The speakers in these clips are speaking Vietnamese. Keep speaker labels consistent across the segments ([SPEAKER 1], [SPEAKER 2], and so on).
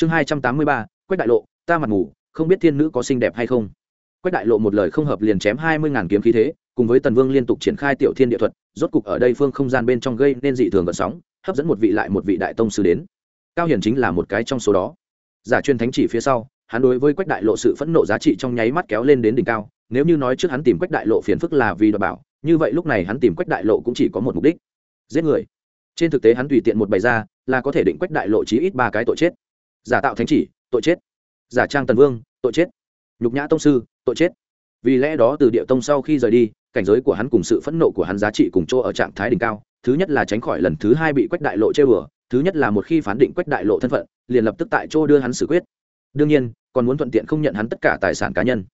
[SPEAKER 1] chương hai trăm tám mươi ba, quách đại lộ, ta mặt ngủ không biết thiên nữ có xinh đẹp hay không. Quách đại lộ một lời không hợp liền chém hai mươi ngàn kiếm khí thế, cùng với tần vương liên tục triển khai tiểu thiên địa thuật, rốt cục ở đây phương không gian bên trong gây nên dị thường gợn sóng, hấp dẫn một vị lại một vị đại tông sư đến. Cao hiển chính là một cái trong số đó. Giả truyền thánh chỉ phía sau, hắn đối với quách đại lộ sự phẫn nộ giá trị trong nháy mắt kéo lên đến đỉnh cao, nếu như nói trước hắn tìm quách đại lộ phiền phức là vì đảm bảo, như vậy lúc này hắn tìm quách đại lộ cũng chỉ có một mục đích, giết người. Trên thực tế hắn tùy tiện một bày ra, là có thể định quách đại lộ chí ít ba cái tội chết giả tạo thánh chỉ, tội chết. Giả trang tần vương, tội chết. Nhục nhã tông sư, tội chết. Vì lẽ đó từ địa tông sau khi rời đi, cảnh giới của hắn cùng sự phẫn nộ của hắn giá trị cùng chỗ ở trạng thái đỉnh cao. Thứ nhất là tránh khỏi lần thứ hai bị quách đại lộ chơi bừa thứ nhất là một khi phán định quách đại lộ thân phận, liền lập tức tại chỗ đưa hắn xử quyết. Đương nhiên, còn muốn thuận tiện không nhận hắn tất cả tài sản cá nhân.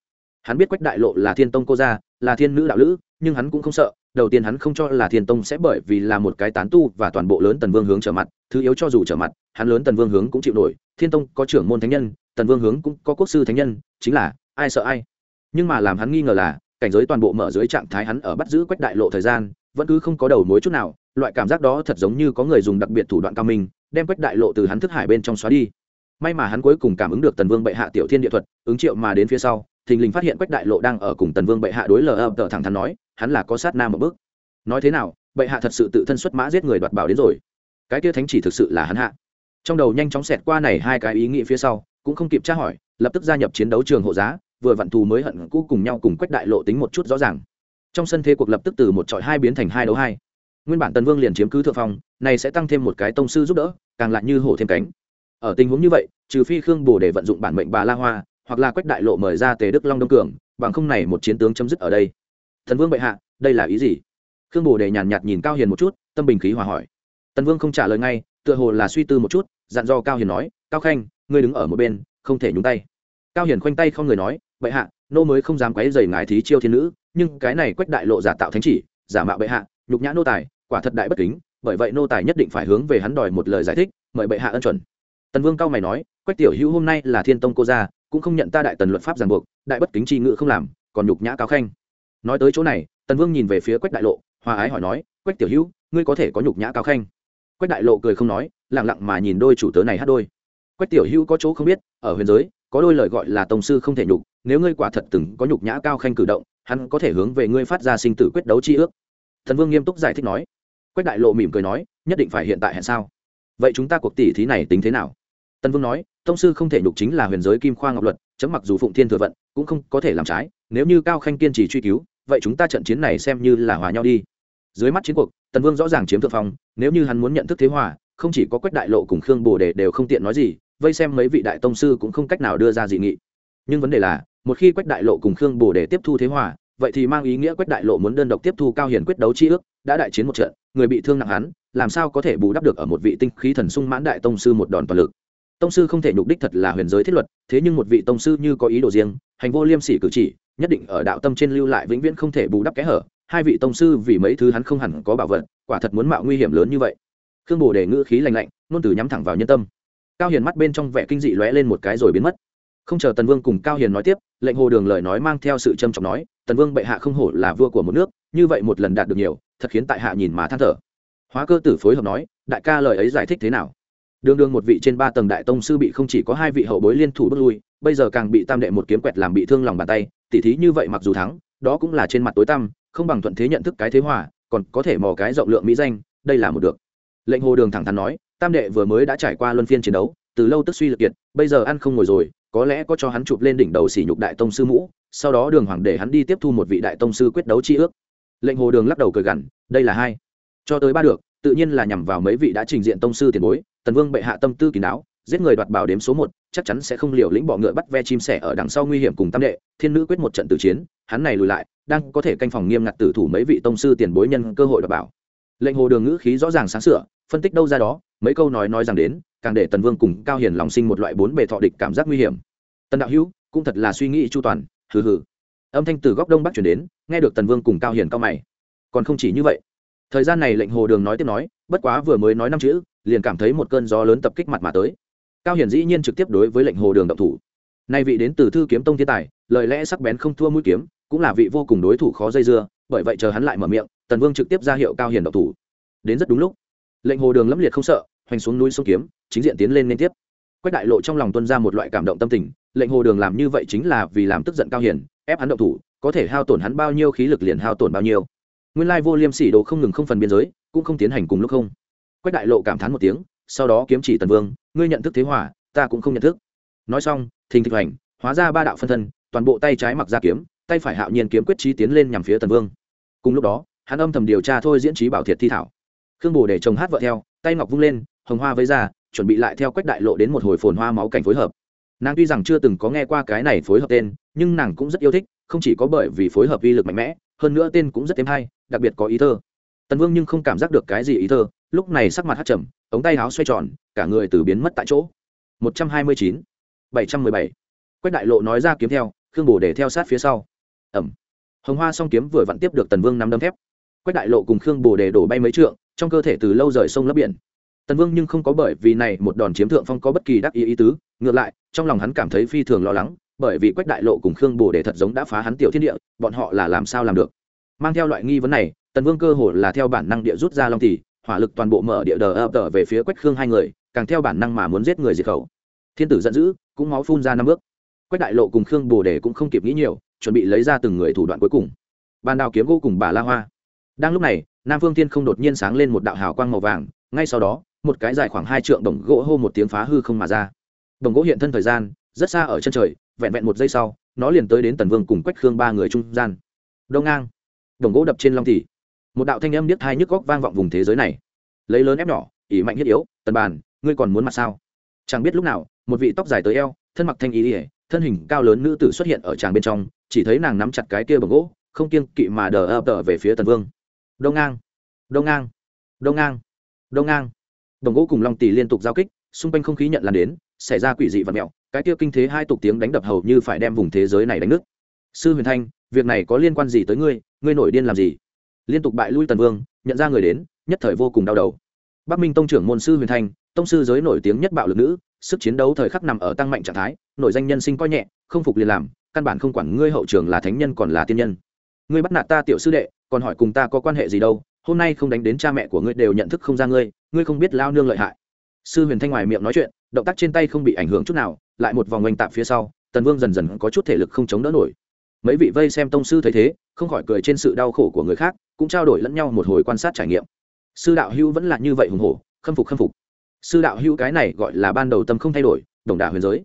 [SPEAKER 1] Hắn biết quách đại lộ là thiên tông cô gia, là thiên nữ đạo lữ, nhưng hắn cũng không sợ đầu tiên hắn không cho là thiên tông sẽ bởi vì là một cái tán tu và toàn bộ lớn tần vương hướng trở mặt, thứ yếu cho dù trở mặt, hắn lớn tần vương hướng cũng chịu nổi. Thiên tông có trưởng môn thánh nhân, tần vương hướng cũng có quốc sư thánh nhân, chính là ai sợ ai. Nhưng mà làm hắn nghi ngờ là, cảnh giới toàn bộ mở dưới trạng thái hắn ở bắt giữ quách đại lộ thời gian, vẫn cứ không có đầu mối chút nào, loại cảm giác đó thật giống như có người dùng đặc biệt thủ đoạn cao minh, đem quách đại lộ từ hắn thức hải bên trong xóa đi. May mà hắn cuối cùng cảm ứng được tần vương bệ hạ tiểu thiên địa thuật, ứng triệu mà đến phía sau thình lình phát hiện quách đại lộ đang ở cùng tần vương bệ hạ đối lờ ập tờ thẳng thắn nói, hắn là có sát nam một bước. Nói thế nào, bệ hạ thật sự tự thân xuất mã giết người đoạt bảo đến rồi. Cái kia thánh chỉ thực sự là hắn hạ. Trong đầu nhanh chóng xẹt qua này hai cái ý nghĩ phía sau, cũng không kịp tra hỏi, lập tức gia nhập chiến đấu trường hộ giá, vừa vặn thù mới hận cũ cùng nhau cùng quách đại lộ tính một chút rõ ràng. Trong sân thế cuộc lập tức từ một trọi hai biến thành hai đấu hai. Nguyên bản tần vương liền chiếm cứ thượng phong, này sẽ tăng thêm một cái tông sư giúp đỡ, càng lại như hổ thêm cánh. Ở tình huống như vậy, trừ phi khương bồ để vận dụng bản mệnh bà la hoa hoặc là quách đại lộ mời ra tề đức long đông cường, bằng không này một chiến tướng chấm dứt ở đây. Thần vương bệ hạ, đây là ý gì? Khương bồ đề nhàn nhạt nhìn cao hiền một chút, tâm bình khí hòa hỏi. Tần vương không trả lời ngay, tựa hồ là suy tư một chút, dặn do cao hiền nói, cao khanh, ngươi đứng ở một bên, không thể nhúng tay. Cao hiền khoanh tay không người nói, bệ hạ, nô mới không dám quấy dày ngài thí chiêu thiên nữ, nhưng cái này quách đại lộ giả tạo thánh chỉ, giả mạo bệ hạ, nhục nhã nô tài, quả thật đại bất kính, bởi vậy nô tài nhất định phải hướng về hắn đòi một lời giải thích, mời bệ hạ ân chuẩn. Tần vương cao mày nói, quách tiểu hữu hôm nay là thiên tông cô gia cũng không nhận ta đại tần luật pháp ràng buộc, đại bất kính tri ngự không làm, còn nhục nhã cao khanh. Nói tới chỗ này, tần vương nhìn về phía quách đại lộ, hòa ái hỏi nói, quách tiểu hữu, ngươi có thể có nhục nhã cao khanh? Quách đại lộ cười không nói lẳng lặng mà nhìn đôi chủ tớ này hát đôi. Quách tiểu hữu có chỗ không biết, ở huyền giới, có đôi lời gọi là tổng sư không thể nhục, nếu ngươi quả thật từng có nhục nhã cao khanh cử động, hắn có thể hướng về ngươi phát ra sinh tử quyết đấu chi ước. Thần vương nghiêm túc giải thích nói. Quách đại lộ mỉm cười nói, nhất định phải hiện tại hẹn sao? Vậy chúng ta cuộc tỷ thí này tính thế nào? Tân vương nói, tông sư không thể nhục chính là huyền giới kim khoa ngọc luật, chấm mặc dù phụng thiên thừa vận, cũng không có thể làm trái, nếu như cao khanh kiên trì truy cứu, vậy chúng ta trận chiến này xem như là hòa nhau đi. Dưới mắt chiến cuộc tần vương rõ ràng chiếm thượng phong, nếu như hắn muốn nhận thức thế hòa, không chỉ có quách đại lộ cùng khương bồ đề đều không tiện nói gì, vây xem mấy vị đại tông sư cũng không cách nào đưa ra dị nghị. Nhưng vấn đề là, một khi quách đại lộ cùng khương bồ đề tiếp thu thế hòa, vậy thì mang ý nghĩa quách đại lộ muốn đơn độc tiếp thu cao hiển quyết đấu chi ước, đã đại chiến một trận, người bị thương nặng hắn, làm sao có thể bù đắp được ở một vị tinh khí thần sung mãn đại tông sư một đòn toàn lực? Tông sư không thể nhục đích thật là huyền giới thiết luật, thế nhưng một vị tông sư như có ý đồ riêng, hành vô liêm sỉ cử chỉ, nhất định ở đạo tâm trên lưu lại vĩnh viễn không thể bù đắp kẽ hở. Hai vị tông sư vì mấy thứ hắn không hẳn có bảo vật, quả thật muốn mạo nguy hiểm lớn như vậy. Khương bồ đề ngữ khí lành lạnh nôn từ nhắm thẳng vào nhân tâm. Cao hiền mắt bên trong vẻ kinh dị lóe lên một cái rồi biến mất. Không chờ tần vương cùng cao hiền nói tiếp, lệnh hồ đường lời nói mang theo sự trâm trọng nói, tần vương bệ hạ không hổ là vua của một nước, như vậy một lần đạt được nhiều, thật khiến tại hạ nhìn mà than thở. Hóa cơ tử phối hợp nói, đại ca lời ấy giải thích thế nào? Đường đường một vị trên ba tầng đại tông sư bị không chỉ có hai vị hậu bối liên thủ bước lui, bây giờ càng bị tam đệ một kiếm quẹt làm bị thương lòng bàn tay, tỉ thí như vậy mặc dù thắng, đó cũng là trên mặt tối tăm, không bằng thuận thế nhận thức cái thế hòa, còn có thể mò cái rộng lượng mỹ danh, đây là một được. Lệnh hồ đường thẳng thắn nói, tam đệ vừa mới đã trải qua luân phiên chiến đấu, từ lâu tức suy lực kiệt, bây giờ ăn không ngồi rồi, có lẽ có cho hắn chụp lên đỉnh đầu sỉ nhục đại tông sư mũ, sau đó đường hoàng để hắn đi tiếp thu một vị đại tông sư quyết đấu chi ước. Lệnh hồ đường lắc đầu cười gằn, đây là hai. Cho tới ba được, tự nhiên là nhằm vào mấy vị đã trình diện tông sư tiền bối tần vương bệ hạ tâm tư kín đáo, giết người đoạt bảo đếm số một, chắc chắn sẽ không liều lĩnh bọ ngựa bắt ve chim sẻ ở đằng sau nguy hiểm cùng tam đệ, thiên nữ quyết một trận tử chiến, hắn này lùi lại, đang có thể canh phòng nghiêm ngặt tử thủ mấy vị tông sư tiền bối nhân cơ hội đoạt bảo. Lệnh hồ đường ngữ khí rõ ràng sáng sửa phân tích đâu ra đó, mấy câu nói nói rằng đến, càng để tần vương cùng cao hiền lòng sinh một loại bốn bề thọ địch cảm giác nguy hiểm. Tần đạo hữu, cũng thật là suy nghĩ chu toàn, hừ hừ. Âm thanh từ góc đông bắc chuyển đến, nghe được tần vương cùng cao hiền cao mày. Còn không chỉ như vậy thời gian này lệnh hồ đường nói tiếp nói, bất quá vừa mới nói năm chữ, liền cảm thấy một cơn gió lớn tập kích mặt mà tới. Cao hiển dĩ nhiên trực tiếp đối với lệnh hồ đường động thủ. Nay vị đến từ thư kiếm tông thiên tài, lời lẽ sắc bén không thua mũi kiếm, cũng là vị vô cùng đối thủ khó dây dưa, bởi vậy chờ hắn lại mở miệng, tần vương trực tiếp ra hiệu cao hiển động thủ. Đến rất đúng lúc, lệnh hồ đường lâm liệt không sợ, hoành xuống núi sông kiếm, chính diện tiến lên liên tiếp. Quách đại lộ trong lòng tuân ra một loại cảm động tâm tình, lệnh hồ đường làm như vậy chính là vì làm tức giận cao hiển, ép hắn động thủ, có thể hao tổn hắn bao nhiêu khí lực liền hao tổn bao nhiêu nguyên lai vô liêm sỉ đồ không ngừng không phần biên giới, cũng không tiến hành cùng lúc không. Quách đại lộ cảm thán một tiếng, sau đó kiếm chỉ tần vương, ngươi nhận thức thế hỏa ta cũng không nhận thức. Nói xong, thình thịch hành hóa ra ba đạo phân thân, toàn bộ tay trái mặc ra kiếm, tay phải hạo nhiên kiếm quyết trí tiến lên nhằm phía tần vương. Cùng lúc đó, hắn âm thầm điều tra thôi diễn trí bảo thiệt thi thảo. Khương bồ để chồng hát vợ theo, tay ngọc vung lên, hồng hoa với ra, chuẩn bị lại theo quách đại lộ đến một hồi phồn hoa máu cảnh phối hợp. Nàng tuy rằng chưa từng có nghe qua cái này phối hợp tên, nhưng nàng cũng rất yêu thích, không chỉ có bởi vì phối hợp vi lực mạnh mẽ hơn nữa tên cũng rất thêm hay, đặc biệt có ý thơ. Tần vương nhưng không cảm giác được cái gì ý thơ, lúc này sắc mặt hát trầm, ống tay áo xoay tròn, cả người từ biến mất tại chỗ. Một trăm hai mươi chín, bảy trăm mười bảy. Quách đại lộ nói ra kiếm theo, khương bồ để theo sát phía sau. Ẩm. Hồng hoa song kiếm vừa vặn tiếp được tần vương nắm đấm thép. Quách đại lộ cùng khương bồ để đổ bay mấy trượng, trong cơ thể từ lâu rời sông lấp biển. Tần vương nhưng không có bởi vì này một đòn chiếm thượng phong có bất kỳ đắc ý ý tứ, ngược lại, trong lòng hắn cảm thấy phi thường lo lắng bởi vì quách đại lộ cùng khương bồ để thật giống đã phá hắn tiểu thiên địa, bọn họ là làm sao làm được? Mang theo loại nghi vấn này, tần vương cơ hồ là theo bản năng địa rút ra long tỷ hỏa lực toàn bộ mở địa đờ ập tờ về phía quách khương hai người, càng theo bản năng mà muốn giết người diệt khẩu. Thiên tử giận dữ, cũng máu phun ra năm bước. Quách đại lộ cùng khương bồ đề cũng không kịp nghĩ nhiều, chuẩn bị lấy ra từng người thủ đoạn cuối cùng. Bàn đào kiếm gỗ cùng bà la hoa. Đang lúc này, nam phương thiên không đột nhiên sáng lên một đạo hào quang màu vàng, ngay sau đó, một cái dài khoảng hai trượng đồng gỗ hô một tiếng phá hư không mà ra. Đồng gỗ hiện thân thời gian, rất xa ở chân trời vẹn vẹn một giây sau, nó liền tới đến tần vương cùng quách khương ba người trung gian. Đông ngang. Đồng gỗ đập trên long tỷ một đạo thanh âm điếc thai nhức góc vang vọng vùng thế giới này. Lấy lớn ép nhỏ ỉ mạnh thiết yếu, tần bàn, ngươi còn muốn mặt sao? Chẳng biết lúc nào, một vị tóc dài tới eo, thân mặc thanh ý ỉa thân hình cao lớn nữ tử xuất hiện ở tràng bên trong, chỉ thấy nàng nắm chặt cái kia bằng gỗ, không kiêng kỵ mà đờ ập tờ về phía tần vương. Đông ngang. Đông ngang. Đông ngang. Đông ngang. Đồng gỗ cùng long tỷ liên tục giao kích, xung quanh không khí nhận lan đến, xảy ra quỷ dị và mẹo cái kia kinh thế hai tục tiếng đánh đập hầu như phải đem vùng thế giới này đánh nứt. Sư huyền thanh, việc này có liên quan gì tới ngươi? Ngươi nổi điên làm gì? Liên tục bại lui tần vương, nhận ra người đến, nhất thời vô cùng đau đầu. Bắc minh tông trưởng môn sư huyền thanh, tông sư giới nổi tiếng nhất bạo lực nữ, sức chiến đấu thời khắc nằm ở tăng mạnh trạng thái nội danh nhân sinh coi nhẹ, không phục liền làm, căn bản không quản ngươi hậu trường là thánh nhân còn là tiên nhân. Ngươi bắt nạt ta tiểu sư đệ, còn hỏi cùng ta có quan hệ gì đâu, hôm nay không đánh đến cha mẹ của ngươi đều nhận thức không ra ngươi ngươi không biết lao nương lợi hại. Sư huyền thanh ngoài miệng nói chuyện, động tác trên tay không bị ảnh hưởng chút nào lại một vòng oanh tạm phía sau, tần vương dần dần có chút thể lực không chống đỡ nổi. Mấy vị vây xem tông sư thấy thế, không khỏi cười trên sự đau khổ của người khác, cũng trao đổi lẫn nhau một hồi quan sát trải nghiệm. Sư đạo hữu vẫn là như vậy hùng hổ, khâm phục khâm phục. Sư đạo hữu cái này gọi là ban đầu tâm không thay đổi, đồng đà huyền giới.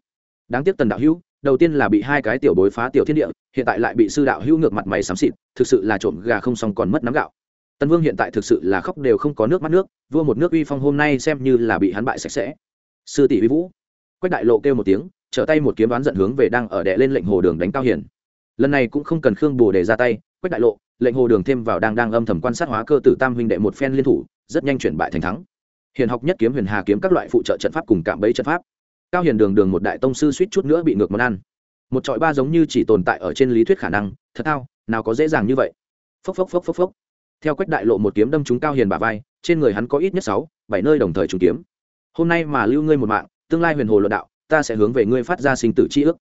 [SPEAKER 1] Đáng tiếc tần đạo hữu, đầu tiên là bị hai cái tiểu bối phá tiểu thiên địa, hiện tại lại bị sư đạo hữu ngược mặt mày xám xịt, thực sự là trộm gà không xong còn mất nắm gạo. Tần vương hiện tại thực sự là khóc đều không có nước mắt nước, vua một nước uy phong hôm nay xem như là bị hắn bại sạch sẽ. Sư tỷ uy vũ quách đại lộ kêu một tiếng, trở tay một kiếm đoán dẫn hướng về đang ở đệ lên lệnh hồ đường đánh cao hiển. Lần này cũng không cần khương bồ để ra tay, quách đại lộ, lệnh hồ đường thêm vào đang đang âm thầm quan sát hóa cơ tử tam huynh đệ một phen liên thủ, rất nhanh chuyển bại thành thắng. Hiền học nhất kiếm huyền hà kiếm các loại phụ trợ trận pháp cùng cạm bẫy trận pháp. Cao hiền đường đường một đại tông sư suýt chút nữa bị ngược món ăn. Một trọi ba giống như chỉ tồn tại ở trên lý thuyết khả năng, thật thao, nào có dễ dàng như vậy. Phốc phốc phốc phốc phốc. Theo quách đại lộ một kiếm đâm trúng cao hiền bả vai, trên người hắn có ít nhất sáu, bảy nơi đồng thời trúng kiếm. Hôm nay mà lưu ngươi một mạng tương lai huyền hồ luận đạo, ta sẽ hướng về ngươi phát ra sinh tử chi ước.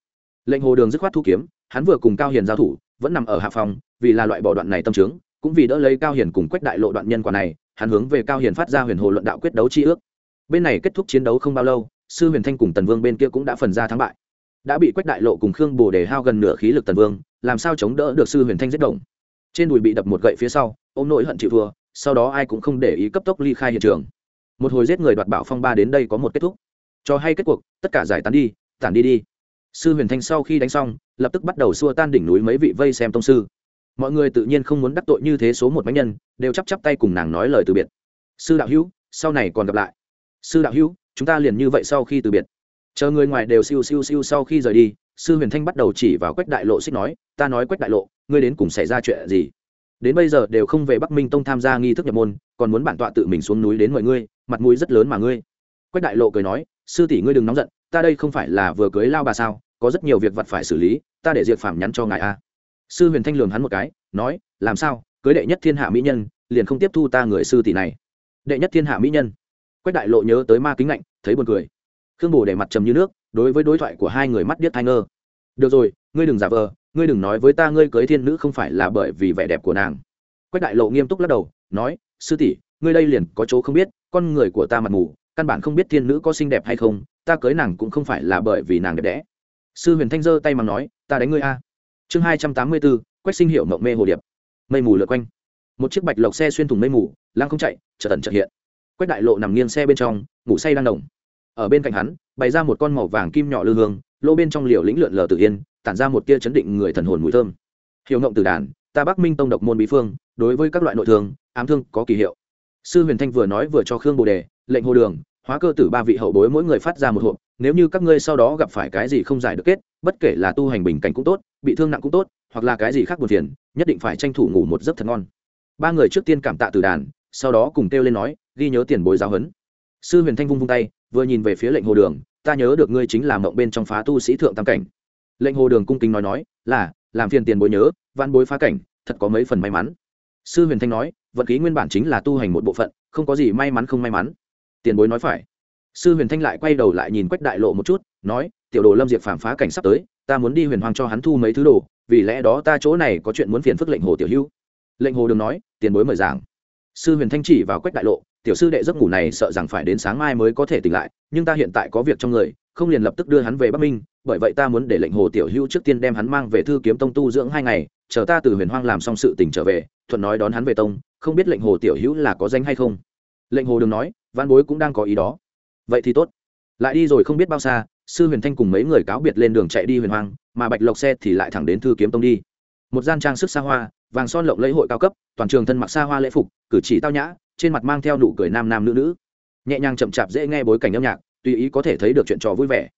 [SPEAKER 1] Lệnh hồ đường dứt khoát thu kiếm, hắn vừa cùng cao hiền giao thủ, vẫn nằm ở hạ phòng, vì là loại bỏ đoạn này tâm trướng cũng vì đỡ lấy cao hiền cùng quách đại lộ đoạn nhân quả này, hắn hướng về cao hiền phát ra huyền hồ luận đạo quyết đấu chi ước. Bên này kết thúc chiến đấu không bao lâu, sư huyền thanh cùng tần vương bên kia cũng đã phần ra thắng bại. Đã bị quách đại lộ cùng khương bồ đề hao gần nửa khí lực tần vương, làm sao chống đỡ được sư huyền thanh giết động trên đùi bị đập một gậy phía sau, ôm nỗi hận chịu vừa, sau đó ai cũng không để ý cấp tốc ly khai hiện trường. Một hồi giết người đoạt bảo phong ba đến đây có một kết thúc cho hay kết cuộc, tất cả giải tán đi, tản đi đi. Sư huyền thanh sau khi đánh xong, lập tức bắt đầu xua tan đỉnh núi mấy vị vây xem tông sư. Mọi người tự nhiên không muốn đắc tội như thế số một máy nhân, đều chắp chắp tay cùng nàng nói lời từ biệt. Sư đạo hữu, sau này còn gặp lại. Sư đạo hữu, chúng ta liền như vậy sau khi từ biệt. Chờ người ngoài đều siêu siêu siêu sau khi rời đi, sư huyền thanh bắt đầu chỉ vào quách đại lộ xích nói, ta nói quách đại lộ, ngươi đến cùng xảy ra chuyện gì? Đến bây giờ đều không về bắc minh tông tham gia nghi thức nhập môn, còn muốn bản tọa tự mình xuống núi đến mọi ngươi, mặt mũi rất lớn mà ngươi. Quách đại lộ cười nói sư tỷ ngươi đừng nóng giận, ta đây không phải là vừa cưới lao bà sao, có rất nhiều việc vặt phải xử lý, ta để diệt phàm nhắn cho ngài a. Sư huyền thanh lường hắn một cái, nói, làm sao, cưới đệ nhất thiên hạ mỹ nhân, liền không tiếp thu ta người sư tỷ này? Đệ nhất thiên hạ mỹ nhân. Quách đại lộ nhớ tới ma kính lạnh, thấy buồn cười. Khương bồ để mặt trầm như nước, đối với đối thoại của hai người mắt điếc thai ngơ. Được rồi, ngươi đừng giả vờ, ngươi đừng nói với ta ngươi cưới thiên nữ không phải là bởi vì vẻ đẹp của nàng. Quách đại lộ nghiêm túc lắc đầu, nói, sư tỷ, ngươi đây liền có chỗ không biết, con người của ta mặt mù căn bản không biết thiên nữ có xinh đẹp hay không, ta cưới nàng cũng không phải là bởi vì nàng đẹp đẽ. Sư huyền thanh giơ tay mà nói, ta đánh ngươi a. Chương hai trăm tám mươi bốn quách sinh hiệu mộng mê hồ điệp. Mây mù lượt quanh. Một chiếc bạch lộc xe xuyên thủng mây mù, lăng không chạy chợt tận chợt hiện. Quách đại lộ nằm nghiêng xe bên trong, ngủ say đang đồng ở bên cạnh hắn, bày ra một con màu vàng kim nhỏ lư hương lỗ bên trong liều lĩnh lượn lờ tự yên, tản ra một tia chấn định người thần hồn mùi thơm. Hiệu ngộng từ đàn, ta bắc minh tông độc môn bí phương, đối với các loại nội thương, ám thương có kỳ hiệu. Sư huyền thanh vừa nói vừa cho khương bồ đề, lệnh hồ đường hóa cơ tử ba vị hậu bối mỗi người phát ra một hộp, nếu như các ngươi sau đó gặp phải cái gì không giải được kết, bất kể là tu hành bình cảnh cũng tốt, bị thương nặng cũng tốt, hoặc là cái gì khác buồn phiền, nhất định phải tranh thủ ngủ một giấc thật ngon. Ba người trước tiên cảm tạ từ đàn, sau đó cùng kêu lên nói, ghi nhớ tiền bối giáo huấn. Sư huyền thanh vung vung tay, vừa nhìn về phía lệnh hồ đường, ta nhớ được ngươi chính là mộng bên trong phá tu sĩ thượng tam cảnh. Lệnh hồ đường cung kính nói nói, là, làm phiền tiền bối nhớ văn bối phá cảnh, thật có mấy phần may mắn. Sư huyền thanh nói, vận khí nguyên bản chính là tu hành một bộ phận, không có gì may mắn không may mắn tiền bối nói phải. Sư huyền thanh lại quay đầu lại nhìn quách đại lộ một chút, nói, tiểu đồ lâm diệp phản phá cảnh sắp tới, ta muốn đi huyền hoàng cho hắn thu mấy thứ đồ, vì lẽ đó ta chỗ này có chuyện muốn phiền phức lệnh hồ tiểu hữu. Lệnh hồ đừng nói, tiền bối mời giảng. Sư huyền thanh chỉ vào quách đại lộ, tiểu sư đệ giấc ngủ này sợ rằng phải đến sáng mai mới có thể tỉnh lại, nhưng ta hiện tại có việc trong người, không liền lập tức đưa hắn về bắc minh, bởi vậy ta muốn để lệnh hồ tiểu hữu trước tiên đem hắn mang về thư kiếm tông tu dưỡng hai ngày, chờ ta từ huyền hoang làm xong sự tỉnh trở về, thuận nói đón hắn về tông, không biết lệnh hồ tiểu hữu là có danh hay không. Lệnh hồ đừng nói văn bối cũng đang có ý đó. Vậy thì tốt. Lại đi rồi không biết bao xa, sư huyền thanh cùng mấy người cáo biệt lên đường chạy đi huyền hoang, mà bạch lộc xe thì lại thẳng đến thư kiếm tông đi. Một gian trang sức xa hoa, vàng son lộng lẫy hội cao cấp, toàn trường thân mặc xa hoa lễ phục, cử chỉ tao nhã, trên mặt mang theo nụ cười nam nam nữ nữ. Nhẹ nhàng chậm chạp dễ nghe bối cảnh âm nhạc, tùy ý có thể thấy được chuyện trò vui vẻ.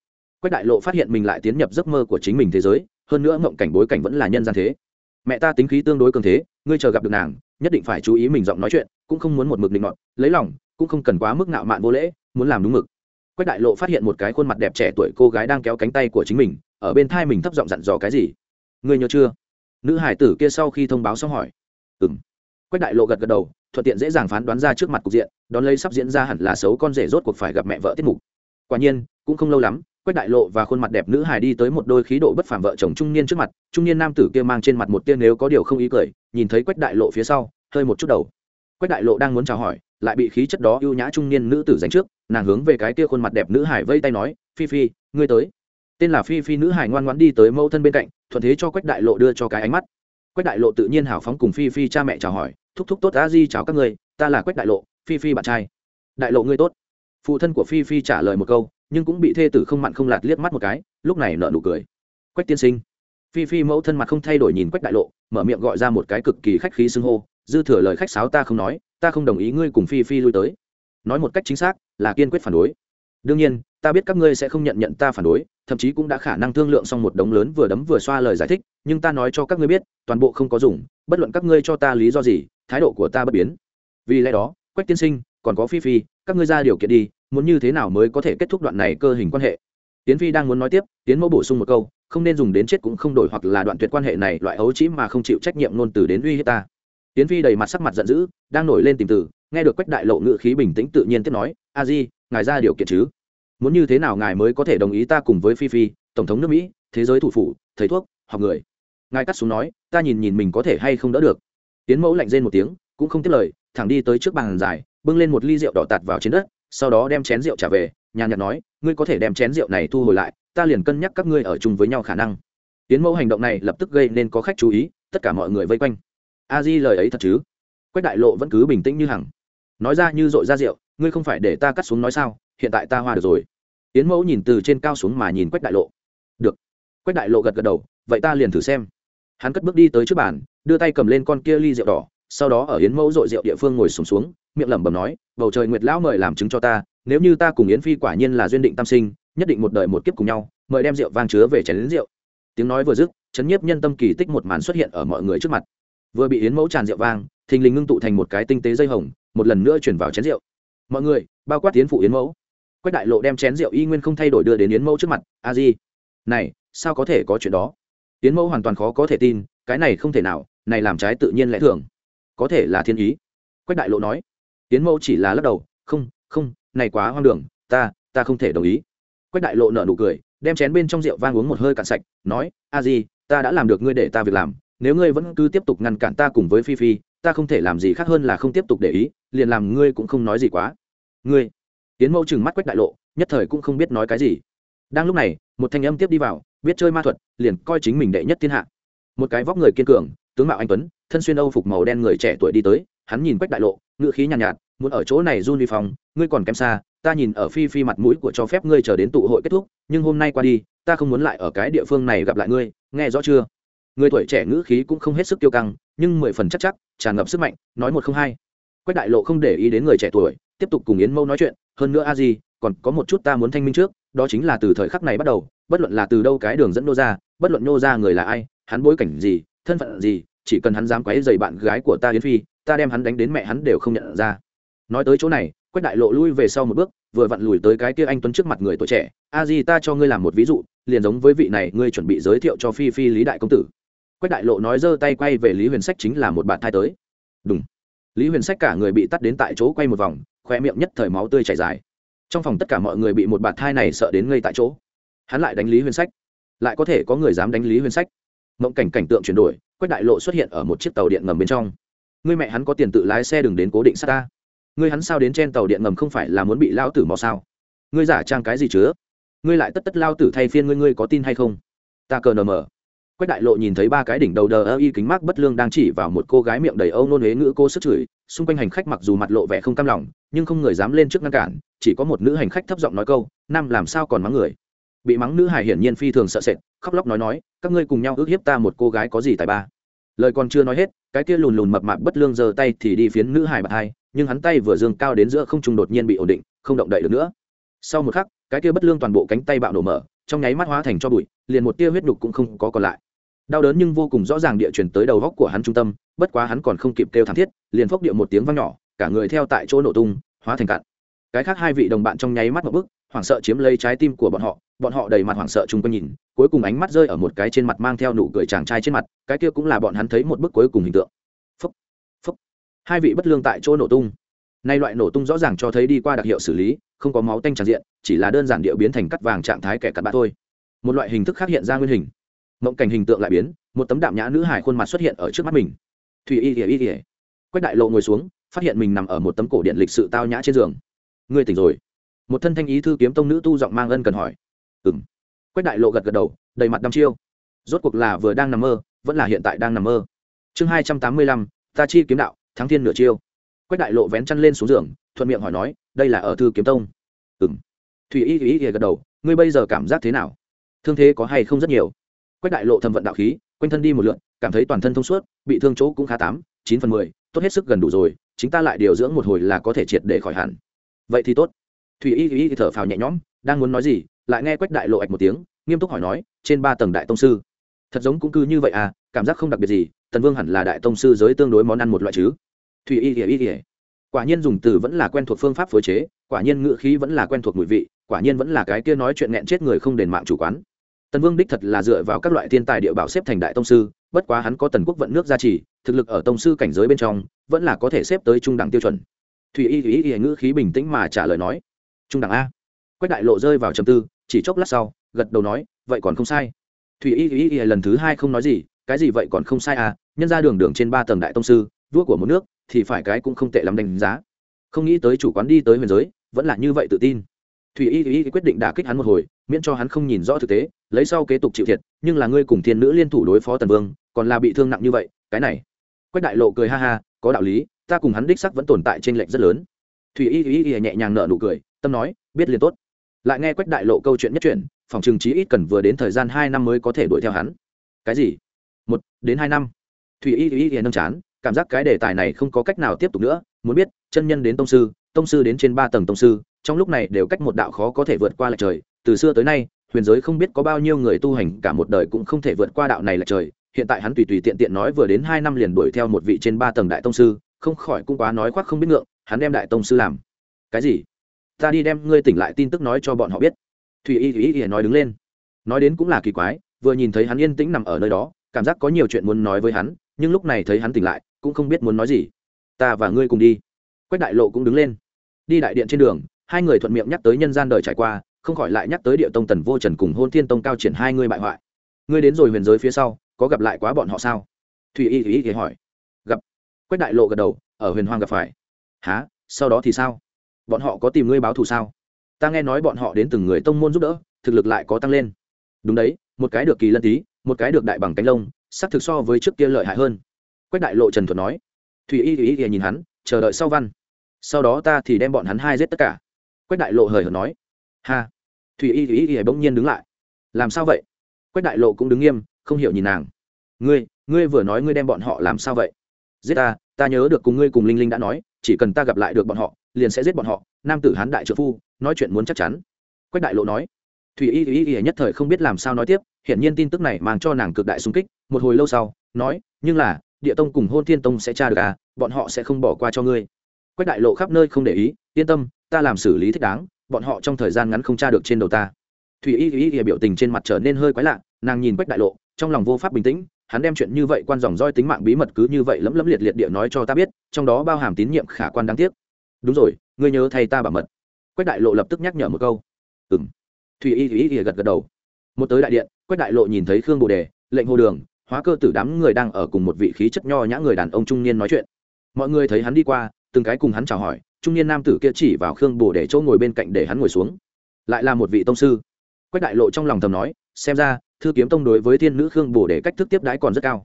[SPEAKER 1] Quách đại lộ phát hiện mình lại tiến nhập giấc mơ của chính mình thế giới, hơn nữa mộng cảnh bối cảnh vẫn là nhân gian thế. Mẹ ta tính khí tương đối cường thế, ngươi chờ gặp được nàng, nhất định phải chú ý mình giọng nói chuyện, cũng không muốn một mực định ngọn lấy lòng cũng không cần quá mức ngạo mạn vô lễ, muốn làm đúng mực. Quách đại lộ phát hiện một cái khuôn mặt đẹp trẻ tuổi cô gái đang kéo cánh tay của chính mình, ở bên thai mình thấp giọng dặn dò cái gì? Ngươi nhớ chưa? Nữ hải tử kia sau khi thông báo xong hỏi. Ừng quách đại lộ gật gật đầu, thuận tiện dễ dàng phán đoán ra trước mặt cục diện, đón lấy sắp diễn ra hẳn là xấu con rể rốt cuộc phải gặp mẹ vợ tiết mục. Quả nhiên, cũng không lâu lắm, quách đại lộ và khuôn mặt đẹp nữ hài đi tới một đôi khí độ bất phàm vợ chồng trung niên trước mặt, trung niên nam tử kia mang trên mặt một tia nếu có điều không ý cười, nhìn thấy quách đại lộ phía sau, hơi một chút đầu. Quách đại lộ đang muốn chào hỏi lại bị khí chất đó ưu nhã trung niên nữ tử giành trước, nàng hướng về cái kia khuôn mặt đẹp nữ hải vây tay nói, phi phi, ngươi tới. Tên là phi phi nữ hải ngoan ngoãn đi tới mẫu thân bên cạnh, thuận thế cho quách đại lộ đưa cho cái ánh mắt. Quách đại lộ tự nhiên hào phóng cùng phi phi cha mẹ chào hỏi, thúc thúc tốt a di chào các người ta là quách đại lộ, phi phi bạn trai. Đại lộ ngươi tốt. Phụ thân của phi phi trả lời một câu, nhưng cũng bị thê tử không mặn không lạt liếc mắt một cái, lúc này nợ nụ cười. Quách tiên sinh. Phi phi mẫu thân mặt không thay đổi nhìn quách đại lộ, mở miệng gọi ra một cái cực kỳ khách khí xưng hô, dư thừa lời khách sáo ta không nói ta không đồng ý ngươi cùng phi phi lui tới. Nói một cách chính xác, là kiên quyết phản đối. Đương nhiên, ta biết các ngươi sẽ không nhận nhận ta phản đối, thậm chí cũng đã khả năng thương lượng xong một đống lớn vừa đấm vừa xoa lời giải thích, nhưng ta nói cho các ngươi biết, toàn bộ không có dùng, bất luận các ngươi cho ta lý do gì, thái độ của ta bất biến. Vì lẽ đó, quách tiên sinh, còn có phi phi, các ngươi ra điều kiện đi, muốn như thế nào mới có thể kết thúc đoạn này cơ hình quan hệ? Tiến phi đang muốn nói tiếp, tiến mẫu bổ sung một câu, không nên dùng đến chết cũng không đổi hoặc là đoạn tuyệt quan hệ này, loại ấu trĩ mà không chịu trách nhiệm ngôn từ đến uy hiếp ta tiến phi đầy mặt sắc mặt giận dữ, đang nổi lên tìm từ, nghe được quách đại lộ ngự khí bình tĩnh tự nhiên tiếp nói, a di, ngài ra điều kiện chứ? Muốn như thế nào ngài mới có thể đồng ý ta cùng với phi phi, tổng thống nước mỹ, thế giới thủ phủ, thầy thuốc, học người? Ngài cắt xuống nói, ta nhìn nhìn mình có thể hay không đỡ được. Tiến mẫu lạnh rên một tiếng, cũng không tiếp lời, thẳng đi tới trước bàn dài, bưng lên một ly rượu đỏ tạt vào trên đất, sau đó đem chén rượu trả về, nhàn nhạt nói, ngươi có thể đem chén rượu này thu hồi lại, ta liền cân nhắc các ngươi ở chung với nhau khả năng. Tiến mẫu hành động này lập tức gây nên có khách chú ý, tất cả mọi người vây quanh a di lời ấy thật chứ? Quách đại lộ vẫn cứ bình tĩnh như hằng. Nói ra như dội ra rượu ngươi không phải để ta cắt xuống nói sao? Hiện tại ta hoa được rồi. Yến mẫu nhìn từ trên cao xuống mà nhìn quách đại lộ. Được. Quách đại lộ gật gật đầu vậy ta liền thử xem. Hắn cất bước đi tới trước bàn đưa tay cầm lên con kia ly rượu đỏ sau đó ở yến mẫu dội rượu địa phương ngồi sùng xuống, xuống miệng lẩm bẩm nói bầu trời nguyệt lão mời làm chứng cho ta nếu như ta cùng yến phi quả nhiên là duyên định tam sinh nhất định một đời một kiếp cùng nhau mời đem rượu vang chứa về chén đến rượu. Tiếng nói vừa dứt chấn nhiếp nhân tâm kỳ tích một màn xuất hiện ở mọi người trước mặt vừa bị yến mẫu tràn rượu vang, thình lình ngưng tụ thành một cái tinh tế dây hồng, một lần nữa chuyển vào chén rượu. Mọi người, bao quát tiến phụ yến mẫu. Quách đại lộ đem chén rượu y nguyên không thay đổi đưa đến yến mẫu trước mặt. A di, này, sao có thể có chuyện đó? Yến mẫu hoàn toàn khó có thể tin, cái này không thể nào, này làm trái tự nhiên lẽ thường. Có thể là thiên ý. Quách đại lộ nói. Yến mẫu chỉ là lắc đầu, không không, này quá hoang đường, ta ta không thể đồng ý. Quách đại lộ nở nụ cười, đem chén bên trong rượu vang uống một hơi cạn sạch, nói, a di, ta đã làm được, ngươi để ta việc làm nếu ngươi vẫn cứ tiếp tục ngăn cản ta cùng với phi phi ta không thể làm gì khác hơn là không tiếp tục để ý liền làm ngươi cũng không nói gì quá. Ngươi. Tiến mẫu chừng mắt quách đại lộ nhất thời cũng không biết nói cái gì. Đang lúc này một thanh âm tiếp đi vào biết chơi ma thuật liền coi chính mình đệ nhất thiên hạ. Một cái vóc người kiên cường tướng mạo anh tuấn thân xuyên âu phục màu đen người trẻ tuổi đi tới hắn nhìn quách đại lộ ngự khí nhàn nhạt, nhạt muốn ở chỗ này run vi phòng ngươi còn kém xa ta nhìn ở phi phi mặt mũi của cho phép ngươi chờ đến tụ hội kết thúc nhưng hôm nay qua đi ta không muốn lại ở cái địa phương này gặp lại ngươi nghe rõ chưa? Người tuổi trẻ ngữ khí cũng không hết sức tiêu căng, nhưng mười phần chắc chắc, tràn ngập sức mạnh, nói một không hai. Quách đại lộ không để ý đến người trẻ tuổi, tiếp tục cùng yến mâu nói chuyện, hơn nữa a di, còn có một chút ta muốn thanh minh trước, đó chính là từ thời khắc này bắt đầu, bất luận là từ đâu cái đường dẫn nô ra, bất luận nô ra người là ai, hắn bối cảnh gì, thân phận gì, chỉ cần hắn dám quấy dày bạn gái của ta yến phi, ta đem hắn đánh đến mẹ hắn đều không nhận ra. Nói tới chỗ này, quách đại lộ lui về sau một bước, vừa vặn lùi tới cái kia anh tuấn trước mặt người tuổi trẻ, a di, ta cho ngươi làm một ví dụ, liền giống với vị này ngươi chuẩn bị giới thiệu cho phi phi lý đại công tử quách đại lộ nói giơ tay quay về lý huyền sách chính là một bạt thai tới. Đúng lý huyền sách cả người bị tắt đến tại chỗ quay một vòng khoe miệng nhất thời máu tươi chảy dài. Trong phòng tất cả mọi người bị một bạt thai này sợ đến ngây tại chỗ. Hắn lại đánh lý huyền sách. Lại có thể có người dám đánh lý huyền sách. Mộng cảnh cảnh tượng chuyển đổi, quách đại lộ xuất hiện ở một chiếc tàu điện ngầm bên trong. Người mẹ hắn có tiền tự lái xe đừng đến cố định sát ta. Ngươi hắn sao đến trên tàu điện ngầm không phải là muốn bị lao tử mò sao? Ngươi giả trang cái gì chứa ngươi lại tất tất lao tử thay phiên ngươi ngươi có tin hay không? Ta cờ nờ mờ quách đại lộ nhìn thấy ba cái đỉnh đầu đờ ơ y kính mắc bất lương đang chỉ vào một cô gái miệng đầy âu nôn huế ngữ cô sức chửi, xung quanh hành khách mặc dù mặt lộ vẻ không cam lòng, nhưng không người dám lên trước ngăn cản, chỉ có một nữ hành khách thấp giọng nói câu, nam, làm sao còn mắng người? Bị mắng nữ hài hiển nhiên phi thường sợ sệt, khóc lóc nói nói, các ngươi cùng nhau ước hiếp ta một cô gái có gì tài ba? Lời còn chưa nói hết, cái kia lùn lùn mập mạp bất lương giơ tay thì đi phiến nữ hài bạc hai, nhưng hắn tay vừa dương cao đến giữa không trung đột nhiên bị ổn định, không động đậy được nữa. Sau một khắc, cái kia bất lương toàn bộ cánh tay bạo nổ mở, trong nháy mắt hóa thành cho bụi, liền một tia huyết nhục cũng không có còn lại đau đớn nhưng vô cùng rõ ràng địa chuyển tới đầu góc của hắn trung tâm, bất quá hắn còn không kịp kêu thảm thiết, liền phốc địa một tiếng vang nhỏ, cả người theo tại chỗ nổ tung, hóa thành cạn cái khác hai vị đồng bạn trong nháy mắt một bức, hoảng sợ chiếm lấy trái tim của bọn họ bọn họ đầy mặt hoảng sợ chung quanh nhìn, cuối cùng ánh mắt rơi ở một cái trên mặt mang theo nụ cười chàng trai trên mặt, cái kia cũng là bọn hắn thấy một bức cuối cùng hình tượng. Phốc phốc. Hai vị bất lương tại chỗ nổ tung. Nay loại nổ tung rõ ràng cho thấy đi qua đặc hiệu xử lý, không có máu tanh tràn diện, chỉ là đơn giản điệu biến thành cắt vàng trạng thái kẻ cắt bã thôi. Một loại hình thức khác hiện ra nguyên hình mộng cảnh hình tượng lại biến, một tấm đạm nhã nữ hải khuôn mặt xuất hiện ở trước mắt mình. Thùy y ỉa y ỉa quách đại lộ ngồi xuống, phát hiện mình nằm ở một tấm cổ điện lịch sự tao nhã trên giường. Ngươi tỉnh rồi. Một thân thanh ý thư kiếm tông nữ tu giọng mang ân cần hỏi. Ừ m quách đại lộ gật gật đầu, đầy mặt đăm chiêu. Rốt cuộc là vừa đang nằm mơ, vẫn là hiện tại đang nằm mơ. Chương hai trăm tám mươi lăm, ta chi kiếm đạo, thắng thiên nửa chiêu. Quách đại lộ vén chăn lên xuống giường, thuận miệng hỏi nói, đây là ở thư kiếm tông? Ừ m thùy y y y gật đầu, ngươi bây giờ cảm giác thế nào? Thương thế có hay không rất nhiều? Quách đại lộ thầm vận đạo khí, quanh thân đi một lượn, cảm thấy toàn thân thông suốt, bị thương chỗ cũng khá tám chín phần mười, tốt hết sức gần đủ rồi, chính ta lại điều dưỡng một hồi là có thể triệt để khỏi hẳn. Vậy thì tốt. Thủy y y thở phào nhẹ nhõm, đang muốn nói gì, lại nghe quách đại lộ ạch một tiếng, nghiêm túc hỏi nói, trên ba tầng đại tông sư. Thật giống cũng cứ như vậy à cảm giác không đặc biệt gì, tần vương hẳn là đại tông sư giới tương đối món ăn một loại chứ. Thủy y y y quả nhiên dùng từ vẫn là quen thuộc phương pháp phối chế, quả nhiên ngựa khí vẫn là quen thuộc mùi vị, quả nhiên vẫn là cái kia nói chuyện nghẹn chết người không đền mạng chủ quán tần vương đích thật là dựa vào các loại thiên tài địa bảo xếp thành đại tông sư, bất quá hắn có tần quốc vận nước gia trì, thực lực ở tông sư cảnh giới bên trong, vẫn là có thể xếp tới trung đẳng tiêu chuẩn. Thủy y thùy y ngữ khí bình tĩnh mà trả lời nói, trung đẳng a. Quách đại lộ rơi vào trầm tư, chỉ chốc lát sau, gật đầu nói, vậy còn không sai. Thủy y thùy y lần thứ hai không nói gì, cái gì vậy còn không sai à? Nhân ra đường đường trên ba tầng đại tông sư, vua của một nước, thì phải cái cũng không tệ lắm đánh giá. Không nghĩ tới chủ quán đi tới huyền giới, vẫn là như vậy tự tin. Thủy y thùy y quyết định đả kích hắn một hồi, miễn cho hắn không nhìn rõ thực tế lấy sau kế tục chịu thiệt, nhưng là ngươi cùng thiên nữ liên thủ đối phó tần vương, còn là bị thương nặng như vậy, cái này. Quách đại lộ cười ha ha, có đạo lý, ta cùng hắn đích sắc vẫn tồn tại trên lệnh rất lớn. Thủy y y y nhẹ nhàng nở nụ cười, tâm nói, biết liền tốt. Lại nghe quách đại lộ câu chuyện nhất chuyện phòng trừng trí ít cần vừa đến thời gian hai năm mới có thể đuổi theo hắn. Cái gì? Một, đến hai năm. Thủy y y y nâng chán, cảm giác cái đề tài này không có cách nào tiếp tục nữa, muốn biết, chân nhân đến tông sư tông sư đến trên ba tầng tông sư, trong lúc này đều cách một đạo khó có thể vượt qua lại trời, từ xưa tới nay huyền giới không biết có bao nhiêu người tu hành, cả một đời cũng không thể vượt qua đạo này là trời. Hiện tại hắn tùy tùy tiện tiện nói vừa đến hai năm liền đuổi theo một vị trên ba tầng đại tông sư, không khỏi cũng quá nói khoác không biết ngượng, hắn đem đại tông sư làm. Cái gì? Ta đi đem ngươi tỉnh lại tin tức nói cho bọn họ biết. Thùy y thùy y nói đứng lên. Nói đến cũng là kỳ quái, vừa nhìn thấy hắn yên tĩnh nằm ở nơi đó, cảm giác có nhiều chuyện muốn nói với hắn, nhưng lúc này thấy hắn tỉnh lại, cũng không biết muốn nói gì. Ta và ngươi cùng đi. Quách đại lộ cũng đứng lên. Đi đại điện trên đường, hai người thuận miệng nhắc tới nhân gian đời trải qua không khỏi lại nhắc tới địa tông tần vô trần cùng hôn thiên tông cao triển hai ngươi bại hoại. Ngươi đến rồi huyền giới phía sau, có gặp lại quá bọn họ sao? Thùy y thùy y hỏi. Gặp. Quách đại lộ gật đầu, ở huyền hoang gặp phải. Há sau đó thì sao? Bọn họ có tìm ngươi báo thù sao? Ta nghe nói bọn họ đến từng người tông môn giúp đỡ, thực lực lại có tăng lên. Đúng đấy, một cái được kỳ lân tí, một cái được đại bằng cánh lông sắc thực so với trước kia lợi hại hơn. Quách đại lộ trần thuật nói. Thủy y thủy y nhìn hắn, chờ đợi sau văn. Sau đó ta thì đem bọn hắn hai giết tất cả. Quách đại lộ hời hợt nói ha! Thủy y thủy y bỗng nhiên đứng lại. Làm sao vậy? Quách đại lộ cũng đứng nghiêm, không hiểu nhìn nàng. Ngươi ngươi vừa nói ngươi đem bọn họ làm sao vậy? Giết ta ta nhớ được cùng ngươi cùng linh linh đã nói, chỉ cần ta gặp lại được bọn họ, liền sẽ giết bọn họ, nam tử hán đại trợ phu, nói chuyện muốn chắc chắn. Quách đại lộ nói. Thủy y y y nhất thời không biết làm sao nói tiếp hiện nhiên tin tức này mang cho nàng cực đại xung kích, một hồi lâu sau, nói, nhưng là, địa tông cùng hôn thiên tông sẽ tra được à bọn họ sẽ không bỏ qua cho ngươi quách đại lộ khắp nơi không để ý, yên tâm, ta làm xử lý thích đáng, bọn họ trong thời gian ngắn không tra được trên đầu ta. Thủy y y y biểu tình trên mặt trở nên hơi quái lạ, nàng nhìn quách đại lộ, trong lòng vô pháp bình tĩnh, hắn đem chuyện như vậy quan dòng roi tính mạng bí mật cứ như vậy lấm lấm liệt liệt địa nói cho ta biết, trong đó bao hàm tín nhiệm khả quan đáng tiếc. Đúng rồi, ngươi nhớ thay ta bảo mật. Quách đại lộ lập tức nhắc nhở một câu. Ừng thủy y y y gật gật đầu. Một tới đại điện, quách đại lộ nhìn thấy khương bồ đề, lệnh hồ đường, hóa cơ tử đám người đang ở cùng một vị khí chất nho nhã người đàn ông trung niên nói chuyện. Mọi người thấy hắn đi qua từng cái cùng hắn chào hỏi, trung niên nam tử kia chỉ vào khương bồ để chỗ ngồi bên cạnh để hắn ngồi xuống. Lại là một vị tông sư. Quách đại lộ trong lòng thầm nói, xem ra, thư kiếm tông đối với thiên nữ khương bồ để cách thức tiếp đái còn rất cao.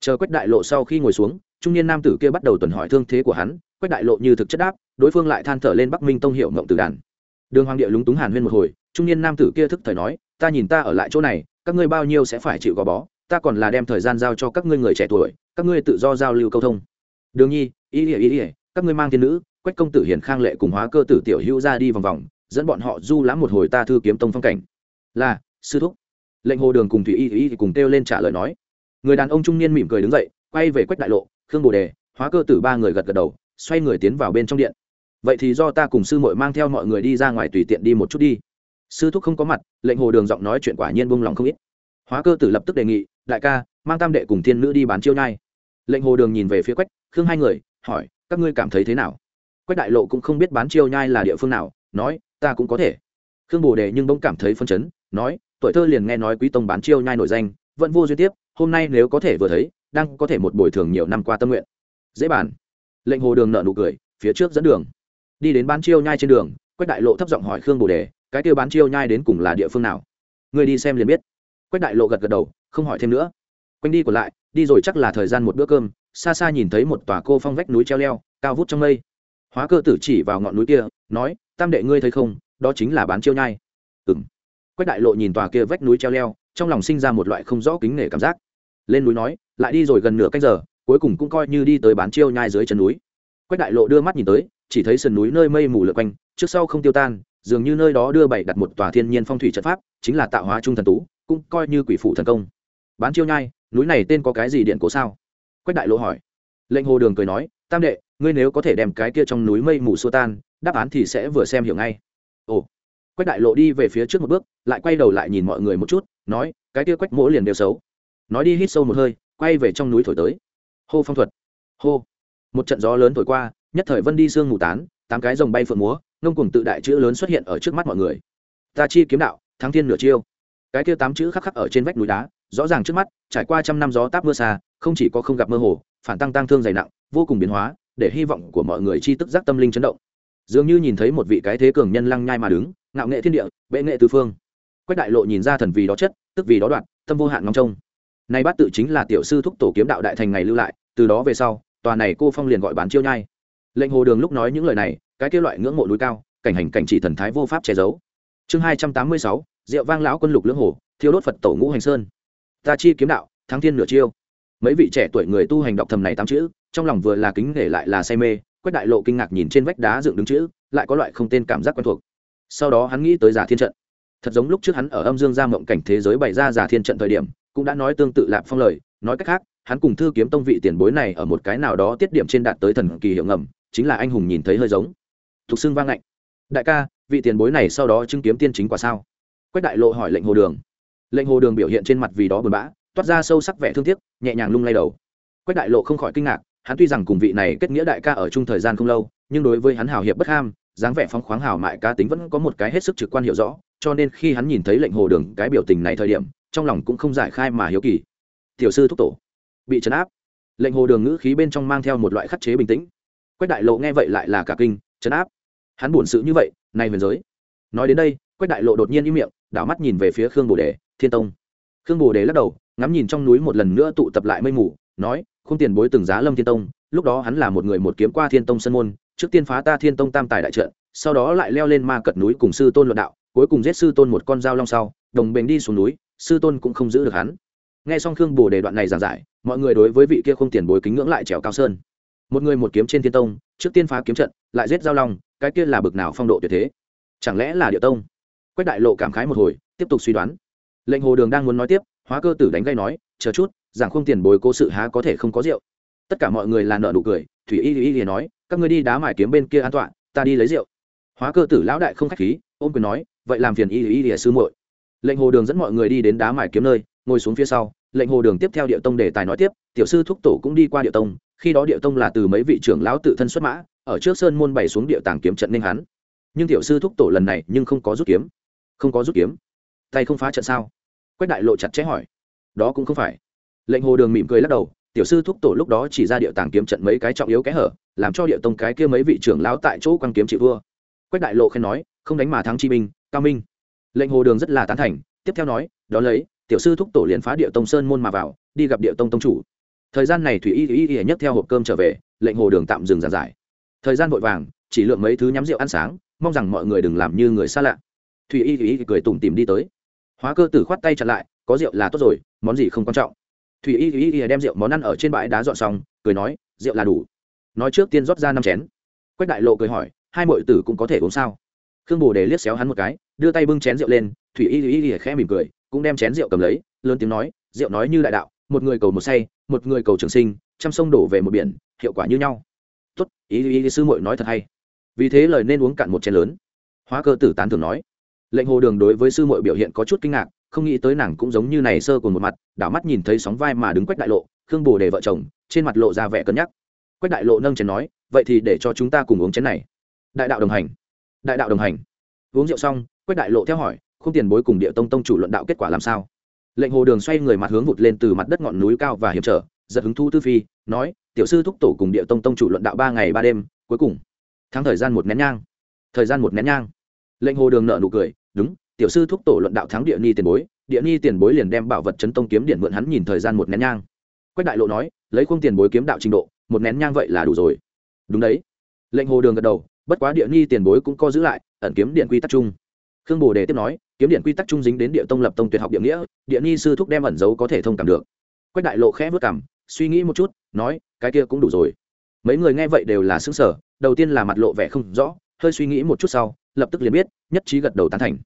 [SPEAKER 1] Chờ quách đại lộ sau khi ngồi xuống, trung niên nam tử kia bắt đầu tuần hỏi thương thế của hắn, quách đại lộ như thực chất đáp, đối phương lại than thở lên bắc minh tông hiệu ngộng tử đàn. Đường hoàng địa lúng túng hàn huyên một hồi, trung niên nam tử kia thức thời nói, ta nhìn ta ở lại chỗ này, các ngươi bao nhiêu sẽ phải chịu gò bó, ta còn là đem thời gian giao cho các ngươi người trẻ tuổi, các ngươi tự do giao lưu câu thông. Đường nhi, ý ỉa ý ỉa các ngươi mang thiên nữ, quách công tử hiền khang lệ cùng hóa cơ tử tiểu hữu ra đi vòng vòng, dẫn bọn họ du lãm một hồi ta thư kiếm tông phong cảnh. Là, sư thúc. Lệnh hồ đường cùng thủy y thủy y cùng kêu lên trả lời nói. Người đàn ông trung niên mỉm cười đứng dậy, quay về quách đại lộ, khương bồ đề, hóa cơ tử ba người gật gật đầu, xoay người tiến vào bên trong điện. Vậy thì do ta cùng sư muội mang theo mọi người đi ra ngoài tùy tiện đi một chút đi. Sư thúc không có mặt, lệnh hồ đường giọng nói chuyện quả nhiên buông lòng không ít. Hóa cơ tử lập tức đề nghị, đại ca, mang tam đệ cùng thiên nữ đi bán chiêu nhai. Lệnh hồ đường nhìn về phía quách, khương hai người, hỏi các ngươi cảm thấy thế nào? Quách đại lộ cũng không biết bán chiêu nhai là địa phương nào, nói, ta cũng có thể. Khương bồ đề nhưng bỗng cảm thấy phân chấn, nói, tuổi thơ liền nghe nói quý tông bán chiêu nhai nổi danh, vẫn vô duyên tiếp, hôm nay nếu có thể vừa thấy, đang có thể một bồi thường nhiều năm qua tâm nguyện. Dễ bàn. Lệnh hồ đường nợ nụ cười, phía trước dẫn đường. Đi đến bán chiêu nhai trên đường, quách đại lộ thấp giọng hỏi khương bồ đề, cái kêu bán chiêu nhai đến cùng là địa phương nào? Người đi xem liền biết. Quách đại lộ gật gật đầu, không hỏi thêm nữa. Quanh đi còn lại, đi rồi chắc là thời gian một bữa cơm xa xa nhìn thấy một tòa cô phong vách núi treo leo, cao vút trong mây. Hóa cơ tử chỉ vào ngọn núi kia, nói, tam đệ ngươi thấy không, đó chính là bán chiêu nhai. Ừng quách đại lộ nhìn tòa kia vách núi treo leo, trong lòng sinh ra một loại không rõ kính nể cảm giác. Lên núi nói, lại đi rồi gần nửa cách giờ, cuối cùng cũng coi như đi tới bán chiêu nhai dưới chân núi. Quách đại lộ đưa mắt nhìn tới, chỉ thấy sườn núi nơi mây mù lượn quanh, trước sau không tiêu tan, dường như nơi đó đưa bảy đặt một tòa thiên nhiên phong thủy trận pháp, chính là tạo hóa trung thần tú, cũng coi như quỷ phủ thần công. Bán chiêu nhai, núi này tên có cái gì điện cố sao? Quách đại lộ hỏi. Lệnh hồ đường cười nói, tam đệ, ngươi nếu có thể đem cái kia trong núi mây mù xua tan, đáp án thì sẽ vừa xem hiểu ngay. Ồ. Quách đại lộ đi về phía trước một bước, lại quay đầu lại nhìn mọi người một chút, nói, cái kia quách mỗ liền đều xấu. Nói đi hít sâu một hơi, quay về trong núi thổi tới. Hô phong thuật. Hô. Một trận gió lớn thổi qua, nhất thời vân đi sương mù tán, tám cái rồng bay phượng múa, ngông cùng tự đại chữ lớn xuất hiện ở trước mắt mọi người. Ta chi kiếm đạo, thắng thiên nửa chiêu. Cái kia tám chữ khắc khắc ở trên vách núi đá rõ ràng trước mắt, trải qua trăm năm gió táp mưa xa, không chỉ có không gặp mơ hồ, phản tăng tăng thương dày nặng, vô cùng biến hóa, để hy vọng của mọi người chi tức giác tâm linh chấn động. Dường như nhìn thấy một vị cái thế cường nhân lăng nhai mà đứng, ngạo nghệ thiên địa, bệ nghệ tứ phương. Quách đại lộ nhìn ra thần vì đó chất, tức vì đó đoạn, tâm vô hạn ngóng trông. Nay bát tự chính là tiểu sư thúc tổ kiếm đạo đại thành ngày lưu lại, từ đó về sau, tòa này cô phong liền gọi bán chiêu nhai. Lệnh hồ đường lúc nói những lời này, cái kia loại ngưỡng mộ núi cao, cảnh hành cảnh chỉ thần thái vô pháp che giấu. Chương hai trăm tám mươi sáu rượu vang lão quân lục lưỡng hồ, thiêu đốt phật tổ ngũ hành sơn ta chi kiếm đạo, thắng thiên nửa chiêu. Mấy vị trẻ tuổi người tu hành đọc thầm này tám chữ, trong lòng vừa là kính nể lại là say mê, quách đại lộ kinh ngạc nhìn trên vách đá dựng đứng chữ, lại có loại không tên cảm giác quen thuộc. Sau đó hắn nghĩ tới giả thiên trận. Thật giống lúc trước hắn ở âm dương gia mộng cảnh thế giới bày ra giả thiên trận thời điểm, cũng đã nói tương tự lạp phong lời, nói cách khác, hắn cùng thư kiếm tông vị tiền bối này ở một cái nào đó tiết điểm trên đạt tới thần kỳ hiệu ngầm, chính là anh hùng nhìn thấy hơi giống. Thục xưng vang lạnh. Đại ca, vị tiền bối này sau đó chứng kiếm tiên chính quả sao? Quách đại lộ hỏi lệnh hồ đường lệnh hồ đường biểu hiện trên mặt vì đó buồn bã, toát ra sâu sắc vẻ thương tiếc, nhẹ nhàng lung lay đầu. Quách đại lộ không khỏi kinh ngạc, hắn tuy rằng cùng vị này kết nghĩa đại ca ở chung thời gian không lâu, nhưng đối với hắn hào hiệp bất ham, dáng vẻ phong khoáng hào mại cá tính vẫn có một cái hết sức trực quan hiểu rõ, cho nên khi hắn nhìn thấy lệnh hồ đường cái biểu tình này thời điểm, trong lòng cũng không giải khai mà hiếu kỳ. Tiểu sư thúc tổ, bị trấn áp. Lệnh hồ đường ngữ khí bên trong mang theo một loại khắc chế bình tĩnh. Quách đại lộ nghe vậy lại là cả kinh, trấn áp. Hắn buồn sự như vậy, nay huyền giới. Nói đến đây, quách đại lộ đột nhiên im miệng, đảo mắt nhìn về phía khương bồ đề thiên tông. Khương bồ đề lắc đầu, ngắm nhìn trong núi một lần nữa tụ tập lại mây mù, nói không tiền bối từng giá lâm thiên tông, lúc đó hắn là một người một kiếm qua thiên tông sân môn, trước tiên phá ta thiên tông tam tài đại trận, sau đó lại leo lên ma cật núi cùng sư tôn luận đạo, cuối cùng giết sư tôn một con dao long sau, đồng bền đi xuống núi, sư tôn cũng không giữ được hắn. Nghe xong khương bồ đề đoạn này giảng giải, mọi người đối với vị kia không tiền bối kính ngưỡng lại trèo cao sơn. Một người một kiếm trên thiên tông, trước tiên phá kiếm trận, lại giết giao long, cái kia là bực nào phong độ tuyệt thế? Chẳng lẽ là địa tông? Quách đại lộ cảm khái một hồi, tiếp tục suy đoán lệnh hồ đường đang muốn nói tiếp, hóa cơ tử đánh gây nói, chờ chút, giảng không tiền bối cố sự há có thể không có rượu. Tất cả mọi người là nợ nụ cười, thủy y y y nói, các ngươi đi đá mải kiếm bên kia an toàn, ta đi lấy rượu. Hóa cơ tử lão đại không khách khí, ôm quyền nói, vậy làm phiền y y y sư muội. Lệnh hồ đường dẫn mọi người đi đến đá mải kiếm nơi, ngồi xuống phía sau, lệnh hồ đường tiếp theo địa tông để tài nói tiếp, tiểu sư thúc tổ cũng đi qua địa tông, khi đó địa tông là từ mấy vị trưởng lão tự thân xuất mã, ở trước sơn môn bày xuống địa tàng kiếm trận nên hắn. Nhưng tiểu sư thúc tổ lần này nhưng không có rút kiếm. Không có rút kiếm? Tay không phá trận sao? Quách đại lộ chặt chẽ hỏi. Đó cũng không phải. Lệnh hồ đường mỉm cười lắc đầu, tiểu sư thúc tổ lúc đó chỉ ra địa tàng kiếm trận mấy cái trọng yếu kẽ hở, làm cho địa tông cái kia mấy vị trưởng lão tại chỗ quăng kiếm trị vua. Quách đại lộ khen nói, không đánh mà thắng chi minh cao minh. Lệnh hồ đường rất là tán thành, tiếp theo nói, đó lấy, tiểu sư thúc tổ liền phá địa tông sơn môn mà vào, đi gặp địa tông tông chủ. Thời gian này thủy y y y nhất theo hộp cơm trở về, lệnh hồ đường tạm dừng giàn giải. Thời gian vội vàng, chỉ lượng mấy thứ nhắm rượu ăn sáng, mong rằng mọi người đừng làm như người xa lạ. Thủy y y cười tủm tìm đi tới hóa cơ tử khoát tay chặn lại, có rượu là tốt rồi, món gì không quan trọng. Thủy y y y đem rượu món ăn ở trên bãi đá dọn xong, cười nói, rượu là đủ. Nói trước tiên rót ra năm chén. Quách đại lộ cười hỏi, hai mọi tử cũng có thể uống sao? Khương bồ đề liếc xéo hắn một cái, đưa tay bưng chén rượu lên, thủy y y y khẽ mỉm cười, cũng đem chén rượu cầm lấy, lớn tiếng nói, rượu nói như đại đạo, một người cầu một say, một người cầu trường sinh, trăm sông đổ về một biển, hiệu quả như nhau. Tốt, ý ý sư muội nói thật hay. Vì thế lời nên uống cạn một chén lớn. Hóa cơ tử tán thường nói lệnh hồ đường đối với sư muội biểu hiện có chút kinh ngạc, không nghĩ tới nàng cũng giống như này sơ cùng một mặt, đảo mắt nhìn thấy sóng vai mà đứng quách đại lộ, khương bồ đề vợ chồng, trên mặt lộ ra vẻ cân nhắc. Quách đại lộ nâng chén nói, vậy thì để cho chúng ta cùng uống chén này. Đại đạo đồng hành. Đại đạo đồng hành. Uống rượu xong, quách đại lộ theo hỏi không tiền bối cùng địa tông tông chủ luận đạo kết quả làm sao? Lệnh hồ đường xoay người mặt hướng vụt lên từ mặt đất ngọn núi cao và hiểm trở, giật hứng thu tư phi, nói, tiểu sư thúc tổ cùng địa tông tông chủ luận đạo ba ngày ba đêm, cuối cùng. Thắng thời gian một nén nhang. Thời gian một nén nhang lệnh hồ đường nợ nụ cười, đúng, tiểu sư thúc tổ luận đạo thắng địa ni tiền bối, địa ni tiền bối liền đem bảo vật chấn tông kiếm điện mượn hắn nhìn thời gian một nén nhang. Quách đại lộ nói, lấy khung tiền bối kiếm đạo trình độ, một nén nhang vậy là đủ rồi. Đúng đấy. Lệnh hồ đường gật đầu, bất quá địa ni tiền bối cũng co giữ lại, ẩn kiếm điện quy tắc chung. Khương bồ đề tiếp nói, kiếm điện quy tắc trung dính đến địa tông lập tông tuyệt học địa nghĩa, địa ni sư thúc đem ẩn giấu có thể thông cảm được. Quách đại lộ khẽ vất cảm suy nghĩ một chút, nói, cái kia cũng đủ rồi. Mấy người nghe vậy đều là xứng sở đầu tiên là mặt lộ vẻ không rõ, hơi suy nghĩ một chút sau lập tức liền biết, nhất trí gật đầu tán thành.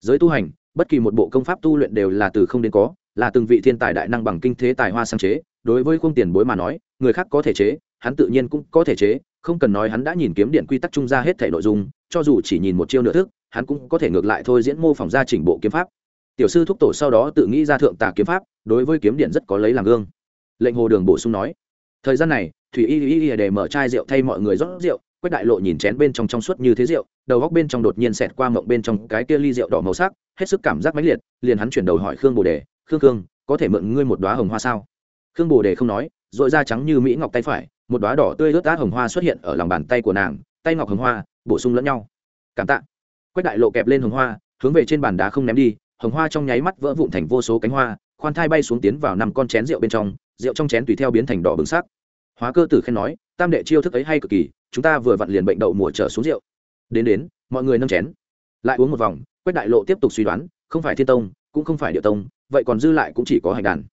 [SPEAKER 1] Giới tu hành, bất kỳ một bộ công pháp tu luyện đều là từ không đến có, là từng vị thiên tài đại năng bằng kinh thế tài hoa sáng chế. Đối với khung tiền bối mà nói, người khác có thể chế, hắn tự nhiên cũng có thể chế. Không cần nói hắn đã nhìn kiếm điện quy tắc trung ra hết thể nội dung, cho dù chỉ nhìn một chiêu nửa thức, hắn cũng có thể ngược lại thôi diễn mô phỏng ra chỉnh bộ kiếm pháp. Tiểu sư thúc tổ sau đó tự nghĩ ra thượng tà kiếm pháp, đối với kiếm điện rất có lấy làm gương. Lệnh hồ đường bổ sung nói, thời gian này, thủy y y y để mở chai rượu thay mọi người rót rượu quách đại lộ nhìn chén bên trong trong suốt như thế rượu, đầu góc bên trong đột nhiên xẹt qua mộng bên trong cái kia ly rượu đỏ màu sắc, hết sức cảm giác mãnh liệt, liền hắn chuyển đầu hỏi khương bồ đề, khương khương, có thể mượn ngươi một đoá hồng hoa sao? Khương bồ đề không nói dội da trắng như mỹ ngọc tay phải, một đoá đỏ tươi ướt át hồng hoa xuất hiện ở lòng bàn tay của nàng, tay ngọc hồng hoa, bổ sung lẫn nhau. Cảm tạ. Quách đại lộ kẹp lên hồng hoa, hướng về trên bàn đá không ném đi, hồng hoa trong nháy mắt vỡ vụn thành vô số cánh hoa, khoan thai bay xuống tiến vào năm con chén rượu bên trong, rượu trong chén tùy theo biến thành đỏ bừng sắc. Hóa cơ tử khen nói tam đệ chiêu thức ấy hay cực kỳ, chúng ta vừa vặn liền bệnh đậu mùa trở xuống rượu. Đến đến, mọi người nâng chén. Lại uống một vòng, quách đại lộ tiếp tục suy đoán, không phải thiên tông, cũng không phải địa tông, vậy còn dư lại cũng chỉ có hành đàn.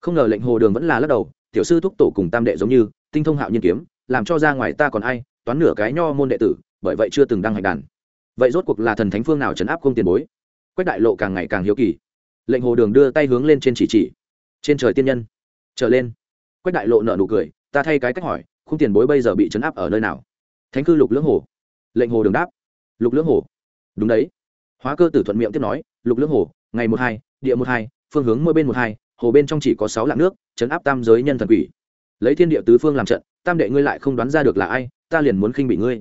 [SPEAKER 1] Không ngờ lệnh hồ đường vẫn là lắc đầu, tiểu sư thúc tổ cùng tam đệ giống như, tinh thông hạo nhiên kiếm, làm cho ra ngoài ta còn ai, toán nửa cái nho môn đệ tử, bởi vậy chưa từng đăng hành đàn. Vậy rốt cuộc là thần thánh phương nào trấn áp không tiền bối? Quách đại lộ càng ngày càng hiếu kỳ. Lệnh hồ đường đưa tay hướng lên trên chỉ chỉ. Trên trời tiên nhân. Trở lên. Quách đại lộ nợ nụ cười, ta thay cái cách hỏi khung tiền bối bây giờ bị chấn áp ở nơi nào? Thánh cư lục lưỡng hồ. Lệnh hồ đường đáp. Lục lưỡng hồ. Đúng đấy. Hóa cơ tử thuận miệng tiếp nói, lục lưỡng hồ, ngày một hai, địa một hai, phương hướng mỗi bên một hai, hồ bên trong chỉ có sáu lạng nước chấn áp tam giới nhân thần quỷ. Lấy thiên địa tứ phương làm trận, tam đệ ngươi lại không đoán ra được là ai, ta liền muốn khinh bị ngươi.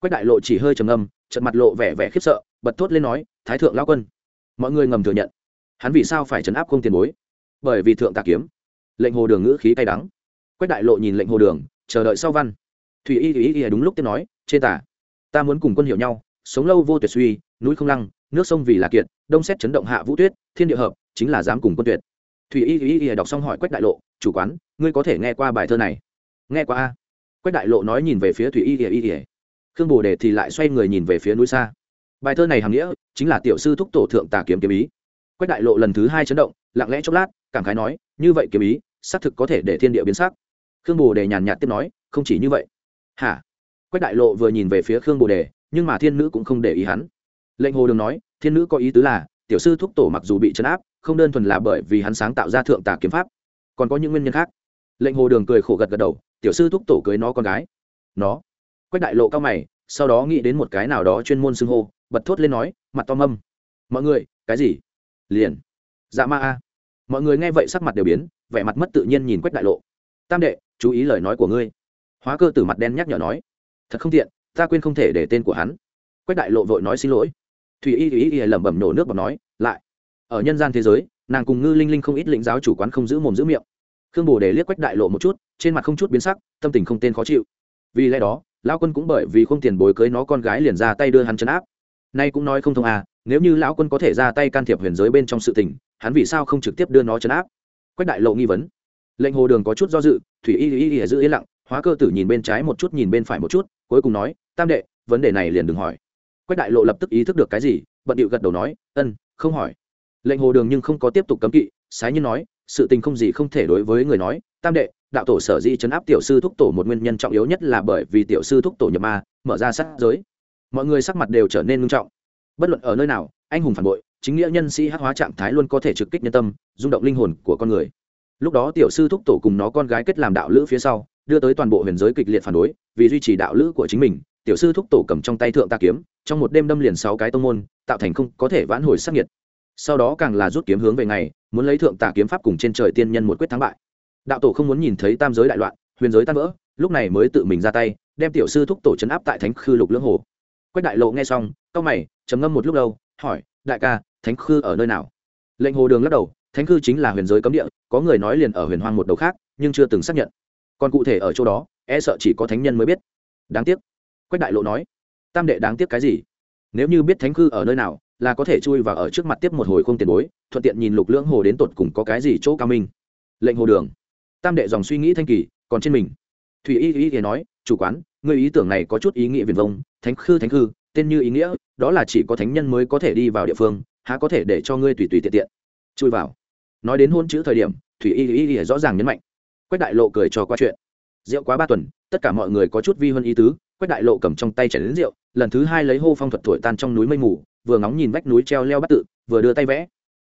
[SPEAKER 1] Quách đại lộ chỉ hơi trầm âm trận mặt lộ vẻ vẻ khiếp sợ, bật thốt lên nói, thái thượng lao quân. Mọi người ngầm thừa nhận. Hắn vì sao phải chấn áp không tiền bối? Bởi vì thượng tạ kiếm. Lệnh hồ đường ngữ khí cay đắng. Quách đại lộ nhìn lệnh hồ đường chờ đợi sau văn. Thủy y thì y đúng lúc tiếp nói trên tả ta muốn cùng quân hiểu nhau, sống lâu vô tuyệt suy, núi không lăng, nước sông vì là kiệt, đông xét chấn động hạ vũ tuyết, thiên địa hợp, chính là dám cùng quân tuyệt. Thủy y y y đọc xong hỏi quách đại lộ, chủ quán, ngươi có thể nghe qua bài thơ này? Nghe qua a. Quách đại lộ nói nhìn về phía thủy y y y y. Khương bồ đề thì lại xoay người nhìn về phía núi xa. Bài thơ này hàm nghĩa, chính là tiểu sư thúc tổ thượng tà kiếm kiếm ý. Quách đại lộ lần thứ hai chấn động, lặng lẽ chốc lát, cảm khái nói, như vậy kiếm ý, xác thực có thể để thiên địa biến sắc khương bồ đề nhàn nhạt tiếp nói, không chỉ như vậy. Hả? Quách đại lộ vừa nhìn về phía khương bồ đề, nhưng mà thiên nữ cũng không để ý hắn. Lệnh hồ đường nói, thiên nữ có ý tứ là, tiểu sư thúc tổ mặc dù bị chấn áp, không đơn thuần là bởi vì hắn sáng tạo ra thượng tà kiếm pháp, còn có những nguyên nhân khác. Lệnh hồ đường cười khổ gật gật đầu, tiểu sư thúc tổ cưới nó con gái. Nó? Quách đại lộ cao mày, sau đó nghĩ đến một cái nào đó chuyên môn xưng hô, bật thốt lên nói, mặt to mâm. Mọi người, cái gì? Liền. Dạ ma a. Mọi người nghe vậy sắc mặt đều biến, vẻ mặt mất tự nhiên nhìn quách đại lộ tam đệ, chú ý lời nói của ngươi. Hóa cơ tử mặt đen nhắc nhở nói, thật không tiện, ta quên không thể để tên của hắn. Quách đại lộ vội nói xin lỗi. Thùy y y y lẩm bẩm nổ nước và nói, lại, ở nhân gian thế giới, nàng cùng ngư linh linh không ít lĩnh giáo chủ quán không giữ mồm giữ miệng. Khương bồ để liếc quách đại lộ một chút, trên mặt không chút biến sắc, tâm tình không tên khó chịu. Vì lẽ đó, lão quân cũng bởi vì không tiền bồi cưới nó con gái liền ra tay đưa hắn chấn áp. Nay cũng nói không thông à nếu như lão quân có thể ra tay can thiệp huyền giới bên trong sự tình, hắn vì sao không trực tiếp đưa nó chấn áp? Quách đại lộ nghi vấn lệnh hồ đường có chút do dự, thủy y y y giữ yên lặng, hóa cơ tử nhìn bên trái một chút, nhìn bên phải một chút, cuối cùng nói, tam đệ, vấn đề này liền đừng hỏi. Quách đại lộ lập tức ý thức được cái gì, bận điệu gật đầu nói, ân, không hỏi. Lệnh hồ đường nhưng không có tiếp tục cấm kỵ, sái nhiên nói, sự tình không gì không thể đối với người nói, tam đệ, đạo tổ sở di chấn áp tiểu sư thúc tổ một nguyên nhân trọng yếu nhất là bởi vì tiểu sư thúc tổ nhập ma, mở ra sát giới. Mọi người sắc mặt đều trở nên nghiêm trọng. Bất luận ở nơi nào, anh hùng phản bội, chính nghĩa nhân sĩ hắc hóa trạng thái luôn có thể trực kích nhân tâm, rung động linh hồn của con người lúc đó tiểu sư thúc tổ cùng nó con gái kết làm đạo lữ phía sau, đưa tới toàn bộ huyền giới kịch liệt phản đối, vì duy trì đạo lữ của chính mình, tiểu sư thúc tổ cầm trong tay thượng ta kiếm, trong một đêm đâm liền sáu cái tông môn, tạo thành không có thể vãn hồi sắc nhiệt. Sau đó càng là rút kiếm hướng về ngày, muốn lấy thượng tà kiếm pháp cùng trên trời tiên nhân một quyết thắng bại. Đạo tổ không muốn nhìn thấy tam giới đại loạn, huyền giới tan vỡ, lúc này mới tự mình ra tay, đem tiểu sư thúc tổ chấn áp tại thánh khư lục lưỡng hồ. Quách đại lộ nghe xong, cau mày, trầm ngâm một lúc lâu, hỏi, đại ca, thánh khư ở nơi nào? Lệnh hồ đường lắc đầu thánh cư chính là huyền giới cấm địa, có người nói liền ở huyền hoang một đầu khác, nhưng chưa từng xác nhận. Còn cụ thể ở chỗ đó e sợ chỉ có thánh nhân mới biết. Đáng tiếc. Quách đại lộ nói, tam đệ đáng tiếc cái gì? Nếu như biết thánh cư ở nơi nào, là có thể chui vào ở trước mặt tiếp một hồi không tiền bối, thuận tiện nhìn lục lưỡng hồ đến tột cùng có cái gì chỗ cao minh. Lệnh hồ đường. Tam đệ dòng suy nghĩ thanh kỳ, còn trên mình. Thủy y y y nói, chủ quán người ý tưởng này có chút ý nghĩa viền vông. Thánh khư thánh khư, tên như ý nghĩa, đó là chỉ có thánh nhân mới có thể đi vào địa phương, há có thể để cho ngươi tùy tùy tiện tiện chui vào. Nói đến hôn chữ thời điểm, thủy y y y rõ ràng nhấn mạnh. Quách đại lộ cười cho qua chuyện. Rượu quá ba tuần, tất cả mọi người có chút vi hơn ý tứ, quách đại lộ cầm trong tay chảy đến rượu, lần thứ hai lấy hô phong thuật thổi tan trong núi mây mù, vừa ngóng nhìn vách núi treo leo bắt tự, vừa đưa tay vẽ.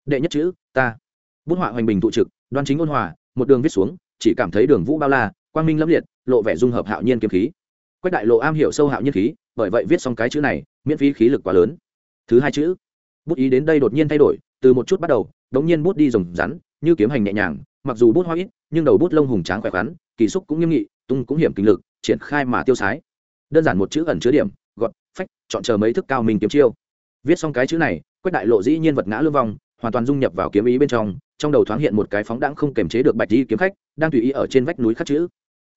[SPEAKER 1] Đệ nhất chữ, ta. Bút họa hoành bình tụ trực, đoan chính ôn hòa, một đường viết xuống, chỉ cảm thấy đường vũ bao la, quang minh lâm liệt, lộ vẻ dung hợp hạo nhiên kiếm khí. Quách đại lộ am hiểu sâu hạo nhiên khí, bởi vậy viết xong cái chữ này, miễn phí khí lực quá lớn. Thứ hai chữ, bút ý đến đây đột nhiên thay đổi, từ một chút bắt đầu đống nhiên bút đi rồng rắn, như kiếm hành nhẹ nhàng, mặc dù bút hoa ít, nhưng đầu bút lông hùng tráng khỏe khoắn, kỳ xúc cũng nghiêm nghị, tung cũng hiểm kinh lực, triển khai mà tiêu sái. Đơn giản một chữ ẩn chứa điểm gọn phách, chọn chờ mấy thức cao minh kiếm chiêu. Viết xong cái chữ này, quách đại lộ dĩ nhiên vật ngã lưu vong hoàn toàn dung nhập vào kiếm ý bên trong trong đầu thoáng hiện một cái phóng đãng không kềm chế được bạch di kiếm khách, đang tùy ý ở trên vách núi khắc chữ.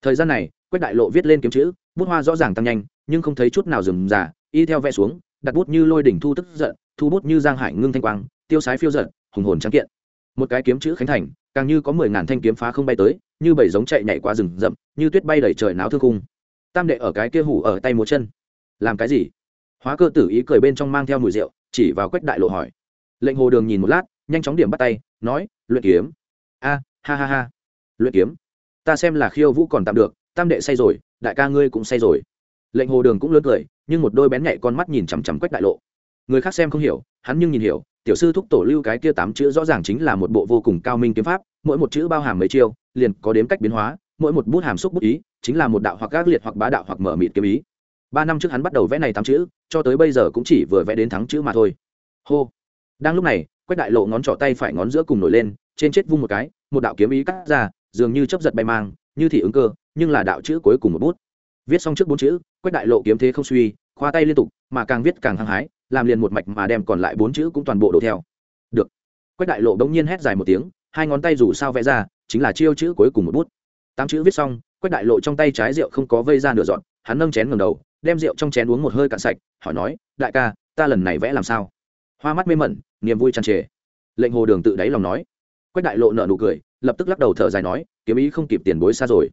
[SPEAKER 1] Thời gian này, quách đại lộ viết lên kiếm chữ, bút hoa rõ ràng tăng nhanh, nhưng không thấy chút nào dừng giả y theo vẽ xuống, đặt bút như lôi đỉnh thu tức giận, thu bút như giang hải ngưng thanh quang, tiêu sái phiêu giận hùng hồn trắng kiện. Một cái kiếm chữ khánh thành, càng như có mười ngàn thanh kiếm phá không bay tới, như bảy giống chạy nhảy qua rừng rậm, như tuyết bay đầy trời náo thương cung tam đệ ở cái kia hủ ở tay múa chân. Làm cái gì? Hóa cơ tử ý cười bên trong mang theo mùi rượu, chỉ vào quách đại lộ hỏi. Lệnh hồ đường nhìn một lát, nhanh chóng điểm bắt tay, nói, luyện kiếm. A, ha ha ha. Luyện kiếm? Ta xem là khiêu vũ còn tạm được, tam đệ say rồi, đại ca ngươi cũng say rồi. Lệnh hồ đường cũng lớn cười, nhưng một đôi bén nhạy con mắt nhìn chằm chằm quách đại lộ. Người khác xem không hiểu, hắn nhưng nhìn hiểu tiểu sư thúc tổ lưu cái kia tám chữ rõ ràng chính là một bộ vô cùng cao minh kiếm pháp, mỗi một chữ bao hàm mấy chiêu, liền có đếm cách biến hóa, mỗi một bút hàm xúc bút ý, chính là một đạo hoặc gác liệt hoặc bá đạo hoặc mở mịt kiếm ý. Ba năm trước hắn bắt đầu vẽ này tám chữ, cho tới bây giờ cũng chỉ vừa vẽ đến thắng chữ mà thôi. Hô. Đang lúc này, quách đại lộ ngón trỏ tay phải ngón giữa cùng nổi lên, trên chết vung một cái, một đạo kiếm ý cắt ra, dường như chấp giật bay mang, như thị ứng cơ, nhưng là đạo chữ cuối cùng một bút. Viết xong trước bốn chữ, quách đại lộ kiếm thế không suy khoa tay liên tục, mà càng viết càng hăng hái, làm liền một mạch mà đem còn lại bốn chữ cũng toàn bộ đổ theo. Được. Quách đại lộ đống nhiên hét dài một tiếng, hai ngón tay dù sao vẽ ra, chính là chiêu chữ cuối cùng một bút. Tám chữ viết xong, quách đại lộ trong tay trái rượu không có vây ra nửa dọn, hắn nâng chén ngầm đầu, đem rượu trong chén uống một hơi cạn sạch, hỏi nói, đại ca, ta lần này vẽ làm sao? Hoa mắt mê mẩn, niềm vui tràn trề. Lệnh hồ đường tự đáy lòng nói. Quách đại lộ nợ nụ cười, lập tức lắc đầu thở dài nói, kiếm ý không kịp tiền bối xa rồi.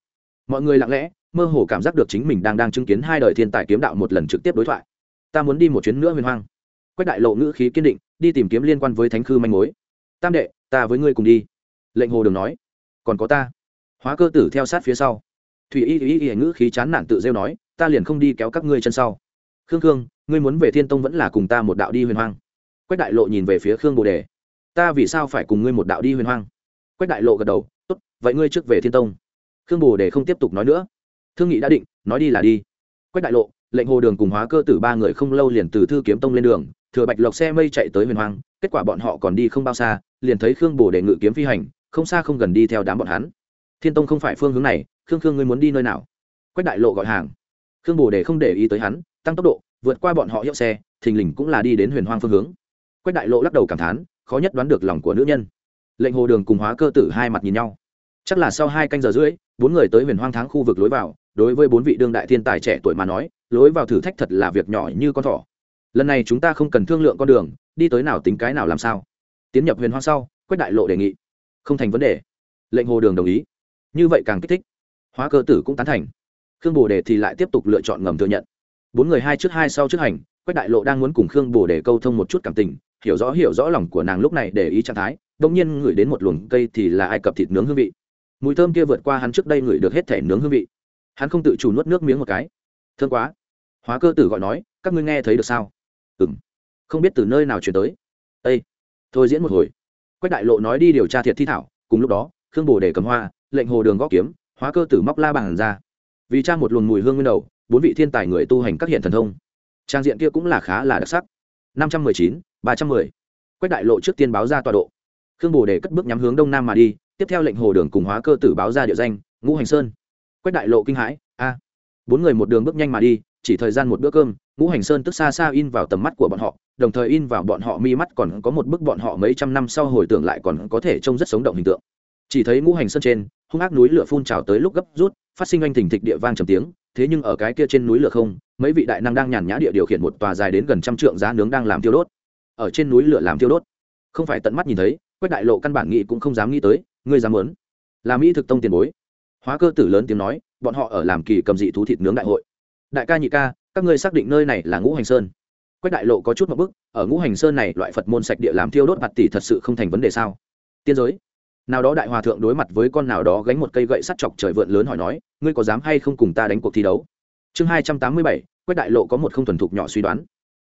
[SPEAKER 1] Mọi người lặng lẽ mơ hồ cảm giác được chính mình đang đang chứng kiến hai đời thiên tài kiếm đạo một lần trực tiếp đối thoại. Ta muốn đi một chuyến nữa huyền hoang. Quách đại lộ ngữ khí kiên định, đi tìm kiếm liên quan với thánh khư manh mối. Tam đệ, ta với ngươi cùng đi. Lệnh hồ đường nói. Còn có ta. Hóa cơ tử theo sát phía sau. Thủy y y y ngữ khí chán nản tự rêu nói, ta liền không đi kéo các ngươi chân sau. Khương khương, ngươi muốn về thiên tông vẫn là cùng ta một đạo đi huyền hoang? Quách đại lộ nhìn về phía khương bồ đề. Ta vì sao phải cùng ngươi một đạo đi huyền hoang? Quách đại lộ gật đầu, tốt, vậy ngươi trước về thiên tông. Khương bồ đề không tiếp tục nói nữa thương nghị đã định, nói đi là đi. Quách đại lộ, lệnh hồ đường cùng hóa cơ tử ba người không lâu liền từ thư kiếm tông lên đường, thừa bạch lộc xe mây chạy tới huyền hoang, kết quả bọn họ còn đi không bao xa, liền thấy khương bồ đề ngự kiếm phi hành, không xa không gần đi theo đám bọn hắn. Thiên tông không phải phương hướng này, khương khương ngươi muốn đi nơi nào? Quách đại lộ gọi hàng. Khương bồ đề không để ý tới hắn, tăng tốc độ, vượt qua bọn họ hiệu xe, thình lình cũng là đi đến huyền hoang phương hướng. Quách đại lộ lắc đầu cảm thán, khó nhất đoán được lòng của nữ nhân. Lệnh hồ đường cùng hóa cơ tử hai mặt nhìn nhau. Chắc là sau hai canh giờ rưỡi, bốn người tới huyền hoang tháng khu vực lối vào đối với bốn vị đương đại thiên tài trẻ tuổi mà nói, lối vào thử thách thật là việc nhỏ như con thỏ. Lần này chúng ta không cần thương lượng con đường, đi tới nào tính cái nào làm sao. Tiến nhập huyền hoang sau, quách đại lộ đề nghị. Không thành vấn đề. Lệnh hồ đường đồng ý. Như vậy càng kích thích. Hóa cơ tử cũng tán thành. Khương bồ đề thì lại tiếp tục lựa chọn ngầm thừa nhận. Bốn người hai trước hai sau trước hành, quách đại lộ đang muốn cùng khương bồ đề câu thông một chút cảm tình, hiểu rõ hiểu rõ lòng của nàng lúc này để ý trạng thái đông nhiên ngửi đến một luồng cây thì là ai cập thịt nướng hương vị. Mùi thơm kia vượt qua hắn trước đây ngửi được hết thể nướng hương vị hắn không tự chủ nuốt nước miếng một cái. Thương quá. Hóa cơ tử gọi nói, các ngươi nghe thấy được sao? Ừ m không biết từ nơi nào chuyển tới. Â thôi diễn một hồi. Quách đại lộ nói đi điều tra thiệt thi thảo, cùng lúc đó, khương bồ để cầm hoa, lệnh hồ đường gõ kiếm, hóa cơ tử móc la bàn ra. Vì cha một luồng mùi hương nguyên đầu, bốn vị thiên tài người tu hành các hiện thần thông. Trang diện kia cũng là khá là đặc sắc. Năm trăm mười chín, ba trăm mười. Quách đại lộ trước tiên báo ra tọa độ. Khương bồ để cất bước nhắm hướng đông nam mà đi, tiếp theo lệnh hồ đường cùng hóa cơ tử báo ra địa danh, ngũ hành sơn quách đại lộ kinh hãi, a, bốn người một đường bước nhanh mà đi, chỉ thời gian một bữa cơm, ngũ hành sơn tức xa xa in vào tầm mắt của bọn họ, đồng thời in vào bọn họ mi mắt còn có một bức bọn họ mấy trăm năm sau hồi tưởng lại còn có thể trông rất sống động hình tượng. Chỉ thấy ngũ hành sơn trên, hung ác núi lửa phun trào tới lúc gấp rút, phát sinh anh thình thịch địa vang trầm tiếng, thế nhưng ở cái kia trên núi lửa không, mấy vị đại năng đang nhàn nhã địa điều khiển một tòa dài đến gần trăm trượng giá nướng đang làm tiêu đốt. Ở trên núi lửa làm tiêu đốt. Không phải tận mắt nhìn thấy, quách đại lộ căn bản nghĩ cũng không dám nghĩ tới, ngươi dám muốn là mỹ thực tông tiền bối hóa cơ tử lớn tiếng nói, bọn họ ở làm kỳ cầm dị thú thịt nướng đại hội. Đại ca nhị ca, các ngươi xác định nơi này là ngũ hành sơn. Quách đại lộ có chút một bức, ở ngũ hành sơn này loại phật môn sạch địa làm thiêu đốt mặt tỷ thật sự không thành vấn đề sao? Tiên giới. Nào đó đại hòa thượng đối mặt với con nào đó gánh một cây gậy sắt chọc trời vượn lớn hỏi nói, ngươi có dám hay không cùng ta đánh cuộc thi đấu? Chương hai trăm tám mươi bảy, quách đại lộ có một không thuần thục nhỏ suy đoán.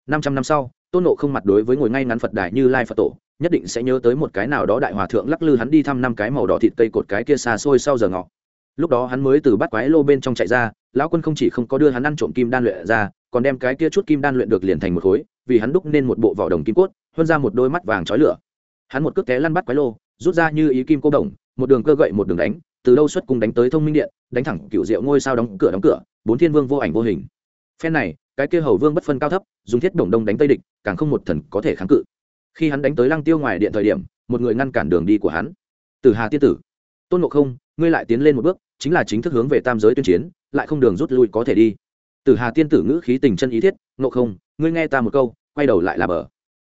[SPEAKER 1] Năm trăm năm sau, tôn nộ không mặt đối với ngồi ngay ngắn phật đài như lai phật tổ, nhất định sẽ nhớ tới một cái nào đó đại hòa thượng lắc lư hắn đi thăm năm cái màu đỏ thịt cây cột cái kia xa xôi sau giờ ngọ lúc đó hắn mới từ bắt quái lô bên trong chạy ra, lão quân không chỉ không có đưa hắn ăn trộm kim đan luyện ra, còn đem cái kia chút kim đan luyện được liền thành một khối, vì hắn đúc nên một bộ vỏ đồng kim cốt, hơn ra một đôi mắt vàng chói lửa. Hắn một cước té lăn bắt quái lô, rút ra như ý kim cô đồng, một đường cơ gậy một đường đánh, từ đâu xuất cung đánh tới thông minh điện, đánh thẳng cựu diệu ngôi sao đóng cửa đóng cửa, bốn thiên vương vô ảnh vô hình. Phen này, cái kia hầu vương bất phân cao thấp, dùng thiết đồng đông đánh tây địch, càng không một thần có thể kháng cự. Khi hắn đánh tới lăng tiêu ngoài điện thời điểm, một người ngăn cản đường đi của hắn. Từ hà tiên tử, tôn ngộ không, ngươi lại tiến lên một bước chính là chính thức hướng về tam giới tuyên chiến, lại không đường rút lui có thể đi. Từ hà tiên tử ngữ khí tình chân ý thiết, ngộ không, ngươi nghe ta một câu, quay đầu lại là bờ.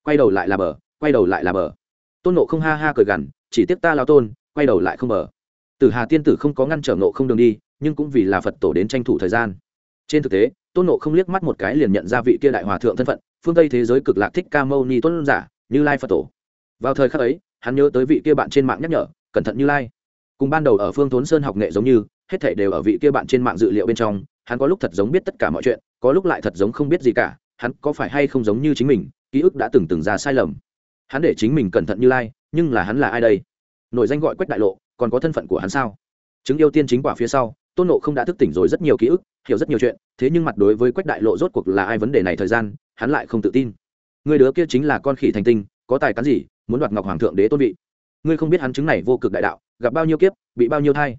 [SPEAKER 1] Quay đầu lại là bờ, quay đầu lại là bờ. Tôn ngộ không ha ha cười gằn, chỉ tiếp ta lao tôn, quay đầu lại không bờ. Từ hà tiên tử không có ngăn trở ngộ không đường đi, nhưng cũng vì là phật tổ đến tranh thủ thời gian. Trên thực tế, tôn ngộ không liếc mắt một cái liền nhận ra vị kia đại hòa thượng thân phận, phương tây thế giới cực lạc thích ca mâu ni tôn giả, như lai phật tổ. Vào thời khắc ấy, hắn nhớ tới vị kia bạn trên mạng nhắc nhở, cẩn thận như lai cùng ban đầu ở phương thốn sơn học nghệ giống như, hết thảy đều ở vị kia bạn trên mạng dự liệu bên trong, hắn có lúc thật giống biết tất cả mọi chuyện, có lúc lại thật giống không biết gì cả, hắn có phải hay không giống như chính mình, ký ức đã từng từng ra sai lầm. Hắn để chính mình cẩn thận như lai, nhưng là hắn là ai đây? Nội danh gọi quách đại lộ, còn có thân phận của hắn sao? Chứng yêu tiên chính quả phía sau, tôn nộ không đã thức tỉnh rồi rất nhiều ký ức, hiểu rất nhiều chuyện, thế nhưng mặt đối với quách đại lộ rốt cuộc là ai vấn đề này thời gian, hắn lại không tự tin. Người đứa kia chính là con khỉ thành tinh, có tài cán gì, muốn đoạt ngọc hoàng thượng đế tôn vị. Ngươi không biết hắn chứng này vô cực đại đạo gặp bao nhiêu kiếp, bị bao nhiêu thai.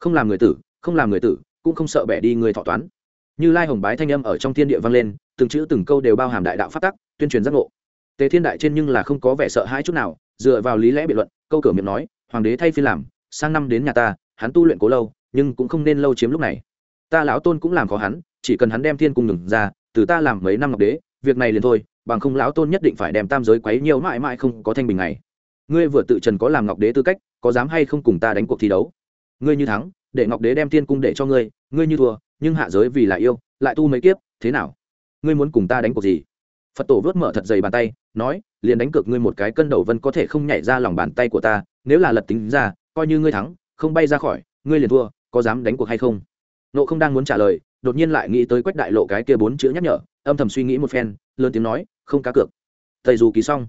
[SPEAKER 1] Không làm người tử, không làm người tử, cũng không sợ bẻ đi người thọ toán. Như lai hồng bái thanh âm ở trong thiên địa vang lên, từng chữ từng câu đều bao hàm đại đạo phát tắc, tuyên truyền giác ngộ. Tề thiên đại trên nhưng là không có vẻ sợ hãi chút nào, dựa vào lý lẽ biện luận, câu cửa miệng nói, hoàng đế thay phi làm, sang năm đến nhà ta, hắn tu luyện cố lâu, nhưng cũng không nên lâu chiếm lúc này. Ta lão tôn cũng làm khó hắn, chỉ cần hắn đem thiên cung ngừng ra, từ ta làm mấy năm ngọc đế, việc này liền thôi, bằng không lão tôn nhất định phải đem tam giới quấy nhiều mãi mãi không có thanh bình này ngươi vừa tự trần có làm ngọc đế tư cách, có dám hay không cùng ta đánh cuộc thi đấu? Ngươi như thắng, để ngọc đế đem thiên cung để cho ngươi ngươi như thua, nhưng hạ giới vì là yêu, lại tu mấy kiếp, thế nào? Ngươi muốn cùng ta đánh cuộc gì? Phật tổ vớt mở thật dày bàn tay, nói, liền đánh cược ngươi một cái cân đầu vân có thể không nhảy ra lòng bàn tay của ta, nếu là lật tính ra, coi như ngươi thắng, không bay ra khỏi, ngươi liền thua, có dám đánh cuộc hay không? Nộ không đang muốn trả lời, đột nhiên lại nghĩ tới quách đại lộ cái kia bốn chữ nhắc nhở, âm thầm suy nghĩ một phen, lớn tiếng nói, không cá cược. Thầy dù ký xong.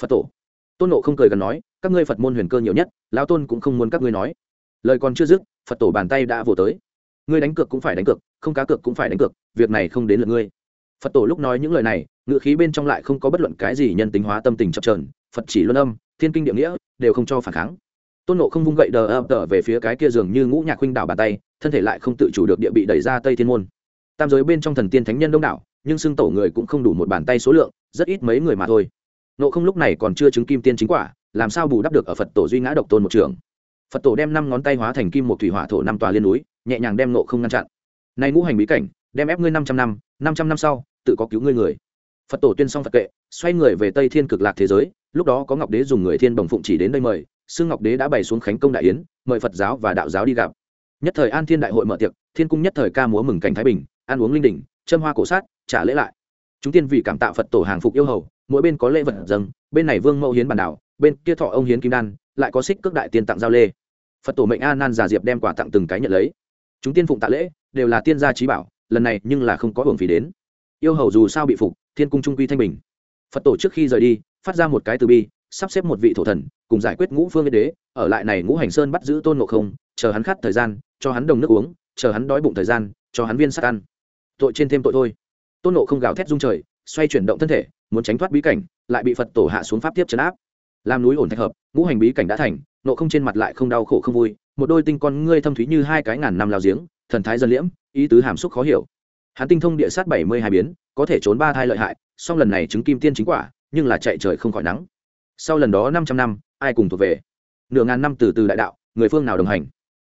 [SPEAKER 1] Phật tổ tôn nộ không cười gần nói, các ngươi phật môn huyền cơ nhiều nhất, lão tôn cũng không muốn các ngươi nói. Lời còn chưa dứt, phật tổ bàn tay đã vỗ tới. Ngươi đánh cược cũng phải đánh cược, không cá cược cũng phải đánh cược, việc này không đến lượt ngươi. Phật tổ lúc nói những lời này ngựa khí bên trong lại không có bất luận cái gì nhân tính hóa tâm tình chập trờn phật chỉ luân âm, thiên kinh địa nghĩa, đều không cho phản kháng. Tôn nộ không vung gậy đờ ập tờ về phía cái kia giường như ngũ nhạc huynh đảo bàn tay, thân thể lại không tự chủ được địa bị đẩy ra tây thiên môn. Tam giới bên trong thần tiên thánh nhân đông đảo, nhưng xưng tổ người cũng không đủ một bàn tay số lượng, rất ít mấy người mà thôi nộ không lúc này còn chưa chứng kim tiên chính quả, làm sao bù đắp được ở phật tổ duy ngã độc tôn một trường? Phật tổ đem năm ngón tay hóa thành kim một thủy hỏa thổ năm tòa liên núi, nhẹ nhàng đem nộ không ngăn chặn. Nay ngũ hành bí cảnh, đem ép ngươi năm trăm năm năm trăm năm sau, tự có cứu ngươi người. Phật tổ tuyên xong phật kệ, xoay người về tây thiên cực lạc thế giới, lúc đó có ngọc đế dùng người thiên bồng phụng chỉ đến đây mời xương ngọc đế đã bày xuống khánh công đại yến, mời phật giáo và đạo giáo đi gặp. Nhất thời an thiên đại hội mở tiệc, thiên cung nhất thời ca múa mừng cảnh thái bình, ăn uống linh đỉnh, châm hoa cổ sát, trả lễ lại. Chúng tiên vì cảm tạ phật tổ hàng phục yêu hầu mỗi bên có lễ vật dâng, bên này vương mẫu hiến bản đảo, bên kia thọ ông hiến kim đan, lại có xích cước đại tiên tặng giao lê. Phật tổ mệnh a nan già diệp đem quà tặng từng cái nhận lấy. Chúng tiên phụng tạ lễ, đều là tiên gia trí bảo, lần này nhưng là không có hưởng phí đến. Yêu hầu dù sao bị phục, thiên cung trung quy thanh bình. Phật tổ trước khi rời đi, phát ra một cái từ bi, sắp xếp một vị thổ thần, cùng giải quyết ngũ phương yên đế, ở lại này ngũ hành sơn bắt giữ tôn ngộ không, chờ hắn khát thời gian, cho hắn đồng nước uống, chờ hắn đói bụng thời gian, cho hắn viên sắt ăn. Tội trên thêm tội thôi. Tôn ngộ không gào thét rung trời, xoay chuyển động thân thể muốn tránh thoát bí cảnh, lại bị phật tổ hạ xuống pháp tiếp chấn áp. Làm núi ổn thạch hợp, ngũ hành bí cảnh đã thành, nộ không trên mặt lại không đau khổ không vui, một đôi tinh con ngươi thâm thúy như hai cái ngàn năm lao giếng, thần thái dân liễm, ý tứ hàm xúc khó hiểu. Hắn tinh thông địa sát bảy mươi hai biến, có thể trốn ba thai lợi hại, song lần này chứng kim tiên chính quả, nhưng là chạy trời không khỏi nắng. Sau lần đó năm trăm năm, ai cùng thuộc về? Nửa ngàn năm từ từ đại đạo, người phương nào đồng hành?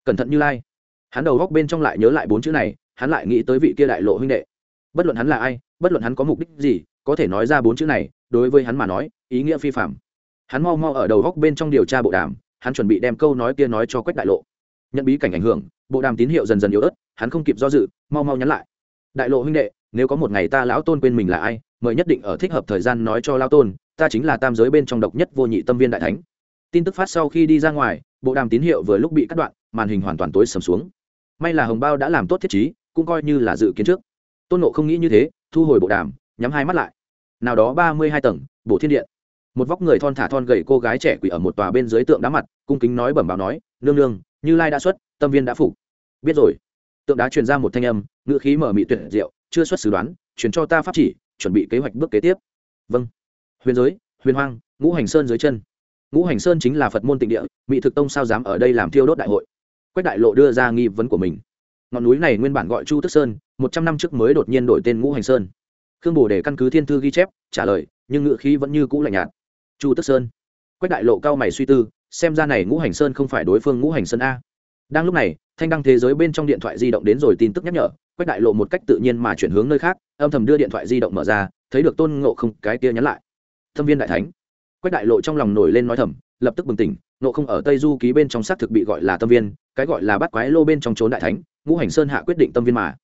[SPEAKER 1] Cẩn thận như lai. Hắn đầu góc bên trong lại nhớ lại bốn chữ này, hắn lại nghĩ tới vị kia đại lộ huynh đệ. Bất luận hắn là ai, bất luận hắn có mục đích gì có thể nói ra bốn chữ này, đối với hắn mà nói, ý nghĩa phi phạm hắn mau mau ở đầu góc bên trong điều tra bộ đàm, hắn chuẩn bị đem câu nói kia nói cho quách đại lộ. Nhận bí cảnh ảnh hưởng, bộ đàm tín hiệu dần dần yếu ớt, hắn không kịp do dự, mau mau nhắn lại. Đại lộ huynh đệ, nếu có một ngày ta lão tôn quên mình là ai, mời nhất định ở thích hợp thời gian nói cho lao tôn, ta chính là tam giới bên trong độc nhất vô nhị tâm viên đại thánh. Tin tức phát sau khi đi ra ngoài, bộ đàm tín hiệu vừa lúc bị cắt đoạn, màn hình hoàn toàn tối sầm xuống. May là hồng bao đã làm tốt thiết chí cũng coi như là dự kiến trước. Tôn nộ không nghĩ như thế, thu hồi bộ đàm nhắm hai mắt lại. Nào đó ba mươi hai tầng bộ thiên điện. Một vóc người thon thả thon gầy cô gái trẻ quỷ ở một tòa bên dưới tượng đá mặt, cung kính nói bẩm báo nói, nương nương, như lai đã xuất, tâm viên đã phục. Biết rồi. Tượng đá truyền ra một thanh âm, ngữ khí mở mị tuyệt diệu, chưa xuất xử đoán, truyền cho ta pháp chỉ, chuẩn bị kế hoạch bước kế tiếp. Vâng. Huyền giới, huyền hoang, ngũ hành sơn dưới chân. Ngũ hành sơn chính là phật môn tịnh địa, mỹ thực tông sao dám ở đây làm thiêu đốt đại hội? Quách đại lộ đưa ra nghi vấn của mình. Ngọn núi này nguyên bản gọi chu tức sơn, một trăm năm trước mới đột nhiên đổi tên ngũ hành sơn khương bồ để căn cứ thiên thư ghi chép, trả lời, nhưng ngựa khí vẫn như cũ lạnh nhạt. Chu tức sơn. Quách đại lộ cao mày suy tư, xem ra này ngũ hành sơn không phải đối phương ngũ hành sơn a. Đang lúc này, thanh đăng thế giới bên trong điện thoại di động đến rồi tin tức nhắc nhở, quách đại lộ một cách tự nhiên mà chuyển hướng nơi khác, âm thầm đưa điện thoại di động mở ra, thấy được tôn ngộ không, cái kia nhắn lại. Thâm viên đại thánh. Quách đại lộ trong lòng nổi lên nói thầm, lập tức bừng tỉnh, ngộ không ở tây du ký bên trong xác thực bị gọi là tâm viên, cái gọi là bắt quái lô bên trong trốn đại thánh, ngũ hành sơn hạ quyết định tâm viên mà.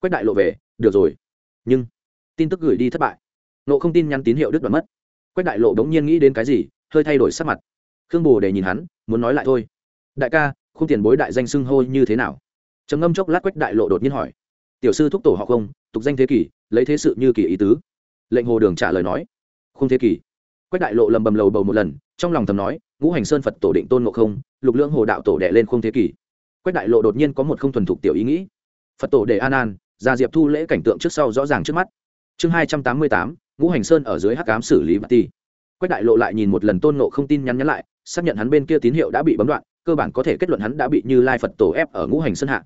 [SPEAKER 1] Quách đại lộ về, được rồi, nhưng tin tức gửi đi thất bại. Nộ không tin nhắn tín hiệu đứt đoạn mất. Quách đại lộ đống nhiên nghĩ đến cái gì, hơi thay đổi sắc mặt. Khương bồ để nhìn hắn, muốn nói lại thôi. Đại ca không tiền bối đại danh xưng hô như thế nào? Trầm ngâm chốc lát quách đại lộ đột nhiên hỏi. Tiểu sư thúc tổ họ không, tục danh thế kỷ, lấy thế sự như kỳ ý tứ. Lệnh hồ đường trả lời nói. Không thế kỷ. Quách đại lộ lầm bầm lầu bầu một lần, trong lòng thầm nói, ngũ hành sơn phật tổ định tôn ngộ không, lục lưỡng hồ đạo tổ đệ lên không thế kỷ. Quách đại lộ đột nhiên có một không thuần thục tiểu ý nghĩ. Phật tổ để an an, ra diệp thu lễ cảnh tượng trước sau rõ ràng trước mắt chương hai trăm tám mươi tám, ngũ hành sơn ở dưới hắc cám xử lý bà ti. Quách đại lộ lại nhìn một lần tôn nộ không tin nhắn nhắn lại, xác nhận hắn bên kia tín hiệu đã bị bấm đoạn, cơ bản có thể kết luận hắn đã bị như lai phật tổ ép ở ngũ hành sơn hạ.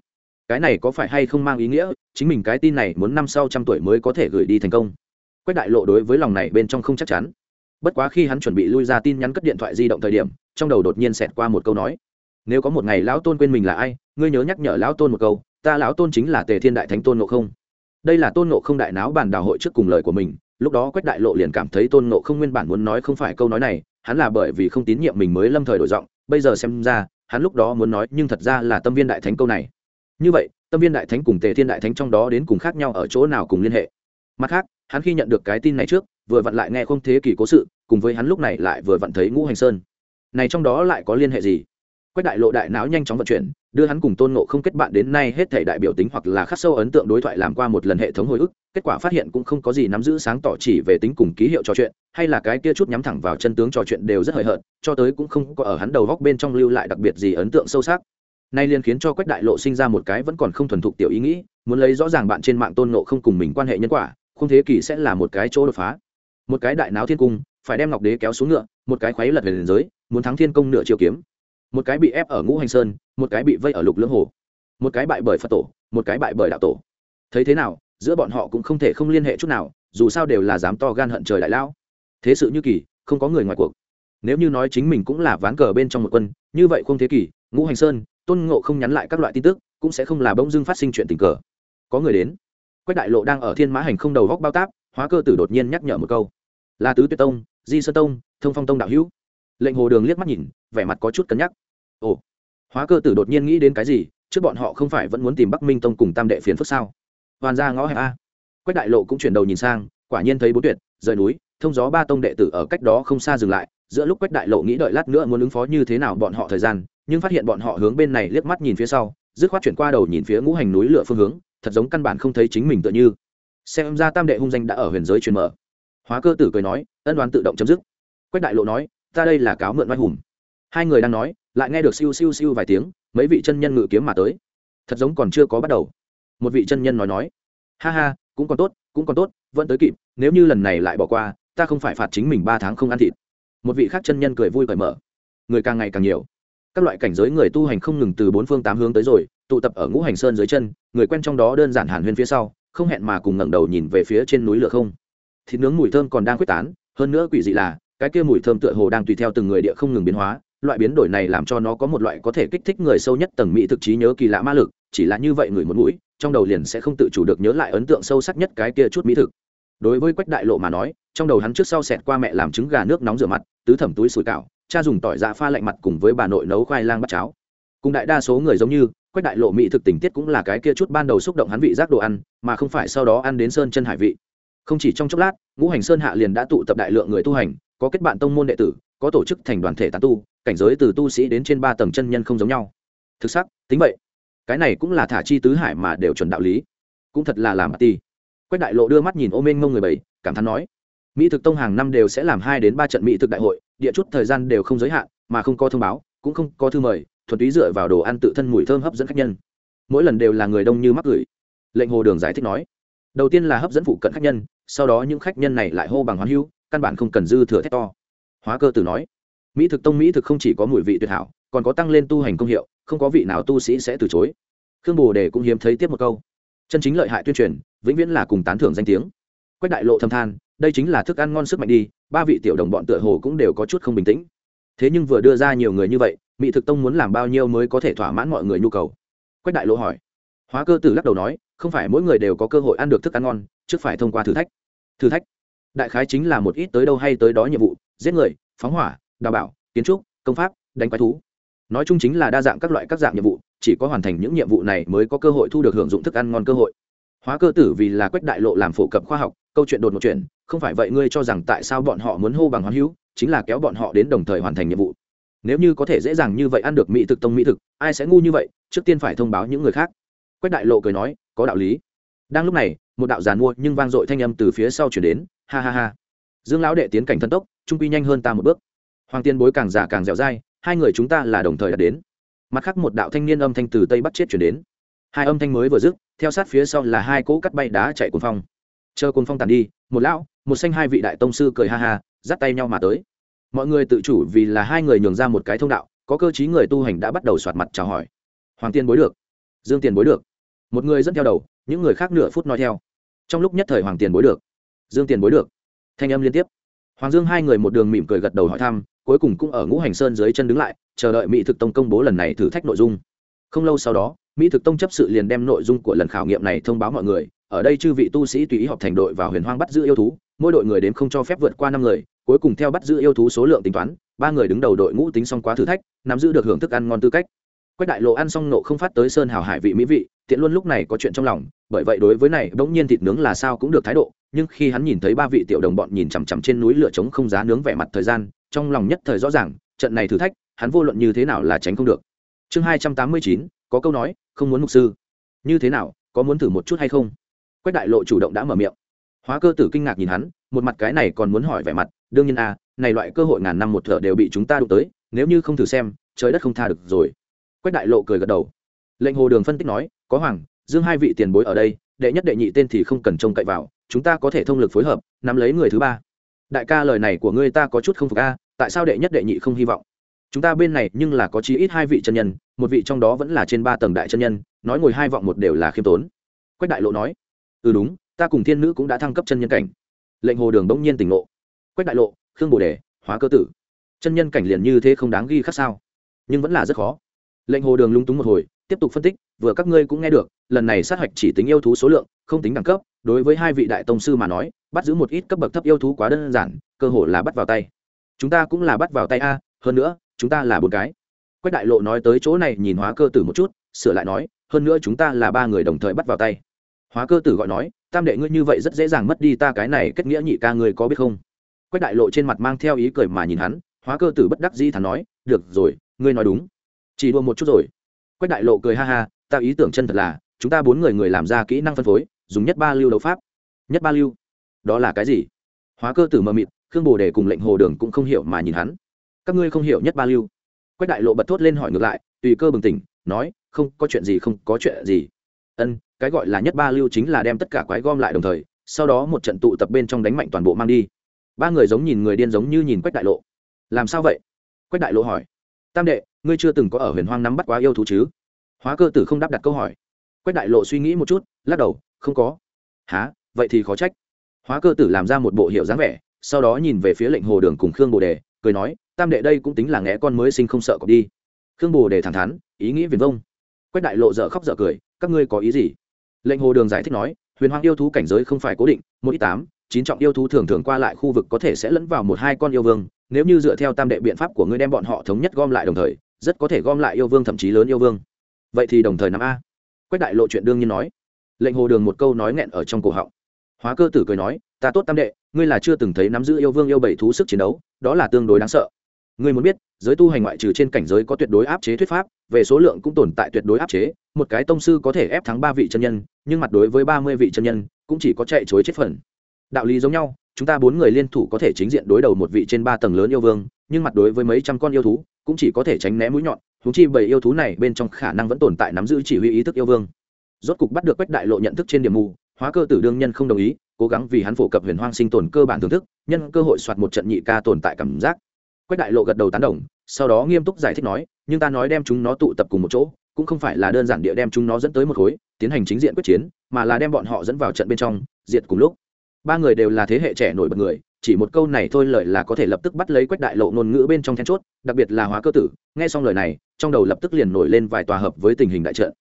[SPEAKER 1] Cái này có phải hay không mang ý nghĩa, chính mình cái tin này muốn năm sau trăm tuổi mới có thể gửi đi thành công. Quách đại lộ đối với lòng này bên trong không chắc chắn. Bất quá khi hắn chuẩn bị lui ra tin nhắn cất điện thoại di động thời điểm, trong đầu đột nhiên xẹt qua một câu nói. Nếu có một ngày lão tôn quên mình là ai, ngươi nhớ nhắc nhở lão tôn một câu, ta lão tôn chính là tề thiên đại thánh tôn ngộ không đây là tôn ngộ không đại náo bàn đào hội trước cùng lời của mình, lúc đó quách đại lộ liền cảm thấy tôn ngộ không nguyên bản muốn nói không phải câu nói này, hắn là bởi vì không tín nhiệm mình mới lâm thời đổi giọng, bây giờ xem ra, hắn lúc đó muốn nói nhưng thật ra là tâm viên đại thánh câu này. Như vậy, tâm viên đại thánh cùng tề thiên đại thánh trong đó đến cùng khác nhau ở chỗ nào cùng liên hệ? Mặt khác, hắn khi nhận được cái tin này trước, vừa vặn lại nghe không thế kỷ cố sự, cùng với hắn lúc này lại vừa vặn thấy ngũ hành sơn. Này trong đó lại có liên hệ gì? Quách đại lộ đại não nhanh chóng vận chuyển, đưa hắn cùng tôn nộ không kết bạn đến nay hết thể đại biểu tính hoặc là khắc sâu ấn tượng đối thoại làm qua một lần hệ thống hồi ức, kết quả phát hiện cũng không có gì nắm giữ sáng tỏ chỉ về tính cùng ký hiệu trò chuyện, hay là cái kia chút nhắm thẳng vào chân tướng trò chuyện đều rất hời hợt, cho tới cũng không có ở hắn đầu góc bên trong lưu lại đặc biệt gì ấn tượng sâu sắc. Nay liền khiến cho quách đại lộ sinh ra một cái vẫn còn không thuần thục tiểu ý nghĩ, muốn lấy rõ ràng bạn trên mạng tôn nộ không cùng mình quan hệ nhân quả, không thế kỷ sẽ là một cái chỗ đột phá. Một cái đại não thiên cung, phải đem ngọc đế kéo xuống ngựa, một cái khoáy lật về liền giới, muốn thắng thiên công nửa chiều kiếm một cái bị ép ở ngũ hành sơn, một cái bị vây ở lục lưỡng hồ. Một cái bại bởi phật tổ, một cái bại bởi đạo tổ. Thấy thế nào, giữa bọn họ cũng không thể không liên hệ chút nào, dù sao đều là dám to gan hận trời đại lão. Thế sự như kỳ, không có người ngoài cuộc. Nếu như nói chính mình cũng là ván cờ bên trong một quân, như vậy không thế kỷ, ngũ hành sơn, tôn ngộ không nhắn lại các loại tin tức, cũng sẽ không là bỗng dưng phát sinh chuyện tình cờ. Có người đến. Quách đại lộ đang ở thiên mã hành không đầu góc bao táp, hóa cơ tử đột nhiên nhắc nhở một câu. Là tứ tuyệt tông, di sơn tông, thông phong tông đạo hữu lệnh hồ đường liếc mắt nhìn, vẻ mặt có chút cân nhắc. Ồ, hóa cơ tử đột nhiên nghĩ đến cái gì, trước bọn họ không phải vẫn muốn tìm bắc minh tông cùng tam đệ phiền phức sao? Hoàn ra ngõ hẹp a. Quách đại lộ cũng chuyển đầu nhìn sang, quả nhiên thấy bố tuyệt, rời núi, thông gió ba tông đệ tử ở cách đó không xa dừng lại, giữa lúc quách đại lộ nghĩ đợi lát nữa muốn ứng phó như thế nào bọn họ thời gian, nhưng phát hiện bọn họ hướng bên này liếc mắt nhìn phía sau, dứt khoát chuyển qua đầu nhìn phía ngũ hành núi lửa phương hướng, thật giống căn bản không thấy chính mình tựa như. Xem ra tam đệ hung danh đã ở huyền giới truyền mở. Hóa cơ tử cười nói, ân đoán tự động chấm dứt. Quách đại lộ nói ta đây là cáo mượn oai hùng. Hai người đang nói, lại nghe được siêu siêu siêu vài tiếng, mấy vị chân nhân ngự kiếm mà tới. Thật giống còn chưa có bắt đầu. Một vị chân nhân nói nói, ha ha, cũng còn tốt, cũng còn tốt, vẫn tới kịp, nếu như lần này lại bỏ qua, ta không phải phạt chính mình ba tháng không ăn thịt. Một vị khác chân nhân cười vui cởi mở. Người càng ngày càng nhiều. Các loại cảnh giới người tu hành không ngừng từ bốn phương tám hướng tới rồi, tụ tập ở ngũ hành sơn dưới chân, người quen trong đó đơn giản hàn huyên phía sau, không hẹn mà cùng ngẩng đầu nhìn về phía trên núi lửa không. Thịt nướng mùi thơm còn đang quyết tán, hơn nữa quỷ dị là cái kia mùi thơm tựa hồ đang tùy theo từng người địa không ngừng biến hóa, loại biến đổi này làm cho nó có một loại có thể kích thích người sâu nhất tầng mỹ thực trí nhớ kỳ lạ ma lực, chỉ là như vậy người một mũi, trong đầu liền sẽ không tự chủ được nhớ lại ấn tượng sâu sắc nhất cái kia chút mỹ thực. Đối với quách đại lộ mà nói, trong đầu hắn trước sau xẹt qua mẹ làm trứng gà nước nóng rửa mặt, tứ thẩm túi sủi cảo, cha dùng tỏi dạ pha lạnh mặt cùng với bà nội nấu khoai lang bắt cháo. Cùng đại đa số người giống như, quách đại lộ mỹ thực tình tiết cũng là cái kia chút ban đầu xúc động hắn vị giác đồ ăn, mà không phải sau đó ăn đến sơn chân hải vị. Không chỉ trong chốc lát, ngũ hành sơn hạ liền đã tụ tập đại lượng người tu hành có kết bạn tông môn đệ tử, có tổ chức thành đoàn thể tán tu, cảnh giới từ tu sĩ đến trên ba tầng chân nhân không giống nhau. Thực sắc, tính vậy. Cái này cũng là thả chi tứ hải mà đều chuẩn đạo lý. Cũng thật là làm ti quách đại lộ đưa mắt nhìn ô Minh ngông người bảy, cảm thán nói, mỹ thực tông hàng năm đều sẽ làm hai đến ba trận mỹ thực đại hội, địa chút thời gian đều không giới hạn, mà không có thông báo, cũng không có thư mời, thuần túy dựa vào đồ ăn tự thân mùi thơm hấp dẫn khách nhân. Mỗi lần đều là người đông như mắc gửi. Lệnh hồ đường giải thích nói, đầu tiên là hấp dẫn phụ cận khách nhân, sau đó những khách nhân này lại hô bằng hoan hưu căn bản không cần dư thừa thét to. Hóa cơ tử nói, mỹ thực tông, mỹ thực không chỉ có mùi vị tuyệt hảo, còn có tăng lên tu hành công hiệu, không có vị nào tu sĩ sẽ từ chối. Khương bồ đề cũng hiếm thấy tiếp một câu. Chân chính lợi hại tuyên truyền, vĩnh viễn là cùng tán thưởng danh tiếng. Quách đại lộ thâm than, đây chính là thức ăn ngon sức mạnh đi, ba vị tiểu đồng bọn tựa hồ cũng đều có chút không bình tĩnh. Thế nhưng vừa đưa ra nhiều người như vậy, mỹ thực tông muốn làm bao nhiêu mới có thể thỏa mãn mọi người nhu cầu? Quách đại lộ hỏi. Hóa cơ tử lắc đầu nói, không phải mỗi người đều có cơ hội ăn được thức ăn ngon, trước phải thông qua thử thách. Thử thách? Đại khái chính là một ít tới đâu hay tới đó nhiệm vụ, giết người, phóng hỏa, đào bảo, kiến trúc, công pháp, đánh quái thú. Nói chung chính là đa dạng các loại các dạng nhiệm vụ, chỉ có hoàn thành những nhiệm vụ này mới có cơ hội thu được hưởng dụng thức ăn ngon cơ hội. Hóa cơ tử vì là quách đại lộ làm phổ cập khoa học, câu chuyện đột một chuyện không phải vậy ngươi cho rằng tại sao bọn họ muốn hô bằng hoán hữu, chính là kéo bọn họ đến đồng thời hoàn thành nhiệm vụ. Nếu như có thể dễ dàng như vậy ăn được mỹ thực tông mỹ thực, ai sẽ ngu như vậy, trước tiên phải thông báo những người khác. Quách đại lộ cười nói, có đạo lý. Đang lúc này, một đạo giàn mua nhưng vang dội thanh âm từ phía sau chuyển đến ha ha ha. Dương lão đệ tiến cảnh thân tốc, trung quy nhanh hơn ta một bước. Hoàng tiên bối càng già càng dẻo dai, hai người chúng ta là đồng thời đã đến. Mặt khác một đạo thanh niên âm thanh từ tây bắc chết chuyển đến. Hai âm thanh mới vừa dứt, theo sát phía sau là hai cỗ cắt bay đá chạy cuồng phong. Chờ cuồng phong tàn đi, một lão, một xanh hai vị đại tông sư cười ha ha, dắt tay nhau mà tới. Mọi người tự chủ vì là hai người nhường ra một cái thông đạo, có cơ chí người tu hành đã bắt đầu soạt mặt chào hỏi. Hoàng tiên bối được. Dương tiền bối được. Một người dẫn theo đầu, những người khác nửa phút nói theo. Trong lúc nhất thời hoàng tiền bối được dương tiền bối được. Thanh âm liên tiếp. Hoàng dương hai người một đường mỉm cười gật đầu hỏi thăm, cuối cùng cũng ở ngũ hành sơn dưới chân đứng lại, chờ đợi mỹ thực tông công bố lần này thử thách nội dung. Không lâu sau đó, mỹ thực tông chấp sự liền đem nội dung của lần khảo nghiệm này thông báo mọi người, ở đây chư vị tu sĩ tùy ý họp thành đội vào huyền hoang bắt giữ yêu thú, mỗi đội người đến không cho phép vượt qua năm người, cuối cùng theo bắt giữ yêu thú số lượng tính toán, ba người đứng đầu đội ngũ tính xong quá thử thách, nắm giữ được hưởng thức ăn ngon tư cách. Quách đại lộ ăn xong nộ không phát tới sơn hào hải vị mỹ vị, tiện luôn lúc này có chuyện trong lòng, bởi vậy đối với này, bỗng nhiên thịt nướng là sao cũng được thái độ nhưng khi hắn nhìn thấy ba vị tiểu đồng bọn nhìn chằm chằm trên núi lửa trống không giá nướng vẻ mặt thời gian trong lòng nhất thời rõ ràng trận này thử thách hắn vô luận như thế nào là tránh không được. Chương hai trăm tám mươi chín có câu nói không muốn mục sư. Như thế nào có muốn thử một chút hay không? Quách đại lộ chủ động đã mở miệng. Hóa cơ tử kinh ngạc nhìn hắn một mặt cái này còn muốn hỏi vẻ mặt đương nhiên a à, này loại cơ hội ngàn năm một thở đều bị chúng ta đụng tới nếu như không thử xem trời đất không tha được rồi. Quách đại lộ cười gật đầu. Lệnh hồ đường phân tích nói có hoàng dương hai vị tiền bối ở đây đệ nhất đệ nhị tên thì không cần trông cậy vào chúng ta có thể thông lực phối hợp, nắm lấy người thứ ba. Đại ca lời này của ngươi ta có chút không phục a, tại sao đệ nhất đệ nhị không hy vọng? Chúng ta bên này nhưng là có chí ít hai vị chân nhân, một vị trong đó vẫn là trên ba tầng đại chân nhân, nói ngồi hai vọng một đều là khiêm tốn. Quách đại lộ nói ừ đúng, ta cùng thiên nữ cũng đã thăng cấp chân nhân cảnh. Lệnh hồ đường bỗng nhiên tỉnh ngộ. Quách đại lộ, khương bồ đề, hóa cơ tử, chân nhân cảnh liền như thế không đáng ghi khắc sao? Nhưng vẫn là rất khó. Lệnh hồ đường lung túng một hồi, tiếp tục phân tích vừa các ngươi cũng nghe được, lần này sát hạch chỉ tính yêu thú số lượng, không tính đẳng cấp, đối với hai vị đại tông sư mà nói, bắt giữ một ít cấp bậc thấp yêu thú quá đơn giản, cơ hội là bắt vào tay. Chúng ta cũng là bắt vào tay a, hơn nữa, chúng ta là bốn cái. Quách đại lộ nói tới chỗ này nhìn hóa cơ tử một chút, sửa lại nói, hơn nữa chúng ta là ba người đồng thời bắt vào tay. Hóa cơ tử gọi nói, tam đệ ngươi như vậy rất dễ dàng mất đi ta cái này, kết nghĩa nhị ca ngươi có biết không? Quách đại lộ trên mặt mang theo ý cười mà nhìn hắn, hóa cơ tử bất đắc dĩ thắn nói, được rồi, ngươi nói đúng. Chỉ đua một chút rồi. Quách đại lộ cười ha ha ta ý tưởng chân thật là, chúng ta bốn người người làm ra kỹ năng phân phối, dùng nhất ba lưu đấu pháp. Nhất ba lưu? Đó là cái gì? Hóa cơ tử mờ mịt, khương bồ đề cùng lệnh hồ đường cũng không hiểu mà nhìn hắn. Các ngươi không hiểu nhất ba lưu? Quách đại lộ bật thốt lên hỏi ngược lại, tùy cơ bừng tỉnh, nói, không, có chuyện gì không, có chuyện gì? Ân, cái gọi là nhất ba lưu chính là đem tất cả quái gom lại đồng thời, sau đó một trận tụ tập bên trong đánh mạnh toàn bộ mang đi. Ba người giống nhìn người điên giống như nhìn quách đại lộ. Làm sao vậy? Quách đại lộ hỏi. Tam đệ, ngươi chưa từng có ở huyền hoang nắm bắt quá yêu thú chứ? Hóa cơ tử không đáp đặt câu hỏi. Quách đại lộ suy nghĩ một chút, lắc đầu, không có. Há vậy thì khó trách. Hóa cơ tử làm ra một bộ hiệu dáng vẻ, sau đó nhìn về phía lệnh hồ đường cùng khương bồ đề, cười nói, tam đệ đây cũng tính là ngẽ con mới sinh không sợ có đi. Khương bồ đề thẳng thắn, ý nghĩ viền vông. Quách đại lộ dở khóc dở cười, các ngươi có ý gì? Lệnh hồ đường giải thích nói, huyền hoang yêu thú cảnh giới không phải cố định, một ít tám, chín trọng yêu thú thường thường qua lại khu vực có thể sẽ lẫn vào một hai con yêu vương, nếu như dựa theo tam đệ biện pháp của ngươi đem bọn họ thống nhất gom lại đồng thời, rất có thể gom lại yêu vương thậm chí lớn yêu vương vậy thì đồng thời nắm a. Quách đại lộ chuyện đương nhiên nói. Lệnh hồ đường một câu nói nghẹn ở trong cổ họng. Hóa cơ tử cười nói, ta tốt tam đệ, ngươi là chưa từng thấy nắm giữ yêu vương yêu bảy thú sức chiến đấu, đó là tương đối đáng sợ. Ngươi muốn biết, giới tu hành ngoại trừ trên cảnh giới có tuyệt đối áp chế thuyết pháp, về số lượng cũng tồn tại tuyệt đối áp chế, một cái tông sư có thể ép thắng ba vị chân nhân, nhưng mặt đối với ba mươi vị chân nhân, cũng chỉ có chạy chối chết phần. Đạo lý giống nhau, chúng ta bốn người liên thủ có thể chính diện đối đầu một vị trên ba tầng lớn yêu vương, nhưng mặt đối với mấy trăm con yêu thú, cũng chỉ có thể tránh né mũi nhọn huống chi bảy yêu thú này bên trong khả năng vẫn tồn tại nắm giữ chỉ huy ý thức yêu vương. Rốt cục bắt được quách đại lộ nhận thức trên điểm mù, hóa cơ tử đương nhân không đồng ý, cố gắng vì hắn phổ cập huyền hoang sinh tồn cơ bản thưởng thức, nhân cơ hội soạt một trận nhị ca tồn tại cảm giác. Quách đại lộ gật đầu tán đồng, sau đó nghiêm túc giải thích nói, nhưng ta nói đem chúng nó tụ tập cùng một chỗ, cũng không phải là đơn giản địa đem chúng nó dẫn tới một khối, tiến hành chính diện quyết chiến, mà là đem bọn họ dẫn vào trận bên trong, diệt cùng lúc. Ba người đều là thế hệ trẻ nổi bật người chỉ một câu này thôi lời là có thể lập tức bắt lấy quách đại lộ ngôn ngữ bên trong then chốt, đặc biệt là hóa cơ tử. Nghe xong lời này, trong đầu lập tức liền nổi lên vài tòa hợp với tình hình đại trận.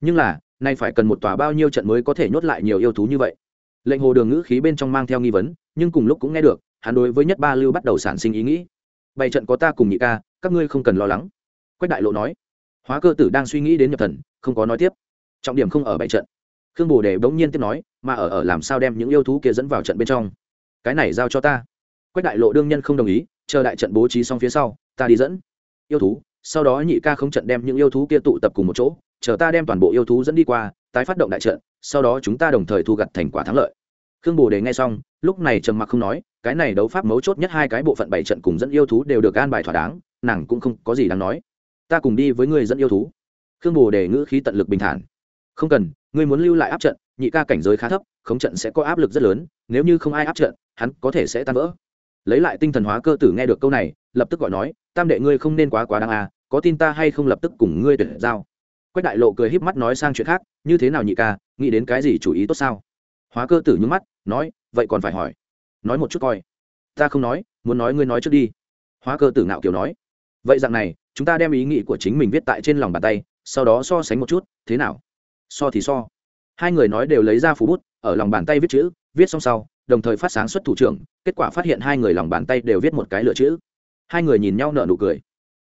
[SPEAKER 1] Nhưng là, nay phải cần một tòa bao nhiêu trận mới có thể nhốt lại nhiều yêu thú như vậy? Lệnh hồ đường ngữ khí bên trong mang theo nghi vấn, nhưng cùng lúc cũng nghe được, hắn đối với nhất ba lưu bắt đầu sản sinh ý nghĩ. Bảy trận có ta cùng nhị ca, các ngươi không cần lo lắng. Quách đại lộ nói. Hóa cơ tử đang suy nghĩ đến nhập thần, không có nói tiếp. Trọng điểm không ở bảy trận. Khương bồ đề bỗng nhiên tiếp nói, mà ở ở làm sao đem những yêu thú kia dẫn vào trận bên trong? Cái này giao cho ta. Quách đại lộ đương nhân không đồng ý, chờ đại trận bố trí xong phía sau, ta đi dẫn. Yêu thú, sau đó nhị ca không trận đem những yêu thú kia tụ tập cùng một chỗ, chờ ta đem toàn bộ yêu thú dẫn đi qua, tái phát động đại trận, sau đó chúng ta đồng thời thu gặt thành quả thắng lợi. Khương bồ đề nghe xong, lúc này trầm mặc không nói, cái này đấu pháp mấu chốt nhất hai cái bộ phận bảy trận cùng dẫn yêu thú đều được an bài thỏa đáng, nàng cũng không có gì đáng nói. Ta cùng đi với người dẫn yêu thú. Khương bồ đề ngữ khí tận lực bình thản. Không cần, ngươi muốn lưu lại áp trận nhị ca cảnh giới khá thấp, khống trận sẽ có áp lực rất lớn, nếu như không ai áp trận, hắn có thể sẽ tan vỡ. Lấy lại tinh thần hóa cơ tử nghe được câu này, lập tức gọi nói, tam đệ ngươi không nên quá quá đáng à có tin ta hay không lập tức cùng ngươi tuyển giao. Quách đại lộ cười híp mắt nói sang chuyện khác, như thế nào nhị ca, nghĩ đến cái gì chủ ý tốt sao? Hóa cơ tử nhúng mắt, nói, vậy còn phải hỏi. Nói một chút coi. Ta không nói, muốn nói ngươi nói trước đi. Hóa cơ tử ngạo kiều nói. Vậy dạng này, chúng ta đem ý nghĩ của chính mình viết tại trên lòng bàn tay, sau đó so sánh một chút, thế nào? So thì so hai người nói đều lấy ra phú bút, ở lòng bàn tay viết chữ, viết xong sau, đồng thời phát sáng xuất thủ trưởng, kết quả phát hiện hai người lòng bàn tay đều viết một cái lựa chữ. Hai người nhìn nhau nở nụ cười.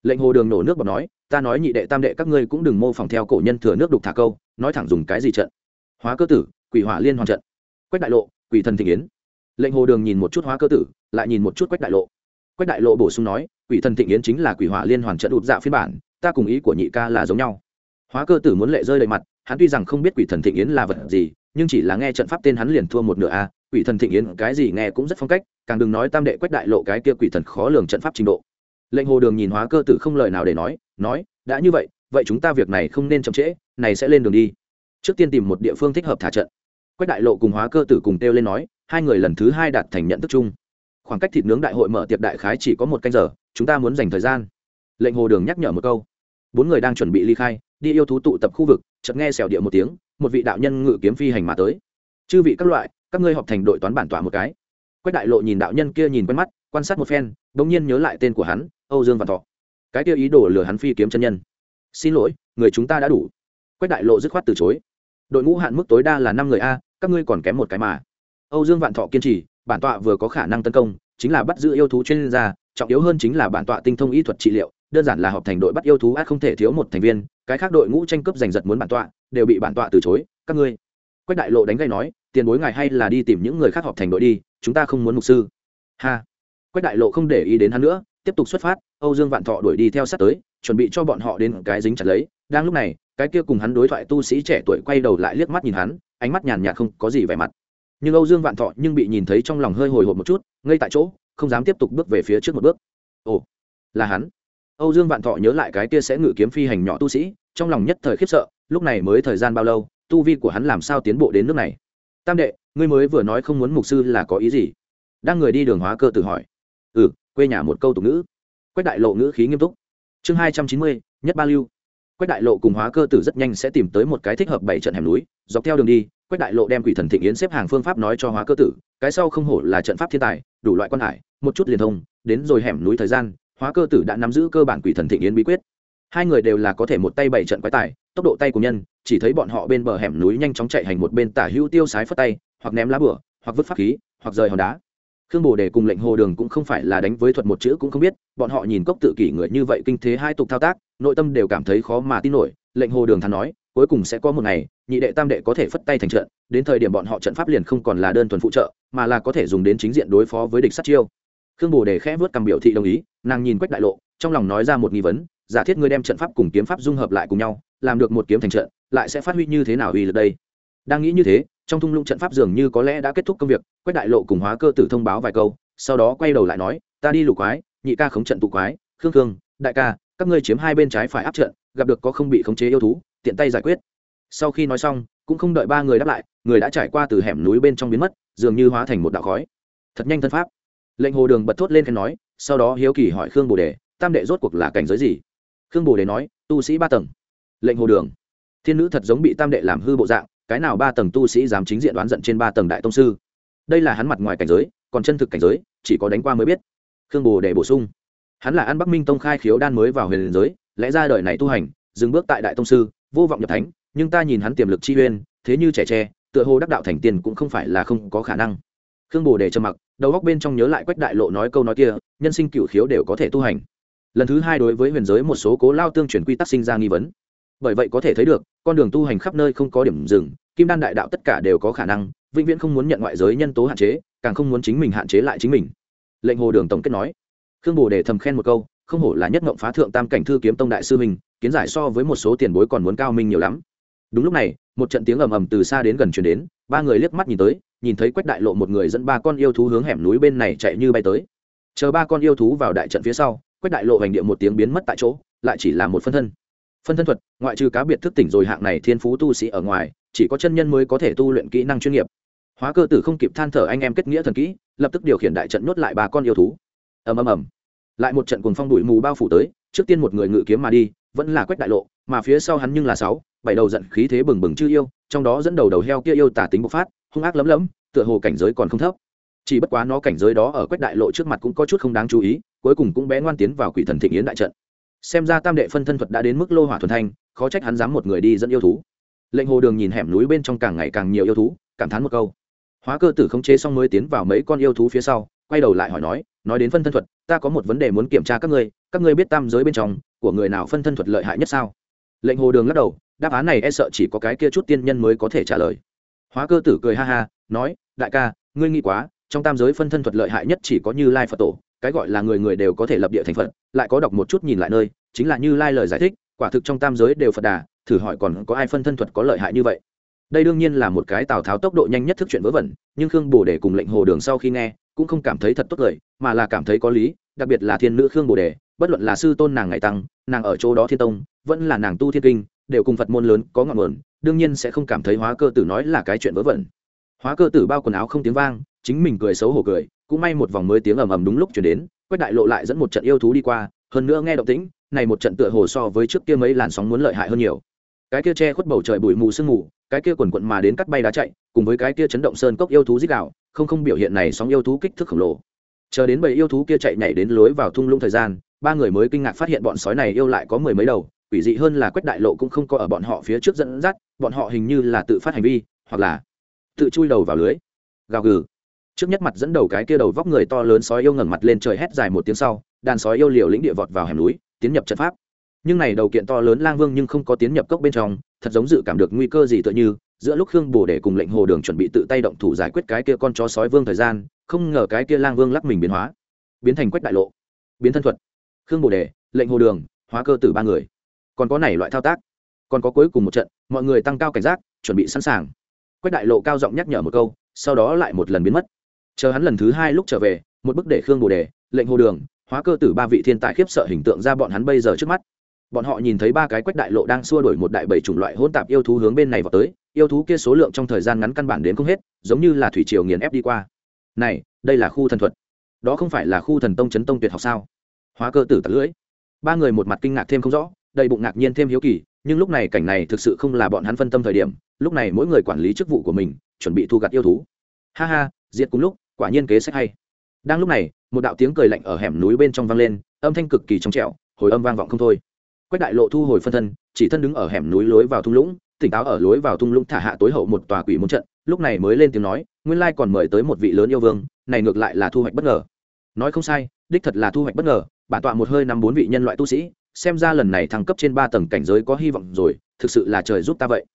[SPEAKER 1] Lệnh hồ đường nổ nước bọc nói, ta nói nhị đệ tam đệ các ngươi cũng đừng mô phỏng theo cổ nhân thừa nước đục thả câu, nói thẳng dùng cái gì trận? Hóa cơ tử, quỷ hỏa liên hoàn trận. Quách đại lộ, quỷ thần thị yến. Lệnh hồ đường nhìn một chút hóa cơ tử, lại nhìn một chút quách đại lộ. Quách đại lộ bổ sung nói, quỷ thần thịnh yến chính là quỷ hỏa liên hoàn trận đụt dạ phiên bản, ta cùng ý của nhị ca là giống nhau. Hóa cơ tử muốn lệ rơi đầy mặt hắn tuy rằng không biết quỷ thần thịnh yến là vật gì, nhưng chỉ là nghe trận pháp tên hắn liền thua một nửa a, quỷ thần thịnh yến cái gì nghe cũng rất phong cách, càng đừng nói tam đệ quách đại lộ cái kia quỷ thần khó lường trận pháp trình độ. Lệnh hồ đường nhìn hóa cơ tử không lời nào để nói nói, đã như vậy vậy chúng ta việc này không nên chậm trễ, này sẽ lên đường đi. Trước tiên tìm một địa phương thích hợp thả trận. Quách đại lộ cùng hóa cơ tử cùng kêu lên nói, hai người lần thứ hai đạt thành nhận thức chung. Khoảng cách thịt nướng đại hội mở tiệc đại khái chỉ có một canh giờ, chúng ta muốn dành thời gian. Lệnh hồ đường nhắc nhở một câu. Bốn người đang chuẩn bị ly khai, đi yêu thú tụ tập khu vực chợt nghe xèo địa một tiếng, một vị đạo nhân ngự kiếm phi hành mà tới. Chư vị các loại, các ngươi họp thành đội toán bản tỏa một cái. Quách đại lộ nhìn đạo nhân kia nhìn quen mắt, quan sát một phen, bỗng nhiên nhớ lại tên của hắn, âu dương văn thọ. Cái kia ý đồ lừa hắn phi kiếm chân nhân. Xin lỗi, người chúng ta đã đủ. Quách đại lộ dứt khoát từ chối. Đội ngũ hạn mức tối đa là năm người a, các ngươi còn kém một cái mà. Âu dương vạn thọ kiên trì, bản tọa vừa có khả năng tấn công, chính là bắt giữ yêu thú chuyên gia, trọng yếu hơn chính là bản tọa tinh thông y thuật trị liệu đơn giản là họp thành đội bắt yêu thú ác không thể thiếu một thành viên, cái khác đội ngũ tranh cướp giành giật muốn bản tọa, đều bị bản tọa từ chối, các ngươi. Quách đại lộ đánh gây nói, tiền bối ngài hay là đi tìm những người khác họp thành đội đi, chúng ta không muốn mục sư. Ha. Quách đại lộ không để ý đến hắn nữa, tiếp tục xuất phát, âu dương vạn thọ đuổi đi theo sát tới, chuẩn bị cho bọn họ đến cái dính chặt lấy. Đang lúc này, cái kia cùng hắn đối thoại tu sĩ trẻ tuổi quay đầu lại liếc mắt nhìn hắn, ánh mắt nhàn nhạt không có gì vẻ mặt. Nhưng âu dương vạn thọ nhưng bị nhìn thấy trong lòng hơi hồi hộp một chút ngay tại chỗ, không dám tiếp tục bước về phía trước một bước. Ồ, là hắn âu dương vạn thọ nhớ lại cái kia sẽ ngự kiếm phi hành nhỏ tu sĩ, trong lòng nhất thời khiếp sợ, lúc này mới thời gian bao lâu, tu vi của hắn làm sao tiến bộ đến nước này? Tam đệ, ngươi mới vừa nói không muốn mục sư là có ý gì? Đang người đi đường hóa cơ tự hỏi. Ừ quê nhà một câu tục ngữ. Quách đại lộ ngữ khí nghiêm túc. Chương hai trăm chín mươi, nhất ba lưu. Quách đại lộ cùng hóa cơ tử rất nhanh sẽ tìm tới một cái thích hợp bảy trận hẻm núi, dọc theo đường đi, quách đại lộ đem quỷ thần thịnh yến xếp hàng phương pháp nói cho hóa cơ tử, cái sau không hổ là trận pháp thiên tài, đủ loại quan hải, một chút liền thông, đến rồi hẻm núi thời gian hóa cơ tử đã nắm giữ cơ bản quỷ thần thịnh yến bí quyết. Hai người đều là có thể một tay bảy trận quái tài, tốc độ tay của nhân, chỉ thấy bọn họ bên bờ hẻm núi nhanh chóng chạy hành một bên tả hữu tiêu sái phất tay, hoặc ném lá bửa, hoặc vứt pháp khí, hoặc rời hòn đá. Khương bồ đề cùng lệnh hồ đường cũng không phải là đánh với thuật một chữ cũng không biết, bọn họ nhìn cốc tự kỷ người như vậy kinh thế hai tục thao tác, nội tâm đều cảm thấy khó mà tin nổi, lệnh hồ đường thắn nói, cuối cùng sẽ có một ngày, nhị đệ tam đệ có thể phất tay thành trận, đến thời điểm bọn họ trận pháp liền không còn là đơn thuần phụ trợ, mà là có thể dùng đến chính diện đối phó với địch sát chiêu khương bồ đề khẽ vớt cầm biểu thị đồng ý, nàng nhìn quách đại lộ, trong lòng nói ra một nghi vấn, giả thiết ngươi đem trận pháp cùng kiếm pháp dung hợp lại cùng nhau, làm được một kiếm thành trận, lại sẽ phát huy như thế nào uy lực đây? Đang nghĩ như thế, trong thung lũng trận pháp dường như có lẽ đã kết thúc công việc, quách đại lộ cùng hóa cơ tử thông báo vài câu, sau đó quay đầu lại nói, ta đi lục quái, nhị ca khống trận tụ quái, khương khương, đại ca, các ngươi chiếm hai bên trái phải áp trận, gặp được có không bị khống chế yêu thú, tiện tay giải quyết. Sau khi nói xong, cũng không đợi ba người đáp lại, người đã trải qua từ hẻm núi bên trong biến mất, dường như hóa thành một đạo khói. Thật nhanh thân pháp lệnh hồ đường bật thốt lên khen nói, sau đó hiếu kỳ hỏi khương bồ đề, tam đệ rốt cuộc là cảnh giới gì? Khương bồ đề nói, tu sĩ ba tầng. Lệnh hồ đường. Thiên nữ thật giống bị tam đệ làm hư bộ dạng, cái nào ba tầng tu sĩ dám chính diện đoán giận trên ba tầng đại tông sư? Đây là hắn mặt ngoài cảnh giới, còn chân thực cảnh giới, chỉ có đánh qua mới biết. Khương bồ đề bổ sung. Hắn là ăn bắc minh tông khai khiếu đan mới vào huyền giới, lẽ ra đời này tu hành, dừng bước tại đại tông sư, vô vọng nhập thánh, nhưng ta nhìn hắn tiềm lực chi uyên, thế như trẻ tre, tựa hồ đắc đạo thành tiền cũng không phải là không có khả năng khương bồ đề trầm mặc, đầu góc bên trong nhớ lại quách đại lộ nói câu nói kia, nhân sinh cựu khiếu đều có thể tu hành. Lần thứ hai đối với huyền giới một số cố lao tương chuyển quy tắc sinh ra nghi vấn. Bởi vậy có thể thấy được, con đường tu hành khắp nơi không có điểm dừng, kim đan đại đạo tất cả đều có khả năng, vĩnh viễn không muốn nhận ngoại giới nhân tố hạn chế, càng không muốn chính mình hạn chế lại chính mình. Lệnh hồ đường tổng kết nói. Khương bồ đề thầm khen một câu, không hổ là nhất ngộng phá thượng tam cảnh thư kiếm tông đại sư mình kiến giải so với một số tiền bối còn muốn cao minh nhiều lắm. Đúng lúc này, một trận tiếng ầm ầm từ xa đến gần chuyển đến, ba người liếc mắt nhìn tới nhìn thấy quách đại lộ một người dẫn ba con yêu thú hướng hẻm núi bên này chạy như bay tới. Chờ ba con yêu thú vào đại trận phía sau, quách đại lộ hành địa một tiếng biến mất tại chỗ, lại chỉ là một phân thân. Phân thân thuật, ngoại trừ cá biệt thức tỉnh rồi hạng này thiên phú tu sĩ ở ngoài, chỉ có chân nhân mới có thể tu luyện kỹ năng chuyên nghiệp. Hóa cơ tử không kịp than thở anh em kết nghĩa thần kỹ, lập tức điều khiển đại trận nhốt lại ba con yêu thú. Ầm ầm ầm. Lại một trận cuồng phong đuổi mù bao phủ tới, trước tiên một người ngự kiếm mà đi, vẫn là quách đại lộ, mà phía sau hắn nhưng là sáu, bảy đầu giận khí thế bừng bừng chư yêu, trong đó dẫn đầu đầu heo kia yêu tả tính bộc phát hung ác lấm lấm tựa hồ cảnh giới còn không thấp. Chỉ bất quá nó cảnh giới đó ở quách đại lộ trước mặt cũng có chút không đáng chú ý, cuối cùng cũng bé ngoan tiến vào quỷ thần thịnh yến đại trận. Xem ra tam đệ phân thân thuật đã đến mức lô hỏa thuần thanh, khó trách hắn dám một người đi dẫn yêu thú. Lệnh hồ đường nhìn hẻm núi bên trong càng ngày càng nhiều yêu thú, cảm thán một câu. Hóa cơ tử khống chế xong mới tiến vào mấy con yêu thú phía sau, quay đầu lại hỏi nói nói đến phân thân thuật, ta có một vấn đề muốn kiểm tra các ngươi các ngươi biết tam giới bên trong, của người nào phân thân thuật lợi hại nhất sao? Lệnh hồ đường lắc đầu, đáp án này e sợ chỉ có cái kia chút tiên nhân mới có thể trả lời hóa cơ tử cười ha ha, nói, đại ca, ngươi nghĩ quá, trong tam giới phân thân thuật lợi hại nhất chỉ có như lai phật tổ, cái gọi là người người đều có thể lập địa thành phật, lại có đọc một chút nhìn lại nơi, chính là như lai lời giải thích, quả thực trong tam giới đều phật đà, thử hỏi còn có ai phân thân thuật có lợi hại như vậy? Đây đương nhiên là một cái tào tháo tốc độ nhanh nhất thức chuyện vớ vẩn, nhưng khương bồ đề cùng lệnh hồ đường sau khi nghe, cũng không cảm thấy thật tốt lời, mà là cảm thấy có lý, đặc biệt là thiên nữ khương bồ đề, bất luận là sư tôn nàng ngày tăng, nàng ở chỗ đó thiên tông, vẫn là nàng tu thiên kinh, đều cùng phật môn lớn có ngọn nguồn đương nhiên sẽ không cảm thấy hóa cơ tử nói là cái chuyện vớ vẩn. Hóa cơ tử bao quần áo không tiếng vang, chính mình cười xấu hổ cười, cũng may một vòng mới tiếng ầm ầm đúng lúc chuyển đến, quách đại lộ lại dẫn một trận yêu thú đi qua, hơn nữa nghe động tĩnh, này một trận tựa hồ so với trước kia mấy làn sóng muốn lợi hại hơn nhiều. Cái kia che khuất bầu trời bụi mù sương mù, cái kia quần quận mà đến cắt bay đá chạy, cùng với cái kia chấn động sơn cốc yêu thú dích đạo không không biểu hiện này sóng yêu thú kích thước khổng lồ. Chờ đến bầy yêu thú kia chạy nhảy đến lối vào thung lũng thời gian, ba người mới kinh ngạc phát hiện bọn sói này yêu lại có mười mấy đầu quỷ dị hơn là quách đại lộ cũng không có ở bọn họ phía trước dẫn dắt, bọn họ hình như là tự phát hành vi, hoặc là tự chui đầu vào lưới. Gào gừ. Trước nhất mặt dẫn đầu cái kia đầu vóc người to lớn sói yêu ngẩng mặt lên trời hét dài một tiếng sau, đàn sói yêu liều lĩnh địa vọt vào hẻm núi, tiến nhập trận pháp. Nhưng này đầu kiện to lớn lang vương nhưng không có tiến nhập cốc bên trong, thật giống dự cảm được nguy cơ gì tựa như, giữa lúc khương bồ để cùng lệnh hồ đường chuẩn bị tự tay động thủ giải quyết cái kia con chó sói vương thời gian, không ngờ cái kia lang vương lắc mình biến hóa, biến thành quách đại lộ, biến thân thuật. Khương bồ đề lệnh hồ đường, hóa cơ tử ba người còn có này loại thao tác. Còn có cuối cùng một trận, mọi người tăng cao cảnh giác, chuẩn bị sẵn sàng. Quách đại lộ cao giọng nhắc nhở một câu, sau đó lại một lần biến mất. Chờ hắn lần thứ hai lúc trở về, một bức để khương bồ đề, lệnh hồ đường, hóa cơ tử ba vị thiên tài khiếp sợ hình tượng ra bọn hắn bây giờ trước mắt. Bọn họ nhìn thấy ba cái quách đại lộ đang xua đổi một đại bảy chủng loại hỗn tạp yêu thú hướng bên này vào tới, yêu thú kia số lượng trong thời gian ngắn căn bản đến không hết, giống như là thủy triều nghiền ép đi qua. Này, đây là khu thần thuật. Đó không phải là khu thần tông chấn tông tuyệt học sao? Hóa cơ tử tật lưỡi. Ba người một mặt kinh ngạc thêm không rõ đầy bụng ngạc nhiên thêm hiếu kỳ, nhưng lúc này cảnh này thực sự không là bọn hắn phân tâm thời điểm, lúc này mỗi người quản lý chức vụ của mình, chuẩn bị thu gặt yêu thú. Ha ha, diệt cùng lúc, quả nhiên kế sách hay. Đang lúc này, một đạo tiếng cười lạnh ở hẻm núi bên trong vang lên, âm thanh cực kỳ trong trẻo, hồi âm vang vọng không thôi. Quách đại lộ thu hồi phân thân, chỉ thân đứng ở hẻm núi lối vào thung lũng, tỉnh táo ở lối vào thung lũng thả hạ tối hậu một tòa quỷ môn trận, lúc này mới lên tiếng nói, nguyên lai còn mời tới một vị lớn yêu vương, này ngược lại là thu hoạch bất ngờ. Nói không sai, đích thật là thu hoạch bất ngờ, bản tọa một hơi năm bốn vị nhân loại tu sĩ xem ra lần này thăng cấp trên ba tầng cảnh giới có hy vọng rồi, thực sự là trời giúp ta vậy.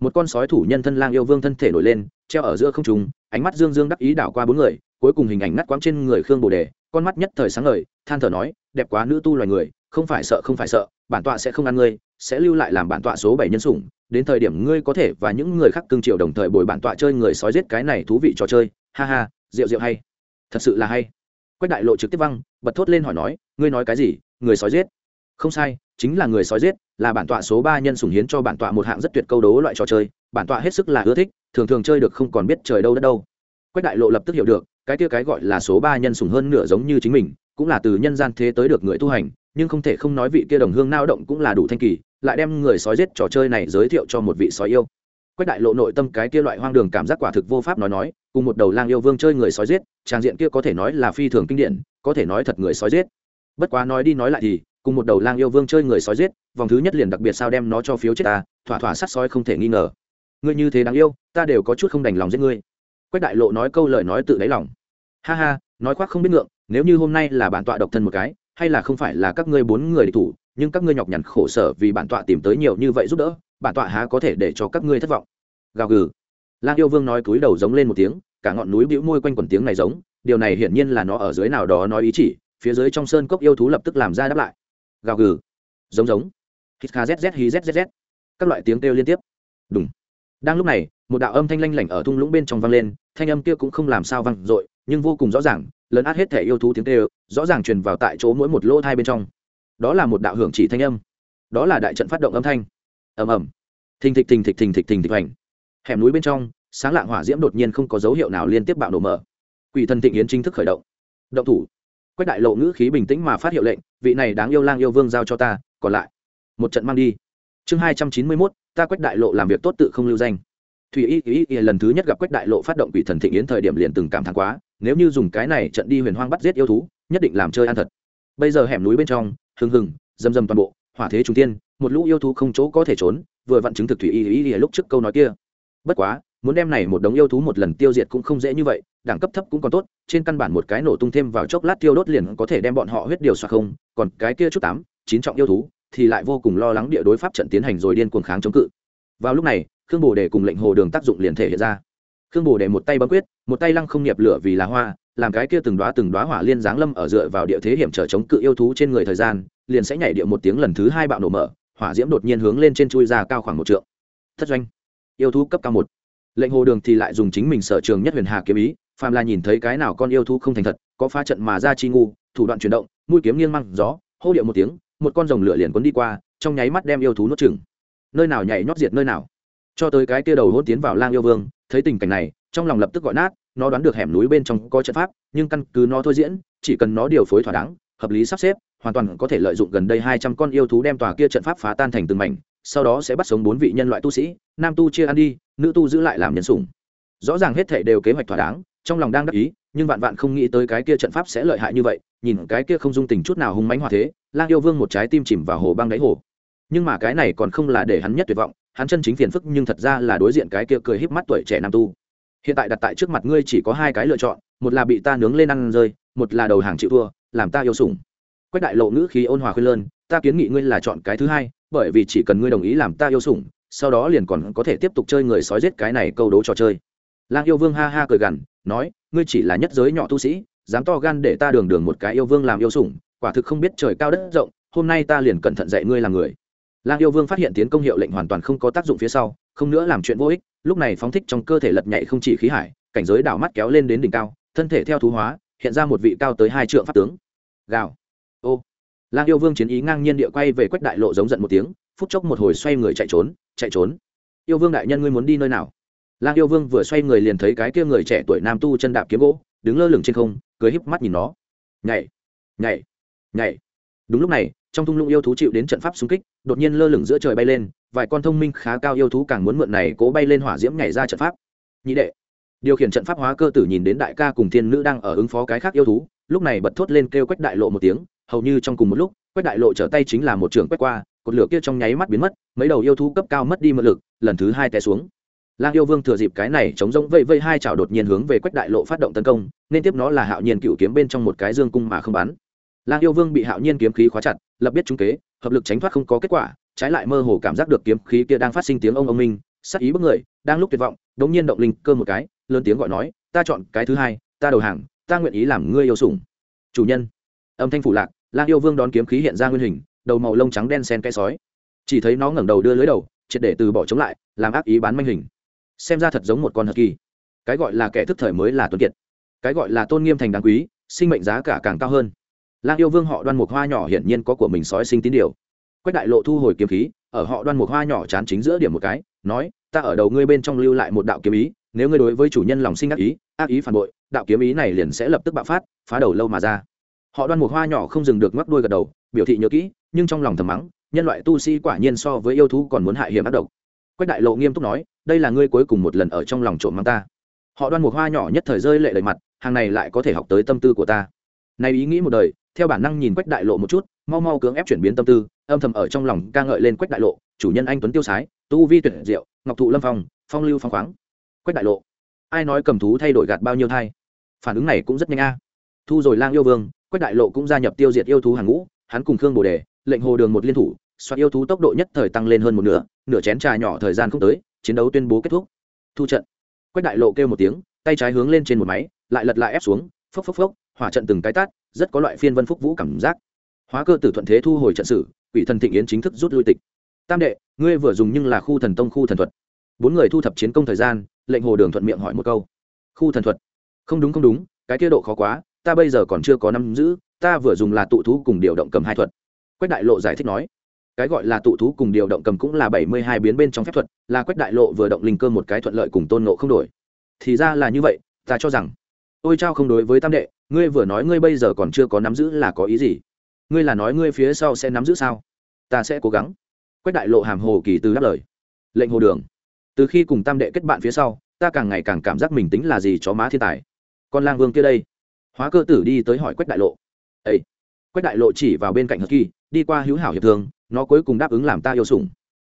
[SPEAKER 1] Một con sói thủ nhân thân lang yêu vương thân thể nổi lên, treo ở giữa không trung, ánh mắt dương dương đắc ý đảo qua bốn người, cuối cùng hình ảnh ngắt quãng trên người khương bồ đề, con mắt nhất thời sáng ngời, than thở nói, đẹp quá nữ tu loài người, không phải sợ, không phải sợ, bản tọa sẽ không ăn ngươi, sẽ lưu lại làm bản tọa số bảy nhân sủng, đến thời điểm ngươi có thể và những người khác cưng triệu đồng thời bồi bản tọa chơi người sói giết cái này thú vị trò chơi. Ha ha, rượu rượu hay. Thật sự là hay. Quách đại lộ trực tiếp văng, bật thốt lên hỏi nói, ngươi nói cái gì? Người sói giết? Không sai, chính là người sói giết, là bản tọa số ba nhân sủng hiến cho bản tọa một hạng rất tuyệt câu đố loại trò chơi, bản tọa hết sức là ưa thích, thường thường chơi được không còn biết trời đâu đất đâu. Quách đại lộ lập tức hiểu được, cái kia cái gọi là số ba nhân sủng hơn nửa giống như chính mình, cũng là từ nhân gian thế tới được người tu hành, nhưng không thể không nói vị kia đồng hương nao động cũng là đủ thanh kỳ, lại đem người sói giết trò chơi này giới thiệu cho một vị sói yêu. Quách đại lộ nội tâm cái kia loại hoang đường cảm giác quả thực vô pháp nói nói, cùng một đầu lang yêu vương chơi người sói giết, trang diện kia có thể nói là phi thường kinh điển, có thể nói thật người sói giết. Bất quá nói đi nói lại thì cùng một đầu lang yêu vương chơi người sói giết, vòng thứ nhất liền đặc biệt sao đem nó cho phiếu chết ta, thỏa thỏa sát sói không thể nghi ngờ. Ngươi như thế đáng yêu, ta đều có chút không đành lòng giết ngươi. Quách đại lộ nói câu lời nói tự đáy lòng. Ha ha, nói khoác không biết ngượng, nếu như hôm nay là bản tọa độc thân một cái, hay là không phải là các ngươi bốn người địch thủ, nhưng các ngươi nhọc nhằn khổ sở vì bản tọa tìm tới nhiều như vậy giúp đỡ, bản tọa há có thể để cho các ngươi thất vọng. Gào gừ. Lang yêu vương nói cúi đầu giống lên một tiếng, cả ngọn núi bĩu môi quanh quần tiếng này giống, điều này hiển nhiên là nó ở dưới nào đó nói ý chỉ, phía dưới trong sơn cốc yêu thú lập tức làm ra đáp lại gào gừ. Giống giống. Hít kha zz hí zzz các loại tiếng kêu liên tiếp. Đúng đang lúc này, một đạo âm thanh lanh lảnh ở thung lũng bên trong vang lên, thanh âm kia cũng không làm sao vang dội, nhưng vô cùng rõ ràng lớn át hết thể yêu thú tiếng kêu, rõ ràng truyền vào tại chỗ mỗi một lỗ thai bên trong. Đó là một đạo hưởng chỉ thanh âm. Đó là đại trận phát động âm thanh. Ầm ầm. Thình thịch thình thịch thình thịch thình thịch hoành. Hẻm núi bên trong, sáng lạng hỏa diễm đột nhiên không có dấu hiệu nào liên tiếp bạo nổ mở. Quỷ thần thịnh yến chính thức khởi động. Động thủ quách đại lộ ngữ khí bình tĩnh mà phát hiệu lệnh, vị này đáng yêu lang yêu vương giao cho ta, còn lại, một trận mang đi. Chương hai trăm chín mươi mốt, ta quách đại lộ làm việc tốt tự không lưu danh. Thủy y y y, lần thứ nhất gặp quách đại lộ phát động quỷ thần thịnh yến thời điểm liền từng cảm thán quá, nếu như dùng cái này trận đi huyền hoang bắt giết yêu thú, nhất định làm chơi ăn thật. Bây giờ hẻm núi bên trong, hừng hừng dầm dầm toàn bộ, hỏa thế trung tiên, một lũ yêu thú không chỗ có thể trốn, vừa vặn chứng thực thủy y y y lúc trước câu nói kia. Bất quá, muốn đem này một đống yêu thú một lần tiêu diệt cũng không dễ như vậy đẳng cấp thấp cũng còn tốt, trên căn bản một cái nổ tung thêm vào chốc lát tiêu đốt liền có thể đem bọn họ huyết điều xoa không, còn cái kia chút tám, chín trọng yêu thú, thì lại vô cùng lo lắng địa đối pháp trận tiến hành rồi điên cuồng kháng chống cự. Vào lúc này, khương bồ đề cùng lệnh hồ đường tác dụng liền thể hiện ra. Khương bồ đề một tay bấm quyết, một tay lăng không niệm lửa vì là hoa, làm cái kia từng đóa từng đóa hỏa liên giáng lâm ở dựa vào địa thế hiểm trở chống cự yêu thú trên người thời gian, liền sẽ nhảy địa một tiếng lần thứ hai bạo nổ mở, hỏa diễm đột nhiên hướng lên trên chui ra cao khoảng một trượng. Thất doanh. Yêu thú cấp cao một. Lệnh hồ đường thì lại dùng chính mình sở trường nhất huyền hà kiếm ý phàm là nhìn thấy cái nào con yêu thú không thành thật, có phá trận mà ra chi ngu, thủ đoạn chuyển động, mũi kiếm nghiêng măng gió, hô điệu một tiếng, một con rồng lửa liền cuốn đi qua, trong nháy mắt đem yêu thú nuốt chừng nơi nào nhảy nhót diệt nơi nào. Cho tới cái kia đầu hôn tiến vào lang yêu vương, thấy tình cảnh này, trong lòng lập tức gọi nát, nó đoán được hẻm núi bên trong có trận pháp, nhưng căn cứ nó thôi diễn, chỉ cần nó điều phối thỏa đáng, hợp lý sắp xếp, hoàn toàn có thể lợi dụng gần đây hai trăm con yêu thú đem tòa kia trận pháp phá tan thành từng mảnh, sau đó sẽ bắt sống bốn vị nhân loại tu sĩ, nam tu chia ăn đi, nữ tu giữ lại làm nhân sủng. Rõ ràng hết thảy đều kế hoạch thỏa đáng trong lòng đang đắc ý, nhưng vạn vạn không nghĩ tới cái kia trận pháp sẽ lợi hại như vậy, nhìn cái kia không dung tình chút nào hung mãnh hòa thế, lang yêu vương một trái tim chìm vào hồ băng đáy hồ. Nhưng mà cái này còn không là để hắn nhất tuyệt vọng, hắn chân chính phiền phức nhưng thật ra là đối diện cái kia cười híp mắt tuổi trẻ nam tu. Hiện tại đặt tại trước mặt ngươi chỉ có hai cái lựa chọn, một là bị ta nướng lên ăn rơi, một là đầu hàng chịu thua, làm ta yêu sủng. Quách đại lộ ngữ khí ôn hòa khuyên lơn, ta kiến nghị ngươi là chọn cái thứ hai, bởi vì chỉ cần ngươi đồng ý làm ta yêu sủng, sau đó liền còn có thể tiếp tục chơi người sói giết cái này câu đố trò chơi lang yêu vương ha ha cười gằn, nói, ngươi chỉ là nhất giới nhỏ tu sĩ, dám to gan để ta đường đường một cái yêu vương làm yêu sủng, quả thực không biết trời cao đất rộng, hôm nay ta liền cẩn thận dạy ngươi làm người. Lang yêu vương phát hiện tiến công hiệu lệnh hoàn toàn không có tác dụng phía sau, không nữa làm chuyện vô ích, lúc này phóng thích trong cơ thể lật nhảy không chỉ khí hải, cảnh giới đảo mắt kéo lên đến đỉnh cao, thân thể theo thú hóa, hiện ra một vị cao tới hai trượng pháp tướng. Gào. Ô. Lang yêu vương chiến ý ngang nhiên địa quay về quách đại lộ giống giận một tiếng, phút chốc một hồi xoay người chạy trốn chạy trốn. Yêu vương đại nhân ngươi muốn đi nơi nào? Lang yêu vương vừa xoay người liền thấy cái kia người trẻ tuổi nam tu chân đạp kiếm gỗ, đứng lơ lửng trên không, cười híp mắt nhìn nó. Nhảy nhảy nhảy. Đúng lúc này, trong thung lũng yêu thú chịu đến trận pháp xung kích, đột nhiên lơ lửng giữa trời bay lên, vài con thông minh khá cao yêu thú càng muốn mượn này cố bay lên hỏa diễm nhảy ra trận pháp. Nhị đệ, điều khiển trận pháp hóa cơ tử nhìn đến đại ca cùng thiên nữ đang ở ứng phó cái khác yêu thú, lúc này bật thốt lên kêu quách đại lộ một tiếng, hầu như trong cùng một lúc, quách đại lộ trở tay chính là một trường quét qua, cột lửa kia trong nháy mắt biến mất, mấy đầu yêu thú cấp cao mất đi mượn lực, lần thứ hai té xuống lang yêu vương thừa dịp cái này chống rỗng vây vây hai chảo đột nhiên hướng về quách đại lộ phát động tấn công, nên tiếp nó là hạo nhiên cựu kiếm bên trong một cái dương cung mà không bắn. Lang yêu vương bị hạo nhiên kiếm khí khóa chặt, lập biết trung kế, hợp lực tránh thoát không có kết quả, trái lại mơ hồ cảm giác được kiếm khí kia đang phát sinh tiếng ông ông minh, sắc ý bức người, đang lúc tuyệt vọng, đống nhiên động linh cơ một cái, lớn tiếng gọi nói, ta chọn cái thứ hai, ta đầu hàng, ta nguyện ý làm ngươi yêu sủng. Chủ nhân. Âm thanh phủ lạc, lang yêu vương đón kiếm khí hiện ra nguyên hình, đầu màu lông trắng đen sen cái sói. Chỉ thấy nó ngẩng đầu đưa lưới đầu, triệt để từ bỏ chống lại, làm ác ý bán manh hình xem ra thật giống một con hờ kỳ. Cái gọi là kẻ thức thời mới là tuấn kiệt. Cái gọi là tôn nghiêm thành đáng quý, sinh mệnh giá cả càng cao hơn. Lang yêu vương họ đoan mục hoa nhỏ hiển nhiên có của mình sói sinh tín điều. Quách đại lộ thu hồi kiếm khí, ở họ đoan mục hoa nhỏ chán chính giữa điểm một cái, nói, ta ở đầu ngươi bên trong lưu lại một đạo kiếm ý, nếu ngươi đối với chủ nhân lòng sinh ác ý ác ý phản bội, đạo kiếm ý này liền sẽ lập tức bạo phát, phá đầu lâu mà ra. Họ đoan mục hoa nhỏ không dừng được ngoắc đuôi gật đầu, biểu thị nhớ kỹ, nhưng trong lòng thầm mắng, nhân loại tu sĩ quả nhiên so với yêu thú còn muốn hại hiểm ác độc. Quách đại lộ nghiêm túc nói đây là ngươi cuối cùng một lần ở trong lòng trộm mang ta. Họ đoan một hoa nhỏ nhất thời rơi lệ đầy mặt, hàng này lại có thể học tới tâm tư của ta. Này ý nghĩ một đời, theo bản năng nhìn quách đại lộ một chút, mau mau cưỡng ép chuyển biến tâm tư, âm thầm ở trong lòng ca ngợi lên quách đại lộ, chủ nhân anh tuấn tiêu sái, tu vi tuyệt diệu, ngọc thụ lâm phong phong lưu phong khoáng. Quách đại lộ, ai nói cầm thú thay đổi gạt bao nhiêu thai? Phản ứng này cũng rất nhanh a. Thu rồi lang yêu vương, quách đại lộ cũng gia nhập tiêu diệt yêu thú hàng ngũ, hắn cùng khương bồ đề, lệnh hồ đường một liên thủ, soạt yêu thú tốc độ nhất thời tăng lên hơn một nửa nửa chén trà nhỏ thời gian không tới chiến đấu tuyên bố kết thúc. Thu trận. Quách đại lộ kêu một tiếng, tay trái hướng lên trên một máy, lại lật lại ép xuống, phốc phốc phốc, hỏa trận từng cái tát, rất có loại phiên vân phúc vũ cảm giác. Hóa cơ tử thuận thế thu hồi trận sử, quỷ thần thịnh yến chính thức rút lui tịch. Tam đệ, ngươi vừa dùng nhưng là khu thần tông khu thần thuật. Bốn người thu thập chiến công thời gian, lệnh hồ đường thuận miệng hỏi một câu. Khu thần thuật? Không đúng không đúng, cái kia độ khó quá, ta bây giờ còn chưa có năm giữ, ta vừa dùng là tụ thú cùng điều động cầm hai thuật. Quách đại lộ giải thích nói cái gọi là tụ thú cùng điều động cầm cũng là bảy mươi hai biến bên trong phép thuật, là quách đại lộ vừa động linh cơ một cái thuận lợi cùng tôn nộ không đổi. Thì ra là như vậy, ta cho rằng, ôi trao không đối với tam đệ, ngươi vừa nói ngươi bây giờ còn chưa có nắm giữ là có ý gì? Ngươi là nói ngươi phía sau sẽ nắm giữ sao? Ta sẽ cố gắng. Quách đại lộ hàm hồ kỳ từ đáp lời. Lệnh hồ đường, từ khi cùng tam đệ kết bạn phía sau, ta càng ngày càng cảm giác mình tính là gì chó má thiên tài. Con lang vương kia đây. Hóa cơ tử đi tới hỏi quách đại lộ. Ây quách đại lộ chỉ vào bên cạnh hờ kỳ, đi qua hữu hảo hiệp thương, nó cuối cùng đáp ứng làm ta yêu sủng.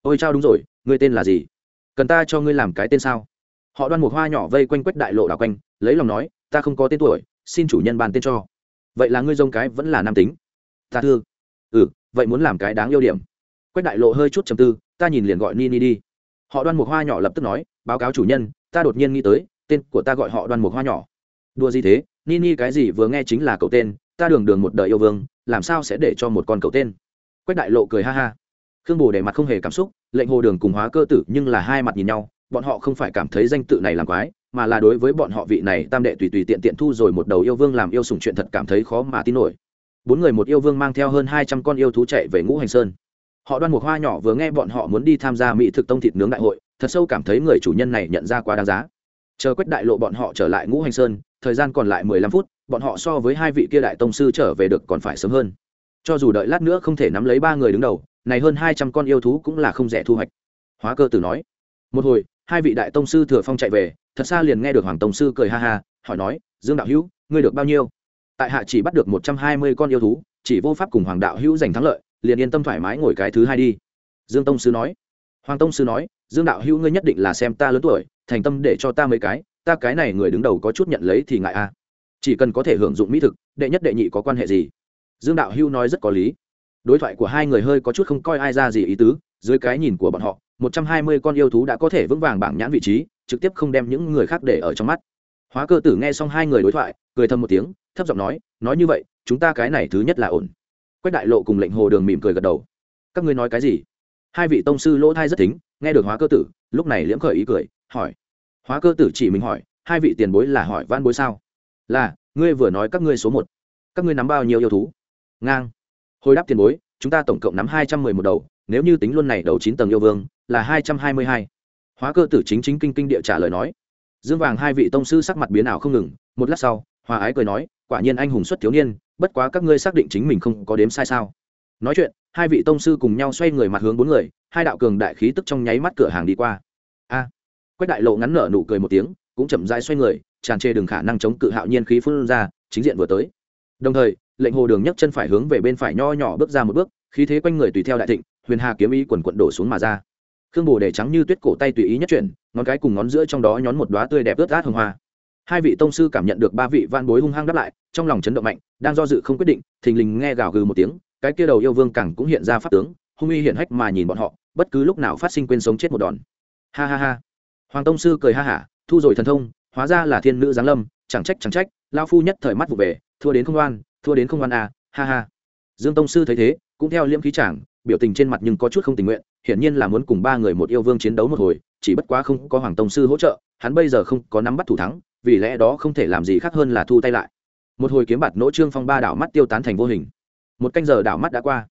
[SPEAKER 1] Ôi chao đúng rồi, ngươi tên là gì? Cần ta cho ngươi làm cái tên sao? Họ đoan một hoa nhỏ vây quanh quách đại lộ đảo quanh, lấy lòng nói, ta không có tên tuổi, xin chủ nhân bàn tên cho. Vậy là ngươi dông cái vẫn là nam tính? Ta thương ừ vậy muốn làm cái đáng yêu điểm. Quách đại lộ hơi chút chầm tư, ta nhìn liền gọi ni ni đi. Họ đoan một hoa nhỏ lập tức nói, báo cáo chủ nhân, ta đột nhiên nghĩ tới, tên của ta gọi họ đoan một hoa nhỏ. Đua gì thế? Ni ni cái gì vừa nghe chính là cậu tên ta đường đường một đời yêu vương, làm sao sẽ để cho một con cậu tên? Quách đại lộ cười ha ha. Khương bồ để mặt không hề cảm xúc, lệnh hồ đường cùng hóa cơ tử nhưng là hai mặt nhìn nhau, bọn họ không phải cảm thấy danh tự này làm quái, mà là đối với bọn họ vị này tam đệ tùy tùy tiện tiện thu rồi một đầu yêu vương làm yêu sủng chuyện thật cảm thấy khó mà tin nổi. Bốn người một yêu vương mang theo hơn hai trăm con yêu thú chạy về ngũ hành sơn. Họ đoan một hoa nhỏ vừa nghe bọn họ muốn đi tham gia mỹ thực tông thịt nướng đại hội, thật sâu cảm thấy người chủ nhân này nhận ra quá đáng giá. Chờ quách đại lộ bọn họ trở lại ngũ hành sơn thời gian còn lại mười lăm phút, bọn họ so với hai vị kia đại tông sư trở về được còn phải sớm hơn. Cho dù đợi lát nữa không thể nắm lấy ba người đứng đầu, này hơn hai trăm con yêu thú cũng là không rẻ thu hoạch. Hóa cơ tử nói. Một hồi, hai vị đại tông sư thừa phong chạy về, thật xa liền nghe được hoàng tông sư cười ha ha, hỏi nói, dương đạo hữu, ngươi được bao nhiêu? Tại hạ chỉ bắt được một trăm hai mươi con yêu thú, chỉ vô pháp cùng hoàng đạo hữu giành thắng lợi, liền yên tâm thoải mái ngồi cái thứ hai đi. Dương tông sư nói. Hoàng tông sư nói, dương đạo hữu ngươi nhất định là xem ta lớn tuổi, thành tâm để cho ta mấy cái ta cái này người đứng đầu có chút nhận lấy thì ngại a chỉ cần có thể hưởng dụng mỹ thực, đệ nhất đệ nhị có quan hệ gì? Dương đạo hưu nói rất có lý. Đối thoại của hai người hơi có chút không coi ai ra gì ý tứ, dưới cái nhìn của bọn họ, một trăm hai mươi con yêu thú đã có thể vững vàng bảng nhãn vị trí, trực tiếp không đem những người khác để ở trong mắt. Hóa cơ tử nghe xong hai người đối thoại, cười thầm một tiếng, thấp giọng nói nói như vậy, chúng ta cái này thứ nhất là ổn. Quách đại lộ cùng lệnh hồ đường mỉm cười gật đầu. Các ngươi nói cái gì? Hai vị tông sư lỗ thai rất thính, nghe được hóa cơ tử, lúc này liễm khởi ý cười, hỏi hóa cơ tử chỉ mình hỏi, hai vị tiền bối là hỏi van bối sao? Là, ngươi vừa nói các ngươi số một. Các ngươi nắm bao nhiêu yêu thú? Ngang. Hồi đáp tiền bối, chúng ta tổng cộng nắm hai trăm mười một đầu, nếu như tính luôn này đầu chín tầng yêu vương, là hai trăm hai mươi hai. Hóa cơ tử chính chính kinh kinh địa trả lời nói. Dương vàng hai vị tông sư sắc mặt biến ảo không ngừng, một lát sau, hòa ái cười nói, quả nhiên anh hùng xuất thiếu niên, bất quá các ngươi xác định chính mình không có đếm sai sao. Nói chuyện, hai vị tông sư cùng nhau xoay người mặt hướng bốn người, hai đạo cường đại khí tức trong nháy mắt cửa hàng đi qua. A quách đại lộ ngắn nở nụ cười một tiếng, cũng chậm rãi xoay người, tràn trề đường khả năng chống cự hạo nhiên khí phun ra, chính diện vừa tới. Đồng thời, lệnh hồ đường nhấc chân phải hướng về bên phải nho nhỏ bước ra một bước, khí thế quanh người tùy theo đại thịnh, huyền hà kiếm ý quần quận đổ xuống mà ra. Khương bồ để trắng như tuyết cổ tay tùy ý nhất chuyển, ngón cái cùng ngón giữa trong đó nhón một đoá tươi đẹp ướt át hồng hoa. Hai vị tông sư cảm nhận được ba vị van bối hung hăng đáp lại, trong lòng chấn động mạnh, đang do dự không quyết định, thình lình nghe gào gừ một tiếng, cái kia đầu yêu vương cẳng cũng hiện ra pháp tướng, hung uy hiển hách mà nhìn bọn họ, bất cứ lúc nào phát sinh quên sống chết một đòn. Ha ha ha hoàng tông sư cười ha hả, thu rồi thần thông, hóa ra là thiên nữ giáng lâm, chẳng trách chẳng trách lao phu nhất thời mắt vụ về, thua đến không oan, thua đến không oan à ha ha. Dương tông sư thấy thế, cũng theo liêm khí chàng, biểu tình trên mặt nhưng có chút không tình nguyện, hiển nhiên là muốn cùng ba người một yêu vương chiến đấu một hồi, chỉ bất quá không có hoàng tông sư hỗ trợ, hắn bây giờ không có nắm bắt thủ thắng, vì lẽ đó không thể làm gì khác hơn là thu tay lại. Một hồi kiếm bạt nỗ trương phong ba đảo mắt tiêu tán thành vô hình. Một canh giờ đảo mắt đã qua.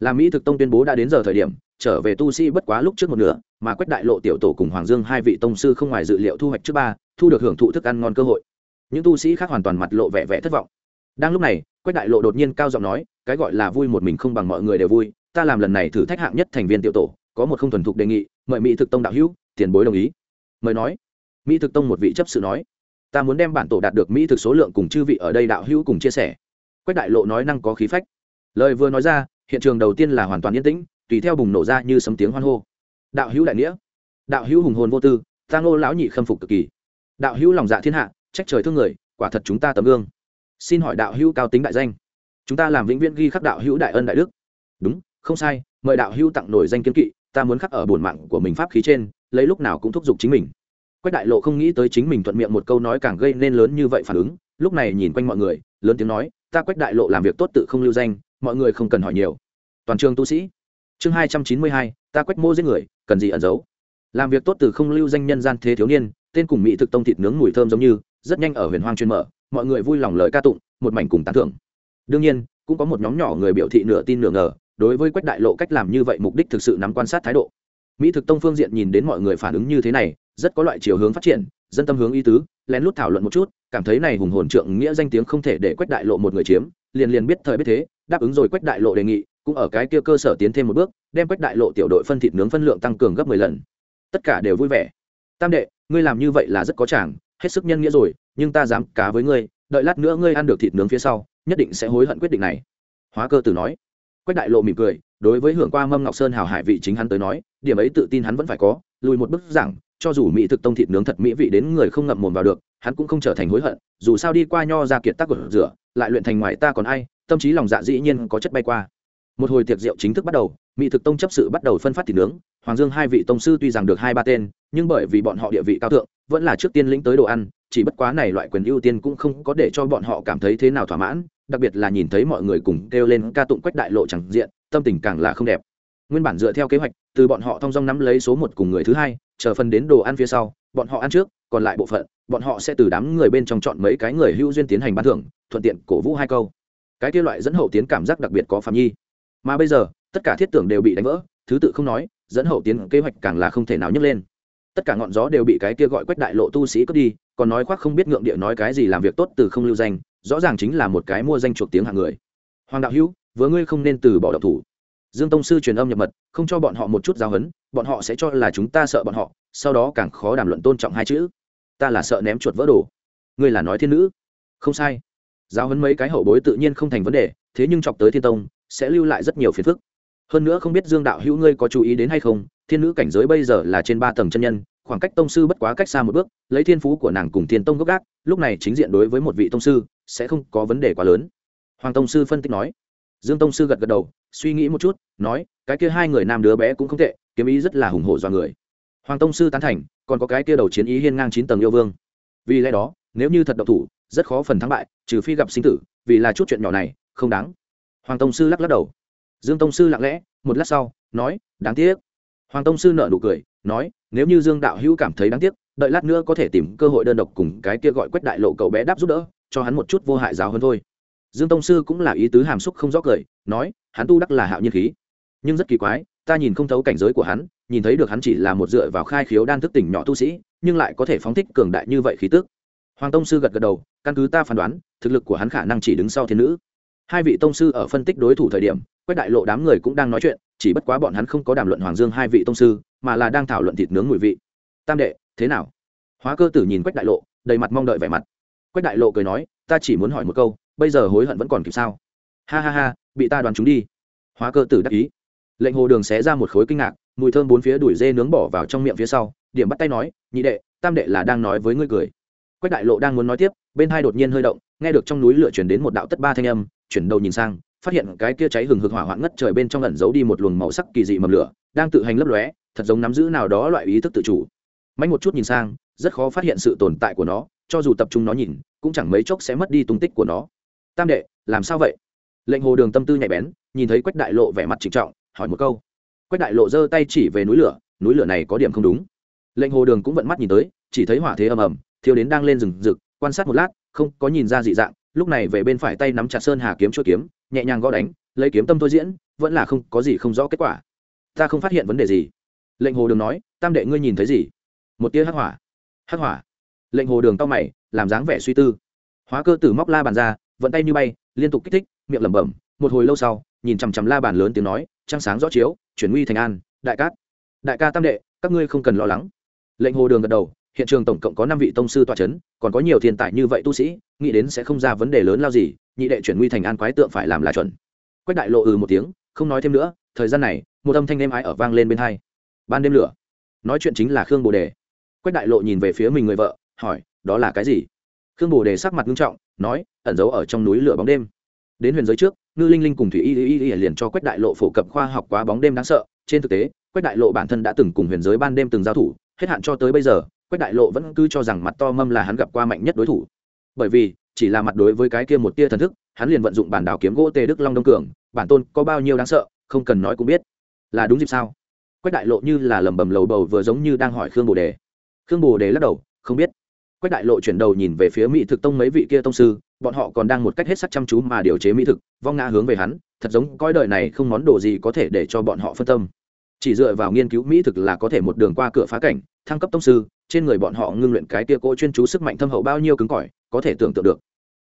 [SPEAKER 1] Là mỹ thực tông tuyên bố đã đến giờ thời điểm, trở về tu sĩ bất quá lúc trước một nửa mà quách đại lộ tiểu tổ cùng hoàng dương hai vị tông sư không ngoài dự liệu thu hoạch trước ba, thu được hưởng thụ thức ăn ngon cơ hội. Những tu sĩ khác hoàn toàn mặt lộ vẻ vẻ thất vọng. Đang lúc này, quách đại lộ đột nhiên cao giọng nói, cái gọi là vui một mình không bằng mọi người đều vui, ta làm lần này thử thách hạng nhất thành viên tiểu tổ, có một không thuần thục đề nghị, mời mỹ thực tông đạo hữu, tiền bối đồng ý. Mời nói. Mỹ thực tông một vị chấp sự nói, ta muốn đem bản tổ đạt được mỹ thực số lượng cùng chư vị ở đây đạo hữu cùng chia sẻ. Quách đại lộ nói năng có khí phách. Lời vừa nói ra, hiện trường đầu tiên là hoàn toàn yên tĩnh, tùy theo bùng nổ ra như sấm tiếng hoan hô đạo hữu đại nghĩa, đạo hữu hùng hồn vô tư, ta ngô lão nhị khâm phục cực kỳ. đạo hữu lòng dạ thiên hạ, trách trời thương người, quả thật chúng ta tấm gương. xin hỏi đạo hữu cao tính đại danh, chúng ta làm vĩnh viễn ghi khắc đạo hữu đại ân đại đức. đúng, không sai, mời đạo hữu tặng nổi danh kiếm kỵ, ta muốn khắc ở bổn mạng của mình pháp khí trên, lấy lúc nào cũng thúc giục chính mình. quách đại lộ không nghĩ tới chính mình thuận miệng một câu nói càng gây nên lớn như vậy phản ứng, lúc này nhìn quanh mọi người, lớn tiếng nói, ta quách đại lộ làm việc tốt tự không lưu danh, mọi người không cần hỏi nhiều. toàn trường tu sĩ. chương hai trăm chín mươi hai ta quách mô giết người, cần gì ẩn giấu. Làm việc tốt từ không lưu danh nhân gian thế thiếu niên, tên cùng mỹ thực tông thịt nướng mùi thơm giống như, rất nhanh ở huyền hoang chuyên mở, mọi người vui lòng lời ca tụng, một mảnh cùng tán thưởng. Đương nhiên, cũng có một nhóm nhỏ người biểu thị nửa tin nửa ngờ, đối với quách đại lộ cách làm như vậy mục đích thực sự nắm quan sát thái độ. Mỹ thực tông phương diện nhìn đến mọi người phản ứng như thế này, rất có loại chiều hướng phát triển, dân tâm hướng ý tứ, lén lút thảo luận một chút, cảm thấy này hùng hồn trượng nghĩa danh tiếng không thể để quách đại lộ một người chiếm, liền liền biết thời biết thế, đáp ứng rồi quách đại lộ đề nghị cũng ở cái kia cơ sở tiến thêm một bước, đem quách đại lộ tiểu đội phân thịt nướng phân lượng tăng cường gấp mười lần. Tất cả đều vui vẻ. Tam đệ, ngươi làm như vậy là rất có chàng hết sức nhân nghĩa rồi, nhưng ta dám cá với ngươi, đợi lát nữa ngươi ăn được thịt nướng phía sau, nhất định sẽ hối hận quyết định này. Hóa cơ tử nói. Quách đại lộ mỉm cười, đối với hưởng qua mâm ngọc sơn hào hải vị chính hắn tới nói, điểm ấy tự tin hắn vẫn phải có, lùi một bức giảng, cho dù mỹ thực tông thịt nướng thật mỹ vị đến người không ngậm mồm vào được, hắn cũng không trở thành hối hận, dù sao đi qua nho ra kiệt tác của rửa, lại luyện thành ngoài ta còn ai, tâm trí lòng dạ dĩ nhiên có chất bay qua một hồi tiệc rượu chính thức bắt đầu, mỹ thực tông chấp sự bắt đầu phân phát thịt nướng. Hoàng dương hai vị tông sư tuy rằng được hai ba tên, nhưng bởi vì bọn họ địa vị cao thượng, vẫn là trước tiên lĩnh tới đồ ăn, chỉ bất quá này loại quyền ưu tiên cũng không có để cho bọn họ cảm thấy thế nào thỏa mãn, đặc biệt là nhìn thấy mọi người cùng kêu lên ca tụng quách đại lộ chẳng diện, tâm tình càng là không đẹp. Nguyên bản dựa theo kế hoạch, từ bọn họ thong dong nắm lấy số một cùng người thứ hai, chờ phần đến đồ ăn phía sau, bọn họ ăn trước, còn lại bộ phận, bọn họ sẽ từ đám người bên trong chọn mấy cái người hữu duyên tiến hành bán thưởng, thuận tiện cổ vũ hai câu. Cái kia loại dẫn hậu tiến cảm giác đặc biệt có phạm nhi mà bây giờ, tất cả thiết tưởng đều bị đánh vỡ, thứ tự không nói, dẫn hậu tiến kế hoạch càng là không thể nào nhấc lên. Tất cả ngọn gió đều bị cái kia gọi quách đại lộ tu sĩ cướp đi, còn nói khoác không biết ngượng địa nói cái gì làm việc tốt từ không lưu danh, rõ ràng chính là một cái mua danh chuộc tiếng hạng người. Hoàng đạo hữu, vừa ngươi không nên từ bỏ độc thủ. Dương tông sư truyền âm nhập mật, không cho bọn họ một chút giáo hấn bọn họ sẽ cho là chúng ta sợ bọn họ, sau đó càng khó đàm luận tôn trọng hai chữ. Ta là sợ ném chuột vỡ đồ. Ngươi là nói thiên nữ. Không sai giáo huấn mấy cái hậu bối tự nhiên không thành vấn đề, thế nhưng chọc tới thiên tông, sẽ lưu lại rất nhiều phiền phức. Hơn nữa không biết dương đạo hữu ngươi có chú ý đến hay không, thiên nữ cảnh giới bây giờ là trên ba tầng chân nhân, khoảng cách tông sư bất quá cách xa một bước, lấy thiên phú của nàng cùng thiên tông gốc gác, lúc này chính diện đối với một vị tông sư, sẽ không có vấn đề quá lớn. Hoàng tông sư phân tích nói. Dương tông sư gật gật đầu, suy nghĩ một chút, nói, cái kia hai người nam đứa bé cũng không tệ, kiếm ý rất là hùng hổ do người. Hoàng tông sư tán thành, còn có cái kia đầu chiến ý hiên ngang chín tầng yêu vương. Vì lẽ đó, nếu như thật độc thủ, rất khó phần thắng bại trừ phi gặp sinh tử, vì là chút chuyện nhỏ này, không đáng. Hoàng tông sư lắc lắc đầu. Dương tông sư lặng lẽ, một lát sau, nói, đáng tiếc. Hoàng tông sư nợ nụ cười, nói, nếu như dương đạo hữu cảm thấy đáng tiếc, đợi lát nữa có thể tìm cơ hội đơn độc cùng cái kia gọi quách đại lộ cậu bé đáp giúp đỡ, cho hắn một chút vô hại giáo hơn thôi. Dương tông sư cũng là ý tứ hàm xúc không rõ cười, nói, hắn tu đắc là hạo nhiên khí, nhưng rất kỳ quái, ta nhìn không thấu cảnh giới của hắn, nhìn thấy được hắn chỉ là một dựa vào khai khiếu đan thức tỉnh nhỏ tu sĩ, nhưng lại có thể phóng thích cường đại như vậy khí tức hoàng tông sư gật gật đầu, căn cứ ta phán đoán, thực lực của hắn khả năng chỉ đứng sau thiên nữ. Hai vị tông sư ở phân tích đối thủ thời điểm, quách đại lộ đám người cũng đang nói chuyện, chỉ bất quá bọn hắn không có đàm luận hoàng dương hai vị tông sư, mà là đang thảo luận thịt nướng mùi vị. Tam đệ, thế nào? Hóa cơ tử nhìn quách đại lộ, đầy mặt mong đợi vẻ mặt. Quách đại lộ cười nói, ta chỉ muốn hỏi một câu, bây giờ hối hận vẫn còn kịp sao? Ha ha ha, bị ta đoán chúng đi. Hóa cơ tử đắc ý. Lệnh hồ đường xé ra một khối kinh ngạc, mùi thơm bốn phía đuổi dê nướng bỏ vào trong miệng phía sau, điểm bắt tay nói, nhị đệ, tam đệ là đang nói với ngươi cười quách đại lộ đang muốn nói tiếp, bên hai đột nhiên hơi động, nghe được trong núi lửa chuyển đến một đạo tất ba thanh âm, chuyển đầu nhìn sang, phát hiện cái kia cháy hừng hực hỏa hoạn ngất trời bên trong ẩn giấu đi một luồng màu sắc kỳ dị mầm lửa, đang tự hành lấp lóe, thật giống nắm giữ nào đó loại ý thức tự chủ. Mạnh một chút nhìn sang, rất khó phát hiện sự tồn tại của nó, cho dù tập trung nó nhìn, cũng chẳng mấy chốc sẽ mất đi tung tích của nó. Tam đệ, làm sao vậy? Lệnh hồ đường tâm tư nhạy bén, nhìn thấy quách đại lộ vẻ mặt trịnh trọng, hỏi một câu. Quách đại lộ giơ tay chỉ về núi lửa núi lửa này có điểm không đúng. Lệnh hồ đường cũng vận mắt nhìn tới, chỉ thấy hỏa thế ầm ầm thiếu đến đang lên rừng rực, quan sát một lát, không có nhìn ra dị dạng, lúc này về bên phải tay nắm chặt sơn hà kiếm chuỗi kiếm, nhẹ nhàng gõ đánh, lấy kiếm tâm thôi diễn, vẫn là không có gì không rõ kết quả. Ta không phát hiện vấn đề gì. Lệnh hồ đường nói, tam đệ ngươi nhìn thấy gì? Một tia hắc hỏa. Hắc hỏa. Lệnh hồ đường tao mày, làm dáng vẻ suy tư. Hóa cơ tử móc la bàn ra, vận tay như bay, liên tục kích thích, miệng lẩm bẩm. Một hồi lâu sau, nhìn chằm chằm la bàn lớn tiếng nói, trăng sáng rõ chiếu, chuyển nguy thành an, đại cát. Đại ca tam đệ, các ngươi không cần lo lắng. Lệnh hồ đường gật đầu hiện trường tổng cộng có năm vị tông sư tọa chấn, còn có nhiều thiên tài như vậy tu sĩ nghĩ đến sẽ không ra vấn đề lớn lao gì nhị đệ chuyển nguy thành an quái tượng phải làm là chuẩn. Quách đại lộ ừ một tiếng không nói thêm nữa thời gian này một âm thanh êm ái ở vang lên bên hai. Ban đêm lửa. Nói chuyện chính là khương bồ đề. Quách đại lộ nhìn về phía mình người vợ hỏi đó là cái gì? Khương bồ đề sắc mặt nghiêm trọng nói ẩn giấu ở trong núi lửa bóng đêm. Đến huyền giới trước ngư linh linh cùng thủy y y y liền cho quách đại lộ phổ cập khoa học quá bóng đêm đáng sợ. Trên thực tế quách đại lộ bản thân đã từng cùng huyền giới ban đêm từng giao thủ hết hạn cho tới bây giờ quách đại lộ vẫn cứ cho rằng mặt to mâm là hắn gặp qua mạnh nhất đối thủ. Bởi vì, chỉ là mặt đối với cái kia một tia thần thức, hắn liền vận dụng bản đảo kiếm gỗ tề đức long đông cường, bản tôn có bao nhiêu đáng sợ, không cần nói cũng biết. Là đúng dịp sao? Quách đại lộ như là lầm bầm lầu bầu vừa giống như đang hỏi khương bồ đề. Khương bồ đề lắc đầu, không biết. Quách đại lộ chuyển đầu nhìn về phía mỹ thực tông mấy vị kia tông sư, bọn họ còn đang một cách hết sắc chăm chú mà điều chế mỹ thực, vong ngã hướng về hắn, thật giống coi đời này không món đồ gì có thể để cho bọn họ phân tâm chỉ dựa vào nghiên cứu mỹ thực là có thể một đường qua cửa phá cảnh, thăng cấp tông sư, trên người bọn họ ngưng luyện cái tia cỗ chuyên chú sức mạnh thâm hậu bao nhiêu cứng cỏi, có thể tưởng tượng được.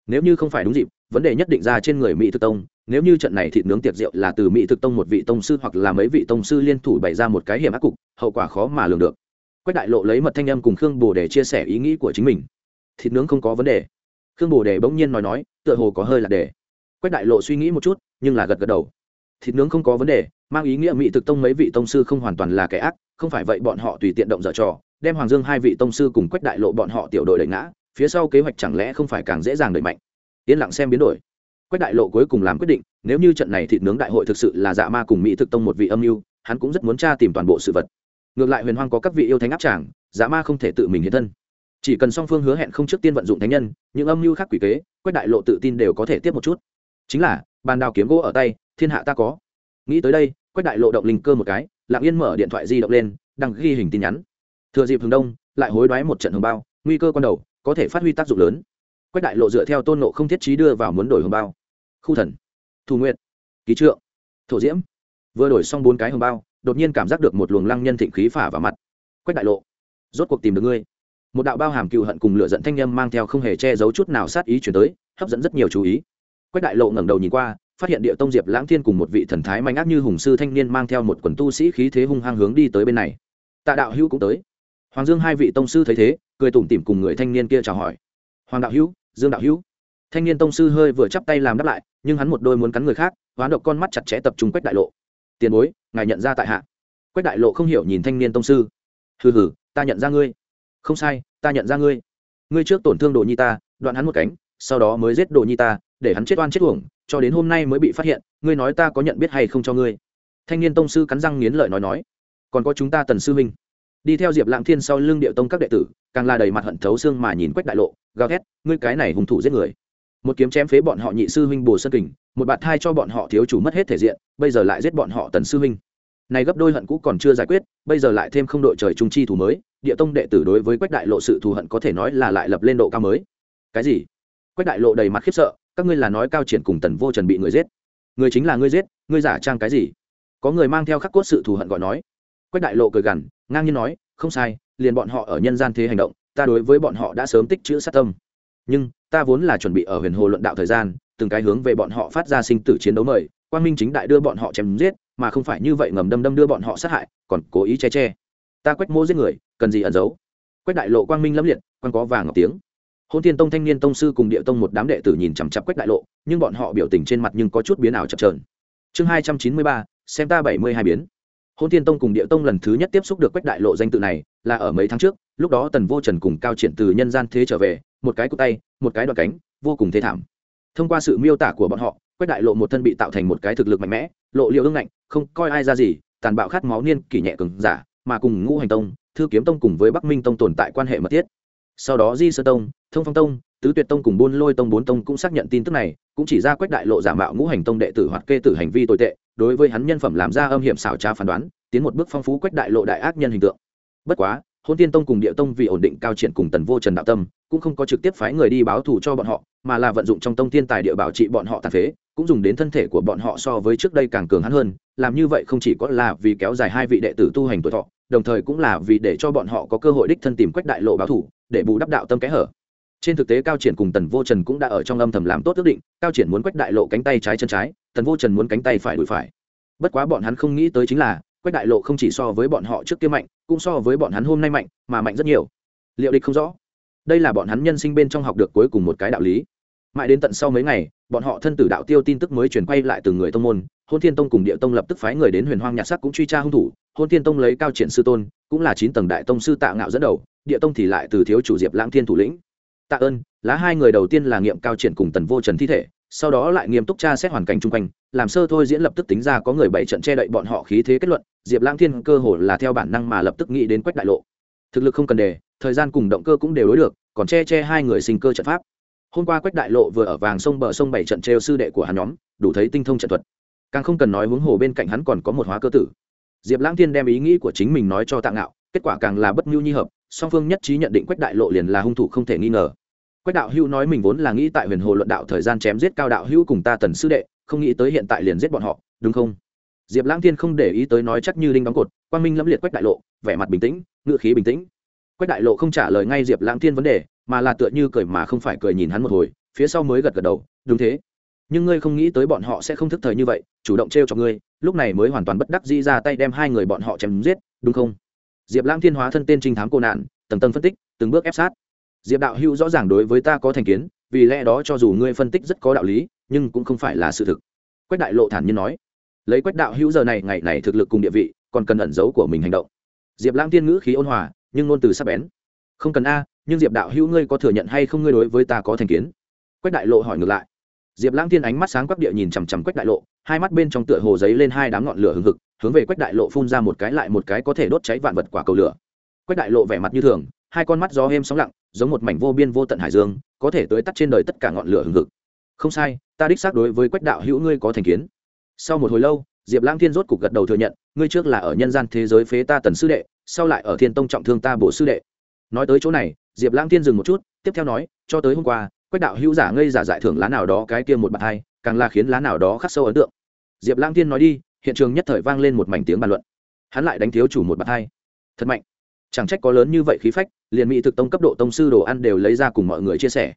[SPEAKER 1] Nếu như không phải đúng dịp, vấn đề nhất định ra trên người mỹ thực tông, nếu như trận này thịt nướng tiệc rượu là từ mỹ thực tông một vị tông sư hoặc là mấy vị tông sư liên thủ bày ra một cái hiểm ác cục, hậu quả khó mà lường được. Quách đại lộ lấy mật thanh âm cùng khương bồ để chia sẻ ý nghĩ của chính mình. Thịt nướng không có vấn đề. Khương bồ đề bỗng nhiên nói nói, tựa hồ có hơi là đề quách đại lộ suy nghĩ một chút, nhưng là gật gật đầu. Thịt nướng không có vấn đề mang ý nghĩa mỹ thực tông mấy vị tông sư không hoàn toàn là kẻ ác, không phải vậy bọn họ tùy tiện động dở trò, đem hoàng dương hai vị tông sư cùng quách đại lộ bọn họ tiểu đội đẩy ngã, phía sau kế hoạch chẳng lẽ không phải càng dễ dàng đẩy mạnh? Yên lặng xem biến đổi. Quách đại lộ cuối cùng làm quyết định, nếu như trận này thịt nướng đại hội thực sự là dạ ma cùng mỹ thực tông một vị âm mưu, hắn cũng rất muốn tra tìm toàn bộ sự vật. Ngược lại huyền hoang có các vị yêu thánh áp tràng dạ ma không thể tự mình hiện thân. Chỉ cần song phương hứa hẹn không trước tiên vận dụng thánh nhân, những âm mưu khác quỷ kế, quách đại lộ tự tin đều có thể tiếp một chút. Chính là, bàn đào kiếm gỗ ở tay, thiên hạ ta có. Nghĩ tới đây quách đại lộ động linh cơ một cái lặng yên mở điện thoại di động lên, đăng ghi hình tin nhắn. Thừa dịp hướng đông, lại hối đoái một trận hồng bao, nguy cơ con đầu, có thể phát huy tác dụng lớn. Quách đại lộ dựa theo tôn nộ không thiết trí đưa vào muốn đổi hồng bao. Khu thần. Thu nguyện ký trượng. Thổ diễm. Vừa đổi xong bốn cái hồng bao, đột nhiên cảm giác được một luồng lăng nhân thịnh khí phả vào mặt. Quách đại lộ. Rốt cuộc tìm được ngươi. Một đạo bao hàm cựu hận cùng lựa dẫn thanh â m mang theo không hề che giấu chút nào sát ý chuyển tới, hấp dẫn rất nhiều chú ý. Quách đại lộ ngẩng đầu nhìn qua phát hiện địa tông diệp lãng thiên cùng một vị thần thái manh ác như hùng sư thanh niên mang theo một quần tu sĩ khí thế hung hăng hướng đi tới bên này. Tạ đạo hữu cũng tới. Hoàng dương hai vị tông sư thấy thế, cười tủm tỉm cùng người thanh niên kia chào hỏi. Hoàng đạo hữu, dương đạo hữu. Thanh niên tông sư hơi vừa chắp tay làm đáp lại, nhưng hắn một đôi muốn cắn người khác, hoán độc con mắt chặt chẽ tập trung quách đại lộ. Tiền bối, ngài nhận ra tại hạ. Quách đại lộ không hiểu nhìn thanh niên tông sư. Hừ hừ, ta nhận ra ngươi. Không sai, ta nhận ra ngươi. Ngươi trước tổn thương đồ nhi ta, đoạn hắn một cánh, sau đó mới giết đồ nhi ta, để hắn chết oan chết uổng cho đến hôm nay mới bị phát hiện, ngươi nói ta có nhận biết hay không cho ngươi? Thanh niên tông sư cắn răng nghiến lợi nói nói. Còn có chúng ta tần sư minh đi theo diệp Lạng thiên sau lưng điệu tông các đệ tử, càng là đầy mặt hận thấu xương mà nhìn quách đại lộ, gào thét, ngươi cái này hùng thủ giết người. Một kiếm chém phế bọn họ nhị sư huynh bồ sơn kình, một bạt thai cho bọn họ thiếu chủ mất hết thể diện, bây giờ lại giết bọn họ tần sư huynh. Này gấp đôi hận cũ còn chưa giải quyết, bây giờ lại thêm không đội trời trung chi thủ mới địa tông đệ tử đối với quách đại lộ sự thù hận có thể nói là lại lập lên độ cao mới. Cái gì? Quách đại lộ đầy mặt khiếp sợ các ngươi là nói cao triển cùng tần vô trần bị người giết. Người chính là ngươi giết, ngươi giả trang cái gì? Có người mang theo khắc cốt sự thù hận gọi nói. Quách đại lộ cười gằn, ngang nhiên nói, không sai, liền bọn họ ở nhân gian thế hành động, ta đối với bọn họ đã sớm tích chữ sát tâm. Nhưng, ta vốn là chuẩn bị ở huyền hồ luận đạo thời gian, từng cái hướng về bọn họ phát ra sinh tử chiến đấu mời quan minh chính đại đưa bọn họ chém giết, mà không phải như vậy ngầm đâm đâm đưa bọn họ sát hại, còn cố ý che che. Ta quách mô giết người, cần gì ẩn giấu? Quách đại lộ quang minh lâm liệt quan có vàng ngọc tiếng hôn thiên tông thanh niên tông sư cùng địa tông một đám đệ tử nhìn chằm chặp quách đại lộ, nhưng bọn họ biểu tình trên mặt nhưng có chút biến ảo chập trờn chương hai trăm chín mươi ba, xem ta bảy mươi hai biến. Hôn thiên tông cùng địa tông lần thứ nhất tiếp xúc được quách đại lộ danh tự này, là ở mấy tháng trước, lúc đó tần vô trần cùng cao triển từ nhân gian thế trở về, một cái cụt tay, một cái đoạn cánh, vô cùng thế thảm. Thông qua sự miêu tả của bọn họ, quách đại lộ một thân bị tạo thành một cái thực lực mạnh mẽ, lộ liễu ương ngạnh, không coi ai ra gì, tàn bạo khát máu niên kỷ nhẹ cường giả, mà cùng ngũ hành tông, thư kiếm tông cùng với bắc minh tông tồn tại quan hệ mật thiết sau đó di sơ tông, thông phong tông, tứ tuyệt tông cùng buôn lôi tông bốn tông cũng xác nhận tin tức này, cũng chỉ ra quách đại lộ giả mạo ngũ hành tông đệ tử hoặc kê tử hành vi tồi tệ, đối với hắn nhân phẩm làm ra âm hiểm xảo trá phán đoán, tiến một bước phong phú quách đại lộ đại ác nhân hình tượng. Bất quá, hôn tiên tông cùng địa tông vì ổn định cao triển cùng tần vô trần đạo tâm, cũng không có trực tiếp phái người đi báo thù cho bọn họ, mà là vận dụng trong tông thiên tài địa bảo trị bọn họ tàn phế, cũng dùng đến thân thể của bọn họ so với trước đây càng cường hắn hơn, làm như vậy không chỉ có là vì kéo dài hai vị đệ tử tu hành tuổi thọ, đồng thời cũng là vì để cho bọn họ có cơ hội đích thân tìm quách đại lộ báo thù để bù đắp đạo tâm kẽ hở. Trên thực tế, cao triển cùng tần vô trần cũng đã ở trong âm thầm làm tốt ước định, cao triển muốn quách đại lộ cánh tay trái chân trái, tần vô trần muốn cánh tay phải đùi phải. Bất quá bọn hắn không nghĩ tới chính là quách đại lộ không chỉ so với bọn họ trước kia mạnh, cũng so với bọn hắn hôm nay mạnh, mà mạnh rất nhiều. Liệu địch không rõ. Đây là bọn hắn nhân sinh bên trong học được cuối cùng một cái đạo lý. Mãi đến tận sau mấy ngày, bọn họ thân tử đạo tiêu tin tức mới chuyển quay lại từ người tông môn, hôn thiên tông cùng địa tông lập tức phái người đến huyền hoang nhạc sắc cũng truy tra hung thủ, hôn thiên tông lấy cao triển sư tôn, cũng là chín tầng đại tông sư tạ ngạo dẫn đầu địa tông thì lại từ thiếu chủ diệp lãng thiên thủ lĩnh. Tạ ơn, lá hai người đầu tiên là nghiệm cao triển cùng tần vô trần thi thể, sau đó lại nghiêm túc tra xét hoàn cảnh chung quanh, làm sơ thôi diễn lập tức tính ra có người bảy trận che đậy bọn họ khí thế kết luận, diệp lãng thiên cơ hồ là theo bản năng mà lập tức nghĩ đến quách đại lộ. Thực lực không cần đề, thời gian cùng động cơ cũng đều đối được, còn che che hai người sinh cơ trận pháp. Hôm qua quách đại lộ vừa ở vàng sông bờ sông bảy trận treo sư đệ của hắn nhóm, đủ thấy tinh thông trận thuật. Càng không cần nói huống hồ bên cạnh hắn còn có một hóa cơ tử. Diệp lãng thiên đem ý nghĩ của chính mình nói cho tạ ngạo kết quả càng là bất mưu nhi hợp, song phương nhất trí nhận định quách đại lộ liền là hung thủ không thể nghi ngờ. Quách đạo hữu nói mình vốn là nghĩ tại huyền hồ luận đạo thời gian chém giết cao đạo hữu cùng ta tần sư đệ, không nghĩ tới hiện tại liền giết bọn họ, đúng không? Diệp lãng thiên không để ý tới nói chắc như đinh đóng cột, quang minh lâm liệt quách đại lộ, vẻ mặt bình tĩnh ngựa khí bình tĩnh. Quách đại lộ không trả lời ngay diệp lãng thiên vấn đề, mà là tựa như cười mà không phải cười nhìn hắn một hồi, phía sau mới gật gật đầu, đúng thế. Nhưng ngươi không nghĩ tới bọn họ sẽ không thức thời như vậy, chủ động t r e o cho ngươi, lúc này mới hoàn toàn bất đắc dĩ ra tay đem hai người bọn họ chém giết, đúng không? Diệp lãng thiên hóa thân tên trinh thám cô nạn, tầng tầng phân tích, từng bước ép sát. Diệp đạo hữu rõ ràng đối với ta có thành kiến, vì lẽ đó cho dù ngươi phân tích rất có đạo lý, nhưng cũng không phải là sự thực. Quách đại lộ thản nhiên nói. Lấy quách đạo hữu giờ này, ngày này thực lực cùng địa vị, còn cần ẩn giấu của mình hành động. Diệp lãng tiên ngữ khí ôn hòa, nhưng ngôn từ sắp bén. Không cần a, nhưng diệp đạo hữu ngươi có thừa nhận hay không ngươi đối với ta có thành kiến? Quách đại lộ hỏi ngược lại. Diệp lãng tiên ánh mắt sáng quắc địa nhìn chằm chằm quách đại lộ, hai mắt bên trong tựa hồ giấy lên hai đám ngọn lửa hừng hực hướng về quách đại lộ phun ra một cái lại một cái có thể đốt cháy vạn vật quả cầu lửa. Quách đại lộ vẻ mặt như thường, hai con mắt gió êm sóng lặng, giống một mảnh vô biên vô tận hải dương, có thể tới tắt trên đời tất cả ngọn lửa hừng hực. Không sai, ta đích xác đối với quách đạo hữu ngươi có thành kiến. Sau một hồi lâu, diệp lãng thiên rốt cục gật đầu thừa nhận, ngươi trước là ở nhân gian thế giới phế ta tần sư đệ, sau lại ở thiên tông trọng thương ta bổ sư đệ. Nói tới chỗ này, diệp lãng thiên dừng một chút, tiếp theo nói, cho tới hôm qua, quách đạo hữu giả ngây giả giải thưởng lá nào đó cái kia một bạt hai, càng là khiến lá nào đó khắc sâu ấn tượng. Diệp lãng thiên nói đi hiện trường nhất thời vang lên một mảnh tiếng bàn luận. Hắn lại đánh thiếu chủ một bàn hai. Thật mạnh. Chẳng trách có lớn như vậy khí phách, liền mỹ thực tông cấp độ tông sư đồ ăn đều lấy ra cùng mọi người chia sẻ.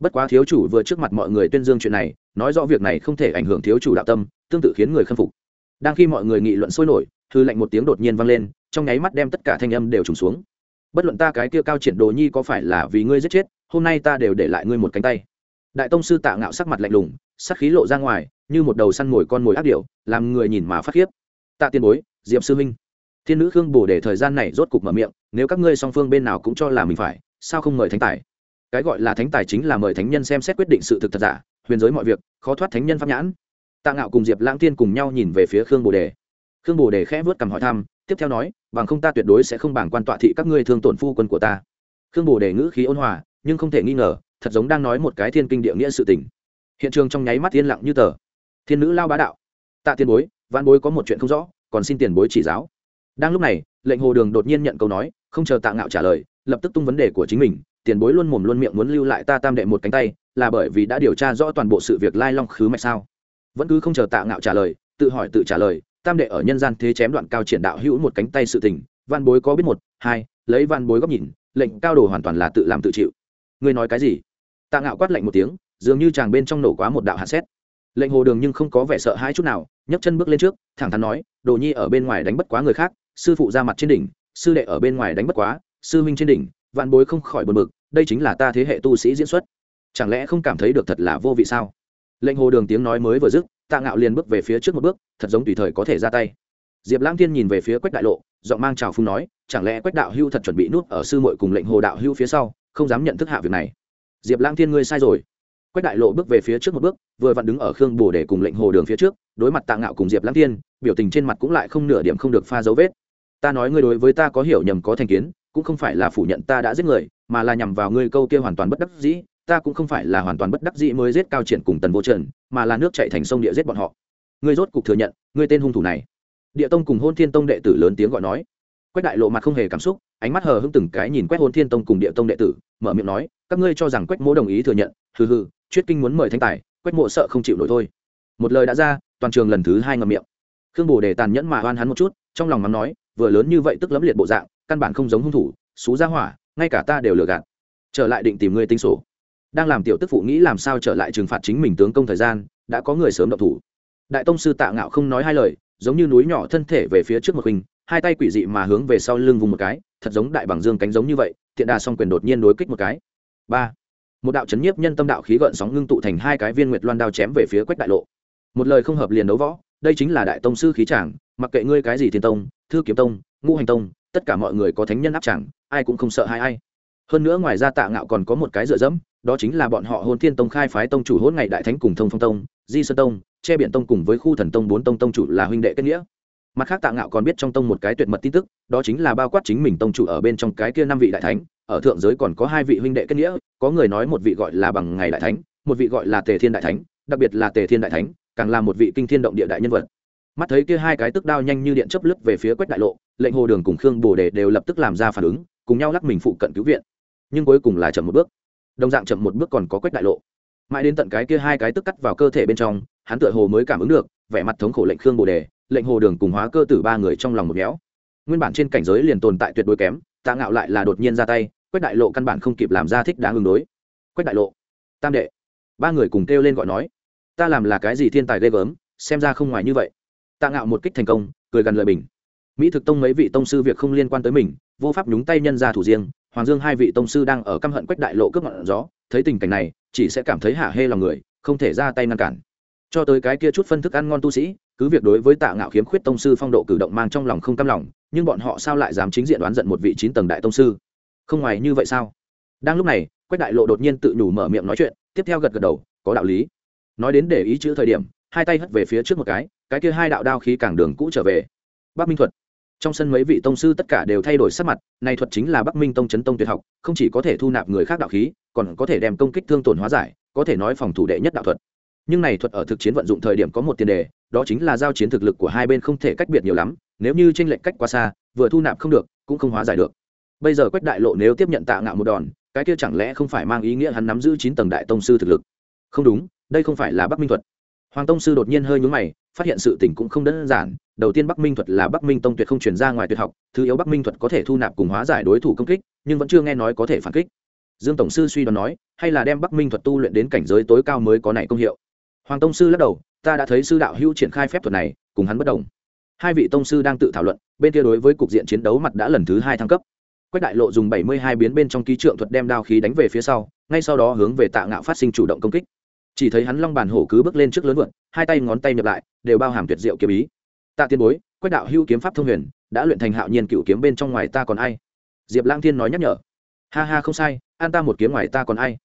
[SPEAKER 1] Bất quá thiếu chủ vừa trước mặt mọi người tuyên dương chuyện này, nói rõ việc này không thể ảnh hưởng thiếu chủ đạo tâm, tương tự khiến người khâm phục. Đang khi mọi người nghị luận sôi nổi thư lệnh một tiếng đột nhiên vang lên, trong nháy mắt đem tất cả thanh âm đều trùng xuống. Bất luận ta cái kia cao triển đồ nhi có phải là vì ngươi giết chết, hôm nay ta đều để lại ngươi một cánh tay. Đại tông sư tạ ngạo sắc mặt lạnh lùng, sắc khí lộ ra ngoài như một đầu săn mồi con mồi ác điệu làm người nhìn mà phát khiếp. Tạ tiên bối, diệp sư minh, thiên nữ khương bổ để thời gian này rốt cục mở miệng, nếu các ngươi song phương bên nào cũng cho là mình phải, sao không mời thánh tài? Cái gọi là thánh tài chính là mời thánh nhân xem xét quyết định sự thực thật giả, huyền giới mọi việc, khó thoát thánh nhân pháp nhãn. Tạ ngạo cùng diệp lãng tiên cùng nhau nhìn về phía khương bồ đề. Khương bồ đề khẽ vớt cằm hỏi thăm, tiếp theo nói, bằng không ta tuyệt đối sẽ không bảng quan tọa thị các ngươi thương tổn phu quân của ta. Khương bồ đề ngữ khí ôn hòa, nhưng không thể nghi ngờ, thật giống đang nói một cái thiên kinh địa nghĩa sự tình. Hiện trường trong nháy mắt yên lặng như tờ thiên nữ lao bá đạo. Tạ tiền bối văn bối có một chuyện không rõ, còn xin tiền bối chỉ giáo. Đang lúc này, lệnh hồ đường đột nhiên nhận câu nói, không chờ tạ ngạo trả lời, lập tức tung vấn đề của chính mình. Tiền bối luôn mồm luôn miệng muốn lưu lại ta tam đệ một cánh tay, là bởi vì đã điều tra rõ toàn bộ sự việc lai long khứ mạch sao? Vẫn cứ không chờ tạ ngạo trả lời, tự hỏi tự trả lời, tam đệ ở nhân gian thế chém đoạn cao triển đạo hữu một cánh tay sự tình văn bối có biết một, hai, lấy văn bối góc nhìn, lệnh cao đồ hoàn toàn là tự làm tự chịu. Ngươi nói cái gì? Tạ ngạo quát lệnh một tiếng, dường như chàng bên trong nổ quá một đạo hạ xét lệnh hồ đường nhưng không có vẻ sợ hãi chút nào, nhấc chân bước lên trước, thẳng thắn nói, đồ nhi ở bên ngoài đánh bất quá người khác, sư phụ ra mặt trên đỉnh, sư đệ ở bên ngoài đánh bất quá, sư minh trên đỉnh, vạn bối không khỏi buồn bực, đây chính là ta thế hệ tu sĩ diễn xuất. Chẳng lẽ không cảm thấy được thật là vô vị sao? Lệnh hồ đường tiếng nói mới vừa dứt, tạ ngạo liền bước về phía trước một bước, thật giống tùy thời có thể ra tay. Diệp lãng thiên nhìn về phía quách đại lộ, giọng mang trào phung nói, chẳng lẽ quách đạo hưu thật chuẩn bị nút ở sư muội cùng lệnh hồ đạo hưu phía sau, không dám nhận thức hạ việc này? Diệp lãng thiên, ngươi sai rồi quách đại lộ bước về phía trước một bước, vừa vặn đứng ở khương bồ để cùng lệnh hồ đường phía trước, đối mặt tạ ngạo cùng diệp lãng thiên, biểu tình trên mặt cũng lại không nửa điểm không được pha dấu vết. Ta nói ngươi đối với ta có hiểu nhầm, có thành kiến, cũng không phải là phủ nhận ta đã giết người, mà là nhằm vào ngươi câu kia hoàn toàn bất đắc dĩ, ta cũng không phải là hoàn toàn bất đắc dĩ mới giết cao triển cùng tần vô trần, mà là nước chạy thành sông địa giết bọn họ. Ngươi rốt cục thừa nhận, ngươi tên hung thủ này. Địa tông cùng hôn thiên tông đệ tử lớn tiếng gọi nói. Quách đại lộ mặt không hề cảm xúc, ánh mắt hờ hững từng cái nhìn quét hôn thiên tông cùng địa tông đệ tử, mở miệng nói, các ngươi cho rằng quách mỗ đồng ý thừa nhận, hừ hừ chuyết kinh muốn mời thanh tài, quách mộ sợ không chịu nổi thôi. Một lời đã ra, toàn trường lần thứ hai ngậm miệng. Khương bồ đề tàn nhẫn mà oan hắn một chút, trong lòng mắng nói, vừa lớn như vậy tức lấm liệt bộ dạng, căn bản không giống hung thủ, xú ra hỏa, ngay cả ta đều lừa gạt. Trở lại định tìm ngươi tính sổ. Đang làm tiểu tức phụ nghĩ làm sao trở lại trừng phạt chính mình tướng công thời gian, đã có người sớm động thủ. Đại tông sư tạ ngạo không nói hai lời, giống như núi nhỏ thân thể về phía trước một hình hai tay quỷ dị mà hướng về sau lưng vùng một cái, thật giống đại bằng dương cánh giống như vậy tiện đà song quyền đột nhiên đối kích một cái. Ba một đạo chấn nhiếp nhân tâm đạo khí gợn sóng ngưng tụ thành hai cái viên nguyệt loan đao chém về phía quách đại lộ. Một lời không hợp liền đấu võ, đây chính là đại tông sư khí tràng mặc kệ ngươi cái gì thiên tông, thư kiếm tông, ngũ hành tông, tất cả mọi người có thánh nhân áp tràng ai cũng không sợ hai ai. Hơn nữa ngoài ra tạ ngạo còn có một cái dựa dẫm, đó chính là bọn họ hôn thiên tông khai phái tông chủ hôn ngày đại thánh cùng thông phong tông, di sơn tông, che biển tông cùng với khu thần tông bốn tông tông chủ là huynh đệ kết nghĩa. Mặt khác tạ ngạo còn biết trong tông một cái tuyệt mật tin tức, đó chính là bao quát chính mình tông chủ ở bên trong cái kia năm vị đại thánh ở thượng giới còn có hai vị huynh đệ kết nghĩa, có người nói một vị gọi là bằng ngày đại thánh, một vị gọi là tề thiên đại thánh, đặc biệt là tề thiên đại thánh, càng là một vị kinh thiên động địa đại nhân vật. Mắt thấy kia hai cái tức đao nhanh như điện chấp lướt về phía quách đại lộ, lệnh hồ đường cùng khương bồ đề đều lập tức làm ra phản ứng, cùng nhau lắc mình phụ cận cứu viện. Nhưng cuối cùng là chậm một bước. Đồng dạng chậm một bước còn có quách đại lộ. Mãi đến tận cái kia hai cái tức cắt vào cơ thể bên trong, hắn tựa hồ mới cảm ứng được, vẻ mặt thống khổ lệnh khương bồ đề, lệnh hồ đường cùng hóa cơ tử ba người trong lòng một méo nguyên bản trên cảnh giới liền tồn tại tuyệt đối kém tạ ngạo lại là đột nhiên ra tay quách đại lộ căn bản không kịp làm ra thích đáng ứng đối. Quách đại lộ, tam đệ. Ba người cùng kêu lên gọi nói, ta làm là cái gì thiên tài ghê gớm, xem ra không ngoài như vậy. Tạ ngạo một kích thành công, cười gần lời bình. Mỹ thực tông mấy vị tông sư việc không liên quan tới mình, vô pháp nhúng tay nhân ra thủ riêng, hoàng dương hai vị tông sư đang ở căm hận quách đại lộ cướp ngọn gió, thấy tình cảnh này, chỉ sẽ cảm thấy hạ hê lòng người, không thể ra tay ngăn cản. Cho tới cái kia chút phân thức ăn ngon tu sĩ, cứ việc đối với tạ ngạo khiếm khuyết tông sư phong độ cử động mang trong lòng không cam lòng, nhưng bọn họ sao lại dám chính diện đoán giận một vị chín tầng đại tông sư? Không ngoài như vậy sao? Đang lúc này, quách đại lộ đột nhiên tự nhủ mở miệng nói chuyện, tiếp theo gật gật đầu, có đạo lý. Nói đến để ý chữ thời điểm, hai tay hất về phía trước một cái cái kia hai đạo đao khí cảng đường cũ trở về. Bắc minh thuật. Trong sân mấy vị tông sư tất cả đều thay đổi sắc mặt này thuật chính là bắc minh tông chấn tông tuyệt học, không chỉ có thể thu nạp người khác đạo khí, còn có thể đem công kích thương tổn hóa giải, có thể nói phòng thủ đệ nhất đạo thuật. Nhưng này thuật ở thực chiến vận dụng thời điểm có một tiền đề, đó chính là giao chiến thực lực của hai bên không thể cách biệt nhiều lắm, nếu như tranh lệch cách quá xa, vừa thu nạp không được, cũng không hóa giải được bây giờ quách đại lộ nếu tiếp nhận tạ ngạo một đòn, cái kia chẳng lẽ không phải mang ý nghĩa hắn nắm giữ chín tầng đại tông sư thực lực? Không đúng, đây không phải là bắc minh thuật. Hoàng tông sư đột nhiên hơi nhúng mày, phát hiện sự tình cũng không đơn giản. Đầu tiên bắc minh thuật là bắc minh tông tuyệt không chuyển ra ngoài tuyệt học, thứ yếu bắc minh thuật có thể thu nạp cùng hóa giải đối thủ công kích, nhưng vẫn chưa nghe nói có thể phản kích. Dương tổng sư suy đoán nói, hay là đem bắc minh thuật tu luyện đến cảnh giới tối cao mới có này công hiệu? Hoàng tông sư lắc đầu, ta đã thấy sư đạo hữu triển khai phép thuật này, cùng hắn bất đồng. Hai vị tông sư đang tự thảo luận, bên kia đối với cục diện chiến đấu mặt đã lần thứ hai thăng cấp quách đại lộ dùng bảy mươi hai biến bên trong ký trượng thuật đem đao khí đánh về phía sau, ngay sau đó hướng về tạ ngạo phát sinh chủ động công kích. Chỉ thấy hắn long bàn hổ cứ bước lên trước lớn vượn, hai tay ngón tay nhập lại, đều bao hàm tuyệt diệu kiếm ý. Tạ tiên bối, quách đạo hưu kiếm pháp thông huyền, đã luyện thành hạo nhiên cựu kiếm bên trong ngoài ta còn ai? Diệp lang thiên nói nhắc nhở. Ha ha không sai, an ta một kiếm ngoài ta còn ai?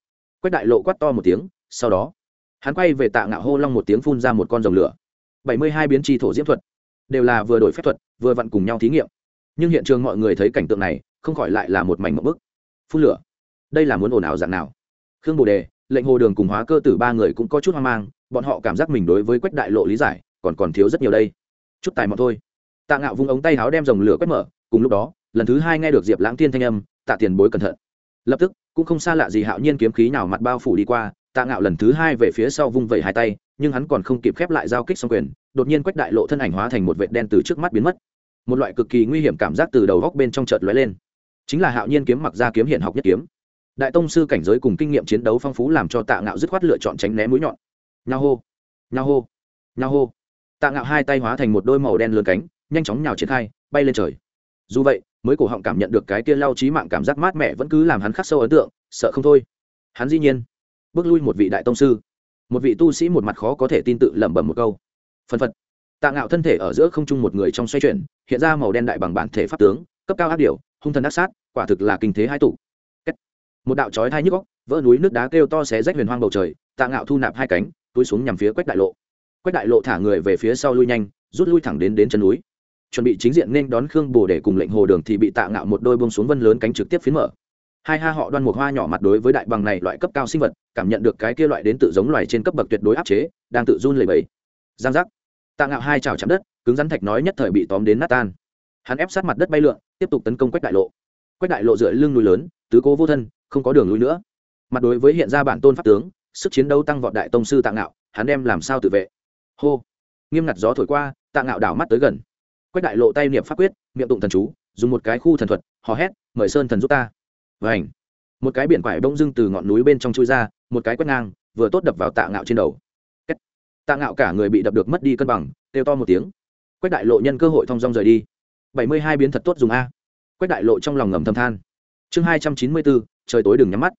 [SPEAKER 1] Quách đại lộ quát to một tiếng, sau đó, hắn quay về tạ ngạo hô long một tiếng phun ra một con rồng lửa. bảy mươi hai biến tri thổ diễm thuật, đều là vừa đổi phép thuật, vừa vặn cùng nhau thí nghiệm. Nhưng hiện trường mọi người thấy cảnh tượng này không khỏi lại là một mảnh mộng bức. Phun lửa. Đây là muốn ồn ào dạng nào? Khương bồ đề, lệnh hồ đường cùng hóa cơ tử ba người cũng có chút hoang mang, bọn họ cảm giác mình đối với quách đại lộ lý giải, còn còn thiếu rất nhiều đây. Chút tài mọn thôi. Tạ ngạo vung ống tay háo đem dòng lửa quét mở, cùng lúc đó, lần thứ hai nghe được diệp lãng tiên thanh âm, tạ tiền bối cẩn thận. Lập tức, cũng không xa lạ gì hạo nhiên kiếm khí nào mặt bao phủ đi qua, tạ ngạo lần thứ hai về phía sau vung vẩy hai tay, nhưng hắn còn không kịp khép lại giao kích xong quyền, đột nhiên quách đại lộ thân ảnh hóa thành một vệt đen từ trước mắt biến mất. Một loại cực kỳ nguy hiểm cảm giác từ đầu góc bên trong chợt lóe lên chính là hạo nhiên kiếm mặc ra kiếm hiện học nhất kiếm. Đại tông sư cảnh giới cùng kinh nghiệm chiến đấu phong phú làm cho tạ ngạo dứt khoát lựa chọn tránh né mũi nhọn. Nha hô nha hô nha hô. Tạ ngạo hai tay hóa thành một đôi màu đen lươn cánh, nhanh chóng nhào triển khai, bay lên trời. Dù vậy, mới cổ họng cảm nhận được cái kia lao trí mạng cảm giác mát mẻ vẫn cứ làm hắn khắc sâu ấn tượng, sợ không thôi. Hắn dĩ nhiên, bước lui một vị đại tông sư. Một vị tu sĩ một mặt khó có thể tin tự lẩm bẩm một câu. Phân phật. Tạ ngạo thân thể ở giữa không trung một người trong xoay chuyển, hiện ra màu đen đại bằng bản thể pháp tướng, cấp cao áp điều, hung thần ác sát quả thực là kinh thế hai tụ. Một đạo chói thai nhức góc vỡ núi nước đá kêu to xé rách huyền hoang bầu trời, tạ ngạo thu nạp hai cánh, túi xuống nhằm phía quách đại lộ. Quách đại lộ thả người về phía sau lui nhanh, rút lui thẳng đến đến chân núi. Chuẩn bị chính diện nên đón khương bồ để cùng lệnh hồ đường thì bị tạ ngạo một đôi bông xuống vân lớn cánh trực tiếp phiến mở. Hai ha họ đoan một hoa nhỏ mặt đối với đại bằng này loại cấp cao sinh vật, cảm nhận được cái kia loại đến tự giống loài trên cấp bậc tuyệt đối áp chế, đang tự run lẩy bẩy. Giang giác. Tạ ngạo hai chảo chạm đất, cứng rắn thạch nói nhất thời bị tóm đến nát tan. Hắn ép sát mặt đất bay lượn, tiếp tục tấn công quách đại lộ quách đại lộ dựa lưng núi lớn, tứ cố vô thân, không có đường lui nữa. Mặt đối với hiện ra bản tôn pháp tướng, sức chiến đấu tăng vọt đại tông sư tạ ngạo, hắn đem làm sao tự vệ? Hô! Nghiêm ngặt gió thổi qua, tạ ngạo đảo mắt tới gần. Quách đại lộ tay niệm pháp quyết, miệng tụng thần chú, dùng một cái khu thần thuật, hò hét, mời sơn thần giúp ta. Vảnh một cái biển quải bông dưng từ ngọn núi bên trong chui ra, một cái quét ngang, vừa tốt đập vào tạ ngạo trên đầu. Tạ ngạo cả người bị đập được mất đi cân bằng, kêu to một tiếng. Quách đại lộ nhân cơ hội thong dong rời đi. Bảy mươi hai biến thật tốt dùng a quách đại lộ trong lòng ngầm thầm than. Chương hai trăm chín mươi bốn, trời tối đừng nhắm mắt.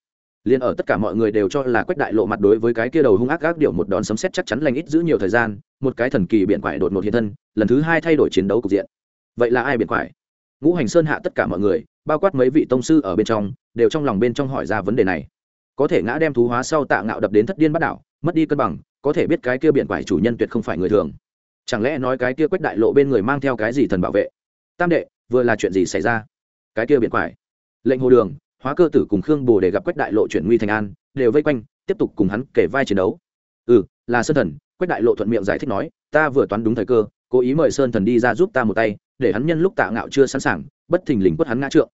[SPEAKER 1] Liền ở tất cả mọi người đều cho là quách đại lộ mặt đối với cái kia đầu hung ác gác điệu một đòn sấm xét chắc chắn lành ít giữ nhiều thời gian, một cái thần kỳ biện quải đột ngột hiện thân, lần thứ hai thay đổi chiến đấu cục diện. Vậy là ai biện quải? Ngũ hành sơn hạ tất cả mọi người, bao quát mấy vị tông sư ở bên trong, đều trong lòng bên trong hỏi ra vấn đề này. Có thể ngã đem thú hóa sau tạ ngạo đập đến thất điên bắt đảo, mất đi cân bằng, có thể biết cái kia biện quải chủ nhân tuyệt không phải người thường. Chẳng lẽ nói cái kia quách đại lộ bên người mang theo cái gì thần bảo vệ? Tam đệ, vừa là chuyện gì xảy ra? Cái kia biện quải. Lệnh hồ đường, hóa cơ tử cùng khương bồ để gặp quách đại lộ chuyển nguy thành an, đều vây quanh, tiếp tục cùng hắn kể vai chiến đấu. Ừ là sơn thần, quách đại lộ thuận miệng giải thích nói, ta vừa toán đúng thời cơ, cố ý mời sơn thần đi ra giúp ta một tay, để hắn nhân lúc tạ ngạo chưa sẵn sàng, bất thình lình quất hắn ngã trượng.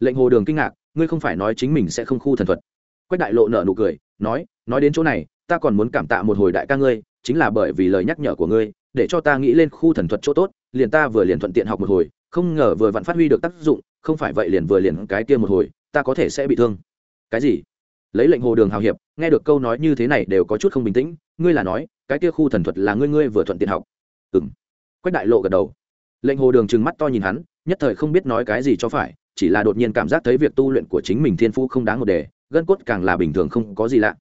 [SPEAKER 1] Lệnh hồ đường kinh ngạc, ngươi không phải nói chính mình sẽ không khu thần thuật? Quách đại lộ nở nụ cười, nói nói đến chỗ này, ta còn muốn cảm tạ một hồi đại ca ngươi, chính là bởi vì lời nhắc nhở của ngươi, để cho ta nghĩ lên khu thần thuật chỗ tốt, liền ta vừa liền thuận tiện học một hồi, không ngờ vừa vặn phát huy được tác dụng không phải vậy liền vừa liền cái kia một hồi, ta có thể sẽ bị thương. Cái gì? Lấy lệnh hồ đường hào hiệp, nghe được câu nói như thế này đều có chút không bình tĩnh, ngươi là nói, cái kia khu thần thuật là ngươi ngươi vừa thuận tiện học. Ừ quách đại lộ gật đầu. Lệnh hồ đường trừng mắt to nhìn hắn, nhất thời không biết nói cái gì cho phải, chỉ là đột nhiên cảm giác thấy việc tu luyện của chính mình thiên phu không đáng một đề, gân cốt càng là bình thường không có gì lạ.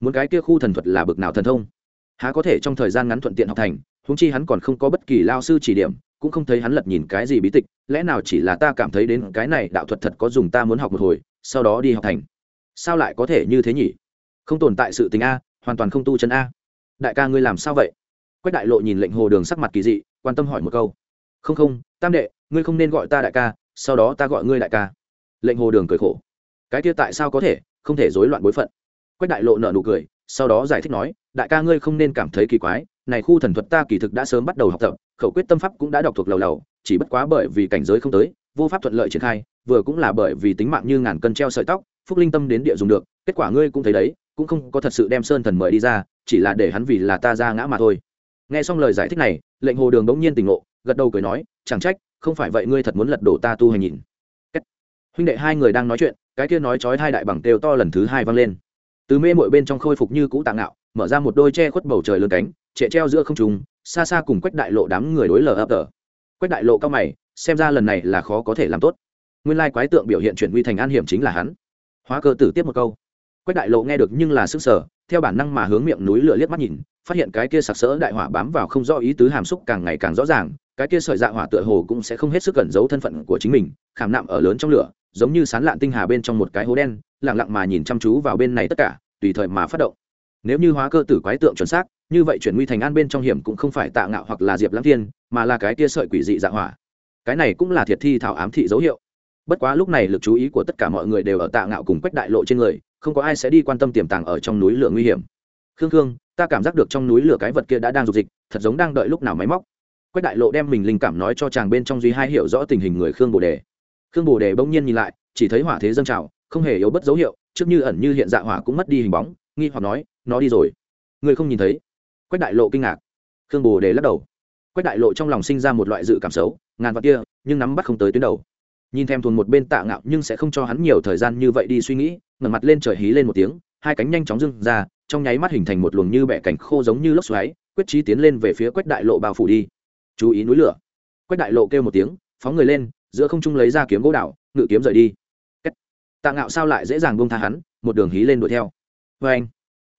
[SPEAKER 1] Muốn cái kia khu thần thuật là bực nào thần thông? Há có thể trong thời gian ngắn thuận tiện học thành húng chi hắn còn không có bất kỳ lao sư chỉ điểm cũng không thấy hắn lật nhìn cái gì bí tịch, lẽ nào chỉ là ta cảm thấy đến cái này đạo thuật thật có dùng ta muốn học một hồi, sau đó đi học thành? Sao lại có thể như thế nhỉ? Không tồn tại sự tình a, hoàn toàn không tu chân a. Đại ca ngươi làm sao vậy? Quách đại lộ nhìn lệnh hồ đường sắc mặt kỳ dị, quan tâm hỏi một câu. Không không, tam đệ, ngươi không nên gọi ta đại ca, sau đó ta gọi ngươi đại ca. Lệnh hồ đường cười khổ. Cái kia tại sao có thể, không thể rối loạn bối phận. Quách đại lộ nở nụ cười, sau đó giải thích nói, đại ca ngươi không nên cảm thấy kỳ quái, này khu thần thuật ta kỳ thực đã sớm bắt đầu học tập khẩu quyết tâm pháp cũng đã đọc thuộc lầu lầu, chỉ bất quá bởi vì cảnh giới không tới, vô pháp thuận lợi triển khai, vừa cũng là bởi vì tính mạng như ngàn cân treo sợi tóc, phúc linh tâm đến địa dùng được, kết quả ngươi cũng thấy đấy, cũng không có thật sự đem sơn thần mời đi ra, chỉ là để hắn vì là ta ra ngã mà thôi. Nghe xong lời giải thích này, lệnh hồ đường bỗng nhiên tỉnh ngộ, gật đầu cười nói, chẳng trách, không phải vậy ngươi thật muốn lật đổ ta tu hành nhìn. Kết. huynh đệ hai người đang nói chuyện, cái kia nói chói hai đại bằng têu to lần thứ hai vang lên. Từ mê mội bên trong khôi phục như cũ tạng ngạo, mở ra một đôi che khuất bầu trời lớn cánh trệ treo giữa không trùng xa xa cùng quách đại lộ đám người đối lờ ấp tờ. Quách đại lộ cao mày, xem ra lần này là khó có thể làm tốt. Nguyên lai quái tượng biểu hiện chuyển nguy thành an hiểm chính là hắn. Hóa cơ tử tiếp một câu. Quách đại lộ nghe được nhưng là sức sở theo bản năng mà hướng miệng núi lửa liếc mắt nhìn, phát hiện cái kia sặc sỡ đại hỏa bám vào không rõ ý tứ hàm xúc càng ngày càng rõ ràng, cái kia sợi dạ hỏa tựa hồ cũng sẽ không hết sức cẩn giấu thân phận của chính mình, khảm nạm ở lớn trong lửa, giống như sán lạn tinh hà bên trong một cái hố đen, lặng lặng mà nhìn chăm chú vào bên này tất cả, tùy thời mà phát động. Nếu như hóa cơ tử quái tượng chuẩn xác như vậy chuyển nguy thành an bên trong hiểm cũng không phải tạ ngạo hoặc là diệp lãng thiên, mà là cái kia sợi quỷ dị dạ hỏa. Cái này cũng là thiệt thi thảo ám thị dấu hiệu. Bất quá lúc này lực chú ý của tất cả mọi người đều ở tạ ngạo cùng quách đại lộ trên người, không có ai sẽ đi quan tâm tiềm tàng ở trong núi lửa nguy hiểm. Khương khương, ta cảm giác được trong núi lửa cái vật kia đã đang dục dịch, thật giống đang đợi lúc nào máy móc. Quách đại lộ đem mình linh cảm nói cho chàng bên trong duy hai hiểu rõ tình hình người khương bồ đề. Khương bồ đề bỗng nhiên nhìn lại, chỉ thấy hỏa thế dâng trào, không hề yếu bất dấu hiệu, trước như ẩn như hiện dạ hỏa cũng mất đi hình bóng, nghi hoặc nói, nó đi rồi. Người không nhìn thấy quách đại lộ kinh ngạc. Khương bồ đề lắc đầu. Quách đại lộ trong lòng sinh ra một loại dự cảm xấu, ngàn vạn kia, nhưng nắm bắt không tới tuyến đầu. Nhìn thèm thuần một bên tạ ngạo nhưng sẽ không cho hắn nhiều thời gian như vậy đi suy nghĩ, ngẩng mặt lên trời hí lên một tiếng, hai cánh nhanh chóng dưng ra, trong nháy mắt hình thành một luồng như bẻ cảnh khô giống như lốc xoáy, quyết chí tiến lên về phía quách đại lộ bao phủ đi. Chú ý núi lửa. Quách đại lộ kêu một tiếng, phóng người lên, giữa không trung lấy ra kiếm gỗ đảo, ngự kiếm rời đi. Tạ ngạo sao lại dễ dàng buông tha hắn, một đường hí lên đuổi theo. Vê anh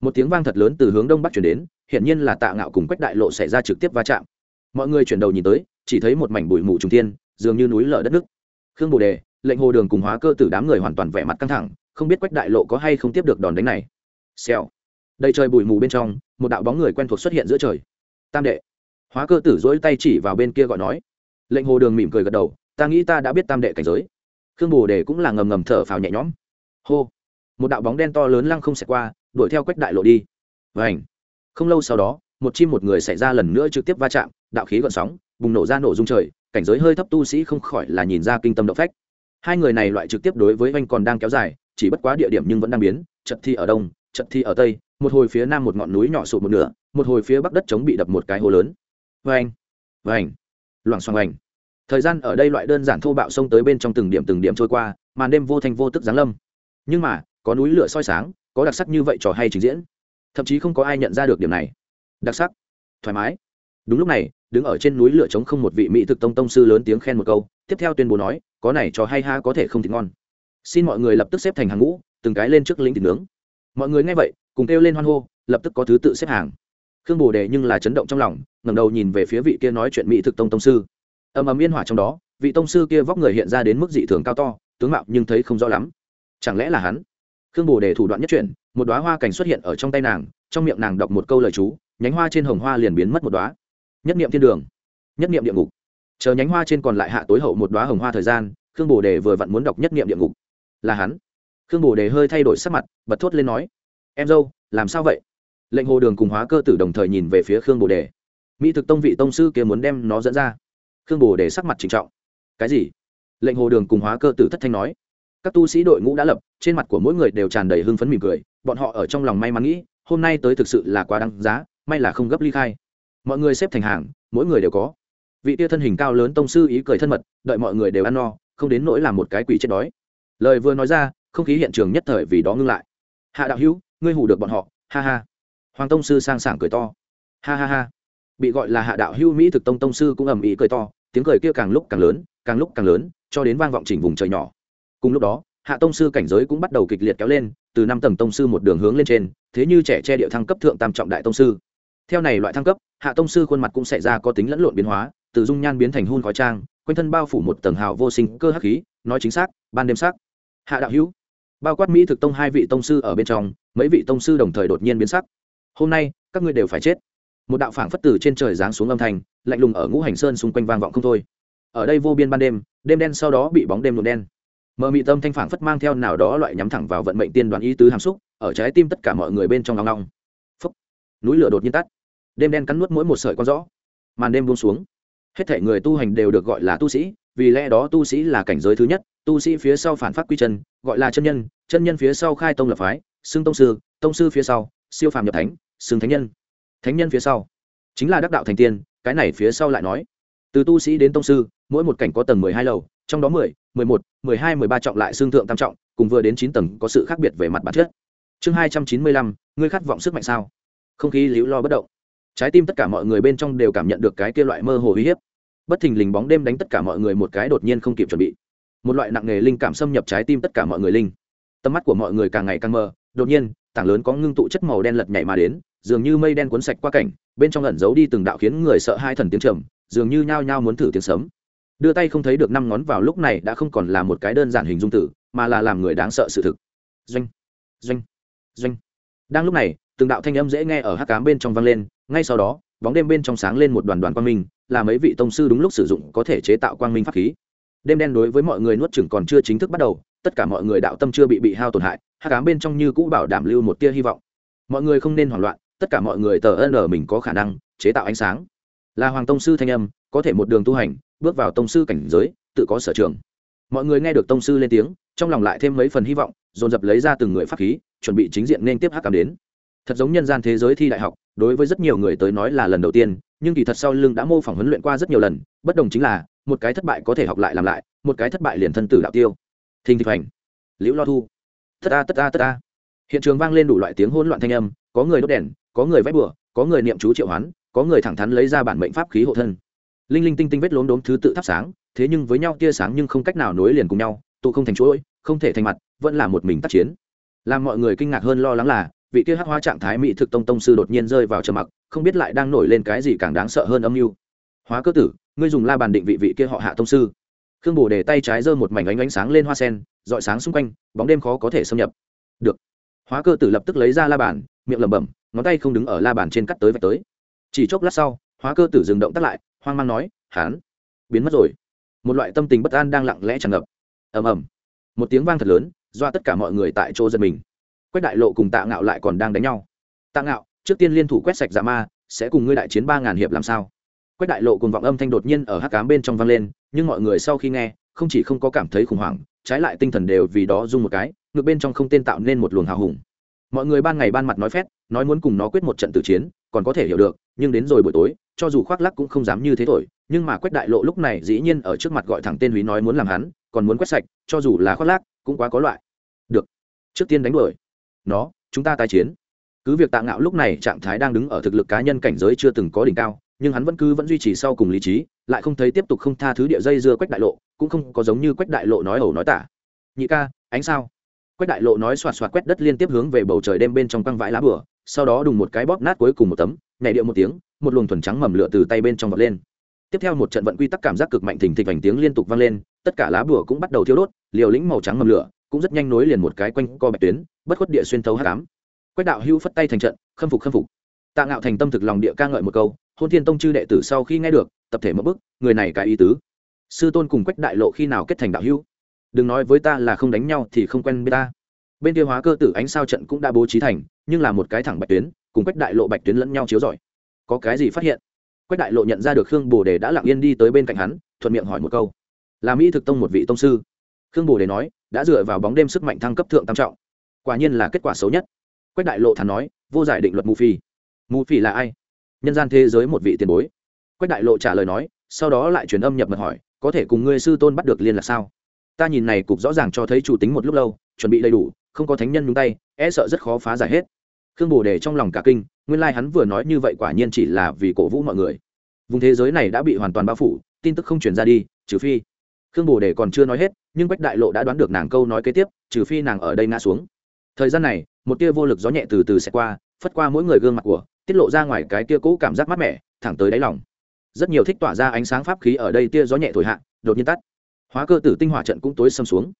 [SPEAKER 1] một tiếng vang thật lớn từ hướng đông bắc chuyển đến hiện nhiên là tạ ngạo cùng quách đại lộ xảy ra trực tiếp va chạm. Mọi người chuyển đầu nhìn tới chỉ thấy một mảnh bụi mù trung thiên, dường như núi lở đất nước. Khương bồ đề lệnh hồ đường cùng hóa cơ tử đám người hoàn toàn vẻ mặt căng thẳng không biết quách đại lộ có hay không tiếp được đòn đánh này. Xèo. Đầy trời bụi mù bên trong một đạo bóng người quen thuộc xuất hiện giữa trời. Tam đệ. Hóa cơ tử dỗi tay chỉ vào bên kia gọi nói. Lệnh hồ đường mỉm cười gật đầu ta nghĩ ta đã biết tam đệ cảnh giới. Khương bồ đề cũng là ngầm ngầm thở phào nhẹ nhõm. Hô. Một đạo bóng đen to lớn lăng không xẹt qua đuổi theo quách đại lộ đi. Và ảnh không lâu sau đó, một chim một người xảy ra lần nữa trực tiếp va chạm, đạo khí gọn sóng, bùng nổ ra nổ dung trời, cảnh giới hơi thấp tu sĩ không khỏi là nhìn ra kinh tâm động phách. Hai người này loại trực tiếp đối với anh còn đang kéo dài, chỉ bất quá địa điểm nhưng vẫn đang biến trận thi ở đông trận thi ở tây, một hồi phía nam một ngọn núi nhỏ sụt một nửa, một hồi phía bắc đất chống bị đập một cái hố lớn. Vành. Vành. Loảng xoảng vành. Thời gian ở đây loại đơn giản thô bạo xông tới bên trong từng điểm từng điểm trôi qua, màn đêm vô thành vô tức giáng lâm. Nhưng mà, có núi lửa soi sáng có đặc sắc như vậy trò hay trình diễn. Thậm chí không có ai nhận ra được điểm này. Đặc sắc. Thoải mái. Đúng lúc này, đứng ở trên núi lửa trống không một vị mỹ thực tông tông sư lớn tiếng khen một câu, tiếp theo tuyên bố nói, có này trò hay ha, có thể không thịt ngon. Xin mọi người lập tức xếp thành hàng ngũ, từng cái lên trước lĩnh thịt nướng. Mọi người nghe vậy, cùng kêu lên hoan hô, lập tức có thứ tự xếp hàng. Khương bồ đề nhưng là chấn động trong lòng, ngẩng đầu nhìn về phía vị kia nói chuyện mỹ thực tông tông sư. Ầm ầm yên hỏa trong đó, vị tông sư kia vóc người hiện ra đến mức dị thường cao to, tướng mạo nhưng thấy không rõ lắm. Chẳng lẽ là hắn? Khương bồ đề thủ đoạn nhất chuyển, một đoá hoa cảnh xuất hiện ở trong tay nàng, trong miệng nàng đọc một câu lời chú, nhánh hoa trên hồng hoa liền biến mất một đoá nhất niệm thiên đường, nhất niệm địa ngục. Chờ nhánh hoa trên còn lại hạ tối hậu một đoá hồng hoa thời gian, khương bồ đề vừa vặn muốn đọc nhất niệm địa ngục. Là hắn. Khương bồ đề hơi thay đổi sắc mặt, bật thốt lên nói, em dâu, làm sao vậy? Lệnh hồ đường cùng hóa cơ tử đồng thời nhìn về phía khương bồ đề. Mỹ thực tông vị tông sư kia muốn đem nó dẫn ra. Khương bồ đề sắc mặt trịnh trọng. Cái gì? Lệnh hồ đường cùng hóa cơ tử thất thanh nói các tu sĩ đội ngũ đã lập, trên mặt của mỗi người đều tràn đầy hưng phấn mỉm cười, bọn họ ở trong lòng may mắn nghĩ, hôm nay tới thực sự là quá đáng giá, may là không gấp ly khai. Mọi người xếp thành hàng, mỗi người đều có. Vị tia thân hình cao lớn tông sư ý cười thân mật, đợi mọi người đều ăn no, không đến nỗi làm một cái quỷ chết đói. Lời vừa nói ra, không khí hiện trường nhất thời vì đó ngưng lại. Hạ đạo hữu, ngươi hủ được bọn họ, ha ha. Hoàng tông sư sang sảng cười to. Ha ha ha. Bị gọi là hạ đạo hữu mỹ thực tông tông sư cũng ầm ĩ cười to, tiếng cười kia càng lúc càng lớn, càng lúc càng lớn, cho đến vang vọng chỉnh vùng trời nhỏ cùng lúc đó, hạ tông sư cảnh giới cũng bắt đầu kịch liệt kéo lên, từ năm tầng tông sư một đường hướng lên trên, thế như trẻ che địa thăng cấp thượng tam trọng đại tông sư. Theo này loại thăng cấp, hạ tông sư khuôn mặt cũng xảy ra có tính lẫn lộn biến hóa, từ dung nhan biến thành hun khói trang, quanh thân bao phủ một tầng hào vô sinh cơ hắc khí, nói chính xác, ban đêm sắc. Hạ đạo hữu, bao quát mỹ thực tông hai vị tông sư ở bên trong, mấy vị tông sư đồng thời đột nhiên biến sắc. Hôm nay, các ngươi đều phải chết. Một đạo phảng phất từ trên trời giáng xuống âm thanh, lạnh lùng ở ngũ hành sơn xung quanh vang vọng không thôi. Ở đây vô biên ban đêm đêm đen sau đó bị bóng đêm nhuộm đen mờ mị tâm thanh phảng phất mang theo nào đó loại nhắm thẳng vào vận mệnh tiên đoàn ý tứ hàm xúc, ở trái tim tất cả mọi người bên trong ngong ngong. Phúc. Núi lửa đột nhiên tắt. Đêm đen cắn nuốt mỗi một sợi con rõ. Màn đêm buông xuống. Hết thể người tu hành đều được gọi là tu sĩ, vì lẽ đó tu sĩ là cảnh giới thứ nhất, tu sĩ phía sau phản phát quy chân, gọi là chân nhân chân nhân phía sau khai tông lập phái, xưng tông sư tông sư phía sau, siêu phàm nhập thánh, xưng thánh nhân. Thánh nhân phía sau. Chính là đắc đạo thành tiên, cái này phía sau lại nói. Từ tu sĩ đến tông sư, mỗi một cảnh có tầng mười hai lầu trong đó mười mười một, mười hai, mười ba trọng lại xương thượng tam trọng, cùng vừa đến chín tầng có sự khác biệt về mặt bản chất. Chương hai trăm chín mươi lăm, ngươi khát vọng sức mạnh sao? Không khí liễu lo bất động. Trái tim tất cả mọi người bên trong đều cảm nhận được cái kia loại mơ hồ uy hiếp. Bất thình lình bóng đêm đánh tất cả mọi người một cái đột nhiên không kịp chuẩn bị. Một loại nặng nề linh cảm xâm nhập trái tim tất cả mọi người linh. Tầm mắt của mọi người càng ngày càng mờ, đột nhiên, tảng lớn có ngưng tụ chất màu đen lật nhảy mà đến, dường như mây đen cuốn sạch qua cảnh, bên trong ẩn giấu đi từng đạo khiến người sợ hai thần tiếng trầm, dường như nhao nhao muốn thử tiếng sớm đưa tay không thấy được năm ngón vào lúc này đã không còn là một cái đơn giản hình dung tử, mà là làm người đáng sợ sự thực. Doanh doanh doanh. Đang lúc này, từng đạo thanh âm dễ nghe ở hát cám bên trong vang lên, ngay sau đó, bóng đêm bên trong sáng lên một đoàn đoàn quang minh, là mấy vị tông sư đúng lúc sử dụng có thể chế tạo quang minh pháp khí. Đêm đen đối với mọi người nuốt chừng còn chưa chính thức bắt đầu, tất cả mọi người đạo tâm chưa bị bị hao tổn hại hát cám bên trong như cũ bảo đảm lưu một tia hy vọng. Mọi người không nên hoảng loạn, tất cả mọi người tờ ân ở mình có khả năng chế tạo ánh sáng. Là hoàng tông sư thanh âm, có thể một đường tu hành bước vào tông sư cảnh giới, tự có sở trường. Mọi người nghe được tông sư lên tiếng, trong lòng lại thêm mấy phần hy vọng, dồn dập lấy ra từng người pháp khí, chuẩn bị chính diện nên tiếp hắc cảm đến. Thật giống nhân gian thế giới thi đại học, đối với rất nhiều người tới nói là lần đầu tiên, nhưng kỳ thật sau lưng đã mô phỏng huấn luyện qua rất nhiều lần, bất đồng chính là, một cái thất bại có thể học lại làm lại, một cái thất bại liền thân tử đạo tiêu. Thình thịch hành liễu lo thu. Tất a tất a tất a. Hiện trường vang lên đủ loại tiếng hỗn loạn thanh âm, có người đốt đèn, có người vẫy bừa, có người niệm chú triệu hoán, có người thẳng thắn lấy ra bản mệnh pháp khí hộ thân linh linh tinh tinh vết lốm đốm thứ tự thắp sáng, thế nhưng với nhau tia sáng nhưng không cách nào nối liền cùng nhau, tụ không thành chuỗi, không thể thành mặt, vẫn là một mình tác chiến. Làm mọi người kinh ngạc hơn lo lắng là, vị kia hắc hóa trạng thái mỹ thực tông tông sư đột nhiên rơi vào trầm mặc, không biết lại đang nổi lên cái gì càng đáng sợ hơn âm mưu. Hóa cơ tử, ngươi dùng la bàn định vị vị kia họ hạ tông sư. Khương bồ để tay trái giơ một mảnh ánh ánh sáng lên hoa sen dọi sáng xung quanh, bóng đêm khó có thể xâm nhập. Được. Hóa cơ tử lập tức lấy ra la bàn, miệng lẩm bẩm, ngón tay không đứng ở la bàn trên cắt tới vạch tới. Chỉ chốc lát sau, hóa cơ tử dừng động tắt lại hoang mang nói, hán, biến mất rồi. Một loại tâm tình bất an đang lặng lẽ tràn ngập. Ầm ầm. Một tiếng vang thật lớn, do tất cả mọi người tại chỗ giật mình. Quách đại lộ cùng tạ ngạo lại còn đang đánh nhau. Tạ ngạo, trước tiên liên thủ quét sạch dạ ma, sẽ cùng ngươi đại chiến ba ngàn hiệp làm sao? Quách đại lộ cùng vọng âm thanh đột nhiên ở hát cám bên trong vang lên, nhưng mọi người sau khi nghe, không chỉ không có cảm thấy khủng hoảng, trái lại tinh thần đều vì đó rung một cái, ngược bên trong không tên tạo nên một luồng hào hùng. Mọi người ban ngày ban mặt nói phét, nói muốn cùng nó quyết một trận tử chiến, còn có thể hiểu được, nhưng đến rồi buổi tối cho dù khoác lắc cũng không dám như thế thổi, nhưng mà quách đại lộ lúc này dĩ nhiên ở trước mặt gọi thẳng tên húy nói muốn làm hắn, còn muốn quét sạch, cho dù là khoác lác, cũng quá có loại. Được, trước tiên đánh đuổi. Nó, chúng ta tái chiến. Cứ việc tạ ngạo lúc này trạng thái đang đứng ở thực lực cá nhân cảnh giới chưa từng có đỉnh cao, nhưng hắn vẫn cứ vẫn duy trì sau cùng lý trí, lại không thấy tiếp tục không tha thứ địa dây dưa quách đại lộ, cũng không có giống như quách đại lộ nói ẩu nói tả. Nhị ca, ánh sao? Quách đại lộ nói xoạt xoạt quét đất liên tiếp hướng về bầu trời đêm bên trong căng vãi lá bửa sau đó đùng một cái bóp nát cuối cùng một tấm, nhảy điệu một tiếng một luồng thuần trắng mầm lửa từ tay bên trong vọt lên. Tiếp theo một trận vận quy tắc cảm giác cực mạnh thình thịch vành tiếng liên tục vang lên, tất cả lá bùa cũng bắt đầu thiêu đốt, liều lĩnh màu trắng mầm lửa cũng rất nhanh nối liền một cái quanh co bạch tuyến, bất khuất địa xuyên thấu hát cám quách đạo hưu phất tay thành trận, khâm phục khâm phục. Tạ ngạo thành tâm thực lòng địa ca ngợi một câu, hôn thiên tông chư đệ tử sau khi nghe được, tập thể mất bức, người này cái ý tứ. Sư tôn cùng quách đại lộ khi nào kết thành đạo hưu? Đừng nói với ta là không đánh nhau thì không quen biết ta. Bên kia hóa cơ tử ánh sao trận cũng đã bố trí thành, nhưng là một cái thẳng bạch tuyến, cùng quách đại lộ bạch tuyến lẫn nhau chiếu giỏi có cái gì phát hiện? Quách đại lộ nhận ra được khương bồ đề đã lặng yên đi tới bên cạnh hắn, thuận miệng hỏi một câu. Là mỹ thực tông một vị tông sư. Khương bồ đề nói, đã dựa vào bóng đêm sức mạnh thăng cấp thượng tam trọng. Quả nhiên là kết quả xấu nhất. Quách đại lộ thắn nói, vô giải định luật mù phi mù phi là ai? Nhân gian thế giới một vị tiền bối. Quách đại lộ trả lời nói, sau đó lại truyền âm nhập mật hỏi, có thể cùng ngươi sư tôn bắt được liên là sao? Ta nhìn này cục rõ ràng cho thấy chủ tính một lúc lâu, chuẩn bị đầy đủ, không có thánh nhân nhúng tay e sợ rất khó phá giải hết khương bồ đề trong lòng cả kinh, nguyên lai、like、hắn vừa nói như vậy quả nhiên chỉ là vì cổ vũ mọi người. Vùng thế giới này đã bị hoàn toàn bao phủ, tin tức không chuyển ra đi, trừ phi. Khương bồ đề còn chưa nói hết, nhưng quách đại lộ đã đoán được nàng câu nói kế tiếp, trừ phi nàng ở đây ngã xuống. Thời gian này, một tia vô lực gió nhẹ từ từ sẽ qua, phất qua mỗi người gương mặt của, tiết lộ ra ngoài cái tia cũ cảm giác mát mẻ, thẳng tới đáy lòng. Rất nhiều thích tỏa ra ánh sáng pháp khí ở đây tia gió nhẹ thổi hạ, đột nhiên tắt. Hóa cơ tử tinh hỏa trận cũng tối xâm xuống.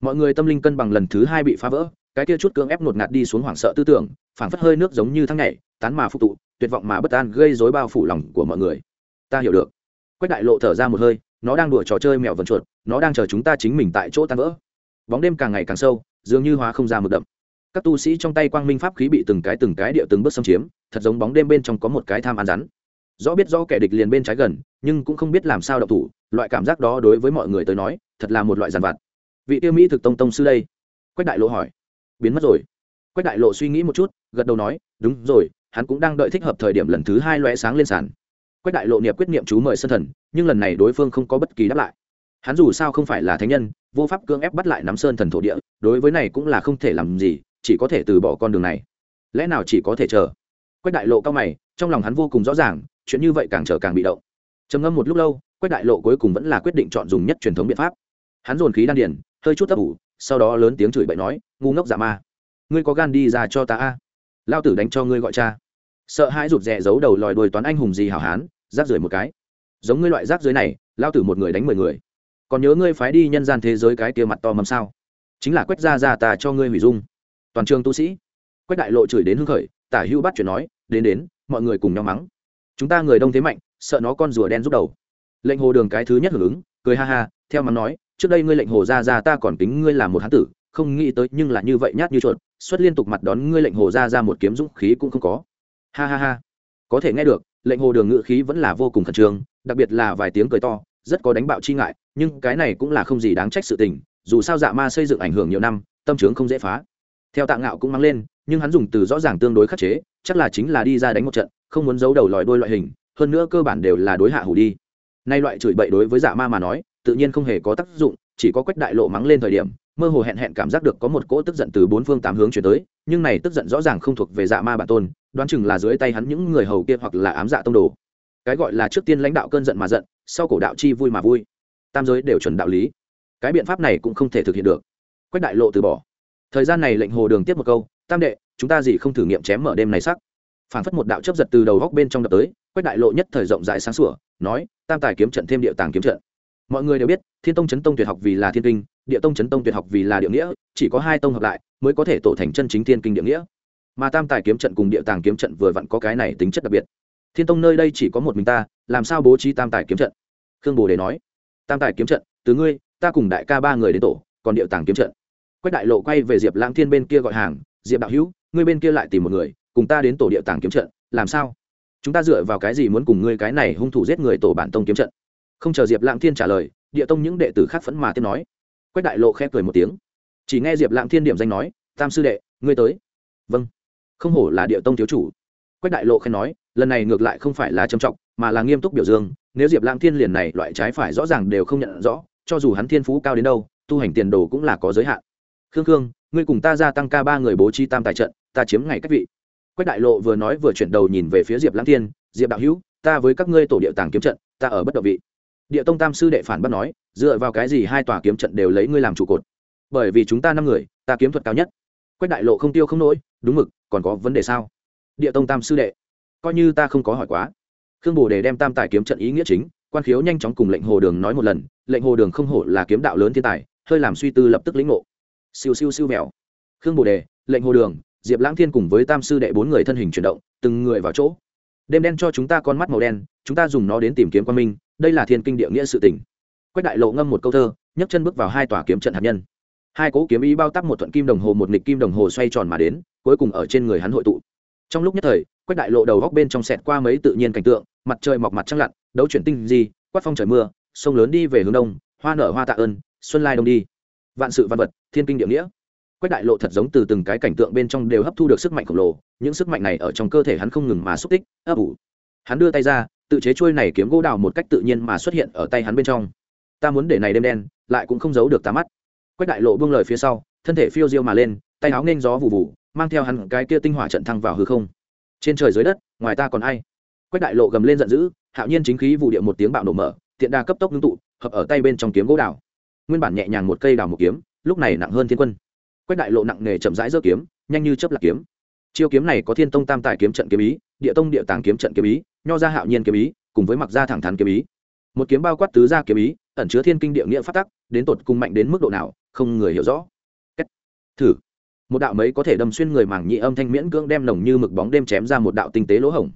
[SPEAKER 1] Mọi người tâm linh cân bằng lần thứ hai bị phá vỡ cái tia chút cưỡng ép ngột ngạt đi xuống hoảng sợ tư tưởng, phảng phất hơi nước giống như thăng nhảy, tán mà phục tụ, tuyệt vọng mà bất an gây dối bao phủ lòng của mọi người. Ta hiểu được. Quách đại lộ thở ra một hơi, nó đang đùa trò chơi mèo vần chuột, nó đang chờ chúng ta chính mình tại chỗ tan vỡ. Bóng đêm càng ngày càng sâu, dường như hóa không ra mực đậm. Các tu sĩ trong tay quang minh pháp khí bị từng cái từng cái địa từng bước xâm chiếm, thật giống bóng đêm bên trong có một cái tham ăn rắn. Rõ biết rõ kẻ địch liền bên trái gần, nhưng cũng không biết làm sao đậu thủ, loại cảm giác đó đối với mọi người tới nói, thật là một loại giàn vặt. Vị tiêu mỹ thực tông tông sư đây. Quách đại lộ hỏi biến mất rồi. Quách đại lộ suy nghĩ một chút, gật đầu nói, đúng rồi, hắn cũng đang đợi thích hợp thời điểm lần thứ hai lóe sáng lên sàn. Quách đại lộ niệm quyết niệm chú mời sân thần, nhưng lần này đối phương không có bất kỳ đáp lại. Hắn dù sao không phải là thánh nhân, vô pháp cưỡng ép bắt lại nắm sơn thần thổ địa, đối với này cũng là không thể làm gì, chỉ có thể từ bỏ con đường này. Lẽ nào chỉ có thể chờ? Quách đại lộ cao mày, trong lòng hắn vô cùng rõ ràng, chuyện như vậy càng chờ càng bị động. Trầm ngâm một lúc lâu, quách đại lộ cuối cùng vẫn là quyết định chọn dùng nhất truyền thống biện pháp. Hắn dồn khí đan điền, hơi chút ấp ủ, sau đó lớn tiếng chửi bậy nói ngu ngốc giả ma. Ngươi có gan đi ra cho ta a? Lao tử đánh cho ngươi gọi cha. Sợ hãi rụt rè giấu đầu lòi đuôi toán anh hùng gì hảo hán, rác rưởi một cái. Giống ngươi loại rác rưởi này lao tử một người đánh mười người. Còn nhớ ngươi phái đi nhân gian thế giới cái kia mặt to mầm sao? Chính là quách ra ra ta cho ngươi hủy dung. Toàn trường tu sĩ. Quách đại lộ chửi đến hưng khởi, tả Hưu bắt chuyện nói, đến đến, mọi người cùng nhau mắng. Chúng ta người đông thế mạnh, sợ nó con rùa đen rút đầu. Lệnh hồ đường cái thứ nhất hưởng ứng, cười ha ha, theo mắng nói, trước đây ngươi lệnh hồ ra ra ta còn tính ngươi là một hán tử không nghĩ tới nhưng là như vậy nhát như chuột, xuất liên tục mặt đón ngươi lệnh hồ ra ra một kiếm dũng khí cũng không có. Ha ha ha. Có thể nghe được, lệnh hồ đường ngự khí vẫn là vô cùng khẩn trương, đặc biệt là vài tiếng cười to, rất có đánh bạo chi ngại, nhưng cái này cũng là không gì đáng trách sự tình, dù sao dạ ma xây dựng ảnh hưởng nhiều năm, tâm trướng không dễ phá. Theo tạ ngạo cũng mang lên, nhưng hắn dùng từ rõ ràng tương đối khắc chế, chắc là chính là đi ra đánh một trận, không muốn giấu đầu lòi đôi loại hình, hơn nữa cơ bản đều là đối hạ hủ đi. Nay loại chửi bậy đối với dạ ma mà nói, tự nhiên không hề có tác dụng, chỉ có quách đại lộ mắng lên thời điểm mơ hồ hẹn hẹn cảm giác được có một cỗ tức giận từ bốn phương tám hướng chuyển tới, nhưng này tức giận rõ ràng không thuộc về dạ ma bản tôn, đoán chừng là dưới tay hắn những người hầu kia hoặc là ám dạ tông đồ. Cái gọi là trước tiên lãnh đạo cơn giận mà giận, sau cổ đạo chi vui mà vui. Tam giới đều chuẩn đạo lý. Cái biện pháp này cũng không thể thực hiện được. Quách đại lộ từ bỏ. Thời gian này lệnh hồ đường tiếp một câu, tam đệ, chúng ta gì không thử nghiệm chém mở đêm này sắc? Phản phất một đạo chấp giật từ đầu góc bên trong đập tới, quách đại lộ nhất thời rộng rãi sáng sủa, nói, tam tài kiếm trận thêm địa tàng kiếm trận. Mọi người đều biết, thiên tông chấn tông tuyệt học vì là thiên kinh địa tông chấn tông tuyệt học vì là địa nghĩa, chỉ có hai tông hợp lại mới có thể tổ thành chân chính thiên kinh địa nghĩa. Mà tam tài kiếm trận cùng địa tàng kiếm trận vừa vặn có cái này tính chất đặc biệt. Thiên tông nơi đây chỉ có một mình ta, làm sao bố trí tam tài kiếm trận? Khương bồ đề nói. Tam tài kiếm trận, từ ngươi, ta cùng đại ca ba người đến tổ, còn địa tàng kiếm trận. Quách đại lộ quay về diệp lãng thiên bên kia gọi hàng, diệp đạo hữu, ngươi bên kia lại tìm một người, cùng ta đến tổ địa tàng kiếm trận, làm sao? Chúng ta dựa vào cái gì muốn cùng ngươi cái này hung thủ giết người tổ bản tông kiếm trận? Không chờ diệp lãng thiên trả lời, địa tông những đệ tử khác phẫn mà tiếp nói quách đại lộ khép cười một tiếng. Chỉ nghe diệp lạng thiên điểm danh nói, tam sư đệ, ngươi tới. Vâng. Không hổ là địa tông thiếu chủ. Quách đại lộ khen nói, lần này ngược lại không phải là trầm trọng, mà là nghiêm túc biểu dương. Nếu diệp lạng thiên liền này loại trái phải rõ ràng đều không nhận rõ, cho dù hắn thiên phú cao đến đâu, tu hành tiền đồ cũng là có giới hạn. Khương khương, ngươi cùng ta gia tăng ca ba người bố trí tam tài trận, ta chiếm ngày cách vị. Quách đại lộ vừa nói vừa chuyển đầu nhìn về phía diệp lãng thiên, diệp đạo hữu, ta với các ngươi tổ địa tàng kiếm trận, ta ở bất động vị địa tông tam sư đệ phản bác nói, dựa vào cái gì hai tòa kiếm trận đều lấy ngươi làm trụ cột? Bởi vì chúng ta năm người, ta kiếm thuật cao nhất. Quách đại lộ không tiêu không nổi đúng mực, còn có vấn đề sao? Địa tông tam sư đệ, coi như ta không có hỏi quá. Khương bồ đề đem tam tài kiếm trận ý nghĩa chính, quan khiếu nhanh chóng cùng lệnh hồ đường nói một lần, lệnh hồ đường không hổ là kiếm đạo lớn thiên tài, hơi làm suy tư lập tức lĩnh ngộ. Siêu siêu siêu mèo khương bồ đề, lệnh hồ đường, diệp lãng thiên cùng với tam sư đệ bốn người thân hình chuyển động, từng người vào chỗ. Đêm đen cho chúng ta con mắt màu đen, chúng ta dùng nó đến tìm kiếm quan minh đây là thiên kinh địa nghĩa sự tình. quách đại lộ ngâm một câu thơ, nhấc chân bước vào hai tòa kiếm trận hạt nhân. Hai cỗ kiếm ý bao tắp một thuận kim đồng hồ, một nghịch kim đồng hồ xoay tròn mà đến, cuối cùng ở trên người hắn hội tụ. Trong lúc nhất thời, quách đại lộ đầu góc bên trong sẹt qua mấy tự nhiên cảnh tượng, mặt trời mọc mặt trăng lặn, đấu chuyển tinh gì quát phong trời mưa, sông lớn đi về hướng đông, hoa nở hoa tạ ơn, xuân lai đông đi. Vạn sự văn vật, thiên kinh địa nghĩa. Quách đại lộ thật giống từ từng cái cảnh tượng bên trong đều hấp thu được sức mạnh khổng lồ, những sức mạnh này ở trong cơ thể hắn không ngừng mà xúc tích, ấp ủ. Hắn đưa tay ra tự chế chuôi này kiếm gỗ đào một cách tự nhiên mà xuất hiện ở tay hắn bên trong. Ta muốn để này đêm đen, lại cũng không giấu được ta mắt. Quách đại lộ buông lời phía sau, thân thể phiêu diêu mà lên, tay áo nên gió vụ vụ mang theo hắn cái kia tinh hỏa trận thăng vào hư không. Trên trời dưới đất, ngoài ta còn ai? Quách đại lộ gầm lên giận dữ, hạo nhiên chính khí vụ địa một tiếng bạo nổ mở, tiện đa cấp tốc ngưng tụ, hợp ở tay bên trong kiếm gỗ đào. Nguyên bản nhẹ nhàng một cây đào một kiếm, lúc này nặng hơn thiên quân. Quách đại lộ nặng nề chậm rãi giơ kiếm, nhanh như chớp lạc kiếm chiêu kiếm này có thiên tông tam tài kiếm trận kiếm ý, địa tông địa tàng kiếm trận kiếm ý, nho gia hạo nhiên kiếm ý, cùng với mặc gia thẳng thắn kiếm ý. Một kiếm bao quát tứ gia kiếm ý, ẩn chứa thiên kinh địa nghĩa phát tắc, đến tột cùng mạnh đến mức độ nào, không người hiểu rõ. Kết. thử. Một đạo mấy có thể đâm xuyên người màng nhị âm thanh miễn cưỡng đem nồng như mực bóng đêm chém ra một đạo tinh tế lỗ hổng.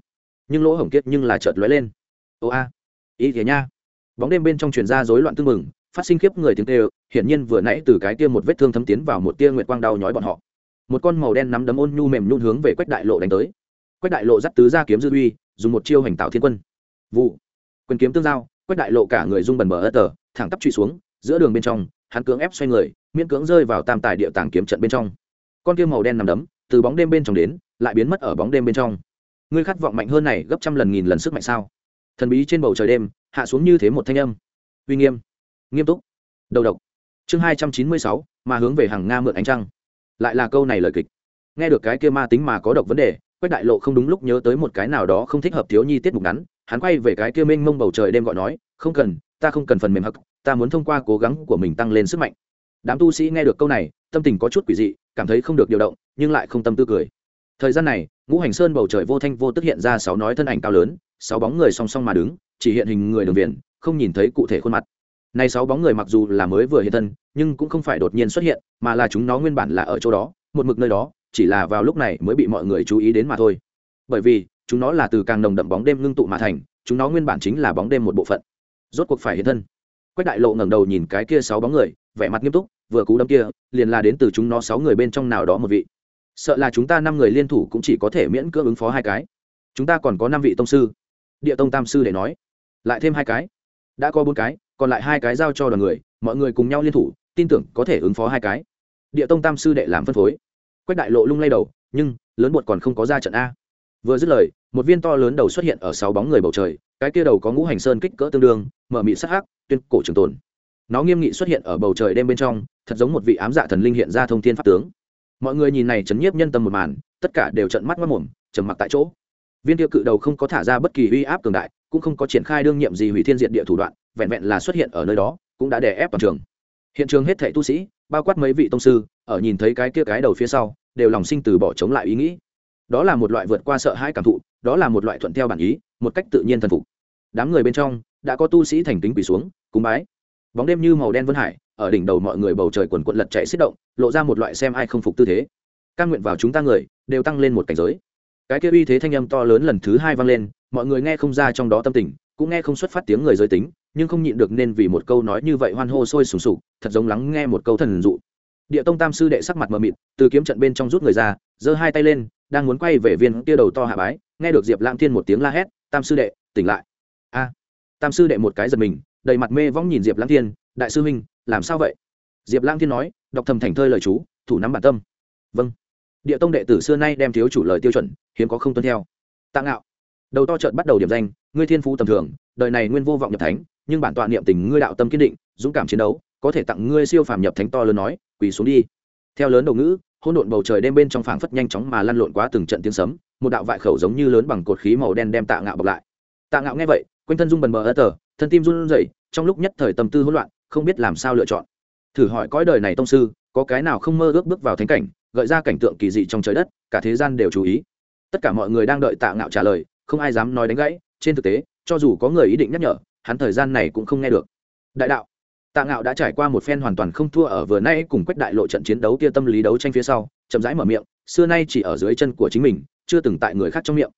[SPEAKER 1] Nhưng lỗ hổng kiết nhưng là chợt lóe lên. Ô a. Ý thế nha. Bóng đêm bên trong truyền ra rối loạn tương mừng phát sinh khiếp người tiếng tê hiển nhiên vừa nãy từ cái tia một vết thương thấm tiến vào một tia nguyệt quang đau nhói bọn họ một con màu đen nắm đấm ôn nhu mềm nhún hướng về quách đại lộ đánh tới. Quách đại lộ dắt tứ ra kiếm dư uy, dùng một chiêu hành tạo thiên quân. Vụ. Quyền kiếm tương giao, quách đại lộ cả người rung bần bờ ớt tờ, thẳng tắp truy xuống, giữa đường bên trong, hắn cưỡng ép xoay người, miễn cưỡng rơi vào tam tài địa tàng kiếm trận bên trong. Con kia màu đen nằm đấm, từ bóng đêm bên trong đến, lại biến mất ở bóng đêm bên trong. Ngươi khát vọng mạnh hơn này gấp trăm lần nghìn lần sức mạnh sao? Thần bí trên bầu trời đêm, hạ xuống như thế một thanh âm. Uy nghiêm. Nghiêm túc. Đầu độc. Chương hai trăm chín mươi sáu, mà hướng về hàng nga mượn ánh trăng lại là câu này lời kịch. Nghe được cái kia ma tính mà có độc vấn đề, quách đại lộ không đúng lúc nhớ tới một cái nào đó không thích hợp thiếu nhi tiết mục ngắn, hắn quay về cái kia mênh mông bầu trời đêm gọi nói, không cần, ta không cần phần mềm hắc, ta muốn thông qua cố gắng của mình tăng lên sức mạnh. Đám tu sĩ nghe được câu này, tâm tình có chút quỷ dị, cảm thấy không được điều động, nhưng lại không tâm tư cười. Thời gian này, ngũ hành sơn bầu trời vô thanh vô tức hiện ra sáu nói thân ảnh cao lớn, sáu bóng người song song mà đứng, chỉ hiện hình người đường viền, không nhìn thấy cụ thể khuôn mặt này sáu bóng người mặc dù là mới vừa hiện thân, nhưng cũng không phải đột nhiên xuất hiện, mà là chúng nó nguyên bản là ở chỗ đó, một mực nơi đó, chỉ là vào lúc này mới bị mọi người chú ý đến mà thôi. Bởi vì, chúng nó là từ càng nồng đậm bóng đêm ngưng tụ mà thành, chúng nó nguyên bản chính là bóng đêm một bộ phận. Rốt cuộc phải hiện thân. Quách đại lộ ngẩng đầu nhìn cái kia sáu bóng người, vẻ mặt nghiêm túc, vừa cú đấm kia, liền là đến từ chúng nó sáu người bên trong nào đó một vị. Sợ là chúng ta năm người liên thủ cũng chỉ có thể miễn cưỡng ứng phó hai cái. Chúng ta còn có năm vị tông sư. Địa tông tam sư để nói. Lại thêm hai cái đã có bốn cái, còn lại hai cái giao cho đoàn người, mọi người cùng nhau liên thủ, tin tưởng có thể ứng phó hai cái. Địa tông tam sư đệ làm phân phối. Quách đại lộ lung lay đầu, nhưng, lớn bột còn không có ra trận a. Vừa dứt lời, một viên to lớn đầu xuất hiện ở sáu bóng người bầu trời, cái kia đầu có ngũ hành sơn kích cỡ tương đương, mở mị sắc hắc, tuyên cổ trường tồn. Nó nghiêm nghị xuất hiện ở bầu trời đêm bên trong, thật giống một vị ám dạ thần linh hiện ra thông thiên pháp tướng. Mọi người nhìn này chấn nhiếp nhân tâm một màn, tất cả đều trận mắt mất mồm trầm mặc tại chỗ. Viên tiêu cự đầu không có thả ra bất kỳ uy áp cường đại cũng không có triển khai đương nhiệm gì hủy thiên diện địa thủ đoạn, vẹn vẹn là xuất hiện ở nơi đó, cũng đã đè ép toàn trường. Hiện trường hết thảy tu sĩ, bao quát mấy vị tông sư, ở nhìn thấy cái kia cái đầu phía sau, đều lòng sinh từ bỏ chống lại ý nghĩ. Đó là một loại vượt qua sợ hãi cảm thụ, đó là một loại thuận theo bản ý, một cách tự nhiên thần phục. Đám người bên trong, đã có tu sĩ thành kính quỳ xuống, cúng bái. Bóng đêm như màu đen vân hải, ở đỉnh đầu mọi người bầu trời quần quận lật chạy xích động, lộ ra một loại xem ai không phục tư thế. Các nguyện vào chúng ta người, đều tăng lên một cảnh giới. Cái kia uy thế thanh âm to lớn lần thứ hai vang lên mọi người nghe không ra trong đó tâm tình, cũng nghe không xuất phát tiếng người giới tính, nhưng không nhịn được nên vì một câu nói như vậy hoan hô sôi sùng sục, thật giống lắng nghe một câu thần dụ. Địa tông tam sư đệ sắc mặt mờ mịt, từ kiếm trận bên trong rút người ra, giơ hai tay lên, đang muốn quay về viên kia đầu to hạ bái, nghe được diệp lãng thiên một tiếng la hét, tam sư đệ, tỉnh lại. A. Tam sư đệ một cái giật mình, đầy mặt mê vong nhìn diệp lãng thiên, đại sư huynh, làm sao vậy? Diệp lãng thiên nói, đọc thầm thành thơi lời chú, thủ nắm bản tâm. Vâng. Địa tông đệ tử xưa nay đem thiếu chủ lời tiêu chuẩn, hiếm có không tuân theo. Tạ ngạo đầu to trợn bắt đầu điểm danh, ngươi thiên phú tầm thường, đời này nguyên vô vọng nhập thánh, nhưng bản tọa niệm tình ngươi đạo tâm kiên định, dũng cảm chiến đấu, có thể tặng ngươi siêu phàm nhập thánh to lớn nói, quỳ xuống đi. Theo lớn đầu ngữ hôn độn bầu trời đêm bên trong phảng phất nhanh chóng mà lăn lộn quá từng trận tiếng sấm, một đạo vại khẩu giống như lớn bằng cột khí màu đen đem tạ ngạo bọc lại. Tạ ngạo nghe vậy, quanh thân rung bần bờ ơ tờ, thân tim run rẩy, trong lúc nhất thời tâm tư hỗn loạn, không biết làm sao lựa chọn. Thử hỏi cõi đời này tông sư, có cái nào không mơ ước bước vào thánh cảnh, gợi ra cảnh tượng kỳ dị trong trời đất, cả thế gian đều chú ý. Tất cả mọi người đang đợi tạ ngạo trả lời không ai dám nói đánh gãy, trên thực tế, cho dù có người ý định nhắc nhở, hắn thời gian này cũng không nghe được. Đại đạo, tạ ngạo đã trải qua một phen hoàn toàn không thua ở vừa nay cùng quách đại lộ trận chiến đấu tia tâm lý đấu tranh phía sau, chậm rãi mở miệng, xưa nay chỉ ở dưới chân của chính mình, chưa từng tại người khác trong miệng.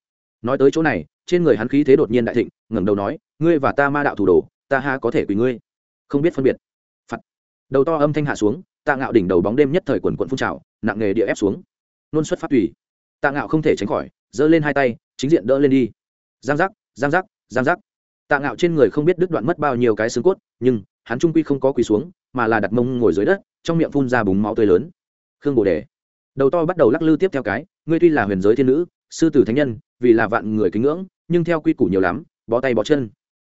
[SPEAKER 1] Nói tới chỗ này, trên người hắn khí thế đột nhiên đại thịnh, ngẩng đầu nói, ngươi và ta ma đạo thủ đồ, ta ha có thể quỳ ngươi. Không biết phân biệt. Phật đầu to âm thanh hạ xuống, tạ ngạo đỉnh đầu bóng đêm nhất thời quần quận phun trào, nặng nghề địa ép xuống. Nôn xuất phát tùy. Tạ ngạo không thể tránh khỏi giơ lên hai tay, chính diện đỡ lên đi. Giang giác giang giác giang giác. Tạ ngạo trên người không biết đứt đoạn mất bao nhiêu cái xương cốt, nhưng hắn trung quy không có quỳ xuống, mà là đặt mông ngồi dưới đất, trong miệng phun ra búng máu tươi lớn. Khương bồ đề. Đầu to bắt đầu lắc lư tiếp theo cái, ngươi tuy là huyền giới thiên nữ, sư tử thánh nhân, vì là vạn người kính ngưỡng, nhưng theo quy củ nhiều lắm, bó tay bó chân.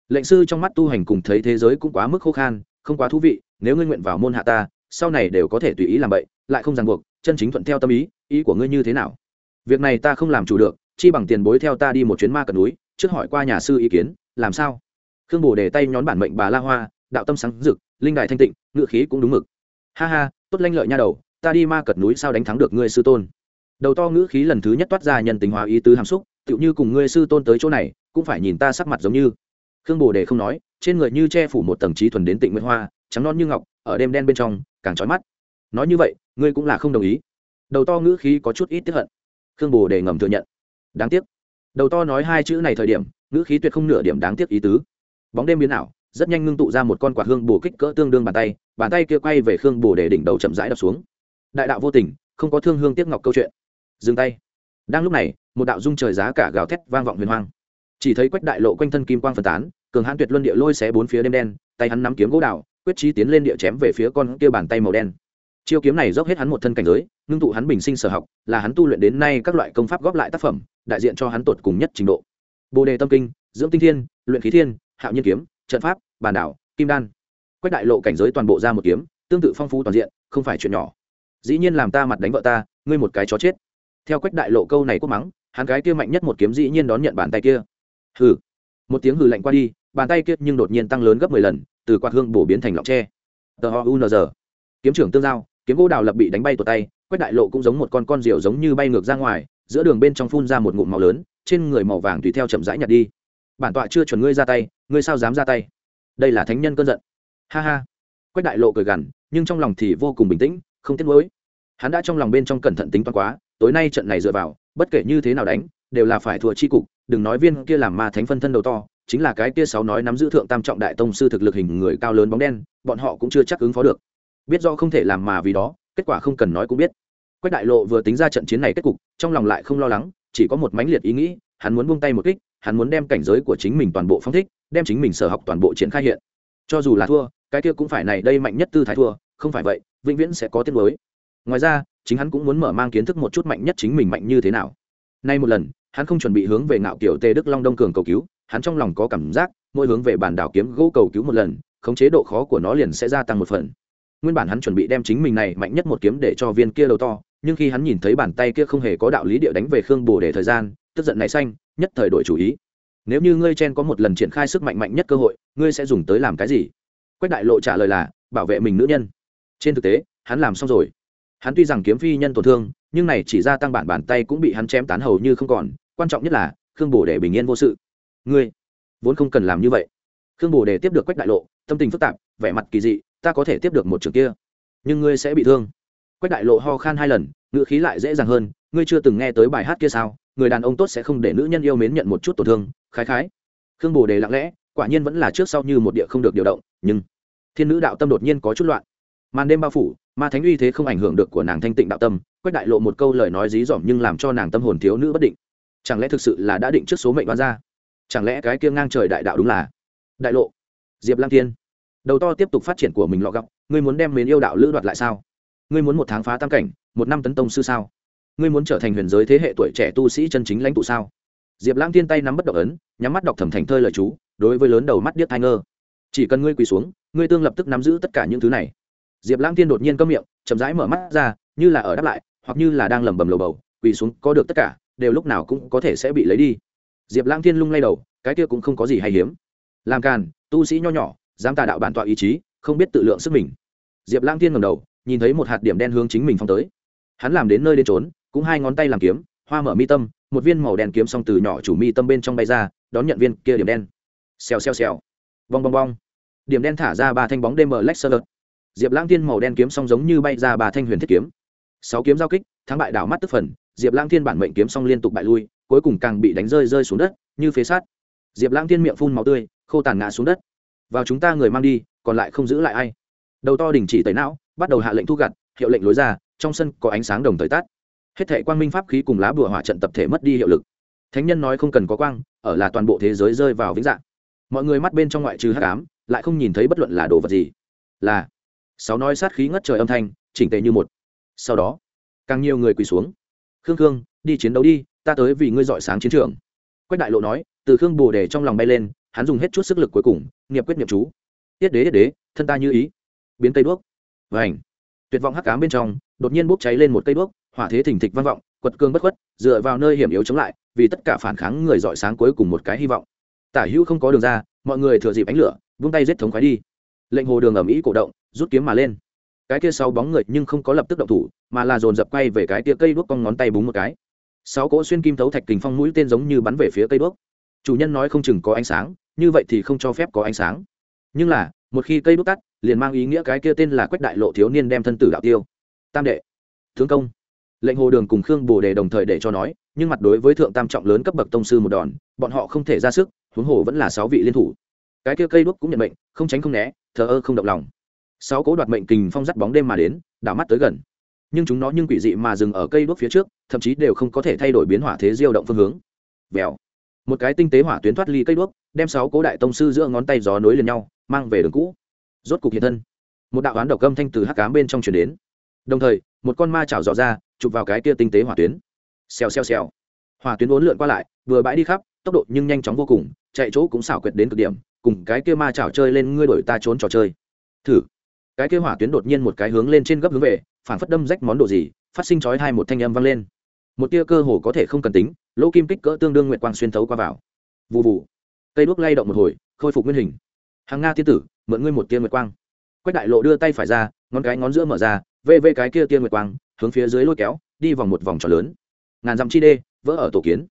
[SPEAKER 1] Lệnh sư trong mắt tu hành cùng thấy thế giới cũng quá mức khô khan, không quá thú vị, nếu ngươi nguyện vào môn hạ ta, sau này đều có thể tùy ý làm vậy lại không ràng buộc, chân chính thuận theo tâm ý ý của ngươi như thế nào? Việc này ta không làm chủ được, chi bằng tiền bối theo ta đi một chuyến ma cật núi, trước hỏi qua nhà sư ý kiến, làm sao? Khương bồ để tay nhón bản mệnh bà la hoa, đạo tâm sáng rực, linh đài thanh tịnh, ngự khí cũng đúng mực. Ha ha, tốt lanh lợi nha đầu, ta đi ma cật núi sao đánh thắng được ngươi sư tôn? Đầu to ngữ khí lần thứ nhất toát ra nhân tính hóa ý tứ hàm xúc, tựu như cùng ngươi sư tôn tới chỗ này, cũng phải nhìn ta sắc mặt giống như. Khương bồ đề không nói, trên người như che phủ một tầng trí thuần đến tịnh nguyễn hoa, trắng non như ngọc, ở đêm đen bên trong, càng trói mắt. Nói như vậy, ngươi cũng là không đồng ý. Đầu to ngữ khí có chút ít tiếp hận khương bồ đề ngầm thừa nhận. Đáng tiếc. Đầu to nói hai chữ này thời điểm, ngữ khí tuyệt không nửa điểm đáng tiếc ý tứ. Bóng đêm biến ảo, rất nhanh ngưng tụ ra một con quạt hương bồ kích cỡ tương đương bàn tay bàn tay kia quay về khương bồ đề đỉnh đầu chậm rãi đập xuống. Đại đạo vô tình, không có thương hương tiếc ngọc câu chuyện. Dừng tay. Đang lúc này, một đạo dung trời giá cả gào thét vang vọng huyền hoang. Chỉ thấy quách đại lộ quanh thân kim quang phân tán, cường hãn tuyệt luân địa lôi xé bốn phía đêm đen, tay hắn nắm kiếm gỗ đạo quyết trí tiến lên địa chém về phía con kia bàn tay màu đen chiêu kiếm này dốc hết hắn một thân cảnh giới, ngưng tụ hắn bình sinh sở học, là hắn tu luyện đến nay các loại công pháp góp lại tác phẩm, đại diện cho hắn tột cùng nhất trình độ. Bồ đề tâm kinh, dưỡng tinh thiên, luyện khí thiên, hạo nhiên kiếm, trận pháp bàn đảo, kim đan. Quách đại lộ cảnh giới toàn bộ ra một kiếm, tương tự phong phú toàn diện, không phải chuyện nhỏ. Dĩ nhiên làm ta mặt đánh vợ ta, ngươi một cái chó chết. Theo quách đại lộ câu này quốc mắng, hắn cái kia mạnh nhất một kiếm dĩ nhiên đón nhận bàn tay kia. Hừ. Một tiếng hừ lạnh qua đi, bàn tay kia nhưng đột nhiên tăng lớn gấp mười lần, từ quạt hương bổ biến thành lọng tre. Tờ ho unz kiếm trưởng tương giao kiếm gỗ đào lập bị đánh bay tuột tay quách đại lộ cũng giống một con con diều giống như bay ngược ra ngoài, giữa đường bên trong phun ra một ngụm màu lớn, trên người màu vàng tùy theo chậm rãi nhặt đi. Bản tọa chưa chuẩn ngươi ra tay, ngươi sao dám ra tay? Đây là thánh nhân cơn giận. Ha ha. Quách đại lộ cười gằn, nhưng trong lòng thì vô cùng bình tĩnh, không tiếc nuối. Hắn đã trong lòng bên trong cẩn thận tính toán quá, tối nay trận này dựa vào, bất kể như thế nào đánh, đều là phải thua chi cục, đừng nói viên kia làm ma thánh phân thân đầu to, chính là cái kia sáu nói nắm giữ thượng tam trọng đại tông sư thực lực hình người cao lớn bóng đen, bọn họ cũng chưa chắc ứng phó được biết do không thể làm mà vì đó, kết quả không cần nói cũng biết. Quách đại lộ vừa tính ra trận chiến này kết cục, trong lòng lại không lo lắng, chỉ có một mãnh liệt ý nghĩ, hắn muốn buông tay một kích, hắn muốn đem cảnh giới của chính mình toàn bộ phong thích, đem chính mình sở học toàn bộ triển khai hiện. Cho dù là thua, cái kia cũng phải này đây mạnh nhất tư thái thua, không phải vậy, vĩnh viễn sẽ có tiết mới ngoài ra, chính hắn cũng muốn mở mang kiến thức một chút mạnh nhất chính mình mạnh như thế nào. Nay một lần, hắn không chuẩn bị hướng về ngạo kiểu tề đức long đông cường cầu cứu, hắn trong lòng có cảm giác, mỗi hướng về bản đảo kiếm gỗ cầu cứu một lần, khống chế độ khó của nó liền sẽ gia tăng một phần nguyên bản hắn chuẩn bị đem chính mình này mạnh nhất một kiếm để cho viên kia đầu to, nhưng khi hắn nhìn thấy bàn tay kia không hề có đạo lý địa đánh về khương bồ để thời gian, tức giận này xanh, nhất thời đổi chủ ý. Nếu như ngươi chen có một lần triển khai sức mạnh mạnh nhất cơ hội, ngươi sẽ dùng tới làm cái gì? Quách đại lộ trả lời là, bảo vệ mình nữ nhân. Trên thực tế, hắn làm xong rồi. Hắn tuy rằng kiếm phi nhân tổn thương, nhưng này chỉ ra tăng bản bàn tay cũng bị hắn chém tán hầu như không còn, quan trọng nhất là, khương bồ để bình yên vô sự. Ngươi vốn không cần làm như vậy. Khương bồ để tiếp được quách đại lộ, tâm tình phức tạp, vẻ mặt kỳ dị ta có thể tiếp được một trường kia. Nhưng ngươi sẽ bị thương. Quách đại lộ ho khan hai lần, ngữ khí lại dễ dàng hơn, ngươi chưa từng nghe tới bài hát kia sao? Người đàn ông tốt sẽ không để nữ nhân yêu mến nhận một chút tổn thương. Khái khái. Khương bồ đề lặng lẽ, quả nhiên vẫn là trước sau như một địa không được điều động, nhưng thiên nữ đạo tâm đột nhiên có chút loạn. Màn đêm bao phủ, ma thánh uy thế không ảnh hưởng được của nàng thanh tịnh đạo tâm, quách đại lộ một câu lời nói dí dỏm nhưng làm cho nàng tâm hồn thiếu nữ bất định. Chẳng lẽ thực sự là đã định trước số mệnh đoán ra? Chẳng lẽ cái kia ngang trời đại đạo đúng là? Đại lộ. Diệp lang thiên đầu to tiếp tục phát triển của mình lọ gọc, ngươi muốn đem mến yêu đạo lữ đoạt lại sao? Ngươi muốn một tháng phá tam cảnh, một năm tấn tông sư sao? Ngươi muốn trở thành huyền giới thế hệ tuổi trẻ tu sĩ chân chính lãnh tụ sao? Diệp lãng thiên tay nắm bất động ấn, nhắm mắt đọc thầm thành thơi lời chú, đối với lớn đầu mắt điếc thai ngơ. Chỉ cần ngươi quỳ xuống, ngươi tương lập tức nắm giữ tất cả những thứ này. Diệp lãng thiên đột nhiên câm miệng, chậm rãi mở mắt ra, như là ở đáp lại, hoặc như là đang lẩm bẩm lầu bầu, quỳ xuống có được tất cả, đều lúc nào cũng có thể sẽ bị lấy đi. Diệp lãng thiên lung lay đầu, cái kia cũng không có gì hay hiếm. Làm càn, tu sĩ nho nhỏ dám tà đạo bản tọa ý chí, không biết tự lượng sức mình. Diệp Lang thiên ngầm đầu, nhìn thấy một hạt điểm đen hướng chính mình phong tới. Hắn làm đến nơi đến trốn cũng hai ngón tay làm kiếm, hoa mở mi tâm, một viên màu đen kiếm xong từ nhỏ chủ mi tâm bên trong bay ra, đón nhận viên kia điểm đen. Xèo xèo xèo. Bong bong bong. Điểm đen thả ra ba thanh bóng đêm mở lách sơ lợt diệp Lang thiên màu đen kiếm xong giống như bay ra ba thanh huyền thiết kiếm. Sáu kiếm giao kích, thắng bại đảo mắt tức phần, diệp Lang thiên bản mệnh kiếm xong liên tục bại lui, cuối cùng càng bị đánh rơi rơi xuống đất, như phế sát. Diệp Lang thiên miệng phun màu tươi, khô tàn ngã xuống đất vào chúng ta người mang đi, còn lại không giữ lại ai. Đầu to đình chỉ tẩy não, bắt đầu hạ lệnh thu gặt, hiệu lệnh lối ra, trong sân có ánh sáng đồng thời tắt. Hết thệ quang minh pháp khí cùng lá bùa hỏa trận tập thể mất đi hiệu lực. Thánh nhân nói không cần có quang, ở là toàn bộ thế giới rơi vào vĩnh dạng. Mọi người mắt bên trong ngoại trừ hắc ám, lại không nhìn thấy bất luận là đồ vật gì. Là, sáu nói sát khí ngất trời âm thanh, chỉnh tề như một. Sau đó, càng nhiều người quỳ xuống. Khương khương, đi chiến đấu đi, ta tới vì ngươi giỏi sáng chiến trường. Quách đại lộ nói, từ khương bồ đề trong lòng bay lên hắn dùng hết chút sức lực cuối cùng nghiệp quyết nghiệp chú. Tiết đế tiết đế thân ta như ý. Biến cây đuốc. Ảnh, tuyệt vọng hắc cám bên trong đột nhiên bốc cháy lên một cây đuốc hỏa thế thình thịch vang vọng quật cương bất khuất dựa vào nơi hiểm yếu chống lại vì tất cả phản kháng người dọi sáng cuối cùng một cái hy vọng. Tả hữu không có đường ra mọi người thừa dịp ánh lửa vung tay giết thống khoái đi. Lệnh hồ đường ở mỹ cổ động rút kiếm mà lên. Cái kia sáu bóng người nhưng không có lập tức động thủ mà là dồn dập quay về cái kia cây đuốc cong ngón tay búng một cái. Sáu cỗ xuyên kim thấu thạch kình phong mũi tên giống như bắn về phía cây đuốc. Chủ nhân nói không chừng có ánh sáng như vậy thì không cho phép có ánh sáng. Nhưng là, một khi cây đốt tắt, liền mang ý nghĩa cái kia tên là quách đại lộ thiếu niên đem thân tử đạo tiêu. Tam đệ thương công. Lệnh hồ đường cùng khương bồ đề đồng thời để cho nói, nhưng mặt đối với thượng tam trọng lớn cấp bậc tông sư một đòn, bọn họ không thể ra sức, huống hồ vẫn là sáu vị liên thủ. Cái kia cây đuốc cũng nhận mệnh, không tránh không né, thờ ơ không động lòng. Sáu cố đoạt mệnh kình phong dắt bóng đêm mà đến, đảo mắt tới gần. Nhưng chúng nó nhưng quỷ dị mà dừng ở cây đuốc phía trước, thậm chí đều không có thể thay đổi biến hỏa thế diêu động phương hướng. Vèo một cái tinh tế hỏa tuyến thoát ly cây đuốc, đem sáu cố đại tông sư giữa ngón tay gió nối liền nhau, mang về đường cũ. Rốt cục hiện thân, một đạo án độc âm thanh từ hắc cám bên trong chuyển đến. Đồng thời, một con ma chảo dò ra, chụp vào cái kia tinh tế hỏa tuyến. Xèo xèo xèo. Hỏa tuyến uốn lượn qua lại, vừa bãi đi khắp, tốc độ nhưng nhanh chóng vô cùng, chạy chỗ cũng xảo quyệt đến cực điểm, cùng cái kia ma chảo chơi lên ngươi đổi ta trốn trò chơi. Thử. Cái kia hỏa tuyến đột nhiên một cái hướng lên trên gấp hướng về phản phất đâm rách món đồ gì, phát sinh chói hai một thanh âm vang lên. Một tia cơ hồ có thể không cần tính lỗ kim kích cỡ tương đương nguyện quang xuyên thấu qua vào. Vụ vụ cây đuốc lay động một hồi, khôi phục nguyên hình. Hàng nga tiên tử, mượn ngươi một tia nguyệt quang. Quách đại lộ đưa tay phải ra, ngón cái ngón giữa mở ra, vê vê cái kia tia nguyệt quang, hướng phía dưới lôi kéo, đi vòng một vòng tròn lớn. Ngàn dặm chi đê, vỡ ở tổ kiến.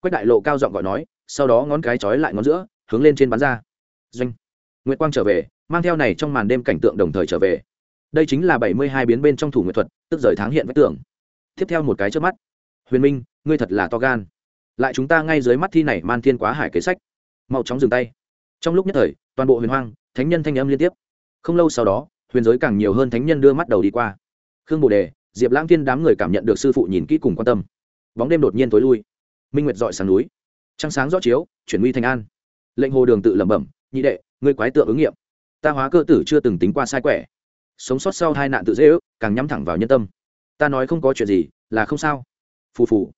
[SPEAKER 1] Quách đại lộ cao giọng gọi nói, sau đó ngón cái trói lại ngón giữa, hướng lên trên bắn ra. Doanh. Nguyệt quang trở về, mang theo này trong màn đêm cảnh tượng đồng thời trở về. Đây chính là bảy mươi hai biến bên trong thủ nghệ thuật, tức rời tháng hiện vách tưởng tiếp theo một cái trước mắt huyền minh, ngươi thật là to gan. Lại chúng ta ngay dưới mắt thi này man thiên quá hải kế sách. Mau chóng dừng tay. Trong lúc nhất thời, toàn bộ huyền hoang, thánh nhân thanh âm liên tiếp. Không lâu sau đó, huyền giới càng nhiều hơn thánh nhân đưa mắt đầu đi qua. Khương bồ đề, diệp lãng thiên đám người cảm nhận được sư phụ nhìn kỹ cùng quan tâm. Bóng đêm đột nhiên tối lui. Minh nguyệt dọi sáng núi. Trăng sáng rõ chiếu, chuyển nguy thành an. Lệnh hồ đường tự lẩm bẩm, nhị đệ, ngươi quái tượng ứng nghiệm. Ta hóa cơ tử chưa từng tính qua sai quẻ. Sống sót sau hai nạn tự dễ ước, càng nhắm thẳng vào nhân tâm. Ta nói không có chuyện gì, là không sao phù phù.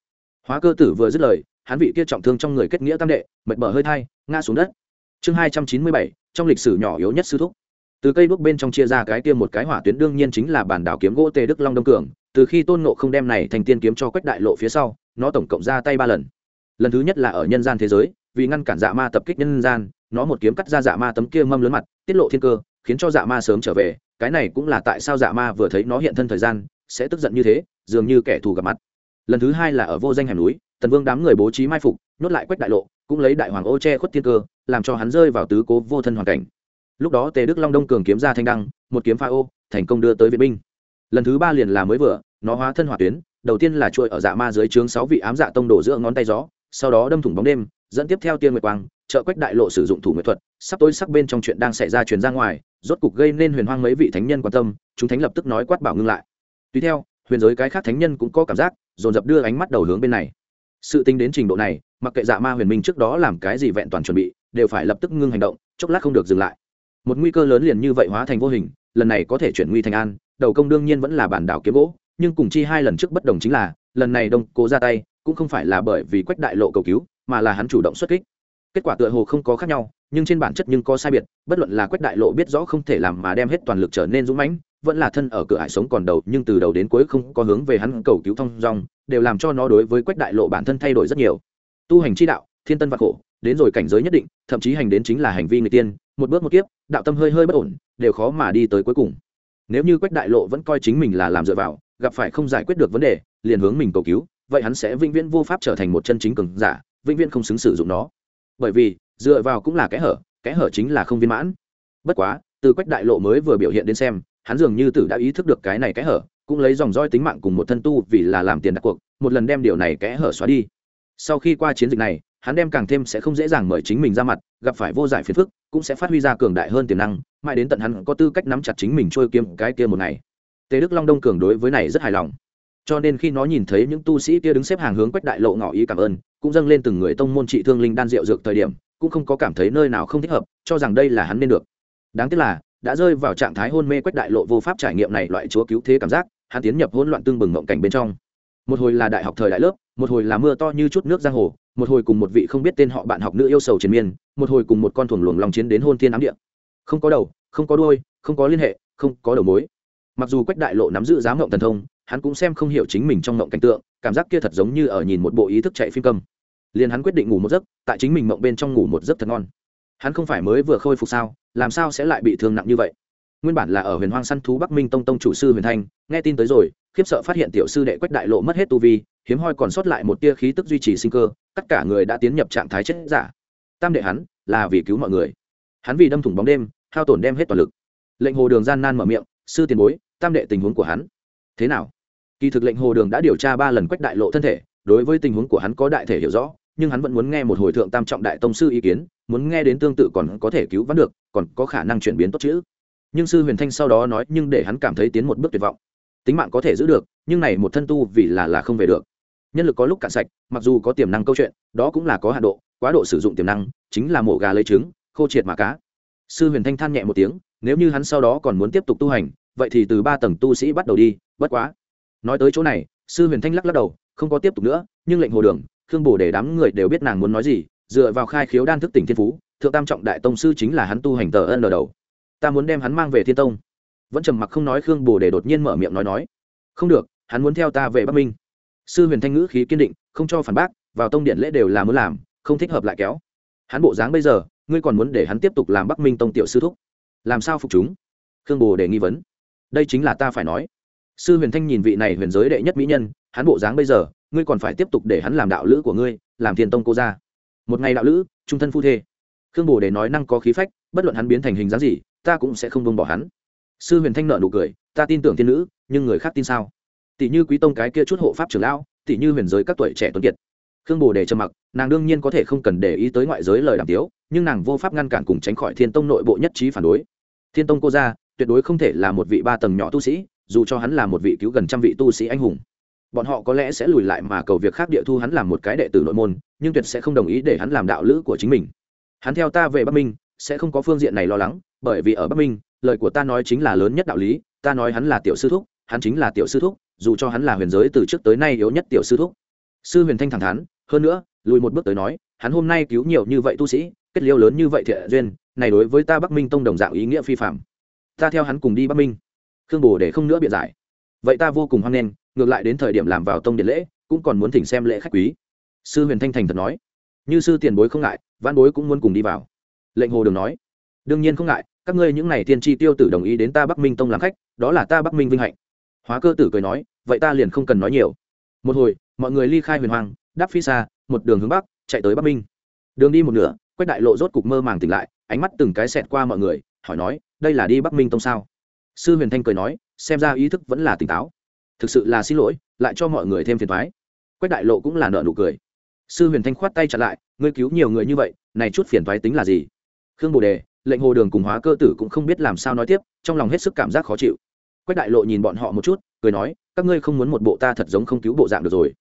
[SPEAKER 1] Hóa cơ tử vừa dứt lời, hắn vị kia trọng thương trong người kết nghĩa tam đệ, mệt mở hơi thai, ngã xuống đất. Chương hai trăm chín mươi bảy, trong lịch sử nhỏ yếu nhất sư thúc. Từ cây bước bên trong chia ra cái kia một cái hỏa tuyến đương nhiên chính là bản đảo kiếm gỗ tề đức long đông cường. Từ khi tôn nộ không đem này thành tiên kiếm cho quách đại lộ phía sau, nó tổng cộng ra tay ba lần. Lần thứ nhất là ở nhân gian thế giới, vì ngăn cản dạ ma tập kích nhân gian, nó một kiếm cắt ra dạ ma tấm kia mâm lớn mặt, tiết lộ thiên cơ, khiến cho dạ ma sớm trở về. Cái này cũng là tại sao dạ ma vừa thấy nó hiện thân thời gian, sẽ tức giận như thế, dường như kẻ thù gặp mặt lần thứ hai là ở vô danh hẻm núi, tần vương đám người bố trí mai phục, nhốt lại quách đại lộ, cũng lấy đại hoàng ô che khuất thiên cơ, làm cho hắn rơi vào tứ cố vô thân hoàn cảnh. Lúc đó tề đức long đông cường kiếm ra thanh đăng, một kiếm pha ô, thành công đưa tới viện binh. Lần thứ ba liền là mới vừa, nó hóa thân hỏa tuyến, đầu tiên là chuỗi ở dạ ma dưới trướng sáu vị ám dạ tông đổ giữa ngón tay gió, sau đó đâm thủng bóng đêm, dẫn tiếp theo tiên nguyệt quang, trợ quách đại lộ sử dụng thủ nghệ thuật, sắp tối sắc bên trong chuyện đang xảy ra truyền ra ngoài, rốt cục gây nên huyền hoang mấy vị thánh nhân quan tâm, chúng thánh lập tức nói quát bảo ngưng lại. Tùy theo huyền giới cái khác thánh nhân cũng có cảm giác, dồn dập đưa ánh mắt đầu hướng bên này. Sự tính đến trình độ này, mặc kệ dạ ma huyền minh trước đó làm cái gì vẹn toàn chuẩn bị, đều phải lập tức ngưng hành động, chốc lát không được dừng lại. Một nguy cơ lớn liền như vậy hóa thành vô hình, lần này có thể chuyển nguy thành an, đầu công đương nhiên vẫn là bản đảo kiếm gỗ, nhưng cùng chi hai lần trước bất đồng chính là, lần này đông cố ra tay, cũng không phải là bởi vì quách đại lộ cầu cứu, mà là hắn chủ động xuất kích. Kết quả tựa hồ không có khác nhau, nhưng trên bản chất nhưng có sai biệt, bất luận là quách đại lộ biết rõ không thể làm mà đem hết toàn lực trở nên dũng mãnh vẫn là thân ở cửa hải sống còn đầu, nhưng từ đầu đến cuối không có hướng về hắn cầu cứu thông dong, đều làm cho nó đối với quách đại lộ bản thân thay đổi rất nhiều. Tu hành chi đạo, thiên tân vạn khổ, đến rồi cảnh giới nhất định, thậm chí hành đến chính là hành vi người tiên, một bước một kiếp, đạo tâm hơi hơi bất ổn, đều khó mà đi tới cuối cùng. Nếu như quách đại lộ vẫn coi chính mình là làm dựa vào, gặp phải không giải quyết được vấn đề, liền hướng mình cầu cứu, vậy hắn sẽ vĩnh viễn vô pháp trở thành một chân chính cường giả, vĩnh viễn không xứng sử dụng nó. Bởi vì, dựa vào cũng là kẽ hở kẽ hở chính là không viên mãn. Bất quá, từ quách đại lộ mới vừa biểu hiện đến xem hắn dường như tử đã ý thức được cái này kẽ hở, cũng lấy dòng roi tính mạng cùng một thân tu vì là làm tiền đặt cuộc, một lần đem điều này kẽ hở xóa đi. Sau khi qua chiến dịch này, hắn đem càng thêm sẽ không dễ dàng mời chính mình ra mặt, gặp phải vô giải phiền phức, cũng sẽ phát huy ra cường đại hơn tiềm năng, mãi đến tận hắn có tư cách nắm chặt chính mình trôi kiếm cái kia một ngày. Tề đức long đông cường đối với này rất hài lòng. Cho nên khi nó nhìn thấy những tu sĩ kia đứng xếp hàng hướng quách đại lộ ngỏ ý cảm ơn, cũng dâng lên từng người tông môn trị thương linh đan rượu dược thời điểm, cũng không có cảm thấy nơi nào không thích hợp, cho rằng đây là hắn nên được. Đáng tiếc là đã rơi vào trạng thái hôn mê quách đại lộ vô pháp trải nghiệm này loại chúa cứu thế cảm giác, hắn tiến nhập hỗn loạn tương bừng mộng cảnh bên trong. Một hồi là đại học thời đại lớp, một hồi là mưa to như chút nước giang hồ, một hồi cùng một vị không biết tên họ bạn học nữ yêu sầu triền miên, một hồi cùng một con thuồng luồng lòng chiến đến hôn thiên ám địa. Không có đầu, không có đuôi, không có liên hệ, không có đầu mối. Mặc dù quách đại lộ nắm giữ giá mộng thần thông, hắn cũng xem không hiểu chính mình trong mộng cảnh tượng, cảm giác kia thật giống như ở nhìn một bộ ý thức chạy phim cầm liền hắn quyết định ngủ một giấc, tại chính mình mộng bên trong ngủ một giấc thật ngon hắn không phải mới vừa khôi phục sao, làm sao sẽ lại bị thương nặng như vậy? Nguyên bản là ở huyền hoang săn thú bắc minh tông tông chủ sư huyền thanh, nghe tin tới rồi, khiếp sợ phát hiện tiểu sư đệ quách đại lộ mất hết tu vi, hiếm hoi còn sót lại một tia khí tức duy trì sinh cơ, tất cả người đã tiến nhập trạng thái chết giả. Tam đệ hắn, là vì cứu mọi người. Hắn vì đâm thủng bóng đêm, hao tổn đem hết toàn lực. Lệnh hồ đường gian nan mở miệng, sư tiền bối, tam đệ tình huống của hắn thế nào? Kỳ thực lệnh hồ đường đã điều tra ba lần quách đại lộ thân thể, đối với tình huống của hắn có đại thể hiểu rõ nhưng hắn vẫn muốn nghe một hồi thượng tam trọng đại tông sư ý kiến, muốn nghe đến tương tự còn có thể cứu vãn được, còn có khả năng chuyển biến tốt chữ nhưng sư huyền thanh sau đó nói, nhưng để hắn cảm thấy tiến một bước tuyệt vọng. Tính mạng có thể giữ được, nhưng này một thân tu vì là là không về được. Nhân lực có lúc cạn sạch, mặc dù có tiềm năng câu chuyện, đó cũng là có hạ độ, quá độ sử dụng tiềm năng, chính là mổ gà lấy trứng, khô triệt mà cá. Sư huyền thanh than nhẹ một tiếng, nếu như hắn sau đó còn muốn tiếp tục tu hành, vậy thì từ ba tầng tu sĩ bắt đầu đi, bất quá. Nói tới chỗ này, sư huyền thanh lắc lắc đầu, không có tiếp tục nữa, nhưng lệnh hồ đường khương bổ để đám người đều biết nàng muốn nói gì, dựa vào khai khiếu đan thức tỉnh thiên phú, thượng tam trọng đại tông sư chính là hắn tu hành tờ ân lờ đầu. Ta muốn đem hắn mang về thiên tông. Vẫn trầm mặc không nói, khương bồ để đột nhiên mở miệng nói nói. Không được, hắn muốn theo ta về bắc minh. Sư huyền thanh ngữ khí kiên định, không cho phản bác, vào tông điện lễ đều là muốn làm, không thích hợp lại kéo. Hắn bộ dáng bây giờ, ngươi còn muốn để hắn tiếp tục làm bắc minh tông tiểu sư thúc. Làm sao phục chúng? Khương bồ để nghi vấn. Đây chính là ta phải nói. Sư huyền thanh nhìn vị này huyền giới đệ nhất mỹ nhân, hắn bộ dáng bây giờ ngươi còn phải tiếp tục để hắn làm đạo lữ của ngươi làm thiên tông cô ra một ngày đạo lữ trung thân phu thê. Khương bồ để nói năng có khí phách bất luận hắn biến thành hình dáng gì ta cũng sẽ không bông bỏ hắn. Sư huyền thanh nợ nụ cười ta tin tưởng thiên nữ nhưng người khác tin sao? Tỷ như quý tông cái kia chút hộ pháp trưởng lão tỷ như huyền giới các tuổi trẻ tuấn kiệt. Khương bồ đề trầm mặc nàng đương nhiên có thể không cần để ý tới ngoại giới lời đàm tiếu nhưng nàng vô pháp ngăn cản cùng tránh khỏi thiên tông nội bộ nhất trí phản đối. Thiên tông cô ra, tuyệt đối không thể là một vị ba tầng nhỏ tu sĩ dù cho hắn là một vị cứu gần trăm vị tu sĩ anh hùng bọn họ có lẽ sẽ lùi lại mà cầu việc khác địa thu hắn làm một cái đệ tử nội môn, nhưng tuyệt sẽ không đồng ý để hắn làm đạo lữ của chính mình. Hắn theo ta về bắc minh, sẽ không có phương diện này lo lắng, bởi vì ở bắc minh, lời của ta nói chính là lớn nhất đạo lý, ta nói hắn là tiểu sư thúc, hắn chính là tiểu sư thúc, dù cho hắn là huyền giới từ trước tới nay yếu nhất tiểu sư thúc. Sư huyền thanh thẳng thắn, hơn nữa, lùi một bước tới nói, hắn hôm nay cứu nhiều như vậy tu sĩ, kết liêu lớn như vậy thiện duyên, này đối với ta bắc minh tông đồng dạng ý nghĩa phi phạm ta theo hắn cùng đi bắc minh. Khương bồ để không nữa biện giải. Vậy ta vô cùng hoan nghênh ngược lại đến thời điểm làm vào tông điện lễ, cũng còn muốn thỉnh xem lễ khách quý. Sư huyền thanh thành thật nói. Như sư tiền bối không ngại văn bối cũng muốn cùng đi vào. Lệnh hồ đường nói. Đương nhiên không ngại, các ngươi những n à y tiên tri tiêu tử đồng ý đến ta bắc minh tông làm khách, đó là ta bắc minh vinh hạnh. Hóa cơ tử cười nói, vậy ta liền không cần nói nhiều. Một hồi, mọi người ly khai huyền hoàng, đáp phi xa, một đường hướng bắc, chạy tới bắc minh. Đường đi một nửa, quách đại lộ rốt cục mơ màng tỉnh lại, ánh mắt từng cái xẹt qua mọi người, hỏi nói, đây là đi bắc minh tông sao? Sư huyền thanh cười nói, xem ra ý thức vẫn là tỉnh táo thực sự là xin lỗi, lại cho mọi người thêm phiền thoái quách đại lộ cũng là nợ nụ cười. Sư huyền thanh khoát tay chặt lại, ngươi cứu nhiều người như vậy, này chút phiền thoái tính là gì? Khương bồ đề, lệnh hồ đường cùng hóa cơ tử cũng không biết làm sao nói tiếp, trong lòng hết sức cảm giác khó chịu. Quách đại lộ nhìn bọn họ một chút, cười nói, các ngươi không muốn một bộ ta thật giống không cứu bộ dạng được rồi.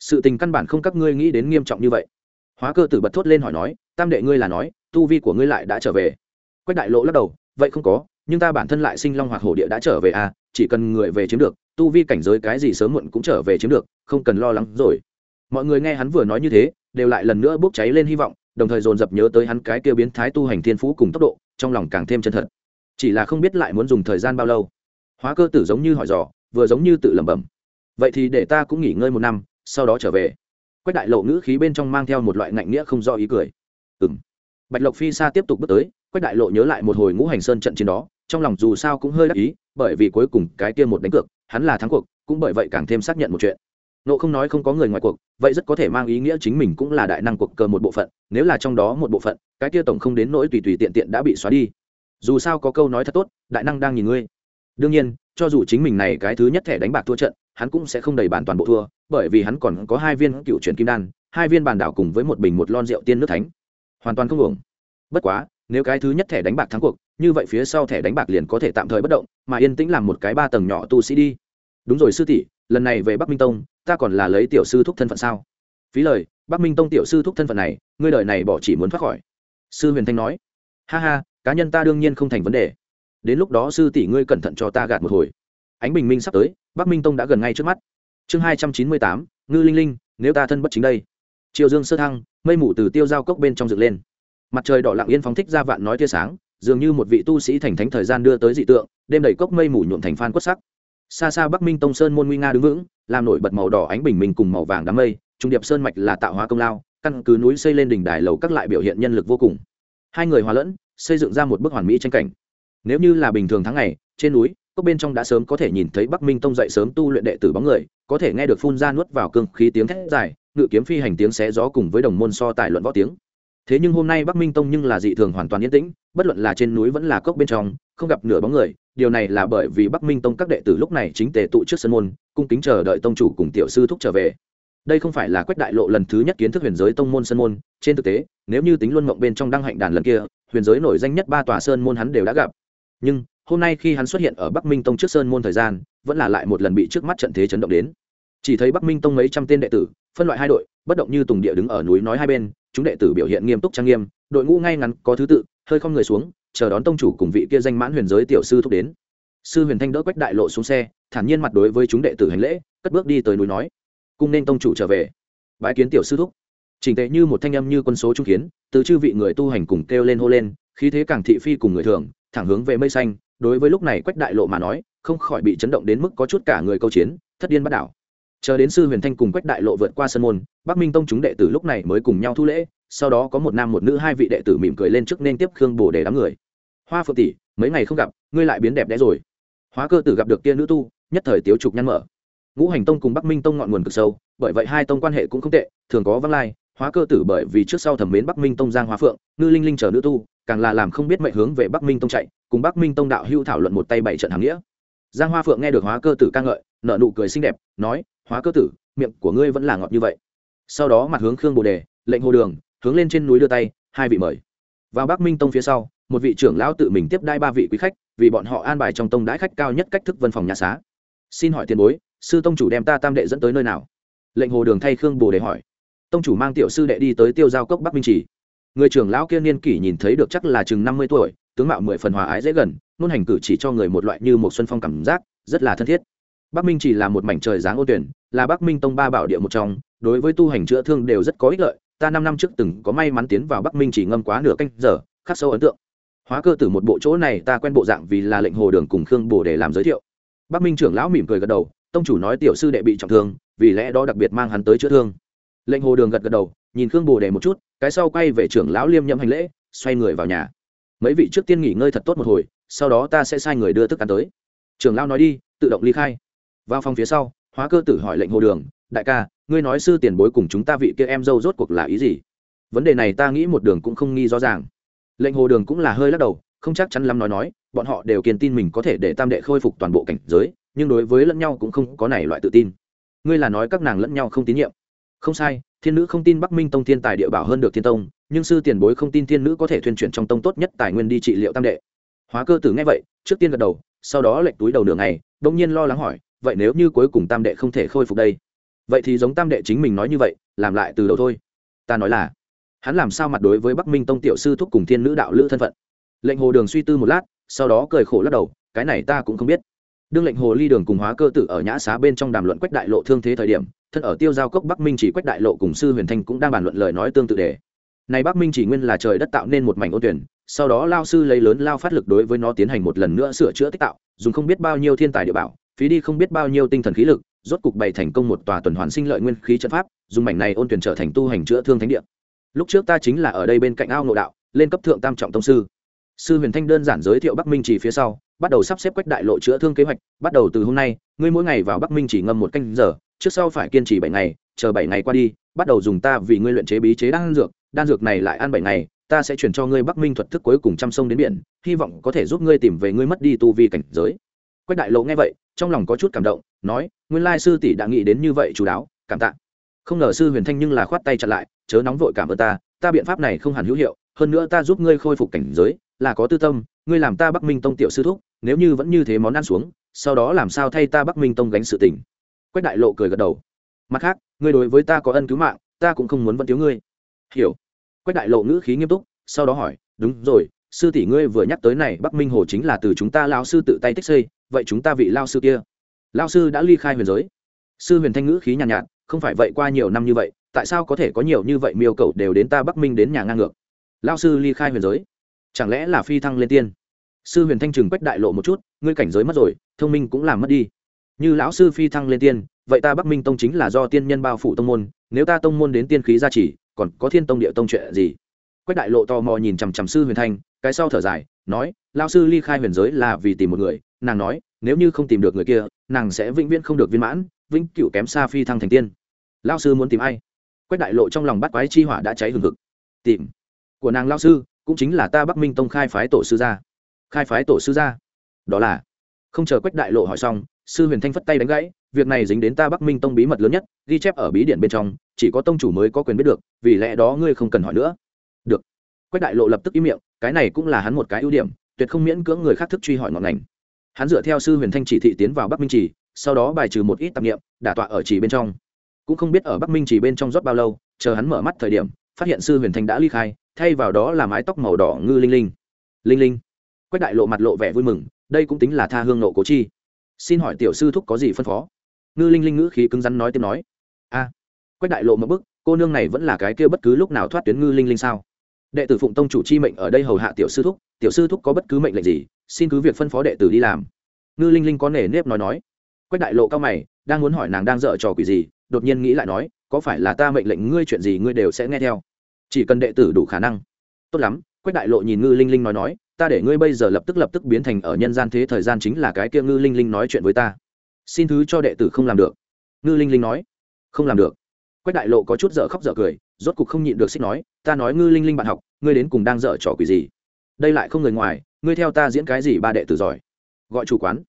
[SPEAKER 1] Sự tình căn bản không các ngươi nghĩ đến nghiêm trọng như vậy. Hóa cơ tử bật thốt lên hỏi nói, tam đệ ngươi là nói, tu vi của ngươi lại đã trở về. Quách đại lộ lắc đầu, vậy không có, nhưng ta bản thân lại sinh long hoặc hổ địa đã trở về à chỉ cần người về chiếm được, tu vi cảnh giới cái gì sớm muộn cũng trở về chiếm được, không cần lo lắng rồi. Mọi người nghe hắn vừa nói như thế, đều lại lần nữa bốc cháy lên hy vọng, đồng thời dồn dập nhớ tới hắn cái kia biến thái tu hành thiên phú cùng tốc độ, trong lòng càng thêm chân thật. Chỉ là không biết lại muốn dùng thời gian bao lâu. Hóa cơ tử giống như hỏi dò, vừa giống như tự lẩm bẩm. Vậy thì để ta cũng nghỉ ngơi một năm, sau đó trở về. Quách đại lộ ngữ khí bên trong mang theo một loại ngạnh nghĩa không do ý cười. Ừ m bạch lộc phi sa tiếp tục bước tới, quách đại lộ nhớ lại một hồi ngũ hành sơn trận chiến đó, trong lòng dù sao cũng hơi đắc ý bởi vì cuối cùng cái kia một đánh cược, hắn là thắng cuộc, cũng bởi vậy càng thêm xác nhận một chuyện. Nộ không nói không có người ngoài cuộc, vậy rất có thể mang ý nghĩa chính mình cũng là đại năng cuộc cờ một bộ phận, nếu là trong đó một bộ phận, cái kia tổng không đến nỗi tùy tùy tiện tiện đã bị xóa đi. Dù sao có câu nói thật tốt, đại năng đang nhìn ngươi. Đương nhiên, cho dù chính mình này cái thứ nhất thẻ đánh bạc thua trận, hắn cũng sẽ không đầy bàn toàn bộ thua, bởi vì hắn còn có hai viên cựu truyền kim đan, hai viên bàn đảo cùng với một bình một lon rượu tiên nước thánh. Hoàn toàn không hưởng bất quá, nếu cái thứ nhất thẻ đánh bạc thắng cuộc như vậy phía sau thẻ đánh bạc liền có thể tạm thời bất động, mà yên tĩnh làm một cái ba tầng nhỏ tu sĩ đi. Đúng rồi sư tỷ, lần này về bắc minh tông, ta còn là lấy tiểu sư thúc thân phận sao? Phí lời, bắc minh tông tiểu sư thúc thân phận này, ngươi đời này bỏ chỉ muốn thoát khỏi. Sư huyền thanh nói. Ha ha, cá nhân ta đương nhiên không thành vấn đề. Đến lúc đó sư tỷ ngươi cẩn thận cho ta gạt một hồi. Ánh bình minh sắp tới, bắc minh tông đã gần ngay trước mắt. Chương hai trăm chín mươi tám, ngư linh linh, nếu ta thân bất chính đây. Triều dương sơ thăng, mây mù từ tiêu giao cốc bên trong dựng lên. Mặt trời đỏ lặng yên phóng thích ra vạn nói tia sáng dường như một vị tu sĩ thành thánh thời gian đưa tới dị tượng, đêm đầy cốc mây mù nhuộm thành phan quất sắc. Xa xa bắc minh tông sơn môn nguy nga đứng vững, làm nổi bật màu đỏ ánh bình minh cùng màu vàng đám mây, trung điệp sơn mạch là tạo hóa công lao, căn cứ núi xây lên đỉnh đài lầu các lại biểu hiện nhân lực vô cùng. Hai người hòa lẫn, xây dựng ra một bức hoàn mỹ tranh cảnh. Nếu như là bình thường tháng ngày, trên núi, cốc bên trong đã sớm có thể nhìn thấy bắc minh tông dậy sớm tu luyện đệ tử bóng người, có thể nghe được phun ra nuốt vào cương khí tiếng thét dài, ngự kiếm phi hành tiếng xé gió cùng với đồng môn so tài luận võ tiếng thế nhưng hôm nay bắc minh tông nhưng là dị thường hoàn toàn yên tĩnh, bất luận là trên núi vẫn là cốc bên trong, không gặp nửa bóng người. Điều này là bởi vì bắc minh tông các đệ tử lúc này chính tề tụ trước sân môn, cung kính chờ đợi tông chủ cùng tiểu sư thúc trở về. Đây không phải là quách đại lộ lần thứ nhất kiến thức huyền giới tông môn sân môn, trên thực tế, nếu như tính luân mộng bên trong đăng hạnh đàn lần kia, huyền giới nổi danh nhất ba tòa sơn môn hắn đều đã gặp. Nhưng, hôm nay khi hắn xuất hiện ở bắc minh tông trước sơn môn thời gian, vẫn là lại một lần bị trước mắt trận thế chấn động đến. Chỉ thấy bắc minh tông mấy trăm tên đệ tử, phân loại hai đội, bất động như tùng địa đứng ở núi nói hai bên chúng đệ tử biểu hiện nghiêm túc trang nghiêm, đội ngũ ngay ngắn có thứ tự, hơi không người xuống, chờ đón tông chủ cùng vị kia danh mãn huyền giới tiểu sư thúc đến. Sư huyền thanh đỡ quách đại lộ xuống xe, thản nhiên mặt đối với chúng đệ tử hành lễ, cất bước đi tới núi nói, cung nên tông chủ trở về. Bãi kiến tiểu sư thúc. Chỉnh tệ như một thanh âm như quân số trung kiến, từ chư vị người tu hành cùng kêu lên hô lên, khí thế càng thị phi cùng người thường, thẳng hướng về mây xanh, đối với lúc này quách đại lộ mà nói, không khỏi bị chấn động đến mức có chút cả người câu chiến, thất điên bắt đảo chờ đến sư huyền thanh cùng quách đại lộ vượt qua sân môn, bắc minh tông chúng đệ tử lúc này mới cùng nhau thu lễ, sau đó có một nam một nữ hai vị đệ tử mỉm cười lên trước nên tiếp khương bồ để đám người. Hoa phượng tỷ, mấy ngày không gặp, ngươi lại biến đẹp đẽ rồi. Hóa cơ tử gặp được kia nữ tu, nhất thời tiếu trục nhăn mở. Ngũ hành tông cùng bắc minh tông ngọn nguồn cực sâu, bởi vậy hai tông quan hệ cũng không tệ, thường có văng lai. Hóa cơ tử bởi vì trước sau thẩm mến bắc minh tông giang hóa phượng, ngư linh linh chờ nữ tu, càng là làm không biết mệnh hướng về bắc minh tông chạy, cùng bắc minh tông đạo hưu thảo luận một tay bảy trận hàng nghĩa. Giang hoa phượng nghe được hóa cơ tử ca ngợi nợ nụ cười xinh đẹp, nói hóa cơ tử, miệng của ngươi vẫn là ngọt như vậy. Sau đó mặt hướng khương bồ đề, lệnh hồ đường, hướng lên trên núi đưa tay, hai vị mời. Vào bắc minh tông phía sau, một vị trưởng lão tự mình tiếp đai ba vị quý khách, vì bọn họ an bài trong tông đãi khách cao nhất cách thức văn phòng nhà xá. Xin hỏi tiền bối, sư tông chủ đem ta tam đệ dẫn tới nơi nào? Lệnh hồ đường thay khương bồ đề hỏi. Tông chủ mang tiểu sư đệ đi tới tiêu giao cốc bắc minh chỉ người trưởng lão kia niên kỷ nhìn thấy được chắc là chừng năm mươi tuổi, tướng mạo mười phần hòa ái dễ gần nôn hành cử chỉ cho người một loại như một xuân phong cảm giác, rất là thân thiết bắc minh chỉ là một mảnh trời dáng ô tuyển, là bắc minh tông ba bảo địa một trong, đối với tu hành chữa thương đều rất có ích lợi. Ta năm năm trước từng có may mắn tiến vào bắc minh chỉ ngâm quá nửa canh giờ, khắc sâu ấn tượng. Hóa cơ tử một bộ chỗ này, ta quen bộ dạng vì là lệnh hồ đường cùng khương bồ để làm giới thiệu. Bắc minh trưởng lão mỉm cười gật đầu, tông chủ nói tiểu sư đệ bị trọng thương, vì lẽ đó đặc biệt mang hắn tới chữa thương. Lệnh hồ đường gật gật đầu, nhìn khương bồ đề một chút, cái sau quay về trưởng lão liêm nhậm hành lễ, xoay người vào nhà. Mấy vị trước tiên nghỉ ngơi thật tốt một hồi, sau đó ta sẽ sai người đưa thức ăn tới. Trưởng lão nói đi, tự động ly khai vào phòng phía sau, hóa cơ tử hỏi lệnh hồ đường, đại ca, ngươi nói sư tiền bối cùng chúng ta vị kia em dâu rốt cuộc là ý gì? Vấn đề này ta nghĩ một đường cũng không nghi rõ ràng. Lệnh hồ đường cũng là hơi lắc đầu, không chắc chắn lắm nói nói, bọn họ đều kiên tin mình có thể để tam đệ khôi phục toàn bộ cảnh giới, nhưng đối với lẫn nhau cũng không có này loại tự tin. Ngươi là nói các nàng lẫn nhau không tín nhiệm. Không sai, thiên nữ không tin bắc minh tông thiên tài địa bảo hơn được thiên tông, nhưng sư tiền bối không tin thiên nữ có thể thuyên chuyển trong tông tốt nhất tài nguyên đi trị liệu tam đệ. Hóa cơ tử nghe vậy, trước tiên gật đầu, sau đó lệnh túi đầu nửa ngày đông nhiên lo lắng hỏi vậy nếu như cuối cùng tam đệ không thể khôi phục đây? Vậy thì giống tam đệ chính mình nói như vậy, làm lại từ đầu thôi. Ta nói là, hắn làm sao mặt đối với bắc minh tông tiểu sư thúc cùng thiên nữ đạo lữ thân phận? Lệnh hồ đường suy tư một lát, sau đó cười khổ lắc đầu, cái này ta cũng không biết. Đương lệnh hồ ly đường cùng hóa cơ tử ở nhã xá bên trong đàm luận quách đại lộ thương thế thời điểm, thân ở tiêu giao cốc bắc minh chỉ quách đại lộ cùng sư huyền thanh cũng đang bàn luận lời nói tương tự đề. Này bắc minh chỉ nguyên là trời đất tạo nên một mảnh ô tuyển, sau đó lao sư lấy lớn lao phát lực đối với nó tiến hành một lần nữa sửa chữa tích tạo, dùng không biết bao nhiêu thiên tài địa bảo phí đi không biết bao nhiêu tinh thần khí lực, rốt cục bày thành công một tòa tuần hoàn sinh lợi nguyên khí trận pháp, dùng mảnh này ôn tuyển trở thành tu hành chữa thương thánh địa. Lúc trước ta chính là ở đây bên cạnh ao nội đạo, lên cấp thượng tam trọng tông sư. Sư huyền thanh đơn giản giới thiệu bắc minh chỉ phía sau, bắt đầu sắp xếp quách đại lộ chữa thương kế hoạch, bắt đầu từ hôm nay, ngươi mỗi ngày vào bắc minh chỉ ngâm một canh giờ, trước sau phải kiên trì bảy ngày, chờ bảy ngày qua đi, bắt đầu dùng ta vì ngươi luyện chế bí chế đan dược đan dược này lại ăn bảy ngày, ta sẽ chuyển cho ngươi bắc minh thuật thức cuối cùng chăm sông đến biển, hy vọng có thể giúp ngươi tìm về ngươi mất đi tu vi cảnh giới quách đại lộ nghe vậy, trong lòng có chút cảm động, nói, nguyên lai sư tỷ đã nghĩ đến như vậy chú đáo, cảm tạ. Không ngờ sư huyền thanh nhưng là khoát tay chặn lại, chớ nóng vội cảm ơn ta ta biện pháp này không hẳn hữu hiệu, hơn nữa ta giúp ngươi khôi phục cảnh giới, là có tư tâm, ngươi làm ta bắc minh tông tiểu sư thúc, nếu như vẫn như thế món ăn xuống, sau đó làm sao thay ta bắc minh tông gánh sự tình? Quách đại lộ cười gật đầu. Mặt khác, ngươi đối với ta có ân cứu mạng, ta cũng không muốn vẫn thiếu ngươi. Hiểu. Quách đại lộ ngữ khí nghiêm túc, sau đó hỏi, đúng rồi, sư tỷ ngươi vừa nhắc tới này bắc minh hồ chính là từ chúng ta lao sư tự tay tích xây vậy chúng ta vị lao sư kia. Lao sư đã ly khai huyền giới. Sư huyền thanh ngữ khí nhàn nhạt, nhạt không phải vậy qua nhiều năm như vậy tại sao có thể có nhiều như vậy miêu cầu đều đến ta bắc minh đến nhà ngang ngược? Lao sư ly khai huyền giới. Chẳng lẽ là phi thăng lên tiên? Sư huyền thanh trừng quách đại lộ một chút ngươi cảnh giới mất rồi thông minh cũng làm mất đi. Như lão sư phi thăng lên tiên vậy ta bắc minh tông chính là do tiên nhân bao phủ tông môn nếu ta tông môn đến tiên khí gia trì còn có thiên tông địa tông chuyện gì? Quách đại lộ tò mò nhìn chằm chằm sư huyền thanh cái sau thở dài nói lao sư ly khai huyền giới là vì tìm một người nàng nói, nếu như không tìm được người kia, nàng sẽ vĩnh viễn không được viên mãn, vĩnh cựu kém xa phi thăng thành tiên. Lao sư muốn tìm ai? Quách đại lộ trong lòng bắt quái chi hỏa đã cháy hừng hực. Tìm của nàng lao sư, cũng chính là ta bắc minh tông khai phái tổ sư gia. Khai phái tổ sư gia? Đó là không chờ quách đại lộ hỏi xong, sư huyền thanh phất tay đánh gãy, việc này dính đến ta bắc minh tông bí mật lớn nhất, ghi chép ở bí điện bên trong, chỉ có tông chủ mới có quyền biết được, vì lẽ đó ngươi không cần hỏi nữa. Được. Quách đại lộ lập tức im miệng, cái này cũng là hắn một cái ưu điểm, tuyệt không miễn cưỡng người khác thức truy hỏi ngọn ngành hắn dựa theo sư huyền thanh chỉ thị tiến vào bắc minh chỉ sau đó bài trừ một ít tạp nghiệm đả tọa ở chỉ bên trong. Cũng không biết ở bắc minh chỉ bên trong rót bao lâu, chờ hắn mở mắt thời điểm, phát hiện sư huyền thanh đã ly khai, thay vào đó là mái tóc màu đỏ ngư linh linh. Linh linh. Quách đại lộ mặt lộ vẻ vui mừng, đây cũng tính là tha hương nộ cố chi. Xin hỏi tiểu sư thúc có gì phân phó? Ngư linh linh ngữ khí cứng rắn nói tiếp nói. A. Quách đại lộ một bức cô nương này vẫn là cái kia bất cứ lúc nào thoát tuyến ngư linh linh sao? Đệ tử phụng tông chủ chi mệnh ở đây hầu hạ tiểu sư thúc, tiểu sư thúc có bất cứ mệnh lệnh gì, xin cứ việc phân phó đệ tử đi làm. Ngư linh linh có nể nếp nói nói. Quách đại lộ cao mày, đang muốn hỏi nàng đang dở trò quỷ gì, đột nhiên nghĩ lại nói, có phải là ta mệnh lệnh ngươi chuyện gì ngươi đều sẽ nghe theo. Chỉ cần đệ tử đủ khả năng. Tốt lắm, quách đại lộ nhìn ngư linh linh nói nói, ta để ngươi bây giờ lập tức lập tức biến thành ở nhân gian thế thời gian chính là cái kia ngư linh linh nói chuyện với ta. Xin thứ cho đệ tử không làm được. Ngư linh linh nói. Không làm được. Quách đại lộ có chút dở khóc dở cười rốt cục không nhịn được xích nói, ta nói ngư linh linh bạn học, ngươi đến cùng đang dở trò quỷ gì? Đây lại không người ngoài, ngươi theo ta diễn cái gì ba đệ tử giỏi? Gọi chủ quán.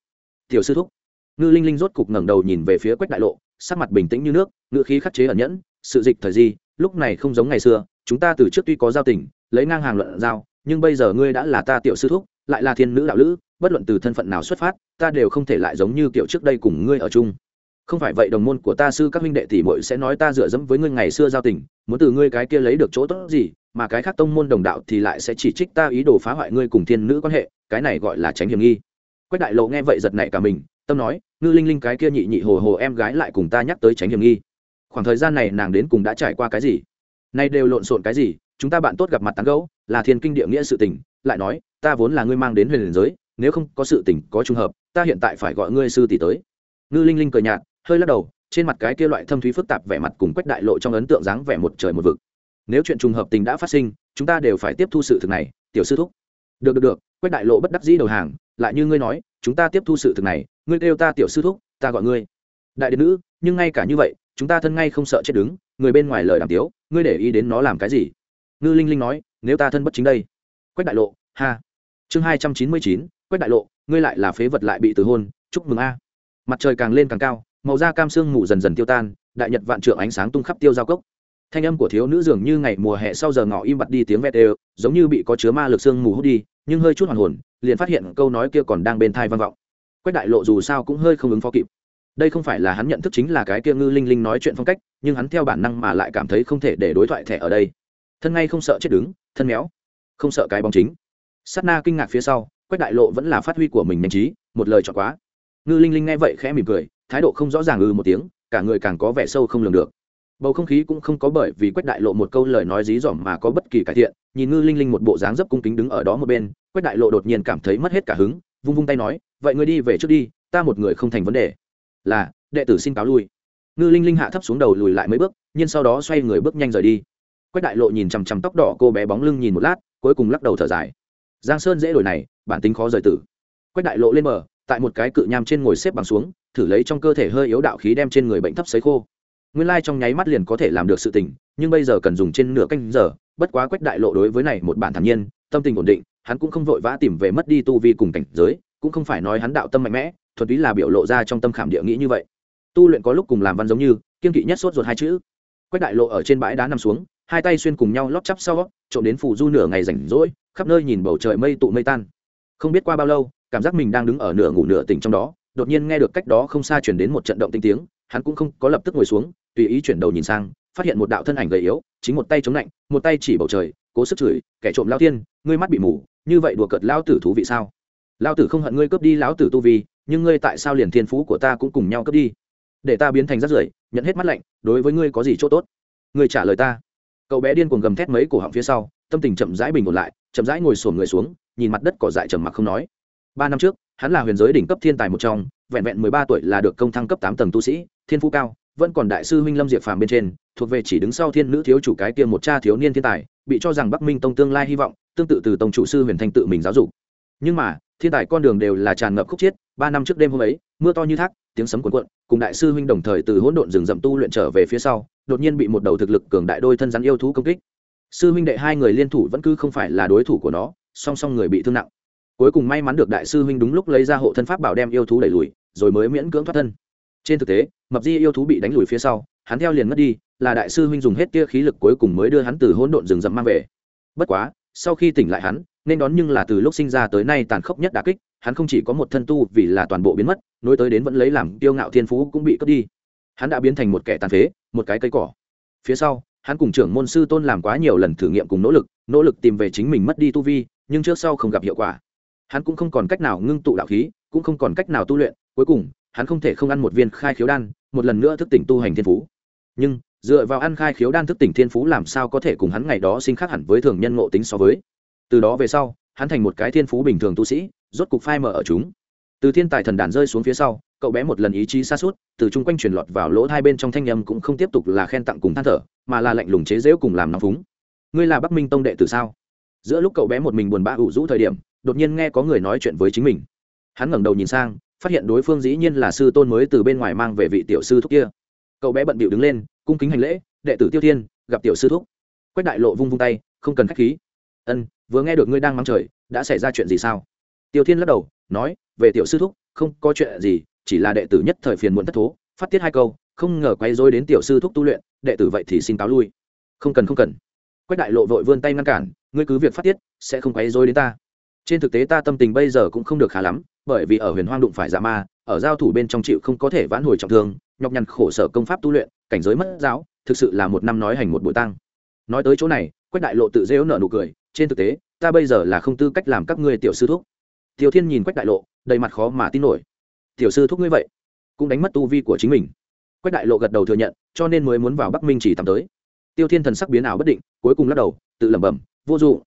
[SPEAKER 1] Tiểu sư thúc. Ngư linh linh rốt cục ngẩng đầu nhìn về phía quách đại lộ, sắc mặt bình tĩnh như nước, ngữ khí khắc chế ẩn nhẫn, sự dịch thời di lúc này không giống ngày xưa, chúng ta từ trước tuy có giao tình, lấy ngang hàng luận giao, nhưng bây giờ ngươi đã là ta tiểu sư thúc, lại là thiên nữ đạo lữ, bất luận từ thân phận nào xuất phát, ta đều không thể lại giống như kiểu trước đây cùng ngươi ở chung không phải vậy đồng môn của ta sư các huynh đệ tỷ muội sẽ nói ta dựa dẫm với ngươi ngày xưa giao tình, muốn từ ngươi cái kia lấy được chỗ tốt gì, mà cái khác tông môn đồng đạo thì lại sẽ chỉ trích ta ý đồ phá hoại ngươi cùng thiên nữ quan hệ, cái này gọi là tránh hiểm nghi. Quách đại lộ nghe vậy giật nảy cả mình, tâm nói, ngư linh linh cái kia nhị nhị hồ hồ em gái lại cùng ta nhắc tới tránh hiểm nghi. Khoảng thời gian này nàng đến cùng đã trải qua cái gì? Nay đều lộn xộn cái gì? Chúng ta bạn tốt gặp mặt tán gẫu, là thiên kinh địa nghĩa sự tình, lại nói, ta vốn là ngươi mang đến huyền giới, nếu không có sự tình có trùng hợp, ta hiện tại phải gọi ngươi sư tỷ tới. Ngư linh linh cười nhạt hơi lắc đầu, trên mặt cái kia loại thâm thúy phức tạp vẻ mặt cùng quách đại lộ trong ấn tượng dáng vẻ một trời một vực. Nếu chuyện trùng hợp tình đã phát sinh, chúng ta đều phải tiếp thu sự thực này, tiểu sư thúc. Được được được, quách đại lộ bất đắc dĩ đầu hàng, lại như ngươi nói, chúng ta tiếp thu sự thực này, ngươi kêu ta tiểu sư thúc, ta gọi ngươi. Đại điện nữ, nhưng ngay cả như vậy, chúng ta thân ngay không sợ chết đứng, người bên ngoài lời đàm tiếu, ngươi để ý đến nó làm cái gì? Ngư linh linh nói, nếu ta thân bất chính đây. Quách đại lộ, ha. Chương hai trăm chín mươi chín, quách đại lộ, ngươi lại là phế vật lại bị từ hôn, chúc mừng a. Mặt trời càng lên càng cao màu da cam sương mù dần dần tiêu tan, đại nhật vạn trượng ánh sáng tung khắp tiêu giao cốc. Thanh âm của thiếu nữ dường như ngày mùa hè sau giờ ngọ im bặt đi tiếng vét đều, giống như bị có chứa ma lực sương mù hút đi, nhưng hơi chút hoàn hồn, liền phát hiện câu nói kia còn đang bên thai vang vọng. Quách đại lộ dù sao cũng hơi không ứng phó kịp. Đây không phải là hắn nhận thức chính là cái kia ngư linh linh nói chuyện phong cách, nhưng hắn theo bản năng mà lại cảm thấy không thể để đối thoại thẻ ở đây. Thân ngay không sợ chết đứng, thân méo, không sợ cái bóng chính. Sát na kinh ngạc phía sau, quách đại lộ vẫn là phát huy của mình nhanh trí, một lời chọn quá. Ngư linh linh nghe vậy khẽ mỉm cười thái độ không rõ ràng ư một tiếng, cả người càng có vẻ sâu không lường được. Bầu không khí cũng không có bởi vì quách đại lộ một câu lời nói dí dỏm mà có bất kỳ cải thiện, nhìn ngư linh linh một bộ dáng dấp cung kính đứng ở đó một bên, quách đại lộ đột nhiên cảm thấy mất hết cả hứng, vung vung tay nói, vậy ngươi đi về trước đi, ta một người không thành vấn đề. Là, đệ tử xin cáo lui. Ngư linh linh hạ thấp xuống đầu lùi lại mấy bước, nhưng sau đó xoay người bước nhanh rời đi. Quách đại lộ nhìn chằm chằm tóc đỏ cô bé bóng lưng nhìn một lát, cuối cùng lắc đầu thở dài. Giang sơn dễ đổi này, bản tính khó rời tử. Quách đại lộ lên bờ, tại một cái cự nham trên ngồi xếp bằng xuống thử lấy trong cơ thể hơi yếu đạo khí đem trên người bệnh thấp sấy khô. Nguyên lai trong nháy mắt liền có thể làm được sự tình, nhưng bây giờ cần dùng trên nửa canh giờ, bất quá quách đại lộ đối với này một bản thản nhiên, tâm tình ổn định, hắn cũng không vội vã tìm về mất đi tu vi cùng cảnh giới, cũng không phải nói hắn đạo tâm mạnh mẽ, thuần túy là biểu lộ ra trong tâm khảm địa nghĩ như vậy. Tu luyện có lúc cùng làm văn giống như, kiên kỵ nhất sốt ruột hai chữ. Quách đại lộ ở trên bãi đá nằm xuống, hai tay xuyên cùng nhau lót chắp sau, trộm đến phù du nửa ngày rảnh rỗi, khắp nơi nhìn bầu trời mây tụ mây tan. Không biết qua bao lâu, cảm giác mình đang đứng ở nửa ngủ nửa tỉnh trong đó đột nhiên nghe được cách đó không xa chuyển đến một trận động tinh tiếng, hắn cũng không có lập tức ngồi xuống, tùy ý chuyển đầu nhìn sang, phát hiện một đạo thân ảnh gầy yếu, chính một tay chống lạnh, một tay chỉ bầu trời, cố sức chửi, kẻ trộm lao tiên ngươi mắt bị mù, như vậy đùa cợt lao tử thú vị sao? Lao tử không hận ngươi cướp đi lão tử tu vi, nhưng ngươi tại sao liền thiên phú của ta cũng cùng nhau cướp đi? Để ta biến thành rác rưởi, nhận hết mắt lạnh, đối với ngươi có gì chỗ tốt? Ngươi trả lời ta. Cậu bé điên cuồng gầm thét mấy cổ họng phía sau, tâm tình chậm rãi bình ổn lại, chậm rãi ngồi sổm người xuống, nhìn mặt đất cỏ dại trầm mặc không nói. Ba năm trước hắn là huyền giới đỉnh cấp thiên tài một trong, vẹn vẹn mười ba tuổi là được công thăng cấp tám tầng tu sĩ, thiên phú cao, vẫn còn đại sư huynh lâm diệp phàm bên trên, thuộc về chỉ đứng sau thiên nữ thiếu chủ cái kia một cha thiếu niên thiên tài, bị cho rằng bắc minh tông tương lai hy vọng, tương tự từ tông chủ sư huyền thanh tự mình giáo dục. Nhưng mà, thiên tài con đường đều là tràn ngập khúc chiết, ba năm trước đêm hôm ấy, mưa to như thác, tiếng sấm cuồn cuộn, cùng đại sư huynh đồng thời từ hỗn độn rừng rậm tu luyện trở về phía sau, đột nhiên bị một đầu thực lực cường đại đôi thân rắn yêu thú công kích. Sư huynh đệ hai người liên thủ vẫn cứ không phải là đối thủ của nó, song song người bị thương nặng cuối cùng may mắn được đại sư huynh đúng lúc lấy ra hộ thân pháp bảo đem yêu thú đẩy lùi, rồi mới miễn cưỡng thoát thân. Trên thực tế, mập di yêu thú bị đánh lùi phía sau, hắn theo liền mất đi, là đại sư huynh dùng hết kia khí lực cuối cùng mới đưa hắn từ hỗn độn rừng rậm mang về. Bất quá, sau khi tỉnh lại hắn, nên đón nhưng là từ lúc sinh ra tới nay tàn khốc nhất đà kích, hắn không chỉ có một thân tu vì là toàn bộ biến mất, nối tới đến vẫn lấy làm tiêu ngạo thiên phú cũng bị cướp đi. Hắn đã biến thành một kẻ tàn phế, một cái cây cỏ. Phía sau, hắn cùng trưởng môn sư tôn làm quá nhiều lần thử nghiệm cùng nỗ lực nỗ lực tìm về chính mình mất đi tu vi, nhưng trước sau không gặp hiệu quả hắn cũng không còn cách nào ngưng tụ đạo khí, cũng không còn cách nào tu luyện, cuối cùng, hắn không thể không ăn một viên khai khiếu đan, một lần nữa thức tỉnh tu hành thiên phú. Nhưng, dựa vào ăn khai khiếu đan thức tỉnh thiên phú làm sao có thể cùng hắn ngày đó sinh khác hẳn với thường nhân ngộ tính so với? Từ đó về sau, hắn thành một cái thiên phú bình thường tu sĩ, rốt cục phai mở ở chúng. Từ thiên tài thần đàn rơi xuống phía sau, cậu bé một lần ý chí xa suốt, từ chung quanh truyền lọt vào lỗ hai bên trong thanh âm cũng không tiếp tục là khen tặng cùng than thở, mà là lạnh lùng chế dễu cùng làm nóng phúng. Ngươi là bắc minh tông đệ từ sao? Giữa lúc cậu bé một mình buồn bã ủ rũ thời điểm đột nhiên nghe có người nói chuyện với chính mình. Hắn ngẩng đầu nhìn sang, phát hiện đối phương dĩ nhiên là sư tôn mới từ bên ngoài mang về vị tiểu sư thúc kia. Cậu bé bận bịu đứng lên, cung kính hành lễ, đệ tử tiêu thiên, gặp tiểu sư thúc. Quách đại lộ vung vung tay, không cần khách khí. Ân, vừa nghe được ngươi đang mắng trời, đã xảy ra chuyện gì sao? Tiêu thiên lắc đầu, nói, về tiểu sư thúc, không có chuyện gì, chỉ là đệ tử nhất thời phiền muộn thất thố, phát tiết hai câu, không ngờ quay dối đến tiểu sư thúc tu luyện, đệ tử vậy thì xin táo lui. Không cần không cần. Quách đại lộ vội vươn tay ngăn cản, ngươi cứ việc phát tiết, sẽ không quay dối đến ta trên thực tế ta tâm tình bây giờ cũng không được khá lắm, bởi vì ở huyền hoang đụng phải dạ ma, ở giao thủ bên trong chịu không có thể vãn hồi trọng thương, nhọc nhằn khổ sở công pháp tu luyện, cảnh giới mất giáo, thực sự là một năm nói hành một buổi tăng nói tới chỗ này, quách đại lộ tự dễu nợ nụ cười, trên thực tế, ta bây giờ là không tư cách làm các ngươi tiểu sư thúc. Tiểu thiên nhìn quách đại lộ, đầy mặt khó mà tin nổi. Tiểu sư thúc ngươi vậy, cũng đánh mất tu vi của chính mình. Quách đại lộ gật đầu thừa nhận, cho nên mới muốn vào bắc minh chỉ tắm tới. Tiêu thiên thần sắc biến ảo bất định, cuối cùng lắc đầu, tự lẩm bẩm, vô dụng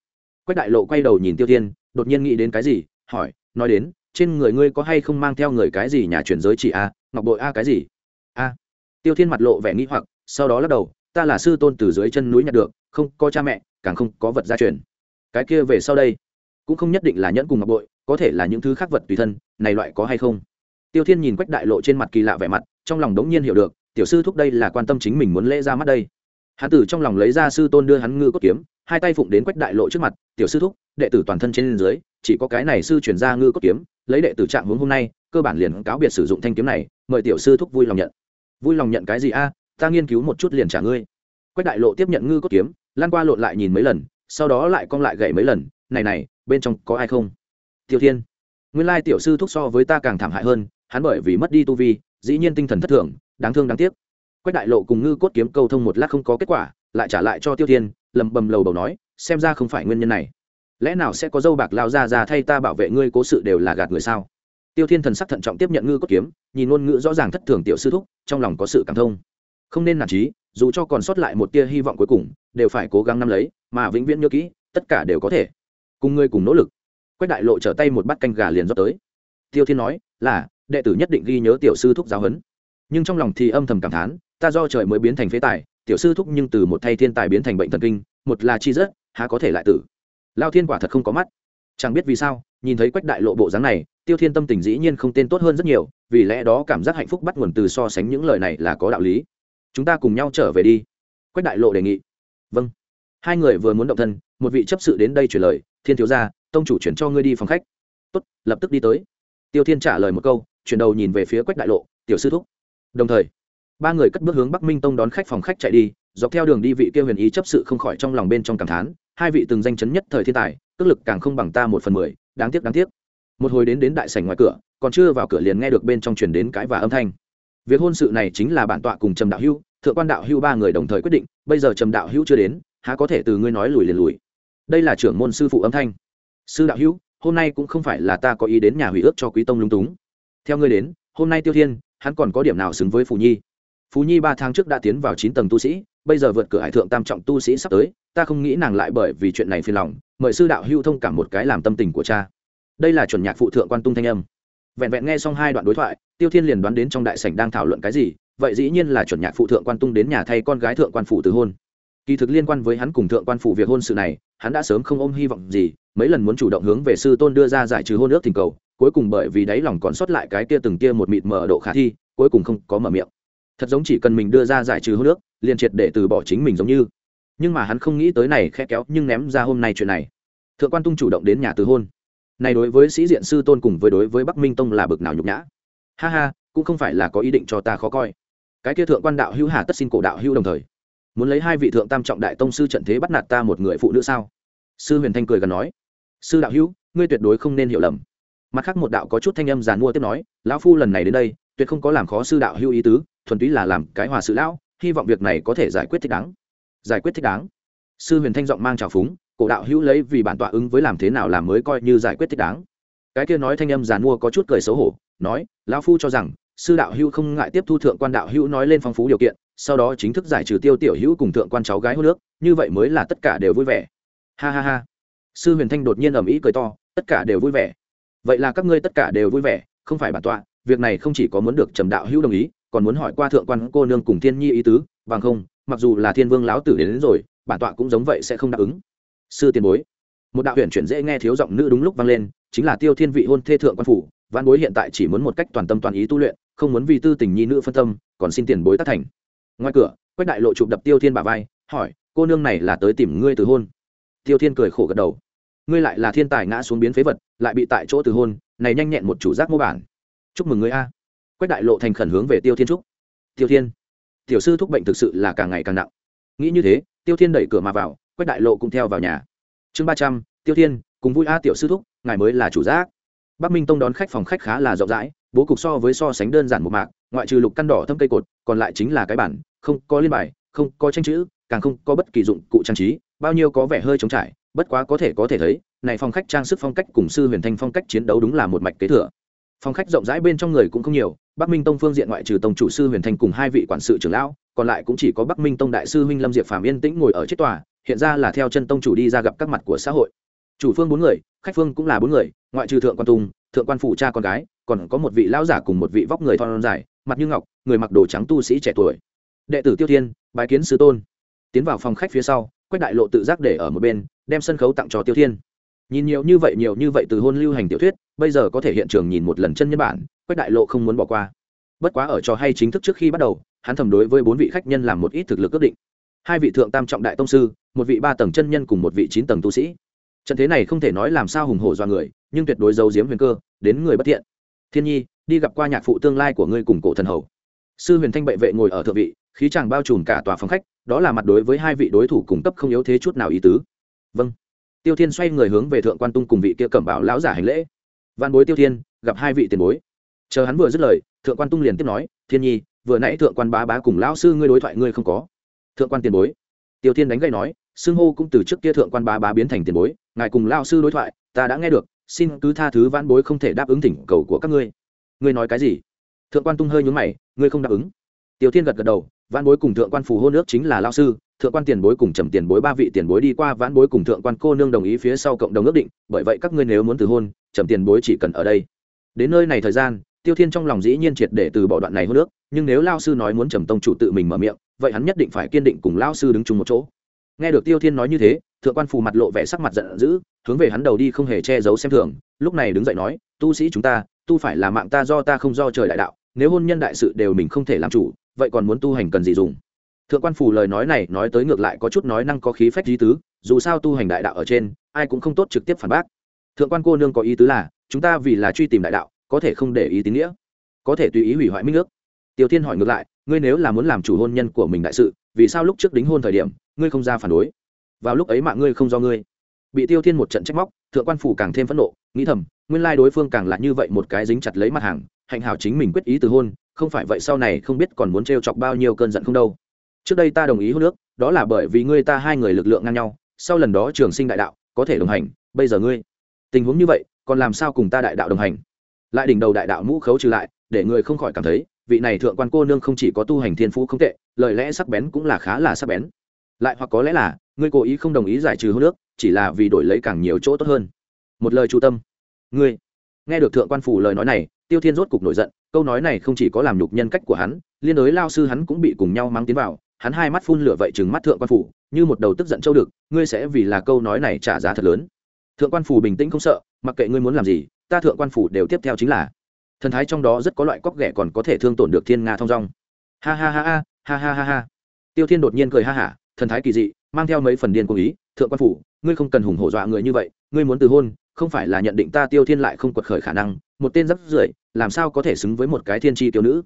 [SPEAKER 1] quách đại lộ quay đầu nhìn tiêu thiên, đột nhiên nghĩ đến cái gì, hỏi, nói đến, trên người ngươi có hay không mang theo người cái gì nhà truyền giới chỉ a, ngọc bội a cái gì? A. Tiêu thiên mặt lộ vẻ nghĩ hoặc, sau đó lắc đầu, ta là sư tôn từ dưới chân núi nhặt được, không có cha mẹ, càng không có vật gia truyền. Cái kia về sau đây, cũng không nhất định là nhẫn cùng ngọc bội, có thể là những thứ khác vật tùy thân, này loại có hay không? Tiêu thiên nhìn quách đại lộ trên mặt kỳ lạ vẻ mặt, trong lòng đống nhiên hiểu được, tiểu sư thúc đây là quan tâm chính mình muốn lễ ra mắt đây hắn tử trong lòng lấy ra sư tôn đưa hắn ngư cốt kiếm, hai tay phụng đến quách đại lộ trước mặt, tiểu sư thúc, đệ tử toàn thân trên dưới, chỉ có cái này sư chuyển ra ngư cốt kiếm, lấy đệ tử trạng hướng hôm nay, cơ bản liền cáo biệt sử dụng thanh kiếm này, mời tiểu sư thúc vui lòng nhận. Vui lòng nhận cái gì a? Ta nghiên cứu một chút liền trả ngươi. Quách đại lộ tiếp nhận ngư cốt kiếm, lan qua lộn lại nhìn mấy lần, sau đó lại cong lại gậy mấy lần, này này, bên trong có ai không? Tiểu thiên. Nguyên lai tiểu sư thúc so với ta càng thảm hại hơn, hắn bởi vì mất đi tu vi, dĩ nhiên tinh thần thất thường, đáng thương đáng tiếc quách đại lộ cùng ngư cốt kiếm câu thông một lát không có kết quả, lại trả lại cho tiêu thiên, lầm bầm lầu bầu nói, xem ra không phải nguyên nhân này. Lẽ nào sẽ có dâu bạc lao ra ra thay ta bảo vệ ngươi cố sự đều là gạt người sao? Tiêu thiên thần sắc thận trọng tiếp nhận ngư cốt kiếm, nhìn ngôn ngữ rõ ràng thất thường tiểu sư thúc, trong lòng có sự cảm thông. Không nên nản trí, dù cho còn sót lại một tia hy vọng cuối cùng, đều phải cố gắng nắm lấy, mà vĩnh viễn nhớ kỹ, tất cả đều có thể. Cùng ngươi cùng nỗ lực. Quách đại lộ trở tay một bát canh gà liền rót tới. Tiêu thiên nói, là, đệ tử nhất định ghi nhớ tiểu sư thúc giáo huấn. Nhưng trong lòng thì âm thầm cảm thán ta do trời mới biến thành phế tài, tiểu sư thúc nhưng từ một thay thiên tài biến thành bệnh thần kinh, một là chi rất há có thể lại tử. Lao thiên quả thật không có mắt. Chẳng biết vì sao, nhìn thấy quách đại lộ bộ dáng này, tiêu thiên tâm tình dĩ nhiên không tên tốt hơn rất nhiều, vì lẽ đó cảm giác hạnh phúc bắt nguồn từ so sánh những lời này là có đạo lý. Chúng ta cùng nhau trở về đi. Quách đại lộ đề nghị. Vâng. Hai người vừa muốn động thân, một vị chấp sự đến đây truyền lời, thiên thiếu gia, tông chủ chuyển cho ngươi đi phòng khách. Tốt, lập tức đi tới. Tiêu thiên trả lời một câu, chuyển đầu nhìn về phía quách đại lộ, tiểu sư thúc. Đồng thời ba người cất bước hướng bắc minh tông đón khách phòng khách chạy đi, dọc theo đường đi vị kia huyền ý chấp sự không khỏi trong lòng bên trong cảm thán, hai vị từng danh chấn nhất thời thiên tài tức lực càng không bằng ta một phần mười, đáng tiếc đáng tiếc. Một hồi đến đến đại sảnh ngoài cửa, còn chưa vào cửa liền nghe được bên trong truyền đến cái và âm thanh. Việc hôn sự này chính là bản tọa cùng trầm đạo hưu, thượng quan đạo hưu ba người đồng thời quyết định, bây giờ trầm đạo hưu chưa đến, há có thể từ ngươi nói lùi liền lùi. Đây là trưởng môn sư phụ âm thanh. Sư đạo hưu, hôm nay cũng không phải là ta có ý đến nhà hủy ước cho quý tông lung túng. Theo ngươi đến, hôm nay tiêu thiên, hắn còn có điểm nào xứng với phù nhi? Phú nhi ba tháng trước đã tiến vào chín tầng tu sĩ, bây giờ vượt cửa hải thượng tam trọng tu sĩ sắp tới, ta không nghĩ nàng lại bởi vì chuyện này phiền lòng, mời sư đạo hưu thông cảm một cái làm tâm tình của cha. Đây là chuẩn nhạc phụ thượng quan tung thanh âm. Vẹn vẹn nghe xong hai đoạn đối thoại, tiêu thiên liền đoán đến trong đại sảnh đang thảo luận cái gì, vậy dĩ nhiên là chuẩn nhạc phụ thượng quan tung đến nhà thay con gái thượng quan phủ từ hôn. Kỳ thực liên quan với hắn cùng thượng quan phủ việc hôn sự này, hắn đã sớm không ôm hy vọng gì, mấy lần muốn chủ động hướng về sư tôn đưa ra giải trừ hôn ước thỉnh cầu, cuối cùng bởi vì đáy lòng còn sót lại cái kia từng kia một mịt mờ độ khả thi, cuối cùng không có mở miệng thật giống chỉ cần mình đưa ra giải trừ hô nước, liền triệt để từ bỏ chính mình giống như. Nhưng mà hắn không nghĩ tới này khe kéo, nhưng ném ra hôm nay chuyện này. Thượng quan tung chủ động đến nhà từ hôn. Này đối với sĩ diện sư tôn cùng với đối với bắc minh tông là bực nào nhục nhã. Ha ha, cũng không phải là có ý định cho ta khó coi. Cái kia thượng quan đạo hữu hà tất xin cổ đạo hữu đồng thời. Muốn lấy hai vị thượng tam trọng đại tông sư trận thế bắt nạt ta một người phụ nữ sao? Sư huyền thanh cười gần nói. Sư đạo hữu, ngươi tuyệt đối không nên hiểu lầm. Mặt khác một đạo có chút thanh âm giàn mua tiếp nói, lão phu lần này đến đây, tuyệt không có làm khó sư đạo hữu ý tứ thuần túy là làm cái hòa sự lão, hy vọng việc này có thể giải quyết thích đáng. Giải quyết thích đáng. Sư huyền thanh giọng mang trào phúng, cổ đạo hữu lấy vì bản tọa ứng với làm thế nào làm mới coi như giải quyết thích đáng. Cái kia nói thanh âm giàn mua có chút cười xấu hổ, nói, lão phu cho rằng, sư đạo hữu không ngại tiếp thu thượng quan đạo hữu nói lên phong phú điều kiện, sau đó chính thức giải trừ tiêu tiểu hữu cùng thượng quan cháu gái hô nước, như vậy mới là tất cả đều vui vẻ. Ha ha ha. Sư huyền thanh đột nhiên ầm ĩ cười to, tất cả đều vui vẻ. Vậy là các ngươi tất cả đều vui vẻ, không phải bản tọa, việc này không chỉ có muốn được trầm đạo hữu đồng ý còn muốn hỏi qua thượng quan cô nương cùng thiên nhi ý tứ bằng không mặc dù là thiên vương lão tử đến, đến rồi bản tọa cũng giống vậy sẽ không đáp ứng. Sư tiền bối một đạo huyền chuyển dễ nghe thiếu giọng nữ đúng lúc vang lên chính là tiêu thiên vị hôn thê thượng quan phủ văn bối hiện tại chỉ muốn một cách toàn tâm toàn ý tu luyện không muốn vì tư tình nhi nữ phân tâm còn xin tiền bối tác thành. Ngoài cửa quách đại lộ chụp đập tiêu thiên bà vai hỏi cô nương này là tới tìm ngươi từ hôn? Tiêu thiên cười khổ gật đầu. Ngươi lại là thiên tài ngã xuống biến phế vật lại bị tại chỗ từ hôn này nhanh nhẹn một chủ giác mô bản. Chúc mừng ngươi a quách đại lộ thành khẩn hướng về tiêu thiên trúc. Tiêu thiên, tiểu sư thúc bệnh thực sự là càng ngày càng nặng. Nghĩ như thế, tiêu thiên đẩy cửa mà vào, quách đại lộ cũng theo vào nhà. Chương ba trăm, tiêu thiên, cùng vui a tiểu sư thúc, ngài mới là chủ giác. Bắc minh tông đón khách phòng khách khá là rộng rãi, bố cục so với so sánh đơn giản một mạc, ngoại trừ lục căn đỏ thâm cây cột, còn lại chính là cái bản, không có liên bài, không có tranh chữ, càng không có bất kỳ dụng cụ trang trí, bao nhiêu có vẻ hơi trống trải, bất quá có thể có thể thấy, này phong khách trang sức phong cách cùng sư huyền thanh phong cách chiến đấu đúng là một mạch kế thừa. Phong khách rộng rãi bên trong người cũng không nhiều bắc minh tông phương diện ngoại trừ tông chủ sư huyền Thành cùng hai vị quản sự trưởng lão, còn lại cũng chỉ có bắc minh tông đại sư huynh lâm diệp phàm yên tĩnh ngồi ở chiếc tòa, hiện ra là theo chân tông chủ đi ra gặp các mặt của xã hội. Chủ phương bốn người, khách phương cũng là bốn người, ngoại trừ thượng quan tùng, thượng quan phụ cha con gái, còn có một vị lão giả cùng một vị vóc người thon dài, mặt như ngọc, người mặc đồ trắng tu sĩ trẻ tuổi. Đệ tử tiêu thiên, bái kiến sư tôn. Tiến vào phòng khách phía sau, quách đại lộ tự giác để ở một bên, đem sân khấu tặng cho tiêu thiên. Nhìn nhiều như vậy, nhiều như vậy từ hôn lưu hành tiểu thuyết bây giờ có thể hiện trường nhìn một lần chân nhân bản, quách đại lộ không muốn bỏ qua. Bất quá ở trò hay chính thức trước khi bắt đầu, hắn thầm đối với bốn vị khách nhân làm một ít thực lực ước định. Hai vị thượng tam trọng đại tông sư, một vị ba tầng chân nhân cùng một vị chín tầng tu sĩ. Trận thế này không thể nói làm sao hùng hổ do người, nhưng tuyệt đối giấu giếm huyền cơ, đến người bất thiện. Thiên nhi, đi gặp qua nhạc phụ tương lai của ngươi cùng cổ thần hầu. Sư huyền thanh bệ vệ ngồi ở thượng vị, khí chàng bao trùm cả tòa phòng khách, đó là mặt đối với hai vị đối thủ cùng cấp không yếu thế chút nào ý tứ. Vâng. Tiêu thiên xoay người hướng về thượng quan tung cùng vị kia cẩm bảo lão giả hành lễ văn bối tiêu thiên, gặp hai vị tiền bối. Chờ hắn vừa dứt lời, thượng quan tung liền tiếp nói, thiên nhi, vừa nãy thượng quan bá bá cùng lão sư ngươi đối thoại ngươi không có. Thượng quan tiền bối. Tiêu thiên đánh gậy nói, xưng hô cũng từ trước kia thượng quan bá bá biến thành tiền bối, ngài cùng lão sư đối thoại, ta đã nghe được, xin cứ tha thứ Vãn bối không thể đáp ứng thỉnh cầu của các ngươi. Ngươi nói cái gì? Thượng quan tung hơi nhún mày, ngươi không đáp ứng. Tiêu thiên gật gật đầu Vãn bối cùng thượng quan phù hôn nước chính là lão sư, thượng quan tiền bối cùng trầm tiền bối ba vị tiền bối đi qua vãn bối cùng thượng quan cô nương đồng ý phía sau cộng đồng ước định, bởi vậy các ngươi nếu muốn từ hôn trầm tiền bối chỉ cần ở đây. Đến nơi này thời gian, tiêu thiên trong lòng dĩ nhiên triệt để từ bỏ đoạn này hôn nước, nhưng nếu lao sư nói muốn trầm tông chủ tự mình mở miệng, vậy hắn nhất định phải kiên định cùng lao sư đứng chung một chỗ. Nghe được tiêu thiên nói như thế, thượng quan phù mặt lộ vẻ sắc mặt giận dữ, hướng về hắn đầu đi không hề che giấu xem thường, lúc này đứng dậy nói, tu sĩ chúng ta, tu phải là mạng ta do ta không do trời đại đạo, nếu hôn nhân đại sự đều mình không thể làm chủ, vậy còn muốn tu hành cần gì dùng? Thượng quan phù lời nói này nói tới ngược lại có chút nói năng có khí phách lý tứ, dù sao tu hành đại đạo ở trên, ai cũng không tốt trực tiếp phản bác thượng quan cô nương có ý tứ là, chúng ta vì là truy tìm đại đạo, có thể không để ý tín nghĩa. Có thể tùy ý hủy hoại minh nước tiêu thiên hỏi ngược lại, ngươi nếu là muốn làm chủ hôn nhân của mình đại sự, vì sao lúc trước đính hôn thời điểm, ngươi không ra phản đối? Vào lúc ấy mạng ngươi không do ngươi. Bị tiêu thiên một trận trách móc, thượng quan phủ càng thêm phẫn nộ, nghĩ thầm, nguyên lai đối phương càng là như vậy một cái dính chặt lấy mặt hàng, hạnh hảo chính mình quyết ý từ hôn, không phải vậy sau này không biết còn muốn t chọc bao nhiêu cơn giận không đâu. Trước đây ta đồng ý hôn nước đó là bởi vì ngươi ta hai người lực lượng ngang nhau, sau lần đó trường sinh đại đạo, có thể đồng hành, bây giờ ngươi tình huống như vậy, còn làm sao cùng ta đại đạo đồng hành? Lại đỉnh đầu đại đạo mũ khấu trừ lại, để người không khỏi cảm thấy, vị này thượng quan cô nương không chỉ có tu hành thiên phú không tệ, lời lẽ sắc bén cũng là khá là sắc bén. Lại hoặc có lẽ là, ngươi cố ý không đồng ý giải trừ hôn nước chỉ là vì đổi lấy càng nhiều chỗ tốt hơn. Một lời chu tâm. Ngươi. Nghe được thượng quan phủ lời nói này, tiêu thiên rốt cục nổi giận, câu nói này không chỉ có làm nhục nhân cách của hắn, liên đối lao sư hắn cũng bị cùng nhau mang tiến vào, hắn hai mắt phun lửa vậy chừng mắt thượng quan phủ, như một đầu tức giận châu được ngươi sẽ vì là câu nói này trả giá thật lớn thượng quan phủ bình tĩnh không sợ, mặc kệ ngươi muốn làm gì, ta thượng quan phủ đều tiếp theo chính là. Thần thái trong đó rất có loại cóc ghẻ còn có thể thương tổn được thiên nga thong dong. Ha ha ha ha ha ha ha ha. Tiêu thiên đột nhiên cười ha hả, thần thái kỳ dị, mang theo mấy phần điên cùng ý, thượng quan phủ, ngươi không cần hùng hổ dọa người như vậy, ngươi muốn từ hôn, không phải là nhận định ta tiêu thiên lại không quật khởi khả năng, một tên rắp rưởi, làm sao có thể xứng với một cái thiên tri tiêu nữ?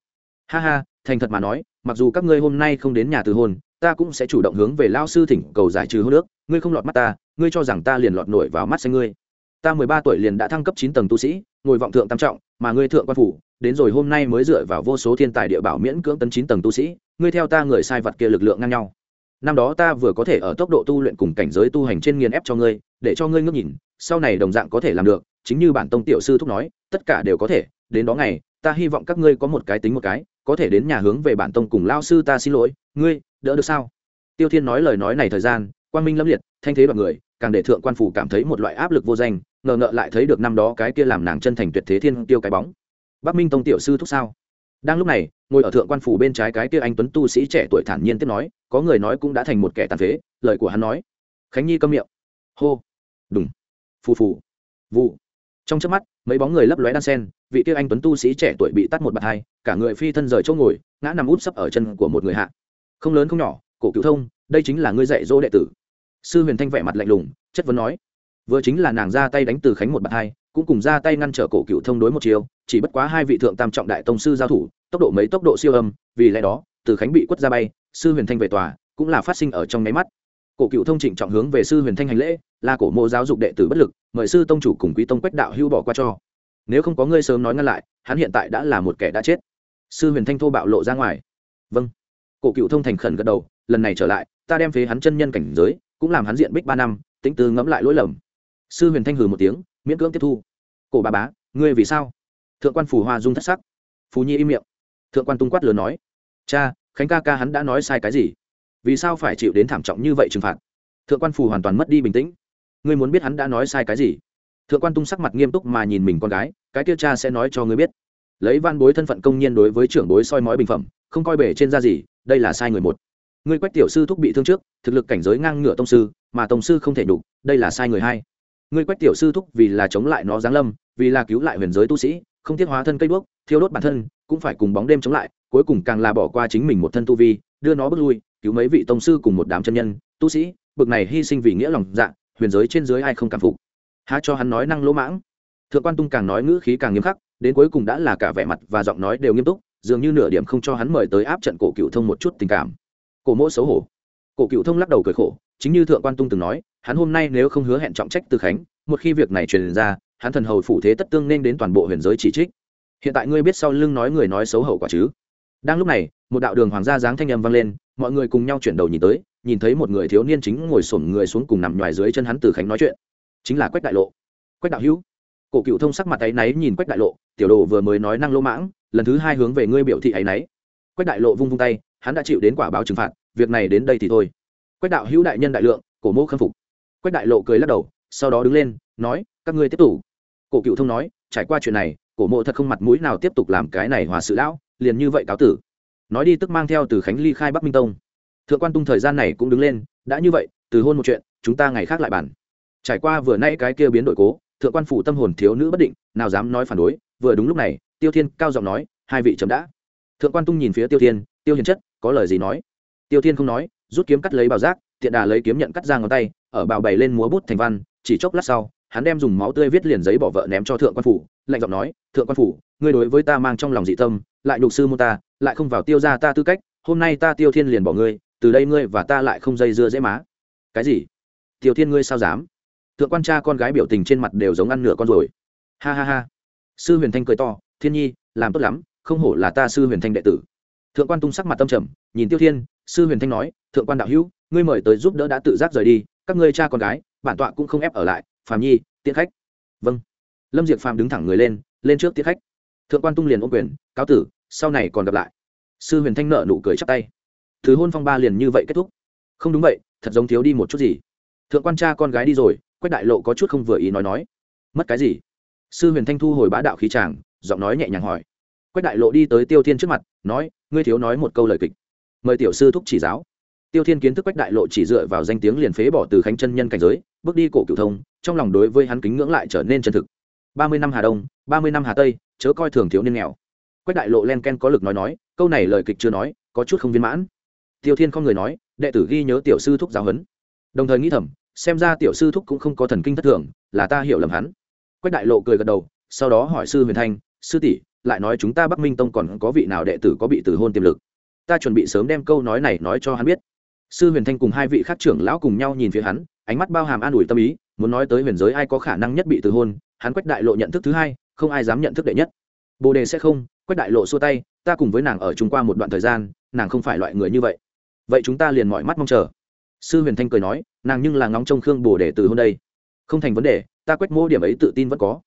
[SPEAKER 1] Ha ha, thành thật mà nói, mặc dù các ngươi hôm nay không đến nhà từ hôn ta cũng sẽ chủ động hướng về lao sư thỉnh cầu giải trừ hô nước. Ngươi không lọt mắt ta, ngươi cho rằng ta liền lọt nổi vào mắt xanh ngươi. Ta mười ba tuổi liền đã thăng cấp chín tầng tu sĩ, ngồi vọng thượng tam trọng, mà ngươi thượng quan phủ, đến rồi hôm nay mới dựa vào vô số thiên tài địa bảo miễn cưỡng tấn chín tầng tu sĩ, ngươi theo ta người sai vật kia lực lượng ngang nhau. Năm đó ta vừa có thể ở tốc độ tu luyện cùng cảnh giới tu hành trên nghiền ép cho ngươi, để cho ngươi ngước nhìn, sau này đồng dạng có thể làm được, chính như bản tông tiểu sư thúc nói, tất cả đều có thể, đến đó ngày, ta hy vọng các ngươi có một cái tính một cái có thể đến nhà hướng về bản tông cùng lao sư ta xin lỗi, ngươi, đỡ được sao? Tiêu thiên nói lời nói này thời gian, quang minh lâm liệt, thanh thế đoàn người, càng để thượng quan phủ cảm thấy một loại áp lực vô danh, ngờ ngợ lại thấy được năm đó cái kia làm nàng chân thành tuyệt thế thiên tiêu cái bóng. Bắc minh tông tiểu sư thúc sao? Đang lúc này, ngồi ở thượng quan phủ bên trái cái kia anh tuấn tu sĩ trẻ tuổi thản nhiên tiếp nói, có người nói cũng đã thành một kẻ tàn phế, lời của hắn nói. Khánh nhi câm miệng. Hô. Đúng phù phù. Vụ. Trong trước mắt, mấy bóng người lấp lóe đan sen, vị kia anh tuấn tu sĩ trẻ tuổi bị tắt một bạt hai cả người phi thân rời chỗ ngồi, ngã nằm út sấp ở chân của một người hạ. Không lớn không nhỏ, cổ cựu thông, đây chính là ngươi dạy dỗ đệ tử. Sư huyền thanh vẻ mặt lạnh lùng, chất vấn nói. Vừa chính là nàng ra tay đánh từ khánh một bạt hai, cũng cùng ra tay ngăn trở cổ cựu thông đối một chiều chỉ bất quá hai vị thượng tam trọng đại tông sư giao thủ, tốc độ mấy tốc độ siêu âm, vì lẽ đó, từ khánh bị quất ra bay, sư huyền thanh về tòa, cũng là phát sinh ở trong máy mắt. Cổ cựu thông trịnh trọng hướng về sư huyền thanh hành lễ, là cổ mộ giáo dục đệ tử bất lực, mời sư tông chủ cùng quý tông quách đạo hưu bỏ qua cho. Nếu không có ngươi sớm nói ngăn lại, hắn hiện tại đã là một kẻ đã chết sư huyền thanh thô bạo lộ ra ngoài. Vâng. Cổ cựu thông thành khẩn gật đầu, lần này trở lại, ta đem phế hắn chân nhân cảnh giới, cũng làm hắn diện bích ba năm, tính tư ngẫm lại lỗi lầm. Sư huyền thanh hừ một tiếng, miễn cưỡng tiếp thu. Cổ bà bá, ngươi vì sao? Thượng quan phù hoa dung thất sắc. Phú nhi im miệng. Thượng quan tung quát lớn nói, cha, khánh ca ca hắn đã nói sai cái gì? Vì sao phải chịu đến thảm trọng như vậy trừng phạt? Thượng quan phù hoàn toàn mất đi bình tĩnh. Ngươi muốn biết hắn đã nói sai cái gì? Thượng quan tung sắc mặt nghiêm túc mà nhìn mình con gái, cái kia cha sẽ nói cho ngươi biết lấy van bối thân phận công nhiên đối với trưởng bối soi mói bình phẩm, không coi bể trên da gì, đây là sai người một. Ngươi quách tiểu sư thúc bị thương trước, thực lực cảnh giới ngang ngửa tông sư, mà tông sư không thể đủ đây là sai người hai. Ngươi quách tiểu sư thúc vì là chống lại nó giáng lâm, vì là cứu lại huyền giới tu sĩ, không thiết hóa thân cây đuốc thiêu đốt bản thân, cũng phải cùng bóng đêm chống lại, cuối cùng càng là bỏ qua chính mình một thân tu vi, đưa nó bước lui, cứu mấy vị tông sư cùng một đám chân nhân, tu sĩ, bực này hy sinh vì nghĩa lòng dạ huyền giới trên dưới ai không cảm phục. Há cho hắn nói năng lỗ mãng. Thượng quan tung càng nói ngữ khí càng nghiêm khắc đến cuối cùng đã là cả vẻ mặt và giọng nói đều nghiêm túc, dường như nửa điểm không cho hắn mời tới áp trận cổ cựu thông một chút tình cảm. Cổ mỗ xấu hổ. Cổ cựu thông lắc đầu cười khổ, chính như thượng quan tung từng nói, hắn hôm nay nếu không hứa hẹn trọng trách từ khánh, một khi việc này truyền ra, hắn thần hầu phủ thế tất tương nên đến toàn bộ huyền giới chỉ trích. Hiện tại ngươi biết sau lưng nói người nói xấu hậu quả chứ? Đang lúc này, một đạo đường hoàng gia dáng thanh âm vang lên, mọi người cùng nhau chuyển đầu nhìn tới, nhìn thấy một người thiếu niên chính ngồi sổm người xuống cùng nằm ngoài dưới chân hắn từ khánh nói chuyện. Chính là quách đại lộ. Quách đạo hữu cổ cựu thông sắc mặt áy náy nhìn quách đại lộ, tiểu đồ vừa mới nói năng lỗ mãng, lần thứ hai hướng về ngươi biểu thị áy náy. Quách đại lộ vung vung tay, hắn đã chịu đến quả báo trừng phạt, việc này đến đây thì thôi. Quách đạo hữu đại nhân đại lượng, cổ mô khâm phục. Quách đại lộ cười lắc đầu, sau đó đứng lên, nói, các ngươi tiếp tục. Cổ cựu thông nói, trải qua chuyện này, cổ mộ thật không mặt mũi nào tiếp tục làm cái này hòa sự lão, liền như vậy cáo tử. Nói đi tức mang theo từ khánh ly khai bắc minh tông. Thượng quan tung thời gian này cũng đứng lên, đã như vậy, từ hôn một chuyện, chúng ta ngày khác lại bàn. Trải qua vừa nay cái kia biến đổi cố thượng quan phủ tâm hồn thiếu nữ bất định, nào dám nói phản đối, vừa đúng lúc này, tiêu thiên cao giọng nói, hai vị chấm đã. Thượng quan tung nhìn phía tiêu thiên, tiêu hiền chất, có lời gì nói? Tiêu thiên không nói, rút kiếm cắt lấy bào giác, tiện đà lấy kiếm nhận cắt ra ngón tay, ở bào bày lên múa bút thành văn, chỉ chốc lát sau, hắn đem dùng máu tươi viết liền giấy bỏ vợ ném cho thượng quan phủ, lạnh giọng nói, thượng quan phủ, ngươi đối với ta mang trong lòng dị tâm, lại nhục sư mô ta, lại không vào tiêu ra ta tư cách, hôm nay ta tiêu thiên liền bỏ ngươi, từ đây ngươi và ta lại không dây dưa dễ má. Cái gì? Tiêu thiên ngươi sao dám? Thượng quan cha con gái biểu tình trên mặt đều giống ăn nửa con rồi ha ha ha. Sư huyền thanh cười to, thiên nhi, làm tốt lắm, không hổ là ta sư huyền thanh đệ tử. Thượng quan tung sắc mặt tâm trầm, nhìn tiêu thiên, sư huyền thanh nói, thượng quan đạo hữu, ngươi mời tới giúp đỡ đã tự giác rời đi, các ngươi cha con gái, bản tọa cũng không ép ở lại phàm nhi, tiễn khách. Vâng. Lâm diệp phàm đứng thẳng người lên lên trước tiễn khách. Thượng quan tung liền ôm quyền, cáo tử, sau này còn gặp lại. Sư huyền thanh nợ nụ cười chắp tay. Thứ hôn phong ba liền như vậy kết thúc. Không đúng vậy, thật giống thiếu đi một chút gì. Thượng quan cha con gái đi rồi quách đại lộ có chút không vừa ý nói nói. Mất cái gì? Sư huyền thanh thu hồi bá đạo khí tràng giọng nói nhẹ nhàng hỏi. Quách đại lộ đi tới tiêu thiên trước mặt, nói, ngươi thiếu nói một câu lời kịch. Mời tiểu sư thúc chỉ giáo. Tiêu thiên kiến thức quách đại lộ chỉ dựa vào danh tiếng liền phế bỏ từ khánh chân nhân cảnh giới, bước đi cổ cựu thông, trong lòng đối với hắn kính ngưỡng lại trở nên chân thực. Ba mươi năm hà đông, ba mươi năm hà tây, chớ coi thường thiếu niên nghèo. Quách đại lộ len ken có lực nói nói, câu này lời kịch chưa nói, có chút không viên mãn. Tiêu thiên không người nói, đệ tử ghi nhớ tiểu sư thúc giáo huấn. Đồng thời nghĩ thầm xem ra tiểu sư thúc cũng không có thần kinh thất thường, là ta hiểu lầm hắn. Quách đại lộ cười gật đầu, sau đó hỏi sư huyền thanh, sư tỷ, lại nói chúng ta bắc minh tông còn có vị nào đệ tử có bị từ hôn tiềm lực? Ta chuẩn bị sớm đem câu nói này nói cho hắn biết. Sư huyền thanh cùng hai vị khác trưởng lão cùng nhau nhìn phía hắn, ánh mắt bao hàm an ủi tâm ý, muốn nói tới huyền giới ai có khả năng nhất bị từ hôn, hắn quách đại lộ nhận thức thứ hai, không ai dám nhận thức đệ nhất. Bồ đề sẽ không, quách đại lộ xua tay, ta cùng với nàng ở chung qua một đoạn thời gian, nàng không phải loại người như vậy. Vậy chúng ta liền mọi mắt mong chờ sư huyền thanh cười nói, nàng nhưng là ngóng trông khương bồ đề từ hôm đây. Không thành vấn đề, ta quét mô điểm ấy tự tin vẫn có.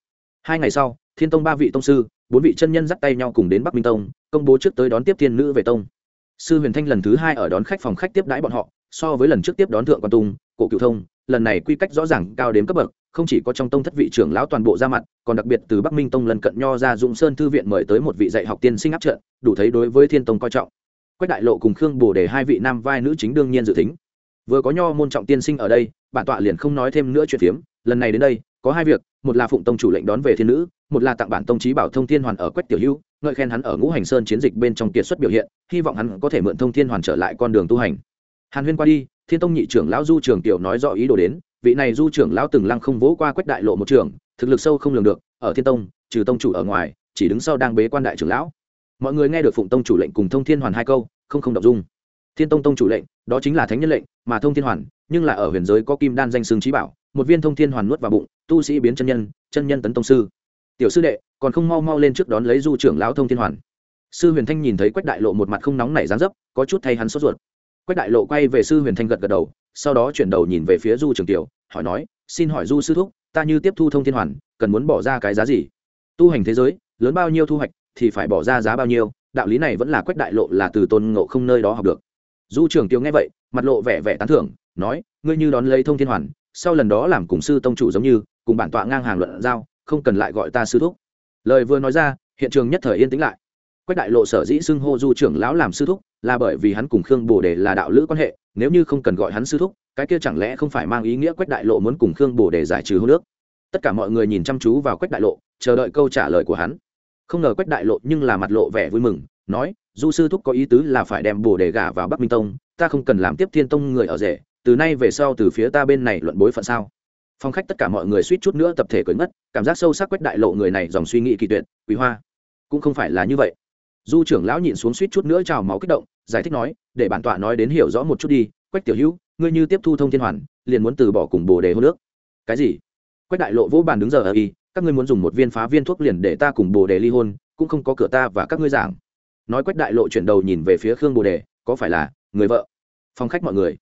[SPEAKER 1] Hai ngày sau, thiên tông ba vị tông sư, bốn vị chân nhân dắt tay nhau cùng đến bắc minh tông, công bố trước tới đón tiếp thiên nữ về tông. Sư huyền thanh lần thứ hai ở đón khách phòng khách tiếp đãi bọn họ, so với lần trước tiếp đón thượng quan tung cổ cựu thông, lần này quy cách rõ ràng cao đến cấp bậc, không chỉ có trong tông thất vị trưởng lão toàn bộ ra mặt, còn đặc biệt từ bắc minh tông lần cận nho ra dũng sơn thư viện mời tới một vị dạy học tiên sinh áp trận, đủ thấy đối với thiên tông coi trọng. Quách đại lộ cùng khương bồ để hai vị nam vai nữ chính đương nhiên dự tính vừa có nho môn trọng tiên sinh ở đây, bản tọa liền không nói thêm nữa chuyện phiếm. Lần này đến đây, có hai việc. Một là phụng tông chủ lệnh đón về thiên nữ, một là tặng bản tông trí bảo thông thiên hoàn ở quách tiểu hữu, ngợi khen hắn ở ngũ hành sơn chiến dịch bên trong kiệt xuất biểu hiện, hy vọng hắn có thể mượn thông thiên hoàn trở lại con đường tu hành. Hàn huyên qua đi, thiên tông nhị trưởng lão du trường tiểu nói rõ ý đồ đến. Vị này du trưởng lão từng lăng không vỗ qua quách đại lộ một trường, thực lực sâu không lường được, ở thiên tông, trừ tông chủ ở ngoài, chỉ đứng sau đang bế quan đại trưởng lão. Mọi người nghe được phụng tông chủ lệnh cùng thông thiên hoàn hai câu, không không đọc dung thiên tông tông chủ lệnh, đó chính là thánh nhân lệnh, mà thông thiên hoàn, nhưng là ở huyền giới có kim đan danh xương trí bảo, một viên thông thiên hoàn nuốt vào bụng, tu sĩ biến chân nhân chân nhân tấn tông sư. Tiểu sư đệ, còn không mau mau lên trước đón lấy du trưởng lão thông thiên hoàn. Sư huyền thanh nhìn thấy quách đại lộ một mặt không nóng nảy dán dấp, có chút thay hắn sốt ruột. Quách đại lộ quay về sư huyền thanh gật gật đầu, sau đó chuyển đầu nhìn về phía du trường tiểu, hỏi nói, xin hỏi du sư thúc, ta như tiếp thu thông thiên hoàn, cần muốn bỏ ra cái giá gì? Tu hành thế giới, lớn bao nhiêu thu hoạch, thì phải bỏ ra giá bao nhiêu? Đạo lý này vẫn là quách đại lộ là từ tôn ngộ không nơi đó học được du trường tiêu nghe vậy, mặt lộ vẻ vẻ tán thưởng, nói, ngươi như đón lấy thông thiên hoàn, sau lần đó làm cùng sư tông chủ giống như, cùng bản tọa ngang hàng luận giao, không cần lại gọi ta sư thúc. Lời vừa nói ra, hiện trường nhất thời yên tĩnh lại. Quách đại lộ sở dĩ xưng hô du trưởng lão làm sư thúc, là bởi vì hắn cùng khương bồ đề là đạo lữ quan hệ, nếu như không cần gọi hắn sư thúc, cái kia chẳng lẽ không phải mang ý nghĩa quách đại lộ muốn cùng khương bồ đề giải trừ hô nước tất cả mọi người nhìn chăm chú vào quách đại lộ, chờ đợi câu trả lời của hắn. Không ngờ quách đại lộ nhưng là mặt lộ vẻ vui mừng, nói du sư thúc có ý tứ là phải đem bồ đề gả vào bắc minh tông, ta không cần làm tiếp thiên tông người ở rể, từ nay về sau từ phía ta bên này luận bối phận sao? Phong khách tất cả mọi người suýt chút nữa tập thể cười mất cảm giác sâu sắc quét đại lộ người này dòng suy nghĩ kỳ tuyệt, quý hoa, cũng không phải là như vậy. Du trưởng lão nhịn xuống suýt chút nữa trào máu kích động, giải thích nói, để bản tọa nói đến hiểu rõ một chút đi, quách tiểu hữu, ngươi như tiếp thu thông thiên hoàn, liền muốn từ bỏ cùng bồ đề hô nước cái gì? Quách đại lộ vỗ bàn đứng giờ ở y, các ngươi muốn dùng một viên phá viên thuốc liền để ta cùng bồ đề ly hôn, cũng không có cửa ta và các ngươi giảng nói quách đại lộ chuyển đầu nhìn về phía khương bồ đề, có phải là người vợ? Phong khách mọi người.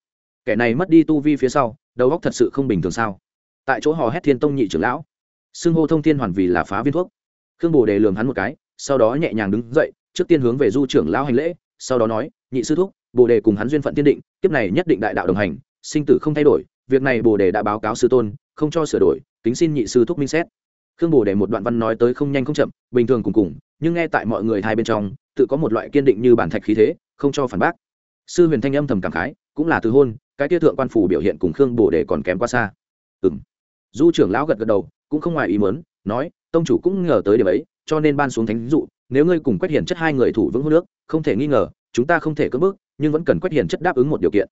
[SPEAKER 1] Kẻ này mất đi tu vi phía sau, đầu óc thật sự không bình thường sao? Tại chỗ hò hét thiên tông nhị trưởng lão. Xưng hô thông thiên hoàn vì là phá viên thuốc. Khương bồ đề lường hắn một cái, sau đó nhẹ nhàng đứng dậy, trước tiên hướng về du trưởng lão hành lễ, sau đó nói, nhị sư thúc, bồ đề cùng hắn duyên phận tiên định, kiếp này nhất định đại đạo đồng hành, sinh tử không thay đổi, việc này bồ đề đã báo cáo sư tôn, không cho sửa đổi, kính xin nhị sư thúc minh xét. Khương bồ đề một đoạn văn nói tới không nhanh không chậm, bình thường cùng cùng nhưng nghe tại mọi người hai bên trong, tự có một loại kiên định như bản thạch khí thế, không cho phản bác. Sư huyền thanh âm thầm cảm khái, cũng là từ hôn, cái tia thượng quan phủ biểu hiện cùng khương bồ đề còn kém quá xa. Ừ m du trưởng lão gật gật đầu, cũng không ngoài ý mớn nói, tông chủ cũng ngờ tới điểm ấy, cho nên ban xuống thánh dụ, nếu ngươi cùng quét hiển chất hai người thủ vững hô nước, không thể nghi ngờ, chúng ta không thể cưỡng bức, nhưng vẫn cần quét hiển chất đáp ứng một điều kiện.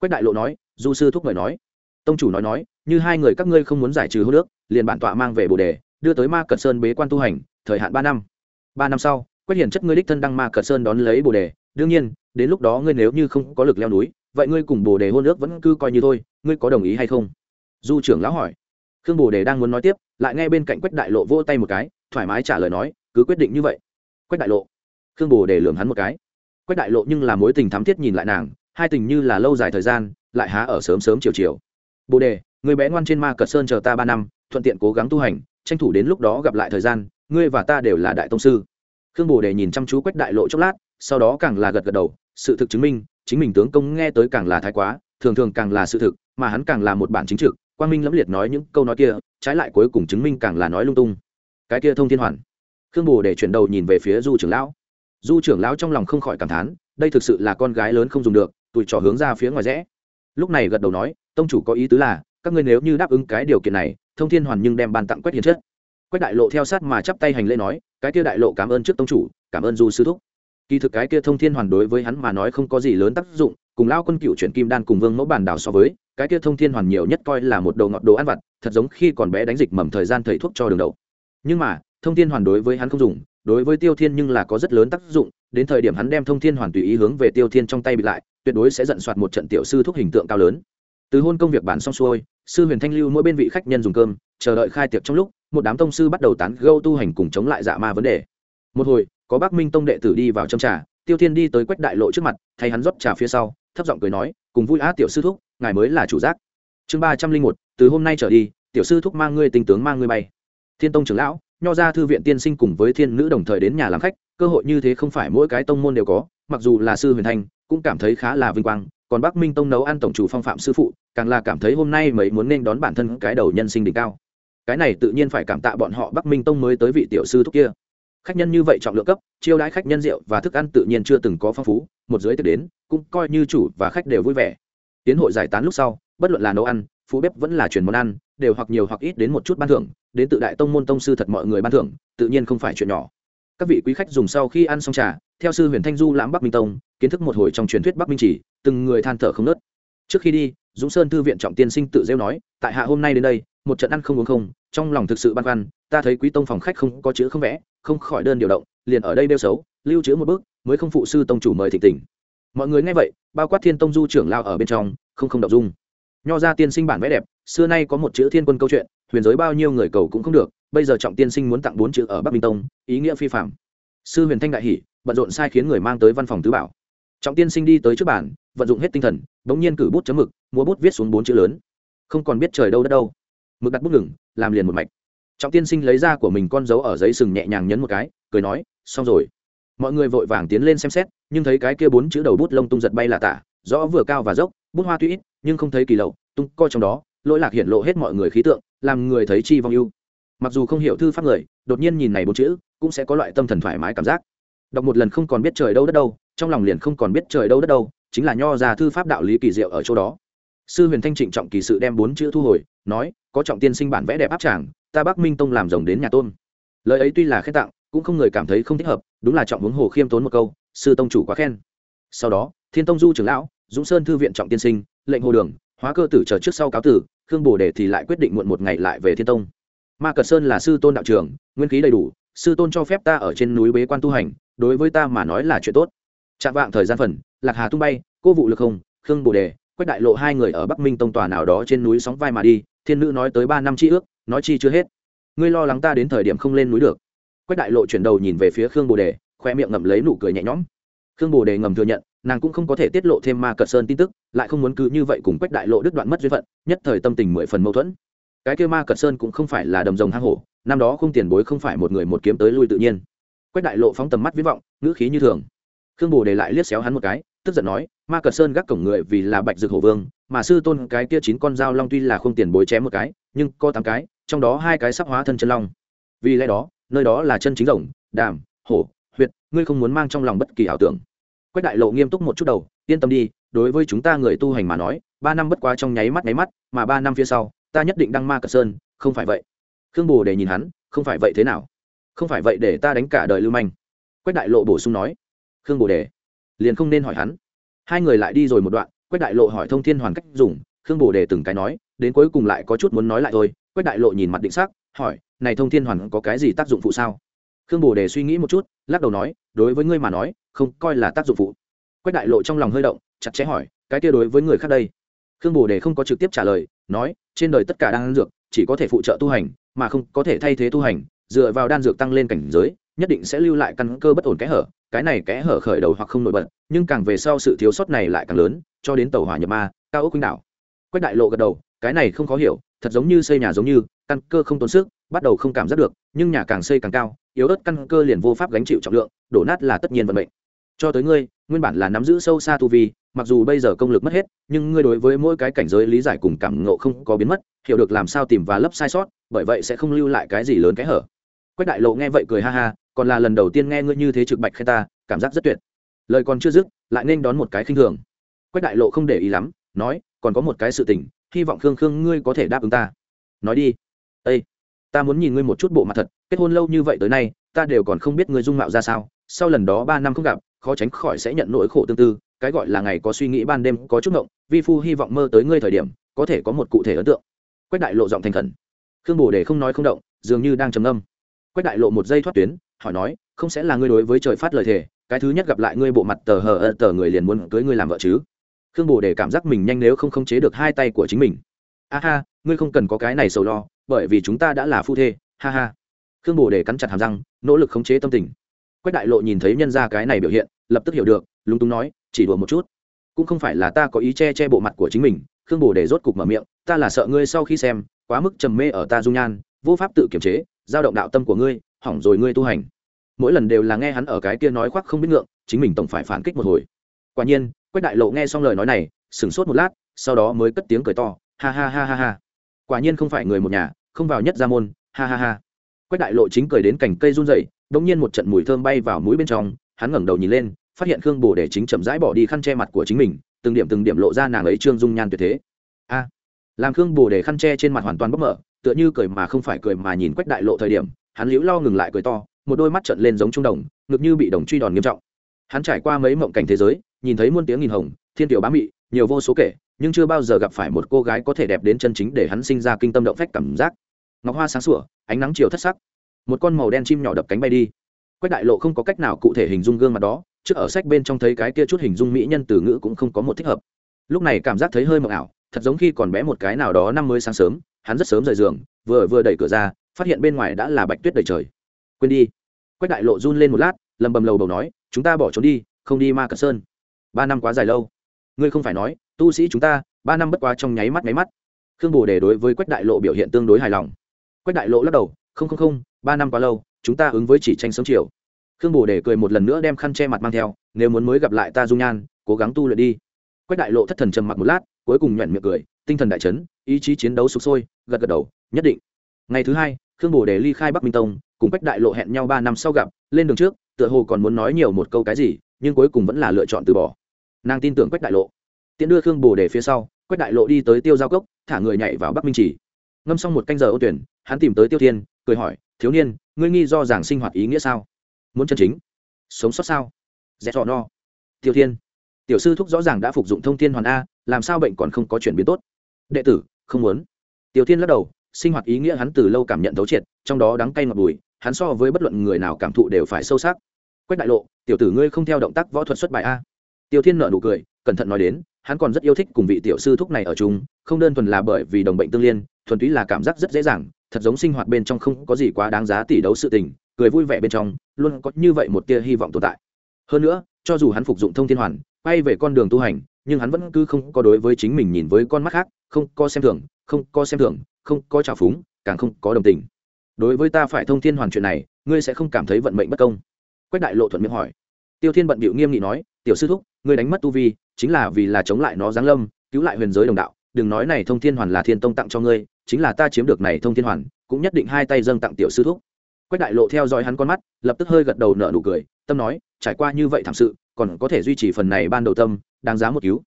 [SPEAKER 1] Quét đại lộ nói, du sư thúc người nói. Tông chủ nói nói, như hai người các ngươi không muốn giải trừ hô nước, liền bản tọa mang về bồ đề, đưa tới ma cật sơn bế quan tu hành, thời hạn ba năm ba năm sau quét hiển chất ngươi đích thân đăng ma cật sơn đón lấy bồ đề. Đương nhiên, đến lúc đó ngươi nếu như không có lực leo núi, vậy ngươi cùng bồ đề hôn ước vẫn cứ coi như thôi, ngươi có đồng ý hay không? Du trưởng lão hỏi. Khương bồ đề đang muốn nói tiếp, lại nghe bên cạnh quách đại lộ vỗ tay một cái, thoải mái trả lời nói, cứ quyết định như vậy. Quách đại lộ. Khương bồ đề lường hắn một cái. Quách đại lộ nhưng là mối tình thắm thiết nhìn lại nàng, hai tình như là lâu dài thời gian, lại há ở sớm sớm chiều chiều. Bồ đề, người bé ngoan trên ma cật sơn chờ ta ba năm, thuận tiện cố gắng tu hành, tranh thủ đến lúc đó gặp lại thời gian ngươi và ta đều là đại tông sư. Khương bồ đề nhìn chăm chú quách đại lộ chốc lát, sau đó càng là gật gật đầu, sự thực chứng minh, chính mình tướng công nghe tới càng là thái quá, thường thường càng là sự thực, mà hắn càng là một bản chính trực, quang minh lẫm liệt nói những câu nói kia, trái lại cuối cùng chứng minh càng là nói lung tung. Cái kia thông thiên hoàn. Khương bồ để chuyển đầu nhìn về phía du trưởng lão. Du trưởng lão trong lòng không khỏi cảm thán, đây thực sự là con gái lớn không dùng được, tụi trò hướng ra phía ngoài rẽ. Lúc này gật đầu nói, tông chủ có ý tứ là, các ngươi nếu như đáp ứng cái điều kiện này, thông thiên hoàn nhưng đem ban tặng quét hiền chất quách đại lộ theo sát mà chắp tay hành lễ nói, cái kia đại lộ cảm ơn trước tông chủ, cảm ơn du sư thúc. Kỳ thực cái kia thông thiên hoàn đối với hắn mà nói không có gì lớn tác dụng, cùng lao quân cựu chuyển kim đan cùng vương mẫu bản đảo so với, cái kia thông thiên hoàn nhiều nhất coi là một đầu ngọt đồ ăn vặt, thật giống khi còn bé đánh dịch mầm thời gian thầy thuốc cho đường đầu nhưng mà, thông thiên hoàn đối với hắn không dùng, đối với tiêu thiên nhưng là có rất lớn tác dụng, đến thời điểm hắn đem thông thiên hoàn tùy ý hướng về tiêu thiên trong tay bị lại, tuyệt đối sẽ dận soạt một trận tiểu sư thúc hình tượng cao lớn. Từ hôn công việc bản xong xuôi, sư huyền thanh lưu mỗi bên vị khách nhân dùng cơm, chờ đợi khai tiệc trong lúc một đám tông sư bắt đầu tán gâu tu hành cùng chống lại dạ ma vấn đề. Một hồi, có bác minh tông đệ tử đi vào châm trà, tiêu thiên đi tới quách đại lộ trước mặt, thay hắn rót trà phía sau, thấp giọng cười nói, cùng vui á tiểu sư thúc, ngài mới là chủ giác. Chương ba trăm linh một, từ hôm nay trở đi, tiểu sư thúc mang ngươi tinh tướng mang ngươi bay. Thiên tông trưởng lão, nho ra thư viện tiên sinh cùng với thiên nữ đồng thời đến nhà làm khách, cơ hội như thế không phải mỗi cái tông môn đều có, mặc dù là sư huyền thanh cũng cảm thấy khá là vinh quang, còn bắc minh tông nấu ăn tổng chủ phong phạm sư phụ, càng là cảm thấy hôm nay mấy muốn nên đón bản thân cái đầu nhân sinh đỉnh cao cái này tự nhiên phải cảm tạ bọn họ bắc minh tông mới tới vị tiểu sư thúc kia. Khách nhân như vậy trọng lượng cấp, chiêu đãi khách nhân rượu và thức ăn tự nhiên chưa từng có phong phú, một giới tiệc đến, cũng coi như chủ và khách đều vui vẻ. Tiến hội giải tán lúc sau, bất luận là nấu ăn, phú bếp vẫn là truyền món ăn, đều hoặc nhiều hoặc ít đến một chút ban thưởng, đến tự đại tông môn tông sư thật mọi người ban thưởng, tự nhiên không phải chuyện nhỏ. Các vị quý khách dùng sau khi ăn xong trà, theo sư huyền thanh du lãm bắc minh tông, kiến thức một hồi trong truyền thuyết bắc minh chỉ, từng người than thở không nớt. Trước khi đi, dũng sơn thư viện trọng tiên sinh tự rêu nói, tại hạ hôm nay đến đây một trận ăn không uống không, trong lòng thực sự băn khoăn, ta thấy quý tông phòng khách không có chữ không vẽ, không khỏi đơn điều động, liền ở đây đeo xấu, lưu trữ một bước, mới không phụ sư tông chủ mời thịnh tình. Mọi người nghe vậy, bao quát thiên tông du trưởng lao ở bên trong, không không đọc dung. Nho ra tiên sinh bản vẽ đẹp, xưa nay có một chữ thiên quân câu chuyện, huyền giới bao nhiêu người cầu cũng không được, bây giờ trọng tiên sinh muốn tặng bốn chữ ở bắc minh tông, ý nghĩa phi phạm sư huyền thanh đại hỷ bận rộn sai khiến người mang tới văn phòng tứ bảo. Trọng tiên sinh đi tới trước bản vận dụng hết tinh thần, bỗng nhiên cử bút chấm mực mua bút viết xuống bốn chữ lớn. Không còn biết trời đâu đất đâu mực đặt bút ngừng, làm liền một mạch. Trọng tiên sinh lấy ra của mình con dấu ở giấy sừng nhẹ nhàng nhấn một cái, cười nói, xong rồi. Mọi người vội vàng tiến lên xem xét, nhưng thấy cái kia bốn chữ đầu bút lông tung giật bay là tả, rõ vừa cao và dốc, bút hoa tuy ít, nhưng không thấy kỳ lậu, tung coi trong đó, lỗi lạc hiện lộ hết mọi người khí tượng, làm người thấy chi vong ưu. Mặc dù không hiểu thư pháp người, đột nhiên nhìn này bốn chữ, cũng sẽ có loại tâm thần thoải mái cảm giác. Đọc một lần không còn biết trời đâu đất đâu, trong lòng liền không còn biết trời đâu đất đâu, chính là nho ra thư pháp đạo lý kỳ diệu ở chỗ đó. Sư huyền thanh trịnh trọng kỳ sự đem bốn chữ thu hồi nói, có trọng tiên sinh bản vẽ đẹp áp tràng, ta bắc minh tông làm rồng đến nhà tôn. Lời ấy tuy là khen tặng, cũng không người cảm thấy không thích hợp, đúng là trọng hướng hồ khiêm tốn một câu, sư tông chủ quá khen. Sau đó, thiên tông du trưởng lão, dũng sơn thư viện trọng tiên sinh, lệnh hồ đường, hóa cơ tử chờ trước sau cáo tử, khương bồ đề thì lại quyết định muộn một ngày lại về thiên tông. Ma cật sơn là sư tôn đạo trường nguyên khí đầy đủ, sư tôn cho phép ta ở trên núi bế quan tu hành, đối với ta mà nói là chuyện tốt. Chạm vạng thời gian phần, lạc hà tung bay, cô vụ lực không khương bồ đề, quách đại lộ hai người ở bắc minh tông tòa nào đó trên núi sóng vai mà đi thiên nữ nói tới ba năm chi ước, nói chi chưa hết. Ngươi lo lắng ta đến thời điểm không lên núi được. Quách đại lộ chuyển đầu nhìn về phía khương bồ đề, khoe miệng ngậm lấy nụ cười nhẹ nhõm. Khương bồ đề ngầm thừa nhận, nàng cũng không có thể tiết lộ thêm ma cật sơn tin tức, lại không muốn cứ như vậy cùng quách đại lộ đứt đoạn mất duyên phận, nhất thời tâm tình mười phần mâu thuẫn. Cái kêu ma cật sơn cũng không phải là đầm rồng hang hổ, năm đó không tiền bối không phải một người một kiếm tới lui tự nhiên. Quách đại lộ phóng tầm mắt viết vọng, ngữ khí như thường. Khương bồ đề lại liếc xéo hắn một cái, tức giận nói, ma cật sơn gác cổng người vì là bạch dược hổ vương mà sư tôn cái kia chín con dao long tuy là không tiền bối chém một cái, nhưng có tám cái, trong đó hai cái sắp hóa thân chân long. Vì lẽ đó, nơi đó là chân chính rồng, đàm, hổ, huyệt, ngươi không muốn mang trong lòng bất kỳ ảo tưởng. Quách đại lộ nghiêm túc một chút đầu, yên tâm đi, đối với chúng ta người tu hành mà nói, ba năm bất quá trong nháy mắt nháy mắt, mà ba năm phía sau, ta nhất định đăng ma cật sơn, không phải vậy. Khương bồ để nhìn hắn, không phải vậy thế nào? Không phải vậy để ta đánh cả đời lưu manh. Quách đại lộ bổ sung nói. Khương bồ đề liền không nên hỏi hắn. Hai người lại đi rồi một đoạn quách đại lộ hỏi thông thiên hoàn cách dùng, khương bồ đề từng cái nói, đến cuối cùng lại có chút muốn nói lại thôi. Quách đại lộ nhìn mặt định sắc, hỏi, này thông thiên hoàn có cái gì tác dụng phụ sao? Khương bồ đề suy nghĩ một chút, lắc đầu nói, đối với ngươi mà nói, không coi là tác dụng phụ. Quách đại lộ trong lòng hơi động, chặt chẽ hỏi, cái kia đối với người khác đây? Khương bồ đề không có trực tiếp trả lời, nói, trên đời tất cả đan dược, chỉ có thể phụ trợ tu hành, mà không có thể thay thế tu hành. Dựa vào đan dược tăng lên cảnh giới, nhất định sẽ lưu lại căn cơ bất ổn kẽ hở cái này kẽ hở khởi đầu hoặc không nổi bật, nhưng càng về sau sự thiếu sót này lại càng lớn, cho đến tàu hỏa nhập ma, cao ốc quýnh đảo. Quách đại lộ gật đầu, cái này không khó hiểu, thật giống như xây nhà giống như, căn cơ không tốn sức, bắt đầu không cảm giác được, nhưng nhà càng xây càng cao, yếu ớt căn cơ liền vô pháp gánh chịu trọng lượng, đổ nát là tất nhiên vận mệnh. Cho tới ngươi, nguyên bản là nắm giữ sâu xa tu vi, mặc dù bây giờ công lực mất hết, nhưng ngươi đối với mỗi cái cảnh giới lý giải cùng cảm ngộ không có biến mất, hiểu được làm sao tìm và lấp sai sót, bởi vậy sẽ không lưu lại cái gì lớn cái hở. Quách đại lộ nghe vậy cười ha ha còn là lần đầu tiên nghe ngươi như thế trực bạch khen ta, cảm giác rất tuyệt. Lời còn chưa dứt, lại nên đón một cái khinh thường. Quách đại lộ không để ý lắm, nói, còn có một cái sự tình, hy vọng khương khương ngươi có thể đáp ứng ta. Nói đi. Ây ta muốn nhìn ngươi một chút bộ mặt thật, kết hôn lâu như vậy tới nay, ta đều còn không biết ngươi dung mạo ra sao, sau lần đó ba năm không gặp, khó tránh khỏi sẽ nhận nỗi khổ tương tư, cái gọi là ngày có suy nghĩ ban đêm có chút ngộng, vi phu hy vọng mơ tới ngươi thời điểm, có thể có một cụ thể ấn tượng. Quách đại lộ giọng thành khẩn. Khương bồ đề không nói không động, dường như đang trầm âm quách đại lộ một giây thoát tuyến hỏi nói, không sẽ là ngươi đối với trời phát lời thề, cái thứ nhất gặp lại ngươi bộ mặt tờ hờ ơ tờ người liền muốn cưới ngươi làm vợ chứ? Khương bồ đề cảm giác mình nhanh nếu không khống chế được hai tay của chính mình. A ha, ngươi không cần có cái này sầu lo, bởi vì chúng ta đã là phu thê, ha ha. Khương bồ đề cắn chặt hàm răng, nỗ lực khống chế tâm tình. Quách đại lộ nhìn thấy nhân ra cái này biểu hiện, lập tức hiểu được, lúng túng nói, chỉ đùa một chút. Cũng không phải là ta có ý che che bộ mặt của chính mình, khương bồ đề rốt cục mở miệng, ta là sợ ngươi sau khi xem, quá mức trầm mê ở ta dung nhan, vô pháp tự kiểm chế giao động đạo tâm của ngươi hỏng rồi ngươi tu hành. Mỗi lần đều là nghe hắn ở cái kia nói khoác không biết ngượng, chính mình tổng phải phản kích một hồi. Quả nhiên, quách đại lộ nghe xong lời nói này, sửng sốt một lát, sau đó mới cất tiếng cười to, ha ha ha ha ha. Quả nhiên không phải người một nhà, không vào nhất gia môn, ha ha ha. Quách đại lộ chính cười đến cành cây run rẩy đ ỗ n g nhiên một trận mùi thơm bay vào mũi bên trong, hắn ngẩng đầu nhìn lên, phát hiện khương bồ để chính chậm rãi bỏ đi khăn che mặt của chính mình, từng điểm từng điểm lộ ra nàng ấy trương dung nhan tuyệt thế. A! Làm khương bồ để khăn che trên mặt hoàn toàn bốc mở tựa như cười mà không phải cười mà nhìn quách đại lộ thời điểm hắn liễu lo ngừng lại cười to, một đôi mắt trận lên giống trung đồng, ngực như bị đồng truy đòn nghiêm trọng. Hắn trải qua mấy mộng cảnh thế giới, nhìn thấy muôn tiếng nghìn hồng, thiên tiểu bá mị, nhiều vô số kể, nhưng chưa bao giờ gặp phải một cô gái có thể đẹp đến chân chính để hắn sinh ra kinh tâm động phách cảm giác. Ngọc hoa sáng sủa, ánh nắng chiều thất sắc. Một con màu đen chim nhỏ đập cánh bay đi. Quách đại lộ không có cách nào cụ thể hình dung gương mặt đó trước ở sách bên trong thấy cái kia chút hình dung mỹ nhân từ ngữ cũng không có một thích hợp. Lúc này cảm giác thấy hơi mộng ảo, thật giống khi còn bé một cái nào đó năm mươi sáng sớm, hắn rất sớm rời giường, vừa vừa đẩy cửa ra phát hiện bên ngoài đã là bạch tuyết đầy trời. Quên đi. Quách đại lộ run lên một lát, lầm bầm lầu đầu nói, chúng ta bỏ trốn đi, không đi ma cật sơn. Ba năm quá dài lâu. Ngươi không phải nói, tu sĩ chúng ta, ba năm bất quá trong nháy mắt nháy mắt. Khương bồ đề đối với quách đại lộ biểu hiện tương đối hài lòng. Quách đại lộ lắc đầu, không không không, ba năm quá lâu, chúng ta ứng với chỉ tranh sớm chiều. Khương bồ đề cười một lần nữa đem khăn che mặt mang theo, nếu muốn mới gặp lại ta dung nhan, cố gắng tu luyện đi. Quách đại lộ thất thần trầm mặc một lát, cuối cùng nhoẹn miệng cười, tinh thần đại chấn, ý chí chiến đấu sục sôi, gật gật đầu, nhất định. Ngày thứ hai khương bồ đề ly khai bắc minh tông, cùng Bách đại lộ hẹn nhau ba năm sau gặp, lên đường trước, tựa hồ còn muốn nói nhiều một câu cái gì, nhưng cuối cùng vẫn là lựa chọn từ bỏ. Nàng tin tưởng quách đại lộ. Tiện đưa khương bồ đề phía sau, quách đại lộ đi tới tiêu giao cốc, thả người nhảy vào bắc minh chỉ. Ngâm xong một canh giờ ô tuyển, hắn tìm tới tiêu thiên, cười hỏi, thiếu niên, ngươi nghi do giảng sinh hoạt ý nghĩa sao? Muốn chân chính? Sống sót sao? Dẹp dọ no. Tiêu thiên. Tiểu sư thúc rõ ràng đã phục dụng thông thiên hoàn a, làm sao bệnh còn không có chuyển biến tốt? Đệ tử, không muốn. Tiêu thiên lắc đầu sinh hoạt ý nghĩa hắn từ lâu cảm nhận thấu triệt, trong đó đắng cay ngọt bùi, hắn so với bất luận người nào cảm thụ đều phải sâu sắc. Quách đại lộ, tiểu tử ngươi không theo động tác võ thuật xuất bài a. Tiêu thiên nợ nụ cười, cẩn thận nói đến, hắn còn rất yêu thích cùng vị tiểu sư thúc này ở chung, không đơn thuần là bởi vì đồng bệnh tương liên, thuần túy là cảm giác rất dễ dàng, thật giống sinh hoạt bên trong không có gì quá đáng giá tỷ đấu sự tình, cười vui vẻ bên trong, luôn có như vậy một tia hy vọng tồn tại. Hơn nữa, cho dù hắn phục dụng thông thiên hoàn, quay về con đường tu hành, nhưng hắn vẫn cứ không có đối với chính mình nhìn với con mắt khác, không có xem thường, không có xem thường không có trào phúng, càng không có đồng tình. Đối với ta phải thông thiên hoàn chuyện này, ngươi sẽ không cảm thấy vận mệnh bất công. Quách đại lộ thuận miệng hỏi. Tiêu thiên bận bịu nghiêm nghị nói, tiểu sư thúc, ngươi đánh mất tu vi, chính là vì là chống lại nó giáng lâm, cứu lại huyền giới đồng đạo. Đừng nói này thông thiên hoàn là thiên tông tặng cho ngươi, chính là ta chiếm được này thông thiên hoàn, cũng nhất định hai tay dâng tặng tiểu sư thúc. Quách đại lộ theo dõi hắn con mắt, lập tức hơi gật đầu nở nụ cười, tâm nói, trải qua như vậy thảm sự, còn có thể duy trì phần này ban đầu tâm, đáng giá một cứu.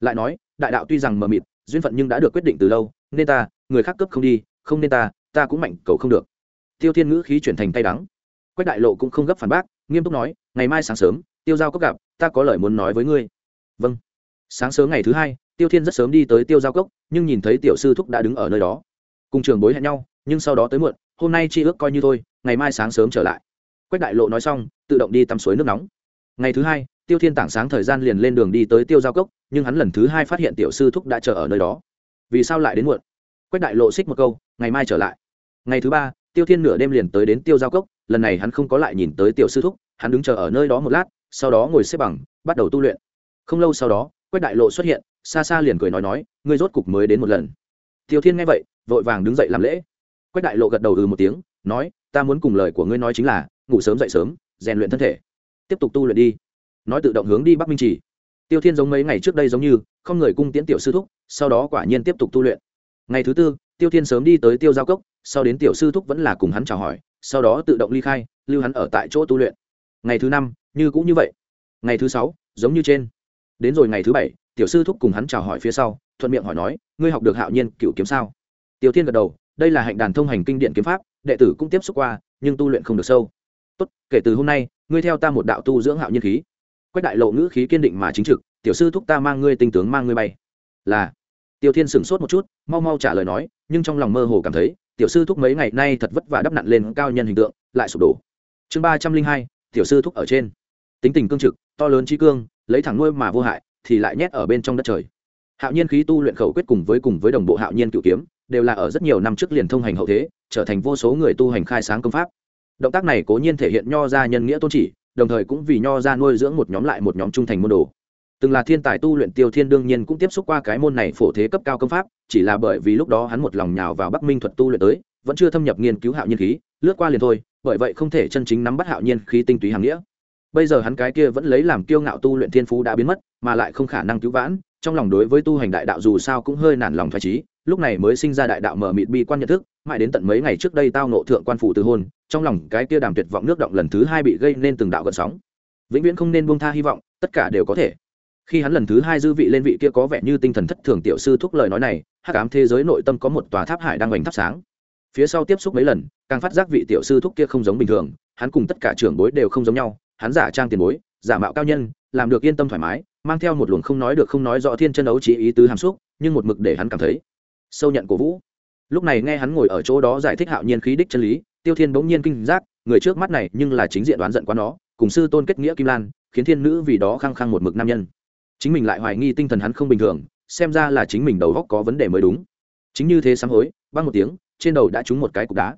[SPEAKER 1] Lại nói, đại đạo tuy rằng mờ mịt, duyên phận nhưng đã được quyết định từ lâu, nên ta người khác cấp không đi, không nên ta ta cũng mạnh, cầu không được. Tiêu thiên ngữ khí chuyển thành tay đắng. Quách đại lộ cũng không gấp phản bác, nghiêm túc nói, ngày mai sáng sớm, tiêu giao cốc gặp, ta có lời muốn nói với ngươi. Vâng. Sáng sớm ngày thứ hai, tiêu thiên rất sớm đi tới tiêu giao cốc, nhưng nhìn thấy tiểu sư thúc đã đứng ở nơi đó. Cùng trường bối hẹn nhau, nhưng sau đó tới muộn, hôm nay chi ước coi như thôi, ngày mai sáng sớm trở lại. Quách đại lộ nói xong, tự động đi tắm suối nước nóng. Ngày thứ hai, tiêu thiên tảng sáng thời gian liền lên đường đi tới tiêu giao cốc, nhưng hắn lần thứ hai phát hiện tiểu sư thúc đã chờ ở nơi đó. Vì sao lại đến muộn? Quách đại lộ xích một câu, ngày mai trở lại. Ngày thứ ba, tiêu thiên nửa đêm liền tới đến tiêu giao cốc, lần này hắn không có lại nhìn tới tiểu sư thúc, hắn đứng chờ ở nơi đó một lát, sau đó ngồi xếp bằng, bắt đầu tu luyện. Không lâu sau đó, quách đại lộ xuất hiện, xa xa liền cười nói nói, ngươi rốt cục mới đến một lần. Tiêu thiên nghe vậy, vội vàng đứng dậy làm lễ. Quách đại lộ gật đầu ừ một tiếng, nói, ta muốn cùng lời của ngươi nói chính là, ngủ sớm dậy sớm, rèn luyện thân thể. Tiếp tục tu luyện đi. Nói tự động hướng đi bắc minh chỉ tiêu thiên giống mấy ngày trước đây giống như, không người cung tiễn tiểu sư thúc, sau đó quả nhiên tiếp tục tu luyện ngày thứ tư, tiêu thiên sớm đi tới tiêu giao cốc, sau đến tiểu sư thúc vẫn là cùng hắn chào hỏi, sau đó tự động ly khai, lưu hắn ở tại chỗ tu luyện. Ngày thứ năm, như cũng như vậy. Ngày thứ sáu, giống như trên. Đến rồi ngày thứ bảy, tiểu sư thúc cùng hắn chào hỏi phía sau, thuận miệng hỏi nói, ngươi học được hạo nhiên cựu kiếm sao? Tiểu thiên gật đầu, đây là hạnh đàn thông hành kinh điện kiếm pháp, đệ tử cũng tiếp xúc qua, nhưng tu luyện không được sâu. Tốt, kể từ hôm nay, ngươi theo ta một đạo tu dưỡng hạo nhiên khí. Quách đại lộ ngữ khí kiên định mà chính trực, tiểu sư thúc ta mang ngươi tinh tướng, mang ngươi bay. Là tiểu thiên sửng sốt một chút, mau mau trả lời nói, nhưng trong lòng mơ hồ cảm thấy, tiểu sư thúc mấy ngày nay thật vất vả đắp nặn lên cao nhân hình tượng, lại sụp đổ. Chương ba trăm linh hai, tiểu sư thúc ở trên. Tính tình cương trực, to lớn trí cương, lấy thẳng nuôi mà vô hại, thì lại nhét ở bên trong đất trời. Hạo nhiên khí tu luyện khẩu quyết cùng với cùng với đồng bộ hạo nhiên cựu kiếm, đều là ở rất nhiều năm trước liền thông hành hậu thế, trở thành vô số người tu hành khai sáng công pháp. Động tác này cố nhiên thể hiện nho ra nhân nghĩa tôn chỉ, đồng thời cũng vì nho ra nuôi dưỡng một nhóm lại một nhóm trung thành môn đồ từng là thiên tài tu luyện tiêu thiên đương nhiên cũng tiếp xúc qua cái môn này phổ thế cấp cao công pháp, chỉ là bởi vì lúc đó hắn một lòng nhào vào bắc minh thuật tu luyện tới, vẫn chưa thâm nhập nghiên cứu hạo nhiên khí, lướt qua liền thôi, bởi vậy không thể chân chính nắm bắt hạo nhiên khí tinh túy hàng nghĩa. Bây giờ hắn cái kia vẫn lấy làm kiêu ngạo tu luyện thiên phú đã biến mất, mà lại không khả năng cứu vãn, trong lòng đối với tu hành đại đạo dù sao cũng hơi nản lòng thoải trí lúc này mới sinh ra đại đạo mở mịt bi quan nhận thức, mãi đến tận mấy ngày trước đây tao nộ thượng quan phủ từ hôn trong lòng cái kia đàm tuyệt vọng nước động lần thứ hai bị gây nên từng đạo gợn sóng. Vĩnh viễn không nên buông tha hy vọng, tất cả đều có thể khi hắn lần thứ hai dư vị lên vị kia có vẻ như tinh thần thất thường tiểu sư thúc lời nói này, hắc ám thế giới nội tâm có một tòa tháp hải đang hoành thắp sáng. Phía sau tiếp xúc mấy lần, càng phát giác vị tiểu sư thúc kia không giống bình thường, hắn cùng tất cả trưởng bối đều không giống nhau, hắn giả trang tiền bối, giả mạo cao nhân, làm được yên tâm thoải mái, mang theo một luồng không nói được không nói rõ thiên chân ấu trí ý tứ hàm xúc, nhưng một mực để hắn cảm thấy sâu nhận cổ vũ. Lúc này nghe hắn ngồi ở chỗ đó giải thích hạo nhiên khí đích chân lý, tiêu thiên bỗng nhiên kinh giác, người trước mắt này nhưng là chính diện đoán giận quá nó, cùng sư tôn kết nghĩa kim lan, khiến thiên nữ vì đó khăng khăng một mực nam nhân chính mình lại hoài nghi tinh thần hắn không bình thường, xem ra là chính mình đầu góc có vấn đề mới đúng. Chính như thế sám hối, băng một tiếng, trên đầu đã trúng một cái cục đá.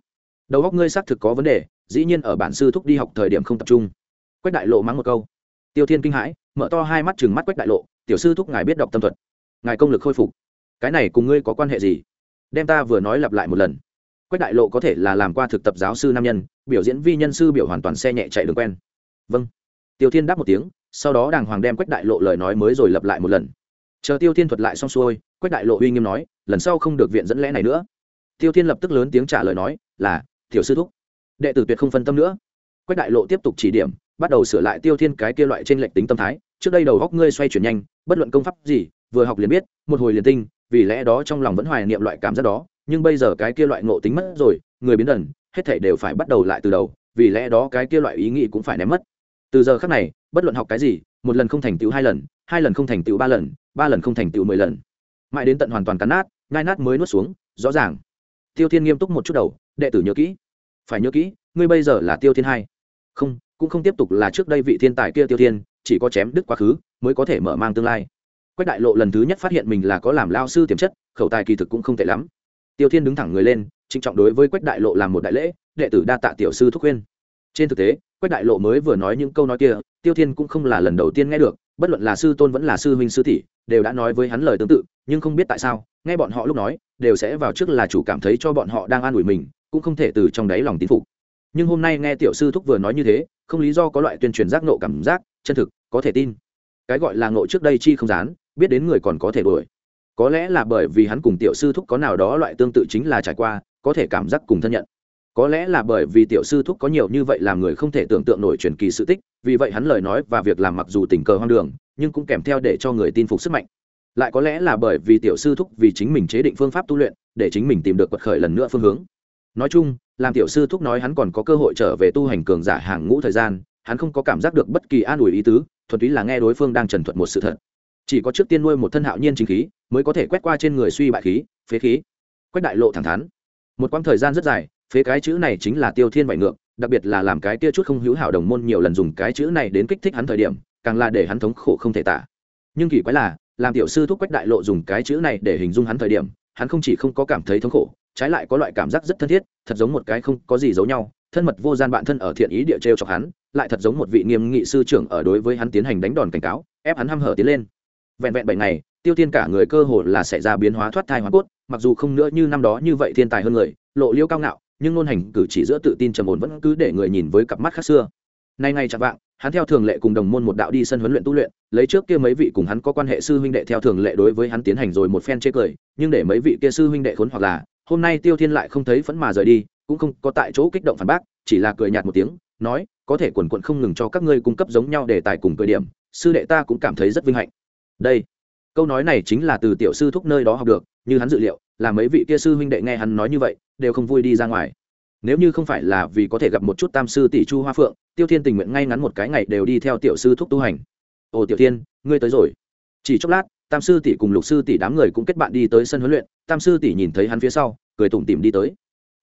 [SPEAKER 1] Đầu góc ngươi xác thực có vấn đề, dĩ nhiên ở bản sư thúc đi học thời điểm không tập trung. Quách đại lộ mắng một câu. Tiêu thiên kinh hãi, mở to hai mắt chừng mắt quách đại lộ, tiểu sư thúc ngài biết đọc tâm thuật. Ngài công lực khôi phục. Cái này cùng ngươi có quan hệ gì? Đem ta vừa nói lặp lại một lần. Quách đại lộ có thể là làm qua thực tập giáo sư nam nhân, biểu diễn vi nhân sư biểu hoàn toàn xe nhẹ chạy đường quen. Vâng. Tiêu thiên đáp một tiếng sau đó đàng hoàng đem quách đại lộ lời nói mới rồi lặp lại một lần. Chờ tiêu thiên thuật lại xong xuôi, quách đại lộ uy nghiêm nói, lần sau không được viện dẫn lẽ này nữa. Tiêu thiên lập tức lớn tiếng trả lời nói, là, tiểu sư thúc. Đệ tử tuyệt không phân tâm nữa. Quách đại lộ tiếp tục chỉ điểm, bắt đầu sửa lại tiêu thiên cái kia loại trên lệnh tính tâm thái. Trước đây đầu góc ngươi xoay chuyển nhanh, bất luận công pháp gì, vừa học liền biết, một hồi liền tinh, vì lẽ đó trong lòng vẫn hoài niệm loại cảm giác đó. Nhưng bây giờ cái kia loại ngộ tính mất rồi, người biến đần hết thể đều phải bắt đầu lại từ đầu, vì lẽ đó cái kia loại ý nghĩ cũng phải ném mất. Từ giờ khác này bất luận học cái gì, một lần không thành tựu hai lần hai lần không thành tựu ba lần ba lần không thành tựu mười lần. Mãi đến tận hoàn toàn cắn nát ngai nát mới nuốt xuống, rõ ràng. Tiêu thiên nghiêm túc một chút đầu, đệ tử nhớ kỹ. Phải nhớ kỹ, ngươi bây giờ là tiêu thiên hai. Không, cũng không tiếp tục là trước đây vị thiên tài kia tiêu thiên, chỉ có chém đứt quá khứ, mới có thể mở mang tương lai. Quách đại lộ lần thứ nhất phát hiện mình là có làm lao sư tiềm chất, khẩu tài kỳ thực cũng không tệ lắm. Tiêu thiên đứng thẳng người lên, trịnh trọng đối với quách đại lộ làm một đại lễ, đệ tử đa tạ tiểu sư thúc khuyên. Trên thực tế quách đại lộ mới vừa nói những câu nói kia, tiêu thiên cũng không là lần đầu tiên nghe được, bất luận là sư tôn vẫn là sư huynh sư tỷ, đều đã nói với hắn lời tương tự, nhưng không biết tại sao, nghe bọn họ lúc nói, đều sẽ vào trước là chủ cảm thấy cho bọn họ đang an ủi mình, cũng không thể từ trong đáy lòng tín phục. Nhưng hôm nay nghe tiểu sư thúc vừa nói như thế, không lý do có loại tuyên truyền giác nộ cảm giác, chân thực, có thể tin. Cái gọi là ngộ trước đây chi không dán, biết đến người còn có thể đuổi. Có lẽ là bởi vì hắn cùng tiểu sư thúc có nào đó loại tương tự chính là trải qua, có thể cảm giác cùng thân nhận có lẽ là bởi vì tiểu sư thúc có nhiều như vậy làm người không thể tưởng tượng nổi truyền kỳ sự tích, vì vậy hắn lời nói và việc làm mặc dù tình cờ hoang đường, nhưng cũng kèm theo để cho người tin phục sức mạnh. Lại có lẽ là bởi vì tiểu sư thúc vì chính mình chế định phương pháp tu luyện, để chính mình tìm được quật khởi lần nữa phương hướng. Nói chung, làm tiểu sư thúc nói hắn còn có cơ hội trở về tu hành cường giả hàng ngũ thời gian, hắn không có cảm giác được bất kỳ an ủi ý tứ, thuần túy là nghe đối phương đang trần thuật một sự thật. Chỉ có trước tiên nuôi một thân hạo nhiên chính khí, mới có thể quét qua trên người suy bại khí, phế khí. Quét đại lộ thẳng thắn. Một quãng thời gian rất dài phế cái chữ này chính là tiêu thiên bại ngược, đặc biệt là làm cái tia chút không hữu hảo đồng môn nhiều lần dùng cái chữ này đến kích thích hắn thời điểm, càng là để hắn thống khổ không thể tả. Nhưng kỳ quái là, làm tiểu sư thúc quách đại lộ dùng cái chữ này để hình dung hắn thời điểm, hắn không chỉ không có cảm thấy thống khổ, trái lại có loại cảm giác rất thân thiết, thật giống một cái không có gì giấu nhau, thân mật vô gian bạn thân ở thiện ý địa trêu chọc hắn, lại thật giống một vị nghiêm nghị sư trưởng ở đối với hắn tiến hành đánh đòn cảnh cáo, ép hắn hăm hở tiến lên. Vẹn vẹn bảy ngày, tiêu tiên cả người cơ hồ là xảy ra biến hóa thoát thai hóa cốt, mặc dù không nữa như năm đó như vậy thiên tài hơn người, lộ liêu cao ngạo nhưng ngôn hành cử chỉ giữa tự tin trầm ổn vẫn cứ để người nhìn với cặp mắt khác xưa. Nay ngày chặt vạng, hắn theo thường lệ cùng đồng môn một đạo đi sân huấn luyện tu luyện, lấy trước kia mấy vị cùng hắn có quan hệ sư huynh đệ theo thường lệ đối với hắn tiến hành rồi một phen chê cười, nhưng để mấy vị kia sư huynh đệ khốn hoặc là, hôm nay tiêu thiên lại không thấy phẫn mà rời đi, cũng không có tại chỗ kích động phản bác, chỉ là cười nhạt một tiếng, nói, có thể quần quận không ngừng cho các ngươi cung cấp giống nhau để tài cùng cười điểm, sư đệ ta cũng cảm thấy rất vinh hạnh. Đây, câu nói này chính là từ tiểu sư thúc nơi đó học được, như hắn dự liệu, là mấy vị kia sư huynh đệ nghe hắn nói như vậy đều không vui đi ra ngoài. Nếu như không phải là vì có thể gặp một chút tam sư tỷ chu hoa phượng, tiêu thiên tình nguyện ngay ngắn một cái ngày đều đi theo tiểu sư thúc tu hành. Ồ, tiểu thiên, ngươi tới rồi. Chỉ chốc lát, tam sư tỷ cùng lục sư tỷ đám người cũng kết bạn đi tới sân huấn luyện, tam sư tỷ nhìn thấy hắn phía sau, cười tủm tỉm đi tới.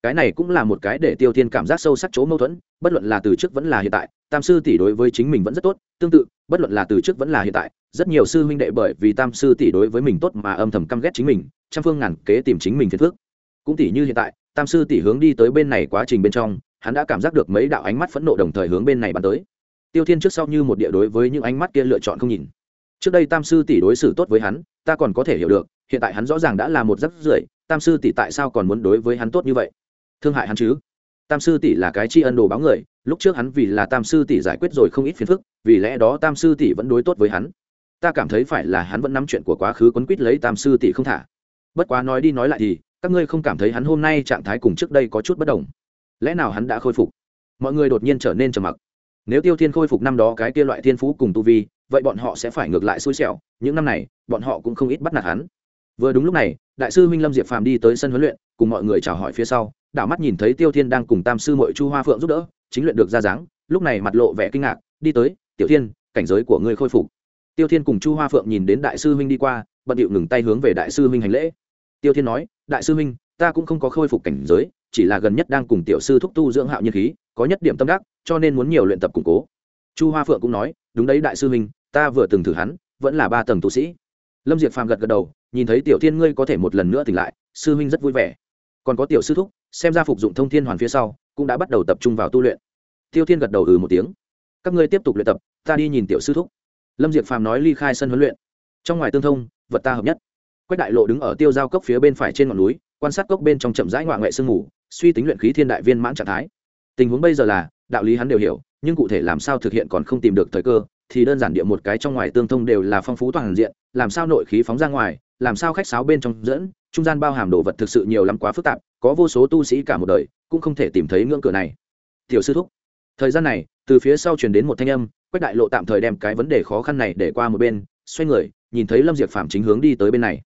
[SPEAKER 1] Cái này cũng là một cái để tiêu thiên cảm giác sâu sắc chỗ mâu thuẫn, bất luận là từ trước vẫn là hiện tại, tam sư tỷ đối với chính mình vẫn rất tốt, tương tự, bất luận là từ trước vẫn là hiện tại, rất nhiều sư huynh đệ bởi vì tam sư tỷ đối với mình tốt mà âm thầm căm ghét chính mình, trăm phương ngàn kế tìm chính mình phiền phước cũng tỷ như hiện tại tam sư tỷ hướng đi tới bên này quá trình bên trong, hắn đã cảm giác được mấy đạo ánh mắt phẫn nộ đồng thời hướng bên này bắn tới. Tiêu thiên trước sau như một địa đối với những ánh mắt kia lựa chọn không nhìn. Trước đây tam sư tỷ đối xử tốt với hắn, ta còn có thể hiểu được, hiện tại hắn rõ ràng đã là một rắc rưởi, tam sư tỷ tại sao còn muốn đối với hắn tốt như vậy? Thương hại hắn chứ? Tam sư tỷ là cái tri ân đồ báo người, lúc trước hắn vì là tam sư tỷ giải quyết rồi không ít phiền phức, vì lẽ đó tam sư tỷ vẫn đối tốt với hắn. Ta cảm thấy phải là hắn vẫn nắm chuyện của quá khứ quấn quýt lấy tam sư tỷ không thả. Bất quá nói đi nói lại thì các ngươi không cảm thấy hắn hôm nay trạng thái cùng trước đây có chút bất đồng? Lẽ nào hắn đã khôi phục? Mọi người đột nhiên trở nên trầm mặc. Nếu tiêu thiên khôi phục năm đó cái kia loại thiên phú cùng tu vi, vậy bọn họ sẽ phải ngược lại xui xẻo. Những năm này, bọn họ cũng không ít bắt nạt hắn. Vừa đúng lúc này, đại sư minh lâm diệp phàm đi tới sân huấn luyện, cùng mọi người chào hỏi phía sau, đảo mắt nhìn thấy tiêu thiên đang cùng tam sư mội chu hoa phượng giúp đỡ, chính luyện được ra dáng, lúc này mặt lộ vẻ kinh ngạc, đi tới, tiểu thiên, cảnh giới của ngươi khôi phục. Tiêu thiên cùng chu hoa phượng nhìn đến đại sư huynh đi qua, bận điệu ngừng tay hướng về đại sư huynh hành lễ tiêu thiên nói, đại sư huynh, ta cũng không có khôi phục cảnh giới, chỉ là gần nhất đang cùng tiểu sư thúc tu dưỡng hạo nhiên khí, có nhất điểm tâm đắc, cho nên muốn nhiều luyện tập củng cố. Chu hoa phượng cũng nói, đúng đấy đại sư huynh, ta vừa từng thử hắn, vẫn là ba tầng tu sĩ. Lâm diệp phàm gật gật đầu, nhìn thấy tiểu thiên ngươi có thể một lần nữa tỉnh lại, sư huynh rất vui vẻ. Còn có tiểu sư thúc, xem ra phục dụng thông thiên hoàn phía sau, cũng đã bắt đầu tập trung vào tu luyện. Tiêu thiên gật đầu ừ một tiếng. Các ngươi tiếp tục luyện tập, ta đi nhìn tiểu sư thúc. Lâm diệp phàm nói ly khai sân huấn luyện. Trong ngoài tương thông, vật ta hợp nhất quách đại lộ đứng ở tiêu giao cốc phía bên phải trên ngọn núi, quan sát cốc bên trong chậm rãi ngoại ngoại sương mù, suy tính luyện khí thiên đại viên mãn trạng thái. Tình huống bây giờ là, đạo lý hắn đều hiểu, nhưng cụ thể làm sao thực hiện còn không tìm được thời cơ, thì đơn giản địa một cái trong ngoài tương thông đều là phong phú toàn diện, làm sao nội khí phóng ra ngoài, làm sao khách sáo bên trong dẫn, trung gian bao hàm đồ vật thực sự nhiều lắm quá phức tạp, có vô số tu sĩ cả một đời, cũng không thể tìm thấy ngưỡng cửa này. Tiểu sư thúc, thời gian này, từ phía sau truyền đến một thanh âm, quách đại lộ tạm thời đem cái vấn đề khó khăn này để qua một bên, xoay người, nhìn thấy lâm diệp phạm chính hướng đi tới bên này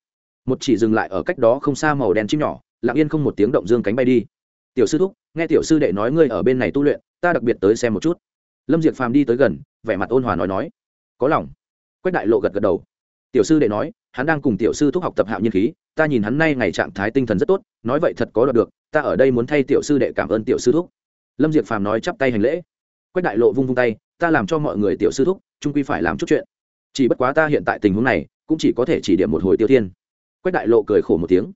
[SPEAKER 1] một chỉ dừng lại ở cách đó không xa màu đen chim nhỏ, lặng yên không một tiếng động dương cánh bay đi. Tiểu sư thúc, nghe tiểu sư đệ nói ngươi ở bên này tu luyện, ta đặc biệt tới xem một chút. Lâm diệp phàm đi tới gần, vẻ mặt ôn hòa nói nói. Có lòng. Quách đại lộ gật gật đầu. Tiểu sư đệ nói, hắn đang cùng tiểu sư thúc học tập hạo nhiên khí, ta nhìn hắn nay ngày trạng thái tinh thần rất tốt, nói vậy thật có đoạt được, ta ở đây muốn thay tiểu sư đệ cảm ơn tiểu sư thúc. Lâm diệp phàm nói chắp tay hành lễ. Quách đại lộ vung vung tay, ta làm cho mọi người tiểu sư thúc trung quy phải làm chút chuyện. Chỉ bất quá ta hiện tại tình huống này, cũng chỉ có thể chỉ điểm một hồi tiêu thiên quách đại lộ cười khổ một tiếng.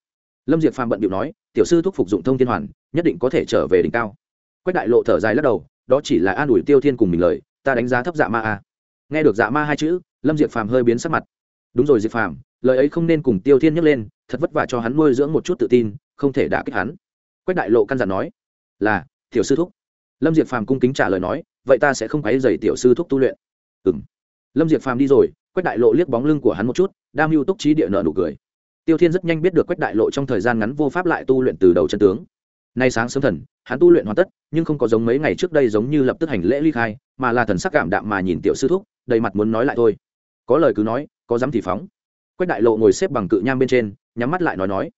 [SPEAKER 1] Lâm diệp phàm bận điệu nói, tiểu sư thúc phục dụng thông thiên hoàn, nhất định có thể trở về đỉnh cao. Quách đại lộ thở dài lắc đầu, đó chỉ là an ủi tiêu thiên cùng mình lời, ta đánh giá thấp dạ ma a. Nghe được dạ ma hai chữ, lâm diệp phàm hơi biến sắc mặt. Đúng rồi diệp phàm, lời ấy không nên cùng tiêu thiên nhắc lên, thật vất vả cho hắn nuôi dưỡng một chút tự tin, không thể đả kích hắn. Quách đại lộ căn dặn nói, là, tiểu sư thúc. Lâm diệp phàm cung kính trả lời nói, vậy ta sẽ không quấy dày tiểu sư thúc tu luyện. Ừ m lâm diệp phàm đi rồi, quách đại lộ liếc bóng lưng của hắn một chút đam mưu túc trí địa nợ nụ cười tiêu thiên rất nhanh biết được quách đại lộ trong thời gian ngắn vô pháp lại tu luyện từ đầu chân tướng. Nay sáng sớm thần, hắn tu luyện hoàn tất, nhưng không có giống mấy ngày trước đây giống như lập tức hành lễ ly khai, mà là thần sắc cảm đạm mà nhìn tiểu sư thúc, đầy mặt muốn nói lại thôi. Có lời cứ nói, có dám thì phóng. Quách đại lộ ngồi xếp bằng cự nham bên trên, nhắm mắt lại nói nói,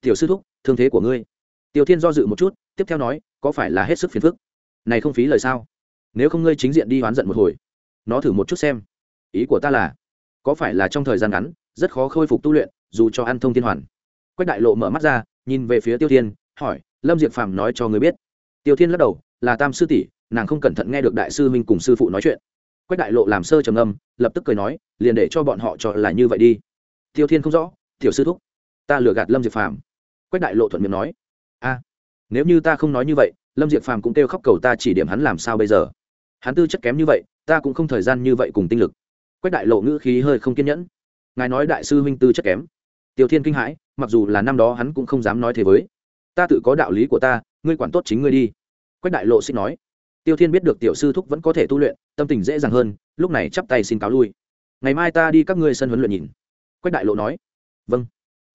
[SPEAKER 1] tiểu sư thúc, thương thế của ngươi. Tiểu thiên do dự một chút, tiếp theo nói, có phải là hết sức phiền phức? Này không phí lời sao? Nếu không ngươi chính diện đi oán giận một hồi, nó thử một chút xem. Ý của ta là, có phải là trong thời gian ngắn, rất khó khôi phục tu luyện dù cho ăn thông thiên hoàn. Quách đại lộ mở mắt ra, nhìn về phía tiêu thiên, hỏi, lâm diệp phàm nói cho người biết? Tiêu thiên lắc đầu, là tam sư tỷ, nàng không cẩn thận nghe được đại sư minh cùng sư phụ nói chuyện. Quách đại lộ làm sơ trầm âm lập tức cười nói, liền để cho bọn họ cho là như vậy đi. Tiêu thiên không rõ, tiểu sư thúc, ta lừa gạt lâm diệp phàm. Quách đại lộ thuận miệng nói, a, nếu như ta không nói như vậy, lâm diệp phàm cũng kêu khóc cầu ta chỉ điểm hắn làm sao bây giờ? Hắn tư chất kém như vậy, ta cũng không thời gian như vậy cùng tinh lực. Quách đại lộ ngữ khí hơi không kiên nhẫn, ngài nói đại sư huynh tư chất kém tiêu thiên kinh hãi, mặc dù là năm đó hắn cũng không dám nói thế với. Ta tự có đạo lý của ta, ngươi quản tốt chính ngươi đi. Quách đại lộ xin nói. Tiêu thiên biết được tiểu sư thúc vẫn có thể tu luyện, tâm tình dễ dàng hơn, lúc này chắp tay xin cáo lui. Ngày mai ta đi các ngươi sân huấn luyện nhìn. Quách đại lộ nói. Vâng.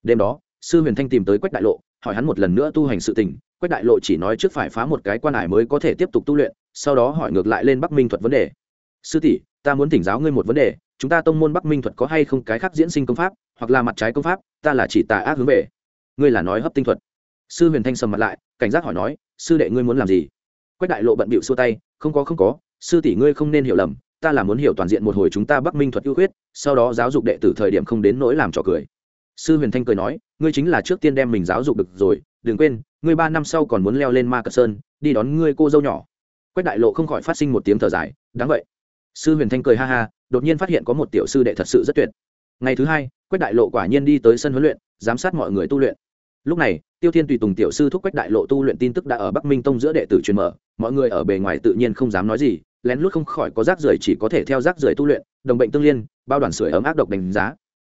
[SPEAKER 1] Đêm đó, sư huyền thanh tìm tới quách đại lộ, hỏi hắn một lần nữa tu hành sự tình. Quách đại lộ chỉ nói trước phải phá một cái quan hải mới có thể tiếp tục tu luyện, sau đó hỏi ngược lại lên bắc minh thuật vấn đề. Sư tỷ, ta muốn thỉnh giáo ngươi một vấn đề chúng ta tông môn bắc minh thuật có hay không cái khác diễn sinh công pháp, hoặc là mặt trái công pháp, ta là chỉ tà ác hướng về. Ngươi là nói hấp tinh thuật. Sư huyền thanh sầm mặt lại, cảnh giác hỏi nói, sư đệ ngươi muốn làm gì? Quách đại lộ bận bịu xua tay, không có không có, sư tỷ ngươi không nên hiểu lầm, ta là muốn hiểu toàn diện một hồi chúng ta bắc minh thuật ưu khuyết, sau đó giáo dục đệ tử thời điểm không đến nỗi làm trò cười. Sư huyền thanh cười nói, ngươi chính là trước tiên đem mình giáo dục được rồi, đừng quên, ngươi ba năm sau còn muốn leo lên ma cờ sơn, đi đón ngươi cô dâu nhỏ. Quách đại lộ không khỏi phát sinh một tiếng thở dài, đáng vậy. Sư huyền thanh cười ha ha đột nhiên phát hiện có một tiểu sư đệ thật sự rất tuyệt. Ngày thứ hai, quách đại lộ quả nhiên đi tới sân huấn luyện, giám sát mọi người tu luyện. Lúc này, tiêu thiên tùy tùng tiểu sư thúc quách đại lộ tu luyện tin tức đã ở bắc minh tông giữa đệ tử truyền mở, mọi người ở bề ngoài tự nhiên không dám nói gì, lén lút không khỏi có rác rưởi chỉ có thể theo rác rưởi tu luyện, đồng bệnh tương liên, bao đoàn sưởi ấm ác độc đánh giá.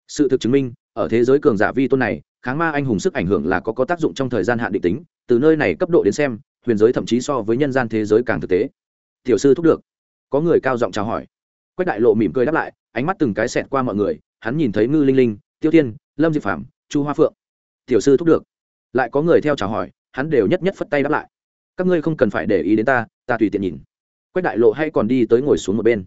[SPEAKER 1] Sự thực chứng minh, ở thế giới cường giả vi tôn này, kháng ma anh hùng sức ảnh hưởng là có có tác dụng trong thời gian hạn định tính, từ nơi này cấp độ đến xem, huyền giới thậm chí so với nhân gian thế giới càng thực tế. Tiểu sư thúc được. Có người cao giọng chào hỏi quách đại lộ mỉm cười đáp lại, ánh mắt từng cái xẹt qua mọi người, hắn nhìn thấy ngư linh linh, tiêu thiên, lâm diệp phạm chu hoa phượng. Tiểu sư thúc được. Lại có người theo chào hỏi, hắn đều nhất nhất phất tay đáp lại. Các ngươi không cần phải để ý đến ta ta tùy tiện nhìn. Quách đại lộ hay còn đi tới ngồi xuống một bên.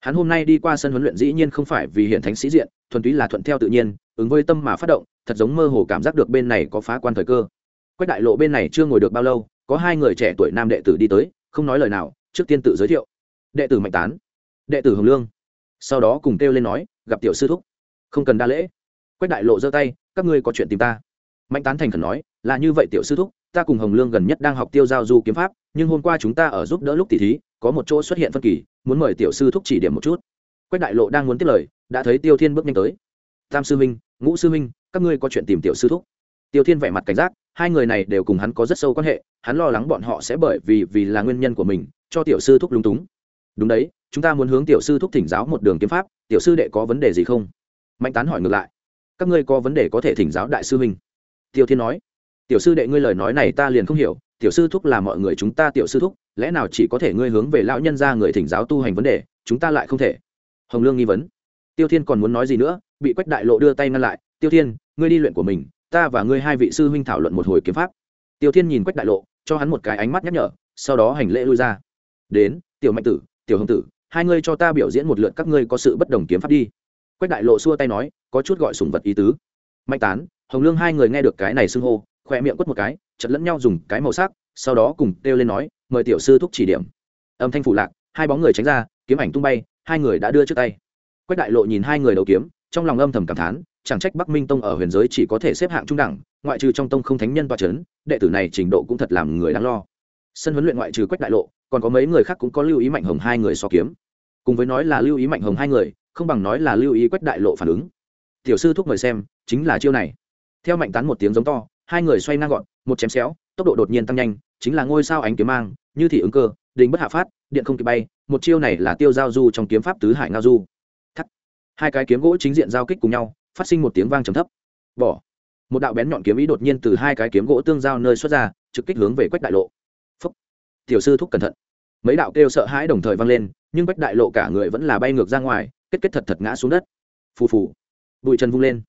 [SPEAKER 1] Hắn hôm nay đi qua sân huấn luyện dĩ nhiên không phải vì hiện thánh sĩ diện, thuần túy là thuận theo tự nhiên, ứng với tâm mà phát động, thật giống mơ hồ cảm giác được bên này có phá quan thời cơ. Quách đại lộ bên này chưa ngồi được bao lâu, có hai người trẻ tuổi nam đệ tử đi tới, không nói lời nào, trước tiên tự giới thiệu. Đệ tử mạnh tán đệ tử hồng lương. Sau đó cùng kêu lên nói, gặp tiểu sư thúc. Không cần đa lễ. Quách đại lộ giơ tay, các ngươi có chuyện tìm ta. Mạnh tán thành khẩn nói, là như vậy tiểu sư thúc, ta cùng hồng lương gần nhất đang học tiêu giao du kiếm pháp, nhưng hôm qua chúng ta ở giúp đỡ lúc tỷ thí, có một chỗ xuất hiện phân kỳ, muốn mời tiểu sư thúc chỉ điểm một chút. Quách đại lộ đang muốn tiếp lời, đã thấy tiêu thiên bước nhanh tới. Tam sư minh ngũ sư minh các ngươi có chuyện tìm tiểu sư thúc. Tiêu thiên vẻ mặt cảnh giác, hai người này đều cùng hắn có rất sâu quan hệ, hắn lo lắng bọn họ sẽ bởi vì vì là nguyên nhân của mình, cho tiểu sư thúc lúng túng. Đúng đấy chúng ta muốn hướng tiểu sư thúc thỉnh giáo một đường kiếm pháp, tiểu sư đệ có vấn đề gì không? Mạnh tán hỏi ngược lại. Các ngươi có vấn đề có thể thỉnh giáo đại sư huynh. tiêu thiên nói. Tiểu sư đệ ngươi lời nói này ta liền không hiểu, tiểu sư thúc là mọi người chúng ta tiểu sư thúc, lẽ nào chỉ có thể ngươi hướng về lão nhân ra người thỉnh giáo tu hành vấn đề, chúng ta lại không thể? Hồng lương nghi vấn. Tiêu thiên còn muốn nói gì nữa, bị quách đại lộ đưa tay ngăn lại. Tiêu thiên, ngươi đi luyện của mình, ta và ngươi hai vị sư huynh thảo luận một hồi kiếm pháp. Tiêu thiên nhìn quách đại lộ, cho hắn một cái ánh mắt nhắc nhở, sau đó hành lễ lui ra. Đến, tiểu mạnh tử, tiểu hồng tử hai ngươi cho ta biểu diễn một lượt các ngươi có sự bất đồng kiếm pháp đi. Quách đại lộ xua tay nói, có chút gọi sùng vật ý tứ. Mạnh tán, hồng lương hai người nghe được cái này xưng hô khoe miệng quất một cái chật lẫn nhau dùng cái màu sắc, sau đó cùng kêu lên nói, mời tiểu sư thúc chỉ điểm. Âm thanh phủ lạc, hai bóng người tránh ra, kiếm ảnh tung bay, hai người đã đưa trước tay. Quách đại lộ nhìn hai người đầu kiếm, trong lòng âm thầm cảm thán, chẳng trách bắc minh tông ở huyền giới chỉ có thể xếp hạng trung đẳng, ngoại trừ trong tông không thánh nhân toa c h ấ n đệ tử này trình độ cũng thật làm người đáng lo. Sân huấn luyện ngoại trừ quách đại lộ còn có mấy người khác cũng có lưu ý mạnh hồng hai người so kiếm. Cùng với nói là lưu ý mạnh hồng hai người, không bằng nói là lưu ý quách đại lộ phản ứng. Tiểu sư thúc mời xem, chính là chiêu này. Theo mạnh tán một tiếng giống to, hai người xoay ngang gọn, một chém xéo, tốc độ đột nhiên tăng nhanh, chính là ngôi sao ánh kiếm mang, như thị ứng cơ, đình bất hạ phát, điện không kịp bay, một chiêu này là tiêu giao du trong kiếm pháp tứ hải ngao du. Thắt. Hai cái kiếm gỗ chính diện giao kích cùng nhau, phát sinh một tiếng vang trầm thấp. Bỏ. Một đạo bén nhọn kiếm ý đột nhiên từ hai cái kiếm gỗ tương giao nơi xuất ra, trực kích hướng về quách đại lộ tiểu sư thúc cẩn thận. Mấy đạo kêu sợ hãi đồng thời vang lên nhưng quách đại lộ cả người vẫn là bay ngược ra ngoài kết kết thật thật ngã xuống đất. Phù phù. Bụi trần vung lên.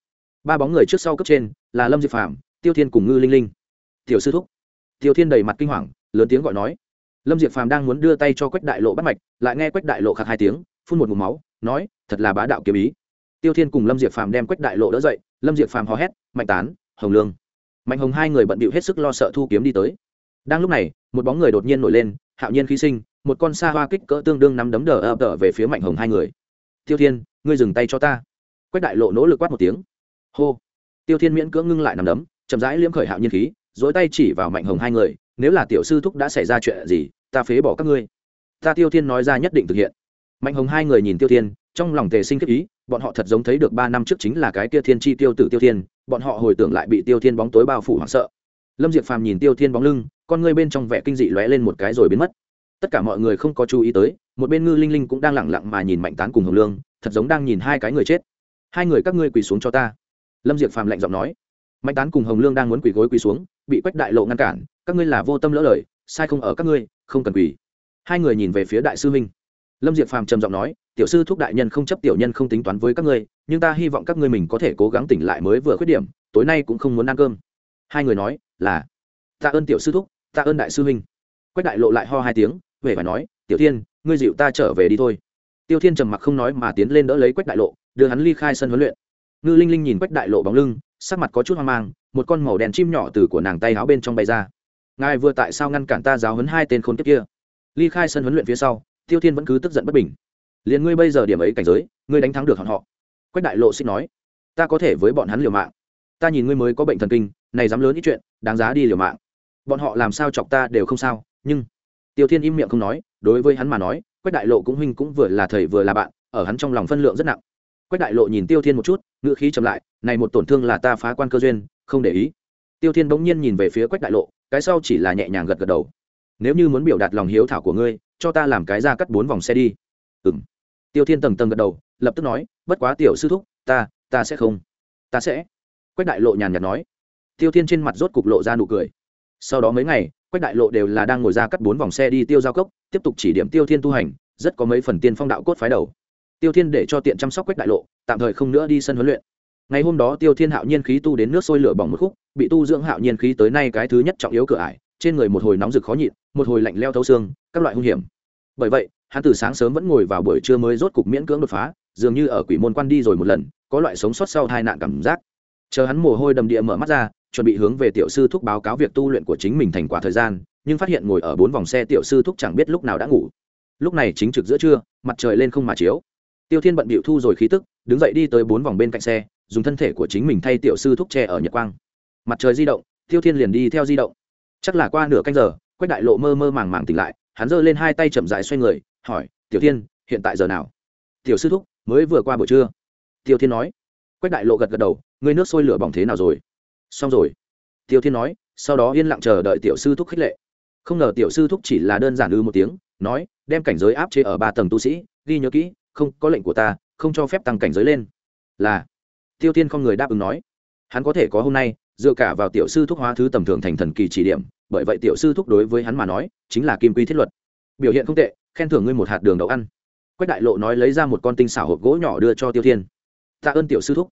[SPEAKER 1] Ba bóng người trước sau cấp trên là lâm diệp Phàm, tiêu thiên cùng ngư linh linh. Tiểu sư thúc. Tiêu thiên đầy mặt kinh hoàng lớn tiếng gọi nói. Lâm diệp phàm đang muốn đưa tay cho quách đại lộ bắt mạch lại nghe quách đại lộ khạc hai tiếng phun một mục máu nói thật là bá đạo kiếm ý. Tiêu thiên cùng lâm diệp phàm đem quách đại lộ đỡ dậy lâm diệp phàm hò hét mạnh tán hồng lương. Mạnh hồng hai người bận bịu hết sức lo sợ thu kiếm đi tới đang lúc này, một bóng người đột nhiên nổi lên, hạo nhiên khí sinh, một con xa hoa kích cỡ tương đương nắm đấm đờ ập đờ về phía mạnh hồng hai người. Tiêu thiên, ngươi dừng tay cho ta. Quách đại lộ nỗ lực quát một tiếng. Hô. Tiêu thiên miễn cưỡng ngưng lại nắm đấm, chậm rãi liễm khởi hạo nhiên khí dối tay chỉ vào mạnh hồng hai người, nếu là tiểu sư thúc đã xảy ra chuyện gì, ta phế bỏ các ngươi. Ta tiêu thiên nói ra nhất định thực hiện. Mạnh hồng hai người nhìn tiêu thiên, trong lòng tề sinh kích ý, bọn họ thật giống thấy được ba năm trước chính là cái kia thiên chi tiêu tử tiêu thiên, bọn họ hồi tưởng lại bị tiêu thiên bóng tối bao phủ hoảng sợ lâm diệp phàm nhìn tiêu thiên bóng lưng, con ngươi bên trong vẻ kinh dị lóe lên một cái rồi biến mất. Tất cả mọi người không có chú ý tới, một bên ngư linh linh cũng đang lẳng lặng mà nhìn mạnh tán cùng hồng lương, thật giống đang nhìn hai cái người chết. Hai người các ngươi quỳ xuống cho ta. Lâm diệp phàm lạnh giọng nói. Mạnh tán cùng hồng lương đang muốn quỳ gối quỳ xuống, bị quách đại lộ ngăn cản, các ngươi là vô tâm lỡ lời, sai không ở các ngươi, không cần quỳ. Hai người nhìn về phía đại sư minh. Lâm diệp phàm trầm giọng nói, tiểu sư thúc đại nhân không chấp tiểu nhân không tính toán với các ngươi, nhưng ta hy vọng các ngươi mình có thể cố gắng tỉnh lại mới vừa khuyết điểm, tối nay cũng không muốn ăn cơm. Hai người nói là tạ ơn tiểu sư thúc tạ ơn đại sư huynh. Quách đại lộ lại ho hai tiếng về phải nói, tiểu thiên, ngươi dịu ta trở về đi thôi. Tiêu thiên trầm mặc không nói mà tiến lên đỡ lấy quách đại lộ, đưa hắn ly khai sân huấn luyện. Ngư linh linh nhìn quách đại lộ bóng lưng, sắc mặt có chút hoang mang, một con màu đen chim nhỏ từ của nàng tay áo bên trong bay ra. Ngài vừa tại sao ngăn cản ta giáo huấn hai tên khốn kiếp kia? Ly khai sân huấn luyện phía sau, tiêu thiên vẫn cứ tức giận bất bình. Liền ngươi bây giờ điểm ấy cảnh giới, ngươi đánh thắng được hòn họ. Quách đại lộ xích nói, ta có thể với bọn hắn liều mạng. Ta nhìn ngươi mới có bệnh thần kinh này dám lớn ít chuyện, đáng giá đi liều mạng. Bọn họ làm sao chọc ta đều không sao, nhưng tiêu thiên im miệng không nói, đối với hắn mà nói, quách đại lộ cũng huynh cũng vừa là thầy vừa là bạn, ở hắn trong lòng phân lượng rất nặng. Quách đại lộ nhìn tiêu thiên một chút, ngữ khí chậm lại, này một tổn thương là ta phá quan cơ duyên, không để ý. Tiêu thiên bỗng nhiên nhìn về phía quách đại lộ, cái sau chỉ là nhẹ nhàng gật gật đầu. Nếu như muốn biểu đạt lòng hiếu thảo của ngươi, cho ta làm cái ra cắt bốn vòng xe đi. Ừ m tiêu thiên tầng tầng gật đầu, lập tức nói, bất quá tiểu sư thúc, ta ta sẽ không. Ta sẽ. Quách đại lộ nhàn nhạt nói tiêu thiên trên mặt rốt cục lộ ra nụ cười. Sau đó mấy ngày, quách đại lộ đều là đang ngồi ra cắt bốn vòng xe đi tiêu giao cốc, tiếp tục chỉ điểm tiêu thiên tu hành, rất có mấy phần tiên phong đạo cốt phái đầu. Tiêu thiên để cho tiện chăm sóc quách đại lộ, tạm thời không nữa đi sân huấn luyện. Ngày hôm đó tiêu thiên hạo nhiên khí tu đến nước sôi lửa bỏng một khúc, bị tu dưỡng hạo nhiên khí tới nay cái thứ nhất trọng yếu cửa ải, trên người một hồi nóng rực khó nhịn, một hồi lạnh leo thấu xương, các loại hung hiểm. Bởi vậy, hắn từ sáng sớm vẫn ngồi vào buổi trưa mới rốt cục miễn cưỡng đột phá, dường như ở quỷ môn quan đi rồi một lần, có loại sống sót sau hai nạn cảm giác. Chờ hắn mồ hôi đầm địa mở mắt ra chuẩn bị hướng về tiểu sư thúc báo cáo việc tu luyện của chính mình thành quả thời gian, nhưng phát hiện ngồi ở bốn vòng xe tiểu sư thúc chẳng biết lúc nào đã ngủ. Lúc này chính trực giữa trưa, mặt trời lên không mà chiếu. Tiêu thiên bận bịu thu rồi khí tức, đứng dậy đi tới bốn vòng bên cạnh xe, dùng thân thể của chính mình thay tiểu sư thúc tre ở nhật quang. Mặt trời di động, tiêu thiên liền đi theo di động. Chắc là qua nửa canh giờ, quách đại lộ mơ mơ màng màng tỉnh lại, hắn giơ lên hai tay chậm dài xoay người, hỏi, tiểu thiên, hiện tại giờ nào? Tiểu sư thúc, mới vừa qua buổi trưa. Tiêu thiên nói. Quách đại lộ gật gật đầu, ngươi nước sôi lửa bỏng thế nào rồi? Xong rồi. Tiêu thiên nói, sau đó yên lặng chờ đợi tiểu sư thúc khích lệ. Không ngờ tiểu sư thúc chỉ là đơn giản ư một tiếng, nói, đem cảnh giới áp chế ở ba tầng tu sĩ, ghi nhớ kỹ, không có lệnh của ta, không cho phép tăng cảnh giới lên. Là. Tiêu thiên không người đáp ứng nói. Hắn có thể có hôm nay, dựa cả vào tiểu sư thúc hóa thứ tầm thường thành thần kỳ chỉ điểm, bởi vậy tiểu sư thúc đối với hắn mà nói, chính là kim quy thiết luật. Biểu hiện không tệ, khen thưởng ngươi một hạt đường đậu ăn. Quách đại lộ nói lấy ra một con tinh xảo hộp gỗ nhỏ đưa cho tiêu thiên. Tạ ơn tiểu sư thúc.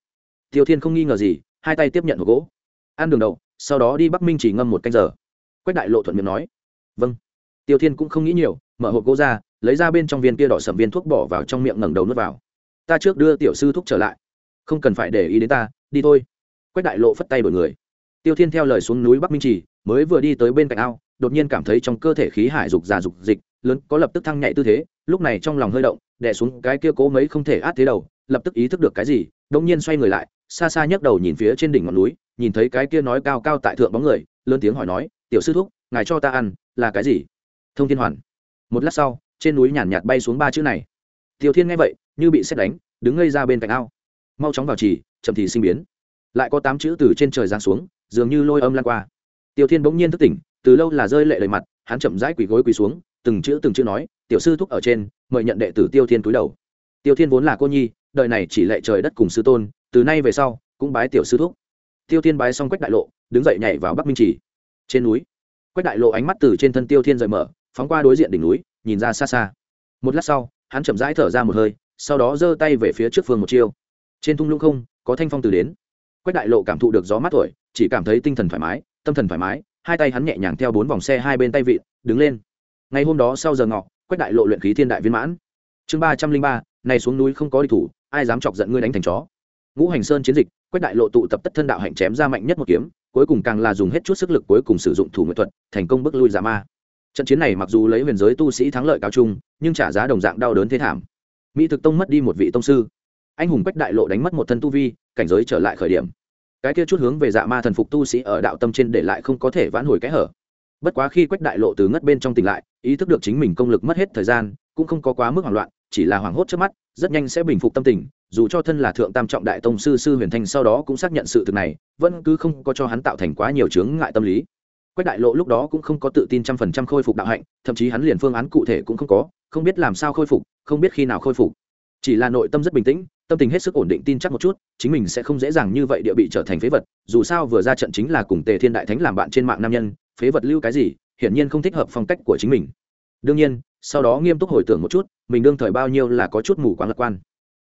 [SPEAKER 1] Tiêu thiên không nghi ngờ gì, hai tay tiếp nhận hộp gỗ ăn đường đậu sau đó đi bắc minh chỉ ngâm một canh giờ. Quách đại lộ thuận miệng nói vâng. Tiêu thiên cũng không nghĩ nhiều, mở hộp gỗ ra, lấy ra bên trong viên kia đỏ sầm viên thuốc bỏ vào trong miệng ngẩng đầu nuốt vào. Ta trước đưa tiểu sư thuốc trở lại, không cần phải để ý đến ta, đi thôi. Quách đại lộ phất tay đổi người. Tiêu thiên theo lời xuống núi bắc minh trì mới vừa đi tới bên cạnh ao, đột nhiên cảm thấy trong cơ thể khí hải dục già dục dịch, lớn có lập tức thăng nhạy tư thế, lúc này trong lòng hơi động, đè xuống cái kia cố mấy không thể át thế đầu, lập tức ý thức được cái gì đông nhiên xoay người lại, xa xa nhấc đầu nhìn phía trên đỉnh ngọn núi nhìn thấy cái kia nói cao cao tại thượng bóng người, lớn tiếng hỏi nói, tiểu sư thúc, ngài cho ta ăn, là cái gì? Thông thiên hoàn. Một lát sau, trên núi nhàn nhạt bay xuống ba chữ này. Tiểu thiên nghe vậy, như bị xét đánh, đứng ngây ra bên cạnh ao. Mau chóng vào trì, chậm thì sinh biến. Lại có tám chữ từ trên trời giáng xuống, dường như lôi âm lan qua. Tiểu thiên bỗng nhiên thức tỉnh, từ lâu là rơi lệ lời mặt, hắn chậm rãi quỳ gối quỳ xuống, từng chữ từng chữ nói, tiểu sư thúc ở trên, mời nhận đệ tử tiêu thiên túi đầu. Tiêu thiên vốn là cô nhi, đời này chỉ lệ trời đất cùng sư tôn, từ nay về sau, cũng bái tiểu sư thúc tiêu thiên bái xong quách đại lộ, đứng dậy nhảy vào bắc minh trì. Trên núi, quách đại lộ ánh mắt từ trên thân tiêu thiên rời mở, phóng qua đối diện đỉnh núi, nhìn ra xa xa. Một lát sau, hắn chậm rãi thở ra một hơi, sau đó giơ tay về phía trước phương một chiêu. Trên thung lũng không, có thanh phong từ đến. Quách đại lộ cảm thụ được gió mát thổi, chỉ cảm thấy tinh thần thoải mái, tâm thần thoải mái, hai tay hắn nhẹ nhàng theo bốn vòng xe hai bên tay vịn, đứng lên. Ngày hôm đó sau giờ ngọ, quách đại lộ luyện khí thiên đại viên mãn. Chương ba trăm linh ba, này xuống núi không có địch thủ, ai dám chọc giận ngươi đánh thành chó? Ngũ hành sơn chiến dịch quách đại lộ tụ tập tất thân đạo hạnh chém ra mạnh nhất một kiếm, cuối cùng càng là dùng hết chút sức lực cuối cùng sử dụng thủ nghệ thuật, thành công bước lui giả ma. Trận chiến này mặc dù lấy huyền giới tu sĩ thắng lợi cao trung, nhưng trả giá đồng dạng đau đớn thế thảm. Mỹ thực tông mất đi một vị tông sư. Anh hùng quách đại lộ đánh mất một thân tu vi, cảnh giới trở lại khởi điểm. Cái kia chút hướng về dạ ma thần phục tu sĩ ở đạo tâm trên để lại không có thể vãn hồi cái hở. Bất quá khi quách đại lộ từ ngất bên trong tỉnh lại, ý thức được chính mình công lực mất hết thời gian, cũng không có quá mức hoảng loạn, chỉ là hoảng hốt trước mắt, rất nhanh sẽ bình phục tâm tình dù cho thân là thượng tam trọng đại tông sư sư huyền thanh sau đó cũng xác nhận sự thực này, vẫn cứ không có cho hắn tạo thành quá nhiều chướng ngại tâm lý. Quách đại lộ lúc đó cũng không có tự tin trăm phần trăm khôi phục đạo hạnh, thậm chí hắn liền phương án cụ thể cũng không có, không biết làm sao khôi phục, không biết khi nào khôi phục. Chỉ là nội tâm rất bình tĩnh, tâm tình hết sức ổn định tin chắc một chút, chính mình sẽ không dễ dàng như vậy địa bị trở thành phế vật, dù sao vừa ra trận chính là cùng tề thiên đại thánh làm bạn trên mạng nam nhân, phế vật lưu cái gì, hiển nhiên không thích hợp phong cách của chính mình. Đương nhiên, sau đó nghiêm túc hồi tưởng một chút, mình đương thời bao nhiêu là có chút mù quáng lạc quan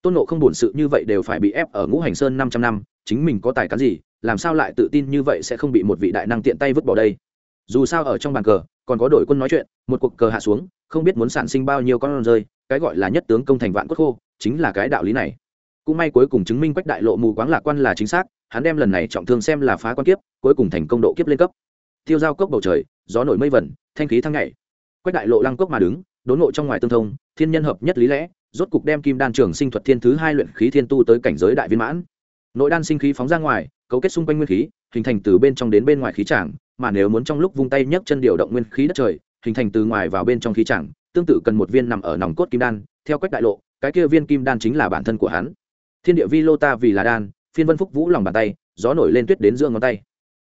[SPEAKER 1] tôn nộ không bổn sự như vậy đều phải bị ép ở ngũ hành sơn năm trăm năm, chính mình có tài cán gì, làm sao lại tự tin như vậy sẽ không bị một vị đại năng tiện tay vứt bỏ đây? Dù sao ở trong bàn cờ, còn có đội quân nói chuyện, một cuộc cờ hạ xuống, không biết muốn sản sinh bao nhiêu con rơi, cái gọi là nhất tướng công thành vạn quốc khô, chính là cái đạo lý này. Cũng may cuối cùng chứng minh quách đại lộ mù quáng lạc quan là chính xác, hắn đem lần này trọng thương xem là phá quan kiếp, cuối cùng thành công độ kiếp lên cấp. Tiêu giao cốc bầu trời, gió nổi mây vẩn, thanh khí thăng nhảy. Quách đại lộ lăng cốc mà đứng, đốn ngộ trong ngoài tương thông, thiên nhân hợp nhất lý lẽ rốt cục đem kim đan trường sinh thuật thiên thứ hai luyện khí thiên tu tới cảnh giới đại viên mãn. Nội đan sinh khí phóng ra ngoài, cấu kết xung quanh nguyên khí, hình thành từ bên trong đến bên ngoài khí tràng, mà nếu muốn trong lúc vung tay nhấc chân điều động nguyên khí đất trời, hình thành từ ngoài vào bên trong khí tràng, tương tự cần một viên nằm ở nòng cốt kim đan, theo quách đại lộ, cái kia viên kim đan chính là bản thân của hắn. Thiên địa vi lô ta vì là đan, phiên vân phúc vũ lòng bàn tay, gió nổi lên tuyết đến giữa ngón tay.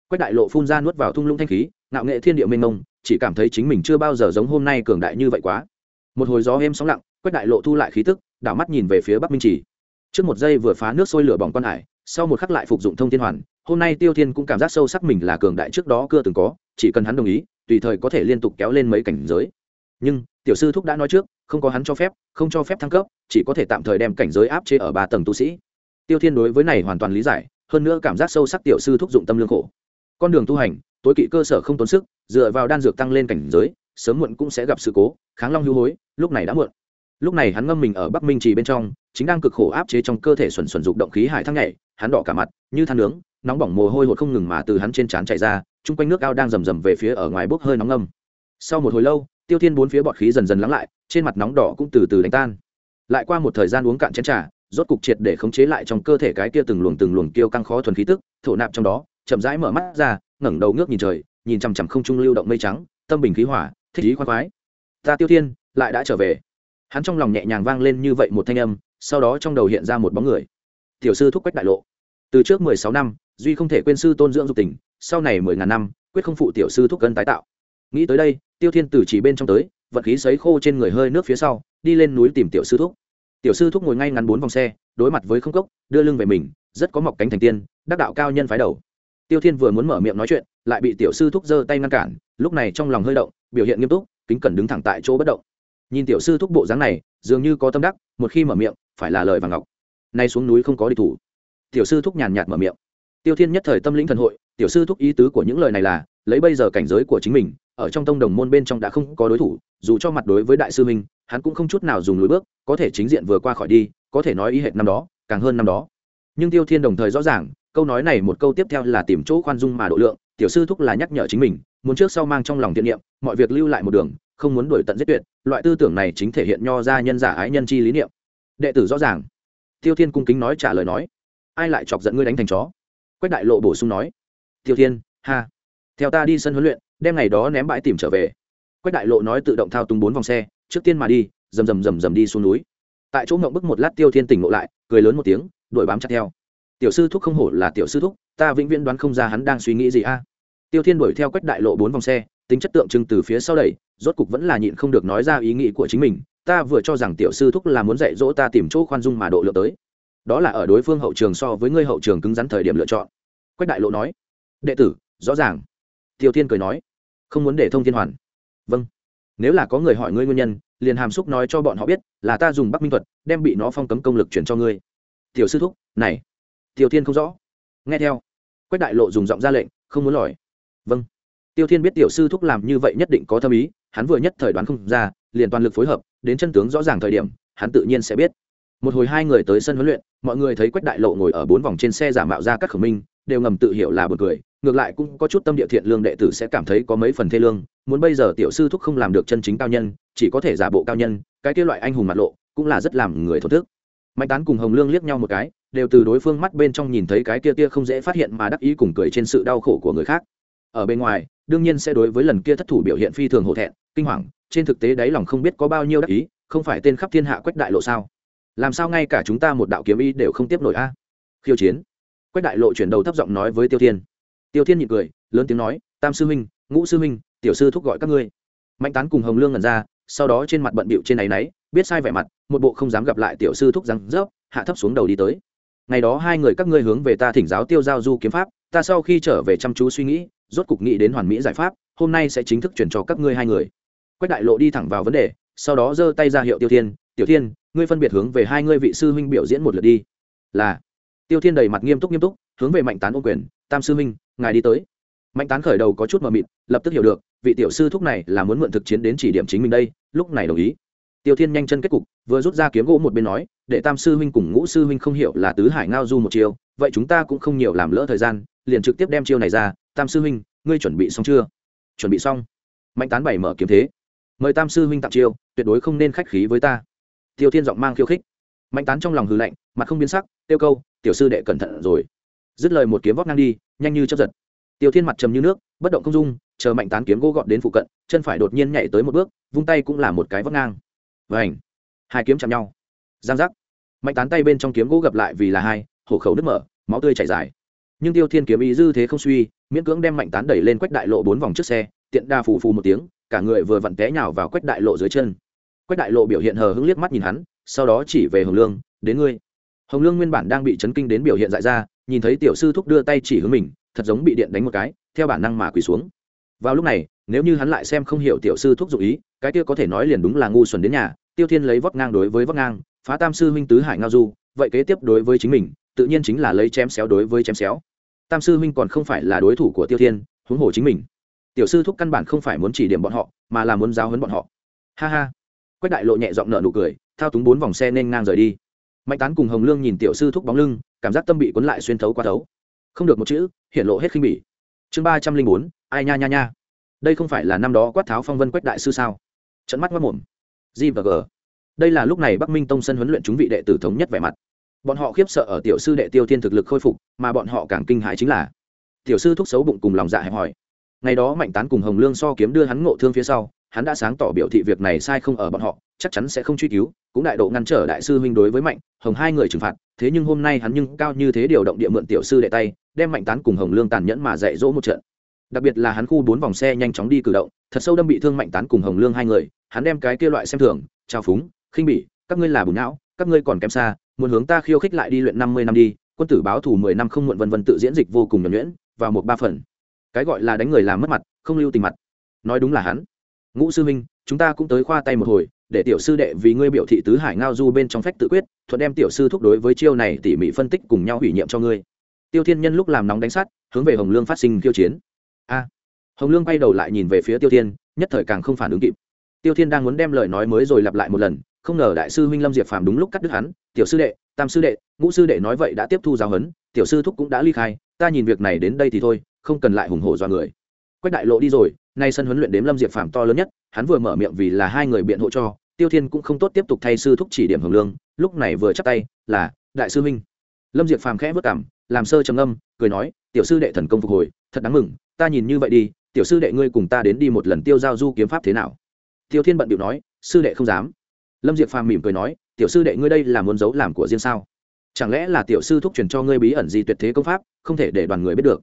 [SPEAKER 1] Quách đại lộ phun ra nuốt vào thung lũng thanh khí, ngạo nghệ thiên địa mênh mông, chỉ cảm thấy chính mình chưa bao giờ giống hôm nay cường đại như vậy quá. Một hồi gió êm sóng lặng quách đại lộ thu lại khí tức, đảo mắt nhìn về phía bắc minh chỉ trước một giây vừa phá nước sôi lửa bỏng quan hải, sau một khắc lại phục dụng thông thiên hoàn, hôm nay tiêu thiên cũng cảm giác sâu sắc mình là cường đại trước đó chưa từng có, chỉ cần hắn đồng ý, tùy thời có thể liên tục kéo lên mấy cảnh giới. Nhưng, tiểu sư thúc đã nói trước, không có hắn cho phép, không cho phép thăng cấp, chỉ có thể tạm thời đem cảnh giới áp chế ở ba tầng tu sĩ. Tiêu thiên đối với này hoàn toàn lý giải, hơn nữa cảm giác sâu sắc tiểu sư thúc dụng tâm lương khổ. Con đường tu hành, tối kỵ cơ sở không tốn sức, dựa vào đan dược tăng lên cảnh giới, sớm muộn cũng sẽ gặp sự cố, kháng long hưu hối, lúc này đã muộn lúc này hắn ngâm mình ở bắc minh trì bên trong, chính đang cực khổ áp chế trong cơ thể xuẩn xuẩn dục động khí hải thăng nhảy, hắn đỏ cả mặt, như than nướng, nóng bỏng mồ hôi hột không ngừng mà từ hắn trên trán chạy ra, chung quanh nước ao đang rầm rầm về phía ở ngoài bốc hơi nóng ngâm. Sau một hồi lâu, tiêu thiên bốn phía bọt khí dần dần lắng lại, trên mặt nóng đỏ cũng từ từ đánh tan. Lại qua một thời gian uống cạn chén trà, rốt cục triệt để khống chế lại trong cơ thể cái kia từng luồng từng luồng kêu căng khó thuần khí tức, thổ nạp trong đó, chậm rãi mở mắt ra, ngẩng đầu ngước nhìn trời, nhìn chằm chằm không trung lưu động mây trắng, tâm bình khí hỏa, thích ý khoan khoái. Ta tiêu thiên, lại đã trở về hắn trong lòng nhẹ nhàng vang lên như vậy một thanh âm, sau đó trong đầu hiện ra một bóng người. Tiểu sư thúc quách đại lộ. Từ trước mười sáu năm, duy không thể quên sư tôn dưỡng dục tình, sau này mười ngàn năm, quyết không phụ tiểu sư thúc cân tái tạo. Nghĩ tới đây, tiêu thiên từ chỉ bên trong tới vật khí sấy khô trên người hơi nước phía sau, đi lên núi tìm tiểu sư thúc. Tiểu sư thúc ngồi ngay ngắn bốn vòng xe, đối mặt với không cốc, đưa lưng về mình, rất có mọc cánh thành tiên, đắc đạo cao nhân phái đầu. Tiêu thiên vừa muốn mở miệng nói chuyện, lại bị tiểu sư thúc giơ tay ngăn cản, lúc này trong lòng hơi động, biểu hiện nghiêm túc, kính cẩn đứng thẳng tại chỗ bất động nhìn tiểu sư thúc bộ dáng này, dường như có tâm đắc, một khi mở miệng, phải là lời vàng ngọc. Nay xuống núi không có địch thủ. Tiểu sư thúc nhàn nhạt mở miệng. Tiêu thiên nhất thời tâm lĩnh thần hội, tiểu sư thúc ý tứ của những lời này là, lấy bây giờ cảnh giới của chính mình, ở trong tông đồng môn bên trong đã không có đối thủ, dù cho mặt đối với đại sư minh hắn cũng không chút nào dùng lối bước, có thể chính diện vừa qua khỏi đi, có thể nói ý hệt năm đó, càng hơn năm đó. Nhưng tiêu thiên đồng thời rõ ràng, câu nói này một câu tiếp theo là tìm chỗ khoan dung mà độ lượng, tiểu sư thúc là nhắc nhở chính mình, muốn trước sau mang trong lòng thiện niệm, mọi việc lưu lại một đường, không muốn đuổi tận giết tuyệt loại tư tưởng này chính thể hiện nho ra nhân giả ái nhân chi lý niệm. Đệ tử rõ ràng. Tiêu thiên cung kính nói trả lời nói. Ai lại chọc giận ngươi đánh thành chó? Quách đại lộ bổ sung nói. Tiêu thiên, ha. Theo ta đi sân huấn luyện, đem ngày đó ném bãi tìm trở về. Quách đại lộ nói tự động thao túng bốn vòng xe, trước tiên mà đi, rầm rầm rầm rầm đi xuống núi. Tại chỗ ngậm bức một lát tiêu thiên tỉnh ngộ lại, cười lớn một tiếng, đuổi bám chặt theo. Tiểu sư thúc không hổ là tiểu sư thúc, ta vĩnh viễn đoán không ra hắn đang suy nghĩ gì a. Tiêu thiên đuổi theo quách đại lộ bốn vòng xe tính chất tượng trưng từ phía sau đẩy, rốt cục vẫn là nhịn không được nói ra ý nghĩ của chính mình, ta vừa cho rằng tiểu sư thúc là muốn dạy dỗ ta tìm chỗ khoan dung mà độ lượng tới. Đó là ở đối phương hậu trường so với ngươi hậu trường cứng rắn thời điểm lựa chọn. Quách đại lộ nói, đệ tử, rõ ràng. Tiêu thiên cười nói, không muốn để thông thiên hoàn. Vâng. Nếu là có người hỏi ngươi nguyên nhân, liền hàm xúc nói cho bọn họ biết là ta dùng bắc minh thuật, đem bị nó phong cấm công lực chuyển cho ngươi. Tiểu sư thúc, này. Tiêu thiên không rõ. Nghe theo, quách đại lộ dùng giọng ra lệnh, không muốn lòi. Vâng tiêu thiên biết tiểu sư thúc làm như vậy nhất định có thâm ý, hắn vừa nhất thời đoán không ra, liền toàn lực phối hợp, đến chân tướng rõ ràng thời điểm, hắn tự nhiên sẽ biết. Một hồi hai người tới sân huấn luyện, mọi người thấy quách đại lộ ngồi ở bốn vòng trên xe giả mạo ra các khẩu minh, đều ngầm tự hiểu là b u ồ n cười, ngược lại cũng có chút tâm địa thiện lương đệ tử sẽ cảm thấy có mấy phần thê lương, muốn bây giờ tiểu sư thúc không làm được chân chính cao nhân, chỉ có thể giả bộ cao nhân, cái kia loại anh hùng mặt lộ, cũng là rất làm người thổ thức. Mạnh tán cùng hồng lương liếc nhau một cái, đều từ đối phương mắt bên trong nhìn thấy cái kia kia không dễ phát hiện mà đắc ý cùng cười trên sự đau khổ của người khác ở bên ngoài, đương nhiên sẽ đối với lần kia thất thủ biểu hiện phi thường hổ thẹn, kinh hoàng, trên thực tế đáy lòng không biết có bao nhiêu đắc ý, không phải tên khắp thiên hạ quách đại lộ sao? Làm sao ngay cả chúng ta một đạo kiếm ý đều không tiếp nổi a? Khiêu chiến. Quách đại lộ chuyển đầu thấp giọng nói với tiêu thiên. Tiêu thiên nhịn cười, lớn tiếng nói, tam sư huynh, ngũ sư huynh, tiểu sư thúc gọi các ngươi. Mạnh tán cùng hồng lương ngẩn ra, sau đó trên mặt bận bịu trên áy náy, biết sai vẻ mặt, một bộ không dám gặp lại tiểu sư thúc răng rớp, hạ thấp xuống đầu đi tới. Ngày đó hai người các ngươi hướng về ta thỉnh giáo tiêu giao du kiếm pháp, ta sau khi trở về chăm chú suy nghĩ rốt cục nghĩ đến hoàn mỹ giải pháp, hôm nay sẽ chính thức chuyển cho các ngươi hai người. Quách đại lộ đi thẳng vào vấn đề, sau đó giơ tay ra hiệu tiêu thiên, tiểu thiên, ngươi phân biệt hướng về hai ngươi vị sư huynh biểu diễn một lượt đi. Là. Tiêu thiên đầy mặt nghiêm túc nghiêm túc, hướng về mạnh tán ô quyền, tam sư huynh, ngài đi tới. Mạnh tán khởi đầu có chút mờ mịt, lập tức hiểu được, vị tiểu sư thúc này là muốn mượn thực chiến đến chỉ điểm chính mình đây, lúc này đồng ý. Tiêu thiên nhanh chân kết cục, vừa rút ra kiếm gỗ một bên nói, để tam sư huynh cùng ngũ sư huynh không hiểu là tứ hải ngao du một chiều. vậy chúng ta cũng không nhiều làm lỡ thời gian, liền trực tiếp đem chiêu này ra tam sư huynh, ngươi chuẩn bị xong chưa? Chuẩn bị xong. Mạnh tán bảy mở kiếm thế. Mời tam sư huynh tặng chiêu, tuyệt đối không nên khách khí với ta. Tiêu thiên giọng mang khiêu khích. Mạnh tán trong lòng hư lạnh, mặt không biến sắc tiêu câu, tiểu sư đệ cẩn thận rồi. Dứt lời một kiếm vóc ngang đi, nhanh như chấp giật. Tiêu thiên mặt trầm như nước, bất động không dung, chờ mạnh tán kiếm gỗ gọn đến phụ cận, chân phải đột nhiên nhảy tới một bước, vung tay cũng là một cái vóc ngang. Vảnh hai kiếm chạm nhau. Giang giác. Mạnh tán tay bên trong kiếm gỗ gặp lại vì là hai, hổ khẩu nứt mở, máu tươi chảy dài nhưng tiêu thiên kiếm ý dư thế không suy, miễn cưỡng đem mạnh tán đẩy lên quách đại lộ bốn vòng trước xe, tiện đa phù phù một tiếng, cả người vừa vặn té nhào vào quách đại lộ dưới chân. Quách đại lộ biểu hiện hờ hững liếc mắt nhìn hắn, sau đó chỉ về hồng lương, đến ngươi. Hồng lương nguyên bản đang bị chấn kinh đến biểu hiện dại ra, nhìn thấy tiểu sư thúc đưa tay chỉ hướng mình, thật giống bị điện đánh một cái, theo bản năng mà quỳ xuống. Vào lúc này, nếu như hắn lại xem không hiểu tiểu sư thúc dụ ý, cái kia có thể nói liền đúng là ngu xuẩn đến nhà, tiêu thiên lấy vóc ngang đối với vóc ngang, phá tam sư huynh tứ hải ngao du, vậy kế tiếp đối với chính mình tự nhiên chính là lấy chém xéo đối với chém xéo. Tam sư huynh còn không phải là đối thủ của tiêu thiên, huống hồ chính mình. Tiểu sư thúc căn bản không phải muốn chỉ điểm bọn họ, mà là muốn giáo hấn bọn họ. Ha ha. Quách đại lộ nhẹ giọng nở nụ cười, thao túng bốn vòng xe nên ngang rời đi. Mạnh tán cùng hồng lương nhìn tiểu sư thúc bóng lưng, cảm giác tâm bị cuốn lại xuyên thấu qua thấu. Không được một chữ hiện lộ hết khinh bỉ. Chương ba trăm linh bốn, ai nha nha nha. Đây không phải là năm đó quát tháo phong vân quách đại sư sao? Trận mắt mất mồm. G và g. Đây là lúc này bắc minh tông sân huấn luyện chúng vị đệ tử thống nhất vẻ mặt bọn họ khiếp sợ ở tiểu sư đệ tiêu thiên thực lực khôi phục, mà bọn họ càng kinh hãi chính là, tiểu sư thúc xấu bụng cùng lòng dạ hẹp hòi. Ngày đó mạnh tán cùng hồng lương so kiếm đưa hắn ngộ thương phía sau, hắn đã sáng tỏ biểu thị việc này sai không ở bọn họ, chắc chắn sẽ không truy cứu, cũng đại độ ngăn trở đại sư huynh đối với mạnh, hồng hai người trừng phạt, thế nhưng hôm nay hắn nhưng cao như thế điều động địa mượn tiểu sư đệ tay, đem mạnh tán cùng hồng lương tàn nhẫn mà dạy dỗ một trận. Đặc biệt là hắn khu bốn vòng xe nhanh chóng đi cử động, thật sâu đâm bị thương mạnh tán cùng hồng lương hai người, hắn đem cái kia loại xem thường, trao phúng, khinh bỉ, các ngươi là bùn não, các ngươi còn kém xa muốn hướng ta khiêu khích lại đi luyện năm mươi năm đi, quân tử báo thù mười năm không muộn vân vân tự diễn dịch vô cùng nhuẩn nhuyễn, vào một ba phần. Cái gọi là đánh người làm mất mặt, không lưu tình mặt. Nói đúng là hắn. Ngũ sư minh chúng ta cũng tới khoa tay một hồi, để tiểu sư đệ vì ngươi biểu thị tứ hải ngao du bên trong phách tự quyết, thuận đem tiểu sư thúc đối với chiêu này tỉ mỉ phân tích cùng nhau hủy nhiệm cho ngươi. Tiêu thiên nhân lúc làm nóng đánh sát hướng về hồng lương phát sinh khiêu chiến. A. Hồng lương bay đầu lại nhìn về phía tiêu thiên, nhất thời càng không phản ứng kịp. Tiêu thiên đang muốn đem lời nói mới rồi lặp lại một lần không ngờ đại sư huynh lâm diệp phàm đúng lúc cắt đứt hắn, tiểu sư đệ, tam sư đệ, ngũ sư đệ nói vậy đã tiếp thu giáo huấn, tiểu sư thúc cũng đã ly khai, ta nhìn việc này đến đây thì thôi, không cần lại hùng hổ do người. Quách đại lộ đi rồi, nay sân huấn luyện đếm lâm diệp phàm to lớn nhất, hắn vừa mở miệng vì là hai người biện hộ cho, tiêu thiên cũng không tốt tiếp tục thay sư thúc chỉ điểm hưởng lương, lúc này vừa chắc tay, là, đại sư huynh. Lâm diệp phàm khẽ vất cảm, làm sơ trầm âm cười nói, tiểu sư đệ thần công phục hồi, thật đáng mừng, ta nhìn như vậy đi, tiểu sư đệ ngươi cùng ta đến đi một lần tiêu giao du kiếm pháp thế nào? Tiêu thiên bận điệu nói, sư đệ không dám lâm diệp phàm mỉm cười nói, tiểu sư đệ ngươi đây là muốn giấu làm của riêng sao? Chẳng lẽ là tiểu sư thúc truyền cho ngươi bí ẩn gì tuyệt thế công pháp, không thể để đoàn người biết được?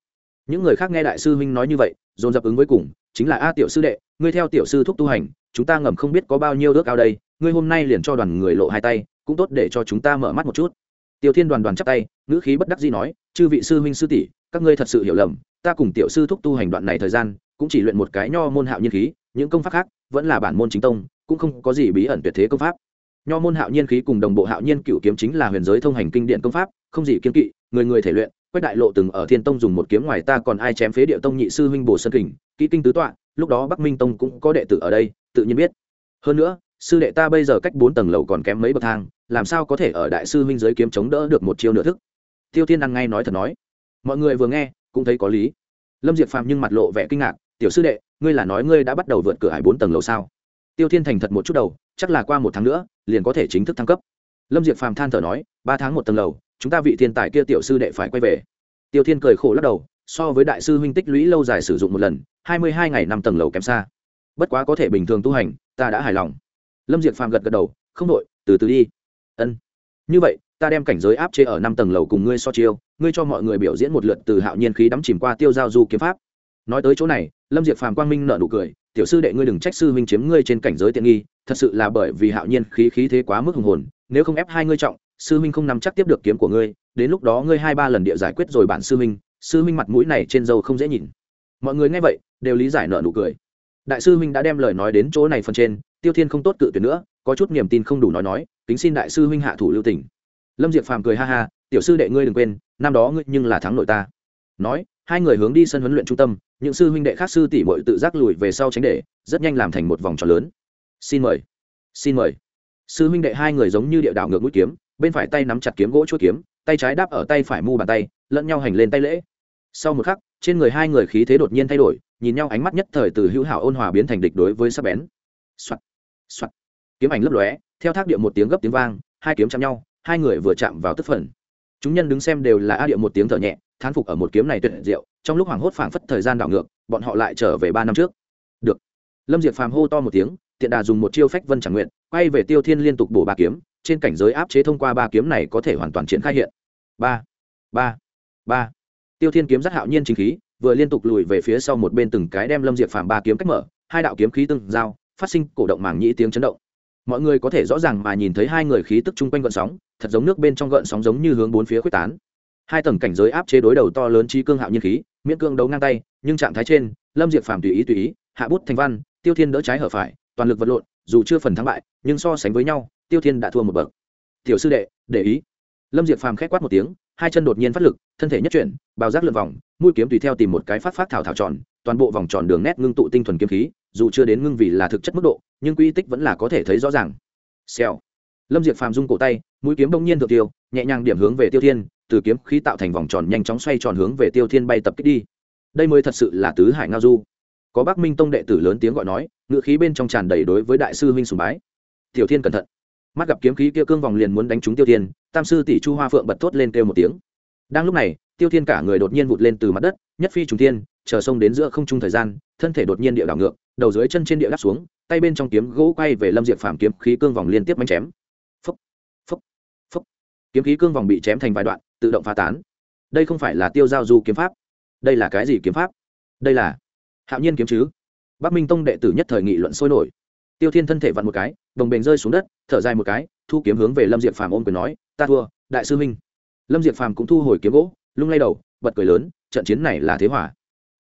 [SPEAKER 1] Những người khác nghe đại sư huynh nói như vậy, dồn dập ứng với cùng, chính là a tiểu sư đệ, ngươi theo tiểu sư thúc tu hành, chúng ta ngầm không biết có bao nhiêu ước ao đây, ngươi hôm nay liền cho đoàn người lộ hai tay, cũng tốt để cho chúng ta mở mắt một chút. Tiểu thiên đoàn đoàn chắp tay, ngữ khí bất đắc dĩ nói, chư vị sư huynh sư tỷ, các ngươi thật sự hiểu lầm, ta cùng tiểu sư thúc tu hành đoạn này thời gian, cũng chỉ luyện một cái nho môn hạo nhiên khí, những công pháp khác vẫn là bản môn chính tông cũng không có gì bí ẩn tuyệt thế công pháp. Nho môn hạo nhiên khí cùng đồng bộ hạo nhiên cựu kiếm chính là huyền giới thông hành kinh điện công pháp, không gì kiên kỵ, người người thể luyện, quách đại lộ từng ở thiên tông dùng một kiếm ngoài ta còn ai chém phế địa tông nhị sư huynh bồ sơn kình, kỹ kinh tứ tọa, lúc đó bắc minh tông cũng có đệ tử ở đây, tự nhiên biết. Hơn nữa, sư đệ ta bây giờ cách bốn tầng lầu còn kém mấy bậc thang, làm sao có thể ở đại sư huynh giới kiếm chống đỡ được một chiêu nửa thức? Tiêu thiên ăn ngay nói thật nói. Mọi người vừa nghe, cũng thấy có lý. Lâm diệp phàm nhưng mặt lộ vẻ kinh ngạc, tiểu sư đệ, ngươi là nói ngươi đã bắt đầu vượt cửa hải bốn tầng lầu sao? Tiêu thiên thành thật một chút đầu, chắc là qua một tháng nữa, liền có thể chính thức thăng cấp. Lâm diệp phàm than thở nói, ba tháng một tầng lầu, chúng ta vị thiên tài kia tiểu sư đệ phải quay về. Tiêu thiên cười khổ lắc đầu, so với đại sư huynh tích lũy lâu dài sử dụng một lần, hai mươi hai ngày năm tầng lầu kém xa. Bất quá có thể bình thường tu hành, ta đã hài lòng. Lâm diệp phàm gật gật đầu, không đội từ từ đi. Ân. Như vậy, ta đem cảnh giới áp chế ở năm tầng lầu cùng ngươi so chiêu, ngươi cho mọi người biểu diễn một lượt từ hạo nhiên khí đắm chìm qua tiêu giao du kiếm pháp nói tới chỗ này, lâm diệp phàm quang minh nợ nụ cười, tiểu sư đệ ngươi đừng trách sư huynh chiếm ngươi trên cảnh giới tiện nghi, thật sự là bởi vì hạo nhiên khí khí thế quá mức hùng hồn, nếu không ép hai ngươi trọng, sư huynh không nắm chắc tiếp được kiếm của ngươi, đến lúc đó ngươi hai ba lần địa giải quyết rồi bản sư huynh sư huynh mặt mũi này trên dâu không dễ nhìn. Mọi người nghe vậy, đều lý giải nợ nụ cười. Đại sư huynh đã đem lời nói đến chỗ này phần trên, tiêu thiên không tốt cự tuyệt nữa, có chút niềm tin không đủ nói nói, kính xin đại sư huynh hạ thủ lưu tỉnh lâm diệp phàm cười ha ha, tiểu sư đệ ngươi đừng quên, năm đó ngươi nhưng là thắng nội ta. Nói hai người hướng đi sân huấn luyện trung tâm, những sư huynh đệ khác sư tỷ mội tự giác lùi về sau tránh để, rất nhanh làm thành một vòng tròn lớn. Xin mời xin mời. Sư huynh đệ hai người giống như địa đạo ngược mũi kiếm, bên phải tay nắm chặt kiếm gỗ chuỗi kiếm, tay trái đáp ở tay phải mu bàn tay, lẫn nhau hành lên tay lễ. Sau một khắc, trên người hai người khí thế đột nhiên thay đổi, nhìn nhau ánh mắt nhất thời từ hữu hảo ôn hòa biến thành địch đối với sắc bén. Soạt soạt. Kiếm ảnh lấp lóe, theo thác địa một tiếng gấp tiếng vang, hai kiếm chạm nhau, hai người vừa chạm vào tức phần chúng nhân đứng xem đều là a địa một tiếng thở nhẹ, thán phục ở một kiếm này tuyệt diệu, trong lúc hoảng hốt phảng phất thời gian đảo ngược, bọn họ lại trở về ba năm trước. Được. Lâm diệt phàm hô to một tiếng, tiện đà dùng một chiêu phách vân chẳng nguyện, quay về tiêu thiên liên tục bổ ba kiếm, trên cảnh giới áp chế thông qua ba kiếm này có thể hoàn toàn triển khai hiện. Ba. Ba. Ba. Tiêu thiên kiếm rất hạo nhiên chính khí, vừa liên tục lùi về phía sau một bên từng cái đem lâm diệt phàm ba kiếm cách mở, hai đạo kiếm khí từng giao, phát sinh cổ động màng nhĩ tiếng chấn động. Mọi người có thể rõ ràng mà nhìn thấy hai người khí tức chung quanh gợn sóng thật giống nước bên trong gợn sóng giống như hướng bốn phía quyết tán. Hai tầng cảnh giới áp chế đối đầu to lớn trí cương hạo nhiên khí, miễn cương đấu ngang tay, nhưng trạng thái trên, lâm diệt phàm tùy ý tùy ý, hạ bút thành văn, tiêu thiên đỡ trái hở phải, toàn lực vật lộn, dù chưa phần thắng bại, nhưng so sánh với nhau, tiêu thiên đã thua một bậc. Tiểu sư đệ, để ý. Lâm diệt phàm k h é c quát một tiếng, hai chân đột nhiên phát lực, thân thể nhất chuyển, bào giác lượn vòng, mũi kiếm tùy theo tìm một cái phát phát thảo thảo tròn, toàn bộ vòng tròn đường nét ngưng tụ tinh thuần kiếm khí, dù chưa đến ngưng vì là thực chất mức độ, nhưng quy tích vẫn là có thể thấy rõ ràng. Xèo lâm diệt phàm dung cổ tay, mũi kiếm bỗng nhiên thượng tiêu, nhẹ nhàng điểm hướng về tiêu thiên, từ kiếm khí tạo thành vòng tròn nhanh chóng xoay tròn hướng về tiêu thiên bay tập kích đi. Đây mới thật sự là tứ hải ngao du. Có bác minh tông đệ tử lớn tiếng gọi nói, ngựa khí bên trong tràn đầy đối với đại sư huynh sùng bái. Tiểu thiên cẩn thận. Mắt gặp kiếm khí kia cương vòng liền muốn đánh trúng tiêu thiên, tam sư tỷ chu hoa phượng bật thốt lên kêu một tiếng. Đang lúc này, tiêu thiên cả người đột nhiên vụt lên từ mặt đất, nhất phi trùng thiên, chờ sông đến giữa không trung thời gian, thân thể đột nhiên địa đảo ngược, đầu dưới chân trên địa đáp xuống, tay bên trong kiếm gỗ quay về lâm diệp phàm kiếm khí cương vòng liên tiếp bánh chém kiếm khí cương vòng bị chém thành vài đoạn, tự động phá tán. Đây không phải là tiêu giao du kiếm pháp. Đây là cái gì kiếm pháp? Đây là hạo nhiên kiếm chứ? Bắc minh tông đệ tử nhất thời nghị luận sôi nổi. Tiêu thiên thân thể vặn một cái, đồng bền rơi xuống đất, thở dài một cái, thu kiếm hướng về lâm diệp phàm ôm quyền nói, ta thua, đại sư minh lâm diệp phàm cũng thu hồi kiếm gỗ, lung lay đầu, bật cười lớn, trận chiến này là thế hỏa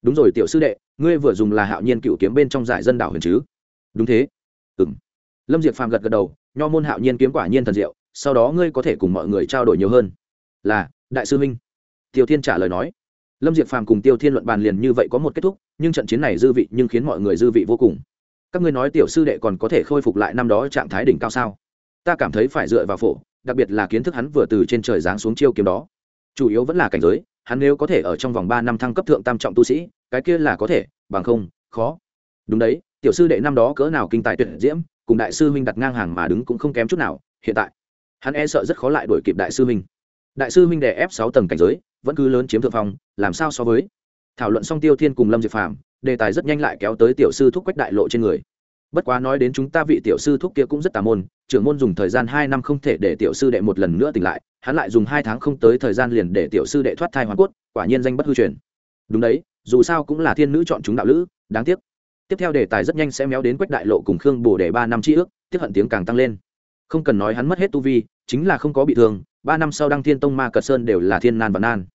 [SPEAKER 1] đúng rồi tiểu sư đệ, ngươi vừa dùng là hạo nhiên cựu kiếm bên trong giải dân đảo huyền chứ? Đúng thế. Ừng lâm diệp phàm gật gật đầu, nho môn hạo nhiên kiếm quả nhiên thần diệu sau đó ngươi có thể cùng mọi người trao đổi nhiều hơn. Là, đại sư minh tiêu thiên trả lời nói. Lâm diệp phàm cùng tiêu thiên luận bàn liền như vậy có một kết thúc, nhưng trận chiến này dư vị nhưng khiến mọi người dư vị vô cùng. Các ngươi nói tiểu sư đệ còn có thể khôi phục lại năm đó trạng thái đỉnh cao sao? Ta cảm thấy phải dựa vào phổ, đặc biệt là kiến thức hắn vừa từ trên trời giáng xuống chiêu kiếm đó. Chủ yếu vẫn là cảnh giới, hắn nếu có thể ở trong vòng ba năm thăng cấp thượng tam trọng tu sĩ, cái kia là có thể, bằng không, khó. Đúng đấy, tiểu sư đệ năm đó cỡ nào kinh tài tuyệt diễm, cùng đại sư huynh đặt ngang hàng mà đứng cũng không kém chút nào, hiện tại hắn e sợ rất khó lại đuổi kịp đại sư huynh. Đại sư huynh đè ép sáu tầng cảnh giới, vẫn cứ lớn chiếm thượng phong, làm sao so với? Thảo luận xong tiêu thiên cùng lâm diệp phàm, đề tài rất nhanh lại kéo tới tiểu sư thúc quách đại lộ trên người. Bất quá nói đến chúng ta vị tiểu sư thúc kia cũng rất tà môn, trưởng môn dùng thời gian hai năm không thể để tiểu sư đệ một lần nữa tỉnh lại, hắn lại dùng hai tháng không tới thời gian liền để tiểu sư đệ thoát thai hoàn cốt, quả nhiên danh bất hư truyền. Đúng đấy, dù sao cũng là thiên nữ chọn chúng đạo lữ, đáng tiếc. Tiếp theo đề tài rất nhanh sẽ méo đến quách đại lộ cùng khương bồ để ba năm tri ước, tiếp hận tiếng càng tăng lên không cần nói hắn mất hết tu vi, chính là không có bị thương, ba năm sau đăng thiên tông, ma cật sơn đều là thiên nan và nan.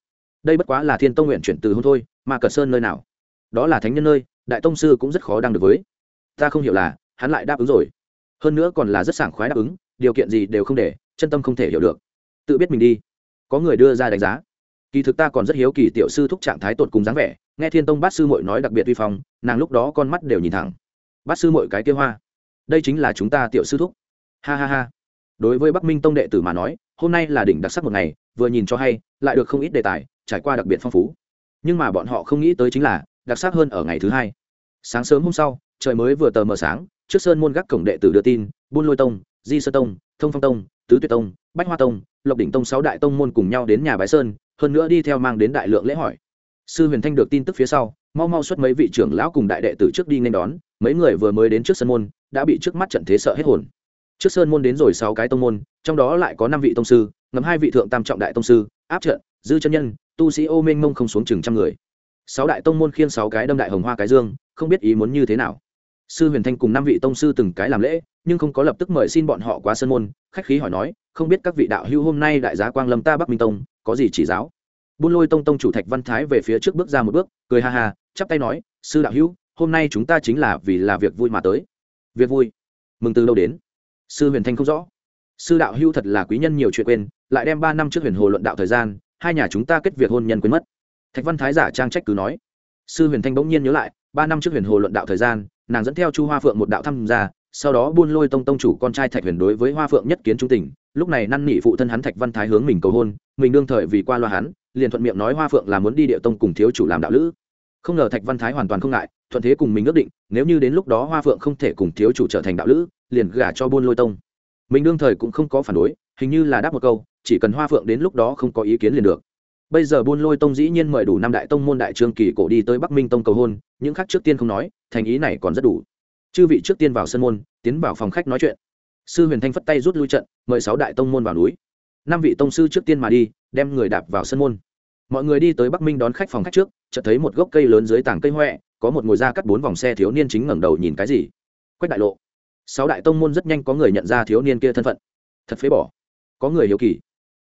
[SPEAKER 1] Đây bất quá là thiên tông nguyện chuyển từ hôn thôi, ma cật sơn nơi nào? Đó là thánh nhân nơi, đại tông sư cũng rất khó đăng được với. Ta không hiểu là, hắn lại đáp ứng rồi. Hơn nữa còn là rất sảng khoái đáp ứng, điều kiện gì đều không để, chân tâm không thể hiểu được. Tự biết mình đi. Có người đưa ra đánh giá. Kỳ thực ta còn rất hiếu kỳ tiểu sư thúc trạng thái tột cùng dáng vẻ, nghe thiên tông bát sư mội nói đặc biệt uy phong, nàng lúc đó con mắt đều nhìn thẳng. Bát sư mội cái kia hoa. Đây chính là chúng ta tiểu sư thúc ha ha ha. Đối với bắc minh tông đệ tử mà nói, hôm nay là đỉnh đặc sắc một ngày, vừa nhìn cho hay, lại được không ít đề tài, trải qua đặc biệt phong phú. Nhưng mà bọn họ không nghĩ tới chính là, đặc sắc hơn ở ngày thứ hai. Sáng sớm hôm sau, trời mới vừa tờ mờ sáng, trước sơn môn gác cổng đệ tử đưa tin, buôn lôi tông, di sơ tông, thông phong tông, tứ tuyệt tông, bách hoa tông, lộc đỉnh tông sáu đại tông môn cùng nhau đến nhà bái sơn, hơn nữa đi theo mang đến đại lượng lễ hỏi. Sư huyền thanh được tin tức phía sau, mau mau xuất mấy vị trưởng lão cùng đại đệ tử trước đi nên đón, mấy người vừa mới đến trước sân môn, đã bị trước mắt trận thế sợ hết hồn trước sơn môn đến rồi sáu cái tông môn, trong đó lại có năm vị tông sư, ngầm hai vị thượng tam trọng đại tông sư, áp trận, dư chân nhân, tu sĩ ô minh mông không xuống chừng trăm người. Sáu đại tông môn khiên sáu cái đâm đại hồng hoa cái dương, không biết ý muốn như thế nào. Sư huyền thanh cùng năm vị tông sư từng cái làm lễ, nhưng không có lập tức mời xin bọn họ qua sơn môn, khách khí hỏi nói, không biết các vị đạo hữu hôm nay đại giá quang lâm ta bắc minh tông, có gì chỉ giáo? Buôn lôi tông tông chủ thạch văn thái về phía trước bước ra một bước, cười ha ha, chắp tay nói, sư đạo hữu, hôm nay chúng ta chính là vì là việc vui mà tới. Việc vui? Mừng từ đâu đến? Sư huyền thanh không rõ. Sư đạo hưu thật là quý nhân nhiều chuyện quên, lại đem ba năm trước huyền hồ luận đạo thời gian, hai nhà chúng ta kết việc hôn nhân quên mất. Thạch văn thái giả trang trách cứ nói. Sư huyền thanh bỗng nhiên nhớ lại, ba năm trước huyền hồ luận đạo thời gian, nàng dẫn theo chu hoa phượng một đạo tham gia, sau đó buôn lôi tông tông chủ con trai thạch huyền đối với hoa phượng nhất kiến trung tình, lúc này năn nỉ phụ thân hắn thạch văn thái hướng mình cầu hôn, mình đương thời vì qua loa hắn, liền thuận miệng nói hoa phượng là muốn đi địa tông cùng thiếu chủ làm đạo lữ. Không ngờ thạch văn thái hoàn toàn không ngại thuận thế cùng mình ước định, nếu như đến lúc đó hoa phượng không thể cùng thiếu chủ trở thành đạo lữ, liền gả cho buôn lôi tông. Mình đương thời cũng không có phản đối, hình như là đáp một câu, chỉ cần hoa phượng đến lúc đó không có ý kiến liền được. Bây giờ buôn lôi tông dĩ nhiên mời đủ năm đại tông môn đại trương kỳ cổ đi tới bắc minh tông cầu hôn, những khác trước tiên không nói, thành ý này còn rất đủ. Chư vị trước tiên vào sân môn, tiến vào phòng khách nói chuyện. Sư huyền thanh phất tay rút lui trận, mời sáu đại tông môn vào núi. Năm vị tông sư trước tiên mà đi, đem người đạp vào sân môn. Mọi người đi tới bắc minh đón khách phòng khách trước, chợt thấy một gốc cây lớn dưới tảng cây huệ có một ngồi ra cắt bốn vòng xe thiếu niên chính ngẩng đầu nhìn cái gì? Quách đại lộ. Sáu đại tông môn rất nhanh có người nhận ra thiếu niên kia thân phận. Thật phế bỏ. Có người hiếu kỳ.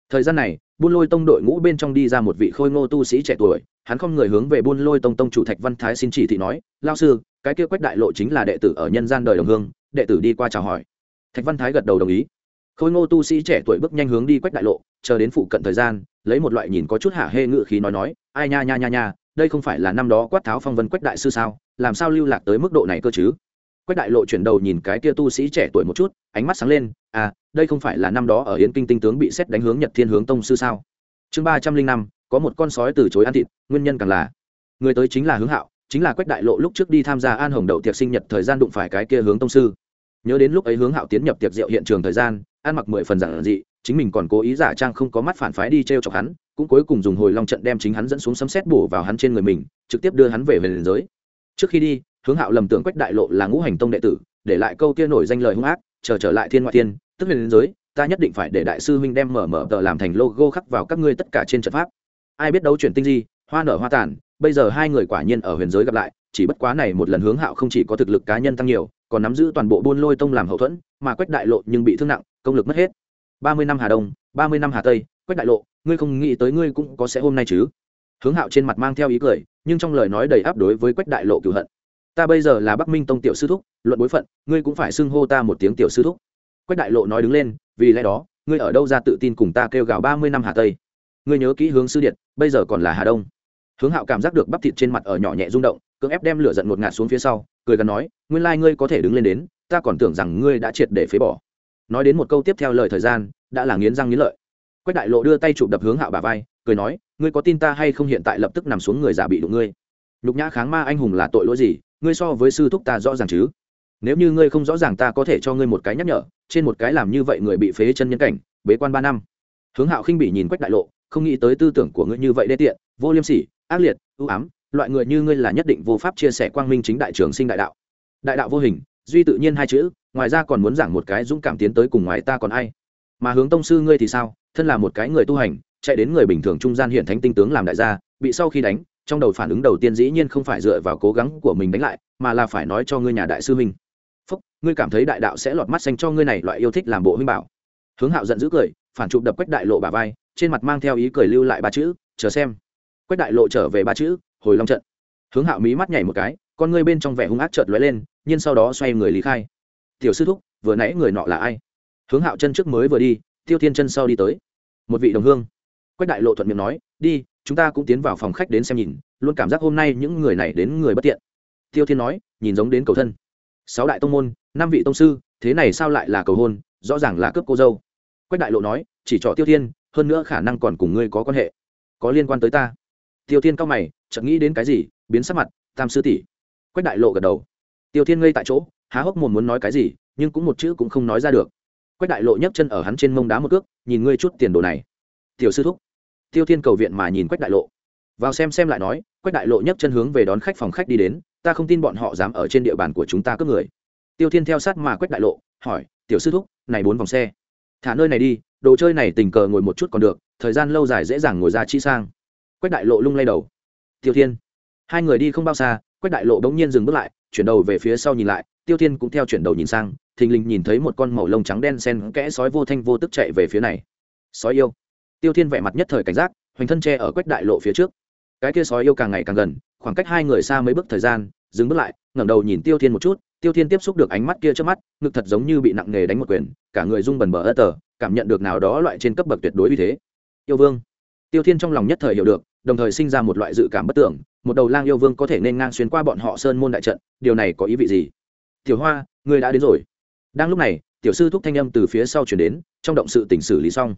[SPEAKER 1] Thời gian này, buôn lôi tông đội ngũ bên trong đi ra một vị khôi ngô tu sĩ trẻ tuổi, hắn không người hướng về buôn lôi tông tông chủ thạch văn thái xin chỉ thị nói lao sư, cái kia quách đại lộ chính là đệ tử ở nhân gian đời đồng hương, đệ tử đi qua chào hỏi. Thạch văn thái gật đầu đồng ý. Khôi ngô tu sĩ trẻ tuổi bước nhanh hướng đi quách đại lộ, chờ đến phụ cận thời gian, lấy một loại nhìn có chút hạ hê ngự khí nói nói, ai nha nha nha nha đây không phải là năm đó quát tháo phong vân quách đại sư sao, làm sao lưu lạc tới mức độ này cơ chứ? Quách đại lộ chuyển đầu nhìn cái kia tu sĩ trẻ tuổi một chút, ánh mắt sáng lên à đây không phải là năm đó ở yến kinh tinh tướng bị xét đánh hướng nhật thiên hướng tông sư sao? Chương ba trăm linh năm, có một con sói từ chối ăn thịt, nguyên nhân càng là. Người tới chính là hướng hạo, chính là quách đại lộ lúc trước đi tham gia an hồng đậu tiệc sinh nhật thời gian đụng phải cái kia hướng tông sư. Nhớ đến lúc ấy hướng hạo tiến nhập tiệc rượu hiện trường thời gian, ăn mặc mười phần giản dị, chính mình còn cố ý giả trang không có mắt phản phái đi t r e o chọc hắn cũng cuối cùng dùng hồi long trận đem chính hắn dẫn xuống sấm xét bổ vào hắn trên người mình trực tiếp đưa hắn về về liền giới. Trước khi đi hướng hạo lầm tưởng quách đại lộ là ngũ hành tông đệ tử để lại câu kia nổi danh lời hung ác chờ trở, trở lại thiên ngoại thiên tức huyền liên giới ta nhất định phải để đại sư huynh đem mở mở tờ làm thành logo khắc vào các ngươi tất cả trên trận pháp. Ai biết đấu chuyển tinh di hoa nở hoa tàn bây giờ hai người quả nhiên ở huyền giới gặp lại chỉ bất quá này một lần hướng hạo không chỉ có thực lực cá nhân tăng nhiều còn nắm giữ toàn bộ buôn lôi tông làm hậu thuẫn mà quách đại lộ nhưng bị thương nặng công lực mất hết. Ba mươi năm hà đông ba mươi năm hà tây quách đại lộ ngươi không nghĩ tới ngươi cũng có sẽ hôm nay chứ? Hướng hạo trên mặt mang theo ý cười, nhưng trong lời nói đầy áp đối với quách đại lộ cựu hận. Ta bây giờ là bắc minh tông tiểu sư thúc, luận bối phận, ngươi cũng phải xưng hô ta một tiếng tiểu sư thúc. Quách đại lộ nói đứng lên, vì lẽ đó, ngươi ở đâu ra tự tin cùng ta kêu gào ba mươi năm hà tây? Ngươi nhớ kỹ hướng sư điện bây giờ còn là hà đông. Hướng hạo cảm giác được bắp thịt trên mặt ở nhỏ nhẹ rung động, cưỡng ép đem lửa giận ngột ngạt xuống phía sau, cười gần nói, nguyên lai ngươi có thể đứng lên đến, ta còn tưởng rằng ngươi đã triệt để phế bỏ. Nói đến một câu tiếp theo lời thời gian, đã là nghiến răng nghiến lợi quách đại lộ đưa tay chụp đập hướng hạo bà vai, cười nói, ngươi có tin ta hay không hiện tại lập tức nằm xuống người giả bị đụng ngươi? Nhục nhã kháng ma anh hùng là tội lỗi gì? Ngươi so với sư thúc ta rõ ràng chứ? Nếu như ngươi không rõ ràng ta có thể cho ngươi một cái nhắc nhở, trên một cái làm như vậy người bị phế chân nhân cảnh, bế quan ba năm. Hướng hạo khinh bị nhìn quách đại lộ, không nghĩ tới tư tưởng của ngươi như vậy đê tiện, vô liêm sỉ, ác liệt, ưu ám, loại người như ngươi là nhất định vô pháp chia sẻ quang minh chính đại trường sinh đại đạo. Đại đạo vô hình, duy tự nhiên hai chữ, ngoài ra còn muốn giảng một cái dũng cảm tiến tới cùng ngoài ta còn ai? Mà hướng tông sư ngươi thì sao? Thân là một cái người tu hành, chạy đến người bình thường trung gian hiện thánh tinh tướng làm đại gia, bị sau khi đánh, trong đầu phản ứng đầu tiên dĩ nhiên không phải dựa vào cố gắng của mình đánh lại, mà là phải nói cho ngươi nhà đại sư huynh. Phúc, ngươi cảm thấy đại đạo sẽ lọt mắt xanh cho ngươi này loại yêu thích làm bộ huynh bảo. Hướng hạo giận dữ cười, phản chụp đập quách đại lộ bà vai, trên mặt mang theo ý cười lưu lại ba chữ, chờ xem. Quách đại lộ trở về ba chữ, hồi long trận. Hướng hạo mí mắt nhảy một cái, con ngươi bên trong vẻ hung ác chợt lóe lên, nhưng sau đó xoay người lý khai. Tiểu sư thúc, vừa nãy người nọ là ai? Hướng hạo chân trước mới vừa đi tiêu thiên chân sau đi tới. Một vị đồng hương. Quách đại lộ thuận miệng nói, đi, chúng ta cũng tiến vào phòng khách đến xem nhìn, luôn cảm giác hôm nay những người này đến người bất tiện. Tiêu thiên nói, nhìn giống đến cầu thân. Sáu đại tông môn, năm vị tông sư, thế này sao lại là cầu hôn, rõ ràng là cướp cô dâu. Quách đại lộ nói, chỉ trỏ tiêu thiên, hơn nữa khả năng còn cùng ngươi có quan hệ. Có liên quan tới ta. Tiêu thiên cao mày, chợt nghĩ đến cái gì, biến sắc mặt, tam sư tỷ. Quách đại lộ gật đầu. Tiêu thiên ngây tại chỗ, há hốc mồm muốn nói cái gì, nhưng cũng một chữ cũng không nói ra được quách đại lộ nhấc chân ở hắn trên mông đá một cước, nhìn ngươi chút tiền đồ này. Tiểu sư thúc. Tiêu thiên cầu viện mà nhìn quách đại lộ. Vào xem xem lại nói, quách đại lộ nhấc chân hướng về đón khách phòng khách đi đến, ta không tin bọn họ dám ở trên địa bàn của chúng ta cướp người. Tiêu thiên theo sát mà quách đại lộ, hỏi, tiểu sư thúc, này bốn vòng xe, thả nơi này đi, đồ chơi này tình cờ ngồi một chút còn được, thời gian lâu dài dễ dàng ngồi ra chi sang. Quách đại lộ lung lay đầu. Tiêu thiên, hai người đi không bao xa quách đại lộ bỗng nhiên dừng bước lại, chuyển đầu về phía sau nhìn lại, tiêu thiên cũng theo chuyển đầu nhìn sang, thình lình nhìn thấy một con màu lông trắng đen sen kẽ sói vô thanh vô tức chạy về phía này. Sói yêu. Tiêu thiên vẻ mặt nhất thời cảnh giác, hoành thân tre ở quách đại lộ phía trước. Cái kia sói yêu càng ngày càng gần, khoảng cách hai người xa mấy bước thời gian, dừng bước lại, ngẩng đầu nhìn tiêu thiên một chút, tiêu thiên tiếp xúc được ánh mắt kia trước mắt, ngực thật giống như bị nặng nề đánh một quyền, cả người rung bần bờ ơ tờ, cảm nhận được nào đó loại trên cấp bậc tuyệt đối uy thế. Yêu vương. Tiêu thiên trong lòng nhất thời hiểu được, đồng thời sinh ra một loại dự cảm bất tưởng một đầu lang yêu vương có thể nên ngang xuyên qua bọn họ sơn môn đại trận, điều này có ý vị gì? Tiểu hoa người đã đến rồi. Đang lúc này, tiểu sư thúc thanh âm từ phía sau chuyển đến, trong động sự tỉnh xử lý xong.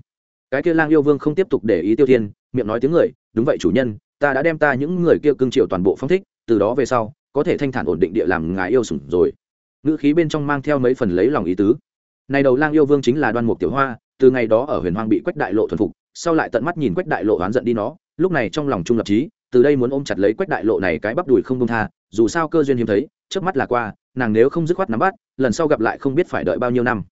[SPEAKER 1] Cái kia lang yêu vương không tiếp tục để ý tiêu thiên, miệng nói tiếng người, đúng vậy chủ nhân, ta đã đem ta những người kia cưng triệu toàn bộ phong thích, từ đó về sau, có thể thanh thản ổn định địa làm ngài yêu sủng rồi. Ngữ khí bên trong mang theo mấy phần lấy lòng ý tứ. Này đầu lang yêu vương chính là đoan mục tiểu hoa, từ ngày đó ở huyền hoang bị quách đại lộ thuần phục, sau lại tận mắt nhìn quách đại lộ oán giận đi nó, lúc này trong lòng trung lập trí từ đây muốn ôm chặt lấy quách đại lộ này cái bắp đùi không công tha, dù sao cơ duyên hiếm thấy trước mắt là qua, nàng nếu không dứt khoát nắm bắt, lần sau gặp lại không biết phải đợi bao nhiêu năm.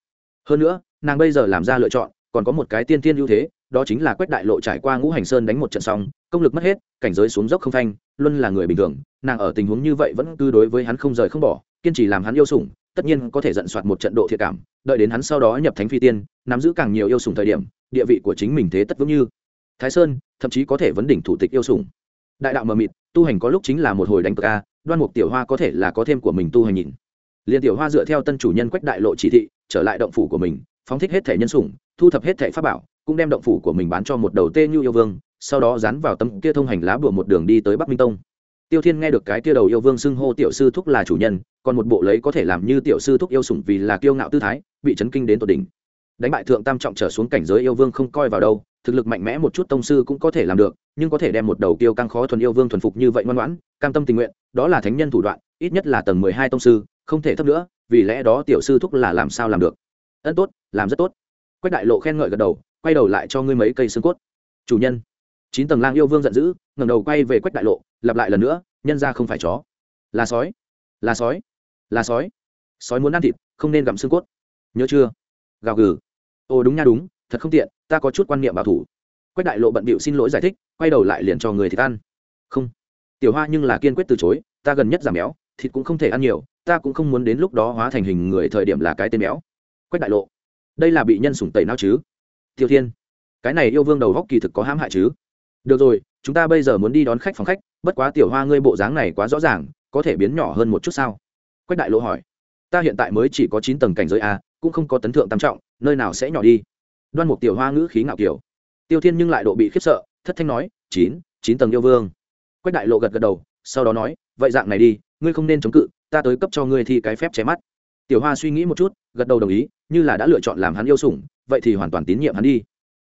[SPEAKER 1] Hơn nữa, nàng bây giờ làm ra lựa chọn, còn có một cái tiên tiên ưu thế, đó chính là quách đại lộ trải qua ngũ hành sơn đánh một trận xong, công lực mất hết, cảnh giới xuống dốc không phanh luân là người bình thường, nàng ở tình huống như vậy vẫn cứ đối với hắn không rời không bỏ, kiên trì làm hắn yêu sủng, tất nhiên có thể dận soạt một trận độ thiệt cảm, đợi đến hắn sau đó nhập thánh phi tiên, nắm giữ càng nhiều yêu sủng thời điểm, địa vị của chính mình thế tất vững như. Thái sơn, thậm chí có thể vấn đỉnh thủ tịch yêu sủng đại đạo mờ mịt, tu hành có lúc chính là một hồi đánh cờ ca đoan mục tiểu hoa có thể là có thêm của mình tu hành nhìn. Liên tiểu hoa dựa theo tân chủ nhân quách đại lộ chỉ thị, trở lại động phủ của mình, phóng thích hết thể nhân sủng, thu thập hết thể pháp bảo, cũng đem động phủ của mình bán cho một đầu tê như yêu vương, sau đó dán vào tấm kia thông hành lá bùa một đường đi tới bắc minh tông. Tiêu thiên nghe được cái kia đầu yêu vương xưng hô tiểu sư thúc là chủ nhân, còn một bộ lấy có thể làm như tiểu sư thúc yêu sủng vì là kiêu ngạo tư thái, bị chấn kinh đến tột đỉnh. Đánh bại thượng tam trọng trở xuống cảnh giới yêu vương không coi vào đâu thực lực mạnh mẽ một chút tông sư cũng có thể làm được, nhưng có thể đem một đầu kiêu căng khó thuần yêu vương thuần phục như vậy ngoan ngoãn, cam tâm tình nguyện, đó là thánh nhân thủ đoạn, ít nhất là tầng mười hai tông sư, không thể thấp nữa, vì lẽ đó tiểu sư thúc là làm sao làm được? Ân tốt, làm rất tốt. Quách đại lộ khen ngợi gật đầu, quay đầu lại cho ngươi mấy cây xương cốt. Chủ nhân. Chín tầng lang yêu vương giận dữ, ngẩng đầu quay về quách đại lộ, lặp lại lần nữa, nhân ra không phải chó. Là sói. Là sói. Là sói. Sói muốn ăn thịt, không nên gặm xương cốt. Nhớ chưa? Gào gừ. Ồ đúng nha đúng, thật không tiện ta có chút quan niệm bảo thủ. Quách đại lộ bận bịu xin lỗi giải thích, quay đầu lại liền cho người thịt ăn. Không. Tiểu hoa nhưng là kiên quyết từ chối, ta gần nhất giảm béo, thịt cũng không thể ăn nhiều, ta cũng không muốn đến lúc đó hóa thành hình người thời điểm là cái tên béo. Quách đại lộ. Đây là bị nhân sủng tẩy não chứ? Tiêu thiên. Cái này yêu vương đầu góc kỳ thực có hãm hại chứ? Được rồi, chúng ta bây giờ muốn đi đón khách phòng khách, bất quá tiểu hoa ngươi bộ dáng này quá rõ ràng, có thể biến nhỏ hơn một chút sao? Quách đại lộ hỏi. Ta hiện tại mới chỉ có chín tầng cảnh giới a, cũng không có tấn thượng tam trọng, nơi nào sẽ nhỏ đi? Đoan một tiểu hoa ngữ khí ngạo kiểu. Tiêu thiên nhưng lại độ bị khiếp sợ, thất thanh nói, chín chín tầng yêu vương. Quách đại lộ gật gật đầu, sau đó nói, vậy dạng này đi, ngươi không nên chống cự, ta tới cấp cho ngươi thi cái phép che mắt. Tiểu hoa suy nghĩ một chút, gật đầu đồng ý, như là đã lựa chọn làm hắn yêu sủng, vậy thì hoàn toàn tín nhiệm hắn đi.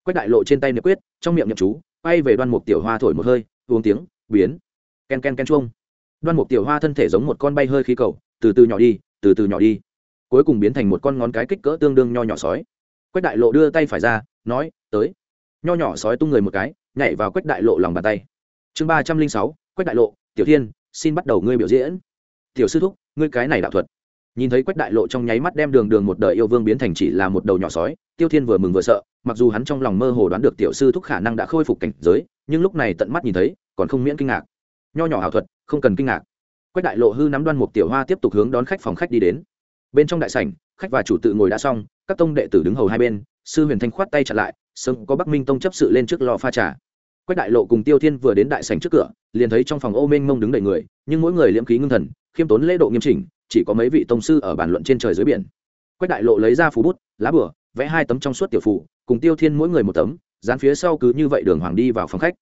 [SPEAKER 1] Quách đại lộ trên tay niệm quyết, trong miệng nhậm chú, quay về đoan mục tiểu hoa thổi một hơi, uống tiếng, biến. Ken ken ken chuông. Đoan mục tiểu hoa thân thể giống một con bay hơi khí cầu, từ từ nhỏ đi, từ từ nhỏ đi. Cuối cùng biến thành một con ngón cái kích cỡ tương đương nho nhỏ sói quách đại lộ đưa tay phải ra, nói, tới. Nho nhỏ sói tung người một cái, nhảy vào quách đại lộ lòng bàn tay. Chương ba trăm linh sáu, quách đại lộ, tiểu thiên, xin bắt đầu ngươi biểu diễn. Tiểu sư thúc, ngươi cái này đạo thuật. Nhìn thấy quách đại lộ trong nháy mắt đem đường đường một đời yêu vương biến thành chỉ là một đầu nhỏ sói, tiêu thiên vừa mừng vừa sợ, mặc dù hắn trong lòng mơ hồ đoán được tiểu sư thúc khả năng đã khôi phục cảnh giới, nhưng lúc này tận mắt nhìn thấy, còn không miễn kinh ngạc. Nho nhỏ ảo thuật, không cần kinh ngạc. Quách đại lộ hư nắm đoan một tiểu hoa tiếp tục hướng đón khách phòng khách đi đến. Bên trong đại sảnh, khách và chủ tự ngồi đã xong các tông đệ tử đứng hầu hai bên sư huyền thanh khoát tay chặt lại sớm có bắc minh tông chấp sự lên trước lò pha trà. Quách đại lộ cùng tiêu thiên vừa đến đại sảnh trước cửa liền thấy trong phòng ô mênh mông đứng đầy người nhưng mỗi người liễm khí ngưng thần khiêm tốn lễ độ nghiêm chỉnh chỉ có mấy vị tông sư ở bàn luận trên trời dưới biển. Quách đại lộ lấy ra phú bút lá bửa vẽ hai tấm trong suốt tiểu phủ, cùng tiêu thiên mỗi người một tấm dán phía sau cứ như vậy đường hoàng đi vào phòng khách.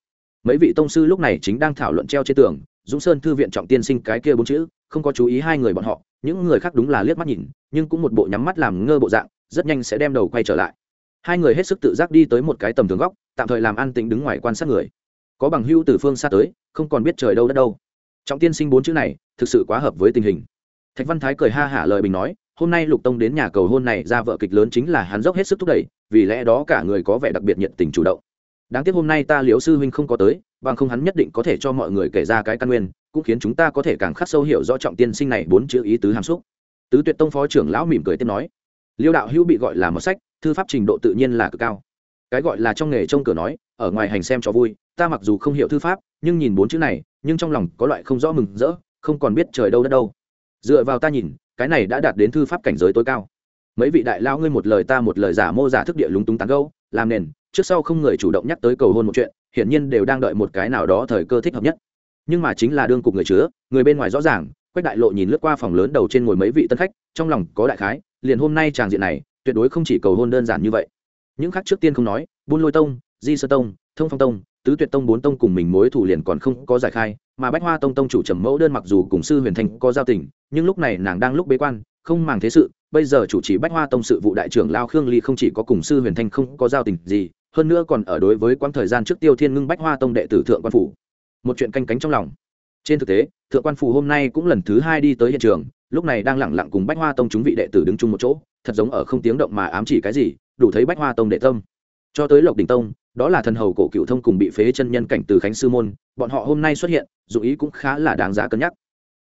[SPEAKER 1] Mấy vị tông sư lúc này chính đang thảo luận treo trên tường dũng sơn thư viện trọng tiên sinh cái kia bốn chữ không có chú ý hai người bọn họ những người khác đúng là liếc mắt nhìn nhưng cũng một bộ nhắm mắt làm ngơ bộ dạng rất nhanh sẽ đem đầu quay trở lại. Hai người hết sức tự giác đi tới một cái tầm thường góc, tạm thời làm an tĩnh đứng ngoài quan sát người. Có bằng hưu từ phương xa tới, không còn biết trời đâu đất đâu. Trọng tiên sinh bốn chữ này, thực sự quá hợp với tình hình. Thạch văn thái cười ha hả lời bình nói, hôm nay lục tông đến nhà cầu hôn này ra vợ kịch lớn chính là hắn dốc hết sức thúc đẩy, vì lẽ đó cả người có vẻ đặc biệt nhiệt tình chủ động. Đáng tiếc hôm nay ta liếu sư huynh không có tới, bằng không hắn nhất định có thể cho mọi người kể ra cái căn nguyên, cũng khiến chúng ta có thể càng khắc sâu hiểu rõ trọng tiên sinh này bốn chữ ý tứ hàm xúc. Tứ tuyệt tông phó trưởng lão mỉm cười tiếp nói liêu đạo hữu bị gọi là một sách, thư pháp trình độ tự nhiên là cực cao. Cái gọi là trong nghề trông cửa nói, ở ngoài hành xem cho vui, ta mặc dù không hiểu thư pháp, nhưng nhìn bốn chữ này, nhưng trong lòng có loại không rõ mừng rỡ, không còn biết trời đâu đất đâu. Dựa vào ta nhìn, cái này đã đạt đến thư pháp cảnh giới tối cao. Mấy vị đại lao ngươi một lời ta một lời giả mô giả thức địa lúng túng tán gâu làm nền, trước sau không người chủ động nhắc tới cầu hôn một chuyện, hiển nhiên đều đang đợi một cái nào đó thời cơ thích hợp nhất. Nhưng mà chính là đương cục người chứa, người bên ngoài rõ ràng, quách đại lộ nhìn lướt qua phòng lớn đầu trên ngồi mấy vị tân khách, trong lòng có đại khái liền hôm nay tràng diện này, tuyệt đối không chỉ cầu hôn đơn giản như vậy. Những khác trước tiên không nói, buôn lôi tông, di sơ tông, thông phong tông, tứ tuyệt tông bốn tông cùng mình mối thủ liền còn không có giải khai, mà bách hoa tông tông chủ trầm mẫu đơn mặc dù cùng sư huyền thanh có giao tình, nhưng lúc này nàng đang lúc bế quan, không màng thế sự, bây giờ chủ trì bách hoa tông sự vụ đại trưởng lao khương ly không chỉ có cùng sư huyền thanh không có giao tình gì, hơn nữa còn ở đối với quãng thời gian trước tiêu thiên ngưng bách hoa tông đệ tử thượng quan phủ. Một chuyện canh cánh trong lòng. Trên thực tế, thượng quan phủ hôm nay cũng lần thứ hai đi tới hiện trường lúc này đang lẳng lặng cùng bách hoa tông chúng vị đệ tử đứng chung một chỗ, thật giống ở không tiếng động mà ám chỉ cái gì, đủ thấy bách hoa tông đệ tâm. Cho tới lộc đình tông, đó là thần hầu cổ cựu thông cùng bị phế chân nhân cảnh từ khánh sư môn, bọn họ hôm nay xuất hiện, dù ý cũng khá là đáng giá cân nhắc.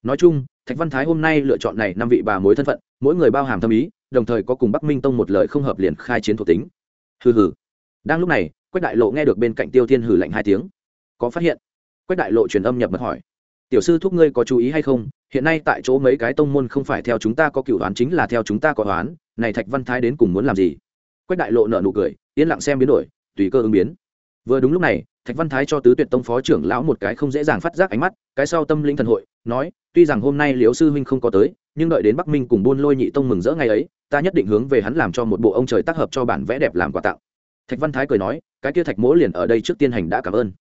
[SPEAKER 1] Nói chung, thạch văn thái hôm nay lựa chọn này năm vị bà mối thân phận, mỗi người bao hàm thâm ý, đồng thời có cùng bắc minh tông một lời không hợp liền khai chiến thuộc tính. Hừ hừ. Đang lúc này, quách đại lộ nghe được bên cạnh tiêu thiên hử lạnh hai tiếng. Có phát hiện? Quách đại lộ truyền âm nhập mật hỏi tiểu sư thúc ngươi có chú ý hay không? Hiện nay tại chỗ mấy cái tông môn không phải theo chúng ta có cựu đoán chính là theo chúng ta có đoán. Này thạch văn thái đến cùng muốn làm gì? Quách đại lộ nợ nụ cười, yên lặng xem biến đổi, tùy cơ ứng biến. Vừa đúng lúc này, thạch văn thái cho tứ tuyệt tông phó trưởng lão một cái không dễ dàng phát giác ánh mắt, cái sau tâm linh thần hội, nói, tuy rằng hôm nay liễu sư huynh không có tới, nhưng đợi đến bắc minh cùng buôn lôi nhị tông mừng rỡ ngày ấy, ta nhất định hướng về hắn làm cho một bộ ông trời tác hợp cho bản vẽ đẹp làm quà tặng. Thạch văn thái cười nói, cái kia thạch mỗ liền ở đây trước tiên hành đã cảm ơn.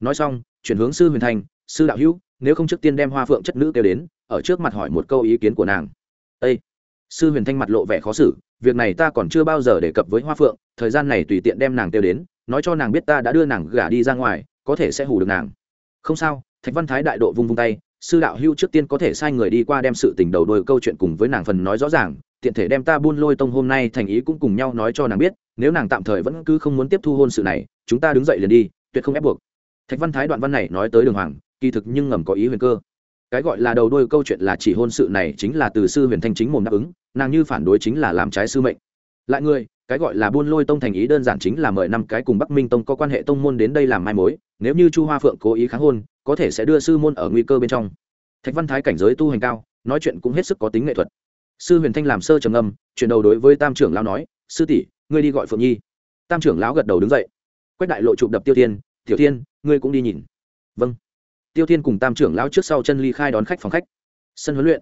[SPEAKER 1] Nói xong, chuyển hướng sư huyền thành, sư đạo hữu nếu không trước tiên đem hoa phượng chất nữ kêu đến, ở trước mặt hỏi một câu ý kiến của nàng. Ây sư huyền thanh mặt lộ vẻ khó xử, việc này ta còn chưa bao giờ đề cập với hoa phượng, thời gian này tùy tiện đem nàng kêu đến, nói cho nàng biết ta đã đưa nàng gả đi ra ngoài, có thể sẽ hù được nàng. Không sao, thạch văn thái đại độ vung vung tay, sư đạo hưu trước tiên có thể sai người đi qua đem sự tình đầu đôi câu chuyện cùng với nàng phần nói rõ ràng, tiện thể đem ta buôn lôi tông hôm nay thành ý cũng cùng nhau nói cho nàng biết, nếu nàng tạm thời vẫn cứ không muốn tiếp thu hôn sự này, chúng ta đứng dậy liền đi, tuyệt không ép buộc. Thạch văn thái đoạn văn này nói tới đường hoàng kỳ thực nhưng ngầm có ý huyền cơ. Cái gọi là đầu đôi câu chuyện là chỉ hôn sự này chính là từ sư huyền thanh chính mồm đáp ứng, nàng như phản đối chính là làm trái sư mệnh. Lại người, cái gọi là buôn lôi tông thành ý đơn giản chính là mời năm cái cùng bắc minh tông có quan hệ tông môn đến đây làm mai mối, nếu như chu hoa phượng cố ý kháng hôn, có thể sẽ đưa sư môn ở nguy cơ bên trong. Thạch văn thái cảnh giới tu hành cao, nói chuyện cũng hết sức có tính nghệ thuật. Sư huyền thanh làm sơ trầm âm chuyển đầu đối với tam trưởng lão nói, sư tỷ, ngươi đi gọi phượng nhi. Tam trưởng lão gật đầu đứng dậy. Quách đại lộ chụp đập tiêu thiên, tiểu thiên, ngươi cũng đi nhìn. Vâng tiêu thiên cùng tam trưởng lão trước sau chân ly khai đón khách phòng khách. Sân huấn luyện.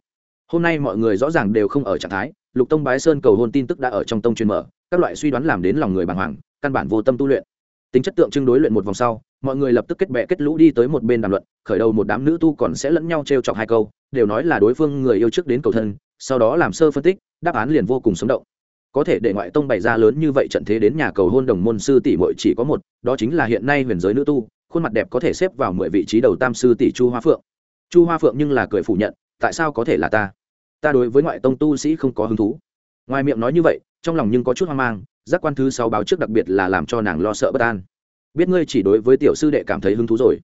[SPEAKER 1] Hôm nay mọi người rõ ràng đều không ở trạng thái, lục tông bái sơn cầu hôn tin tức đã ở trong tông truyền mở, các loại suy đoán làm đến lòng người bàng hoàng, căn bản vô tâm tu luyện. Tính chất tượng trưng đối luyện một vòng sau, mọi người lập tức kết bệ kết lũ đi tới một bên đàm luận, khởi đầu một đám nữ tu còn sẽ lẫn nhau t r e o chọc hai câu, đều nói là đối phương người yêu trước đến cầu thân, sau đó làm sơ phân tích, đáp án liền vô cùng sống động. Có thể để ngoại tông bày ra lớn như vậy trận thế đến nhà cầu hôn đồng môn sư tỷ mội chỉ có một, đó chính là hiện nay huyền giới nữ tu khuôn mặt đẹp có thể xếp vào mười vị trí đầu tam sư tỷ chu hoa phượng. Chu hoa phượng nhưng là cười phủ nhận, tại sao có thể là ta? Ta đối với ngoại tông tu sĩ không có hứng thú. Ngoài miệng nói như vậy, trong lòng nhưng có chút hoang mang, giác quan thứ sáu báo trước đặc biệt là làm cho nàng lo sợ bất an. Biết ngươi chỉ đối với tiểu sư đệ cảm thấy hứng thú rồi.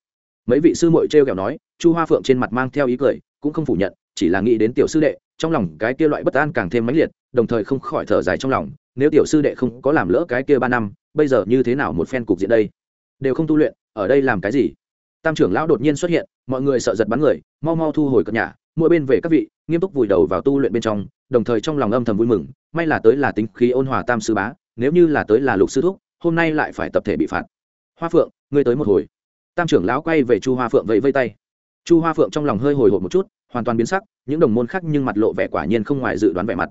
[SPEAKER 1] Mấy vị sư muội t r kẹo nói, chu hoa phượng trên mặt mang theo ý cười, cũng không phủ nhận, chỉ là nghĩ đến tiểu sư đệ, trong lòng cái kia loại bất an càng thêm mãnh liệt, đồng thời không khỏi thở dài trong lòng, nếu tiểu sư đệ không có làm lỡ cái kia ba năm, bây giờ như thế nào một phen cục diện đây? Đều không tu luyện, ở đây làm cái gì? Tam trưởng lão đột nhiên xuất hiện, mọi người sợ giật bắn người, mau mau thu hồi cất nhà, mỗi bên về các vị, nghiêm túc vùi đầu vào tu luyện bên trong, đồng thời trong lòng âm thầm vui mừng, may là tới là tính khí ôn hòa tam sư bá, nếu như là tới là lục sư thúc, hôm nay lại phải tập thể bị phạt. Hoa phượng, ngươi tới một hồi. Tam trưởng lão quay về chu hoa phượng vẫy vây tay. Chu hoa phượng trong lòng hơi hồi hộp một chút, hoàn toàn biến sắc, những đồng môn khác nhưng mặt lộ vẻ quả nhiên không ngoài dự đoán vẻ mặt.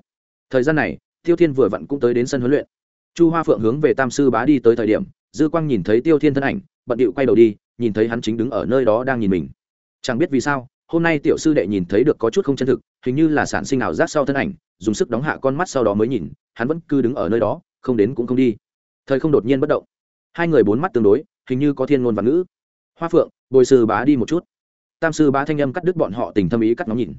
[SPEAKER 1] Thời gian này, tiêu thiên vừa vặn cũng tới đến sân huấn luyện. Chu hoa phượng hướng về tam sư bá đi tới thời điểm dư quang nhìn thấy tiêu thiên thân ảnh, bận điệu quay đầu đi, nhìn thấy hắn chính đứng ở nơi đó đang nhìn mình. Chẳng biết vì sao, hôm nay tiểu sư đệ nhìn thấy được có chút không chân thực, hình như là sản sinh ảo giác sau thân ảnh, dùng sức đóng hạ con mắt sau đó mới nhìn, hắn vẫn cứ đứng ở nơi đó, không đến cũng không đi. Thời không đột nhiên bất động. Hai người bốn mắt tương đối, hình như có thiên ngôn và ngữ. Hoa phượng, bồi sư bá đi một chút. Tam sư bá thanh âm cắt đứt bọn họ tình thâm ý cắt ngóng nhìn.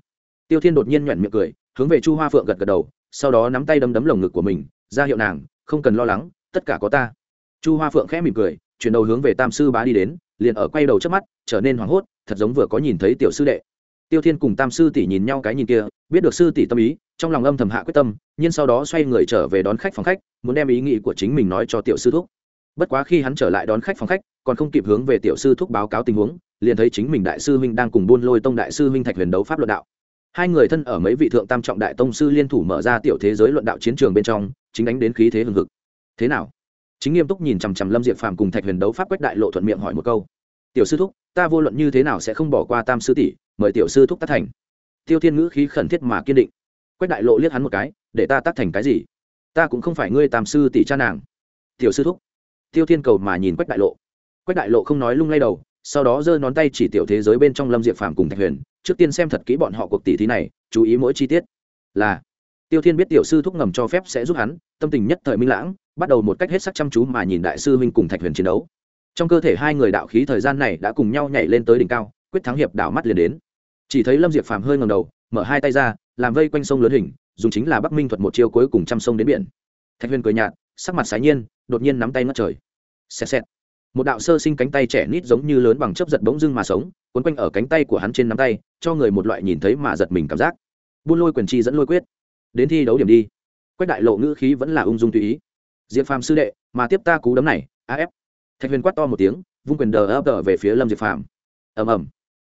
[SPEAKER 1] Tiêu thiên đột nhiên nhoẻn miệng cười, hướng về chu hoa phượng gật gật đầu, sau đó nắm tay đấm đấm lồng ngực của mình, ra hiệu nàng, không cần lo lắng, tất cả có ta chu hoa phượng khẽ mỉm cười, chuyển đầu hướng về tam sư bá đi đến, liền ở quay đầu trước mắt, trở nên hoảng hốt, thật giống vừa có nhìn thấy tiểu sư đệ. Tiêu thiên cùng tam sư tỷ nhìn nhau cái nhìn kia, biết được sư tỷ tâm ý, trong lòng âm thầm hạ quyết tâm, nhưng sau đó xoay người trở về đón khách phòng khách, muốn đem ý nghĩ của chính mình nói cho tiểu sư thúc. Bất quá khi hắn trở lại đón khách phòng khách, còn không kịp hướng về tiểu sư thúc báo cáo tình huống, liền thấy chính mình đại sư huynh đang cùng buôn lôi tông đại sư huynh thạch huyền đấu pháp luận đạo. Hai người thân ở mấy vị thượng tam trọng đại tông sư liên thủ mở ra tiểu thế giới luận đạo chiến trường bên trong, chính đánh đến khí thế hừng hực. Thế nào? Chính nghiêm túc nhìn chằm chằm lâm diệp phàm cùng thạch huyền đấu pháp quách đại lộ thuận miệng hỏi một câu. Tiểu sư thúc, ta vô luận như thế nào sẽ không bỏ qua tam sư tỷ, mời tiểu sư thúc tác thành. Tiêu thiên ngữ khí khẩn thiết mà kiên định. Quách đại lộ liếc hắn một cái, để ta tác thành cái gì? Ta cũng không phải ngươi tam sư tỷ cha nàng. Tiểu sư thúc. Tiêu thiên cầu mà nhìn quách đại lộ. Quách đại lộ không nói lung lay đầu, sau đó giơ ngón tay chỉ tiểu thế giới bên trong lâm diệp phàm cùng thạch huyền. Trước tiên xem thật kỹ bọn họ cuộc tỷ thí này, chú ý mỗi chi tiết. Là, tiêu thiên biết tiểu sư thúc ngầm cho phép sẽ giúp hắn tâm tình nhất thời minh lãng, bắt đầu một cách hết sắc chăm chú mà nhìn đại sư huynh cùng thạch huyền chiến đấu. Trong cơ thể hai người đạo khí thời gian này đã cùng nhau nhảy lên tới đỉnh cao, quyết thắng hiệp đảo mắt liền đến. Chỉ thấy lâm diệp phàm hơi ngầm đầu, mở hai tay ra, làm vây quanh sông lớn hình, dùng chính là bắc minh thuật một chiêu cuối cùng trăm sông đến biển. Thạch huyền cười nhạt, sắc mặt sái nhiên, đột nhiên nắm tay ngất trời. Xẹt xẹt. Một đạo sơ sinh cánh tay trẻ nít giống như lớn bằng chấp giật bỗng dưng mà sống quấn quanh ở cánh tay của hắn trên nắm tay, cho người một loại nhìn thấy mà giật mình cảm giác. Buôn lôi quyền chi dẫn lôi quyết. Đến thi đấu điểm đi quách đại lộ ngữ khí vẫn là ung dung tùy ý. Diệp phàm sư đệ, mà tiếp ta cú đấm này af thạch huyền quát to một tiếng, vung quyền đờ ấp đờ về phía lâm diệp phàm. Ầm ầm.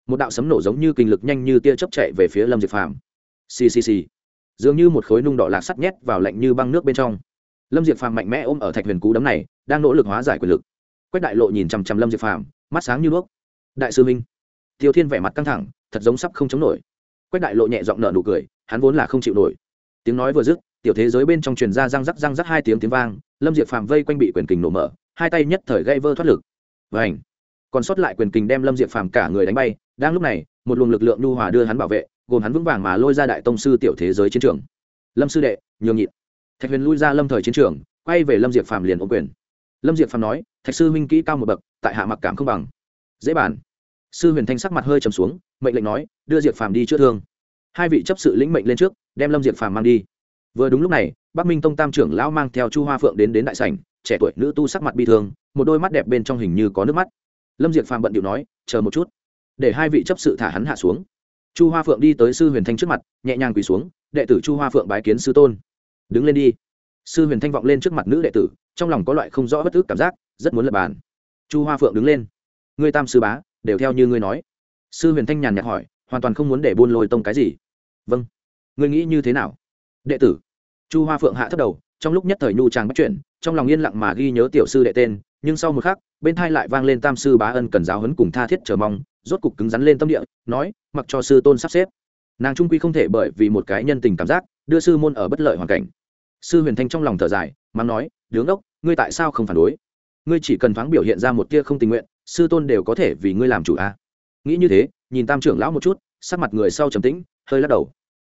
[SPEAKER 1] Một đạo sấm nổ giống như kinh lực nhanh như tia chớp chạy về phía lâm diệp phàm. Xì xì xì. Dường như một khối nung đỏ lạc sắt nhét vào lạnh như băng nước bên trong. Lâm diệp phàm mạnh mẽ ôm ở thạch huyền cú đấm này, đang nỗ lực hóa giải quyền lực. Quách đại lộ nhìn chằm chằm lâm diệp phàm, mắt sáng như đuốc. Đại sư minh, tiêu thiên vẻ mặt căng thẳng, thật giống sắp không chống nổi. Quách đại lộ nhẹ giọng nở nụ cười, hắn vốn là không chịu nổi. Tiếng nói vừa dứt tiểu thế giới bên trong truyền ra răng rắc răng rắc hai tiếng tiếng vang, lâm diệp phàm vây quanh bị quyền kình nổ mở, hai tay nhất thời gây vơ thoát lực. Và ảnh còn sót lại quyền kình đem lâm diệp phàm cả người đánh bay, đang lúc này, một luồng lực lượng nhu hòa đưa hắn bảo vệ, gồm hắn vững vàng mà lôi ra đại tông sư tiểu thế giới chiến trường. Lâm sư đệ, nhường nhịn. Thạch huyền lui ra lâm thời chiến trường, quay về lâm diệp phàm liền ôm quyền. Lâm diệp phàm nói, thạch sư huynh kỹ cao một bậc, tại hạ mặc cảm không bằng. Dễ bản. Sư huyền thanh sắc mặt hơi trầm xuống, mệnh lệnh nói, đưa diệp phàm đi chữa thương. Hai vị chấp sự lĩnh mệnh lên trước, đem lâm diệp phàm mang đi vừa đúng lúc này, bắc minh tông tam trưởng lão mang theo chu hoa phượng đến đến đại sảnh, trẻ tuổi nữ tu sắc mặt bi thương, một đôi mắt đẹp bên trong hình như có nước mắt. Lâm diệp phàm bận điệu nói, chờ một chút, để hai vị chấp sự thả hắn hạ xuống. Chu hoa phượng đi tới sư huyền thanh trước mặt, nhẹ nhàng quỳ xuống, đệ tử chu hoa phượng bái kiến sư tôn. Đứng lên đi. Sư huyền thanh vọng lên trước mặt nữ đệ tử, trong lòng có loại không rõ bất ức cảm giác, rất muốn lập bàn. Chu hoa phượng đứng lên, ngươi tam sư bá, đều theo như ngươi nói. Sư huyền thanh nhàn nhạt hỏi, hoàn toàn không muốn để buôn lôi tông cái gì. Vâng ngươi nghĩ như thế nào? Đệ tử chu hoa phượng hạ thấp đầu, trong lúc nhất thời nhu tràng bắt chuyển trong lòng yên lặng mà ghi nhớ tiểu sư đệ tên, nhưng sau một khắc, bên thai lại vang lên tam sư bá ân cần giáo hấn cùng tha thiết chờ mong, rốt cục cứng rắn lên tâm địa, nói, mặc cho sư tôn sắp xếp. Nàng trung quy không thể bởi vì một cái nhân tình cảm giác, đưa sư môn ở bất lợi hoàn cảnh. Sư huyền thanh trong lòng thở dài, mắng nói, đứng đốc ngươi tại sao không phản đối? Ngươi chỉ cần thoáng biểu hiện ra một tia không tình nguyện, sư tôn đều có thể vì ngươi làm chủ a. Nghĩ như thế, nhìn tam trưởng lão một chút, sắc mặt người sau trầm tĩnh, hơi lắc đầu.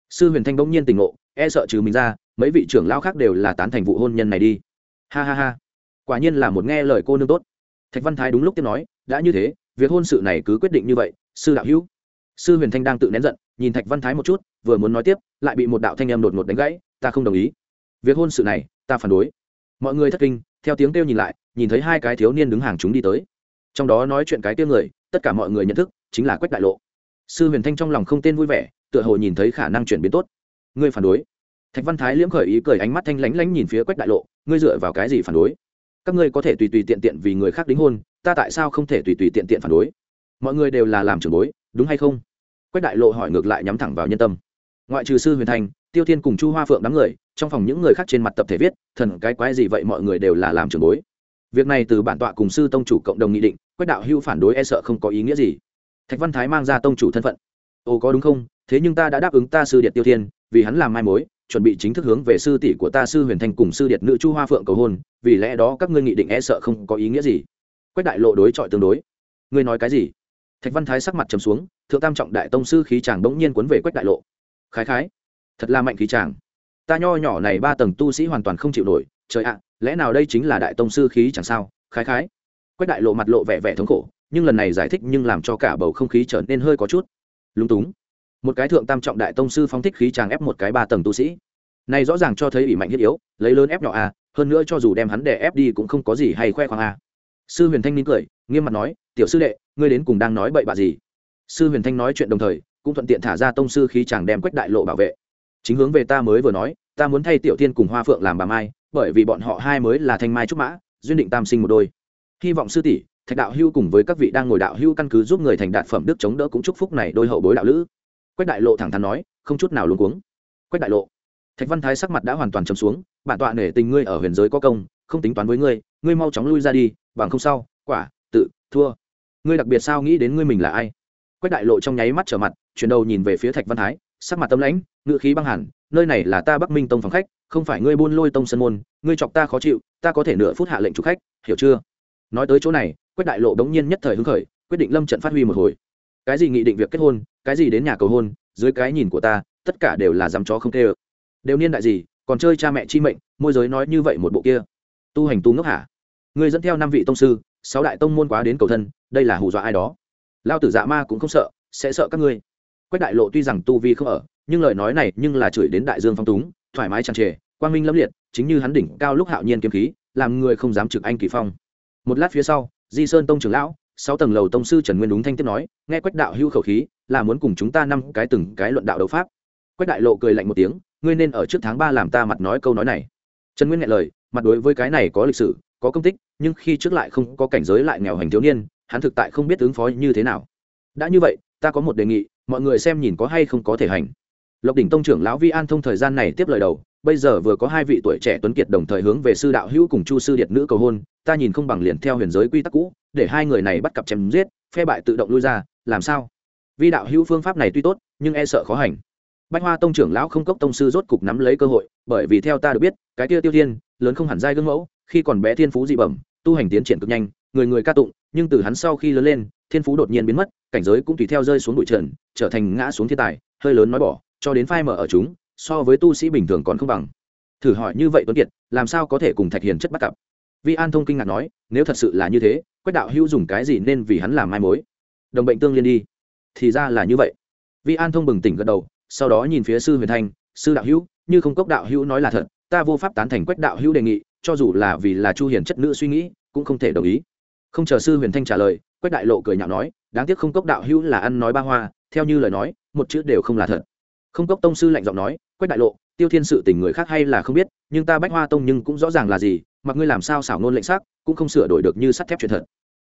[SPEAKER 1] Sư huyền thanh bỗng nhiên tình ngộ e sợ trừ mình ra mấy vị trưởng lão khác đều là tán thành vụ hôn nhân này đi. Ha ha ha. Quả nhiên là một nghe lời cô nương tốt. Thạch văn thái đúng lúc tiếp nói, đã như thế, việc hôn sự này cứ quyết định như vậy, sư đạo hữu. Sư huyền thanh đang tự nén giận, nhìn thạch văn thái một chút, vừa muốn nói tiếp, lại bị một đạo thanh em đột ngột đánh gãy, ta không đồng ý. Việc hôn sự này, ta phản đối. Mọi người thất kinh, theo tiếng kêu nhìn lại, nhìn thấy hai cái thiếu niên đứng hàng chúng đi tới. Trong đó nói chuyện cái tiêu người, tất cả mọi người nhận thức, chính là quách đại lộ. Sư huyền thanh trong lòng không tên vui vẻ, tựa hồ nhìn thấy khả năng chuyển biến tốt. Ngươi phản đối? Thạch văn thái liễm khởi ý cười, ánh mắt thanh lánh lánh nhìn phía quách đại lộ, ngươi dựa vào cái gì phản đối? Các ngươi có thể tùy tùy tiện tiện vì người khác đính hôn, ta tại sao không thể tùy tùy tiện tiện phản đối? Mọi người đều là làm trưởng bối, đúng hay không? Quách đại lộ hỏi ngược lại nhắm thẳng vào nhân tâm. Ngoại trừ sư huyền thành, tiêu thiên cùng chu hoa phượng đám người, trong phòng những người khác trên mặt tập thể viết, thần cái quái gì vậy mọi người đều là làm trưởng bối. Việc này từ bản tọa cùng sư tông chủ cộng đồng nghị định, quách đạo hưu phản đối e sợ không có ý nghĩa gì. Thạch văn thái mang ra tông chủ thân phận. Ồ, có đúng không? Thế nhưng ta đã đáp ứng ta sư điện tiêu thiên, vì hắn làm mai mối chuẩn bị chính thức hướng về sư tỷ của ta sư huyền thanh cùng sư điện nữ chu hoa phượng cầu hôn, vì lẽ đó các ngươi nghị định e sợ không có ý nghĩa gì. Quách đại lộ đối chọi tương đối. Ngươi nói cái gì? Thạch văn thái sắc mặt trầm xuống, thượng tam trọng đại tông sư khí chàng bỗng nhiên cuốn về quách đại lộ. Khái khái, thật là mạnh khí chàng. Ta nho nhỏ này ba tầng tu sĩ hoàn toàn không chịu nổi, trời ạ, lẽ nào đây chính là đại tông sư khí chẳng sao? Khái khái. Quách đại lộ mặt lộ vẻ vẻ thống khổ, nhưng lần này giải thích nhưng làm cho cả bầu không khí trở nên hơi có chút. Lúng túng một cái thượng tam trọng đại tông sư phóng thích khí chàng ép một cái ba tầng tu sĩ. Này rõ ràng cho thấy ủy mạnh thiết yếu, lấy lớn ép nhỏ a, hơn nữa cho dù đem hắn để ép đi cũng không có gì hay khoe khoang a. Sư huyền thanh nín cười, nghiêm mặt nói, tiểu sư đệ, ngươi đến cùng đang nói bậy bạ gì? Sư huyền thanh nói chuyện đồng thời, cũng thuận tiện thả ra tông sư khí chàng đem quách đại lộ bảo vệ. Chính hướng về ta mới vừa nói, ta muốn thay tiểu tiên cùng hoa phượng làm bà mai, bởi vì bọn họ hai mới là thanh mai trúc mã, duyên định tam sinh một đôi. Hy vọng sư tỷ, thạch đạo hưu cùng với các vị đang ngồi đạo hưu căn cứ giúp người thành đạt phẩm đức chống đỡ cũng chúc phúc này đôi hậu bối đạo lữ quách đại lộ thẳng thắn nói, không chút nào luống cuống. Quách đại lộ, thạch văn thái sắc mặt đã hoàn toàn chấm xuống, bản tọa nể tình ngươi ở huyền giới có công, không tính toán với ngươi ngươi mau chóng lui ra đi, bằng không sao quả, tự, thua. Ngươi đặc biệt sao nghĩ đến ngươi mình là ai? Quách đại lộ trong nháy mắt trở mặt, chuyển đầu nhìn về phía thạch văn thái, sắc mặt tâm lãnh ngự khí băng hẳn, nơi này là ta bắc minh tông phòng khách, không phải ngươi buôn lôi tông sân môn, ngươi chọc ta khó chịu, ta có thể nửa phút hạ lệnh chủ khách, hiểu chưa? Nói tới chỗ này, quách đại lộ đống nhiên nhất thời hứng khởi, quyết định lâm trận phát huy một hồi cái gì nghị định việc kết hôn, cái gì đến nhà cầu hôn, dưới cái nhìn của ta, tất cả đều là dám chó không tê ơ. Đều niên đại gì, còn chơi cha mẹ chi mệnh, môi giới nói như vậy một bộ kia. Tu hành tu ngốc hả? Người dẫn theo năm vị tông sư, sáu đại tông môn quá đến cầu thân, đây là hù dọa ai đó. Lao tử dạ ma cũng không sợ, sẽ sợ các ngươi. Quách đại lộ tuy rằng tu vi không ở, nhưng lời nói này nhưng là chửi đến đại dương phong túng, thoải mái tràn trề, quang minh lâm liệt, chính như hắn đỉnh cao lúc hạo nhiên kiếm khí, làm người không dám trực anh kỳ phong. Một lát phía sau, di sơn tông trưởng lão sáu tầng lầu tông sư trần nguyên đúng thanh tiếp nói, nghe quách đạo hưu khẩu khí, là muốn cùng chúng ta năm cái từng cái luận đạo đấu pháp. Quách đại lộ cười lạnh một tiếng, ngươi nên ở trước tháng ba làm ta mặt nói câu nói này. Trần nguyên nghe lời, mặt đối với cái này có lịch sử, có công tích, nhưng khi trước lại không có cảnh giới lại nghèo hành thiếu niên, hắn thực tại không biết ứng phó như thế nào. Đã như vậy, ta có một đề nghị, mọi người xem nhìn có hay không có thể hành. Lộc đỉnh tông trưởng lão vi an thông thời gian này tiếp lời đầu, bây giờ vừa có hai vị tuổi trẻ tuấn kiệt đồng thời hướng về sư đạo hữu cùng chu sư điệt nữ cầu hôn, ta nhìn không bằng liền theo huyền giới quy tắc cũ để hai người này bắt cặp chém giết, phe bại tự động lui ra, làm sao? Vi đạo hữu phương pháp này tuy tốt, nhưng e sợ khó hành. Bách hoa tông trưởng lão không cốc tông sư rốt cục nắm lấy cơ hội, bởi vì theo ta được biết, cái kia tiêu thiên, lớn không hẳn dai gương mẫu, khi còn bé thiên phú dị bẩm, tu hành tiến triển cực nhanh, người người ca tụng, nhưng từ hắn sau khi lớn lên, thiên phú đột nhiên biến mất, cảnh giới cũng tùy theo rơi xuống bụi trần, trở thành ngã xuống thiên tài, hơi lớn nói bỏ, cho đến phai mở ở chúng, so với tu sĩ bình thường còn không bằng. Thử hỏi như vậy tuấn kiệt, làm sao có thể cùng thạch hiền chất bắt cặp? Vi an thông kinh ngạc nói, nếu thật sự là như thế quách đạo hữu dùng cái gì nên vì hắn làm mai mối? Đồng bệnh tương liên đi. Thì ra là như vậy. Vi an thông bừng tỉnh gật đầu, sau đó nhìn phía sư huyền thanh, sư đạo hữu, như không cốc đạo hữu nói là thật, ta vô pháp tán thành quách đạo hữu đề nghị, cho dù là vì là chu hiền chất nữ suy nghĩ, cũng không thể đồng ý. Không chờ sư huyền thanh trả lời, quách đại lộ cười nhạo nói, đáng tiếc không cốc đạo hữu là ăn nói ba hoa, theo như lời nói, một chữ đều không là thật. Không cốc tông sư lạnh giọng nói, quách đại lộ, tiêu thiên sự tình người khác hay là không biết, nhưng ta bách hoa tông nhưng cũng rõ ràng là gì mặc ngươi làm sao xảo nôn lệnh sắc, cũng không sửa đổi được như sắt thép truyền thật.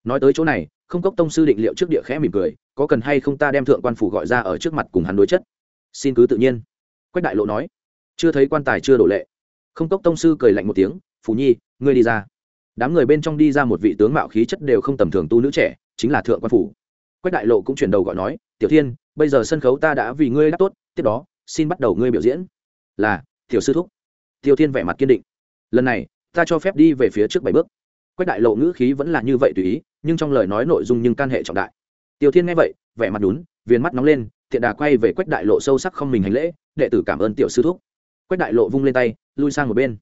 [SPEAKER 1] Nói tới chỗ này, không cốc tông sư định liệu trước địa khẽ mỉm cười, có cần hay không ta đem thượng quan phủ gọi ra ở trước mặt cùng hắn đối chất? Xin cứ tự nhiên. Quách đại lộ nói. Chưa thấy quan tài chưa đổ lệ. Không cốc tông sư cười lạnh một tiếng, phù nhi, ngươi đi ra. Đám người bên trong đi ra một vị tướng mạo khí chất đều không tầm thường tu nữ trẻ, chính là thượng quan phủ. Quách đại lộ cũng chuyển đầu gọi nói, tiểu thiên, bây giờ sân khấu ta đã vì ngươi đáp tốt, tiếp đó, xin bắt đầu ngươi biểu diễn. Là, tiểu sư thúc. Tiêu thiên vẻ mặt kiên định. Lần này ta cho phép đi về phía trước bảy bước. Quách đại lộ ngữ khí vẫn là như vậy tùy ý, nhưng trong lời nói nội dung nhưng can hệ trọng đại. Tiêu thiên nghe vậy, vẻ mặt đún viên mắt nóng lên, thiện đà quay về quách đại lộ sâu sắc không mình hành lễ, đệ tử cảm ơn tiểu sư thúc. Quách đại lộ vung lên tay, lui sang một bên.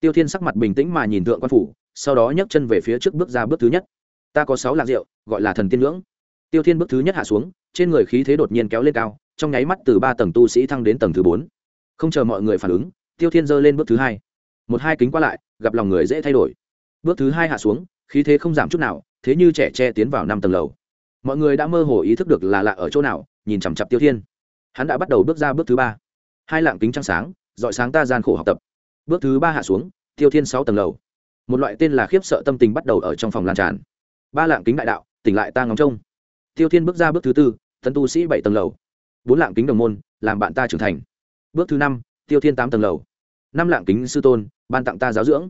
[SPEAKER 1] Tiêu thiên sắc mặt bình tĩnh mà nhìn thượng quan phủ, sau đó nhấc chân về phía trước bước ra bước thứ nhất. Ta có sáu lạc rượu, gọi là thần tiên ngưỡng. Tiêu thiên bước thứ nhất hạ xuống, trên người khí thế đột nhiên kéo lên cao, trong nháy mắt từ ba tầng tu sĩ thăng đến tầng thứ bốn. Không chờ mọi người phản ứng, tiêu thiên giơ lên bước thứ hai. Một hai kính qua lại gặp lòng người dễ thay đổi. Bước thứ hai hạ xuống, khí thế không giảm chút nào, thế như trẻ tre tiến vào năm tầng lầu. Mọi người đã mơ hồ ý thức được là lạ ở chỗ nào, nhìn chằm chặp tiêu thiên. Hắn đã bắt đầu bước ra bước thứ ba. Hai lạng kính trăng sáng, dọi sáng ta gian khổ học tập. Bước thứ ba hạ xuống, tiêu thiên sáu tầng lầu. Một loại tên là khiếp sợ tâm tình bắt đầu ở trong phòng lan tràn. Ba lạng kính đại đạo, tỉnh lại ta ngóng trông. Tiêu thiên bước ra bước thứ tư thần tu sĩ bảy tầng lầu. Bốn lạng kính đồng môn, làm bạn ta trưởng thành. Bước thứ năm, tiêu thiên tám tầng lầu năm lạng kính sư tôn, ban tặng ta giáo dưỡng.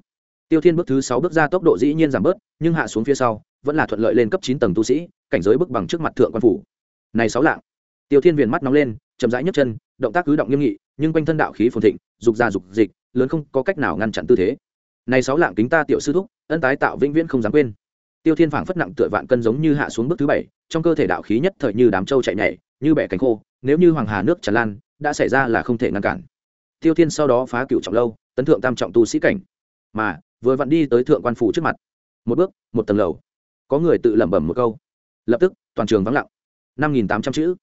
[SPEAKER 1] Tiêu thiên bước thứ sáu bước ra tốc độ dĩ nhiên giảm bớt, nhưng hạ xuống phía sau, vẫn là thuận lợi lên cấp chín tầng tu sĩ, cảnh giới bước bằng trước mặt thượng quan phủ. Này sáu lạng. Tiêu thiên viền mắt nóng lên, chậm rãi nhấc chân, động tác cứ động nghiêm nghị, nhưng quanh thân đạo khí phồn thịnh, dục ra dục dịch, lớn không có cách nào ngăn chặn tư thế. Này sáu lạng kính ta tiểu sư thúc, ân tái tạo vĩnh viễn không dám quên. Tiêu thiên phảng phất nặng tựa vạn cân giống như hạ xuống bước thứ bảy, trong cơ thể đạo khí nhất thời như đám trâu chạy nhảy, như bẻ cánh khô, nếu như hoàng hà nước tràn lan, đã xảy ra là không thể ngăn cản tiêu thiên sau đó phá cựu trọng lâu, tấn thượng tam trọng tu sĩ cảnh. Mà, vừa vặn đi tới thượng quan phủ trước mặt. Một bước, một tầng lầu. Có người tự lẩm bẩm một câu. Lập tức, toàn trường vắng lặng. Năm nghìn tám trăm chữ.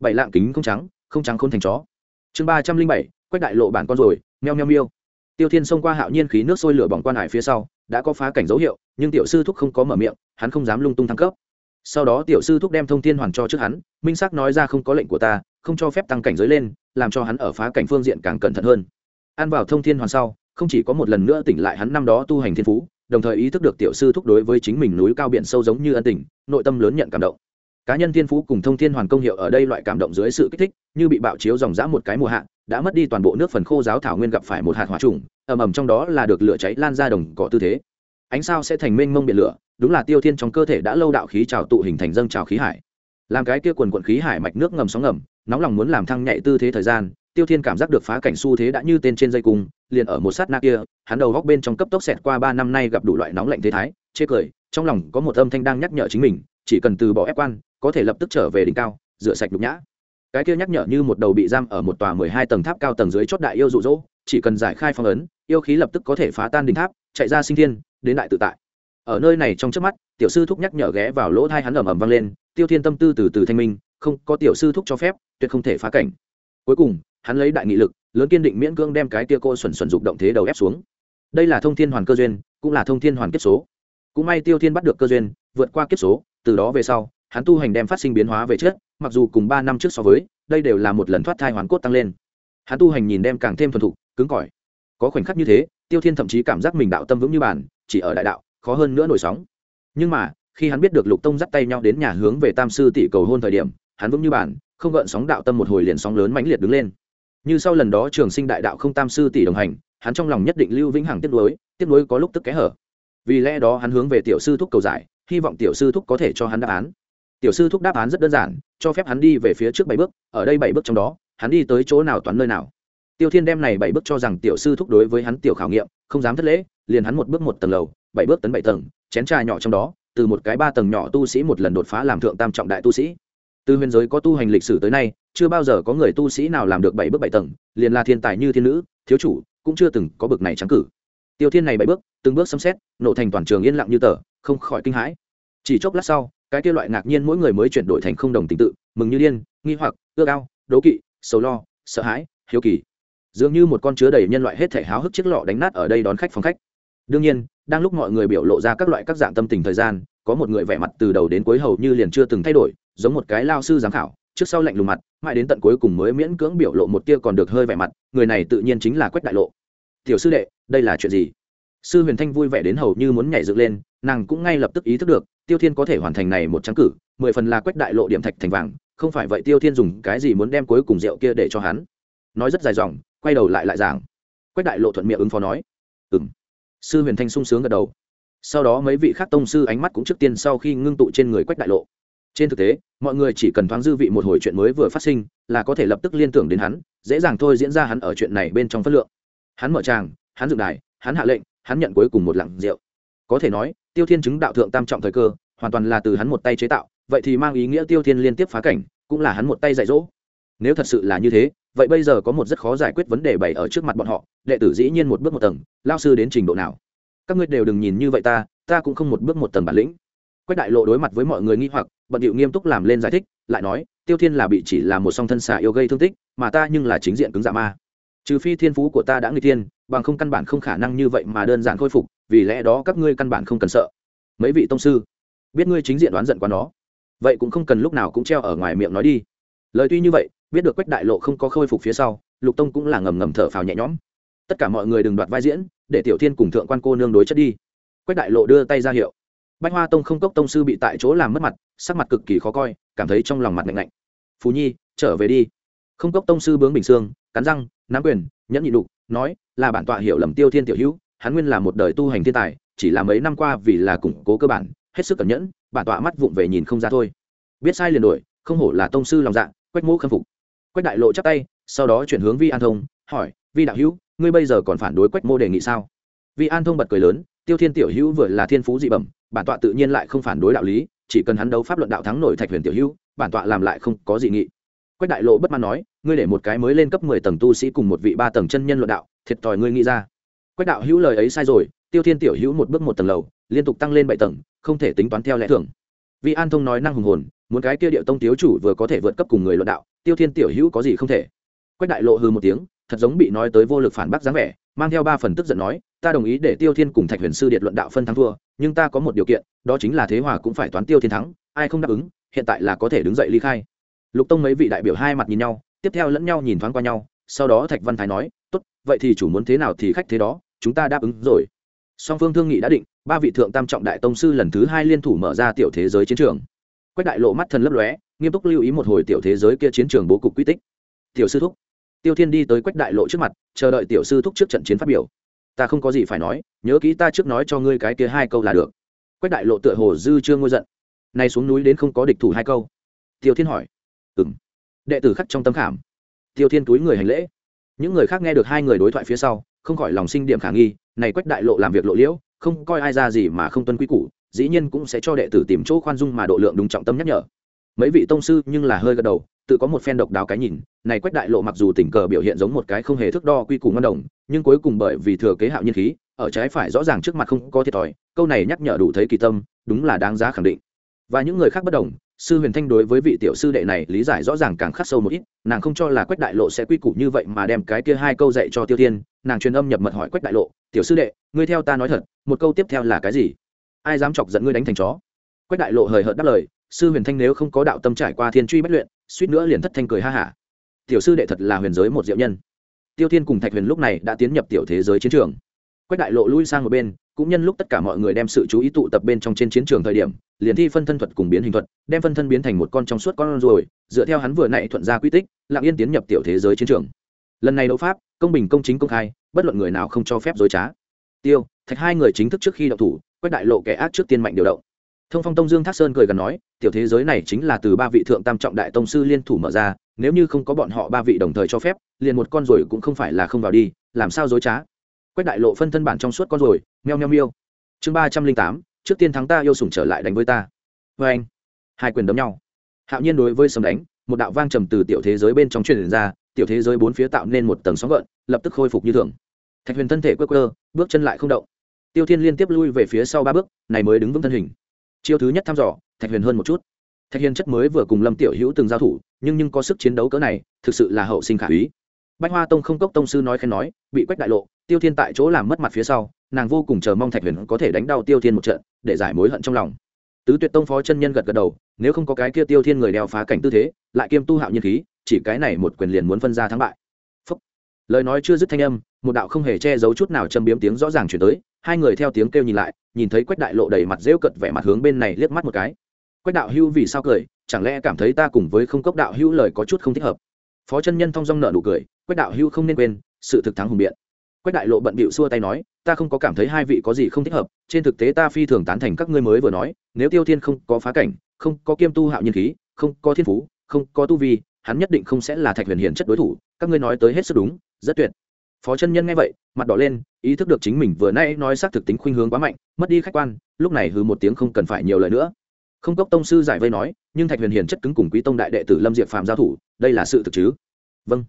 [SPEAKER 1] Bảy lạng kính không trắng không trắng không thành chó. Chương ba trăm linh bảy, quách đại lộ bản con rồi, meo meo miêu. Tiêu thiên xông qua hạo nhiên khí nước sôi lửa bỏng quan hải phía sau, đã có phá cảnh dấu hiệu, nhưng tiểu sư thúc không có mở miệng, hắn không dám lung tung thăng cấp. Sau đó tiểu sư thúc đem thông thiên hoàn cho trước hắn, minh xác nói ra không có lệnh của ta không cho phép tăng cảnh giới lên làm cho hắn ở phá cảnh phương diện càng cẩn thận hơn. Ăn vào thông thiên hoàn sau không chỉ có một lần nữa tỉnh lại hắn năm đó tu hành thiên phú đồng thời ý thức được tiểu sư thúc đối với chính mình núi cao biển sâu giống như ân tình nội tâm lớn nhận cảm động. Cá nhân thiên phú cùng thông thiên hoàn công hiệu ở đây loại cảm động dưới sự kích thích như bị bạo chiếu dòng dã một cái mùa hạn, đã mất đi toàn bộ nước phần khô giáo thảo nguyên gặp phải một hạt hỏa trùng ầm ầm trong đó là được lửa cháy lan ra đồng cỏ tư thế. Ánh sao sẽ thành mênh mông biển lửa đúng là tiêu thiên trong cơ thể đã lâu đạo khí trào tụ hình thành dâng trào khí hải. Làm cái kia quần quận khí hải mạch nước ngầm sóng ngầm nóng lòng muốn làm thăng nhạy tư thế thời gian, tiêu thiên cảm giác được phá cảnh xu thế đã như tên trên dây cung, liền ở một sát na kia, hắn đầu góc bên trong cấp tốc xẹt qua ba năm nay gặp đủ loại nóng lạnh thế thái, chê cười, trong lòng có một âm thanh đang nhắc nhở chính mình, chỉ cần từ bỏ ép quan, có thể lập tức trở về đỉnh cao, rửa sạch nhục nhã. Cái kia nhắc nhở như một đầu bị giam ở một tòa mười hai tầng tháp cao tầng dưới chót đại yêu rụ rỗ chỉ cần giải khai phong ấn, yêu khí lập tức có thể phá tan đỉnh tháp, chạy ra sinh thiên, đến đại tự tại. Ở nơi này trong trước mắt, tiểu sư thúc nhắc nhở ghé vào lỗ thai hắn ầm ầm vang lên, tiêu thiên tâm tư từ từ thanh minh, không có tiểu sư thúc cho phép tuyệt không thể phá cảnh. Cuối cùng, hắn lấy đại nghị lực, lớn kiên định miễn cưỡng đem cái tia cô xuẩn xuẩn dục động thế đầu ép xuống. Đây là thông thiên hoàn cơ duyên, cũng là thông thiên hoàn kiếp số. Cũng may tiêu thiên bắt được cơ duyên, vượt qua kiếp số, từ đó về sau, hắn tu hành đem phát sinh biến hóa về trước, mặc dù cùng ba năm trước so với, đây đều là một lần thoát thai hoàn cốt tăng lên. Hắn tu hành nhìn đem càng thêm thuần thục, cứng cỏi. Có khoảnh khắc như thế, tiêu thiên thậm chí cảm giác mình đạo tâm vững như bản chỉ ở đại đạo, khó hơn nữa nổi sóng. Nhưng mà, khi hắn biết được lục tông dắt tay nhau đến nhà hướng về tam sư tỷ cầu hôn thời điểm, hắn vững như bản không gợn sóng đạo tâm một hồi liền sóng lớn mãnh liệt đứng lên. Như sau lần đó trường sinh đại đạo không tam sư tỷ đồng hành, hắn trong lòng nhất định lưu vĩnh hằng tiếp nối tiếp nối có lúc tức kẽ hở. Vì lẽ đó hắn hướng về tiểu sư thúc cầu giải, hy vọng tiểu sư thúc có thể cho hắn đáp án. Tiểu sư thúc đáp án rất đơn giản, cho phép hắn đi về phía trước bảy bước, ở đây bảy bước trong đó, hắn đi tới chỗ nào toán nơi nào. Tiêu thiên đem này bảy bước cho rằng tiểu sư thúc đối với hắn tiểu khảo nghiệm, không dám thất lễ, liền hắn một bước một tầng lầu, bảy bước tấn bảy tầng, chén trà nhỏ trong đó, từ một cái ba tầng nhỏ tu sĩ một lần đột phá làm thượng tam trọng đại tu sĩ từ huyền giới có tu hành lịch sử tới nay, chưa bao giờ có người tu sĩ nào làm được bảy bước bảy tầng, liền là thiên tài như thiên nữ, thiếu chủ, cũng chưa từng có bực này trắng cử. Tiêu thiên này bảy bước, từng bước xâm xét nổ thành toàn trường yên lặng như tờ, không khỏi kinh hãi. Chỉ chốc lát sau, cái kia loại ngạc nhiên mỗi người mới chuyển đổi thành không đồng tình tự, mừng như điên, nghi hoặc, ước ao, đố kỵ, sầu lo, sợ hãi, hiếu kỳ. Dường như một con chứa đầy nhân loại hết thể háo hức chiếc lọ đánh nát ở đây đón khách phòng khách. Đương nhiên, đang lúc mọi người biểu lộ ra các loại các dạng tâm tình thời gian, có một người vẻ mặt từ đầu đến cuối hầu như liền chưa từng thay đổi giống một cái lao sư giám khảo, trước sau lạnh lùng mặt, mãi đến tận cuối cùng mới miễn cưỡng biểu lộ một tia còn được hơi vẻ mặt, người này tự nhiên chính là quách đại lộ. Tiểu sư đệ, đây là chuyện gì? Sư huyền thanh vui vẻ đến hầu như muốn nhảy dựng lên, nàng cũng ngay lập tức ý thức được, tiêu thiên có thể hoàn thành này một trắng cử, mười phần là quách đại lộ điểm thạch thành vàng, không phải vậy tiêu thiên dùng cái gì muốn đem cuối cùng rượu kia để cho hắn. Nói rất dài dòng, quay đầu lại lại giảng. Quách đại lộ thuận miệng ứng phó nói ừ m sư huyền thanh sung sướng gật đầu. Sau đó mấy vị khác tông sư ánh mắt cũng trước tiên sau khi ngưng tụ trên người quách đại lộ trên thực tế, mọi người chỉ cần thoáng dư vị một hồi chuyện mới vừa phát sinh, là có thể lập tức liên tưởng đến hắn, dễ dàng thôi diễn ra hắn ở chuyện này bên trong phất lượng. Hắn mở tràng, hắn dựng đài, hắn hạ lệnh, hắn nhận cuối cùng một lặng rượu. Có thể nói, tiêu thiên chứng đạo thượng tam trọng thời cơ, hoàn toàn là từ hắn một tay chế tạo, vậy thì mang ý nghĩa tiêu thiên liên tiếp phá cảnh, cũng là hắn một tay dạy dỗ. Nếu thật sự là như thế, vậy bây giờ có một rất khó giải quyết vấn đề bày ở trước mặt bọn họ, đệ tử dĩ nhiên một bước một tầng, lao sư đến trình độ nào? Các ngươi đều đừng nhìn như vậy ta ta cũng không một bước một tầng bản lĩnh. Quách đại lộ đối mặt với mọi người nghi hoặc bận điệu nghiêm túc làm lên giải thích, lại nói, tiêu thiên là bị chỉ là một song thân xà yêu gây thương tích, mà ta nhưng là chính diện cứng dạ ma. Trừ phi thiên phú của ta đã người tiên bằng không căn bản không khả năng như vậy mà đơn giản khôi phục, vì lẽ đó các ngươi căn bản không cần sợ. Mấy vị tông sư, biết ngươi chính diện đoán giận quá nó. Vậy cũng không cần lúc nào cũng treo ở ngoài miệng nói đi. Lời tuy như vậy, biết được quách đại lộ không có khôi phục phía sau, lục tông cũng là ngầm ngầm thở phào nhẹ nhõm. Tất cả mọi người đừng đoạt vai diễn, để tiểu thiên cùng thượng quan cô nương đối chất đi. Quách đại lộ đưa tay ra hiệu bách hoa tông không cốc tông sư bị tại chỗ làm mất mặt, sắc mặt cực kỳ khó coi, cảm thấy trong lòng mặt lạnh lạnh. phú nhi, trở về đi. Không cốc tông sư bướng bình xương, cắn răng, nắm quyền, nhẫn nhị đục nói, là bản tọa hiểu lầm tiêu thiên tiểu hữu, hắn nguyên là một đời tu hành thiên tài, chỉ là mấy năm qua vì là củng cố cơ bản, hết sức cẩn nhẫn, bản tọa mắt vụng về nhìn không ra thôi. Biết sai liền đổi không hổ là tông sư lòng dạ quách mũ khâm phục. Quách đại lộ chắp tay, sau đó chuyển hướng vi an thông, hỏi, vi đạo hữu, ngươi bây giờ còn phản đối quách mô đề nghị sao? Vi an thông bật cười lớn, tiêu thiên tiểu hữu vừa là thiên phú dị bẩm bản tọa tự nhiên lại không phản đối đạo lý, chỉ cần hắn đấu pháp luận đạo thắng nổi thạch huyền tiểu hữu, bản tọa làm lại không có gì nghị. Quách đại lộ bất mãn nói, ngươi để một cái mới lên cấp mười tầng tu sĩ cùng một vị ba tầng chân nhân luận đạo, thiệt thòi ngươi nghĩ ra. Quách đạo hữu lời ấy sai rồi, tiêu thiên tiểu hữu một bước một tầng lầu, liên tục tăng lên bảy tầng, không thể tính toán theo lẽ thường. Vị an thông nói năng hùng hồn, muốn cái kia điệu tông tiếu chủ vừa có thể vượt cấp cùng người luận đạo, tiêu thiên tiểu hữu có gì không thể? Quách đại lộ hư một tiếng, thật giống bị nói tới vô lực phản bác dáng vẻ, mang theo ba phần tức giận nói, ta đồng ý để tiêu thiên cùng thạch huyền sư điện luận đạo phân thắng thua nhưng ta có một điều kiện, đó chính là thế hòa cũng phải toán tiêu thiên thắng, ai không đáp ứng, hiện tại là có thể đứng dậy ly khai. Lục tông mấy vị đại biểu hai mặt nhìn nhau, tiếp theo lẫn nhau nhìn thoáng qua nhau, sau đó thạch văn thái nói, tốt, vậy thì chủ muốn thế nào thì khách thế đó, chúng ta đáp ứng rồi. Song phương thương nghị đã định, ba vị thượng tam trọng đại tông sư lần thứ hai liên thủ mở ra tiểu thế giới chiến trường. Quách đại lộ mắt thần lấp lóe, nghiêm túc lưu ý một hồi tiểu thế giới kia chiến trường bố cục quy tích. Tiểu sư thúc. Tiêu thiên đi tới quách đại lộ trước mặt, chờ đợi tiểu sư thúc trước trận chiến phát biểu ta không có gì phải nói, nhớ kỹ ta trước nói cho ngươi cái kia hai câu là được. Quách đại lộ tựa hồ dư chưa ngôi giận. Nay xuống núi đến không có địch thủ hai câu. Tiêu thiên hỏi. Ừ m đệ tử khắc trong tâm khảm. Tiêu thiên túi người hành lễ. Những người khác nghe được hai người đối thoại phía sau, không khỏi lòng sinh điểm khả nghi, này quách đại lộ làm việc lộ liễu, không coi ai ra gì mà không tuân quy củ, dĩ nhiên cũng sẽ cho đệ tử tìm chỗ khoan dung mà độ lượng đúng trọng tâm nhắc nhở mấy vị tông sư nhưng là hơi gật đầu, tự có một phen độc đáo cái nhìn. Này quách đại lộ mặc dù tình cờ biểu hiện giống một cái không hề thước đo quy củ ngân đồng, nhưng cuối cùng bởi vì thừa kế hạo nhiên khí, ở trái phải rõ ràng trước mặt không có thiệt thòi, câu này nhắc nhở đủ thấy kỳ tâm, đúng là đáng giá khẳng định. Và những người khác bất đồng, sư huyền thanh đối với vị tiểu sư đệ này lý giải rõ ràng càng khắc sâu một ít, nàng không cho là quách đại lộ sẽ quy củ như vậy mà đem cái kia hai câu dạy cho tiêu thiên, nàng truyền âm nhập mật hỏi quách đại lộ, tiểu sư đệ, ngươi theo ta nói thật, một câu tiếp theo là cái gì? Ai dám chọc giận ngươi đánh thành chó? Quách đại lộ hời hợt đáp lời sư huyền thanh nếu không có đạo tâm trải qua thiên truy bất luyện, suýt nữa liền thất thanh cười ha hả. Tiểu sư đệ thật là huyền giới một diệu nhân. Tiêu thiên cùng thạch huyền lúc này đã tiến nhập tiểu thế giới chiến trường. Quách đại lộ lui sang một bên, cũng nhân lúc tất cả mọi người đem sự chú ý tụ tập bên trong trên chiến trường thời điểm, liền thi phân thân thuật cùng biến hình thuật, đem phân thân biến thành một con trong suốt con rồi dựa theo hắn vừa nãy thuận ra quy tích, lặng yên tiến nhập tiểu thế giới chiến trường. Lần này đấu pháp, công bình, công chính, công khai, bất luận người nào không cho phép dối trá. Tiêu, thạch hai người chính thức trước khi động thủ, quách đại lộ kẻ ác trước tiên mạnh điều động thông phong tông dương thác sơn cười gần nói, tiểu thế giới này chính là từ ba vị thượng tam trọng đại tông sư liên thủ mở ra, nếu như không có bọn họ ba vị đồng thời cho phép, liền một con rồi cũng không phải là không vào đi, làm sao dối trá? Quách đại lộ phân thân bản trong suốt con rồi, meo meo miêu. Chương ba trăm linh tám, trước tiên thắng ta yêu sủng trở lại đánh với ta. Vê anh, hai quyền đấm nhau. Hạo nhiên đối với sầm đánh, một đạo vang trầm từ tiểu thế giới bên trong truyền ra, tiểu thế giới bốn phía tạo nên một tầng sóng gợn, lập tức khôi phục như thường. Thạch huyền thân thể quơ quơ, bước chân lại không động. Tiêu thiên liên tiếp lui về phía sau ba bước, này mới đứng vững thân hình chiêu thứ nhất thăm dò, thạch huyền hơn một chút. Thạch hiền chất mới vừa cùng lâm tiểu hữu từng giao thủ, nhưng nhưng có sức chiến đấu cỡ này, thực sự là hậu sinh khả úy. Bách hoa tông không cốc tông sư nói khen nói, bị quách đại lộ, tiêu thiên tại chỗ làm mất mặt phía sau, nàng vô cùng chờ mong thạch huyền có thể đánh đau tiêu thiên một trận, để giải mối hận trong lòng. Tứ tuyệt tông phó chân nhân gật gật đầu, nếu không có cái kia tiêu thiên người đeo phá cảnh tư thế, lại kiêm tu hạo nhiên khí, chỉ cái này một quyền liền muốn phân ra thắng bại. Phúc. lời nói chưa dứt thanh âm, một đạo không hề che giấu chút nào châm biếm tiếng rõ ràng chuyển tới hai người theo tiếng kêu nhìn lại, nhìn thấy quách đại lộ đầy mặt rêu cận vẻ mặt hướng bên này liếc mắt một cái. Quách đạo hưu vì sao cười, chẳng lẽ cảm thấy ta cùng với không cốc đạo hưu lời có chút không thích hợp? Phó chân nhân thong dong nợ nụ cười, quách đạo hưu không nên quên, sự thực thắng hùng biện. Quách đại lộ bận bịu xua tay nói, ta không có cảm thấy hai vị có gì không thích hợp, trên thực tế ta phi thường tán thành các ngươi mới vừa nói, nếu tiêu thiên không có phá cảnh, không có kiêm tu hạo nhiên khí, không có thiên phú, không có tu vi, hắn nhất định không sẽ là thạch huyền hiền chất đối thủ, các ngươi nói tới hết sức đúng, rất tuyệt phó chân nhân nghe vậy, mặt đỏ lên, ý thức được chính mình vừa nay nói xác thực tính khuynh hướng quá mạnh, mất đi khách quan, lúc này hừ một tiếng không cần phải nhiều lời nữa. Không cốc tông sư giải vây nói, nhưng thạch huyền hiền chất cứng cùng quý tông đại đệ tử lâm diệp phàm giao thủ, đây là sự thực chứ? Vâng.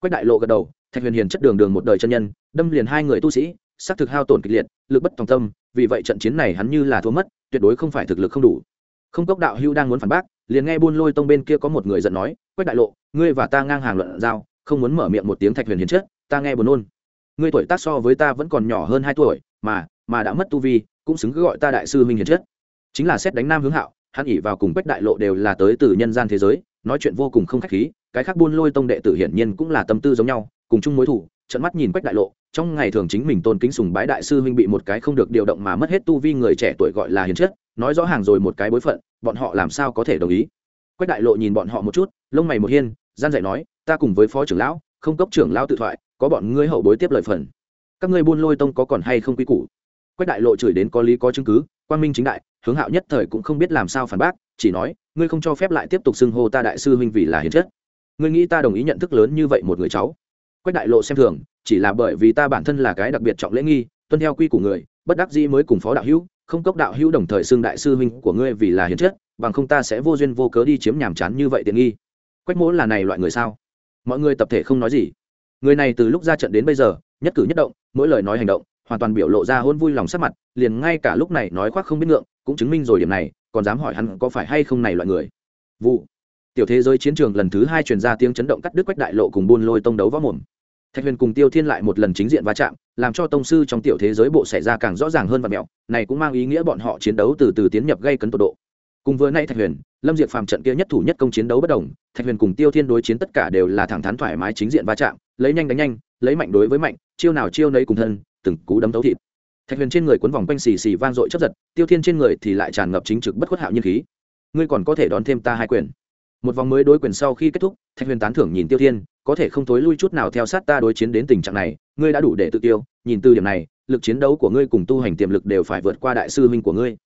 [SPEAKER 1] Quách đại lộ gật đầu, thạch huyền hiền chất đường đường một đời chân nhân, đâm liền hai người tu sĩ, xác thực hao tổn kịch liệt, lực bất tòng tâm, vì vậy trận chiến này hắn như là thua mất, tuyệt đối không phải thực lực không đủ. Không cốc đạo hưu đang muốn phản bác, liền nghe buôn lôi tông bên kia có một người giận nói, quách đại lộ, ngươi và ta ngang hàng luận giao, không muốn mở miệng một tiếng thạch huyền hiền chất ta nghe buồn nôn. Ngươi tuổi tác so với ta vẫn còn nhỏ hơn hai tuổi, mà mà đã mất tu vi, cũng xứng cứ gọi ta đại sư huynh hiền chất. Chính là xét đánh nam hướng hạo, hắn ỉ vào cùng quách đại lộ đều là tới từ nhân gian thế giới, nói chuyện vô cùng không khách khí, cái khác buôn lôi tông đệ tử hiển nhiên cũng là tâm tư giống nhau, cùng chung mối thủ trận mắt nhìn quách đại lộ, trong ngày thường chính mình tôn kính sùng bái đại sư huynh bị một cái không được điều động mà mất hết tu vi người trẻ tuổi gọi là hiền chất, nói rõ hàng rồi một cái bối phận, bọn họ làm sao có thể đồng ý. Quách đại lộ nhìn bọn họ một chút, lông mày một hiên, gian dạy nói, ta cùng với phó trưởng lão, không cấp trưởng lão tự thoại có bọn ngươi hậu bối tiếp lời phần. Các ngươi buôn lôi tông có còn hay không quy củ? Quách đại lộ chửi đến có lý có chứng cứ quan minh chính đại, hướng hạo nhất thời cũng không biết làm sao phản bác, chỉ nói, ngươi không cho phép lại tiếp tục xưng hô ta đại sư huynh vì là hiền chất. Ngươi nghĩ ta đồng ý nhận thức lớn như vậy một người cháu? Quách đại lộ xem thường, chỉ là bởi vì ta bản thân là cái đặc biệt trọng lễ nghi, tuân theo quy của người, bất đắc dĩ mới cùng phó đạo hữu, không cốc đạo hữu đồng thời xưng đại sư huynh của ngươi vì là hiền chất, bằng không ta sẽ vô duyên vô cớ đi chiếm nhàm chán như vậy tiện nghi. Quách mỗ là này loại người sao? Mọi người tập thể không nói gì người này từ lúc ra trận đến bây giờ, nhất cử nhất động, mỗi lời nói hành động, hoàn toàn biểu lộ ra hôn vui lòng sắc mặt, liền ngay cả lúc này nói khoác không biết ngượng, cũng chứng minh rồi điểm này, còn dám hỏi hắn có phải hay không này loại người. Vụ. Tiểu thế giới chiến trường lần thứ hai truyền ra tiếng chấn động cắt đứt quách đại lộ cùng buôn lôi tông đấu võ mồm. Thạch huyền cùng tiêu thiên lại một lần chính diện va chạm, làm cho tông sư trong tiểu thế giới bộ xảy ra càng rõ ràng hơn và mẹo, này cũng mang ý nghĩa bọn họ chiến đấu từ từ tiến nhập gây cấn tột độ cùng vừa nay thạch huyền, lâm diệp phàm trận kia nhất thủ nhất công chiến đấu bất đồng, thạch huyền cùng tiêu thiên đối chiến tất cả đều là thẳng thắn thoải mái chính diện va chạm, lấy nhanh đánh nhanh, lấy mạnh đối với mạnh, chiêu nào chiêu nấy cùng thân, từng cú đấm thấu thịt. Thạch huyền trên người quấn vòng quanh xì xì vang dội chấp giật, tiêu thiên trên người thì lại tràn ngập chính trực bất khuất hạo nhiên khí. Ngươi còn có thể đón thêm ta hai quyền. Một vòng mới đối quyền sau khi kết thúc, thạch huyền tán thưởng nhìn tiêu thiên, có thể không thối lui chút nào theo sát ta đối chiến đến tình trạng này, ngươi đã đủ để tự tiêu, nhìn từ điểm này, lực chiến đấu của ngươi cùng tu hành tiềm lực đều phải vượt qua đại sư huynh của ngươi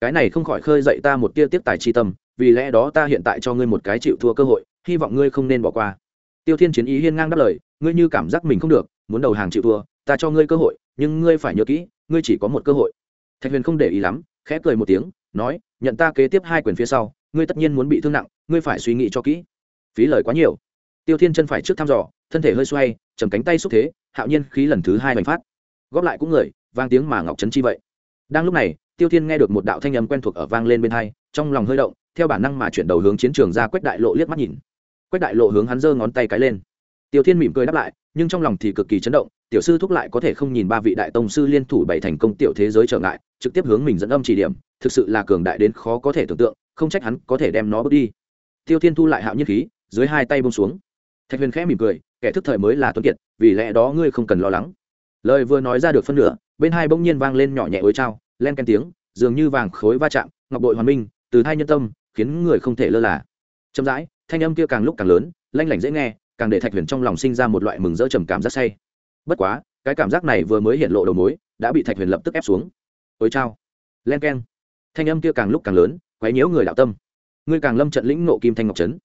[SPEAKER 1] cái này không khỏi khơi dậy ta một tia tiếp tài chi tâm, vì lẽ đó ta hiện tại cho ngươi một cái chịu thua cơ hội, hy vọng ngươi không nên bỏ qua. Tiêu thiên chiến ý hiên ngang đáp lời, ngươi như cảm giác mình không được, muốn đầu hàng chịu thua, ta cho ngươi cơ hội, nhưng ngươi phải nhớ kỹ, ngươi chỉ có một cơ hội. Thạch huyền không để ý lắm, khẽ cười một tiếng, nói, nhận ta kế tiếp hai quyền phía sau, ngươi tất nhiên muốn bị thương nặng, ngươi phải suy nghĩ cho kỹ. Phí lời quá nhiều. Tiêu thiên chân phải trước thăm dò, thân thể hơi xoay chầm cánh tay xúc thế, hạo nhiên khí lần thứ hai bành phát. Góp lại cũng người, vang tiếng mà ngọc trấn chi vậy. Đang lúc này tiêu thiên nghe được một đạo thanh âm quen thuộc ở vang lên bên hai, trong lòng hơi động, theo bản năng mà chuyển đầu hướng chiến trường ra quách đại lộ liếc mắt nhìn. Quách đại lộ hướng hắn giơ ngón tay cái lên. Tiêu thiên mỉm cười đáp lại, nhưng trong lòng thì cực kỳ chấn động, tiểu sư thúc lại có thể không nhìn ba vị đại tông sư liên thủ bảy thành công tiểu thế giới trở ngại, trực tiếp hướng mình dẫn âm chỉ điểm, thực sự là cường đại đến khó có thể tưởng tượng, không trách hắn có thể đem nó bước đi. Tiêu thiên thu lại hạo nhiên khí, dưới hai tay bông xuống. Thạch huyền khẽ mỉm cười, kẻ thức thời mới là tuấn kiệt, vì lẽ đó ngươi không cần lo lắng. Lời vừa nói ra được phân nửa, bên hai bỗng nhiên vang lên nhỏ nhẹ ối trao len ken tiếng, dường như vàng khối va chạm, ngọc bội hoàn minh, từ hai nhân tâm, khiến người không thể lơ là. Chậm rãi, thanh âm kia càng lúc càng lớn, lanh lảnh dễ nghe, càng để thạch huyền trong lòng sinh ra một loại mừng rỡ trầm cảm giác say. Bất quá, cái cảm giác này vừa mới hiện lộ đầu mối, đã bị thạch huyền lập tức ép xuống. Ôi trao len keng thanh âm kia càng lúc càng lớn, quấy nhiễu người đạo tâm. Ngươi càng lâm trận lĩnh nộ kim thanh ngọc trấn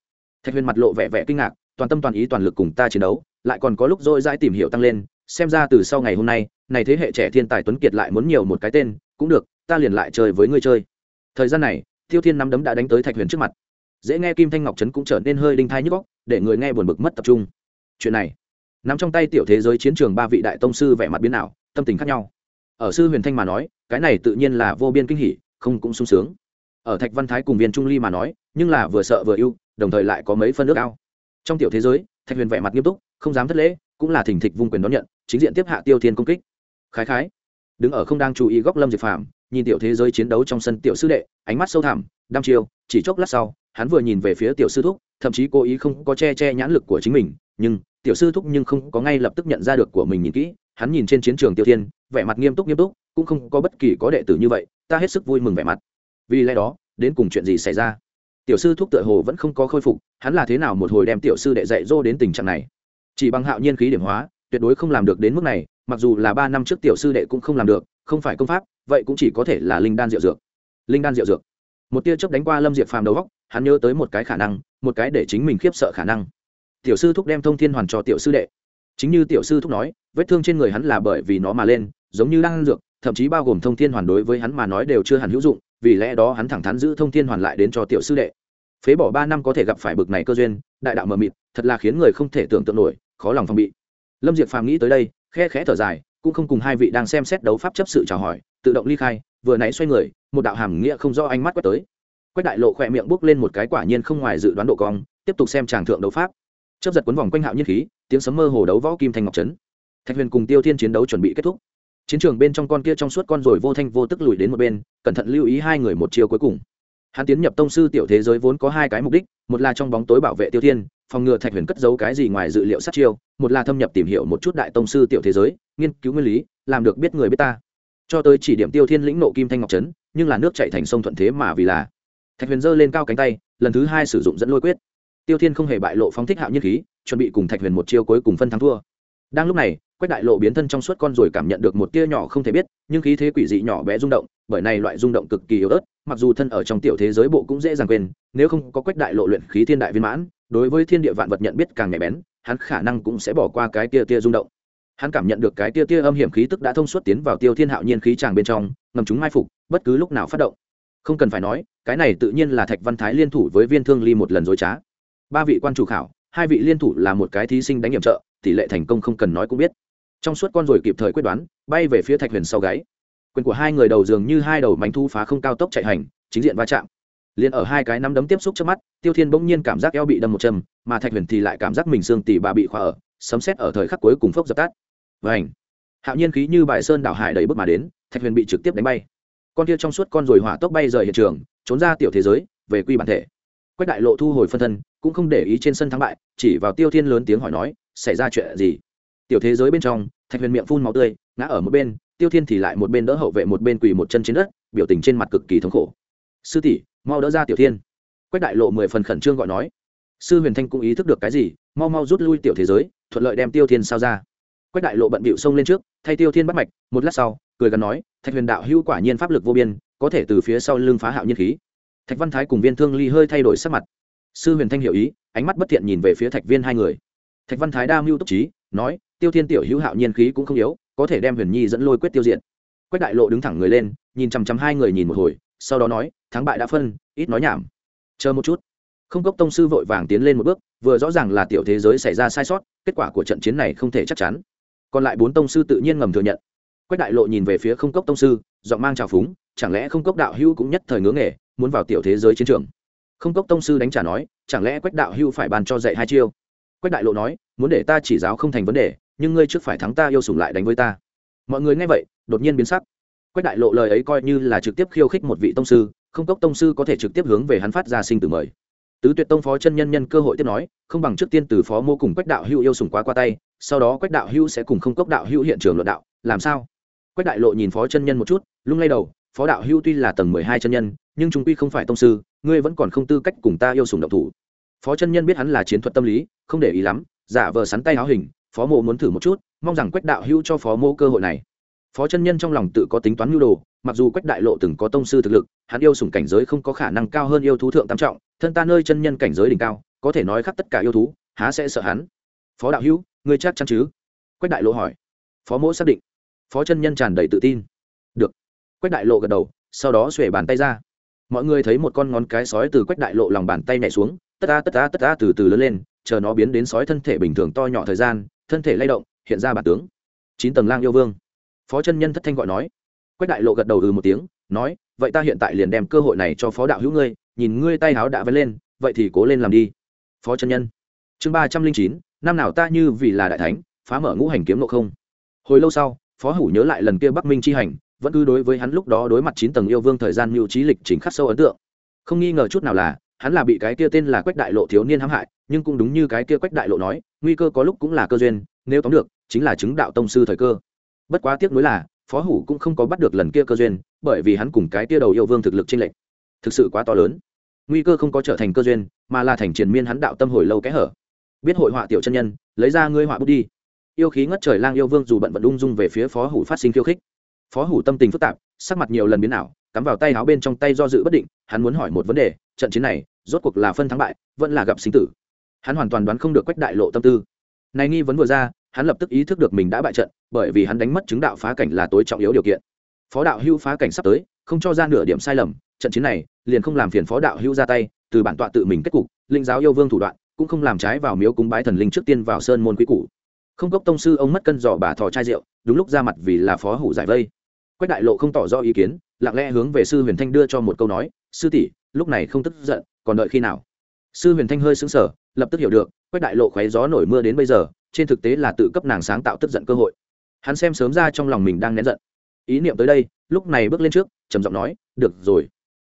[SPEAKER 1] thạch huyền mặt lộ vẻ vẻ kinh ngạc, toàn tâm toàn ý toàn lực cùng ta chiến đấu, lại còn có lúc dôi dãi tìm hiểu tăng lên, xem ra từ sau ngày hôm nay, này thế hệ trẻ thiên tài tuấn kiệt lại muốn nhiều một cái tên cũng được, ta liền lại chơi với ngươi chơi. Thời gian này, tiêu thiên nắm đấm đã đánh tới thạch huyền trước mặt. Dễ nghe kim thanh ngọc trấn cũng trở nên hơi đinh thai nhức góc để người nghe buồn bực mất tập trung. Chuyện này, nắm trong tay tiểu thế giới chiến trường ba vị đại tông sư vẻ mặt biến ảo, tâm tình khác nhau. Ở sư huyền thanh mà nói, cái này tự nhiên là vô biên kinh hỉ, không cũng sung sướng. Ở thạch văn thái cùng viên trung ly mà nói, nhưng là vừa sợ vừa yêu đồng thời lại có mấy phân nước cao trong tiểu thế giới, thạch huyền vẻ mặt nghiêm túc, không dám thất lễ, cũng là thỉnh thịch vung quyền đón nhận, chính diện tiếp hạ tiêu thiên công kích. Khái khái đứng ở không đang chú ý góc lâm diệp phàm, nhìn tiểu thế giới chiến đấu trong sân tiểu sư đệ, ánh mắt sâu thẳm, đăm chiêu, chỉ chốc lát sau, hắn vừa nhìn về phía tiểu sư thúc, thậm chí cố ý không có che che nhãn lực của chính mình, nhưng tiểu sư thúc nhưng không có ngay lập tức nhận ra được của mình nhìn kỹ, hắn nhìn trên chiến trường tiêu thiên, vẻ mặt nghiêm túc nghiêm túc, cũng không có bất kỳ có đệ tử như vậy, ta hết sức vui mừng vẻ mặt. Vì lẽ đó, đến cùng chuyện gì xảy ra? Tiểu sư thúc tựa hồ vẫn không có khôi phục, hắn là thế nào một hồi đem tiểu sư đệ dạy dỗ đến tình trạng này? Chỉ bằng hạo nhiên khí điểm hóa, tuyệt đối không làm được đến mức này mặc dù là ba năm trước tiểu sư đệ cũng không làm được, không phải công pháp, vậy cũng chỉ có thể là linh đan diệu dược. Linh đan diệu dược. Một tia chớp đánh qua lâm diệp phàm đầu góc hắn nhớ tới một cái khả năng, một cái để chính mình khiếp sợ khả năng. Tiểu sư thúc đem thông thiên hoàn cho tiểu sư đệ. Chính như tiểu sư thúc nói, vết thương trên người hắn là bởi vì nó mà lên, giống như đang dược, thậm chí bao gồm thông thiên hoàn đối với hắn mà nói đều chưa hẳn hữu dụng, vì lẽ đó hắn thẳng thắn giữ thông thiên hoàn lại đến cho tiểu sư đệ. Phế bỏ ba năm có thể gặp phải bực này cơ duyên, đại đạo mờ mịt, thật là khiến người không thể tưởng tượng nổi, khó lòng phòng bị. Lâm diệp phàm nghĩ tới đây khe khẽ thở dài, cũng không cùng hai vị đang xem xét đấu pháp chấp sự chào hỏi, tự động ly khai, vừa nãy xoay người, một đạo hàm nghĩa không do ánh mắt quét tới. Quách đại lộ khỏe miệng bước lên một cái quả nhiên không ngoài dự đoán độ cong, tiếp tục xem tràng thượng đấu pháp. Chấp giật cuốn vòng quanh hạo nhiên khí, tiếng sấm mơ hồ đấu võ kim thanh ngọc trấn. Thạch huyền cùng tiêu thiên chiến đấu chuẩn bị kết thúc. Chiến trường bên trong con kia trong suốt con rồi vô thanh vô tức lùi đến một bên, cẩn thận lưu ý hai người một chiều cuối cùng. Hắn tiến nhập tông sư tiểu thế giới vốn có hai cái mục đích, một là trong bóng tối bảo vệ tiêu thiên phòng ngừa thạch huyền cất giấu cái gì ngoài dự liệu sát chiêu, một là thâm nhập tìm hiểu một chút đại tông sư tiểu thế giới, nghiên cứu nguyên lý, làm được biết người biết ta. Cho tới chỉ điểm tiêu thiên lĩnh nộ kim thanh ngọc trấn, nhưng là nước chạy thành sông thuận thế mà vì là. Thạch huyền giơ lên cao cánh tay, lần thứ hai sử dụng dẫn lôi quyết. Tiêu thiên không hề bại lộ phóng thích hạo nhiên khí, chuẩn bị cùng thạch huyền một chiêu cuối cùng phân thắng thua. Đang lúc này, quách đại lộ biến thân trong suốt con rồi cảm nhận được một tia nhỏ không thể biết, nhưng khí thế quỷ dị nhỏ bé rung động, bởi này loại rung động cực kỳ yếu ớt, mặc dù thân ở trong tiểu thế giới bộ cũng dễ dàng quên, nếu không có quách đại lộ luyện khí thiên đại viên mãn đối với thiên địa vạn vật nhận biết càng nhạy bén, hắn khả năng cũng sẽ bỏ qua cái tia tia rung động. Hắn cảm nhận được cái tia tia âm hiểm khí tức đã thông suốt tiến vào tiêu thiên hạo nhiên khí tràng bên trong, ngầm chúng mai phục, bất cứ lúc nào phát động. Không cần phải nói, cái này tự nhiên là thạch văn thái liên thủ với viên thương ly một lần dối trá. Ba vị quan chủ khảo, hai vị liên thủ là một cái thí sinh đánh nhiệm trợ, tỷ lệ thành công không cần nói cũng biết. Trong suốt con rồi kịp thời quyết đoán, bay về phía thạch huyền sau gáy. Quyền của hai người đầu dường như hai đầu mánh thu phá không cao tốc chạy hành, chính diện va chạm liền ở hai cái nắm đấm tiếp xúc trước mắt, tiêu thiên bỗng nhiên cảm giác eo bị đâm một châm, mà thạch huyền thì lại cảm giác mình xương tỉ bà bị khóa ở, sấm xét ở thời khắc cuối cùng phốc dập tắt. Và ảnh hạo nhiên khí như bài sơn đảo hải đầy bước mà đến, thạch huyền bị trực tiếp đánh bay. Con kia trong suốt con rồi hỏa tốc bay rời hiện trường, trốn ra tiểu thế giới, về quy bản thể. Quách đại lộ thu hồi phân thân, cũng không để ý trên sân thắng bại, chỉ vào tiêu thiên lớn tiếng hỏi nói, xảy ra chuyện gì? Tiểu thế giới bên trong, thạch huyền miệng phun máu tươi, ngã ở một bên, tiêu thiên thì lại một bên đỡ hậu vệ một bên quỳ một chân trên đất, biểu tình trên mặt cực kỳ thống khổ. Sư tỷ mau đỡ ra tiểu thiên. Quách đại lộ mười phần khẩn trương gọi nói. Sư huyền thanh cũng ý thức được cái gì, mau mau rút lui tiểu thế giới, thuận lợi đem tiêu thiên sao ra. Quách đại lộ bận bịu xông lên trước, thay tiêu thiên bắt mạch, một lát sau, cười gần nói, thạch huyền đạo hữu quả nhiên pháp lực vô biên, có thể từ phía sau lưng phá hạo nhiên khí. Thạch văn thái cùng viên thương ly hơi thay đổi sắc mặt. Sư huyền thanh hiểu ý, ánh mắt bất thiện nhìn về phía thạch viên hai người. Thạch văn thái đa mưu túc trí, nói, tiêu thiên tiểu hữu hạo nhiên khí cũng không yếu, có thể đem huyền nhi dẫn lôi quyết tiêu diệt. Quách đại lộ đứng thẳng người lên, nhìn chằm chằm hai người nhìn một hồi sau đó nói, thắng bại đã phân, ít nói nhảm. Chờ một chút. Không cốc tông sư vội vàng tiến lên một bước, vừa rõ ràng là tiểu thế giới xảy ra sai sót, kết quả của trận chiến này không thể chắc chắn. Còn lại bốn tông sư tự nhiên ngầm thừa nhận. Quách đại lộ nhìn về phía không cốc tông sư, giọng mang trào phúng, chẳng lẽ không cốc đạo hữu cũng nhất thời ngưỡng nghề, muốn vào tiểu thế giới chiến trường? Không cốc tông sư đánh trả nói, chẳng lẽ quách đạo hữu phải bàn cho dạy hai chiêu? Quách đại lộ nói, muốn để ta chỉ giáo không thành vấn đề, nhưng ngươi trước phải thắng ta yêu sủng lại đánh với ta. Mọi người nghe vậy, đột nhiên biến sắc quách đại lộ lời ấy coi như là trực tiếp khiêu khích một vị tông sư, không cốc tông sư có thể trực tiếp hướng về hắn phát ra sinh tử mời. Tứ tuyệt tông phó chân nhân nhân cơ hội tiếp nói, không bằng trước tiên từ phó mô cùng quách đạo hữu yêu sủng quá qua tay, sau đó quách đạo hữu sẽ cùng không cốc đạo hữu hiện trường luận đạo, làm sao? Quách đại lộ nhìn phó chân nhân một chút, lung lay đầu, phó đạo hữu tuy là tầng mười hai chân nhân, nhưng chúng quy không phải tông sư, ngươi vẫn còn không tư cách cùng ta yêu sủng độc thủ. Phó chân nhân biết hắn là chiến thuật tâm lý, không để ý lắm, giả vờ sắn tay áo hình, phó mộ muốn thử một chút, mong rằng quách đạo hữu cho phó mô cơ hội này phó chân nhân trong lòng tự có tính toán nhu đồ, mặc dù quách đại lộ từng có tông sư thực lực, hắn yêu sủng cảnh giới không có khả năng cao hơn yêu thú thượng tam trọng, thân ta nơi chân nhân cảnh giới đỉnh cao, có thể nói khắc tất cả yêu thú, há sẽ sợ hắn? Phó đạo hữu, ngươi chắc chắn chứ? Quách đại lộ hỏi. Phó mỗ xác định. Phó chân nhân tràn đầy tự tin. Được. Quách đại lộ gật đầu, sau đó xuể bàn tay ra. Mọi người thấy một con ngón cái sói từ quách đại lộ lòng bàn tay nhảy xuống, tất ta tất ta tất ta từ từ lớn lên, chờ nó biến đến sói thân thể bình thường to nhỏ thời gian, thân thể lay động, hiện ra bản tướng. Chín tầng lang yêu vương phó chân nhân thất thanh gọi nói. Quách đại lộ gật đầu ừ một tiếng, nói, vậy ta hiện tại liền đem cơ hội này cho phó đạo hữu ngươi, nhìn ngươi tay háo đã vén lên, vậy thì cố lên làm đi. Phó chân nhân. Chương ba trăm linh chín, năm nào ta như vì là đại thánh, phá mở ngũ hành kiếm nộ không. Hồi lâu sau, phó hủ nhớ lại lần kia bắc minh chi hành, vẫn cứ đối với hắn lúc đó đối mặt chín tầng yêu vương thời gian mưu trí lịch trình khắc sâu ấn tượng. Không nghi ngờ chút nào là, hắn là bị cái kia tên là quách đại lộ thiếu niên hãm hại, nhưng cũng đúng như cái kia quách đại lộ nói, nguy cơ có lúc cũng là cơ duyên, nếu tóm được, chính là chứng đạo tông sư thời cơ bất quá tiếc nuối là, phó hủ cũng không có bắt được lần kia cơ duyên, bởi vì hắn cùng cái tia đầu yêu vương thực lực trinh lệch. Thực sự quá to lớn. Nguy cơ không có trở thành cơ duyên, mà là thành triền miên hắn đạo tâm hồi lâu kẽ hở. Biết hội họa tiểu chân nhân, lấy ra ngươi họa bút đi. Yêu khí ngất trời lang yêu vương dù bận vận ung dung về phía phó hủ phát sinh khiêu khích. Phó hủ tâm tình phức tạp, sắc mặt nhiều lần biến ảo, cắm vào tay áo bên trong tay do dự bất định, hắn muốn hỏi một vấn đề, trận chiến này, rốt cuộc là phân thắng bại, vẫn là gặp sinh tử. Hắn hoàn toàn đoán không được quách đại lộ tâm tư. Này nghi vấn vừa ra hắn lập tức ý thức được mình đã bại trận, bởi vì hắn đánh mất chứng đạo phá cảnh là tối trọng yếu điều kiện. Phó đạo hưu phá cảnh sắp tới, không cho ra nửa điểm sai lầm, trận chiến này liền không làm phiền phó đạo hưu ra tay, từ bản tọa tự mình kết cục, linh giáo yêu vương thủ đoạn, cũng không làm trái vào miếu cúng bái thần linh trước tiên vào sơn môn quý cũ không cốc tông sư ông mất cân giỏ bà thò chai rượu, đúng lúc ra mặt vì là phó hủ giải vây. Quách đại lộ không tỏ rõ ý kiến, lặng lẽ hướng về sư huyền thanh đưa cho một câu nói, sư tỷ, lúc này không tức giận, còn đợi khi nào? Sư huyền thanh hơi sững sờ, lập tức hiểu được quách đại lộ khoé gió nổi mưa đến bây giờ, trên thực tế là tự cấp nàng sáng tạo tức giận cơ hội. Hắn xem sớm ra trong lòng mình đang nén giận. Ý niệm tới đây, lúc này bước lên trước, trầm giọng nói, được rồi.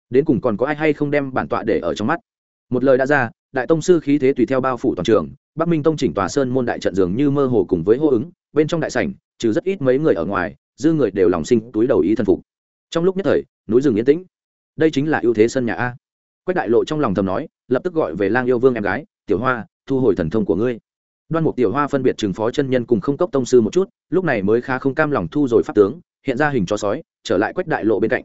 [SPEAKER 1] Đến cùng còn có ai hay không đem bản tọa để ở trong mắt? Một lời đã ra, đại tông sư khí thế tùy theo bao phủ toàn trường, bắc minh tông chỉnh tòa sơn môn đại trận dường như mơ hồ cùng với hô ứng, bên trong đại sảnh, trừ rất ít mấy người ở ngoài, dư người đều lòng sinh túi đầu ý thần phục. Trong lúc nhất thời, núi rừng yên tĩnh. Đây chính là ưu thế sân nhà a. Quách đại lộ trong lòng thầm nói, lập tức gọi về lang yêu vương em gái, tiểu hoa thu hồi thần thông của ngươi. Đoan mục tiểu hoa phân biệt trừng phó chân nhân cùng không cốc tông sư một chút, lúc này mới khá không cam lòng thu rồi pháp tướng, hiện ra hình chó sói, trở lại quách đại lộ bên cạnh.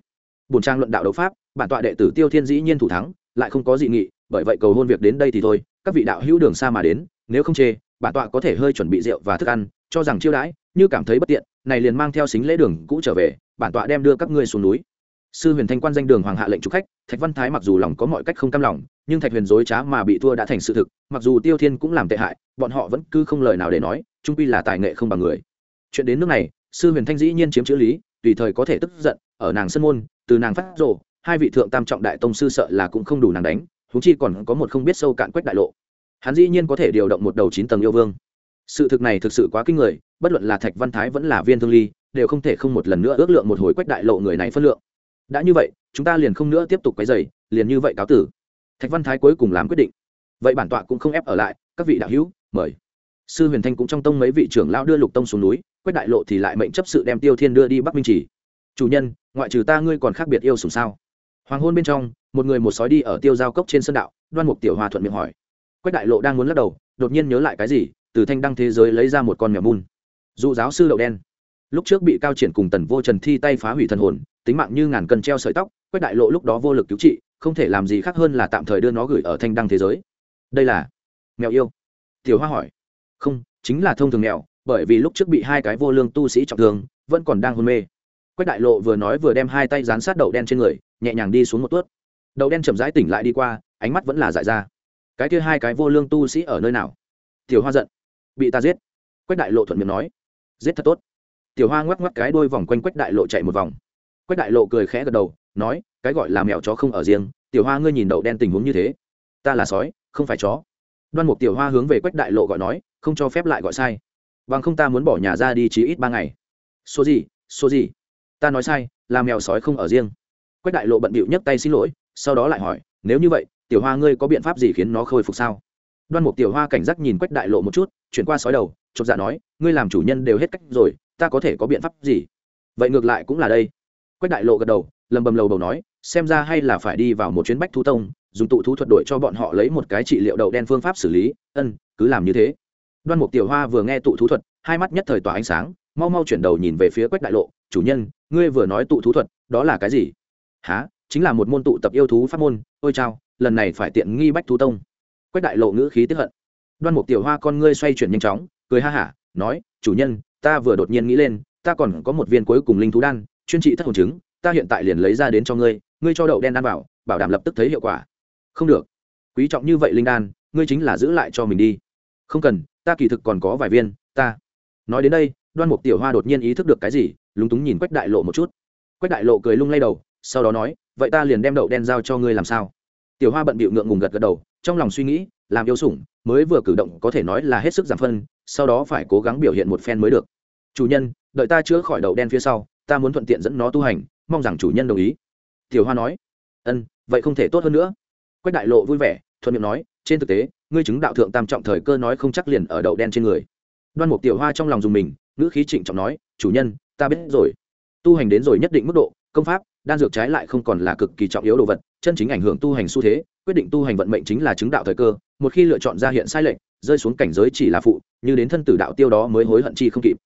[SPEAKER 1] Bùn trang luận đạo đấu pháp, bản tọa đệ tử tiêu thiên dĩ nhiên thủ thắng, lại không có dị nghị, bởi vậy cầu hôn việc đến đây thì thôi, các vị đạo hữu đường xa mà đến, nếu không chê, bản tọa có thể hơi chuẩn bị rượu và thức ăn, cho rằng chiêu đãi, như cảm thấy bất tiện, này liền mang theo xính lễ đường cũ trở về, bản tọa đem đưa các ngươi xuống núi sư huyền thanh quan danh đường hoàng hạ lệnh trục khách, thạch văn thái mặc dù lòng có mọi cách không cam lòng, nhưng thạch huyền dối trá mà bị thua đã thành sự thực, mặc dù tiêu thiên cũng làm tệ hại, bọn họ vẫn cứ không lời nào để nói, trung quy là tài nghệ không bằng người. Chuyện đến nước này, sư huyền thanh dĩ nhiên chiếm chữ lý, tùy thời có thể tức giận, ở nàng sân môn, từ nàng phát rộ hai vị thượng tam trọng đại tông sư sợ là cũng không đủ nàng đánh húng chi còn có một không biết sâu cạn quách đại lộ. Hắn dĩ nhiên có thể điều động một đầu chín tầng yêu vương. Sự thực này thực sự quá kinh người, bất luận là thạch văn thái vẫn là viên thương ly, đều không thể không một lần nữa ước lượng một hồi quách đại lộ người này phân lượng đã như vậy, chúng ta liền không nữa tiếp tục quấy dày liền như vậy cáo tử. Thạch văn thái cuối cùng làm quyết định. Vậy bản tọa cũng không ép ở lại, các vị đạo hữu, mời. Sư huyền thanh cũng trong tông mấy vị trưởng lao đưa lục tông xuống núi, quách đại lộ thì lại mệnh chấp sự đem tiêu thiên đưa đi bắc minh chỉ chủ nhân, ngoại trừ ta ngươi còn khác biệt yêu sùng sao? Hoàng hôn bên trong, một người một sói đi ở tiêu giao cốc trên sân đạo, đoan mục tiểu hòa thuận miệng hỏi. Quách đại lộ đang muốn lắc đầu, đột nhiên nhớ lại cái gì, từ thanh đăng thế giới lấy ra một con mèo mun. Dụ giáo sư đậu đen. Lúc trước bị cao triển cùng tần vô trần thi tay phá hủy thần hồn tính mạng như ngàn cân treo sợi tóc, quách đại lộ lúc đó vô lực cứu trị, không thể làm gì khác hơn là tạm thời đưa nó gửi ở thanh đăng thế giới. Đây là mèo yêu. Tiểu hoa hỏi. Không, chính là thông thường mèo, bởi vì lúc trước bị hai cái vô lương tu sĩ trọng thương, vẫn còn đang hôn mê. Quách đại lộ vừa nói vừa đem hai tay dán sát đậu đen trên người, nhẹ nhàng đi xuống một tuốt. Đậu đen chậm rãi tỉnh lại đi qua, ánh mắt vẫn là dại ra. Cái kia hai cái vô lương tu sĩ ở nơi nào? Tiểu hoa giận. Bị ta giết. Quách đại lộ thuận miệng nói. Giết thật tốt. Tiểu hoa ngoắc ngoắc cái đôi vòng quanh quách đại lộ chạy một vòng quách đại lộ cười khẽ gật đầu, nói, cái gọi là mèo chó không ở riêng, tiểu hoa ngươi nhìn đậu đen tình huống như thế, ta là sói, không phải chó. Đoan mục tiểu hoa hướng về quách đại lộ gọi nói, không cho phép lại gọi sai. Bằng không ta muốn bỏ nhà ra đi chí ít ba ngày. Số gì số gì? Ta nói sai, là mèo sói không ở riêng. Quách đại lộ bận bịu nhấc tay xin lỗi, sau đó lại hỏi, nếu như vậy, tiểu hoa ngươi có biện pháp gì khiến nó khôi phục sao? Đoan mục tiểu hoa cảnh giác nhìn quách đại lộ một chút, chuyển qua sói đầu, chột dạ nói, ngươi làm chủ nhân đều hết cách rồi, ta có thể có biện pháp gì? Vậy ngược lại cũng là đây quách đại lộ gật đầu, lầm bầm lầu đầu nói, xem ra hay là phải đi vào một chuyến bách thú tông, dùng tụ thú thuật đội cho bọn họ lấy một cái trị liệu đậu đen phương pháp xử lý. Ân, cứ làm như thế. Đoan mục tiểu hoa vừa nghe tụ thú thuật, hai mắt nhất thời tỏa ánh sáng, mau mau chuyển đầu nhìn về phía quách đại lộ, chủ nhân, ngươi vừa nói tụ thú thuật, đó là cái gì? Há chính là một môn tụ tập yêu thú pháp môn. Ôi chao, lần này phải tiện nghi bách thú tông. Quách đại lộ ngữ khí tiếp hận. Đoan mục tiểu hoa con ngươi xoay chuyển nhanh chóng, cười ha hả, nói, chủ nhân, ta vừa đột nhiên nghĩ lên, ta còn có một viên cuối cùng linh thú đan chuyên trị thất hồn chứng, ta hiện tại liền lấy ra đến cho ngươi ngươi cho đậu đen đan vào, bảo đảm lập tức thấy hiệu quả. Không được. Quý trọng như vậy linh đan, ngươi chính là giữ lại cho mình đi. Không cần, ta kỳ thực còn có vài viên, ta. Nói đến đây, đoan mục tiểu hoa đột nhiên ý thức được cái gì, lúng túng nhìn quách đại lộ một chút. Quách đại lộ cười lung lay đầu, sau đó nói, vậy ta liền đem đậu đen giao cho ngươi làm sao? Tiểu hoa bận bịu ngượng ngùng gật gật đầu, trong lòng suy nghĩ, làm yêu sủng, mới vừa cử động có thể nói là hết sức giảm phân, sau đó phải cố gắng biểu hiện một phen mới được. Chủ nhân, đợi ta chữa khỏi đậu đen phía sau ta muốn thuận tiện dẫn nó tu hành, mong rằng chủ nhân đồng ý. Tiểu hoa nói. Ân, vậy không thể tốt hơn nữa. Quách đại lộ vui vẻ, thuận miệng nói, trên thực tế, ngươi chứng đạo thượng tam trọng thời cơ nói không chắc liền ở đậu đen trên người. Đoan mục tiểu hoa trong lòng dùng mình, ngữ khí trịnh trọng nói, chủ nhân, ta biết rồi. Tu hành đến rồi nhất định mức độ, công pháp, đan dược trái lại không còn là cực kỳ trọng yếu đồ vật, chân chính ảnh hưởng tu hành xu thế, quyết định tu hành vận mệnh chính là chứng đạo thời cơ, một khi lựa chọn ra hiện sai lệch, rơi xuống cảnh giới chỉ là phụ, như đến thân tử đạo tiêu đó mới hối hận chi không kịp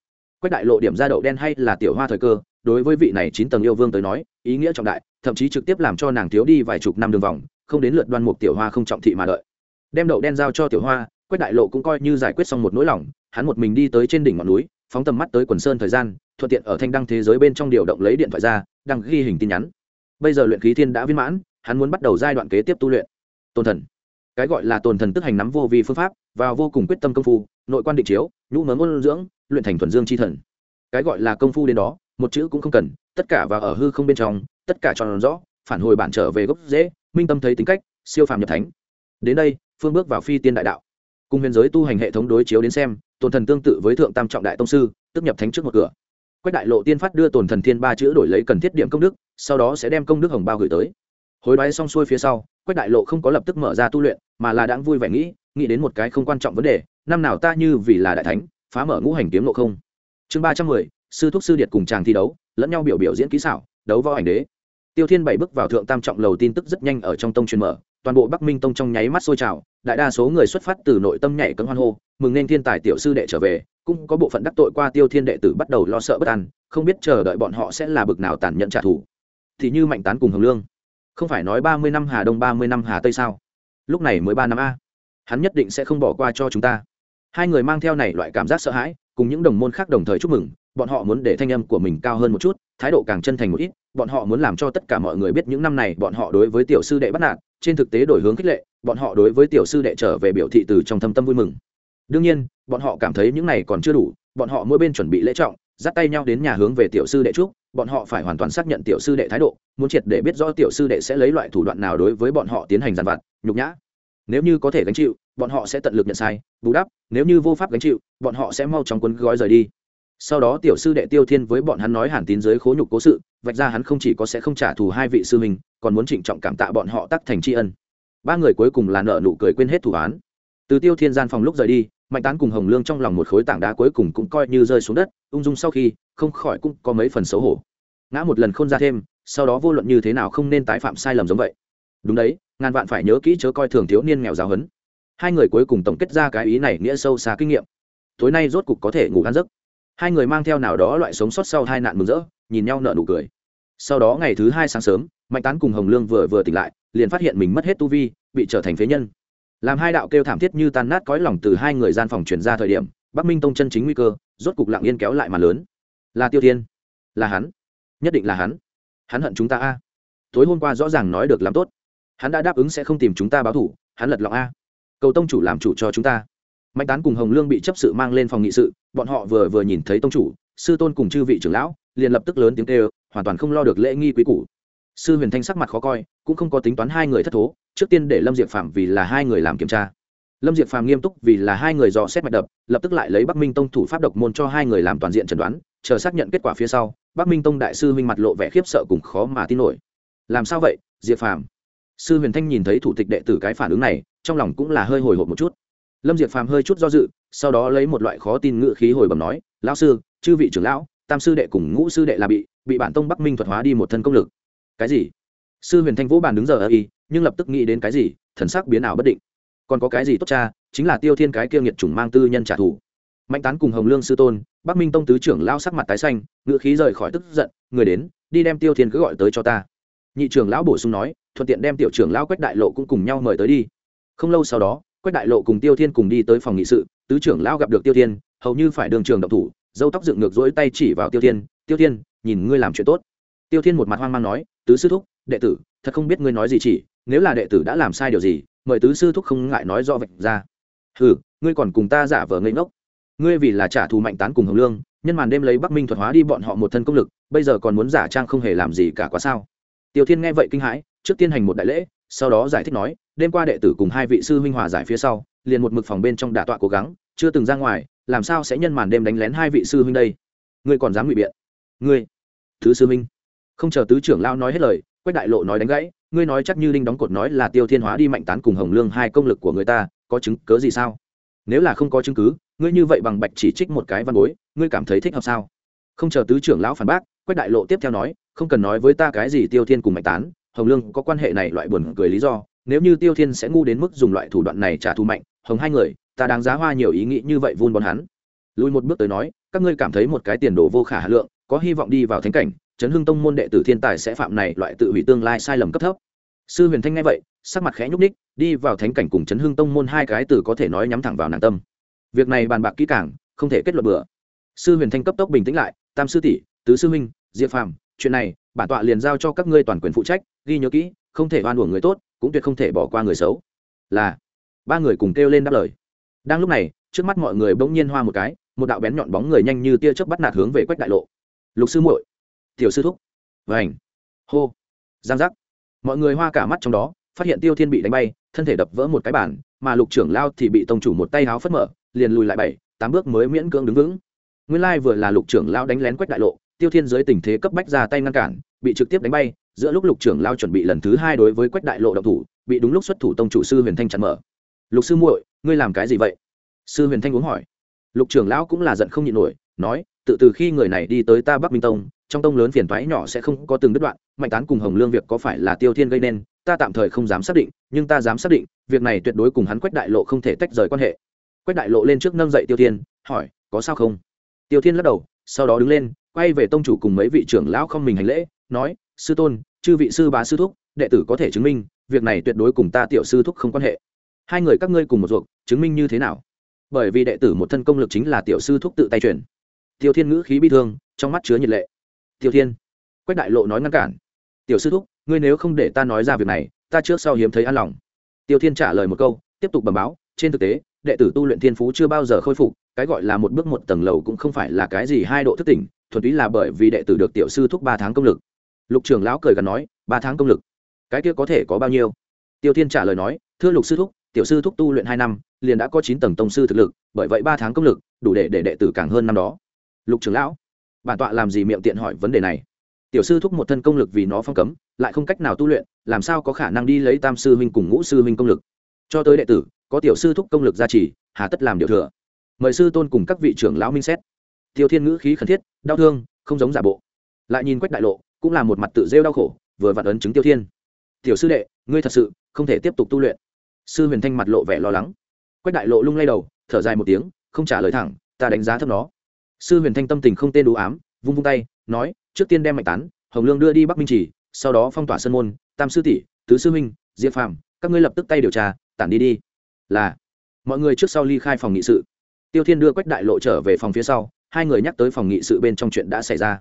[SPEAKER 1] quách đại lộ điểm ra đậu đen hay là tiểu hoa thời cơ, đối với vị này chín tầng yêu vương tới nói, ý nghĩa trọng đại, thậm chí trực tiếp làm cho nàng thiếu đi vài chục năm đường vòng, không đến lượt đoan mục tiểu hoa không trọng thị mà đợi. Đem đậu đen giao cho tiểu hoa, quách đại lộ cũng coi như giải quyết xong một nỗi lòng, hắn một mình đi tới trên đỉnh ngọn núi, phóng tầm mắt tới quần sơn thời gian, thuận tiện ở thanh đăng thế giới bên trong điều động lấy điện thoại ra, đăng ghi hình tin nhắn. Bây giờ luyện khí thiên đã viên mãn, hắn muốn bắt đầu giai đoạn kế tiếp tu luyện. Tôn thần cái gọi là tồn thần tức hành nắm vô vi phương pháp và vô cùng quyết tâm công phu, nội quan định chiếu, nhũ mớm ôn dưỡng, luyện thành thuần dương chi thần. Cái gọi là công phu đến đó, một chữ cũng không cần, tất cả và ở hư không bên trong, tất cả tròn rõ, phản hồi bản trở về gốc dễ minh tâm thấy tính cách, siêu phàm nhập thánh. Đến đây, phương bước vào phi tiên đại đạo. Cùng huyền giới tu hành hệ thống đối chiếu đến xem, tồn thần tương tự với thượng tam trọng đại tông sư, tức nhập thánh trước một cửa. Quách đại lộ tiên phát đưa tồn thần thiên ba chữ đổi lấy cần thiết điểm công đức, sau đó sẽ đem công đức hồng bao gửi tới hối đoái xong xuôi phía sau, quách đại lộ không có lập tức mở ra tu luyện, mà là đang vui vẻ nghĩ nghĩ đến một cái không quan trọng vấn đề, năm nào ta như vì là đại thánh, phá mở ngũ hành kiếm lộ không? Chương ba trăm mười, sư thúc sư điệt cùng chàng thi đấu, lẫn nhau biểu biểu diễn kỹ xảo, đấu võ ảnh đế. Tiêu thiên bảy bước vào thượng tam trọng lầu tin tức rất nhanh ở trong tông truyền mở, toàn bộ bắc minh tông trong nháy mắt sôi trào, đại đa số người xuất phát từ nội tâm nhảy cấm hoan hô, mừng nên thiên tài tiểu sư đệ trở về, cũng có bộ phận đắc tội qua tiêu thiên đệ tử bắt đầu lo sợ bất an, không biết chờ đợi bọn họ sẽ là bực nào tàn nhẫn trả thù. Thì như mạnh tán cùng hồng lương không phải nói ba mươi năm hà đông, ba mươi năm hà tây sao? Lúc này mới ba năm a. Hắn nhất định sẽ không bỏ qua cho chúng ta. Hai người mang theo này loại cảm giác sợ hãi, cùng những đồng môn khác đồng thời chúc mừng, bọn họ muốn để thanh âm của mình cao hơn một chút, thái độ càng chân thành một ít, bọn họ muốn làm cho tất cả mọi người biết những năm này bọn họ đối với tiểu sư đệ bắt nạt, trên thực tế đổi hướng khích lệ, bọn họ đối với tiểu sư đệ trở về biểu thị từ trong thâm tâm vui mừng. Đương nhiên, bọn họ cảm thấy những này còn chưa đủ, bọn họ mỗi bên chuẩn bị lễ trọng dắt tay nhau đến nhà hướng về tiểu sư đệ trúc bọn họ phải hoàn toàn xác nhận tiểu sư đệ thái độ, muốn triệt để biết rõ tiểu sư đệ sẽ lấy loại thủ đoạn nào đối với bọn họ tiến hành giàn vặt, nhục nhã. Nếu như có thể gánh chịu, bọn họ sẽ tận lực nhận sai, bù đắp, nếu như vô pháp gánh chịu, bọn họ sẽ mau chóng quấn gói rời đi. Sau đó tiểu sư đệ tiêu thiên với bọn hắn nói hàn tín giới khố nhục cố sự, vạch ra hắn không chỉ có sẽ không trả thù hai vị sư mình còn muốn trịnh trọng cảm tạ bọn họ tắc thành tri ân. Ba người cuối cùng là nợ nụ cười quên hết thủ án. Từ tiêu thiên gian phòng lúc rời đi mạnh tán cùng hồng lương trong lòng một khối tảng đá cuối cùng cũng coi như rơi xuống đất, ung dung sau khi, không khỏi cũng có mấy phần xấu hổ. Ngã một lần không ra thêm, sau đó vô luận như thế nào không nên tái phạm sai lầm giống vậy. Đúng đấy, ngàn vạn phải nhớ kỹ chớ coi thường thiếu niên nghèo giáo hấn hai người cuối cùng tổng kết ra cái ý này nghĩa sâu xa kinh nghiệm. Tối nay rốt cục có thể ngủ gan giấc. Hai người mang theo nào đó loại sống sót sau hai nạn mừng rỡ, nhìn nhau nợ nụ cười. Sau đó ngày thứ hai sáng sớm, mạnh tán cùng hồng lương vừa vừa tỉnh lại, liền phát hiện mình mất hết tu vi, bị trở thành phế nhân làm hai đạo kêu thảm thiết như tan nát cõi lòng từ hai người gian phòng truyền ra thời điểm, bắc minh tông chân chính nguy cơ, rốt cục lặng yên kéo lại mà lớn. Là tiêu thiên. Là hắn. Nhất định là hắn. Hắn hận chúng ta a. Tối hôm qua rõ ràng nói được làm tốt. Hắn đã đáp ứng sẽ không tìm chúng ta báo thủ, hắn lật lọng a. Cầu tông chủ làm chủ cho chúng ta. Mạnh tán cùng hồng lương bị chấp sự mang lên phòng nghị sự, bọn họ vừa vừa nhìn thấy tông chủ, sư tôn cùng chư vị trưởng lão, liền lập tức lớn tiếng kêu, hoàn toàn không lo được lễ nghi quý củ sư huyền thanh sắc mặt khó coi, cũng không có tính toán hai người thất thố, trước tiên để lâm diệp phạm vì là hai người làm kiểm tra. Lâm diệp phàm nghiêm túc vì là hai người dò xét mạch đập, lập tức lại lấy bắc minh tông thủ pháp độc môn cho hai người làm toàn diện chẩn đoán, chờ xác nhận kết quả phía sau, bắc minh tông đại sư minh mặt lộ vẻ khiếp sợ cùng khó mà tin nổi. Làm sao vậy, diệp phàm? Sư huyền thanh nhìn thấy thủ tịch đệ tử cái phản ứng này, trong lòng cũng là hơi hồi hộp một chút. Lâm diệp phàm hơi chút do dự, sau đó lấy một loại khó tin ngự khí hồi bẩm nói, lão sư, chư vị trưởng lão, tam sư đệ cùng ngũ sư đệ là bị bị bản tông bắc minh thuật hóa đi một thân công lực cái gì? Sư huyền thanh vũ bàn đứng giờ ở y, nhưng lập tức nghĩ đến cái gì, thần sắc biến ảo bất định. Còn có cái gì tốt cha, chính là tiêu thiên cái kia nghiệt chủng mang tư nhân trả thù. Mạnh tán cùng hồng lương sư tôn, bắc minh tông tứ trưởng lao sắc mặt tái xanh ngự khí rời khỏi tức giận, người đến, đi đem tiêu thiên cứ gọi tới cho ta. Nhị trưởng lão bổ sung nói, thuận tiện đem tiểu trưởng lão quách đại lộ cũng cùng nhau mời tới đi. Không lâu sau đó, quách đại lộ cùng tiêu thiên cùng đi tới phòng nghị sự, tứ trưởng lão gặp được tiêu thiên, hầu như phải đường trường độc thủ, dâu tóc dựng ngược rỗi tay chỉ vào tiêu thiên tiêu thiên, nhìn ngươi làm chuyện tốt tiêu thiên một mặt hoang mang nói, tứ sư thúc, đệ tử, thật không biết ngươi nói gì chỉ, nếu là đệ tử đã làm sai điều gì, mời tứ sư thúc không ngại nói rõ vạch ra. Ừ ngươi còn cùng ta giả vờ ngây ngốc. Ngươi vì là trả thù mạnh tán cùng hồng lương, nhân màn đêm lấy bắc minh thuật hóa đi bọn họ một thân công lực, bây giờ còn muốn giả trang không hề làm gì cả quá sao? Tiêu thiên nghe vậy kinh hãi, trước tiên hành một đại lễ, sau đó giải thích nói, đêm qua đệ tử cùng hai vị sư huynh hòa giải phía sau, liền một mực phòng bên trong đả tọa cố gắng, chưa từng ra ngoài, làm sao sẽ nhân màn đêm đánh lén hai vị sư huynh đây? Ngươi còn dám ngụy biện? Ngươi thứ sư huynh không chờ tứ trưởng lao nói hết lời, quách đại lộ nói đánh gãy, ngươi nói chắc như đinh đóng cột nói là tiêu thiên hóa đi mạnh tán cùng hồng lương hai công lực của người ta, có chứng cớ gì sao? Nếu là không có chứng cứ, ngươi như vậy bằng bạch chỉ trích một cái văn bối, ngươi cảm thấy thích hợp sao? Không chờ tứ trưởng lão phản bác, quách đại lộ tiếp theo nói, không cần nói với ta cái gì tiêu thiên cùng mạnh tán, hồng lương có quan hệ này loại buồn cười lý do, nếu như tiêu thiên sẽ ngu đến mức dùng loại thủ đoạn này trả thù mạnh, hồng hai người, ta đáng giá hoa nhiều ý nghĩ như vậy vun bón hắn. Lùi một bước tới nói, các ngươi cảm thấy một cái tiền đồ vô khả hà lượng, có hy vọng đi vào thánh cảnh chấn hưng tông môn đệ tử thiên tài sẽ phạm này loại tự hủy tương lai sai lầm cấp thấp. Sư huyền thanh nghe vậy, sắc mặt khẽ nhúc ních đi vào thánh cảnh cùng chấn hưng tông môn hai cái từ có thể nói nhắm thẳng vào nàng tâm. Việc này bàn bạc kỹ càng, không thể kết luận bừa. Sư huyền thanh cấp tốc bình tĩnh lại, tam sư tỷ, tứ sư huynh, diệp phàm, chuyện này, bản tọa liền giao cho các ngươi toàn quyền phụ trách, ghi nhớ kỹ, không thể oan uổng người tốt, cũng tuyệt không thể bỏ qua người xấu. Là, ba người cùng kêu lên đáp lời. Đang lúc này, trước mắt mọi người bỗng nhiên hoa một cái, một đạo bén nhọn bóng người nhanh như tia chớp bắt nạt hướng về quách đại lộ. Lục sư muội tiểu sư thúc. Vảnh hô. Giang giác. Mọi người hoa cả mắt trong đó, phát hiện tiêu thiên bị đánh bay, thân thể đập vỡ một cái bản mà lục trưởng lao thì bị tông chủ một tay háo phất mở, liền lùi lại bảy, tám bước mới miễn cưỡng đứng vững. Nguyên lai vừa là lục trưởng lao đánh lén quách đại lộ, tiêu thiên dưới tình thế cấp bách ra tay ngăn cản, bị trực tiếp đánh bay, giữa lúc lục trưởng lao chuẩn bị lần thứ hai đối với quách đại lộ động thủ, bị đúng lúc xuất thủ tông chủ sư huyền thanh chặn mở. Lục sư muội, ngươi làm cái gì vậy? Sư huyền thanh uống hỏi. Lục trưởng lão cũng là giận không nhịn nổi, nói tự từ khi người này đi tới ta bắc minh tông, trong tông lớn phiền toái nhỏ sẽ không có từng đứt đoạn, mạnh tán cùng hồng lương việc có phải là tiêu thiên gây nên, ta tạm thời không dám xác định, nhưng ta dám xác định, việc này tuyệt đối cùng hắn quách đại lộ không thể tách rời quan hệ. Quách đại lộ lên trước nâng dậy tiêu thiên, hỏi, có sao không? Tiêu thiên lắc đầu, sau đó đứng lên, quay về tông chủ cùng mấy vị trưởng lão không mình hành lễ, nói, sư tôn, chư vị sư bá sư thúc, đệ tử có thể chứng minh, việc này tuyệt đối cùng ta tiểu sư thúc không quan hệ. Hai người các ngươi cùng một ruột, chứng minh như thế nào? Bởi vì đệ tử một thân công lực chính là tiểu sư thúc tự tay truyền tiêu thiên ngữ khí bi thương, trong mắt chứa nhiệt lệ. Tiêu thiên, quách đại lộ nói ngăn cản. Tiểu sư thúc, ngươi nếu không để ta nói ra việc này, ta trước sau hiếm thấy an lòng. Tiêu thiên trả lời một câu, tiếp tục bẩm báo, trên thực tế, đệ tử tu luyện thiên phú chưa bao giờ khôi phục, cái gọi là một bước một tầng lầu cũng không phải là cái gì hai độ thức tỉnh, thuần túy là bởi vì đệ tử được tiểu sư thúc ba tháng công lực. Lục trưởng lão cười gần nói, ba tháng công lực? Cái kia có thể có bao nhiêu? Tiêu thiên trả lời nói, thưa lục sư thúc, tiểu sư thúc tu luyện hai năm, liền đã có chín tầng tông sư thực lực, bởi vậy ba tháng công lực đủ để để đệ tử càng hơn năm đó lục trưởng lão, bản tọa làm gì miệng tiện hỏi vấn đề này? Tiểu sư thúc một thân công lực vì nó phong cấm, lại không cách nào tu luyện, làm sao có khả năng đi lấy tam sư huynh cùng ngũ sư huynh công lực? Cho tới đệ tử, có tiểu sư thúc công lực gia trì, hà tất làm điều thừa. Mời sư tôn cùng các vị trưởng lão minh xét. Tiêu thiên ngữ khí khẩn thiết, đau thương, không giống giả bộ. Lại nhìn quách đại lộ, cũng là một mặt tự rêu đau khổ, vừa vặn ấn chứng tiêu thiên. Tiểu sư đệ, ngươi thật sự không thể tiếp tục tu luyện. Sư huyền thanh mặt lộ vẻ lo lắng. Quách đại lộ lung lay đầu, thở dài một tiếng, không trả lời thẳng, ta đánh giá thấp nó sư huyền thanh tâm tình không tên đủ ám vung vung tay nói trước tiên đem mạnh tán hồng lương đưa đi bắc minh trì sau đó phong tỏa sân môn tam sư tỷ tứ sư minh diệp phàm các ngươi lập tức tay điều tra tản đi đi. Là mọi người trước sau ly khai phòng nghị sự. Tiêu thiên đưa quách đại lộ trở về phòng phía sau hai người nhắc tới phòng nghị sự bên trong chuyện đã xảy ra.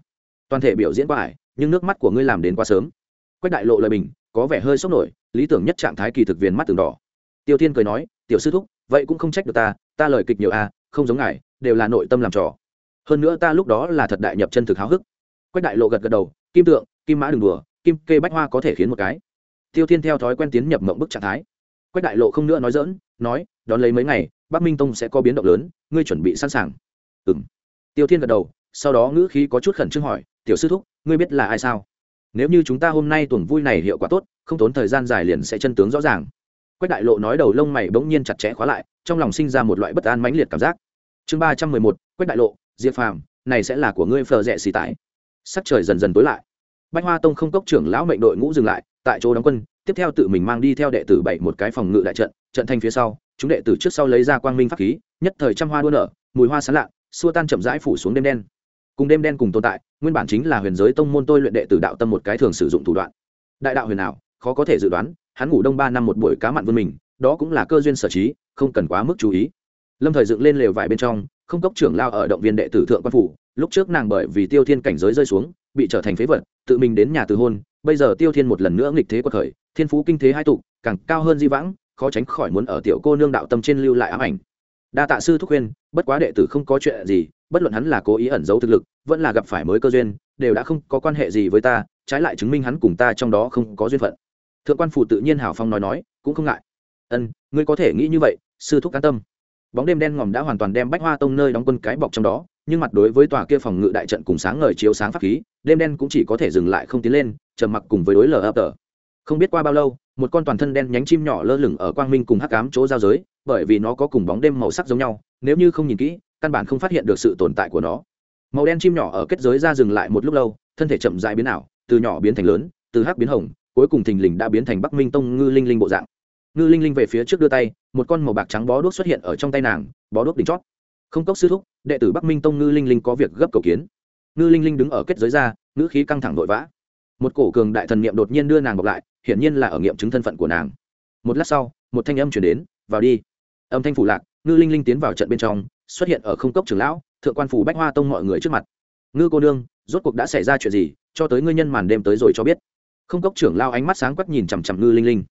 [SPEAKER 1] Toàn thể biểu diễn quá hải nhưng nước mắt của ngươi làm đến quá sớm. Quách đại lộ lời bình có vẻ hơi sốc nổi lý tưởng nhất trạng thái kỳ thực viên mắt từng đỏ. Tiêu thiên cười nói tiểu sư thúc vậy cũng không trách được ta ta lời kịch nhiều a à, không giống ngài đều là nội tâm làm trò hơn nữa ta lúc đó là thật đại nhập chân thực háo hức. Quách đại lộ gật gật đầu, kim tượng, kim mã đừng đùa, kim kê bách hoa có thể khiến một cái. Tiêu thiên theo thói quen tiến nhập mộng bức trạng thái. Quách đại lộ không nữa nói dỡn nói, đón lấy mấy ngày, bắc minh tông sẽ có biến động lớn, ngươi chuẩn bị sẵn sàng. Ừ m tiêu thiên gật đầu, sau đó ngữ khí có chút khẩn trương hỏi, tiểu sư thúc, ngươi biết là ai sao? Nếu như chúng ta hôm nay tuần vui này hiệu quả tốt, không tốn thời gian dài liền sẽ chân tướng rõ ràng. Quách đại lộ nói đầu lông mày bỗng nhiên chặt chẽ khóa lại, trong lòng sinh ra một loại bất an mãnh liệt cảm giác. Chương ba trăm mười một, quách đại lộ diệp phàm, này sẽ là của ngươi phờ rẽ xì tải. Sắc trời dần dần tối lại. Bách hoa tông không cốc trưởng lão mệnh đội ngũ dừng lại, tại chỗ đóng quân, tiếp theo tự mình mang đi theo đệ tử bảy một cái phòng ngự đại trận trận thành phía sau, chúng đệ tử trước sau lấy ra quang minh pháp khí, nhất thời trăm hoa đua nở, mùi hoa sán lạ, xua tan chậm rãi phủ xuống đêm đen. Cùng đêm đen cùng tồn tại, nguyên bản chính là huyền giới tông môn tôi luyện đệ tử đạo tâm một cái thường sử dụng thủ đoạn. Đại đạo huyền nào khó có thể dự đoán, hắn ngủ đông ba năm một buổi cá mặn vươn mình, đó cũng là cơ duyên sở trí, không cần quá mức chú ý. Lâm thời dựng lên lều vải bên trong không cốc trưởng lao ở động viên đệ tử thượng quan phủ, lúc trước nàng bởi vì tiêu thiên cảnh giới rơi xuống, bị trở thành phế vật, tự mình đến nhà từ hôn, bây giờ tiêu thiên một lần nữa nghịch thế quật khởi, thiên phú kinh thế hai tụ, càng cao hơn di vãng, khó tránh khỏi muốn ở tiểu cô nương đạo tâm trên lưu lại ám ảnh. Đa tạ sư thúc khuyên, bất quá đệ tử không có chuyện gì, bất luận hắn là cố ý ẩn giấu thực lực, vẫn là gặp phải mới cơ duyên, đều đã không có quan hệ gì với ta, trái lại chứng minh hắn cùng ta trong đó không có duyên phận. Thượng quan phủ tự nhiên hào phong nói nói, cũng không ngại. Ân, ngươi có thể nghĩ như vậy, sư thúc an tâm bóng đêm đen ngòm đã hoàn toàn đem bách hoa tông nơi đóng quân cái bọc trong đó, nhưng mặt đối với tòa kia phòng ngự đại trận cùng sáng ngời chiếu sáng pháp khí, đêm đen cũng chỉ có thể dừng lại không tiến lên, trầm mặc cùng với đối lờ ập tờ. Không biết qua bao lâu, một con toàn thân đen nhánh chim nhỏ lơ lửng ở quang minh cùng hắc cám chỗ giao giới, bởi vì nó có cùng bóng đêm màu sắc giống nhau, nếu như không nhìn kỹ, căn bản không phát hiện được sự tồn tại của nó. Màu đen chim nhỏ ở kết giới ra dừng lại một lúc lâu, thân thể chậm dại biến ảo, từ nhỏ biến thành lớn, từ hắc biến hồng, cuối cùng thình lình đã biến thành bắc minh tông ngư linh linh bộ dạng ngư linh linh về phía trước đưa tay, một con màu bạc trắng bó đuốc xuất hiện ở trong tay nàng, bó đuốc đỉnh chót. Không cốc sư thúc, đệ tử bắc minh tông ngư linh linh có việc gấp cầu kiến. Ngư linh linh đứng ở kết giới ra, ngữ khí căng thẳng vội vã. Một cổ cường đại thần niệm đột nhiên đưa nàng bọc lại, hiển nhiên là ở nghiệm chứng thân phận của nàng. Một lát sau, một thanh âm chuyển đến, vào đi. Âm thanh phủ lạc, ngư linh linh tiến vào trận bên trong, xuất hiện ở không cốc trường lão, thượng quan phủ bách hoa tông mọi người trước mặt. Ngư cô nương, rốt cuộc đã xảy ra chuyện gì, cho tới ngươi nhân màn đêm tới rồi cho biết. Không cốc trưởng lao ánh mắt sáng quắc nhìn chằm chằm ngư linh linh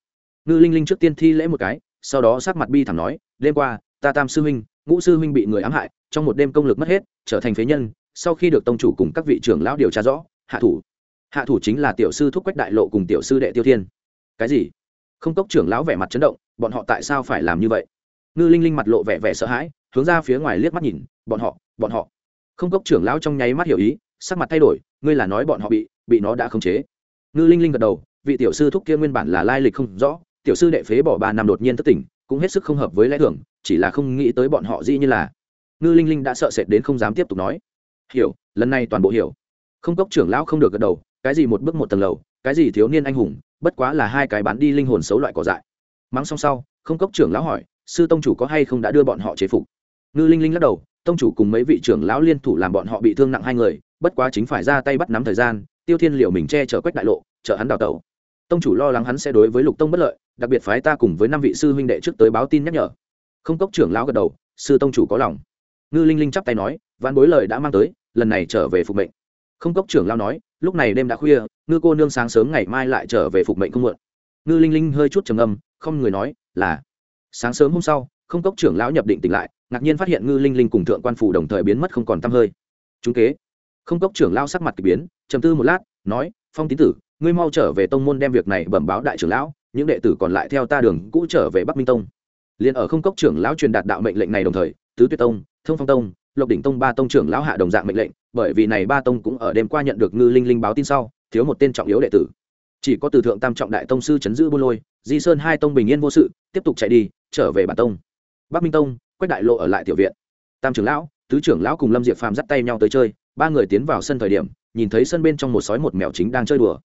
[SPEAKER 1] ngư linh linh trước tiên thi lễ một cái, sau đó sắc mặt bi thẳng nói, đêm qua, ta tam sư huynh, ngũ sư huynh bị người ám hại, trong một đêm công lực mất hết, trở thành phế nhân, sau khi được tông chủ cùng các vị trưởng lão điều tra rõ, hạ thủ. Hạ thủ chính là tiểu sư thúc quách đại lộ cùng tiểu sư đệ tiêu thiên. Cái gì? Không cốc trưởng lão vẻ mặt chấn động, bọn họ tại sao phải làm như vậy? Ngư linh linh mặt lộ vẻ vẻ sợ hãi, hướng ra phía ngoài liếc mắt nhìn, bọn họ bọn họ. Không cốc trưởng lão trong nháy mắt hiểu ý, sắc mặt thay đổi, ngươi là nói bọn họ bị bị nó đã khống chế. Ngư linh linh gật đầu, vị tiểu sư thúc kia nguyên bản là lai lịch không rõ tiểu sư đệ phế bỏ ba năm đột nhiên thất tỉnh, cũng hết sức không hợp với lẽ thường, chỉ là không nghĩ tới bọn họ dĩ như là. Ngư linh linh đã sợ sệt đến không dám tiếp tục nói. Hiểu, lần này toàn bộ hiểu. Không cốc trưởng lão không được gật đầu, cái gì một bước một tầng lầu, cái gì thiếu niên anh hùng, bất quá là hai cái bán đi linh hồn xấu loại cỏ dại. Mắng xong sau, không cốc trưởng lão hỏi, sư tông chủ có hay không đã đưa bọn họ chế phục? Ngư linh linh lắc đầu, tông chủ cùng mấy vị trưởng lão liên thủ làm bọn họ bị thương nặng hai người, bất quá chính phải ra tay bắt nắm thời gian, tiêu thiên liệu mình che chở quách đại lộ, chở hắn đào tẩu. Tông chủ lo lắng hắn sẽ đối với lục tông bất lợi đặc biệt phái ta cùng với năm vị sư huynh đệ trước tới báo tin nhắc nhở. Không cốc trưởng lão gật đầu, sư tông chủ có lòng. Ngư linh linh chắp tay nói ván bối lời đã mang tới, lần này trở về phục mệnh. Không cốc trưởng lão nói, lúc này đêm đã khuya, ngư cô nương sáng sớm ngày mai lại trở về phục mệnh không muộn. Ngư linh linh hơi chút trầm âm không người nói, là, sáng sớm hôm sau, không cốc trưởng lão nhập định tỉnh lại, ngạc nhiên phát hiện ngư linh linh cùng thượng quan phủ đồng thời biến mất không còn t hơi. Chúng kế, không cốc trưởng lão sắc mặt k ỳ biến, trầm tư một lát, nói, phong tín tử, ngươi mau trở về tông môn đem việc này bẩm báo đại trưởng lão những đệ tử còn lại theo ta đường cũ trở về bắc minh tông. Liền ở không cốc trưởng lão truyền đạt đạo mệnh lệnh này đồng thời, tứ tuyệt tông, thông phong tông, lộc đỉnh tông ba tông trưởng lão hạ đồng dạng mệnh lệnh, bởi vì này ba tông cũng ở đêm qua nhận được ngư linh linh báo tin sau, thiếu một tên trọng yếu đệ tử. Chỉ có từ thượng tam trọng đại tông sư chấn giữ buôn lôi, di sơn hai tông bình yên vô sự, tiếp tục chạy đi, trở về bản tông. Bắc minh tông, quách đại lộ ở lại tiểu viện. Tam trưởng lão, tứ trưởng lão cùng lâm diệp phàm dắt tay nhau tới chơi, ba người tiến vào sân thời điểm, nhìn thấy sân bên trong một sói một mèo chính đang chơi đùa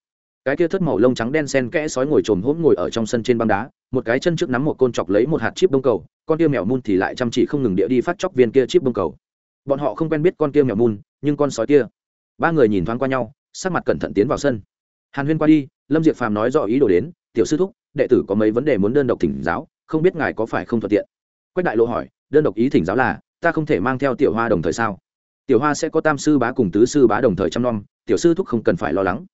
[SPEAKER 1] cái kia thất màu lông trắng đen sen kẽ sói ngồi trồm hỗn ngồi ở trong sân trên băng đá, một cái chân trước nắm một côn chọc lấy một hạt chip bông cầu, con kia mèo mun thì lại chăm chỉ không ngừng địa đi phát chóc viên kia chip bông cầu. Bọn họ không quen biết con kia mèo mun, nhưng con sói kia. Ba người nhìn thoáng qua nhau, sắc mặt cẩn thận tiến vào sân. Hàn huyên qua đi, lâm diệp phàm nói rõ ý đồ đến, tiểu sư thúc, đệ tử có mấy vấn đề muốn đơn độc thỉnh giáo, không biết ngài có phải không thuận tiện? Quách đại lộ hỏi, đơn độc ý thỉnh giáo là, ta không thể mang theo tiểu hoa đồng thời sao? Tiểu hoa sẽ có tam sư bá cùng tứ sư bá đồng thời chăm nom, tiểu sư thúc không cần phải lo lắng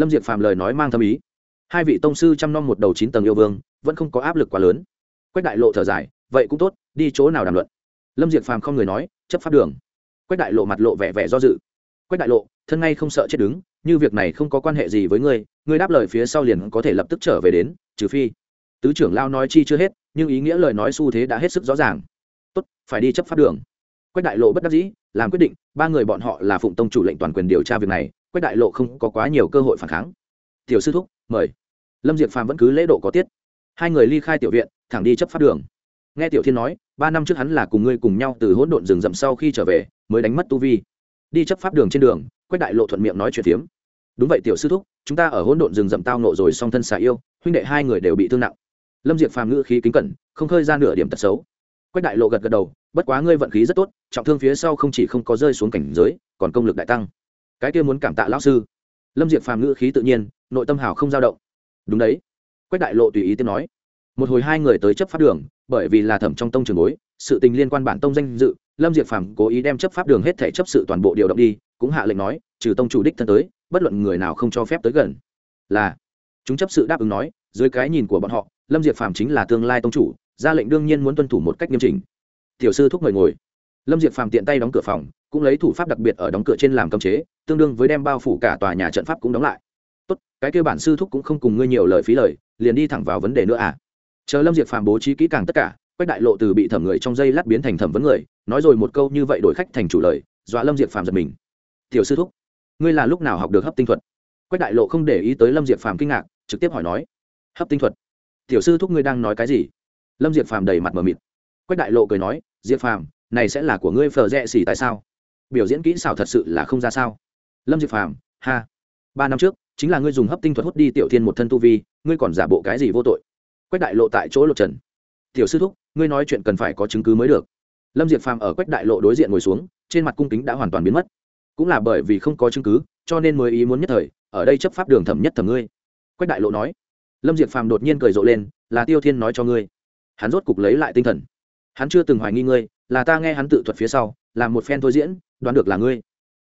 [SPEAKER 1] lâm diệp phàm lời nói mang thâm ý. Hai vị tông sư chăm nom một đầu chín tầng yêu vương, vẫn không có áp lực quá lớn. Quách đại lộ thở dài, vậy cũng tốt, đi chỗ nào đàm luận? Lâm diệp phàm không người nói, chấp pháp đường. Quách đại lộ mặt lộ vẻ vẻ do dự. Quách đại lộ, thân ngay không sợ chết đứng, như việc này không có quan hệ gì với ngươi ngươi đáp lời phía sau liền có thể lập tức trở về đến, trừ phi. Tứ trưởng lao nói chi chưa hết, nhưng ý nghĩa lời nói xu thế đã hết sức rõ ràng. Tốt, phải đi chấp pháp đường. Quách đại lộ bất đắc dĩ, làm quyết định, ba người bọn họ là phụng tông chủ lệnh toàn quyền điều tra việc này quách đại lộ không có quá nhiều cơ hội phản kháng. Tiểu sư thúc, mời. Lâm diệp phàm vẫn cứ lễ độ có tiết. Hai người ly khai tiểu viện, thẳng đi chấp pháp đường. Nghe tiểu thiên nói, ba năm trước hắn là cùng ngươi cùng nhau từ hỗn độn rừng rậm sau khi trở về, mới đánh mất tu vi. Đi chấp pháp đường trên đường, quách đại lộ thuận miệng nói chuyện phiếm. Đúng vậy tiểu sư thúc, chúng ta ở hỗn độn rừng rậm tao nộ rồi song thân xà yêu, huynh đệ hai người đều bị thương nặng. Lâm diệp phàm ngữ khí kính cẩn, không khơi ra nửa điểm tật xấu. Quách đại lộ gật gật đầu, bất quá ngươi vận khí rất tốt, trọng thương phía sau không chỉ không có rơi xuống cảnh giới, còn công lực đại tăng cái kia muốn cảm tạ lão sư. Lâm diệp phàm ngữ khí tự nhiên, nội tâm hào không dao động. Đúng đấy, quách đại lộ tùy ý tiếng nói. Một hồi hai người tới chấp pháp đường, bởi vì là thẩm trong tông trường bối, sự tình liên quan bản tông danh dự, lâm diệp phàm cố ý đem chấp pháp đường hết thể chấp sự toàn bộ điều động đi, cũng hạ lệnh nói, trừ tông chủ đích thân tới, bất luận người nào không cho phép tới gần. Là, chúng chấp sự đáp ứng nói, dưới cái nhìn của bọn họ, lâm diệp phàm chính là tương lai tông chủ, ra lệnh đương nhiên muốn tuân thủ một cách nghiêm chỉnh. Tiểu sư thúc mời ngồi lâm diệp phàm tiện tay đóng cửa phòng, cũng lấy thủ pháp đặc biệt ở đóng cửa trên làm cấm chế, tương đương với đem bao phủ cả tòa nhà trận pháp cũng đóng lại. Tốt, cái kêu bản sư thúc cũng không cùng ngươi nhiều lời phí lời, liền đi thẳng vào vấn đề nữa à? Chờ lâm diệp phàm bố trí kỹ càng tất cả, quách đại lộ từ bị thẩm người trong dây lát biến thành thẩm vấn người, nói rồi một câu như vậy đổi khách thành chủ lời, dọa lâm diệp phàm giật mình. Tiểu sư thúc, ngươi là lúc nào học được hấp tinh thuật? Quách đại lộ không để ý tới lâm diệp phàm kinh ngạc, trực tiếp hỏi nói. Hấp tinh thuật? Tiểu sư thúc ngươi đang nói cái gì? Lâm diệp phàm đầy mặt mờ mịt. Quách đại lộ cười nói, diệp phàm này sẽ là của ngươi phở rẽ xỉ tại sao? Biểu diễn kỹ xảo thật sự là không ra sao. Lâm diệp phàm, ha. Ba năm trước, chính là ngươi dùng hấp tinh thuật hút đi tiểu thiên một thân tu vi, ngươi còn giả bộ cái gì vô tội? Quách đại lộ tại chỗ lộ trần. Tiểu sư thúc, ngươi nói chuyện cần phải có chứng cứ mới được. Lâm diệp phàm ở quách đại lộ đối diện ngồi xuống, trên mặt cung kính đã hoàn toàn biến mất. Cũng là bởi vì không có chứng cứ, cho nên mới ý muốn nhất thời, ở đây chấp pháp đường thẩm nhất thẩm ngươi. Quách đại lộ nói. Lâm diệp phàm đột nhiên cười rộ lên, là tiêu thiên nói cho ngươi. Hắn rốt cục lấy lại tinh thần. Hắn chưa từng hoài nghi ngươi là ta nghe hắn tự thuật phía sau làm một phen thôi diễn, đoán được là ngươi.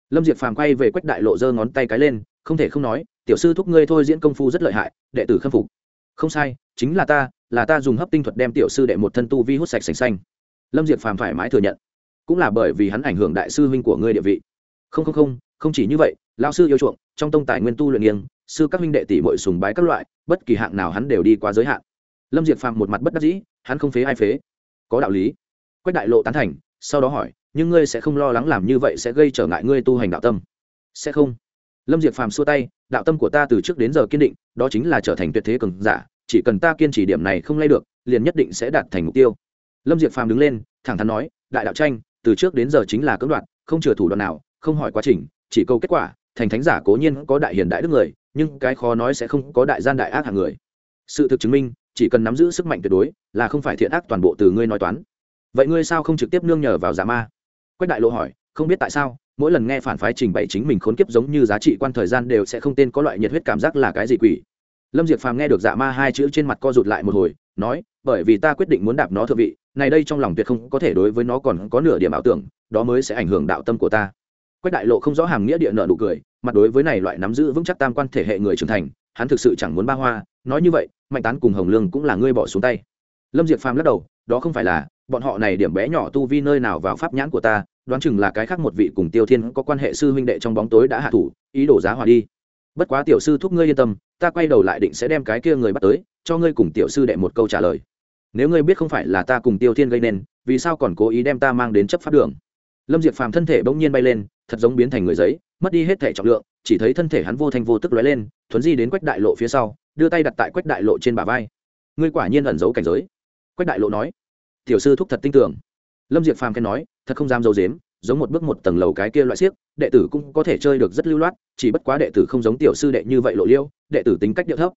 [SPEAKER 1] Lâm diệp phàm quay về quách đại lộ giơ ngón tay cái lên, không thể không nói, tiểu sư thúc ngươi thôi diễn công phu rất lợi hại, đệ tử khâm phục. Không sai, chính là ta là ta dùng hấp tinh thuật đem tiểu sư đệ một thân tu vi hút sạch sành xanh. Lâm diệp phàm thoải mái thừa nhận. Cũng là bởi vì hắn ảnh hưởng đại sư huynh của ngươi địa vị. Không không không không chỉ như vậy lao sư yêu chuộng, trong tông tài nguyên tu luyện nghiêng, sư các huynh đệ tỷ bội sùng bái các loại, bất kỳ hạng nào hắn đều đi qua giới hạn. Lâm diệp phàm một mặt bất đắc dĩ, hắn không phế ai phế. Có đạo lý quách đại lộ tán thành, sau đó hỏi, nhưng ngươi sẽ không lo lắng làm như vậy sẽ gây trở ngại ngươi tu hành đạo tâm? Sẽ không. Lâm diệp phàm xua tay, đạo tâm của ta từ trước đến giờ kiên định, đó chính là trở thành tuyệt thế cường giả, chỉ cần ta kiên trì điểm này không lay được, liền nhất định sẽ đạt thành mục tiêu. Lâm diệp phàm đứng lên, thẳng thắn nói, đại đạo tranh, từ trước đến giờ chính là cưỡng đoạt, không chừa thủ đoạn nào, không hỏi quá trình, chỉ câu kết quả, thành thánh giả cố nhiên có đại hiền đại đức người, nhưng cái khó nói sẽ không có đại gian đại ác hạng người. Sự thực chứng minh, chỉ cần nắm giữ sức mạnh tuyệt đối, là không phải thiện ác toàn bộ từ ngươi nói toán vậy ngươi sao không trực tiếp nương nhờ vào giả ma? Quách đại lộ hỏi, không biết tại sao, mỗi lần nghe phản phái trình bày chính mình khốn kiếp giống như giá trị quan thời gian đều sẽ không tên có loại nhiệt huyết cảm giác là cái gì quỷ. Lâm diệp phàm nghe được dạ ma hai chữ trên mặt co rụt lại một hồi, nói, bởi vì ta quyết định muốn đạp nó thượng vị, này đây trong lòng tuyệt không có thể đối với nó còn có nửa điểm ảo tưởng, đó mới sẽ ảnh hưởng đạo tâm của ta. Quách đại lộ không rõ hàm nghĩa địa nợ nụ cười, mặt đối với này loại nắm giữ vững chắc tam quan thể hệ người trưởng thành, hắn thực sự chẳng muốn ba hoa, nói như vậy, mạnh tán cùng hồng lương cũng là ngươi bỏ xuống tay. Lâm diệp phàm lắc đầu, đó không phải là bọn họ này điểm bé nhỏ tu vi nơi nào vào pháp nhãn của ta, đoán chừng là cái khác một vị cùng tiêu thiên có quan hệ sư huynh đệ trong bóng tối đã hạ thủ, ý đổ giá hòa đi. Bất quá tiểu sư thúc ngươi yên tâm, ta quay đầu lại định sẽ đem cái kia người bắt tới, cho ngươi cùng tiểu sư đệ một câu trả lời. Nếu ngươi biết không phải là ta cùng tiêu thiên gây nên, vì sao còn cố ý đem ta mang đến chấp pháp đường? Lâm diệp phàm thân thể bỗng nhiên bay lên, thật giống biến thành người giấy, mất đi hết thể trọng lượng, chỉ thấy thân thể hắn vô thành vô tức lóe lên, thuấn di đến quách đại lộ phía sau, đưa tay đặt tại quách đại lộ trên bả vai. Ngươi quả nhiên ẩn giấu cảnh giới. Quách đại lộ nói tiểu sư thúc thật tin tưởng. Lâm diệp phàm khen nói, thật không dám giấu dếm giống một bước một tầng lầu cái kia loại xiếc, đệ tử cũng có thể chơi được rất lưu loát, chỉ bất quá đệ tử không giống tiểu sư đệ như vậy lộ liêu, đệ tử tính cách điệu thấp.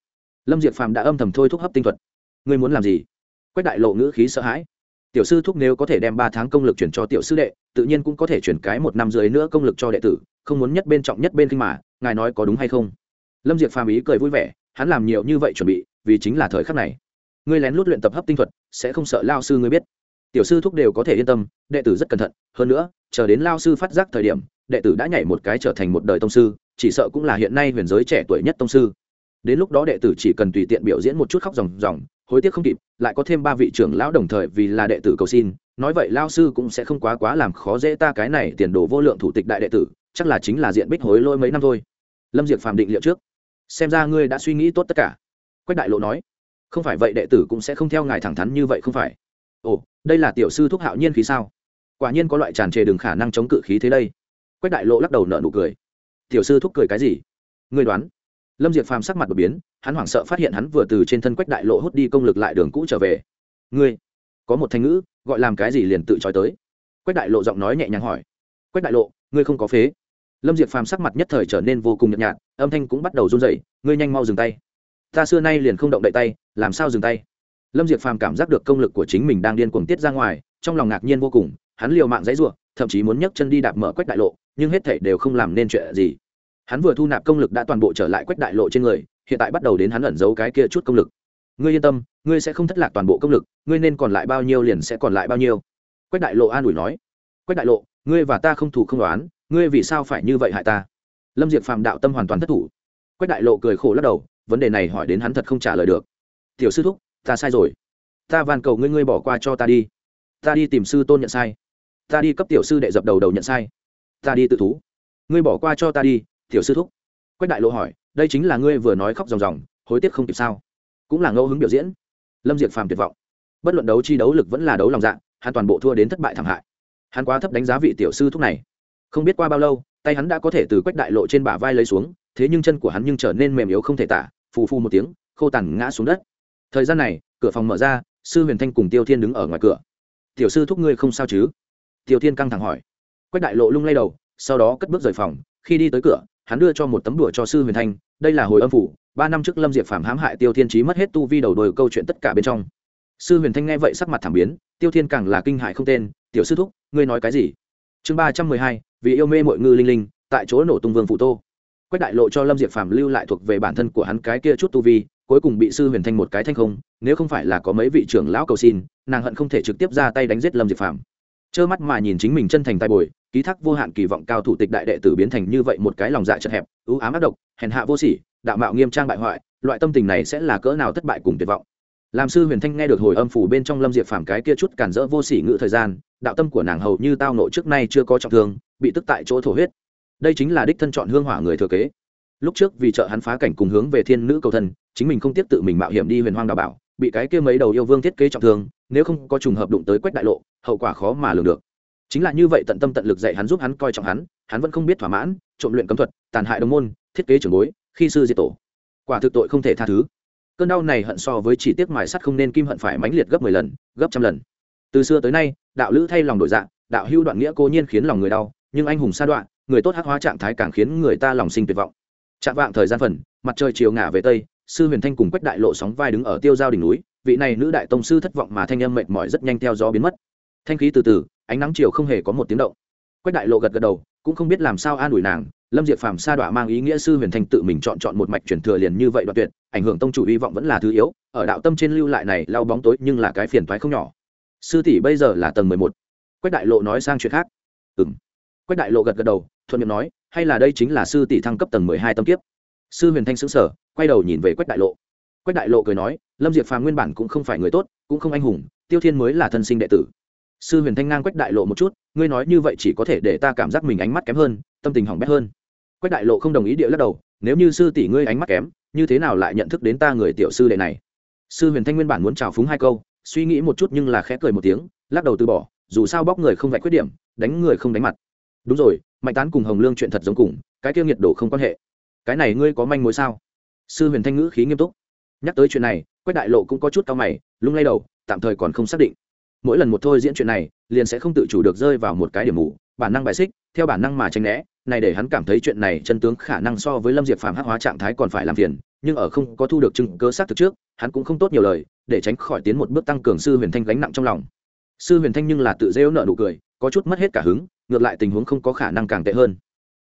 [SPEAKER 1] Lâm diệp phàm đã âm thầm thôi thúc hấp tinh thuật. Ngươi muốn làm gì? Quách đại lộ ngữ khí sợ hãi. Tiểu sư thúc nếu có thể đem ba tháng công lực chuyển cho tiểu sư đệ, tự nhiên cũng có thể chuyển cái một năm dưới nữa công lực cho đệ tử, không muốn nhất bên trọng nhất bên kinh mà, ngài nói có đúng hay không? Lâm diệp phàm ý cười vui vẻ, hắn làm nhiều như vậy chuẩn bị, vì chính là thời khắc này ngươi lén lút luyện tập hấp tinh thuật, sẽ không sợ lao sư ngươi biết. Tiểu sư thúc đều có thể yên tâm, đệ tử rất cẩn thận. Hơn nữa, chờ đến lao sư phát giác thời điểm, đệ tử đã nhảy một cái trở thành một đời tông sư, chỉ sợ cũng là hiện nay huyền giới trẻ tuổi nhất tông sư. Đến lúc đó đệ tử chỉ cần tùy tiện biểu diễn một chút khóc ròng ròng, hối tiếc không kịp, lại có thêm ba vị trưởng lão đồng thời vì là đệ tử cầu xin, nói vậy lao sư cũng sẽ không quá quá làm khó dễ ta cái này tiền đồ vô lượng thủ tịch đại đệ tử, chắc là chính là diện bích hối lôi mấy năm thôi. Lâm diệp phàm định liệu trước. Xem ra ngươi đã suy nghĩ tốt tất cả. Quách đại lộ nói không phải vậy đệ tử cũng sẽ không theo ngài thẳng thắn như vậy không phải. Ồ, đây là tiểu sư thúc hạo nhiên khí sao? Quả nhiên có loại tràn trề đường khả năng chống cự khí thế đây. Quách đại lộ lắc đầu nợ nụ cười. Tiểu sư thúc cười cái gì? Ngươi đoán. Lâm diệp phàm sắc mặt đột biến, hắn hoảng sợ phát hiện hắn vừa từ trên thân quách đại lộ hút đi công lực lại đường cũ trở về. Ngươi, có một thanh ngữ, gọi làm cái gì liền tự trói tới. Quách đại lộ giọng nói nhẹ nhàng hỏi. Quách đại lộ, ngươi không có phế. Lâm diệp phàm sắc mặt nhất thời trở nên vô cùng nhợt nhạt, âm thanh cũng bắt đầu run dậy ngươi nhanh mau dừng tay. Ta xưa nay liền không động đậy tay làm sao dừng tay? Lâm diệp phàm cảm giác được công lực của chính mình đang điên cuồng tiết ra ngoài, trong lòng ngạc nhiên vô cùng, hắn liều mạng dãy ruộng thậm chí muốn nhấc chân đi đạp mở quách đại lộ, nhưng hết thảy đều không làm nên chuyện gì. Hắn vừa thu nạp công lực đã toàn bộ trở lại quách đại lộ trên người, hiện tại bắt đầu đến hắn ẩn giấu cái kia chút công lực. Ngươi yên tâm, ngươi sẽ không thất lạc toàn bộ công lực, ngươi nên còn lại bao nhiêu liền sẽ còn lại bao nhiêu. Quách đại lộ an ủi nói. Quách đại lộ, ngươi và ta không thủ không đoán ngươi vì sao phải như vậy hại ta? Lâm diệp phạm đạo tâm hoàn toàn thất thủ. Quách đại lộ cười khổ lắc đầu, vấn đề này hỏi đến hắn thật không trả lời được tiểu sư thúc, ta sai rồi. Ta van cầu ngươi ngươi bỏ qua cho ta đi. Ta đi tìm sư tôn nhận sai. Ta đi cấp tiểu sư đệ dập đầu đầu nhận sai. Ta đi tự thú. Ngươi bỏ qua cho ta đi, tiểu sư thúc. Quách đại lộ hỏi, đây chính là ngươi vừa nói khóc ròng ròng, hối tiếc không kịp sao? Cũng là ngẫu hứng biểu diễn. Lâm diệt phàm tuyệt vọng. Bất luận đấu chi đấu lực vẫn là đấu lòng dạ hắn toàn bộ thua đến thất bại thảm hại. Hắn quá thấp đánh giá vị tiểu sư thúc này. Không biết qua bao lâu, tay hắn đã có thể từ quách đại lộ trên bả vai lấy xuống, thế nhưng chân của hắn nhưng trở nên mềm yếu không thể tả, phù phù một tiếng, khô tằn ngã xuống đất thời gian này, cửa phòng mở ra, sư huyền thanh cùng tiêu thiên đứng ở ngoài cửa. Tiểu sư thúc ngươi không sao chứ? Tiêu thiên căng thẳng hỏi. Quách đại lộ lung lay đầu, sau đó cất bước rời phòng. Khi đi tới cửa, hắn đưa cho một tấm đùa cho sư huyền thanh, đây là hồi âm phủ, ba năm trước lâm diệp phạm hãm hại tiêu thiên trí mất hết tu vi đầu đồi câu chuyện tất cả bên trong. Sư huyền thanh nghe vậy sắc mặt thảm biến, tiêu thiên càng là kinh hại không tên, tiểu sư thúc, ngươi nói cái gì? Chương ba trăm mười hai, vì yêu mê mọi ngư linh linh, tại chỗ nổ tung vương phụ tô. Quách đại lộ cho lâm diệp phạm lưu lại thuộc về bản thân của hắn cái kia chút tu vi cuối cùng bị sư huyền thanh một cái thanh không, nếu không phải là có mấy vị trưởng lão cầu xin, nàng hận không thể trực tiếp ra tay đánh giết lâm diệp phàm. trơ mắt mà nhìn chính mình chân thành tay bồi, ký thác vô hạn kỳ vọng cao thủ tịch đại đệ tử biến thành như vậy một cái lòng dạ chật hẹp, ưu ám ác độc, hèn hạ vô sỉ, đạo mạo nghiêm trang bại hoại, loại tâm tình này sẽ là cỡ nào thất bại cùng tuyệt vọng. Làm sư huyền thanh nghe được hồi âm phủ bên trong lâm diệp phàm cái kia chút cản rỡ vô sỉ ngự thời gian, đạo tâm của nàng hầu như tao nộ trước nay chưa có trọng thương, bị tức tại chỗ thổ huyết. Đây chính là đích thân chọn hương hỏa người thừa kế. Lúc trước vì trợ hắn phá cảnh cùng hướng về thiên nữ cầu thân chính mình không tiếp tự mình mạo hiểm đi huyền hoang đào bảo, bị cái kia mấy đầu yêu vương thiết kế trọng thương, nếu không có trùng hợp đụng tới quách đại lộ, hậu quả khó mà lường được. Chính là như vậy tận tâm tận lực dạy hắn giúp hắn coi trọng hắn hắn vẫn không biết thỏa mãn, trộm luyện cấm thuật, tàn hại đồng môn, thiết kế trưởng bối, khi sư diệt tổ. Quả thực tội không thể tha thứ. Cơn đau này hận so với chỉ tiếc mài sắt không nên kim hận phải mãnh liệt gấp mười lần, gấp trăm lần. Từ xưa tới nay, đạo lữ thay lòng đổi dạng đạo hưu đoạn nghĩa cố nhiên khiến lòng người đau, nhưng anh hùng sa đoạn, người tốt hắc hóa trạng thái càng khiến người ta lòng sinh tuyệt vọng. Chạm vạng thời gian phần, mặt trời chiều ngả về tây sư huyền thanh cùng quách đại lộ sóng vai đứng ở tiêu giao đỉnh núi, vị này nữ đại tông sư thất vọng mà thanh âm mệt mỏi rất nhanh theo gió biến mất. Thanh khí từ từ, ánh nắng chiều không hề có một tiếng động. Quách đại lộ gật gật đầu, cũng không biết làm sao an ủi nàng, lâm diệp phàm sa đọa mang ý nghĩa sư huyền thanh tự mình chọn chọn một mạch truyền thừa liền như vậy đoạn tuyệt, ảnh hưởng tông chủ hy vọng vẫn là thứ yếu, ở đạo tâm trên lưu lại này lau bóng tối nhưng là cái phiền toái không nhỏ. Sư tỷ bây giờ là tầng mười một. Quách đại lộ nói sang chuyện khác. Ừ m quách đại lộ gật gật đầu, thuận miệng nói, hay là đây chính là sư tỷ thăng cấp tầng mười hai tâm kiếp. Sư huyền thanh xứng sở quay đầu nhìn về quách đại lộ. Quách đại lộ cười nói, lâm diệp phàm nguyên bản cũng không phải người tốt, cũng không anh hùng, tiêu thiên mới là thân sinh đệ tử. Sư huyền thanh ngang quách đại lộ một chút, ngươi nói như vậy chỉ có thể để ta cảm giác mình ánh mắt kém hơn, tâm tình hỏng bét hơn. Quách đại lộ không đồng ý địa lắc đầu, nếu như sư tỷ ngươi ánh mắt kém, như thế nào lại nhận thức đến ta người tiểu sư đệ này? Sư huyền thanh nguyên bản muốn trào phúng hai câu, suy nghĩ một chút nhưng là khẽ cười một tiếng, lắc đầu từ bỏ, dù sao bóc người không vạch khuyết điểm, đánh người không đánh mặt. Đúng rồi, mạnh tán cùng hồng lương chuyện thật giống cùng, cái kia nhiệt độ không quan hệ. Cái này ngươi có manh mối sao? Sư huyền thanh ngữ khí nghiêm túc. Nhắc tới chuyện này, quách đại lộ cũng có chút cao mày, lung lay đầu, tạm thời còn không xác định. Mỗi lần một thôi diễn chuyện này, liền sẽ không tự chủ được rơi vào một cái điểm mù, bản năng bài xích, theo bản năng mà tranh né, này để hắn cảm thấy chuyện này chân tướng khả năng so với lâm diệp phàm hắc hóa trạng thái còn phải làm phiền, nhưng ở không có thu được chứng cơ xác thực trước, hắn cũng không tốt nhiều lời, để tránh khỏi tiến một bước tăng cường sư huyền thanh gánh nặng trong lòng. Sư huyền thanh nhưng là tự dễu nợ nụ cười, có chút mất hết cả hứng, ngược lại tình huống không có khả năng càng tệ hơn.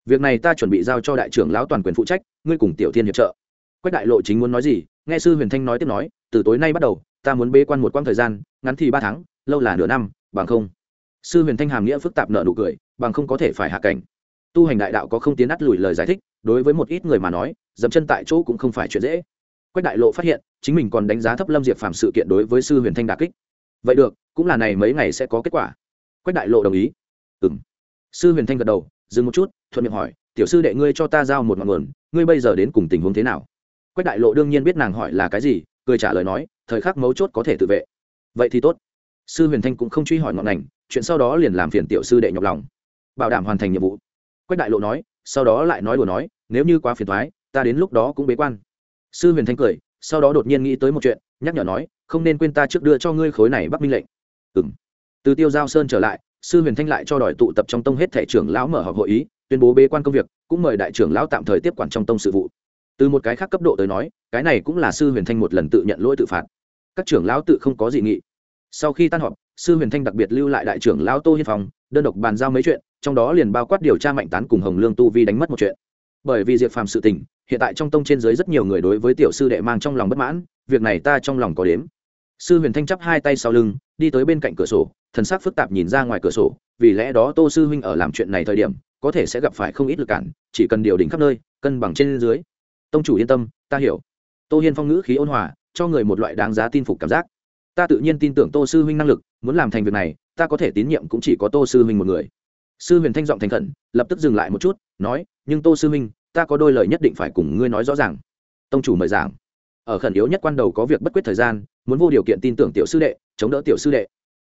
[SPEAKER 1] Việc này ta chuẩn bị giao cho đại trưởng lão toàn quyền phụ trách, ngươi cùng tiểu thiên hiệp trợ quách đại lộ chính muốn nói gì, nghe sư huyền thanh nói tiếp nói, từ tối nay bắt đầu, ta muốn bế quan một quãng thời gian, ngắn thì ba tháng, lâu là nửa năm, bằng không. Sư huyền thanh hàm nghĩa phức tạp nợ nụ cười, bằng không có thể phải hạ cảnh. Tu hành đại đạo có không tiến át lùi lời giải thích, đối với một ít người mà nói dẫm chân tại chỗ cũng không phải chuyện dễ. Quách đại lộ phát hiện, chính mình còn đánh giá thấp lâm diệp phàm sự kiện đối với sư huyền thanh đà kích. Vậy được, cũng là này mấy ngày sẽ có kết quả. Quách đại lộ đồng ý. Ừ m sư huyền thanh gật đầu, dừng một chút, thuận miệng hỏi, tiểu sư đệ ngươi cho ta giao một ngọn nguồn, ngươi bây giờ đến cùng tình huống thế nào? Quách đại lộ đương nhiên biết nàng hỏi là cái gì, cười trả lời nói, thời khắc mấu chốt có thể tự vệ. Vậy thì tốt. Sư huyền thanh cũng không truy hỏi ngọn ngành, chuyện sau đó liền làm phiền tiểu sư đệ nhọc lòng. Bảo đảm hoàn thành nhiệm vụ. Quách đại lộ nói, sau đó lại nói đùa nói, nếu như quá phiền thoái ta đến lúc đó cũng bế quan. Sư huyền thanh cười, sau đó đột nhiên nghĩ tới một chuyện, nhắc nhở nói, không nên quên ta trước đưa cho ngươi khối này bắc minh lệnh. Ừ m từ tiêu giao sơn trở lại, sư huyền thanh lại cho đòi tụ tập trong tông hết thẻ trưởng lão mở họp hội ý, tuyên bố bế quan công việc, cũng mời đại trưởng lão tạm thời tiếp quản trong tông sự vụ từ một cái khác cấp độ tới nói, cái này cũng là sư huyền thanh một lần tự nhận lỗi tự phạt. Các trưởng lão tự không có dị nghị. Sau khi tan họp, sư huyền thanh đặc biệt lưu lại đại trưởng lão tô hiên phong, đơn độc bàn giao mấy chuyện, trong đó liền bao quát điều tra mạnh tán cùng hồng lương tu vi đánh mất một chuyện. Bởi vì diệp phàm sự tình, hiện tại trong tông trên giới rất nhiều người đối với tiểu sư đệ mang trong lòng bất mãn, việc này ta trong lòng có đếm. Sư huyền thanh chắp hai tay sau lưng, đi tới bên cạnh cửa sổ, thần sắc phức tạp nhìn ra ngoài cửa sổ, vì lẽ đó tô sư huynh ở làm chuyện này thời điểm, có thể sẽ gặp phải không ít lực cản, chỉ cần điều đỉnh khắp nơi, cân bằng trên dưới tông chủ yên tâm, ta hiểu. Tô hiên phong ngữ khí ôn hòa, cho người một loại đáng giá tin phục cảm giác. Ta tự nhiên tin tưởng tô sư huynh năng lực, muốn làm thành việc này, ta có thể tín nhiệm cũng chỉ có tô sư huynh một người. Sư huyền thanh giọng thành khẩn, lập tức dừng lại một chút, nói, nhưng tô sư huynh, ta có đôi lời nhất định phải cùng ngươi nói rõ ràng. Tông chủ mời giảng. Ở khẩn yếu nhất quan đầu có việc bất quyết thời gian, muốn vô điều kiện tin tưởng tiểu sư đệ, chống đỡ tiểu sư đệ.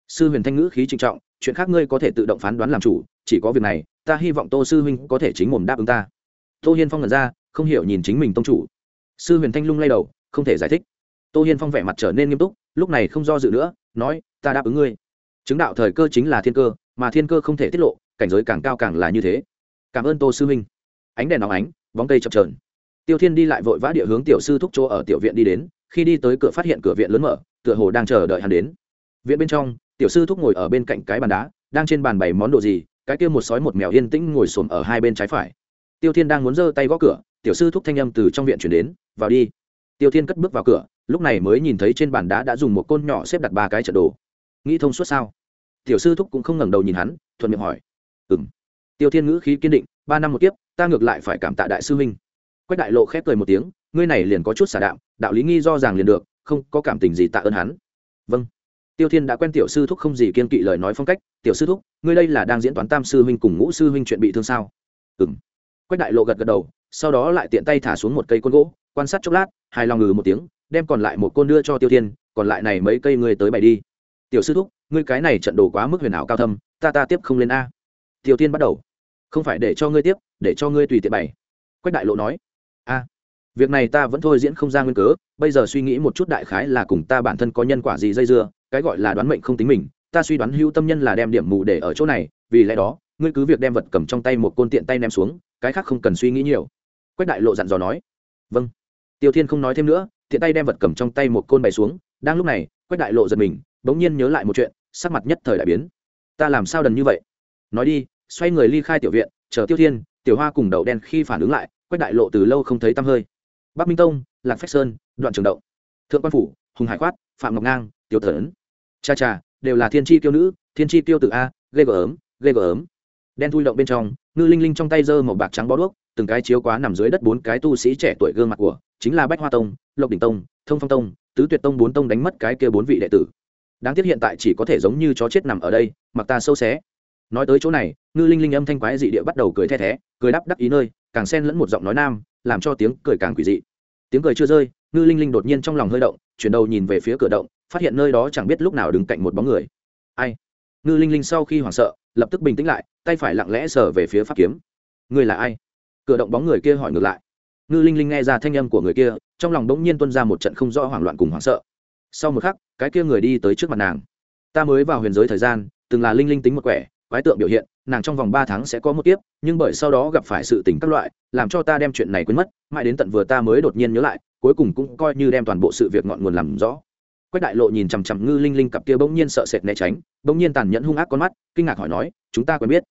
[SPEAKER 1] Sư huyền thanh ngữ khí trinh trọng, chuyện khác ngươi có thể tự động phán đoán làm chủ, chỉ có việc này, ta hy vọng tô sư huynh có thể chính mồm đáp ứng ta. Tô hiên phong ngẩn ra không hiểu nhìn chính mình tông chủ. Sư huyền thanh lung lay đầu, không thể giải thích. Tô hiên phong vẻ mặt trở nên nghiêm túc, lúc này không do dự nữa, nói, ta đáp ứng ngươi. Chứng đạo thời cơ chính là thiên cơ, mà thiên cơ không thể tiết lộ, cảnh giới càng cao càng là như thế. Cảm ơn tô sư huynh ánh đèn nóng ánh, bóng cây chập trờn tiêu thiên đi lại vội vã địa hướng tiểu sư thúc chỗ ở tiểu viện đi đến, khi đi tới cửa phát hiện cửa viện lớn mở, tựa hồ đang chờ đợi hắn đến. Viện bên trong, tiểu sư thúc ngồi ở bên cạnh cái bàn đá, đang trên bàn bày món đồ gì, cái kia một sói một mèo yên tĩnh ngồi xổm ở hai bên trái phải. Tiêu thiên đang muốn giơ tay gõ cửa tiểu sư thúc thanh âm từ trong viện chuyển đến, vào đi. Tiêu thiên cất bước vào cửa, lúc này mới nhìn thấy trên bàn đá đã dùng một côn nhỏ xếp đặt ba cái trận đồ. Nghĩ thông suốt sao? Tiểu sư thúc cũng không ngẩng đầu nhìn hắn, thuận miệng hỏi. Ừ m tiêu thiên ngữ khí kiên định, ba năm một kiếp, ta ngược lại phải cảm tạ đại sư huynh. Quách đại lộ khép cười một tiếng, ngươi này liền có chút xả đạo đạo lý nghi do ràng liền được, không có cảm tình gì tạ ơn hắn. Vâng. Tiêu thiên đã quen tiểu sư thúc không gì kiên kỵ lời nói phong cách, tiểu sư thúc, ngươi đây là đang diễn toán tam sư huynh cùng ngũ sư huynh chuyện bị thương sao? Ừ m quách đại lộ gật gật đầu sau đó lại tiện tay thả xuống một cây côn gỗ, quan sát chốc lát, hài lòng ngừ một tiếng, đem còn lại một côn đưa cho tiêu thiên, còn lại này mấy cây ngươi tới bày đi. Tiểu sư thúc, ngươi cái này trận đồ quá mức huyền ảo cao thâm, ta ta tiếp không lên a. Tiêu thiên bắt đầu. Không phải để cho ngươi tiếp, để cho ngươi tùy tiện bày. Quách đại lộ nói. A, việc này ta vẫn thôi diễn không ra nguyên cớ, bây giờ suy nghĩ một chút đại khái là cùng ta bản thân có nhân quả gì dây dưa, cái gọi là đoán mệnh không tính mình, ta suy đoán hữu tâm nhân là đem điểm mù để ở chỗ này, vì lẽ đó, ngươi cứ việc đem vật cầm trong tay một côn tiện tay ném xuống, cái khác không cần suy nghĩ nhiều quách đại lộ dặn dò nói. Vâng. Tiêu thiên không nói thêm nữa tiện tay đem vật cầm trong tay một côn bày xuống. Đang lúc này quách đại lộ giật mình bỗng nhiên nhớ lại một chuyện sắc mặt nhất thời đại biến. Ta làm sao đần như vậy? Nói đi xoay người ly khai tiểu viện chờ tiêu thiên tiểu hoa cùng đậu đen khi phản ứng lại quách đại lộ từ lâu không thấy tăm hơi. Bắc minh tông lạc phách sơn đoạn trường Đậu, thượng quan phủ hùng hải khoát phạm ngọc ngang tiểu thần. Cha cha đều là thiên tri tiêu nữ thiên tri tiêu tự a ghê gờ ấm ghê gờ ấm đen thui động bên trong ngư linh linh trong tay giơ một bạc trắng bó đuốc từng cái chiếu quá nằm dưới đất bốn cái tu sĩ trẻ tuổi gương mặt của, chính là bách hoa tông, lộc đỉnh tông, thông phong tông, tứ tuyệt tông bốn tông đánh mất cái kia bốn vị đệ tử. Đáng tiếc hiện tại chỉ có thể giống như chó chết nằm ở đây, mặc ta sâu xé. Nói tới chỗ này, ngư linh linh âm thanh quái dị địa bắt đầu cười the thé, cười đắp đắc ý nơi, càng xen lẫn một giọng nói nam, làm cho tiếng cười càng quỷ dị. Tiếng cười chưa rơi, ngư linh linh đột nhiên trong lòng hơi động, chuyển đầu nhìn về phía cửa động, phát hiện nơi đó chẳng biết lúc nào đứng cạnh một bóng người. Ai? Ngư linh linh sau khi hoảng sợ, lập tức bình tĩnh lại, tay phải lặng lẽ sờ về phía pháp kiếm. Người là ai? Cửa động bóng người kia hỏi ngược lại. Ngư linh linh nghe ra thanh âm của người kia, trong lòng bỗng nhiên tuân ra một trận không rõ hoảng loạn cùng hoảng sợ. Sau một khắc, cái kia người đi tới trước mặt nàng. Ta mới vào huyền giới thời gian, từng là linh linh tính một quẻ, quái tượng biểu hiện, nàng trong vòng ba tháng sẽ có một tiếp nhưng bởi sau đó gặp phải sự tình các loại, làm cho ta đem chuyện này quên mất, mãi đến tận vừa ta mới đột nhiên nhớ lại, cuối cùng cũng coi như đem toàn bộ sự việc ngọn nguồn làm rõ. Quách đại lộ nhìn chằm chằm ngư linh linh cặp kia bỗng nhiên sợ sệt né tránh, bỗng nhiên tàn nhẫn hung ác con mắt, kinh ngạc hỏi nói, chúng ta quen biết?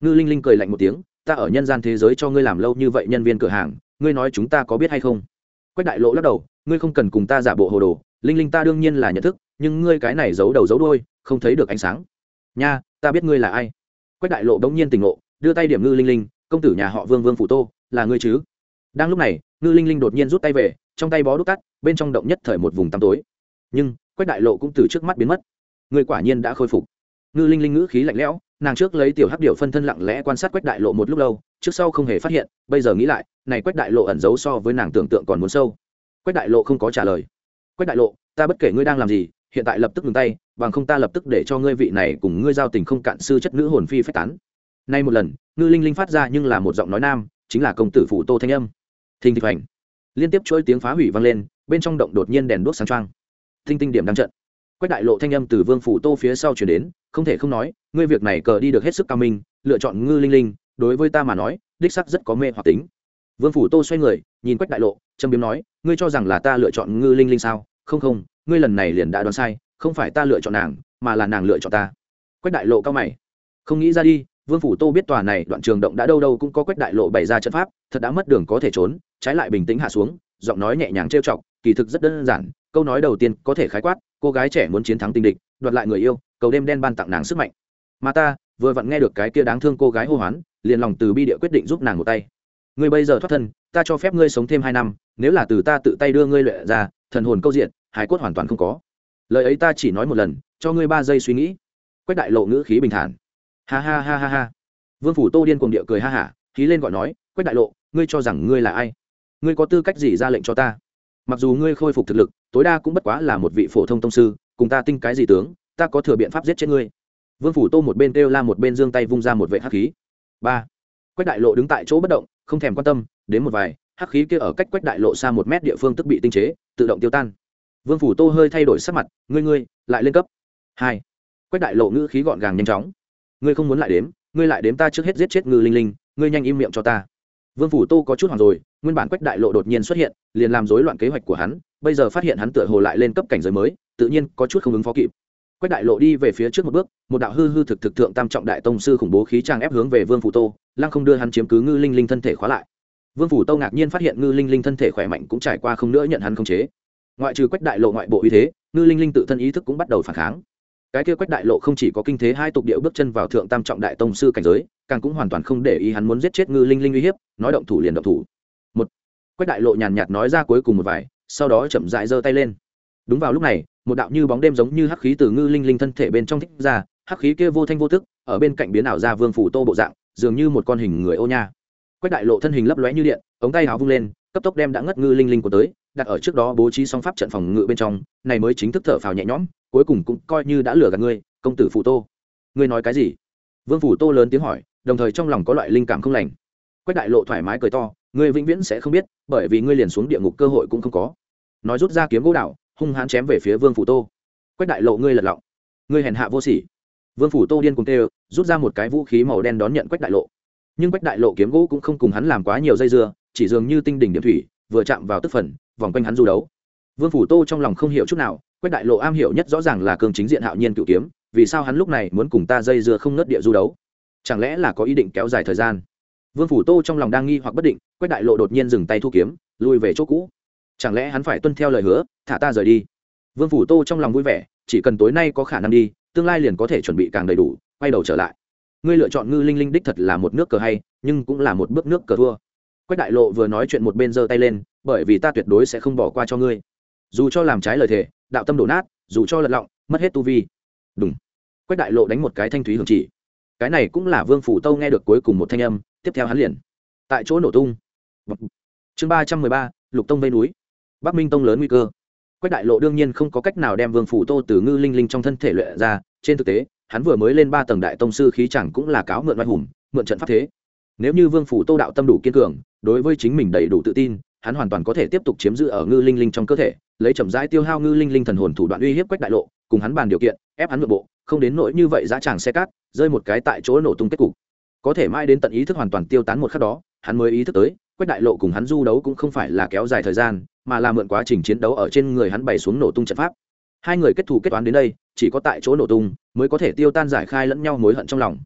[SPEAKER 1] Ngư linh linh cười lạnh một tiếng ta ở nhân gian thế giới cho ngươi làm lâu như vậy nhân viên cửa hàng, ngươi nói chúng ta có biết hay không? Quách đại lộ lắc đầu, ngươi không cần cùng ta giả bộ hồ đồ, linh linh ta đương nhiên là nhận thức, nhưng ngươi cái này giấu đầu giấu đôi không thấy được ánh sáng. Nha, ta biết ngươi là ai. Quách đại lộ bỗng nhiên tỉnh ngộ, đưa tay điểm ngư linh linh, công tử nhà họ vương vương phủ tô, là ngươi chứ? Đang lúc này, ngư linh linh đột nhiên rút tay về, trong tay bó đúc tắt, bên trong động nhất thời một vùng tăm tối. Nhưng, quách đại lộ cũng từ trước mắt biến mất. Người quả nhiên đã khôi phục. Ngư linh linh ngữ khí lạnh lẽo nàng trước lấy tiểu hắc điệu phân thân lặng lẽ quan sát quách đại lộ một lúc lâu, trước sau không hề phát hiện, bây giờ nghĩ lại, này quách đại lộ ẩn giấu so với nàng tưởng tượng còn muốn sâu. Quách đại lộ không có trả lời. Quách đại lộ, ta bất kể ngươi đang làm gì, hiện tại lập tức ngừng tay, bằng không ta lập tức để cho ngươi vị này cùng ngươi giao tình không cạn sư chất nữ hồn phi phách tán. Nay một lần, ngư linh linh phát ra nhưng là một giọng nói nam, chính là công tử phủ tô thanh âm. Thình thịch hoành. Liên tiếp chuỗi tiếng phá hủy vang lên, bên trong động đột nhiên đèn đuốc sáng trang tinh tinh điểm đang trận quách đại lộ thanh âm từ vương phủ tô phía sau chuyển đến, không thể không nói, ngươi việc này cờ đi được hết sức cao minh, lựa chọn ngư linh linh, đối với ta mà nói, đích sắc rất có mê hoặc tính. Vương phủ tô xoay người, nhìn quách đại lộ, châm biếm nói, ngươi cho rằng là ta lựa chọn ngư linh linh sao? Không không, ngươi lần này liền đã đoán sai, không phải ta lựa chọn nàng, mà là nàng lựa chọn ta. Quách đại lộ cao mày. Không nghĩ ra đi, vương phủ tô biết tòa này đoạn trường động đã đâu đâu cũng có quách đại lộ bày ra trận pháp, thật đã mất đường có thể trốn, trái lại bình tĩnh hạ xuống, giọng nói nhẹ nhàng trêu chọc, kỳ thực rất đơn giản, câu nói đầu tiên có thể khái quát cô gái trẻ muốn chiến thắng tình địch, đoạt lại người yêu, cầu đêm đen ban tặng nàng sức mạnh. Mà ta, vừa vặn nghe được cái kia đáng thương cô gái hô hoán, liền lòng từ bi địa quyết định giúp nàng một tay. Ngươi bây giờ thoát thân, ta cho phép ngươi sống thêm hai năm, nếu là từ ta tự tay đưa ngươi lệ ra, thần hồn câu diện, hải cốt hoàn toàn không có. Lời ấy ta chỉ nói một lần, cho ngươi ba giây suy nghĩ. Quách đại lộ ngữ khí bình thản. Ha ha ha ha ha. Vương phủ tô điên cuồng địa cười ha hả khí lên gọi nói, quách đại lộ, ngươi cho rằng ngươi là ai? Ngươi có tư cách gì ra lệnh cho ta? Mặc dù ngươi khôi phục thực lực tối đa cũng bất quá là một vị phổ thông tông sư, cùng ta tinh cái gì tướng, ta có thừa biện pháp giết chết ngươi. Vương phủ tô một bên kêu la một bên giương tay vung ra một vệ hắc khí. Ba. Quách đại lộ đứng tại chỗ bất động, không thèm quan tâm, đến một vài, hắc khí kia ở cách quách đại lộ xa một mét địa phương tức bị tinh chế, tự động tiêu tan. Vương phủ tô hơi thay đổi sắc mặt, ngươi ngươi, lại lên cấp. Hai. Quách đại lộ ngữ khí gọn gàng nhanh chóng. Ngươi không muốn lại đếm, ngươi lại đếm ta trước hết giết chết ngư linh linh, ngươi nhanh im miệng cho ta. Vương phủ tô có chút hoảng rồi, nguyên bản quách đại lộ đột nhiên xuất hiện, liền làm rối loạn kế hoạch của hắn bây giờ phát hiện hắn tựa hồ lại lên cấp cảnh giới mới, tự nhiên có chút không ứng phó kịp. Quách đại lộ đi về phía trước một bước, một đạo hư hư thực thực thượng tam trọng đại tông sư khủng bố khí trang ép hướng về vương phủ tô, lăng không đưa hắn chiếm cứ ngư linh linh thân thể khóa lại. Vương phủ tô ngạc nhiên phát hiện ngư linh linh thân thể khỏe mạnh cũng trải qua không nữa nhận hắn không chế. Ngoại trừ quách đại lộ ngoại bộ uy thế, ngư linh linh tự thân ý thức cũng bắt đầu phản kháng. Cái kia quách đại lộ không chỉ có kinh thế hai tục điệu bước chân vào thượng tam trọng đại tông sư cảnh giới, càng cũng hoàn toàn không để ý hắn muốn giết chết ngư linh linh uy hiếp, nói động thủ liền động thủ. Một, quách đại lộ nhàn nhạt nói ra cuối cùng một vài sau đó chậm rãi giơ tay lên. Đúng vào lúc này, một đạo như bóng đêm giống như hắc khí từ ngư linh linh thân thể bên trong thích ra, hắc khí kia vô thanh vô tức, ở bên cạnh biến ảo ra vương phủ tô bộ dạng, dường như một con hình người ô nha. Quách đại lộ thân hình lấp lóe như điện, ống tay áo vung lên, cấp tốc đem đã ngất ngư linh linh của tới, đặt ở trước đó bố trí song pháp trận phòng ngự bên trong, này mới chính thức thở phào nhẹ nhõm, cuối cùng cũng coi như đã lừa gạt ngươi, công tử phủ tô. Ngươi nói cái gì? Vương phủ tô lớn tiếng hỏi, đồng thời trong lòng có loại linh cảm không lành. Quách đại lộ thoải mái cười to ngươi vĩnh viễn sẽ không biết, bởi vì ngươi liền xuống địa ngục cơ hội cũng không có. Nói rút ra kiếm gỗ đạo hung hãn chém về phía vương phủ tô. Quách đại lộ ngươi lật lọng. Ngươi hèn hạ vô sỉ. Vương phủ tô điên cùng tê rút ra một cái vũ khí màu đen đón nhận quách đại lộ. Nhưng quách đại lộ kiếm gỗ cũng không cùng hắn làm quá nhiều dây dưa, chỉ dường như tinh đỉnh điểm thủy, vừa chạm vào tức phần, vòng quanh hắn du đấu. Vương phủ tô trong lòng không hiểu chút nào, quách đại lộ am hiểu nhất rõ ràng là cường chính diện hạo nhiên cựu kiếm, vì sao hắn lúc này muốn cùng ta dây dưa không nớt địa du đấu? Chẳng lẽ là có ý định kéo dài thời gian? Vương phủ tô trong lòng đang nghi hoặc bất định, quách đại lộ đột nhiên dừng tay thu kiếm lùi về chỗ cũ. Chẳng lẽ hắn phải tuân theo lời hứa, thả ta rời đi? Vương phủ tô trong lòng vui vẻ, chỉ cần tối nay có khả năng đi, tương lai liền có thể chuẩn bị càng đầy đủ, quay đầu trở lại. Ngươi lựa chọn ngư linh linh đích thật là một nước cờ hay, nhưng cũng là một bước nước cờ thua. Quách đại lộ vừa nói chuyện một bên giơ tay lên, bởi vì ta tuyệt đối sẽ không bỏ qua cho ngươi. Dù cho làm trái lời thề, đạo tâm đổ nát, dù cho lật lọng, mất hết tu vi. Đúng quách đại lộ đánh một cái thanh thúy hưởng chỉ. Cái này cũng là vương phủ tâu nghe được cuối cùng một thanh âm tiếp theo hắn liền. Tại chỗ nổ tung. Chương ba trăm mười ba, lục tông vây núi. Bắc minh tông lớn nguy cơ. Quách đại lộ đương nhiên không có cách nào đem vương phủ tô từ ngư linh linh trong thân thể luyện ra. Trên thực tế, hắn vừa mới lên ba tầng đại tông sư khí chẳng cũng là cáo mượn oai hùng, mượn trận pháp thế. Nếu như vương phủ tô đạo tâm đủ kiên cường, đối với chính mình đầy đủ tự tin, hắn hoàn toàn có thể tiếp tục chiếm giữ ở ngư linh linh trong cơ thể, lấy chậm rãi tiêu hao ngư linh linh thần hồn thủ đoạn uy hiếp quách đại lộ, cùng hắn bàn điều kiện, ép hắn nội bộ, không đến nỗi như vậy giá tràng xe cát, rơi một cái tại chỗ nổ tung kết cục có thể mãi đến tận ý thức hoàn toàn tiêu tán một khắc đó, hắn mới ý thức tới, quách đại lộ cùng hắn du đấu cũng không phải là kéo dài thời gian, mà là mượn quá trình chiến đấu ở trên người hắn bày xuống nổ tung trận pháp. Hai người kết thù kết toán đến đây, chỉ có tại chỗ nổ tung mới có thể tiêu tan giải khai lẫn nhau mối hận trong lòng.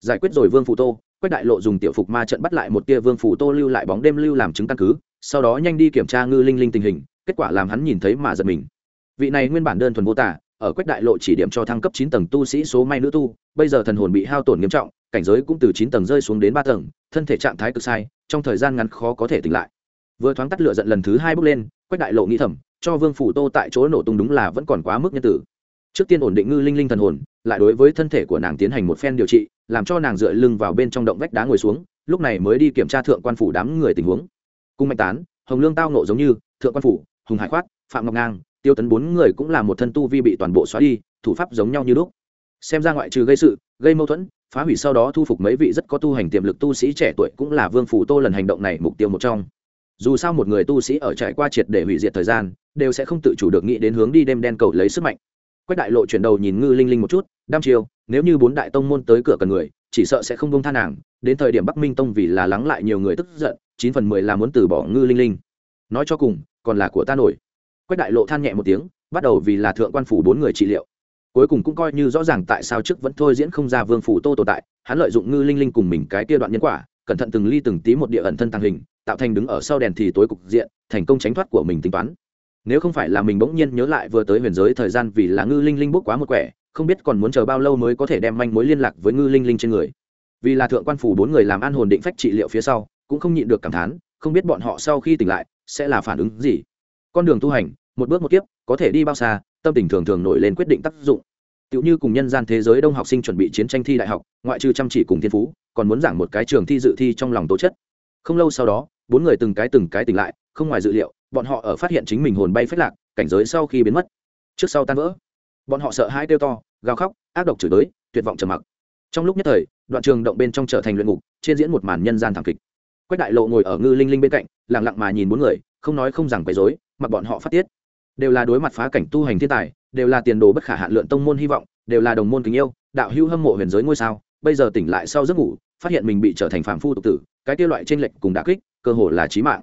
[SPEAKER 1] Giải quyết rồi vương Phụ tô, quách đại lộ dùng tiểu phục ma trận bắt lại một tia vương Phụ tô lưu lại bóng đêm lưu làm chứng căn cứ, sau đó nhanh đi kiểm tra ngư linh linh tình hình, kết quả làm hắn nhìn thấy mà giật mình. Vị này nguyên bản đơn thuần vô tả, ở quách đại lộ chỉ điểm cho thăng cấp chín tầng tu sĩ số may nữ tu, bây giờ thần hồn bị hao tổn nghiêm trọng cảnh giới cũng từ chín tầng rơi xuống đến ba tầng, thân thể trạng thái cực sai, trong thời gian ngắn khó có thể tỉnh lại. Vừa thoáng tắt lửa giận lần thứ hai bước lên, quách đại lộ nghĩ thầm, cho vương phủ tô tại chỗ nổ tung đúng là vẫn còn quá mức nhân tử. Trước tiên ổn định ngư linh linh thần hồn, lại đối với thân thể của nàng tiến hành một phen điều trị, làm cho nàng dựa lưng vào bên trong động vách đá ngồi xuống, lúc này mới đi kiểm tra thượng quan phủ đám người tình huống. Cung mạnh tán, hồng lương tao nộ giống như, thượng quan phủ, hùng hải khoát, phạm ngọc ngang, tiêu tấn bốn người cũng là một thân tu vi bị toàn bộ xóa đi, thủ pháp giống nhau như lúc xem ra ngoại trừ gây sự, gây mâu thuẫn, phá hủy sau đó thu phục mấy vị rất có tu hành tiềm lực tu sĩ trẻ tuổi cũng là vương phủ tô lần hành động này mục tiêu một trong. Dù sao một người tu sĩ ở trải qua triệt để hủy diệt thời gian, đều sẽ không tự chủ được nghĩ đến hướng đi đêm đen cầu lấy sức mạnh. Quách đại lộ chuyển đầu nhìn ngư linh linh một chút, đam chiều nếu như bốn đại tông môn tới cửa cần người, chỉ sợ sẽ không bông tha nàng, đến thời điểm bắc minh tông vì là lắng lại nhiều người tức giận, chín phần mười là muốn từ bỏ ngư linh linh. Nói cho cùng, còn là của ta nổi. Quách đại lộ than nhẹ một tiếng, bắt đầu vì là thượng quan phủ bốn người trị liệu cuối cùng cũng coi như rõ ràng tại sao trước vẫn thôi diễn không ra vương phủ tô tồn tại, hắn lợi dụng ngư linh linh cùng mình cái kia đoạn nhân quả, cẩn thận từng ly từng tí một địa ẩn thân tàng hình, tạo thành đứng ở sau đèn thì tối cục diện, thành công tránh thoát của mình tính toán. Nếu không phải là mình bỗng nhiên nhớ lại vừa tới huyền giới thời gian vì là ngư linh linh bốc quá một quẻ, không biết còn muốn chờ bao lâu mới có thể đem manh mối liên lạc với ngư linh linh trên người. Vì là thượng quan phủ bốn người làm an hồn định phách trị liệu phía sau, cũng không nhịn được cảm thán, không biết bọn họ sau khi tỉnh lại, sẽ là phản ứng gì. Con đường tu hành, một bước một kiếp, có thể đi bao xa tâm tình thường thường nổi lên quyết định tác dụng. Tựu như cùng nhân gian thế giới đông học sinh chuẩn bị chiến tranh thi đại học ngoại trừ chăm chỉ cùng thiên phú còn muốn giảng một cái trường thi dự thi trong lòng tố chất. Không lâu sau đó bốn người từng cái từng cái tỉnh lại không ngoài dự liệu bọn họ ở phát hiện chính mình hồn bay phách lạc cảnh giới sau khi biến mất. Trước sau tan vỡ bọn họ sợ hãi kêu to gào khóc ác độc chửi đới, tuyệt vọng trầm mặc. Trong lúc nhất thời đoạn trường động bên trong trở thành luyện ngục trên diễn một màn nhân gian thảm kịch. Quách đại lộ ngồi ở ngư linh linh bên cạnh lẳng lặng mà nhìn bốn người không nói không rằng quấy dối mặc bọn họ phát tiết đều là đối mặt phá cảnh tu hành thiên tài, đều là tiền đồ bất khả hạn lượng tông môn hy vọng, đều là đồng môn tình yêu, đạo hữu hâm mộ huyền giới ngôi sao, bây giờ tỉnh lại sau giấc ngủ, phát hiện mình bị trở thành phạm phu tục tử, cái kia loại t r ê n lệch cùng đà kích, cơ hồ là trí mạng.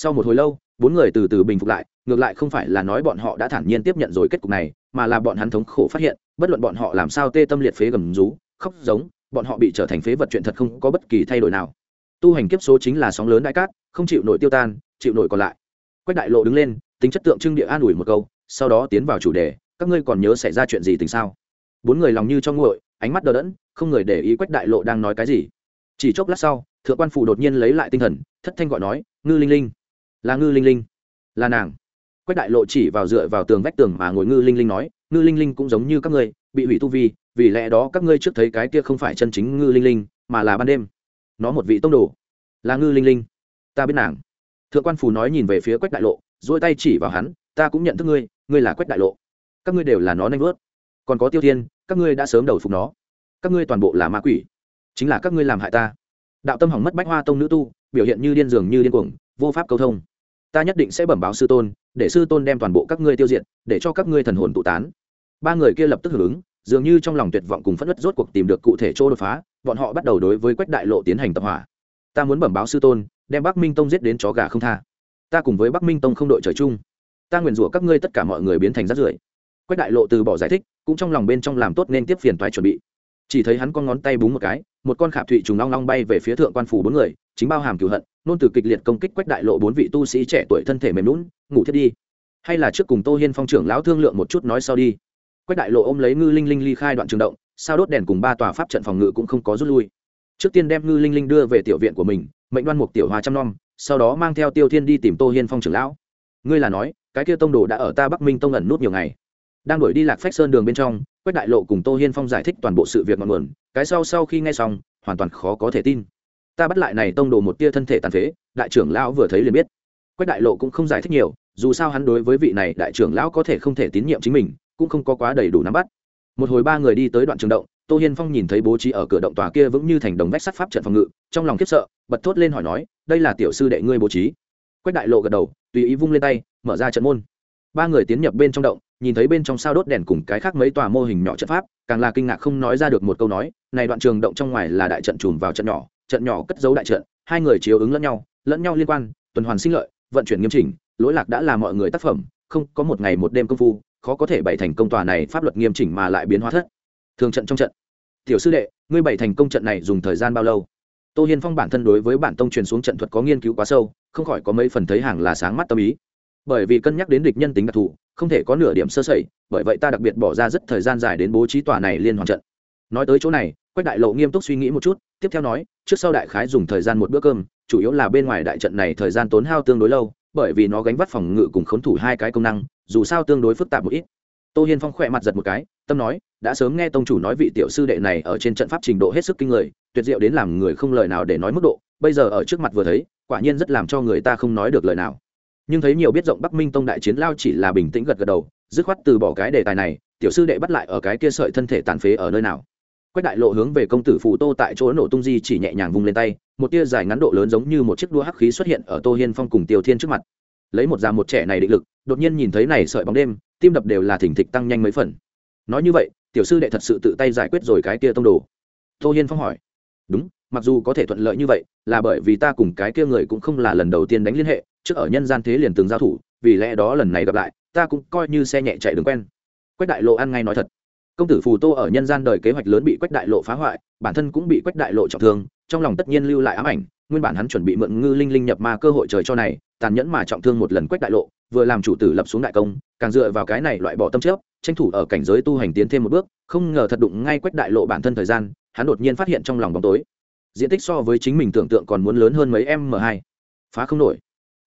[SPEAKER 1] Sau một hồi lâu, bốn người từ từ bình phục lại, ngược lại không phải là nói bọn họ đã thản nhiên tiếp nhận rồi kết cục này, mà là bọn hắn thống khổ phát hiện, bất luận bọn họ làm sao tê tâm liệt phế gầm rú, khóc giống, bọn họ bị trở thành phế vật chuyện thật không có bất kỳ thay đổi nào. Tu hành kiếp số chính là sóng lớn đại cát, không chịu nổi tiêu tan, chịu nổi còn lại. Quách đại lộ đứng lên tính chất tượng trưng địa an ủi một câu, sau đó tiến vào chủ đề, các ngươi còn nhớ xảy ra chuyện gì tình sao? Bốn người lòng như cho nguội, ánh mắt đờ đẫn, không người để ý quách đại lộ đang nói cái gì. Chỉ chốc lát sau, thượng quan phủ đột nhiên lấy lại tinh thần, thất thanh gọi nói, ngư linh linh. Là ngư linh linh. Là nàng. Quách đại lộ chỉ vào dựa vào tường vách tường mà ngồi ngư linh linh nói, ngư linh linh cũng giống như các ngươi, bị hủy tu vi, vì lẽ đó các ngươi trước thấy cái kia không phải chân chính ngư linh linh, mà là ban đêm. Nó một vị tông đồ. Là ngư linh linh. Ta biết nàng. Thượng quan phủ nói nhìn về phía quách đại lộ dỗi tay chỉ vào hắn, ta cũng nhận thức ngươi ngươi là quách đại lộ. Các ngươi đều là nó nanh vớt. Còn có tiêu thiên, các ngươi đã sớm đầu phục nó. Các ngươi toàn bộ là ma quỷ. Chính là các ngươi làm hại ta. Đạo tâm hỏng mất bách hoa tông nữ tu, biểu hiện như điên dường như điên cuồng, vô pháp cầu thông. Ta nhất định sẽ bẩm báo sư tôn, để sư tôn đem toàn bộ các ngươi tiêu diệt, để cho các ngươi thần hồn tụ tán. Ba người kia lập tức hưởng ứng, dường như trong lòng tuyệt vọng cùng phất đất rốt cuộc tìm được cụ thể chỗ đột phá, bọn họ bắt đầu đối với quách đại lộ tiến hành tập hỏa. Ta muốn bẩm báo sư tôn, đem bắc minh tông giết đến chó gà không tha ta cùng với bắc minh tông không đội trời chung ta nguyền rủa các ngươi tất cả mọi người biến thành rác rưởi quách đại lộ từ bỏ giải thích cũng trong lòng bên trong làm tốt nên tiếp phiền toái chuẩn bị chỉ thấy hắn con ngón tay búng một cái một con khạp thụy trùng long long bay về phía thượng quan phủ bốn người chính bao hàm cửu hận nôn từ kịch liệt công kích quách đại lộ bốn vị tu sĩ trẻ tuổi thân thể mềm lún ngủ thiết đi hay là trước cùng tô hiên phong trưởng lão thương lượng một chút nói sau đi quách đại lộ ôm lấy ngư linh linh ly khai đoạn trường động sao đốt đèn cùng ba tòa pháp trận phòng ngự cũng không có rút lui trước tiên đem ngư linh linh đưa về tiểu viện của mình mệnh đoan mục tiểu hoa trăm nom sau đó mang theo tiêu thiên đi tìm tô hiên phong trưởng lão. Ngươi là nói, cái kia tông đồ đã ở ta bắc minh tông ẩn nút nhiều ngày. Đang đuổi đi lạc phách sơn đường bên trong, quách đại lộ cùng tô hiên phong giải thích toàn bộ sự việc ngọn nguồn, cái sau sau khi nghe xong, hoàn toàn khó có thể tin. Ta bắt lại này tông đồ một tia thân thể tàn phế, đại trưởng lão vừa thấy liền biết. Quách đại lộ cũng không giải thích nhiều, dù sao hắn đối với vị này đại trưởng lão có thể không thể tín nhiệm chính mình, cũng không có quá đầy đủ nắm bắt. Một hồi ba người đi tới đoạn trường động tô hiên phong nhìn thấy bố trí ở cửa động tòa kia vững như thành đồng vách sắt pháp trận phòng ngự, trong lòng khiếp sợ, bật thốt lên hỏi nói, đây là tiểu sư đệ ngươi bố trí? Quách đại lộ gật đầu, tùy ý vung lên tay, mở ra trận môn. Ba người tiến nhập bên trong động, nhìn thấy bên trong sao đốt đèn cùng cái khác mấy tòa mô hình nhỏ trận pháp, càng là kinh ngạc không nói ra được một câu nói, này đoạn trường động trong ngoài là đại trận chùm vào trận nhỏ trận nhỏ cất giấu đại trận, hai người chiếu ứng lẫn nhau lẫn nhau liên quan, tuần hoàn sinh lợi, vận chuyển nghiêm chỉnh, lỗi lạc đã là mọi người tác phẩm, không có một ngày một đêm công phu, khó có thể bày thành công tòa này pháp luật nghiêm chỉnh mà lại biến hóa thất thường trận trong trận. Tiểu sư đệ, ngươi bày thành công trận này dùng thời gian bao lâu? Tô hiên phong bản thân đối với bản tông truyền xuống trận thuật có nghiên cứu quá sâu, không khỏi có mấy phần thấy hàng là sáng mắt tâm ý. Bởi vì cân nhắc đến địch nhân tính đặc thù, không thể có nửa điểm sơ sẩy, bởi vậy ta đặc biệt bỏ ra rất thời gian dài đến bố trí tòa này liên hoàn trận. Nói tới chỗ này, quách đại lộ nghiêm túc suy nghĩ một chút, tiếp theo nói, trước sau đại khái dùng thời gian một bữa cơm, chủ yếu là bên ngoài đại trận này thời gian tốn hao tương đối lâu, bởi vì nó gánh vắt phòng ngự cùng khốn thủ hai cái công năng, dù sao tương đối phức tạp một ít tô hiên phong khỏe mặt giật một cái, tâm nói, đã sớm nghe tông chủ nói vị tiểu sư đệ này ở trên trận pháp trình độ hết sức kinh người, tuyệt diệu đến làm người không lời nào để nói mức độ, bây giờ ở trước mặt vừa thấy, quả nhiên rất làm cho người ta không nói được lời nào. Nhưng thấy nhiều biết rộng bắc minh tông đại chiến lao chỉ là bình tĩnh gật gật đầu, dứt khoát từ bỏ cái đề tài này, tiểu sư đệ bắt lại ở cái kia sợi thân thể tàn phế ở nơi nào. Quách đại lộ hướng về công tử phù tô tại chỗ nổ tung di chỉ nhẹ nhàng vung lên tay, một tia dài ngắn độ lớn giống như một chiếc đua hắc khí xuất hiện ở tô hiên phong cùng tiêu thiên trước mặt. Lấy một già một trẻ này định lực, đột nhiên nhìn thấy này sợi bóng đêm tim đập đều là thỉnh thịch tăng nhanh mấy phần. Nói như vậy, tiểu sư đệ thật sự tự tay giải quyết rồi cái kia tông đồ. Tô hiên phong hỏi. Đúng, mặc dù có thể thuận lợi như vậy, là bởi vì ta cùng cái kia người cũng không là lần đầu tiên đánh liên hệ, trước ở nhân gian thế liền từng giao thủ, vì lẽ đó lần này gặp lại, ta cũng coi như xe nhẹ chạy đường quen. Quách đại lộ ăn ngay nói thật. Công tử phù tô ở nhân gian đời kế hoạch lớn bị quách đại lộ phá hoại, bản thân cũng bị quách đại lộ trọng thương, trong lòng tất nhiên lưu lại ám ảnh nguyên bản hắn chuẩn bị mượn ngư linh linh nhập ma cơ hội trời cho này, tàn nhẫn mà trọng thương một lần quách đại lộ, vừa làm chủ tử lập xuống đại công, càng dựa vào cái này loại bỏ tâm chấp tranh thủ ở cảnh giới tu hành tiến thêm một bước, không ngờ thật đụng ngay quách đại lộ bản thân thời gian, hắn đột nhiên phát hiện trong lòng bóng tối. Diện tích so với chính mình tưởng tượng còn muốn lớn hơn mấy m hai. Phá không nổi.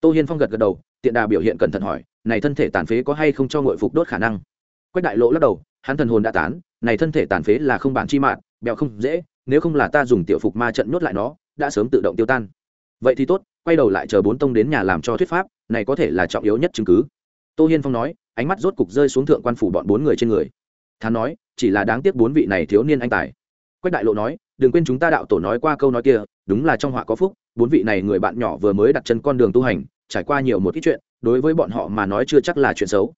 [SPEAKER 1] Tô hiên phong gật gật đầu, tiện đà biểu hiện cẩn thận hỏi, này thân thể tàn phế có hay không cho ngội phục đốt khả năng? Quách đại lộ lắc đầu, hắn thần hồn đã tán, này thân thể tàn phế là không bản chi mạng, bèo không dễ, nếu không là ta dùng tiểu phục ma trận nhốt lại nó đã sớm tự động tiêu tan. Vậy thì tốt, quay đầu lại chờ bốn tông đến nhà làm cho thuyết pháp, này có thể là trọng yếu nhất chứng cứ. Tô hiên phong nói, ánh mắt rốt cục rơi xuống thượng quan phủ bọn bốn người trên người. Thán nói, chỉ là đáng tiếc bốn vị này thiếu niên anh tài. Quách đại lộ nói, đừng quên chúng ta đạo tổ nói qua câu nói kia, đúng là trong họa có phúc, bốn vị này người bạn nhỏ vừa mới đặt chân con đường tu hành, trải qua nhiều một ít chuyện, đối với bọn họ mà nói chưa chắc là chuyện xấu.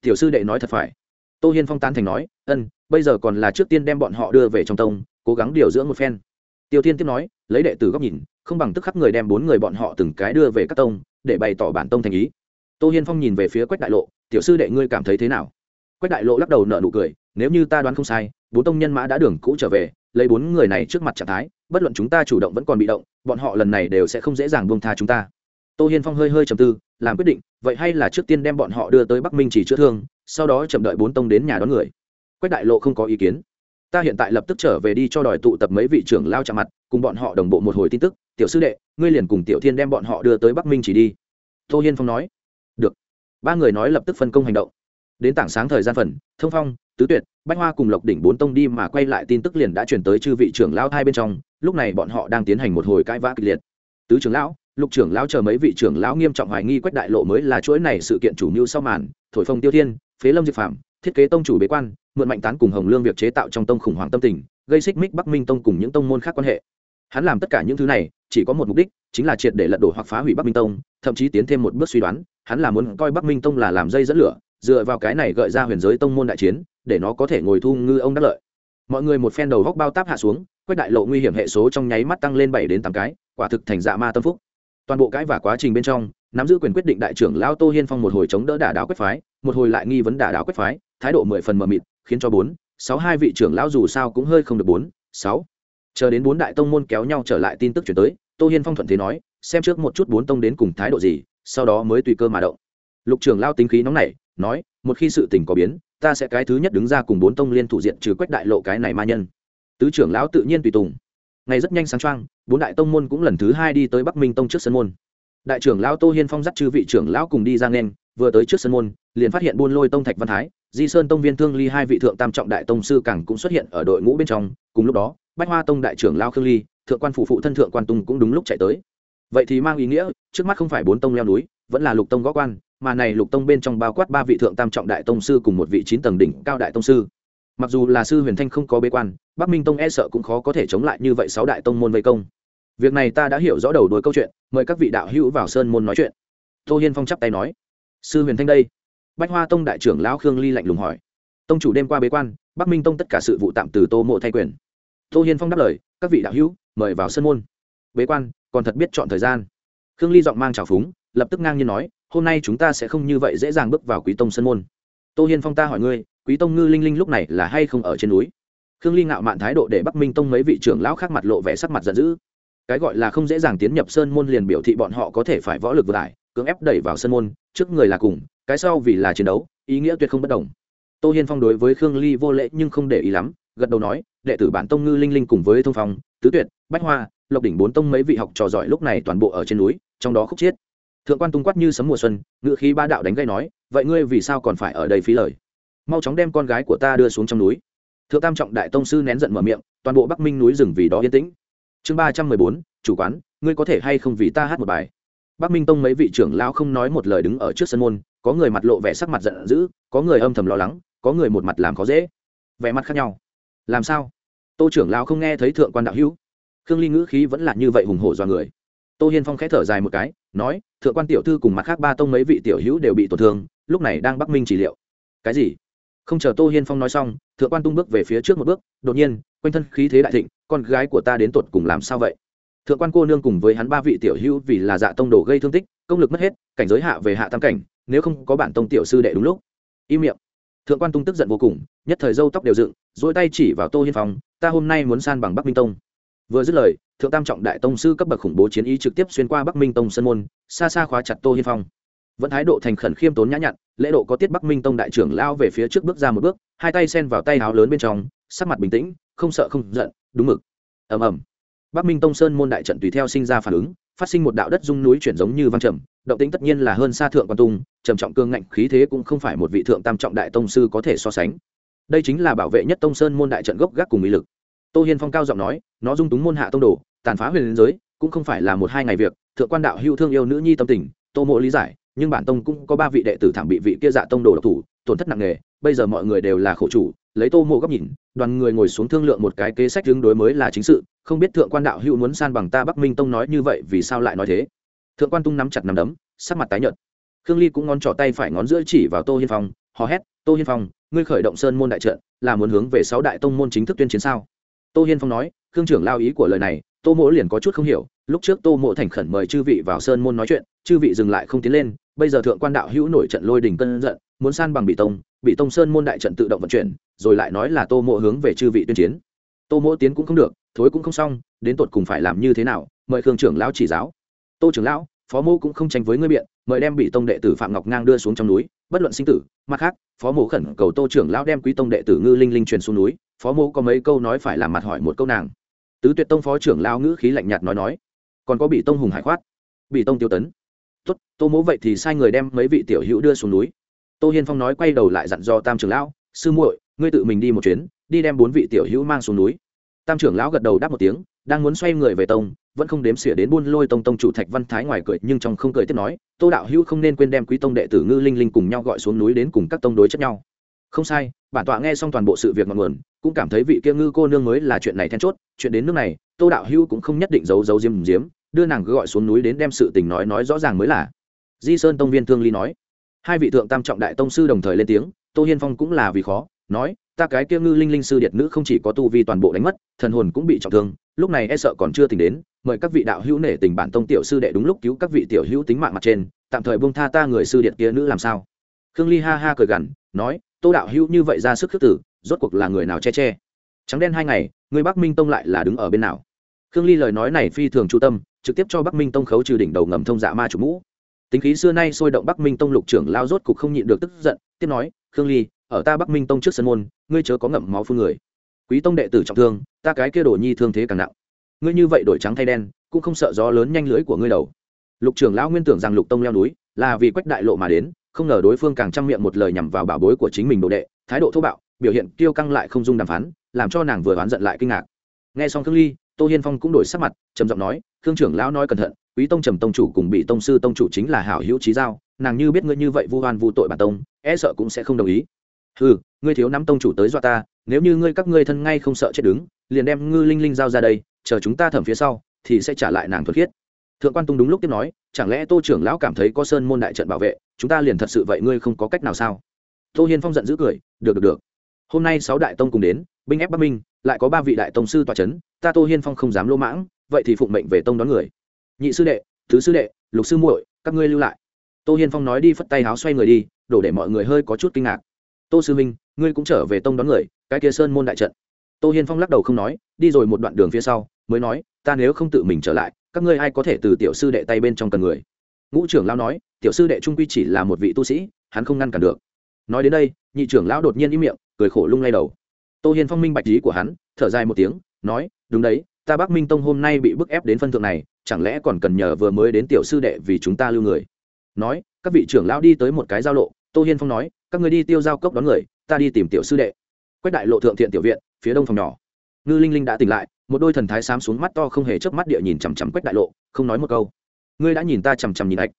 [SPEAKER 1] Tiểu sư đệ nói thật phải. Tô hiên phong tán thành nói, ân, bây giờ còn là trước tiên đem bọn họ đưa về trong tông, cố gắng điều dưỡng một phen. Tiêu thiên tiếp nói lấy đệ tử góc nhìn, không bằng tức khắc người đem bốn người bọn họ từng cái đưa về các tông, để bày tỏ bản tông thành ý. Tô hiên phong nhìn về phía quách đại lộ, tiểu sư đệ ngươi cảm thấy thế nào? Quách đại lộ lắc đầu nở nụ cười, nếu như ta đoán không sai, bốn tông nhân mã đã đường cũ trở về, lấy bốn người này trước mặt trạng thái, bất luận chúng ta chủ động vẫn còn bị động, bọn họ lần này đều sẽ không dễ dàng buông tha chúng ta. Tô hiên phong hơi hơi trầm tư, làm quyết định, vậy hay là trước tiên đem bọn họ đưa tới bắc minh chỉ chữa thương, sau đó chậm đợi bốn tông đến nhà đón người. Quách đại lộ không có ý kiến ta hiện tại lập tức trở về đi cho đòi tụ tập mấy vị trưởng lao chạm mặt, cùng bọn họ đồng bộ một hồi tin tức. Tiểu sư đệ, ngươi liền cùng tiểu thiên đem bọn họ đưa tới bắc minh chỉ đi. Tô hiên phong nói. Được. Ba người nói lập tức phân công hành động. Đến tảng sáng thời gian phần, thông phong, tứ tuyệt, bách hoa cùng lộc đỉnh bốn tông đi mà quay lại tin tức liền đã chuyển tới chư vị trưởng lão hai bên trong, lúc này bọn họ đang tiến hành một hồi cãi vã kịch liệt. Tứ trưởng lão, lục trưởng lão chờ mấy vị trưởng lão nghiêm trọng hoài nghi quách đại lộ mới là chuỗi này sự kiện chủ mưu sau màn, thổi phong tiêu thiên, phế lâm diệp phạm thiết kế tông chủ bế quan mượn mạnh tán cùng hồng lương việc chế tạo trong tông khủng hoảng tâm tình, gây xích mích bắc minh tông cùng những tông môn khác quan hệ. Hắn làm tất cả những thứ này, chỉ có một mục đích, chính là triệt để lật đổ hoặc phá hủy bắc minh tông, thậm chí tiến thêm một bước suy đoán, hắn là muốn coi bắc minh tông là làm dây dẫn lửa, dựa vào cái này gợi ra huyền giới tông môn đại chiến, để nó có thể ngồi thu ngư ông đắc lợi. Mọi người một phen đầu góc bao táp hạ xuống, quét đại lộ nguy hiểm hệ số trong nháy mắt tăng lên bảy đến tám cái, quả thực thành dạ ma tâm phúc. Toàn bộ cãi và quá trình bên trong, nắm giữ quyền quyết định đại trưởng lao tô hiên phong một hồi chống đỡ đả đáo quét phái, một hồi lại nghi vấn đả đáo quét phái, thái độ mười phần mờ mịt khiến cho bốn, sáu hai vị trưởng lão dù sao cũng hơi không được bốn, sáu. Chờ đến bốn đại tông môn kéo nhau trở lại tin tức chuyển tới, tô hiên phong thuận thế nói, xem trước một chút bốn tông đến cùng thái độ gì, sau đó mới tùy cơ mà động. Lục trưởng lao tính khí nóng nảy, nói, một khi sự tình có biến, ta sẽ cái thứ nhất đứng ra cùng bốn tông liên thủ diện trừ quách đại lộ cái này ma nhân. Tứ trưởng lão tự nhiên tùy tùng. Ngày rất nhanh sáng trăng bốn đại tông môn cũng lần thứ hai đi tới bắc minh tông trước sân môn. Đại trưởng lão tô hiên phong dắt chư vị trưởng lão cùng đi ra nên vừa tới trước sân môn, liền phát hiện buôn lôi tông thạch văn thái, di sơn tông viên thương ly hai vị thượng tam trọng đại tông sư càng cũng xuất hiện ở đội ngũ bên trong. Cùng lúc đó, bách hoa tông đại trưởng lao khương ly, thượng quan phủ phụ thân thượng quan tung cũng đúng lúc chạy tới. Vậy thì mang ý nghĩa, trước mắt không phải bốn tông leo núi, vẫn là lục tông gó quan, mà này lục tông bên trong bao quát ba vị thượng tam trọng đại tông sư cùng một vị chín tầng đỉnh cao đại tông sư. Mặc dù là sư huyền thanh không có bế quan, bắc minh tông e sợ cũng khó có thể chống lại như vậy sáu đại tông môn vây công. Việc này ta đã hiểu rõ đầu đuôi câu chuyện, mời các vị đạo hữu vào sơn môn nói chuyện. Tô hiên phong chắp tay nói sư huyền thanh đây. Bách hoa tông đại trưởng lão khương ly lạnh lùng hỏi. Tông chủ đêm qua bế quan, bắc minh tông tất cả sự vụ tạm từ tô mộ thay quyền. Tô hiên phong đáp lời, các vị đạo hữu, mời vào sân môn. Bế quan, còn thật biết chọn thời gian. Khương ly giọng mang trào phúng, lập tức ngang nhiên nói, hôm nay chúng ta sẽ không như vậy dễ dàng bước vào quý tông sân môn. Tô hiên phong ta hỏi ngươi, quý tông ngư linh linh lúc này là hay không ở trên núi? Khương ly ngạo mạn thái độ để bắc minh tông mấy vị trưởng lão khác mặt lộ vẻ sắc mặt giận dữ. Cái gọi là không dễ dàng tiến nhập sơn môn liền biểu thị bọn họ có thể phải võ lực vừa lại cưỡng ép đẩy vào sân môn, trước người là cùng, cái sau vì là chiến đấu, ý nghĩa tuyệt không bất đồng. Tô hiên phong đối với khương ly vô lễ nhưng không để ý lắm, gật đầu nói, đệ tử bản tông ngư linh linh cùng với thông phong, tứ tuyệt, bách hoa, lộc đỉnh bốn tông mấy vị học trò giỏi lúc này toàn bộ ở trên núi, trong đó khúc chiết. Thượng quan tung quát như sấm mùa xuân ngự khí ba đạo đánh gây nói, vậy ngươi vì sao còn phải ở đây phí lời? Mau chóng đem con gái của ta đưa xuống trong núi. Thượng tam trọng đại tông sư nén giận mở miệng, toàn bộ bắc minh núi rừng vì đó yên tĩnh. Chương ba trăm mười bốn, chủ quán, ngươi có thể hay không vì ta hát một bài? Bắc minh tông mấy vị trưởng lão không nói một lời đứng ở trước sân môn, có người mặt lộ vẻ sắc mặt giận dữ, có người âm thầm lo lắng, có người một mặt làm khó dễ. Vẻ mặt khác nhau. Làm sao? Tô trưởng lão không nghe thấy thượng quan đạo hữu. Khương ly ngữ khí vẫn là như vậy hùng hổ do người. Tô hiên phong khẽ thở dài một cái, nói, thượng quan tiểu thư cùng mặt khác ba tông mấy vị tiểu hữu đều bị tổn thương, lúc này đang bắc minh chỉ liệu. Cái gì? Không chờ tô hiên phong nói xong, thượng quan tung bước về phía trước một bước, đột nhiên, quanh thân khí thế đại thịnh, con gái của ta đến tột cùng làm sao vậy? Thượng quan cô nương cùng với hắn ba vị tiểu hữu vì là dạ tông đồ gây thương tích, công lực mất hết, cảnh giới hạ về hạ tam cảnh, nếu không có bản tông tiểu sư đệ đúng lúc. Im miệng. Thượng quan tung tức giận vô cùng, nhất thời dâu tóc đều dựng dỗi tay chỉ vào tô hiên phong, ta hôm nay muốn san bằng bắc minh tông. Vừa dứt lời, thượng tam trọng đại tông sư cấp bậc khủng bố chiến ý trực tiếp xuyên qua bắc minh tông sân môn, xa xa khóa chặt tô hiên phong. Vẫn thái độ thành khẩn khiêm tốn nhã nhặn, lễ độ có tiết bắc minh tông đại trưởng lao về phía trước bước ra một bước, hai tay sen vào tay áo lớn bên trong, sắc mặt bình tĩnh, không sợ không giận, đúng mực. Ầm ầm bắc minh tông sơn môn đại trận tùy theo sinh ra phản ứng, phát sinh một đạo đất dung núi chuyển giống như văn trầm, động tĩnh tất nhiên là hơn xa thượng quan tung, trầm trọng cương ngạnh khí thế cũng không phải một vị thượng tam trọng đại tông sư có thể so sánh. Đây chính là bảo vệ nhất tông sơn môn đại trận gốc gác cùng mỹ lực. Tô hiên phong cao giọng nói, nó dung túng môn hạ tông đồ, tàn phá huyền giới, cũng không phải là một hai ngày việc, thượng quan đạo hưu thương yêu nữ nhi tâm tình, tô mộ lý giải, nhưng bản tông cũng có ba vị đệ tử thảm bị vị kia dạ tông đồ độc thủ, tổn thất nặng nề, bây giờ mọi người đều là khổ chủ lấy tô mộ góc nhìn, đoàn người ngồi xuống thương lượng một cái kế sách tương đối mới là chính sự, không biết thượng quan đạo hữu muốn san bằng ta bắc minh tông nói như vậy vì sao lại nói thế? Thượng quan tung nắm chặt nắm đấm, sắc mặt tái nhợt. Khương ly cũng ngón trỏ tay phải ngón giữa chỉ vào tô hiên phong, hò hét, tô hiên phong, ngươi khởi động sơn môn đại trận, là muốn hướng về sáu đại tông môn chính thức tuyên chiến sao? Tô hiên phong nói, khương trưởng lao ý của lời này, tô mỗ liền có chút không hiểu, lúc trước tô mỗ thành khẩn mời chư vị vào sơn môn nói chuyện, chư vị dừng lại không tiến lên, bây giờ thượng quan đạo hữu nổi trận lôi đình cân giận, muốn san bằng bị tông bị tông sơn môn đại trận tự động vận chuyển rồi lại nói là tô mỗ hướng về chư vị tuyên chiến. Tô mỗ tiến cũng không được, thối cũng không xong, đến tột cùng phải làm như thế nào, mời khương trưởng lão chỉ giáo. Tô trưởng lão, phó mô cũng không tránh với ngươi biện, mời đem bị tông đệ tử phạm ngọc ngang đưa xuống trong núi, bất luận sinh tử, mặt khác, phó mô khẩn cầu tô trưởng lão đem quý tông đệ tử ngư linh linh truyền xuống núi, phó mô có mấy câu nói phải làm mặt hỏi một câu nàng. Tứ tuyệt tông phó trưởng lão ngữ khí lạnh nhạt nói nói, còn có bị tông hùng hải khoát, bị tông tiêu tấn. Tốt, tô mỗ vậy thì sai người đem mấy vị tiểu hữu đưa xuống núi. Tô hiên phong nói quay đầu lại dặn do tam trưởng lão, sư muội ngươi tự mình đi một chuyến, đi đem bốn vị tiểu hữu mang xuống núi. Tam trưởng lão gật đầu đáp một tiếng, đang muốn xoay người về tông, vẫn không đếm xỉa đến buôn lôi tông tông chủ thạch văn thái ngoài cười, nhưng trong không cười tiếp nói, tô đạo hữu không nên quên đem quý tông đệ tử ngư linh linh cùng nhau gọi xuống núi đến cùng các tông đối chất nhau. Không sai, bản tọa nghe xong toàn bộ sự việc ngọn nguồn, cũng cảm thấy vị kia ngư cô nương mới là chuyện này then chốt, chuyện đến nước này, tô đạo hữu cũng không nhất định giấu giấu diêm diếm, đưa nàng gọi xuống núi đến đem sự tình nói nói rõ ràng mới là. Di sơn tông viên thương ly nói. Hai vị thượng tam trọng đại tông sư đồng thời lên tiếng, tô hiên phong cũng là vì khó nói, ta cái kia ngư linh linh sư điệt nữ không chỉ có tu vi toàn bộ đánh mất, thần hồn cũng bị trọng thương, lúc này e sợ còn chưa tỉnh đến, mời các vị đạo hữu nể tình bản tông tiểu sư đệ đúng lúc cứu các vị tiểu hữu tính mạng mặt trên, tạm thời buông tha ta người sư điệt kia nữ làm sao? Khương ly ha ha cười gằn, nói, tô đạo hữu như vậy ra sức khước tử, rốt cuộc là người nào che che? Trắng đen hai ngày, người bắc minh tông lại là đứng ở bên nào? Khương ly lời nói này phi thường chu tâm, trực tiếp cho bắc minh tông khấu trừ đỉnh đầu ngầm thông dạ ma chủ mũ. Tính khí xưa nay sôi động bắc minh tông lục trưởng lao rốt cục không nhịn được tức giận, tiếp nói, khương ly ở ta bắc minh tông trước sân môn, ngươi chớ có ngậm máu phương người. Quý tông đệ tử trọng thương, ta cái kia đổ nhi thương thế càng nặng. Ngươi như vậy đổi trắng thay đen, cũng không sợ gió lớn nhanh lưới của ngươi đầu. Lục trưởng lão nguyên tưởng rằng lục tông leo núi, là vì quách đại lộ mà đến, không ngờ đối phương càng trang miệng một lời nhằm vào bảo bối của chính mình đồ đệ, thái độ thô bạo, biểu hiện tiêu căng lại không dung đàm phán, làm cho nàng vừa oán giận lại kinh ngạc. Nghe xong thương ly, tô hiên phong cũng đổi sắc mặt, trầm giọng nói thương trưởng lão nói cẩn thận, quý tông trầm tông chủ cùng bị tông sư tông chủ chính là hảo hữu trí giao, nàng như biết ngươi như vậy vu oan vu tội bản tông e sợ cũng sẽ không đồng ý ừ ngươi thiếu nắm tông chủ tới dọa ta, nếu như ngươi các ngươi thân ngay không sợ chết đứng, liền đem ngư linh linh giao ra đây, chờ chúng ta thẩm phía sau, thì sẽ trả lại nàng thuật khiết. Thượng quan tung đúng lúc tiếp nói, chẳng lẽ tô trưởng lão cảm thấy có sơn môn đại trận bảo vệ, chúng ta liền thật sự vậy ngươi không có cách nào sao? Tô hiên phong giận dữ cười, được được được. Hôm nay sáu đại tông cùng đến, binh ép bắc minh, lại có ba vị đại tông sư tòa c h ấ n ta tô hiên phong không dám lỗ mãng, vậy thì phụng mệnh về tông đón người. Nhị sư đệ, thứ sư đệ, lục sư muội, các ngươi lưu lại. Tô hiên phong nói đi phất tay háo xoay người đi, đổ để mọi người hơi có chút kinh ngạc tô sư minh, ngươi cũng trở về tông đón người, cái kia sơn môn đại trận. Tô hiên phong lắc đầu không nói, đi rồi một đoạn đường phía sau, mới nói, ta nếu không tự mình trở lại, các ngươi ai có thể từ tiểu sư đệ tay bên trong cần người? Ngũ trưởng lao nói, tiểu sư đệ trung quy chỉ là một vị tu sĩ, hắn không ngăn cản được. Nói đến đây, nhị trưởng lão đột nhiên im miệng, cười khổ lung lay đầu. Tô hiên phong minh bạch lý của hắn, thở dài một tiếng, nói, đúng đấy, ta bắc minh tông hôm nay bị bức ép đến phân thượng này, chẳng lẽ còn cần nhờ vừa mới đến tiểu sư đệ vì chúng ta lưu người? Nói, các vị trưởng lão đi tới một cái giao lộ, tô hiên phong nói các người đi tiêu giao cốc đón người, ta đi tìm tiểu sư đệ. Quách đại lộ thượng thiện tiểu viện, phía đông phòng nhỏ. Ngư linh linh đã tỉnh lại, một đôi thần thái xám xuống mắt to không hề chớp mắt địa nhìn chằm chằm quách đại lộ, không nói một câu. Ngươi đã nhìn ta chằm chằm nhìn ạch.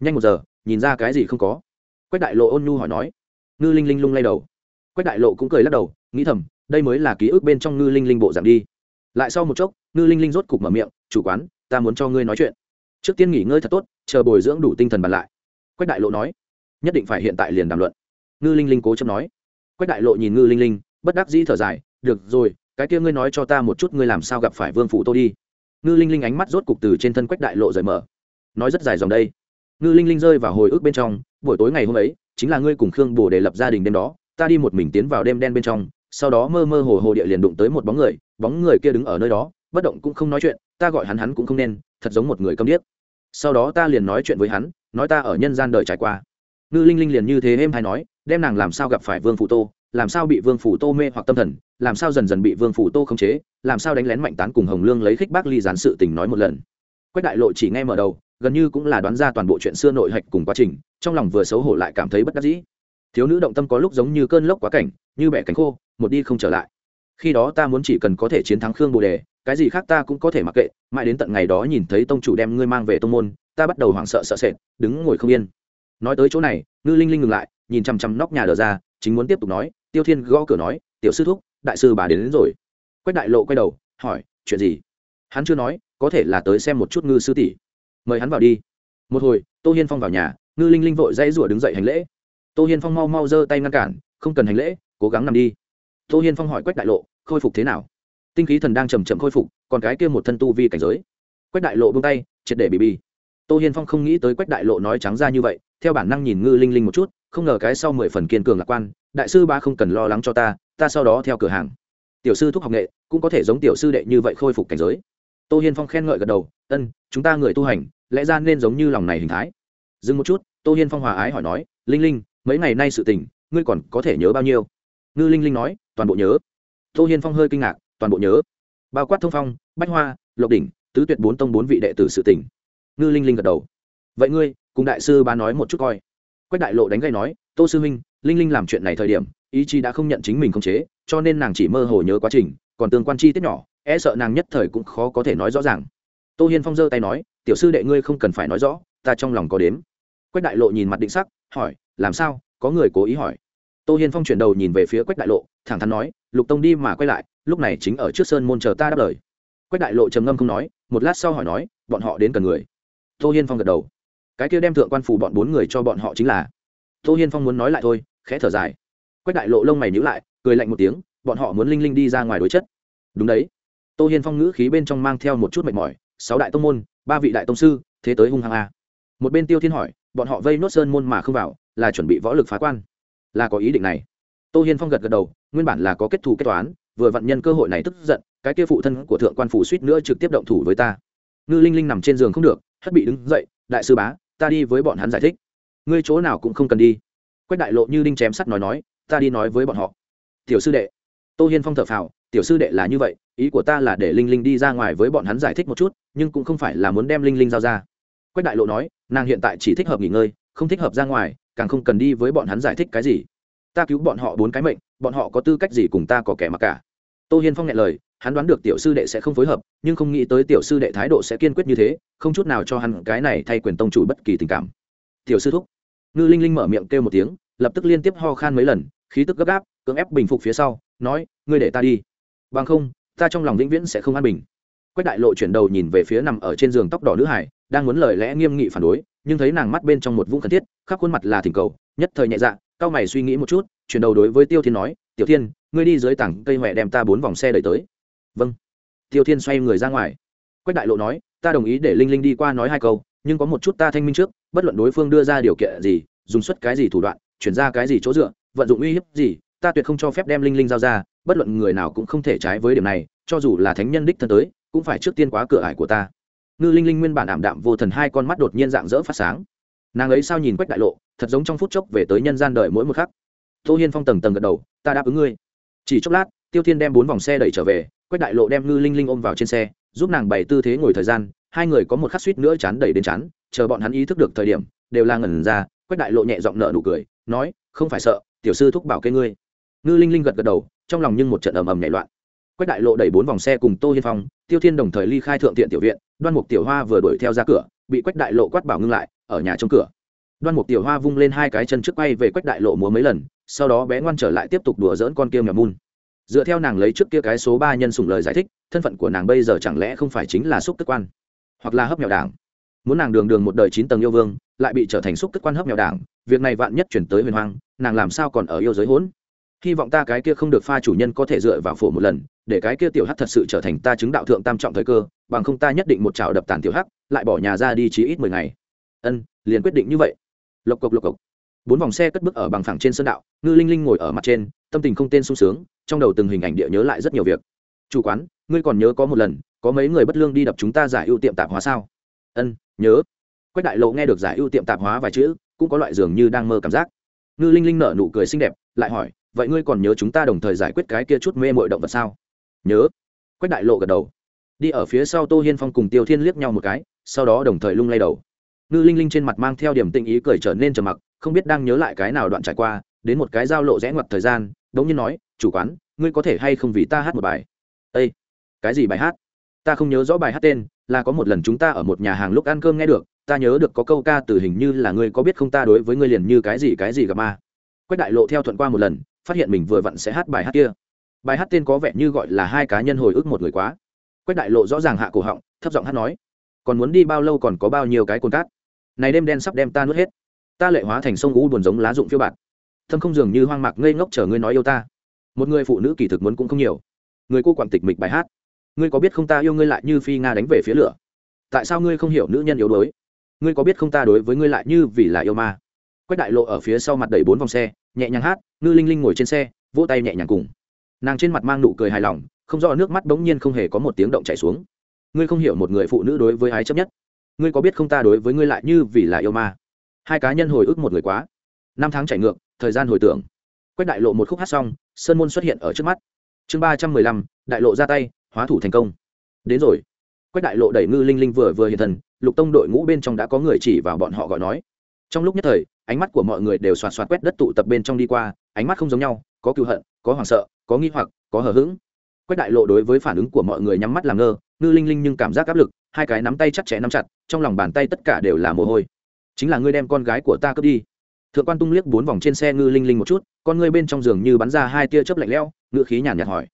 [SPEAKER 1] Nhanh một giờ, nhìn ra cái gì không có? Quách đại lộ ôn nhu hỏi nói. Ngư linh linh lung lay đầu. Quách đại lộ cũng cười lắc đầu, nghĩ thầm, đây mới là ký ức bên trong ngư linh linh bộ giảm đi. Lại sau một chốc, ngư linh linh rốt cục mở miệng, chủ quán, ta muốn cho ngươi nói chuyện. Trước tiên nghỉ ngơi thật tốt, chờ bồi dưỡng đủ tinh thần bàn lại. Quách đại lộ nói, nhất định phải hiện tại liền đàm luận ngư linh linh cố chấp nói. Quách đại lộ nhìn ngư linh linh, bất đắc dĩ thở dài, được rồi, cái kia ngươi nói cho ta một chút ngươi làm sao gặp phải vương phủ tô đi. Ngư linh linh ánh mắt rốt cục từ trên thân quách đại lộ rời mở. Nói rất dài dòng đây. Ngư linh linh rơi vào hồi ức bên trong, buổi tối ngày hôm ấy, chính là ngươi cùng khương bồ để lập gia đình đêm đó, ta đi một mình tiến vào đêm đen bên trong, sau đó mơ mơ hồ hồ địa liền đụng tới một bóng người bóng người kia đứng ở nơi đó, bất động cũng không nói chuyện, ta gọi hắn hắn cũng không nên, thật giống một người câm điếc. Sau đó ta liền nói chuyện với hắn, nói ta ở nhân gian đời trải qua. Ngư linh linh liền như thế êm hay nói đem nàng làm sao gặp phải vương phủ tô, làm sao bị vương phủ tô mê hoặc tâm thần, làm sao dần dần bị vương phủ tô khống chế, làm sao đánh lén mạnh tán cùng hồng lương lấy khích bác ly gián sự tình nói một lần. Quách đại lộ chỉ nghe mở đầu, gần như cũng là đoán ra toàn bộ chuyện xưa nội hạch cùng quá trình, trong lòng vừa xấu hổ lại cảm thấy bất đắc dĩ. Thiếu nữ động tâm có lúc giống như cơn lốc quá cảnh, như bẻ cánh khô, một đi không trở lại. Khi đó ta muốn chỉ cần có thể chiến thắng khương bồ đề, cái gì khác ta cũng có thể mặc kệ, mãi đến tận ngày đó nhìn thấy tông chủ đem ngươi mang về tông môn, ta bắt đầu hoảng sợ sợ sệt, đứng ngồi không yên. Nói tới chỗ này, ngư linh linh ngừng lại nhìn chằm chằm nóc nhà đờ ra chính muốn tiếp tục nói tiêu thiên gõ cửa nói tiểu sư thúc đại sư bà đến, đến rồi. Quách đại lộ quay đầu hỏi chuyện gì? Hắn chưa nói có thể là tới xem một chút ngư sư tỷ. Mời hắn vào đi. Một hồi tô hiên phong vào nhà ngư linh linh vội dãy rủa đứng dậy hành lễ. Tô hiên phong mau mau giơ tay ngăn cản không cần hành lễ cố gắng nằm đi. Tô hiên phong hỏi quách đại lộ khôi phục thế nào? Tinh khí thần đang chầm chậm khôi phục còn cái kia một thân tu vi cảnh giới. Quách đại lộ buông tay triệt để bị bi. Tô hiên phong không nghĩ tới quách đại lộ nói trắng ra như vậy theo bản năng nhìn ngư linh linh một chút không ngờ cái sau mười phần kiên cường lạc quan, đại sư ba không cần lo lắng cho ta ta sau đó theo cửa hàng. Tiểu sư thúc học nghệ, cũng có thể giống tiểu sư đệ như vậy khôi phục cảnh giới. Tô hiên phong khen ngợi gật đầu, ân, chúng ta người tu hành, lẽ ra nên giống như lòng này hình thái. Dừng một chút, tô hiên phong hòa ái hỏi nói, linh linh, mấy ngày nay sự tình, ngươi còn có thể nhớ bao nhiêu? Ngư linh linh nói, toàn bộ nhớ. Tô hiên phong hơi kinh ngạc, toàn bộ nhớ? Bao quát thông phong, bách hoa, lộc đỉnh, tứ tuyệt bốn tông bốn vị đệ tử sự tỉnh ngư linh linh gật đầu, vậy ngươi, cùng đại sư ba nói một chút coi quách đại lộ đánh gây nói, tô sư huynh, linh linh làm chuyện này thời điểm, ý chí đã không nhận chính mình khống chế, cho nên nàng chỉ mơ hồ nhớ quá trình, còn tương quan chi tiết nhỏ e sợ nàng nhất thời cũng khó có thể nói rõ ràng. Tô hiên phong giơ tay nói, tiểu sư đệ ngươi không cần phải nói rõ, ta trong lòng có đếm. Quách đại lộ nhìn mặt định sắc, hỏi, làm sao? Có người cố ý hỏi. Tô hiên phong chuyển đầu nhìn về phía quách đại lộ, thẳng thắn nói, lục tông đi mà quay lại, lúc này chính ở trước sơn môn chờ ta đáp lời. Quách đại lộ trầm ngâm không nói, một lát sau hỏi nói, bọn họ đến cần người? Tô hiên phong gật đầu cái kia đem thượng quan phủ bọn bốn người cho bọn họ chính là. Tô hiên phong muốn nói lại thôi, khẽ thở dài. Quách đại lộ lông mày nhữ lại, cười lạnh một tiếng, bọn họ muốn linh linh đi ra ngoài đối chất. Đúng đấy. Tô hiên phong ngữ khí bên trong mang theo một chút mệt mỏi, sáu đại tông môn, ba vị đại tông sư, thế tới hung hăng a. Một bên tiêu thiên hỏi, bọn họ vây nốt sơn môn mà không vào, là chuẩn bị võ lực phá quan. Là có ý định này. Tô hiên phong gật gật đầu, nguyên bản là có kết thù kết toán, vừa vặn nhân cơ hội này tức giận, cái kia phụ thân của thượng quan phủ suýt nữa trực tiếp động thủ với ta. Ngư linh linh nằm trên giường không được, hất bị đứng dậy, đại sư bá ta đi với bọn hắn giải thích. Ngươi chỗ nào cũng không cần đi. Quách đại lộ như đinh chém sắt nói nói, ta đi nói với bọn họ. Tiểu sư đệ. Tô hiên phong thở phào, tiểu sư đệ là như vậy, ý của ta là để linh linh đi ra ngoài với bọn hắn giải thích một chút, nhưng cũng không phải là muốn đem linh linh giao ra. Quách đại lộ nói, nàng hiện tại chỉ thích hợp nghỉ ngơi, không thích hợp ra ngoài, càng không cần đi với bọn hắn giải thích cái gì. Ta cứu bọn họ bốn cái mệnh, bọn họ có tư cách gì cùng ta có kẻ mặc cả? Tô hiên phong nghe lời hắn đoán được tiểu sư đệ sẽ không phối hợp, nhưng không nghĩ tới tiểu sư đệ thái độ sẽ kiên quyết như thế, không chút nào cho hắn cái này thay quyền tông chủ bất kỳ tình cảm. Tiểu sư thúc. Ngư linh linh mở miệng kêu một tiếng, lập tức liên tiếp ho khan mấy lần, khí tức gấp gáp, cưỡng ép bình phục phía sau, nói, ngươi để ta đi. Bằng không, ta trong lòng vĩnh viễn sẽ không an bình. Quách đại lộ chuyển đầu nhìn về phía nằm ở trên giường tóc đỏ nữ hải, đang muốn lời lẽ nghiêm nghị phản đối, nhưng thấy nàng mắt bên trong một vũng khẩn thiết, khắp khuôn mặt là thỉnh cầu, nhất thời nhẹ dạ cao mày suy nghĩ một chút, chuyển đầu đối với tiêu thiên nói, tiểu thiên, ngươi đi dưới tảng cây huệ đem ta bốn vòng xe đẩy tới vâng. Tiêu thiên xoay người ra ngoài. Quách đại lộ nói, ta đồng ý để linh linh đi qua nói hai câu, nhưng có một chút ta thanh minh trước, bất luận đối phương đưa ra điều kiện gì, dùng suất cái gì thủ đoạn, chuyển ra cái gì chỗ dựa, vận dụng uy hiếp gì, ta tuyệt không cho phép đem linh linh giao ra, bất luận người nào cũng không thể trái với điểm này, cho dù là thánh nhân đích thân tới, cũng phải trước tiên quá cửa ải của ta. Ngư linh linh nguyên bản ảm đạm vô thần hai con mắt đột nhiên dạng dỡ phát sáng. Nàng ấy sao nhìn quách đại lộ, thật giống trong phút chốc về tới nhân gian đời mỗi một khắc. Tô hiên phong tầng tầng gật đầu, ta đáp ứng ngươi. Chỉ chốc lát, tiêu thiên đem bốn vòng xe đẩy trở về quách đại lộ đem ngư linh linh ôm vào trên xe, giúp nàng bày tư thế ngồi thời gian, hai người có một khắc suýt nữa chán đẩy đến chán, chờ bọn hắn ý thức được thời điểm, đều là ngẩn ra, quách đại lộ nhẹ giọng nợ nụ cười, nói, không phải sợ, tiểu sư thúc bảo kê ngươi. Ngư linh linh gật gật đầu, trong lòng nhưng một trận ầm ầm nhảy loạn. Quách đại lộ đẩy bốn vòng xe cùng tô hiên phong, tiêu thiên đồng thời ly khai thượng tiện tiểu viện, đoan mục tiểu hoa vừa đuổi theo ra cửa, bị quách đại lộ quát bảo ngưng lại, ở nhà trong cửa. Đoan mục tiểu hoa vung lên hai cái chân trước quay về quách đại lộ múa mấy lần, sau đó bé ngoan trở lại tiếp tục đùa dỡn con kia mèo mun dựa theo nàng lấy trước kia cái số ba nhân sùng lời giải thích, thân phận của nàng bây giờ chẳng lẽ không phải chính là xúc tức quan, hoặc là hấp nghèo đảng. Muốn nàng đường đường một đời chín tầng yêu vương, lại bị trở thành xúc tức quan hấp nghèo đảng, việc này vạn nhất chuyển tới huyền hoang, nàng làm sao còn ở yêu giới hỗn? Hy vọng ta cái kia không được pha chủ nhân có thể dựa vào phổ một lần, để cái kia tiểu hắc thật sự trở thành ta chứng đạo thượng tam trọng thời cơ, bằng không ta nhất định một trào đập tàn tiểu hắc, lại bỏ nhà ra đi chí ít mười ngày. Ân, liền quyết định như vậy. Lộc cộc lộc cộc. Bốn vòng xe cất bước ở bằng phẳng trên sân đạo, ngư linh linh ngồi ở mặt trên tâm tình không tên sung sướng, trong đầu từng hình ảnh địa nhớ lại rất nhiều việc. Chủ quán, ngươi còn nhớ có một lần, có mấy người bất lương đi đập chúng ta giải ưu tiệm tạp hóa sao? Ân, nhớ. Quách đại lộ nghe được giải ưu tiệm tạp hóa vài chữ, cũng có loại dường như đang mơ cảm giác. Ngư linh linh nở nụ cười xinh đẹp, lại hỏi, vậy ngươi còn nhớ chúng ta đồng thời giải quyết cái kia chút mê mội động vật sao? Nhớ. Quách đại lộ gật đầu. Đi ở phía sau tô hiên phong cùng tiêu thiên liếc nhau một cái, sau đó đồng thời lung lay đầu. Ngư linh linh trên mặt mang theo điểm tinh ý cười trở nên trầm mặc, không biết đang nhớ lại cái nào đoạn trải qua, đến một cái giao lộ rẽ ngoặt thời gian đống nhiên nói, chủ quán, ngươi có thể hay không vì ta hát một bài? Ây cái gì bài hát? Ta không nhớ rõ bài hát tên, là có một lần chúng ta ở một nhà hàng lúc ăn cơm nghe được, ta nhớ được có câu ca từ hình như là ngươi có biết không ta đối với ngươi liền như cái gì cái gì gặp ma. Quách đại lộ theo thuận qua một lần, phát hiện mình vừa vặn sẽ hát bài hát kia. Bài hát tên có vẻ như gọi là hai cá nhân hồi ức một người quá. Quách đại lộ rõ ràng hạ cổ họng, thấp giọng hát nói, còn muốn đi bao lâu còn có bao nhiêu cái cồn cát? Này đêm đen sắp đem ta nuốt hết. Ta lệ hóa thành sông u buồn giống lá rụng phiêu bạt thâm không dường như hoang mạc ngây ngốc chờ ngươi nói yêu ta. Một người phụ nữ kỳ thực muốn cũng không nhiều. Người cô quản tịch mịch bài hát. Ngươi có biết không ta yêu ngươi lại như phi nga đánh về phía lửa? Tại sao ngươi không hiểu nữ nhân yếu đuối? Ngươi có biết không ta đối với ngươi lại như vì là yêu ma? Quách đại lộ ở phía sau mặt đầy bốn vòng xe, nhẹ nhàng hát, ngư linh linh ngồi trên xe, vỗ tay nhẹ nhàng cùng. Nàng trên mặt mang nụ cười hài lòng, không rõ nước mắt bỗng nhiên không hề có một tiếng động chảy xuống. Ngươi không hiểu một người phụ nữ đối với ái chấp nhất. Ngươi có biết không ta đối với ngươi lại như vì là yêu ma? Hai cá nhân hồi ức một người quá. Năm tháng chảy ngược thời gian hồi tưởng. Quách đại lộ một khúc hát xong, sơn môn xuất hiện ở trước mắt. Chương ba trăm mười lăm, đại lộ ra tay, hóa thủ thành công. Đến rồi. Quách đại lộ đẩy ngư linh linh vừa vừa hiện thần lục tông đội ngũ bên trong đã có người chỉ vào bọn họ gọi nói. Trong lúc nhất thời, ánh mắt của mọi người đều xoạt xoạt quét đất tụ tập bên trong đi qua, ánh mắt không giống nhau, có cựu hận, có hoảng sợ, có nghi hoặc, có hờ hững. Quách đại lộ đối với phản ứng của mọi người nhắm mắt làm ngơ, ngư linh linh nhưng cảm giác áp lực, hai cái nắm tay chắc chẽ nắm chặt, trong lòng bàn tay tất cả đều là mồ hôi. Chính là ngươi đem con gái của ta cướp đi thượng quan tung liếc bốn vòng trên xe ngư linh linh một chút, con ngươi bên trong giường như bắn ra hai tia chớp lạnh lẽo ngự khí nhàn nhạt hỏi.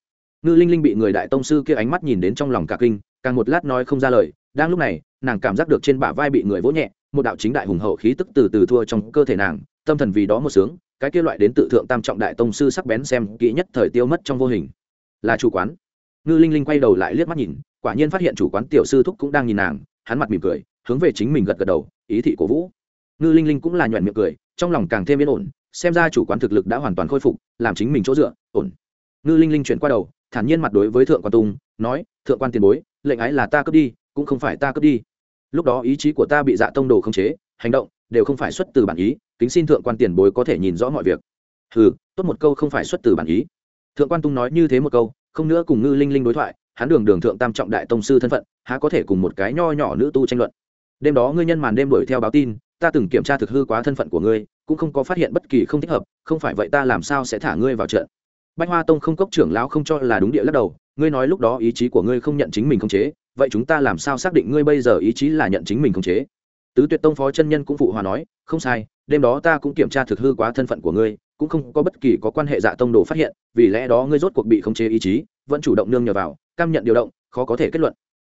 [SPEAKER 1] Ngư linh linh bị người đại tông sư kia ánh mắt nhìn đến trong lòng cả kinh, càng một lát nói không ra lời, đang lúc này, nàng cảm giác được trên bả vai bị người vỗ nhẹ, một đạo chính đại hùng hậu khí tức từ từ thua trong cơ thể nàng, tâm thần vì đó một sướng, cái kia loại đến tự thượng tam trọng đại tông sư sắc bén xem kỹ nhất thời tiêu mất trong vô hình. Là chủ quán. Ngư linh linh quay đầu lại liếc mắt nhìn, quả nhiên phát hiện chủ quán tiểu sư thúc cũng đang nhìn nàng, hắn mặt mỉm cười, hướng về chính mình gật gật đầu, ý thị cổ vũ. Ngư linh linh cũng là nhoẹn miệng cười trong lòng càng thêm yên ổn xem ra chủ quán thực lực đã hoàn toàn khôi phục làm chính mình chỗ dựa ổn. Ngư linh linh chuyển qua đầu thản nhiên mặt đối với thượng quan tung nói thượng quan tiền bối lệnh ái là ta cướp đi cũng không phải ta cướp đi. Lúc đó ý chí của ta bị dạ tông đồ khống chế hành động đều không phải xuất từ bản ý kính xin thượng quan tiền bối có thể nhìn rõ mọi việc. Hừ, tốt một câu không phải xuất từ bản ý. Thượng quan tung nói như thế một câu không nữa cùng ngư linh linh đối thoại hắn đường đường thượng tam trọng đại tông sư thân phận há có thể cùng một cái nho nhỏ nữ tu tranh luận. Đêm đó ngươi nhân màn đêm đuổi theo báo tin ta từng kiểm tra thực hư quá thân phận của ngươi, cũng không có phát hiện bất kỳ không thích hợp, không phải vậy ta làm sao sẽ thả ngươi vào trận? Bách hoa tông không cốc trưởng lão không cho là đúng địa lắc đầu, ngươi nói lúc đó ý chí của ngươi không nhận chính mình không chế, vậy chúng ta làm sao xác định ngươi bây giờ ý chí là nhận chính mình không chế? Tứ tuyệt tông phó chân nhân cũng phụ hòa nói, không sai, đêm đó ta cũng kiểm tra thực hư quá thân phận của ngươi, cũng không có bất kỳ có quan hệ dạ tông đồ phát hiện, vì lẽ đó ngươi rốt cuộc bị khống chế ý chí, vẫn chủ động nương nhờ vào, cam nhận điều động, khó có thể kết luận.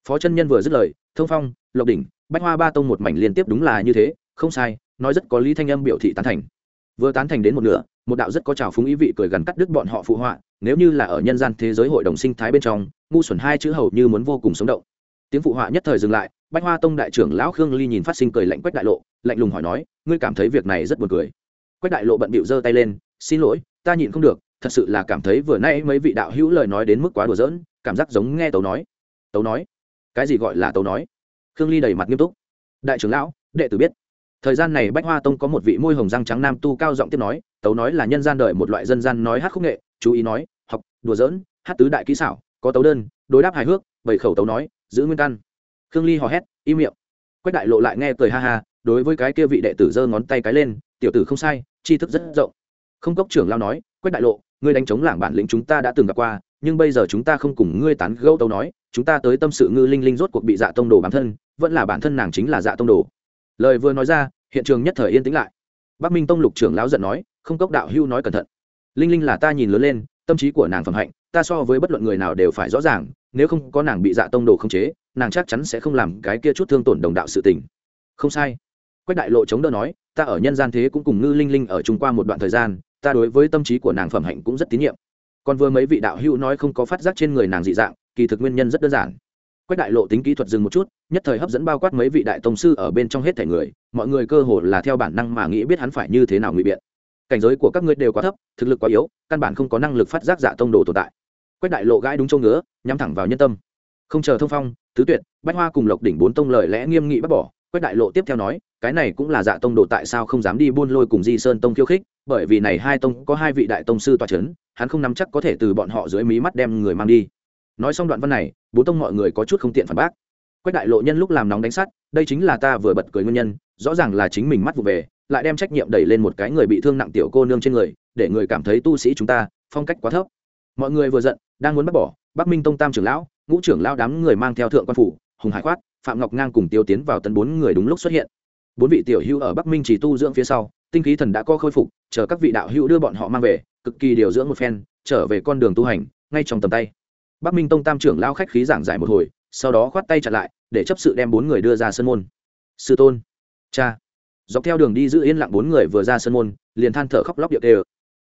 [SPEAKER 1] Phó chân nhân vừa dứt lời, thông phong, lộc đỉnh, bách hoa ba tông một mảnh liên tiếp đúng là như thế không sai, nói rất có lý thanh âm biểu thị tán thành. Vừa tán thành đến một nửa, một đạo rất có trào phúng ý vị cười gần cắt đứt bọn họ phụ họa, nếu như là ở nhân gian thế giới hội đồng sinh thái bên trong, ngu xuẩn hai chữ hầu như muốn vô cùng sống động. Tiếng phụ họa nhất thời dừng lại, bách hoa tông đại trưởng lão khương ly nhìn phát sinh cười lạnh quách đại lộ, lạnh lùng hỏi nói, ngươi cảm thấy việc này rất buồn cười. Quách đại lộ bận bịu giơ tay lên, xin lỗi, ta nhịn không được, thật sự là cảm thấy vừa nay mấy vị đạo hữu lời nói đến mức quá đùa giỡn, cảm giác giống nghe tấu nói. Tấu nói? Cái gì gọi là tấu nói? Khương ly đầy mặt nghiêm túc. Đại trưởng lão, đệ tử biết thời gian này bách hoa tông có một vị môi hồng răng trắng nam tu cao giọng tiếp nói, tấu nói là nhân gian đời một loại dân gian nói hát khúc nghệ, chú ý nói, học, đùa giỡn, hát tứ đại kỹ xảo, có tấu đơn, đối đáp hài hước bảy khẩu tấu nói, giữ nguyên căn. Khương ly hò hét, im miệng. Quách đại lộ lại nghe cười ha ha, đối với cái kia vị đệ tử giơ ngón tay cái lên, tiểu tử không sai, tri thức rất rộng. Không cốc trưởng lao nói, quách đại lộ, ngươi đánh chống lảng bản lĩnh chúng ta đã từng gặp qua, nhưng bây giờ chúng ta không cùng ngươi tán gẫu tấu nói, chúng ta tới tâm sự ngư linh linh rốt cuộc bị dạ tông đồ bản thân, vẫn là bản thân nàng chính là dạ tông đồ lời vừa nói ra, hiện trường nhất thời yên tĩnh lại. Bắc minh tông lục trưởng lão giận nói, không cốc đạo hưu nói cẩn thận. Linh linh là ta nhìn lớn lên, tâm trí của nàng phẩm hạnh, ta so với bất luận người nào đều phải rõ ràng, nếu không có nàng bị dạ tông đồ không chế, nàng chắc chắn sẽ không làm cái kia chút thương tổn đồng đạo sự tình. Không sai. Quách đại lộ chống đỡ nói, ta ở nhân gian thế cũng cùng ngư linh linh ở chung qua một đoạn thời gian, ta đối với tâm trí của nàng phẩm hạnh cũng rất tín nhiệm. Còn vừa mấy vị đạo hữu nói không có phát giác trên người nàng dị dạng, kỳ thực nguyên nhân rất đơn giản quách đại lộ tính kỹ thuật dừng một chút, nhất thời hấp dẫn bao quát mấy vị đại tông sư ở bên trong hết thể người, mọi người cơ hồ là theo bản năng mà nghĩ biết hắn phải như thế nào ngụy biện. Cảnh giới của các ngươi đều quá thấp, thực lực quá yếu, căn bản không có năng lực phát giác dạ tông đồ tồn tại. Quách đại lộ gãi đúng châu ngứa, nhắm thẳng vào nhân tâm. Không chờ thông phong, tứ tuyệt, bách hoa cùng lộc đỉnh bốn tông lời lẽ nghiêm nghị bắt bỏ, quách đại lộ tiếp theo nói, cái này cũng là dạ tông đồ tại sao không dám đi buôn lôi cùng di sơn tông khiêu khích, bởi vì này hai tông có hai vị đại tông sư tòa c h ấ n hắn không nắm chắc có thể từ bọn họ dưới mí mắt đem người mang đi nói xong đoạn văn này, Bố tông mọi người có chút không tiện phản bác. Quách đại lộ nhân lúc làm nóng đánh sắt, đây chính là ta vừa bật cười nguyên nhân, rõ ràng là chính mình mắt vụ về, lại đem trách nhiệm đẩy lên một cái người bị thương nặng tiểu cô nương trên người, để người cảm thấy tu sĩ chúng ta, phong cách quá thấp. Mọi người vừa giận, đang muốn bắt bỏ, bắc minh tông tam trưởng lão, ngũ trưởng lão đám người mang theo thượng quan phủ, hùng hải khoát phạm ngọc ngang cùng tiêu tiến vào tấn bốn người đúng lúc xuất hiện. Bốn vị tiểu hữu ở bắc minh chỉ tu dưỡng phía sau, tinh khí thần đã có khôi phục, chờ các vị đạo hữu đưa bọn họ mang về, cực kỳ điều dưỡng một phen, trở về con đường tu hành, ngay trong tầm tay bắc minh tông tam trưởng lao khách khí giảng giải một hồi, sau đó khoát tay chặt lại, để chấp sự đem bốn người đưa ra sân môn. Sư tôn. Cha. Dọc theo đường đi giữ yên lặng bốn người vừa ra sân môn, liền than thở khóc lóc điệu đều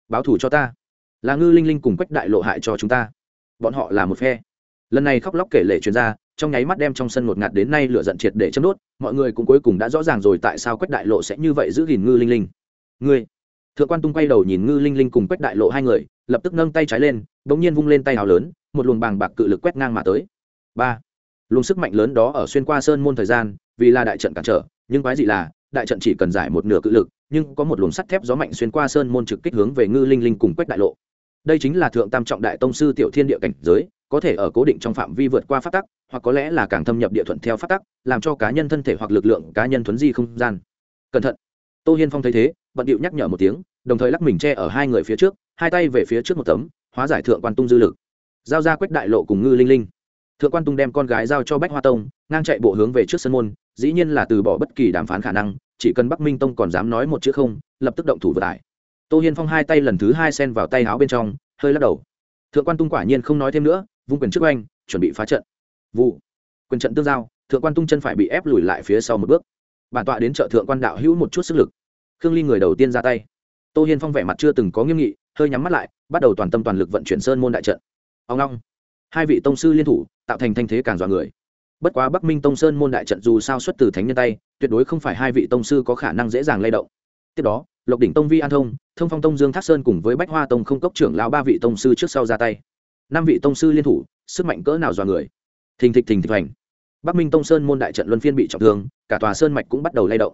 [SPEAKER 1] báo thủ cho ta. Là ngư linh linh cùng quách đại lộ hại cho chúng ta. Bọn họ là một phe. Lần này khóc lóc kể lể chuyên gia trong nháy mắt đem trong sân ngột ngạt đến nay lửa giận triệt để châm đốt, mọi người cũng cuối cùng đã rõ ràng rồi tại sao quách đại lộ sẽ như vậy giữ gìn ngư linh linh. Ngươi. Thượng quan tung quay đầu nhìn ngư linh linh cùng quách đại lộ hai người, lập tức nâng tay trái lên đ ỗ n g nhiên vung lên tay hào lớn một luồng bàng bạc cự lực quét ngang mà tới. Ba, luồng sức mạnh lớn đó ở xuyên qua sơn môn thời gian, vì là đại trận cản trở, nhưng quái dị là, đại trận chỉ cần giải một nửa cự lực, nhưng có một luồng sắt thép gió mạnh xuyên qua sơn môn trực kích hướng về ngư linh linh cùng quách đại lộ. Đây chính là thượng tam trọng đại tông sư tiểu thiên địa cảnh giới, có thể ở cố định trong phạm vi vượt qua phát tắc, hoặc có lẽ là càng thâm nhập địa thuận theo phát tắc, làm cho cá nhân thân thể hoặc lực lượng cá nhân thuấn di không gian. Cẩn thận. Tô hiên phong thấy thế, bận điệu nhắc nhở một tiếng, đồng thời lắc mình che ở hai người phía trước, hai tay về phía trước một tấm, hóa giải thượng quan tung dư lực giao ra quách đại lộ cùng ngư linh linh. Thượng quan tung đem con gái giao cho bách hoa tông, ngang chạy bộ hướng về trước sân môn, dĩ nhiên là từ bỏ bất kỳ đàm phán khả năng, chỉ cần bắc minh tông còn dám nói một chữ không, lập tức động thủ vừa tải tô hiên phong hai tay lần thứ hai sen vào tay áo bên trong, hơi lắc đầu. Thượng quan tung quả nhiên không nói thêm nữa, vung quyền trước oanh, chuẩn bị phá trận. Vụ. Quyền trận tương giao, thượng quan tung chân phải bị ép lùi lại phía sau một bước. Bản tọa đến chợ thượng quan đạo hữu một chút sức lực. Khương ly người đầu tiên ra tay. Tô hiên phong vẻ mặt chưa từng có nghiêm nghị, hơi nhắm mắt lại, bắt đầu toàn tâm toàn lực vận chuyển sơn môn đại trận ông long. Hai vị tông sư liên thủ, tạo thành thanh thế càng dọa người. Bất quá bắc minh tông sơn môn đại trận dù sao xuất từ thánh nhân tay, tuyệt đối không phải hai vị tông sư có khả năng dễ dàng lay động. Tiếp đó, lộc đỉnh tông vi an thông thông phong tông dương thác sơn cùng với bách hoa tông không cốc trưởng lao ba vị tông sư trước sau ra tay. Năm vị tông sư liên thủ, sức mạnh cỡ nào dọa người. Thình thịch thình thịch hành bắc minh tông sơn môn đại trận luân phiên bị trọng thương, cả tòa sơn mạch cũng bắt đầu lay động.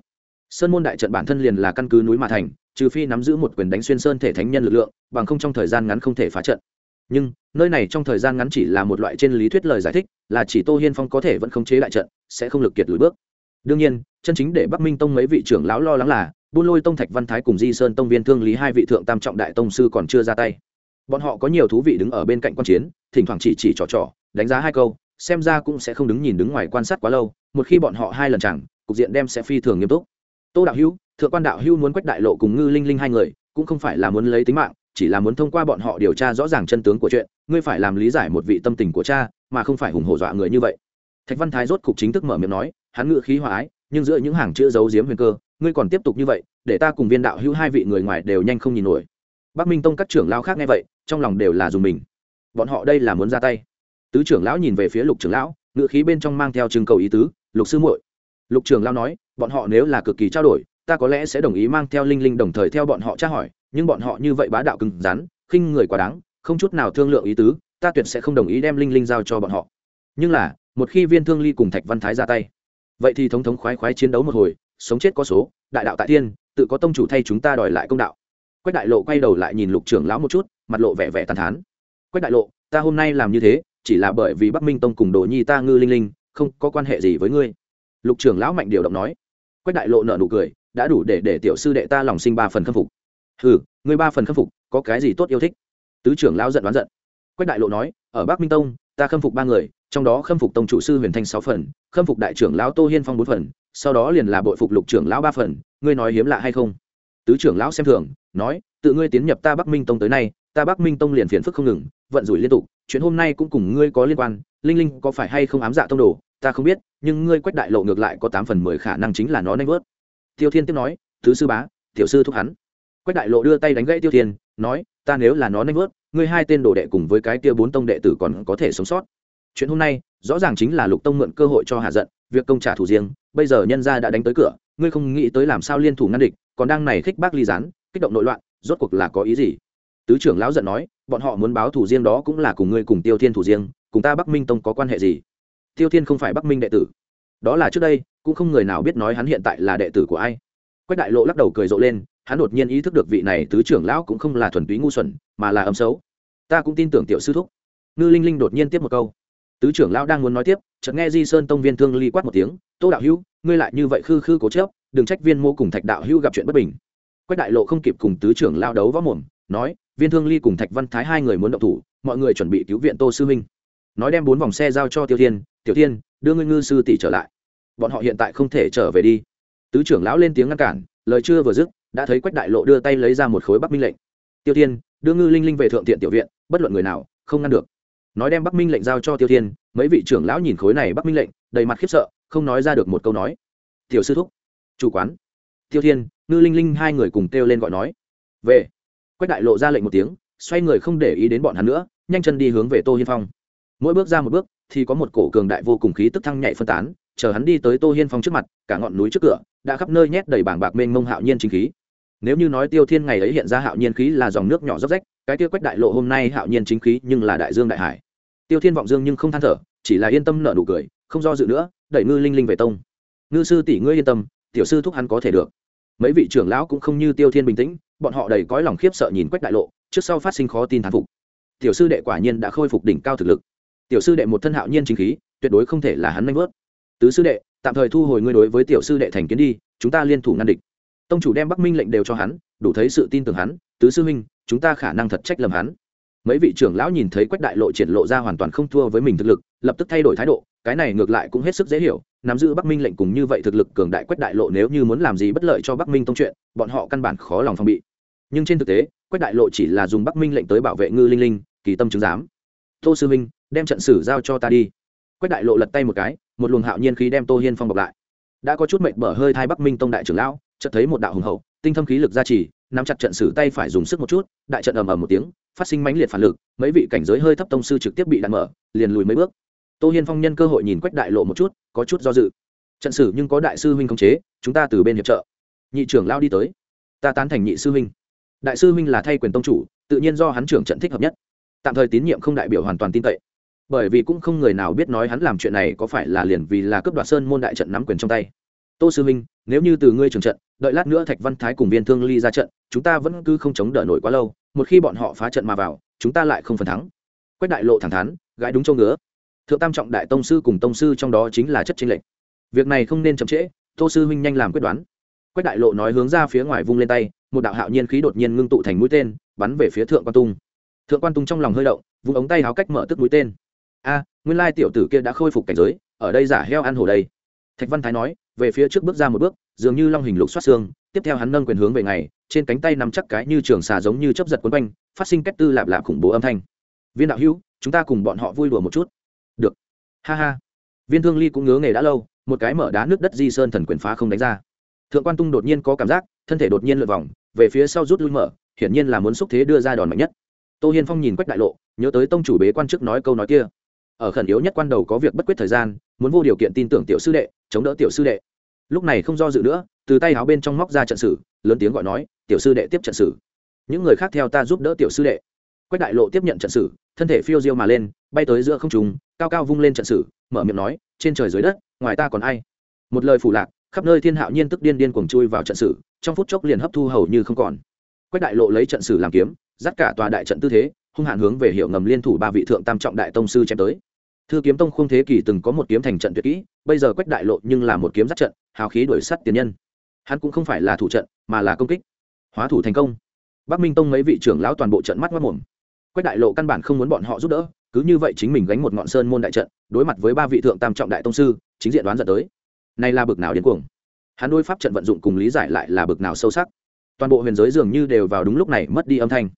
[SPEAKER 1] Sơn môn đại trận bản thân liền là căn cứ núi mà thành, trừ phi nắm giữ một quyền đánh xuyên sơn thể thánh nhân lực lượng, bằng không trong thời gian ngắn không thể phá trận. Nhưng nơi này trong thời gian ngắn chỉ là một loại trên lý thuyết lời giải thích, là chỉ tô hiên phong có thể vẫn khống chế lại trận, sẽ không lực kiệt lùi bước. Đương nhiên, chân chính để bắc minh tông mấy vị trưởng lão lo lắng là, buôn lôi tông thạch văn thái cùng di sơn tông viên thương lý hai vị thượng tam trọng đại tông sư còn chưa ra tay. Bọn họ có nhiều thú vị đứng ở bên cạnh quan chiến, thỉnh thoảng chỉ chỉ trò trò, đánh giá hai câu, xem ra cũng sẽ không đứng nhìn đứng ngoài quan sát quá lâu, một khi bọn họ hai lần chẳng, cục diện đem sẽ phi thường nghiêm túc. Tô đạo hữu, thượng quan đạo hữu muốn quách đại lộ cùng ngư linh linh hai người, cũng không phải là muốn lấy tính mạng chỉ là muốn thông qua bọn họ điều tra rõ ràng chân tướng của chuyện, ngươi phải làm lý giải một vị tâm tình của cha, mà không phải hùng hổ dọa người như vậy. Thạch văn thái rốt cục chính thức mở miệng nói, hắn ngự khí hòa ái, nhưng giữa những hàng chữ giấu giếm huyền cơ, ngươi còn tiếp tục như vậy, để ta cùng viên đạo hữu hai vị người ngoài đều nhanh không nhìn nổi. Bắc minh tông các trưởng lao khác nghe vậy, trong lòng đều là dùng mình. Bọn họ đây là muốn ra tay. Tứ trưởng lão nhìn về phía lục trưởng lão ngựa khí bên trong mang theo trưng cầu ý tứ, lục sư muội. Lục trưởng lão nói, bọn họ nếu là cực kỳ trao đổi ta có lẽ sẽ đồng ý mang theo linh linh đồng thời theo bọn họ tra hỏi, nhưng bọn họ như vậy bá đạo cứng rắn, khinh người quá đáng, không chút nào thương lượng ý tứ, ta tuyệt sẽ không đồng ý đem linh linh giao cho bọn họ. Nhưng là, một khi viên thương ly cùng thạch văn thái ra tay, vậy thì thống thống khoái khoái chiến đấu một hồi, sống chết có số, đại đạo tại thiên tự có tông chủ thay chúng ta đòi lại công đạo. Quách đại lộ quay đầu lại nhìn lục trưởng lão một chút, mặt lộ vẻ vẻ tàn thán. Quách đại lộ, ta hôm nay làm như thế, chỉ là bởi vì bắc minh tông cùng đồ nhi ta ngư linh linh, không có quan hệ gì với ngươi. Lục trưởng lão mạnh điều động nói. Quách đại lộ nợ nụ cười đã đủ để để tiểu sư đệ ta lòng sinh ba phần khâm phục. Ừ ngươi ba phần khâm phục, có cái gì tốt yêu thích? Tứ trưởng lão giận đoán giận. Quách đại lộ nói, ở bắc minh tông, ta khâm phục ba người, trong đó khâm phục tông chủ sư huyền thanh sáu phần, khâm phục đại trưởng lão tô hiên phong bốn phần, sau đó liền là bội phục lục trưởng lão ba phần, ngươi nói hiếm lạ hay không? Tứ trưởng lão xem thường, nói, tự ngươi tiến nhập ta bắc minh tông tới nay, ta bắc minh tông liền phiền phức không ngừng, vận rủi liên tục, chuyện hôm nay cũng cùng ngươi có liên quan, linh linh có phải hay không ám dạ tông đồ, ta không biết, nhưng ngươi quách đại lộ ngược lại có tám phần mười khả năng chính là nó nanh vớt tiêu thiên tiếp nói, thứ sư bá, tiểu sư thúc hắn. Quách đại lộ đưa tay đánh gãy tiêu thiên, nói, ta nếu là nó nanh vớt, ngươi hai tên đồ đệ cùng với cái kia bốn tông đệ tử còn có thể sống sót. Chuyện hôm nay, rõ ràng chính là lục tông mượn cơ hội cho hạ giận, việc công trả thù riêng, bây giờ nhân gia đã đánh tới cửa, ngươi không nghĩ tới làm sao liên thủ ngăn địch, còn đang này khích bác ly gián, kích động nội loạn, rốt cuộc là có ý gì? Tứ trưởng lão giận nói, bọn họ muốn báo thủ riêng đó cũng là cùng ngươi cùng tiêu thiên thủ riêng, cùng ta bắc minh tông có quan hệ gì? Tiêu thiên không phải bắc minh đệ tử. Đó là trước đây cũng không người nào biết nói hắn hiện tại là đệ tử của ai. Quách đại lộ lắc đầu cười rộ lên, hắn đột nhiên ý thức được vị này tứ trưởng lão cũng không là thuần túy ngu xuẩn, mà là âm xấu. Ta cũng tin tưởng tiểu sư thúc. Ngư linh linh đột nhiên tiếp một câu. Tứ trưởng lão đang muốn nói tiếp, chợt nghe di sơn tông viên thương ly quát một tiếng, tô đạo hữu, ngươi lại như vậy khư khư cố chớp đừng trách viên mô cùng thạch đạo hữu gặp chuyện bất bình. Quách đại lộ không kịp cùng tứ trưởng lao đấu võ mồm, nói, viên thương ly cùng thạch văn thái hai người muốn động thủ, mọi người chuẩn bị cứu viện tô sư minh nói đem bốn vòng xe giao cho tiêu thiên, tiểu thiên, đưa ngươi ngư sư tỷ trở lại bọn họ hiện tại không thể trở về đi. Tứ trưởng lão lên tiếng ngăn cản, lời chưa vừa dứt, đã thấy quách đại lộ đưa tay lấy ra một khối bắc minh lệnh. Tiêu thiên, đưa ngư linh linh về thượng thiện tiểu viện, bất luận người nào, không ngăn được. Nói đem bắc minh lệnh giao cho tiêu thiên, mấy vị trưởng lão nhìn khối này bắc minh lệnh, đầy mặt khiếp sợ, không nói ra được một câu nói. Tiểu sư thúc, chủ quán. Tiêu thiên, ngư linh linh hai người cùng kêu lên gọi nói. Về. Quách đại lộ ra lệnh một tiếng, xoay người không để ý đến bọn hắn nữa, nhanh chân đi hướng về tô hiên phong. Mỗi bước ra một bước, thì có một cổ cường đại vô cùng khí tức thăng nhạy phân tán chờ hắn đi tới tô hiên phong trước mặt, cả ngọn núi trước cửa đã khắp nơi nhét đầy bảng bạc mênh mông hạo nhiên chính khí. Nếu như nói tiêu thiên ngày ấy hiện ra hạo nhiên khí là dòng nước nhỏ dốc rách, cái tiêu quách đại lộ hôm nay hạo nhiên chính khí nhưng là đại dương đại hải. Tiêu thiên vọng dương nhưng không than thở, chỉ là yên tâm nợ nụ cười, không do dự nữa, đẩy ngư linh linh về tông. Ngư sư tỷ ngươi yên tâm, tiểu sư thúc hắn có thể được. Mấy vị trưởng lão cũng không như tiêu thiên bình tĩnh, bọn họ đầy cõi lòng khiếp sợ nhìn quách đại lộ, trước sau phát sinh khó tin thán phục. Tiểu sư đệ quả nhiên đã khôi phục đỉnh cao thực lực. Tiểu sư đệ một thân hạo nhiên chính khí, tuyệt đối không thể là hắn nanh vớt tứ sư đệ, tạm thời thu hồi ngươi đối với tiểu sư đệ thành kiến đi, chúng ta liên thủ ngăn địch. Tông chủ đem bắc minh lệnh đều cho hắn, đủ thấy sự tin tưởng hắn, tứ sư huynh, chúng ta khả năng thật trách lầm hắn. Mấy vị trưởng lão nhìn thấy quách đại lộ triển lộ ra hoàn toàn không thua với mình thực lực, lập tức thay đổi thái độ, cái này ngược lại cũng hết sức dễ hiểu, nắm giữ bắc minh lệnh cùng như vậy thực lực cường đại quách đại lộ nếu như muốn làm gì bất lợi cho bắc minh tông chuyện, bọn họ căn bản khó lòng phòng bị. Nhưng trên thực tế, quách đại lộ chỉ là dùng bắc minh lệnh tới bảo vệ ngư linh linh, kỳ tâm chứng giám. Tô sư minh đem trận sử giao cho ta đi quách đại lộ lật tay một cái, một luồng hạo nhiên khí đem tô hiên phong bọc lại. Đã có chút mệnh mở hơi thai bắc minh tông đại trưởng lão, chợt thấy một đạo hùng hậu, tinh thâm khí lực gia trì, nắm chặt trận sử tay phải dùng sức một chút, đại trận ầm ầm một tiếng, phát sinh mãnh liệt phản lực, mấy vị cảnh giới hơi thấp tông sư trực tiếp bị đạn mở, liền lùi mấy bước. Tô hiên phong nhân cơ hội nhìn quách đại lộ một chút, có chút do dự. Trận sử nhưng có đại sư huynh khống chế, chúng ta từ bên hiệp trợ. Nhị trưởng lao đi tới. Ta tán thành nhị sư huynh. Đại sư huynh là thay quyền tông chủ, tự nhiên do hắn trưởng trận thích hợp nhất. Tạm thời tín nhiệm không đại biểu hoàn toàn tin cậy bởi vì cũng không người nào biết nói hắn làm chuyện này có phải là liền vì là cướp đoạt sơn môn đại trận nắm quyền trong tay. Tô sư minh, nếu như từ ngươi trường trận, đợi lát nữa thạch văn thái cùng viên thương ly ra trận, chúng ta vẫn cứ không chống đỡ nổi quá lâu, một khi bọn họ phá trận mà vào, chúng ta lại không phần thắng. Quách đại lộ thẳng thắn, gãi đúng châu ngứa. Thượng tam trọng đại tông sư cùng tông sư trong đó chính là chất chính lệnh việc này không nên chậm trễ, tô sư huynh nhanh làm quyết đoán. Quách đại lộ nói hướng ra phía ngoài vung lên tay, một đạo hạo nhiên khí đột nhiên ngưng tụ thành mũi tên, bắn về phía thượng quan tung. Thượng quan tung trong lòng hơi động, vung ống tay háo cách mở tức mũi tên a, nguyên lai tiểu tử kia đã khôi phục cảnh giới, ở đây giả heo ăn hổ đây. Thạch văn thái nói, về phía trước bước ra một bước, dường như long hình lục xoát xương, tiếp theo hắn nâng quyền hướng về ngày, trên cánh tay nắm chắc cái như trường xà giống như chấp giật quấn quanh, phát sinh cách tư lạp lạp khủng bố âm thanh. Viên đạo hữu, chúng ta cùng bọn họ vui đùa một chút. Được. Ha ha. Viên thương ly cũng ngớ nghề đã lâu, một cái mở đá nước đất di sơn thần quyền phá không đánh ra. Thượng quan tung đột nhiên có cảm giác, thân thể đột nhiên lượt vòng, về phía sau rút lui mở, hiển nhiên là muốn xúc thế đưa ra đòn mạnh nhất. Tô hiên phong nhìn quách đại lộ, nhớ tới tông chủ bế quan chức nói câu nói kia ở khẩn yếu nhất quan đầu có việc bất quyết thời gian, muốn vô điều kiện tin tưởng tiểu sư đệ, chống đỡ tiểu sư đệ. Lúc này không do dự nữa, từ tay áo bên trong móc ra trận sử lớn tiếng gọi nói, tiểu sư đệ tiếp trận sử những người khác theo ta giúp đỡ tiểu sư đệ. Quách đại lộ tiếp nhận trận sử thân thể phiêu diêu mà lên, bay tới giữa không trùng cao cao vung lên trận sử mở miệng nói, trên trời dưới đất, ngoài ta còn ai? Một lời phủ lạc, khắp nơi thiên hạo nhiên tức điên điên cuồng chui vào trận sử trong phút chốc liền hấp thu hầu như không còn. Quách đại lộ lấy trận sử làm kiếm, dắt cả tòa đại trận tư thế, hung hạn hướng về hiệu ngầm liên thủ ba vị thượng tam trọng đại tông sư chém tới thư kiếm tông không thế kỷ từng có một kiếm thành trận tuyệt kỹ, bây giờ quách đại lộ nhưng là một kiếm dắt trận, hào khí đuổi sắt tiền nhân. Hắn cũng không phải là thủ trận, mà là công kích. Hóa thủ thành công. Bắc minh tông mấy vị trưởng lão toàn bộ trận mắt mất mồm. Quách đại lộ căn bản không muốn bọn họ giúp đỡ, cứ như vậy chính mình gánh một ngọn sơn môn đại trận, đối mặt với ba vị thượng tam trọng đại tông sư, chính diện đoán dẫn tới. Này là bực nào điên cuồng. Hắn đối pháp trận vận dụng cùng lý giải lại là bực nào sâu sắc. Toàn bộ huyền giới dường như đều vào đúng lúc này mất đi âm thanh.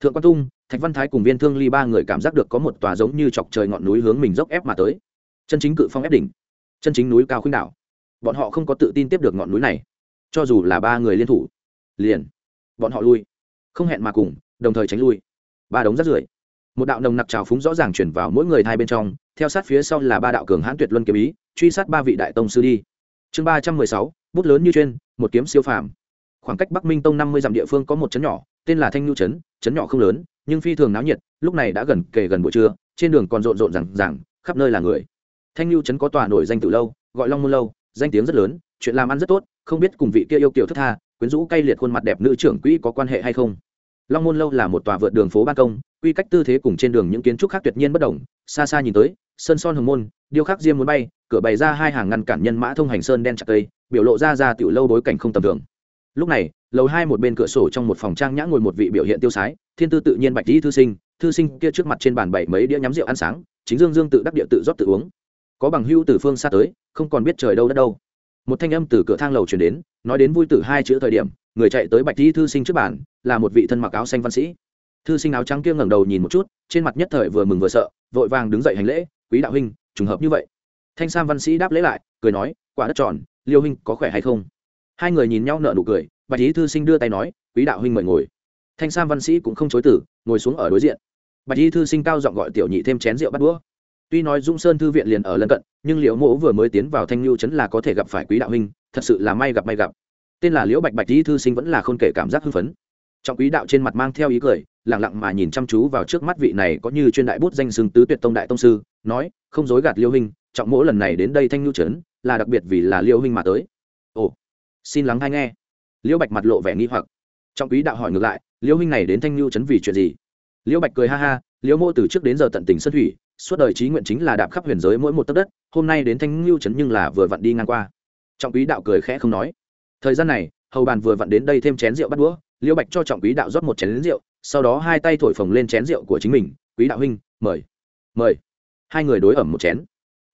[SPEAKER 1] Thượng quan tung thạch văn thái cùng viên thương ly ba người cảm giác được có một tòa giống như chọc trời ngọn núi hướng mình dốc ép mà tới. Chân chính cự phong ép đỉnh, chân chính núi cao khuynh đảo. Bọn họ không có tự tin tiếp được ngọn núi này. Cho dù là ba người liên thủ, liền, bọn họ lui, không hẹn mà cùng, đồng thời tránh lui. Ba đống rắt rưởi. Một đạo nồng nặc trào phúng rõ ràng chuyển vào mỗi người hai bên trong, theo sát phía sau là ba đạo cường hãn tuyệt luân kiếm ý, truy sát ba vị đại tông sư đi. Chương ba trăm mười sáu, bút lớn như chuyên, một kiếm siêu phàm. Khoảng cách bắc minh tông năm mươi dặm địa phương có một chấn nhỏ tên là thanh nhu trấn trấn nhỏ không lớn, nhưng phi thường náo nhiệt, lúc này đã gần kề gần buổi trưa, trên đường còn rộn rộn rằng rằng khắp nơi là người. Thanh nhu trấn có tòa nổi danh từ lâu, gọi long môn lâu, danh tiếng rất lớn, chuyện làm ăn rất tốt, không biết cùng vị kia yêu kiểu thức tha, quyến rũ cay liệt khuôn mặt đẹp nữ trưởng quỹ có quan hệ hay không. Long môn lâu là một tòa vượt đường phố ban công, quy cách tư thế cùng trên đường những kiến trúc khác tuyệt nhiên bất đồng, xa xa nhìn tới, sơn son hồng môn, điêu khắc diêm muốn bay, cửa bày ra hai hàng ngăn cản nhân mã thông hành sơn đen chặt cây, biểu lộ ra ra tiểu lâu bối cảnh không tầm thường. Lúc này lầu hai một bên cửa sổ trong một phòng trang nhã ngồi một vị biểu hiện tiêu sái, thiên tư tự nhiên bạch dĩ thư sinh thư sinh kia trước mặt trên bàn bảy mấy đĩa nhắm rượu ăn sáng, chính dương dương tự đắc địa tự rót tự uống. Có bằng hưu từ phương xa tới, không còn biết trời đâu đất đâu. Một thanh âm từ cửa thang lầu chuyển đến, nói đến vui tử hai chữ thời điểm, người chạy tới bạch dĩ thư sinh trước bàn, là một vị thân mặc áo xanh văn sĩ. Thư sinh áo trắng kia ngẩng đầu nhìn một chút, trên mặt nhất thời vừa mừng vừa sợ, vội vàng đứng dậy hành lễ, quý đạo huynh, trùng hợp như vậy. Thanh sam văn sĩ đáp lễ lại, cười nói, quả đất tròn, liêu huynh có khỏe hay không? Hai người nhìn nhau nợ nụ cười bạch lý thư sinh đưa tay nói, quý đạo huynh mời ngồi. Thanh sam văn sĩ cũng không chối tử ngồi xuống ở đối diện. Bạch lý thư sinh cao giọng gọi tiểu nhị thêm chén rượu bắt đũa. Tuy nói dung sơn thư viện liền ở lân cận, nhưng liễu mỗ vừa mới tiến vào thanh lưu trấn là có thể gặp phải quý đạo huynh, thật sự là may gặp may gặp. Tên là liễu bạch bạch lý thư sinh vẫn là khôn kể cảm giác hưng phấn. Trọng quý đạo trên mặt mang theo ý cười lẳng lặng mà nhìn chăm chú vào trước mắt vị này có như chuyên đại bút danh xưng tứ tuyệt tông đại tông sư, nói, không dối gạt liêu huynh, trọng mỗi lần này đến đây thanh nhu trấn là đặc biệt vì là liêu huynh mà tới. Ồ, xin lắng hay nghe. Liễu bạch mặt lộ vẻ nghi hoặc. Trọng quý đạo hỏi ngược lại, Liễu huynh này đến thanh lưu trấn vì chuyện gì? Liễu bạch cười ha ha, Liễu mô từ trước đến giờ tận tình sân thủy, suốt đời trí nguyện chính là đạp khắp huyền giới mỗi một tấc đất, hôm nay đến thanh lưu trấn nhưng là vừa vặn đi ngang qua. Trọng quý đạo cười khẽ không nói. Thời gian này, hầu bàn vừa vặn đến đây thêm chén rượu bắt đũa, Liễu bạch cho trọng quý đạo rót một chén rượu, sau đó hai tay thổi phồng lên chén rượu của chính mình, quý đạo huynh, mời mời. Hai người đối ẩm một chén.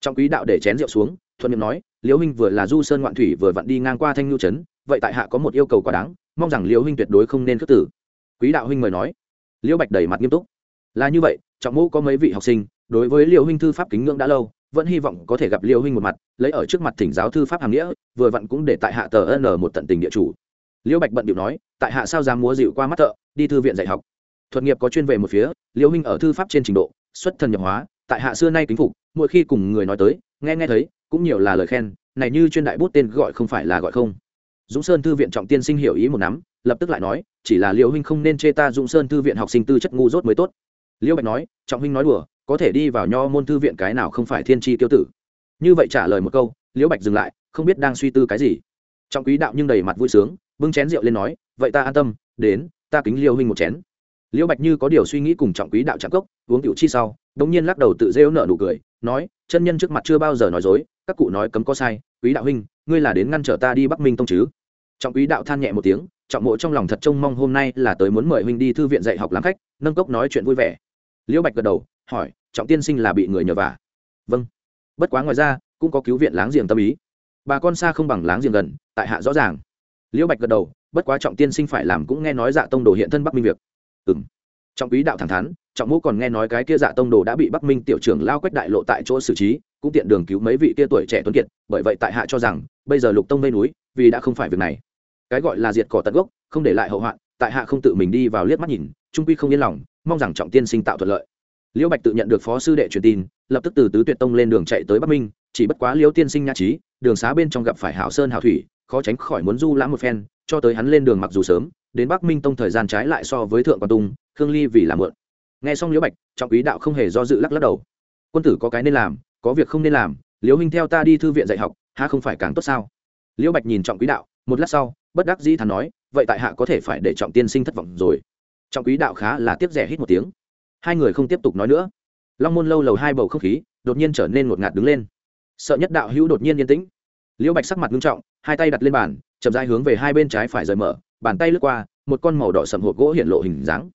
[SPEAKER 1] Trọng quý đạo để chén rượu xuống, thuận miệng nói, liễu huynh vừa là du sơn ngoạn thủy vừa vặn đi ngang qua thanh lưu trấn vậy tại hạ có một yêu cầu quá đáng, mong rằng liễu huynh tuyệt đối không nên khước tử quý đạo huynh mời nói. Liễu bạch đầy mặt nghiêm túc. Là như vậy, trọng mẫu có mấy vị học sinh, đối với liễu huynh thư pháp kính ngưỡng đã lâu, vẫn hy vọng có thể gặp liễu huynh một mặt, lấy ở trước mặt thỉnh giáo thư pháp hàm nghĩa, vừa vặn cũng để tại hạ tờ n một tận tình địa chủ. Liễu bạch bận điệu nói, tại hạ sao dám múa dịu qua mắt thợ, đi thư viện dạy học. Thuật nghiệp có chuyên về một phía, liễu huynh ở thư pháp trên trình độ, xuất thần nhập hóa, tại hạ xưa nay kính phục, mỗi khi cùng người nói tới, nghe nghe thấy, cũng nhiều là lời khen, này như chuyên đại bút tên gọi không phải là gọi không dũng sơn thư viện trọng tiên sinh hiểu ý một nắm, lập tức lại nói, chỉ là liễu huynh không nên chê ta dũng sơn thư viện học sinh tư chất ngu dốt mới tốt. Liễu bạch nói, trọng huynh nói đùa, có thể đi vào nho môn thư viện cái nào không phải thiên tri tiêu tử. Như vậy trả lời một câu, liễu bạch dừng lại, không biết đang suy tư cái gì. Trọng quý đạo nhưng đầy mặt vui sướng, bưng chén rượu lên nói, vậy ta an tâm, đến, ta kính liêu huynh một chén liễu bạch như có điều suy nghĩ cùng trọng quý đạo trạm cốc, uống tiểu chi sau, đống nhiên lắc đầu tự rêu nợ nụ cười, nói, chân nhân trước mặt chưa bao giờ nói dối, các cụ nói cấm có sai, quý đạo huynh, ngươi là đến ngăn trở ta đi bắc minh tông chứ? Trọng quý đạo than nhẹ một tiếng, trọng mộ trong lòng thật trông mong hôm nay là tới muốn mời huynh đi thư viện dạy học làm khách, nâng cốc nói chuyện vui vẻ. Liễu bạch gật đầu, hỏi, trọng tiên sinh là bị người nhờ vả? Vâng. Bất quá ngoài ra, cũng có cứu viện láng giềng tâm ý. Bà con xa không bằng láng giềng gần, tại hạ rõ ràng. Liễu bạch gật đầu, bất quá trọng tiên sinh phải làm cũng nghe nói dạ tông đồ hiện thân bắc minh việc ừ trọng quý đạo thẳng thắn, trọng mũ còn nghe nói cái kia dạ tông đồ đã bị bắc minh tiểu trưởng lao quách đại lộ tại chỗ xử trí, cũng tiện đường cứu mấy vị kia tuổi trẻ tuấn kiệt, bởi vậy tại hạ cho rằng, bây giờ lục tông vây núi, vì đã không phải việc này. Cái gọi là diệt cỏ tận gốc, không để lại hậu hoạn, tại hạ không tự mình đi vào liếc mắt nhìn, trung quy không yên lòng, mong rằng trọng tiên sinh tạo thuận lợi. Liễu bạch tự nhận được phó sư đệ truyền tin, lập tức từ tứ tuyệt tông lên đường chạy tới bắc minh, chỉ bất quá liễu tiên sinh nhã trí, đường xá bên trong gặp phải hảo sơn hảo thủy, khó tránh khỏi muốn du lãm một phen, cho tới hắn lên đường mặc dù sớm đến bắc minh tông thời gian trái lại so với thượng quan tung khương ly vì làm mượn. Nghe xong liễu bạch, trọng quý đạo không hề do dự lắc lắc đầu. Quân tử có cái nên làm, có việc không nên làm, liễu huynh theo ta đi thư viện dạy học ha không phải càng tốt sao? Liễu bạch nhìn trọng quý đạo, một lát sau, bất đắc dĩ thắn nói, vậy tại hạ có thể phải để trọng tiên sinh thất vọng rồi. Trọng quý đạo khá là tiếp rẻ hít một tiếng. Hai người không tiếp tục nói nữa. Long môn lâu lầu hai bầu không khí, đột nhiên trở nên ngột ngạt đứng lên. Sợ nhất đạo hữu đột nhiên yên tĩnh. Liễu bạch sắc mặt nghiêm trọng, hai tay đặt lên bàn, chậm rãi hướng về hai bên trái phải rời mở bàn tay lướt qua, một con màu đỏ sầm hộp gỗ hiện lộ hình dáng.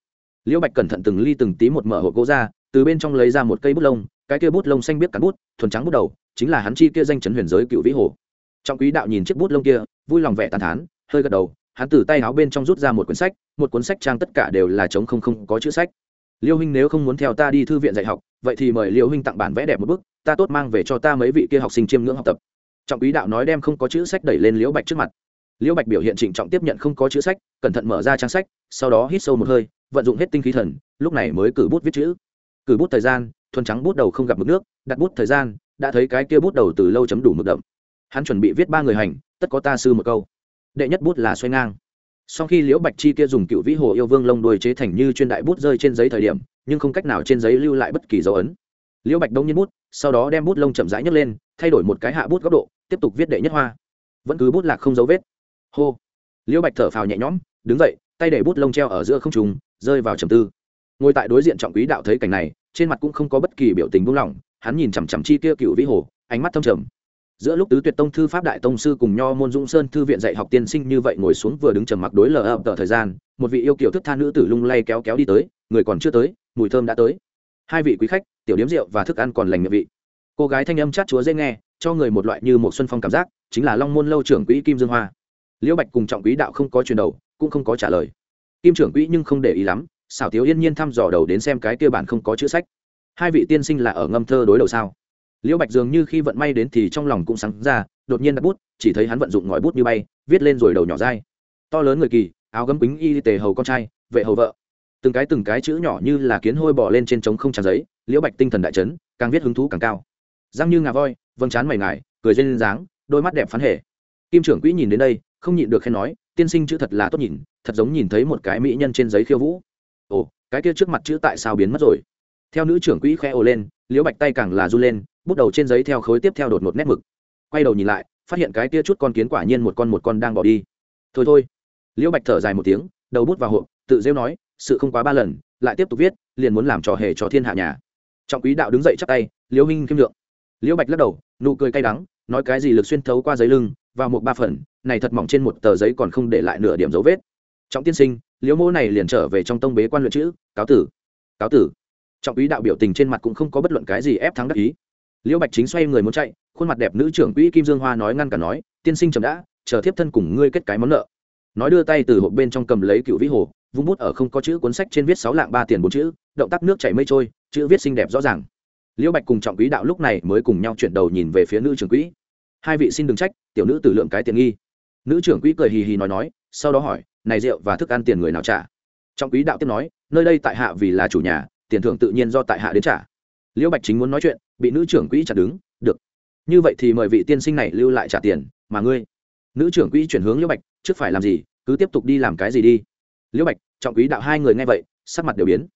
[SPEAKER 1] Liễu bạch cẩn thận từng ly từng tí một mở hộp gỗ ra, từ bên trong lấy ra một cây bút lông, cái kia bút lông xanh biết cắn bút, thuần trắng bút đầu, chính là hắn chi kia danh chấn huyền giới cựu vĩ hồ. Trong quý đạo nhìn chiếc bút lông kia, vui lòng vẻ tàn thán, hơi gật đầu, hắn từ tay áo bên trong rút ra một cuốn sách, một cuốn sách trang tất cả đều là chống không không có chữ sách. Liêu huynh nếu không muốn theo ta đi thư viện dạy học, vậy thì mời liêu huynh tặng bản vẽ đẹp một bức, ta tốt mang về cho ta mấy vị kia học sinh chiêm ngưỡng học tập. Trọng quý đạo nói đem không có chữ sách đẩy lên liễu bạch trước mặt liễu bạch biểu hiện trịnh trọng tiếp nhận không có chữ sách, cẩn thận mở ra trang sách, sau đó hít sâu một hơi, vận dụng hết tinh khí thần, lúc này mới cử bút viết chữ. Cử bút thời gian, thuần trắng bút đầu không gặp mực nước, đặt bút thời gian, đã thấy cái kia bút đầu từ lâu chấm đủ mực đậm. Hắn chuẩn bị viết ba người hành, tất có ta sư một câu. Đệ nhất bút là xoay ngang. Sau khi liễu bạch chi kia dùng cựu vĩ hồ yêu vương lông đuôi chế thành như chuyên đại bút rơi trên giấy thời điểm, nhưng không cách nào trên giấy lưu lại bất kỳ dấu ấn. Liễu bạch đông nhiên bút, sau đó đem bút lông chậm rãi nhấc lên, thay đổi một cái hạ bút góc độ, tiếp tục viết đệ nhất hoa. Vẫn cứ bút lạc không dấu vết hô. Liễu bạch thở phào nhẹ nhõm, đứng dậy, tay để bút lông treo ở giữa không trùng rơi vào trầm tư. Ngồi tại đối diện trọng quý đạo thấy cảnh này, trên mặt cũng không có bất kỳ biểu tình buông lỏng, hắn nhìn chằm chằm chi kia cựu vĩ hồ, ánh mắt thâm trầm. Giữa lúc tứ tuyệt tông thư pháp đại tông sư cùng nho môn dũng sơn thư viện dạy học tiên sinh như vậy ngồi xuống vừa đứng trầm mặc đối lờ ập tờ thời gian, một vị yêu kiểu thức tha nữ tử lung lay kéo kéo đi tới, người còn chưa tới, mùi thơm đã tới. Hai vị quý khách, tiểu điếm rượu và thức ăn còn lành miệng vị. Cô gái thanh âm chát chúa dễ nghe, cho người một loại như một xuân phong cảm giác, chính là long môn lâu trưởng quỹ kim dương hoa liễu bạch cùng trọng quý đạo không có truyền đầu, cũng không có trả lời. Kim trưởng quỹ nhưng không để ý lắm, xảo tiếu yên nhiên thăm dò đầu đến xem cái kia bản không có chữ sách. Hai vị tiên sinh là ở ngâm thơ đối đầu sao? Liễu bạch dường như khi vận may đến thì trong lòng cũng sáng ra, đột nhiên đặt bút, chỉ thấy hắn vận dụng ngòi bút như bay, viết lên rồi đầu nhỏ dai. To lớn người kỳ, áo gấm bính y tề hầu con trai, vệ hầu vợ. Từng cái từng cái chữ nhỏ như là kiến hôi bỏ lên trên trống không tràn giấy, liễu bạch tinh thần đại chấn, càng viết hứng thú càng cao. Răng như ngà voi vâng chán mày ngài cười lên dáng, đôi mắt đẹp phán hệ kim trưởng quỹ nhìn đến đây không nhịn được khen nói, tiên sinh chữ thật là tốt nhìn, thật giống nhìn thấy một cái mỹ nhân trên giấy khiêu vũ. Ồ, cái kia trước mặt chữ tại sao biến mất rồi? Theo nữ trưởng quỹ khẽ ồ lên, liễu bạch tay càng là r u lên, bút đầu trên giấy theo khối tiếp theo đột một nét mực. Quay đầu nhìn lại, phát hiện cái kia chút con kiến quả nhiên một con một con đang bỏ đi. Thôi thôi. Liễu bạch thở dài một tiếng, đầu bút vào hộp, tự rêu nói, sự không quá ba lần, lại tiếp tục viết, liền muốn làm trò hề cho thiên hạ nhà. Trọng quý đạo đứng dậy chắp tay, liễu minh kim lượng. Liễu bạch lắc đầu, nụ cười cay đắng, nói cái gì lực xuyên thấu qua giấy lưng, vào một ba phần này thật mỏng trên một tờ giấy còn không để lại nửa điểm dấu vết. Trọng tiên sinh, liễu mô này liền trở về trong tông bế quan luyện chữ, cáo tử. Cáo tử. Trọng quý đạo biểu tình trên mặt cũng không có bất luận cái gì ép thắng đắc ý. Liễu bạch chính xoay người muốn chạy, khuôn mặt đẹp nữ trưởng quỹ kim dương hoa nói ngăn cả nói, tiên sinh chậm đã, chờ thiếp thân cùng ngươi kết cái món nợ. Nói đưa tay từ hộp bên trong cầm lấy cựu vĩ hồ, vung bút ở không có chữ cuốn sách trên viết sáu lạng ba tiền bốn chữ, động tác nước chảy mây trôi, chữ viết xinh đẹp rõ ràng. Liễu bạch cùng trọng quý đạo lúc này mới cùng nhau chuyển đầu nhìn về phía nữ trưởng quỹ hai vị xin đừng trách, tiểu nữ tử lượng cái tiền nghi nữ trưởng quỹ cười hì hì nói nói, sau đó hỏi, này rượu và thức ăn tiền người nào trả? Trọng quý đạo tiếp nói, nơi đây tại hạ vì là chủ nhà, tiền thưởng tự nhiên do tại hạ đến trả. Liễu bạch chính muốn nói chuyện, bị nữ trưởng quỹ chặt đứng, được. Như vậy thì mời vị tiên sinh này lưu lại trả tiền, mà ngươi? Nữ trưởng quỹ chuyển hướng liễu bạch, trước phải làm gì? Cứ tiếp tục đi làm cái gì đi. Liễu bạch, trọng quý đạo hai người nghe vậy, sắc mặt đều biến.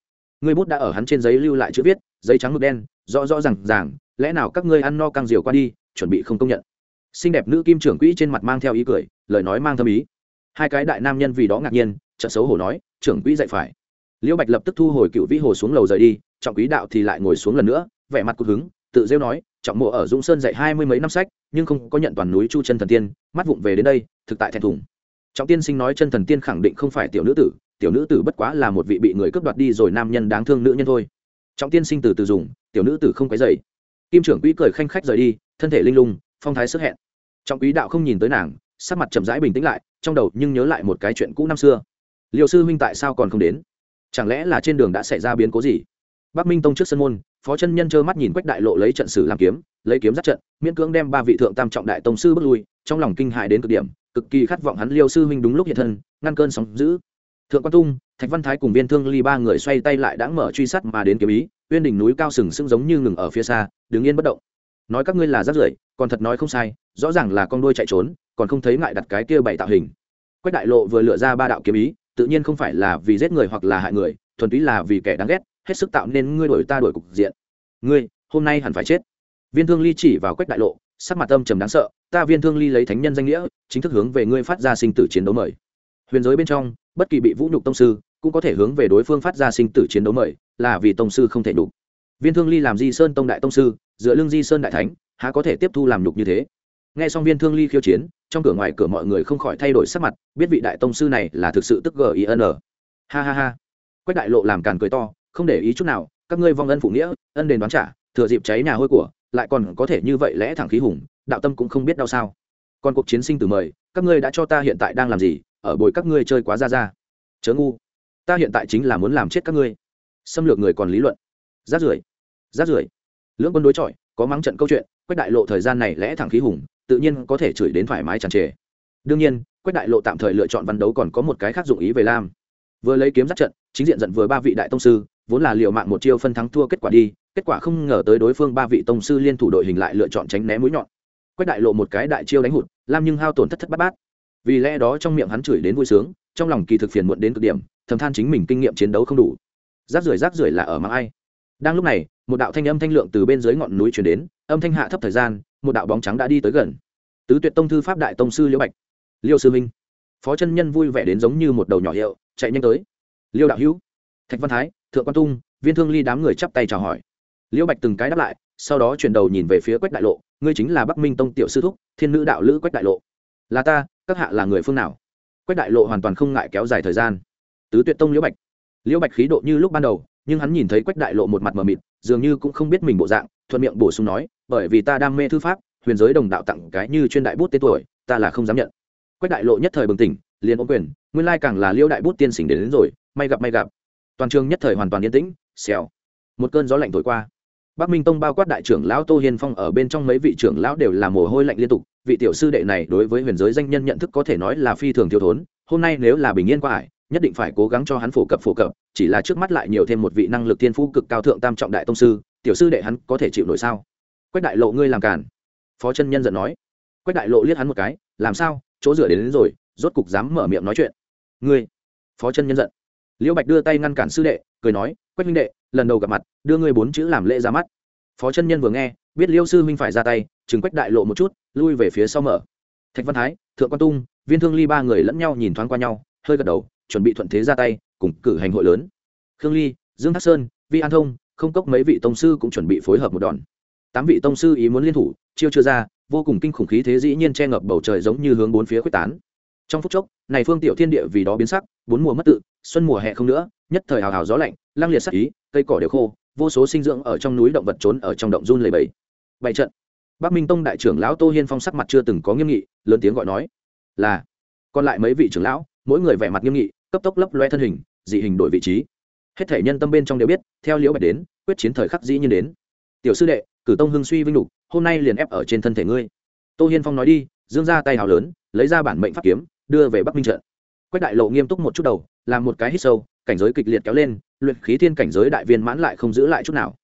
[SPEAKER 1] Ngươi bút đã ở hắn trên giấy lưu lại chữ viết, giấy trắng mực đen, rõ rõ r à n g ràng, lẽ nào các ngươi ăn no căng diều qua đi, chuẩn bị không công nhận? Xinh đẹp nữ kim trưởng quỹ trên mặt mang theo ý cười lời nói mang thâm ý. Hai cái đại nam nhân vì đó ngạc nhiên trận xấu hổ nói, trưởng quỹ dạy phải. Liễu bạch lập tức thu hồi cựu vĩ hồ xuống lầu rời đi, trọng quý đạo thì lại ngồi xuống lần nữa, vẻ mặt cụt hứng, tự rêu nói, trọng mộ ở dũng sơn dạy hai mươi mấy năm sách, nhưng không có nhận toàn núi chu chân thần tiên, mắt vụng về đến đây, thực tại thẹn thùng. Trọng tiên sinh nói chân thần tiên khẳng định không phải tiểu nữ tử, tiểu nữ tử bất quá là một vị bị người cướp đoạt đi rồi nam nhân đáng thương nữ nhân thôi. Trọng tiên sinh từ từ dùng, tiểu nữ tử không quấy dày kim trưởng quỹ cười khanh khách rời đi, thân thể linh lung, phong thái sức hẹn. Trọng quý đạo không nhìn tới nàng sắc mặt chậm rãi bình tĩnh lại, trong đầu nhưng nhớ lại một cái chuyện cũ năm xưa. Liệu sư huynh tại sao còn không đến? Chẳng lẽ là trên đường đã xảy ra biến cố gì? Bắc minh tông trước sân môn, phó chân nhân trơ mắt nhìn quách đại lộ lấy trận sử làm kiếm, lấy kiếm dắt trận, miễn cưỡng đem ba vị thượng tam trọng đại tông sư bước lui, trong lòng kinh hại đến cực điểm, cực kỳ khát vọng hắn liêu sư huynh đúng lúc hiện thân, ngăn cơn sóng giữ thượng quan tung, thạch văn thái cùng viên thương ly ba người xoay tay lại đã mở truy sát mà đến kiếm ý, uyên đỉnh núi cao sừng sững giống như ngừng ở phía xa, đứng yên bất động. Nói các ngươi là rác rưởi còn thật nói không sai, rõ ràng là con đuôi chạy trốn, còn không thấy ngại đặt cái kia bảy tạo hình. Quách đại lộ vừa lựa ra ba đạo kiếm ý, tự nhiên không phải là vì giết người hoặc là hại người, thuần túy là vì kẻ đáng ghét, hết sức tạo nên ngươi đổi ta đổi cục diện. Ngươi, hôm nay hẳn phải chết. Viên thương ly chỉ vào quách đại lộ, sắc mặt âm trầm đáng sợ, ta viên thương ly lấy thánh nhân danh nghĩa, chính thức hướng về ngươi phát ra sinh tử chiến đấu mời. Huyền giới bên trong, bất kỳ bị vũ nhục tông sư cũng có thể hướng về đối phương phát ra sinh tử chiến đấu mời, là vì tông sư không thể đủ viên thương ly làm di sơn tông đại tông sư, dựa lưng di sơn đại thánh há có thể tiếp thu làm nhục như thế. Nghe xong viên thương ly khiêu chiến, trong cửa ngoài cửa mọi người không khỏi thay đổi sắc mặt, biết vị đại tông sư này là thực sự tức gin ha ha ha. Quách đại lộ làm càn cười to, không để ý chút nào, các ngươi vong ân phụ nghĩa, ân đền đoán trả, thừa dịp cháy nhà hôi của, lại còn có thể như vậy lẽ thẳng khí hùng, đạo tâm cũng không biết đau sao. Còn cuộc chiến sinh tử mời, các ngươi đã cho ta hiện tại đang làm gì, ở bồi các ngươi chơi quá ra ra. Chớ ngu. Ta hiện tại chính là muốn làm chết các ngươi. Xâm lược người còn lý luận. Rát rưởi. Rát rưởi. Lưỡng quân đối chọi, có mắng trận câu chuyện quách đại lộ thời gian này lẽ thẳng khí hùng, tự nhiên có thể chửi đến thoải mái tràn trề. Đương nhiên, quách đại lộ tạm thời lựa chọn văn đấu còn có một cái khác dụng ý về lam. Vừa lấy kiếm giáp trận, chính diện giận vừa ba vị đại tông sư, vốn là liệu mạng một chiêu phân thắng thua kết quả đi, kết quả không ngờ tới đối phương ba vị tông sư liên thủ đội hình lại lựa chọn tránh né mũi nhọn. Quách đại lộ một cái đại chiêu đánh hụt, lam nhưng hao tổn thất thất bát bát. Vì lẽ đó trong miệng hắn chửi đến vui sướng, trong lòng kỳ thực phiền muộn đến cực điểm, thầm than chính mình kinh nghiệm chiến đấu không đủ. Rác rưởi rác rưởi là ở mang ai? Đang lúc này, một đạo thanh âm thanh lượng từ bên dưới ngọn núi chuyển đến, âm thanh hạ thấp thời gian, một đạo bóng trắng đã đi tới gần. Tứ tuyệt tông thư pháp đại tông sư liễu bạch. Liêu sư minh. Phó chân nhân vui vẻ đến giống như một đầu nhỏ hiệu, chạy nhanh tới. Liêu đạo hữu. Thạch văn thái, thượng quan tung, viên thương ly đám người chắp tay chào hỏi. Liễu bạch từng cái đáp lại, sau đó chuyển đầu nhìn về phía quách đại lộ, ngươi chính là bắc minh tông tiểu sư thúc, thiên nữ đạo lữ quách đại lộ. Là ta, các hạ là người phương nào? Quách đại lộ hoàn toàn không ngại kéo dài thời gian. Tứ tuyệt tông liễu bạch. Liễu bạch khí độ như lúc ban đầu nhưng hắn nhìn thấy quách đại lộ một mặt mờ mịt dường như cũng không biết mình bộ dạng thuận miệng bổ sung nói bởi vì ta đam mê thư pháp huyền giới đồng đạo tặng cái như chuyên đại bút tên tuổi ta là không dám nhận. Quách đại lộ nhất thời bừng tỉnh liền ôm quyền nguyên lai càng là liêu đại bút tiên xỉn đến, đến rồi may gặp may gặp. Toàn trường nhất thời hoàn toàn yên tĩnh xèo. Một cơn gió lạnh thổi qua. Bắc minh tông bao quát đại trưởng lão tô hiên phong ở bên trong mấy vị trưởng lão đều là mồ hôi lạnh liên tục vị tiểu sư đệ này đối với huyền giới danh nhân nhận thức có thể nói là phi thường thiếu thốn hôm nay nếu là bình yên qua ải nhất định phải cố gắng cho hắn phổ cập phổ cập chỉ là trước mắt lại nhiều thêm một vị năng lực thiên phú cực cao thượng tam trọng đại tông sư tiểu sư đệ hắn có thể chịu nổi sao? Quách đại lộ ngươi làm cản. Phó chân nhân giận nói. Quách đại lộ liếc hắn một cái làm sao? Chỗ rửa đến, đến rồi rốt cục dám mở miệng nói chuyện. Ngươi. Phó chân nhân giận. Liễu bạch đưa tay ngăn cản sư đệ cười nói quách minh đệ lần đầu gặp mặt đưa ngươi bốn chữ làm lễ ra mắt. Phó chân nhân vừa nghe biết liêu sư minh phải ra tay chừng quách đại lộ một chút lui về phía sau mở. Thạch văn thái thượng quan tung viên thương ly ba người lẫn nhau nhìn thoáng qua nhau hơi gật đầu chuẩn bị thuận thế ra tay, cùng cử hành hội lớn. Khương ly, dương thác sơn, vi an thông, không cốc mấy vị tông sư cũng chuẩn bị phối hợp một đòn. Tám vị tông sư ý muốn liên thủ, chiêu chưa ra, vô cùng kinh khủng khí thế dĩ nhiên che ngập bầu trời giống như hướng bốn phía quyết tán. Trong phút chốc, này phương tiểu thiên địa vì đó biến sắc, bốn mùa mất tự, xuân mùa hè không nữa, nhất thời hào hào gió lạnh lăng liệt sắc ý, cây cỏ đều khô, vô số sinh dưỡng ở trong núi động vật trốn ở trong động run lầy bầy bảy trận, bắc minh tông đại trưởng lão tô hiên phong sắc mặt chưa từng có nghiêm nghị, lớn tiếng gọi nói, là, còn lại mấy vị trưởng lão, mỗi người vẻ mặt nghiêm nghị cấp tốc lấp loe thân hình, dị hình đổi vị trí. Hết thể nhân tâm bên trong đều biết, theo liễu bạch đến, quyết chiến thời khắc dĩ nhiên đến. Tiểu sư đệ, cử tông hưng suy vinh lục hôm nay liền ép ở trên thân thể ngươi. Tô hiên phong nói đi, dương ra tay hào lớn, lấy ra bản mệnh pháp kiếm, đưa về bắc minh trận. Quách đại lộ nghiêm túc một chút đầu, làm một cái hít sâu, cảnh giới kịch liệt kéo lên, luyện khí thiên cảnh giới đại viên mãn lại không giữ lại chút nào.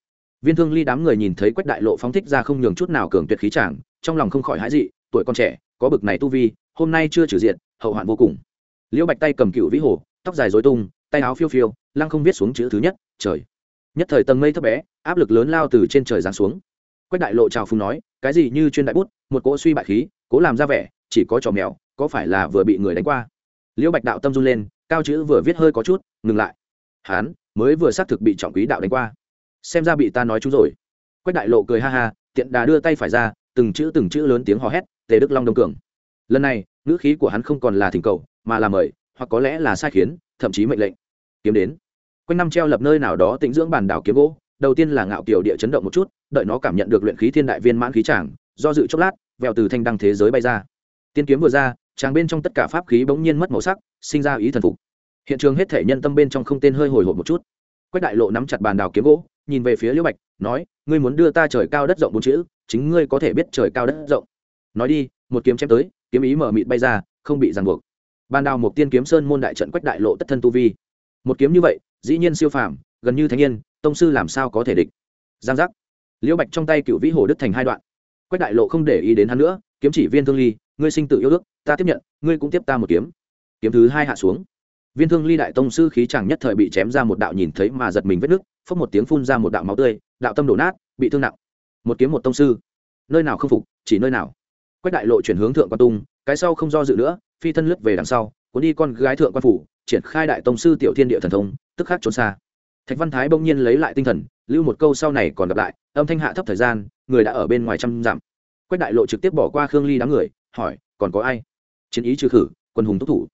[SPEAKER 1] Viên thương ly đám người nhìn thấy quách đại lộ phóng thích ra không nhường chút nào cường tuyệt khí tràng trong lòng không khỏi hãi dị, tuổi con trẻ, có bực này tu vi, hôm nay chưa trừ diện hậu hoạn vô cùng liễu bạch tay cầm cựu vĩ hồ, tóc dài dối tung, tay áo phiêu phiêu, lăng không viết xuống chữ thứ nhất, trời. Nhất thời tầng mây thấp bé, áp lực lớn lao từ trên trời giáng xuống. Quách đại lộ trào phùng nói, cái gì như chuyên đại bút, một cỗ suy bại khí, cố làm ra vẻ, chỉ có trò mèo, có phải là vừa bị người đánh qua? Liễu bạch đạo tâm run lên, cao chữ vừa viết hơi có chút, ngừng lại. Hán, mới vừa xác thực bị trọng quý đạo đánh qua. Xem ra bị ta nói chúng rồi. Quách đại lộ cười ha ha, tiện đà đưa tay phải ra, từng chữ từng chữ lớn tiếng hò hét, tề đức long đông cường lần này, ngữ khí của hắn không còn là thỉnh cầu, mà là mời, hoặc có lẽ là sai khiến, thậm chí mệnh lệnh. Kiếm đến. Quanh năm treo lập nơi nào đó tĩnh dưỡng bản đảo kiếm gỗ, đầu tiên là ngạo kiều địa chấn động một chút, đợi nó cảm nhận được luyện khí thiên đại viên mãn khí tràng, do dự chốc lát, vèo từ thanh đăng thế giới bay ra. Tiên kiếm vừa ra, tràng bên trong tất cả pháp khí bỗng nhiên mất màu sắc, sinh ra ý thần phục. Hiện trường hết thể nhân tâm bên trong không tên hơi hồi hộp một chút. Quách đại lộ nắm chặt bàn đào kiếm gỗ, nhìn về phía liễu bạch, nói, ngươi muốn đưa ta trời cao đất rộng bốn chữ, chính ngươi có thể biết trời cao đất rộng. Nói đi, một kiếm chém tới kiếm ý mở mịt bay ra, không bị ràng buộc. Ban đào một tiên kiếm sơn môn đại trận quách đại lộ tất thân tu vi. Một kiếm như vậy, dĩ nhiên siêu phàm, gần như thánh nhân. tông sư làm sao có thể địch? Giang giác. Liễu bạch trong tay cựu vĩ hồ đức thành hai đoạn. Quách đại lộ không để ý đến hắn nữa, kiếm chỉ viên thương ly, ngươi sinh tự yêu ước, ta tiếp nhận, ngươi cũng tiếp ta một kiếm. Kiếm thứ hai hạ xuống. Viên thương ly đại tông sư khí chẳng nhất thời bị chém ra một đạo nhìn thấy mà giật mình vết nứt, phốc một tiếng phun ra một đạo máu tươi, đạo tâm đổ nát, bị thương nặng. Một kiếm một tông sư. Nơi nào không phục, chỉ nơi nào quách đại lộ chuyển hướng thượng quan tung, cái sau không do dự nữa, phi thân lướt về đằng sau, cuốn đi con gái thượng quan phủ, triển khai đại tông sư tiểu thiên địa thần thông, tức khắc trốn xa. Thạch văn thái bỗng nhiên lấy lại tinh thần, lưu một câu sau này còn gặp lại, âm thanh hạ thấp thời gian, người đã ở bên ngoài trăm dặm. Quách đại lộ trực tiếp bỏ qua khương ly đám người, hỏi, còn có ai? Chiến ý trừ khử, quân hùng tốc thủ.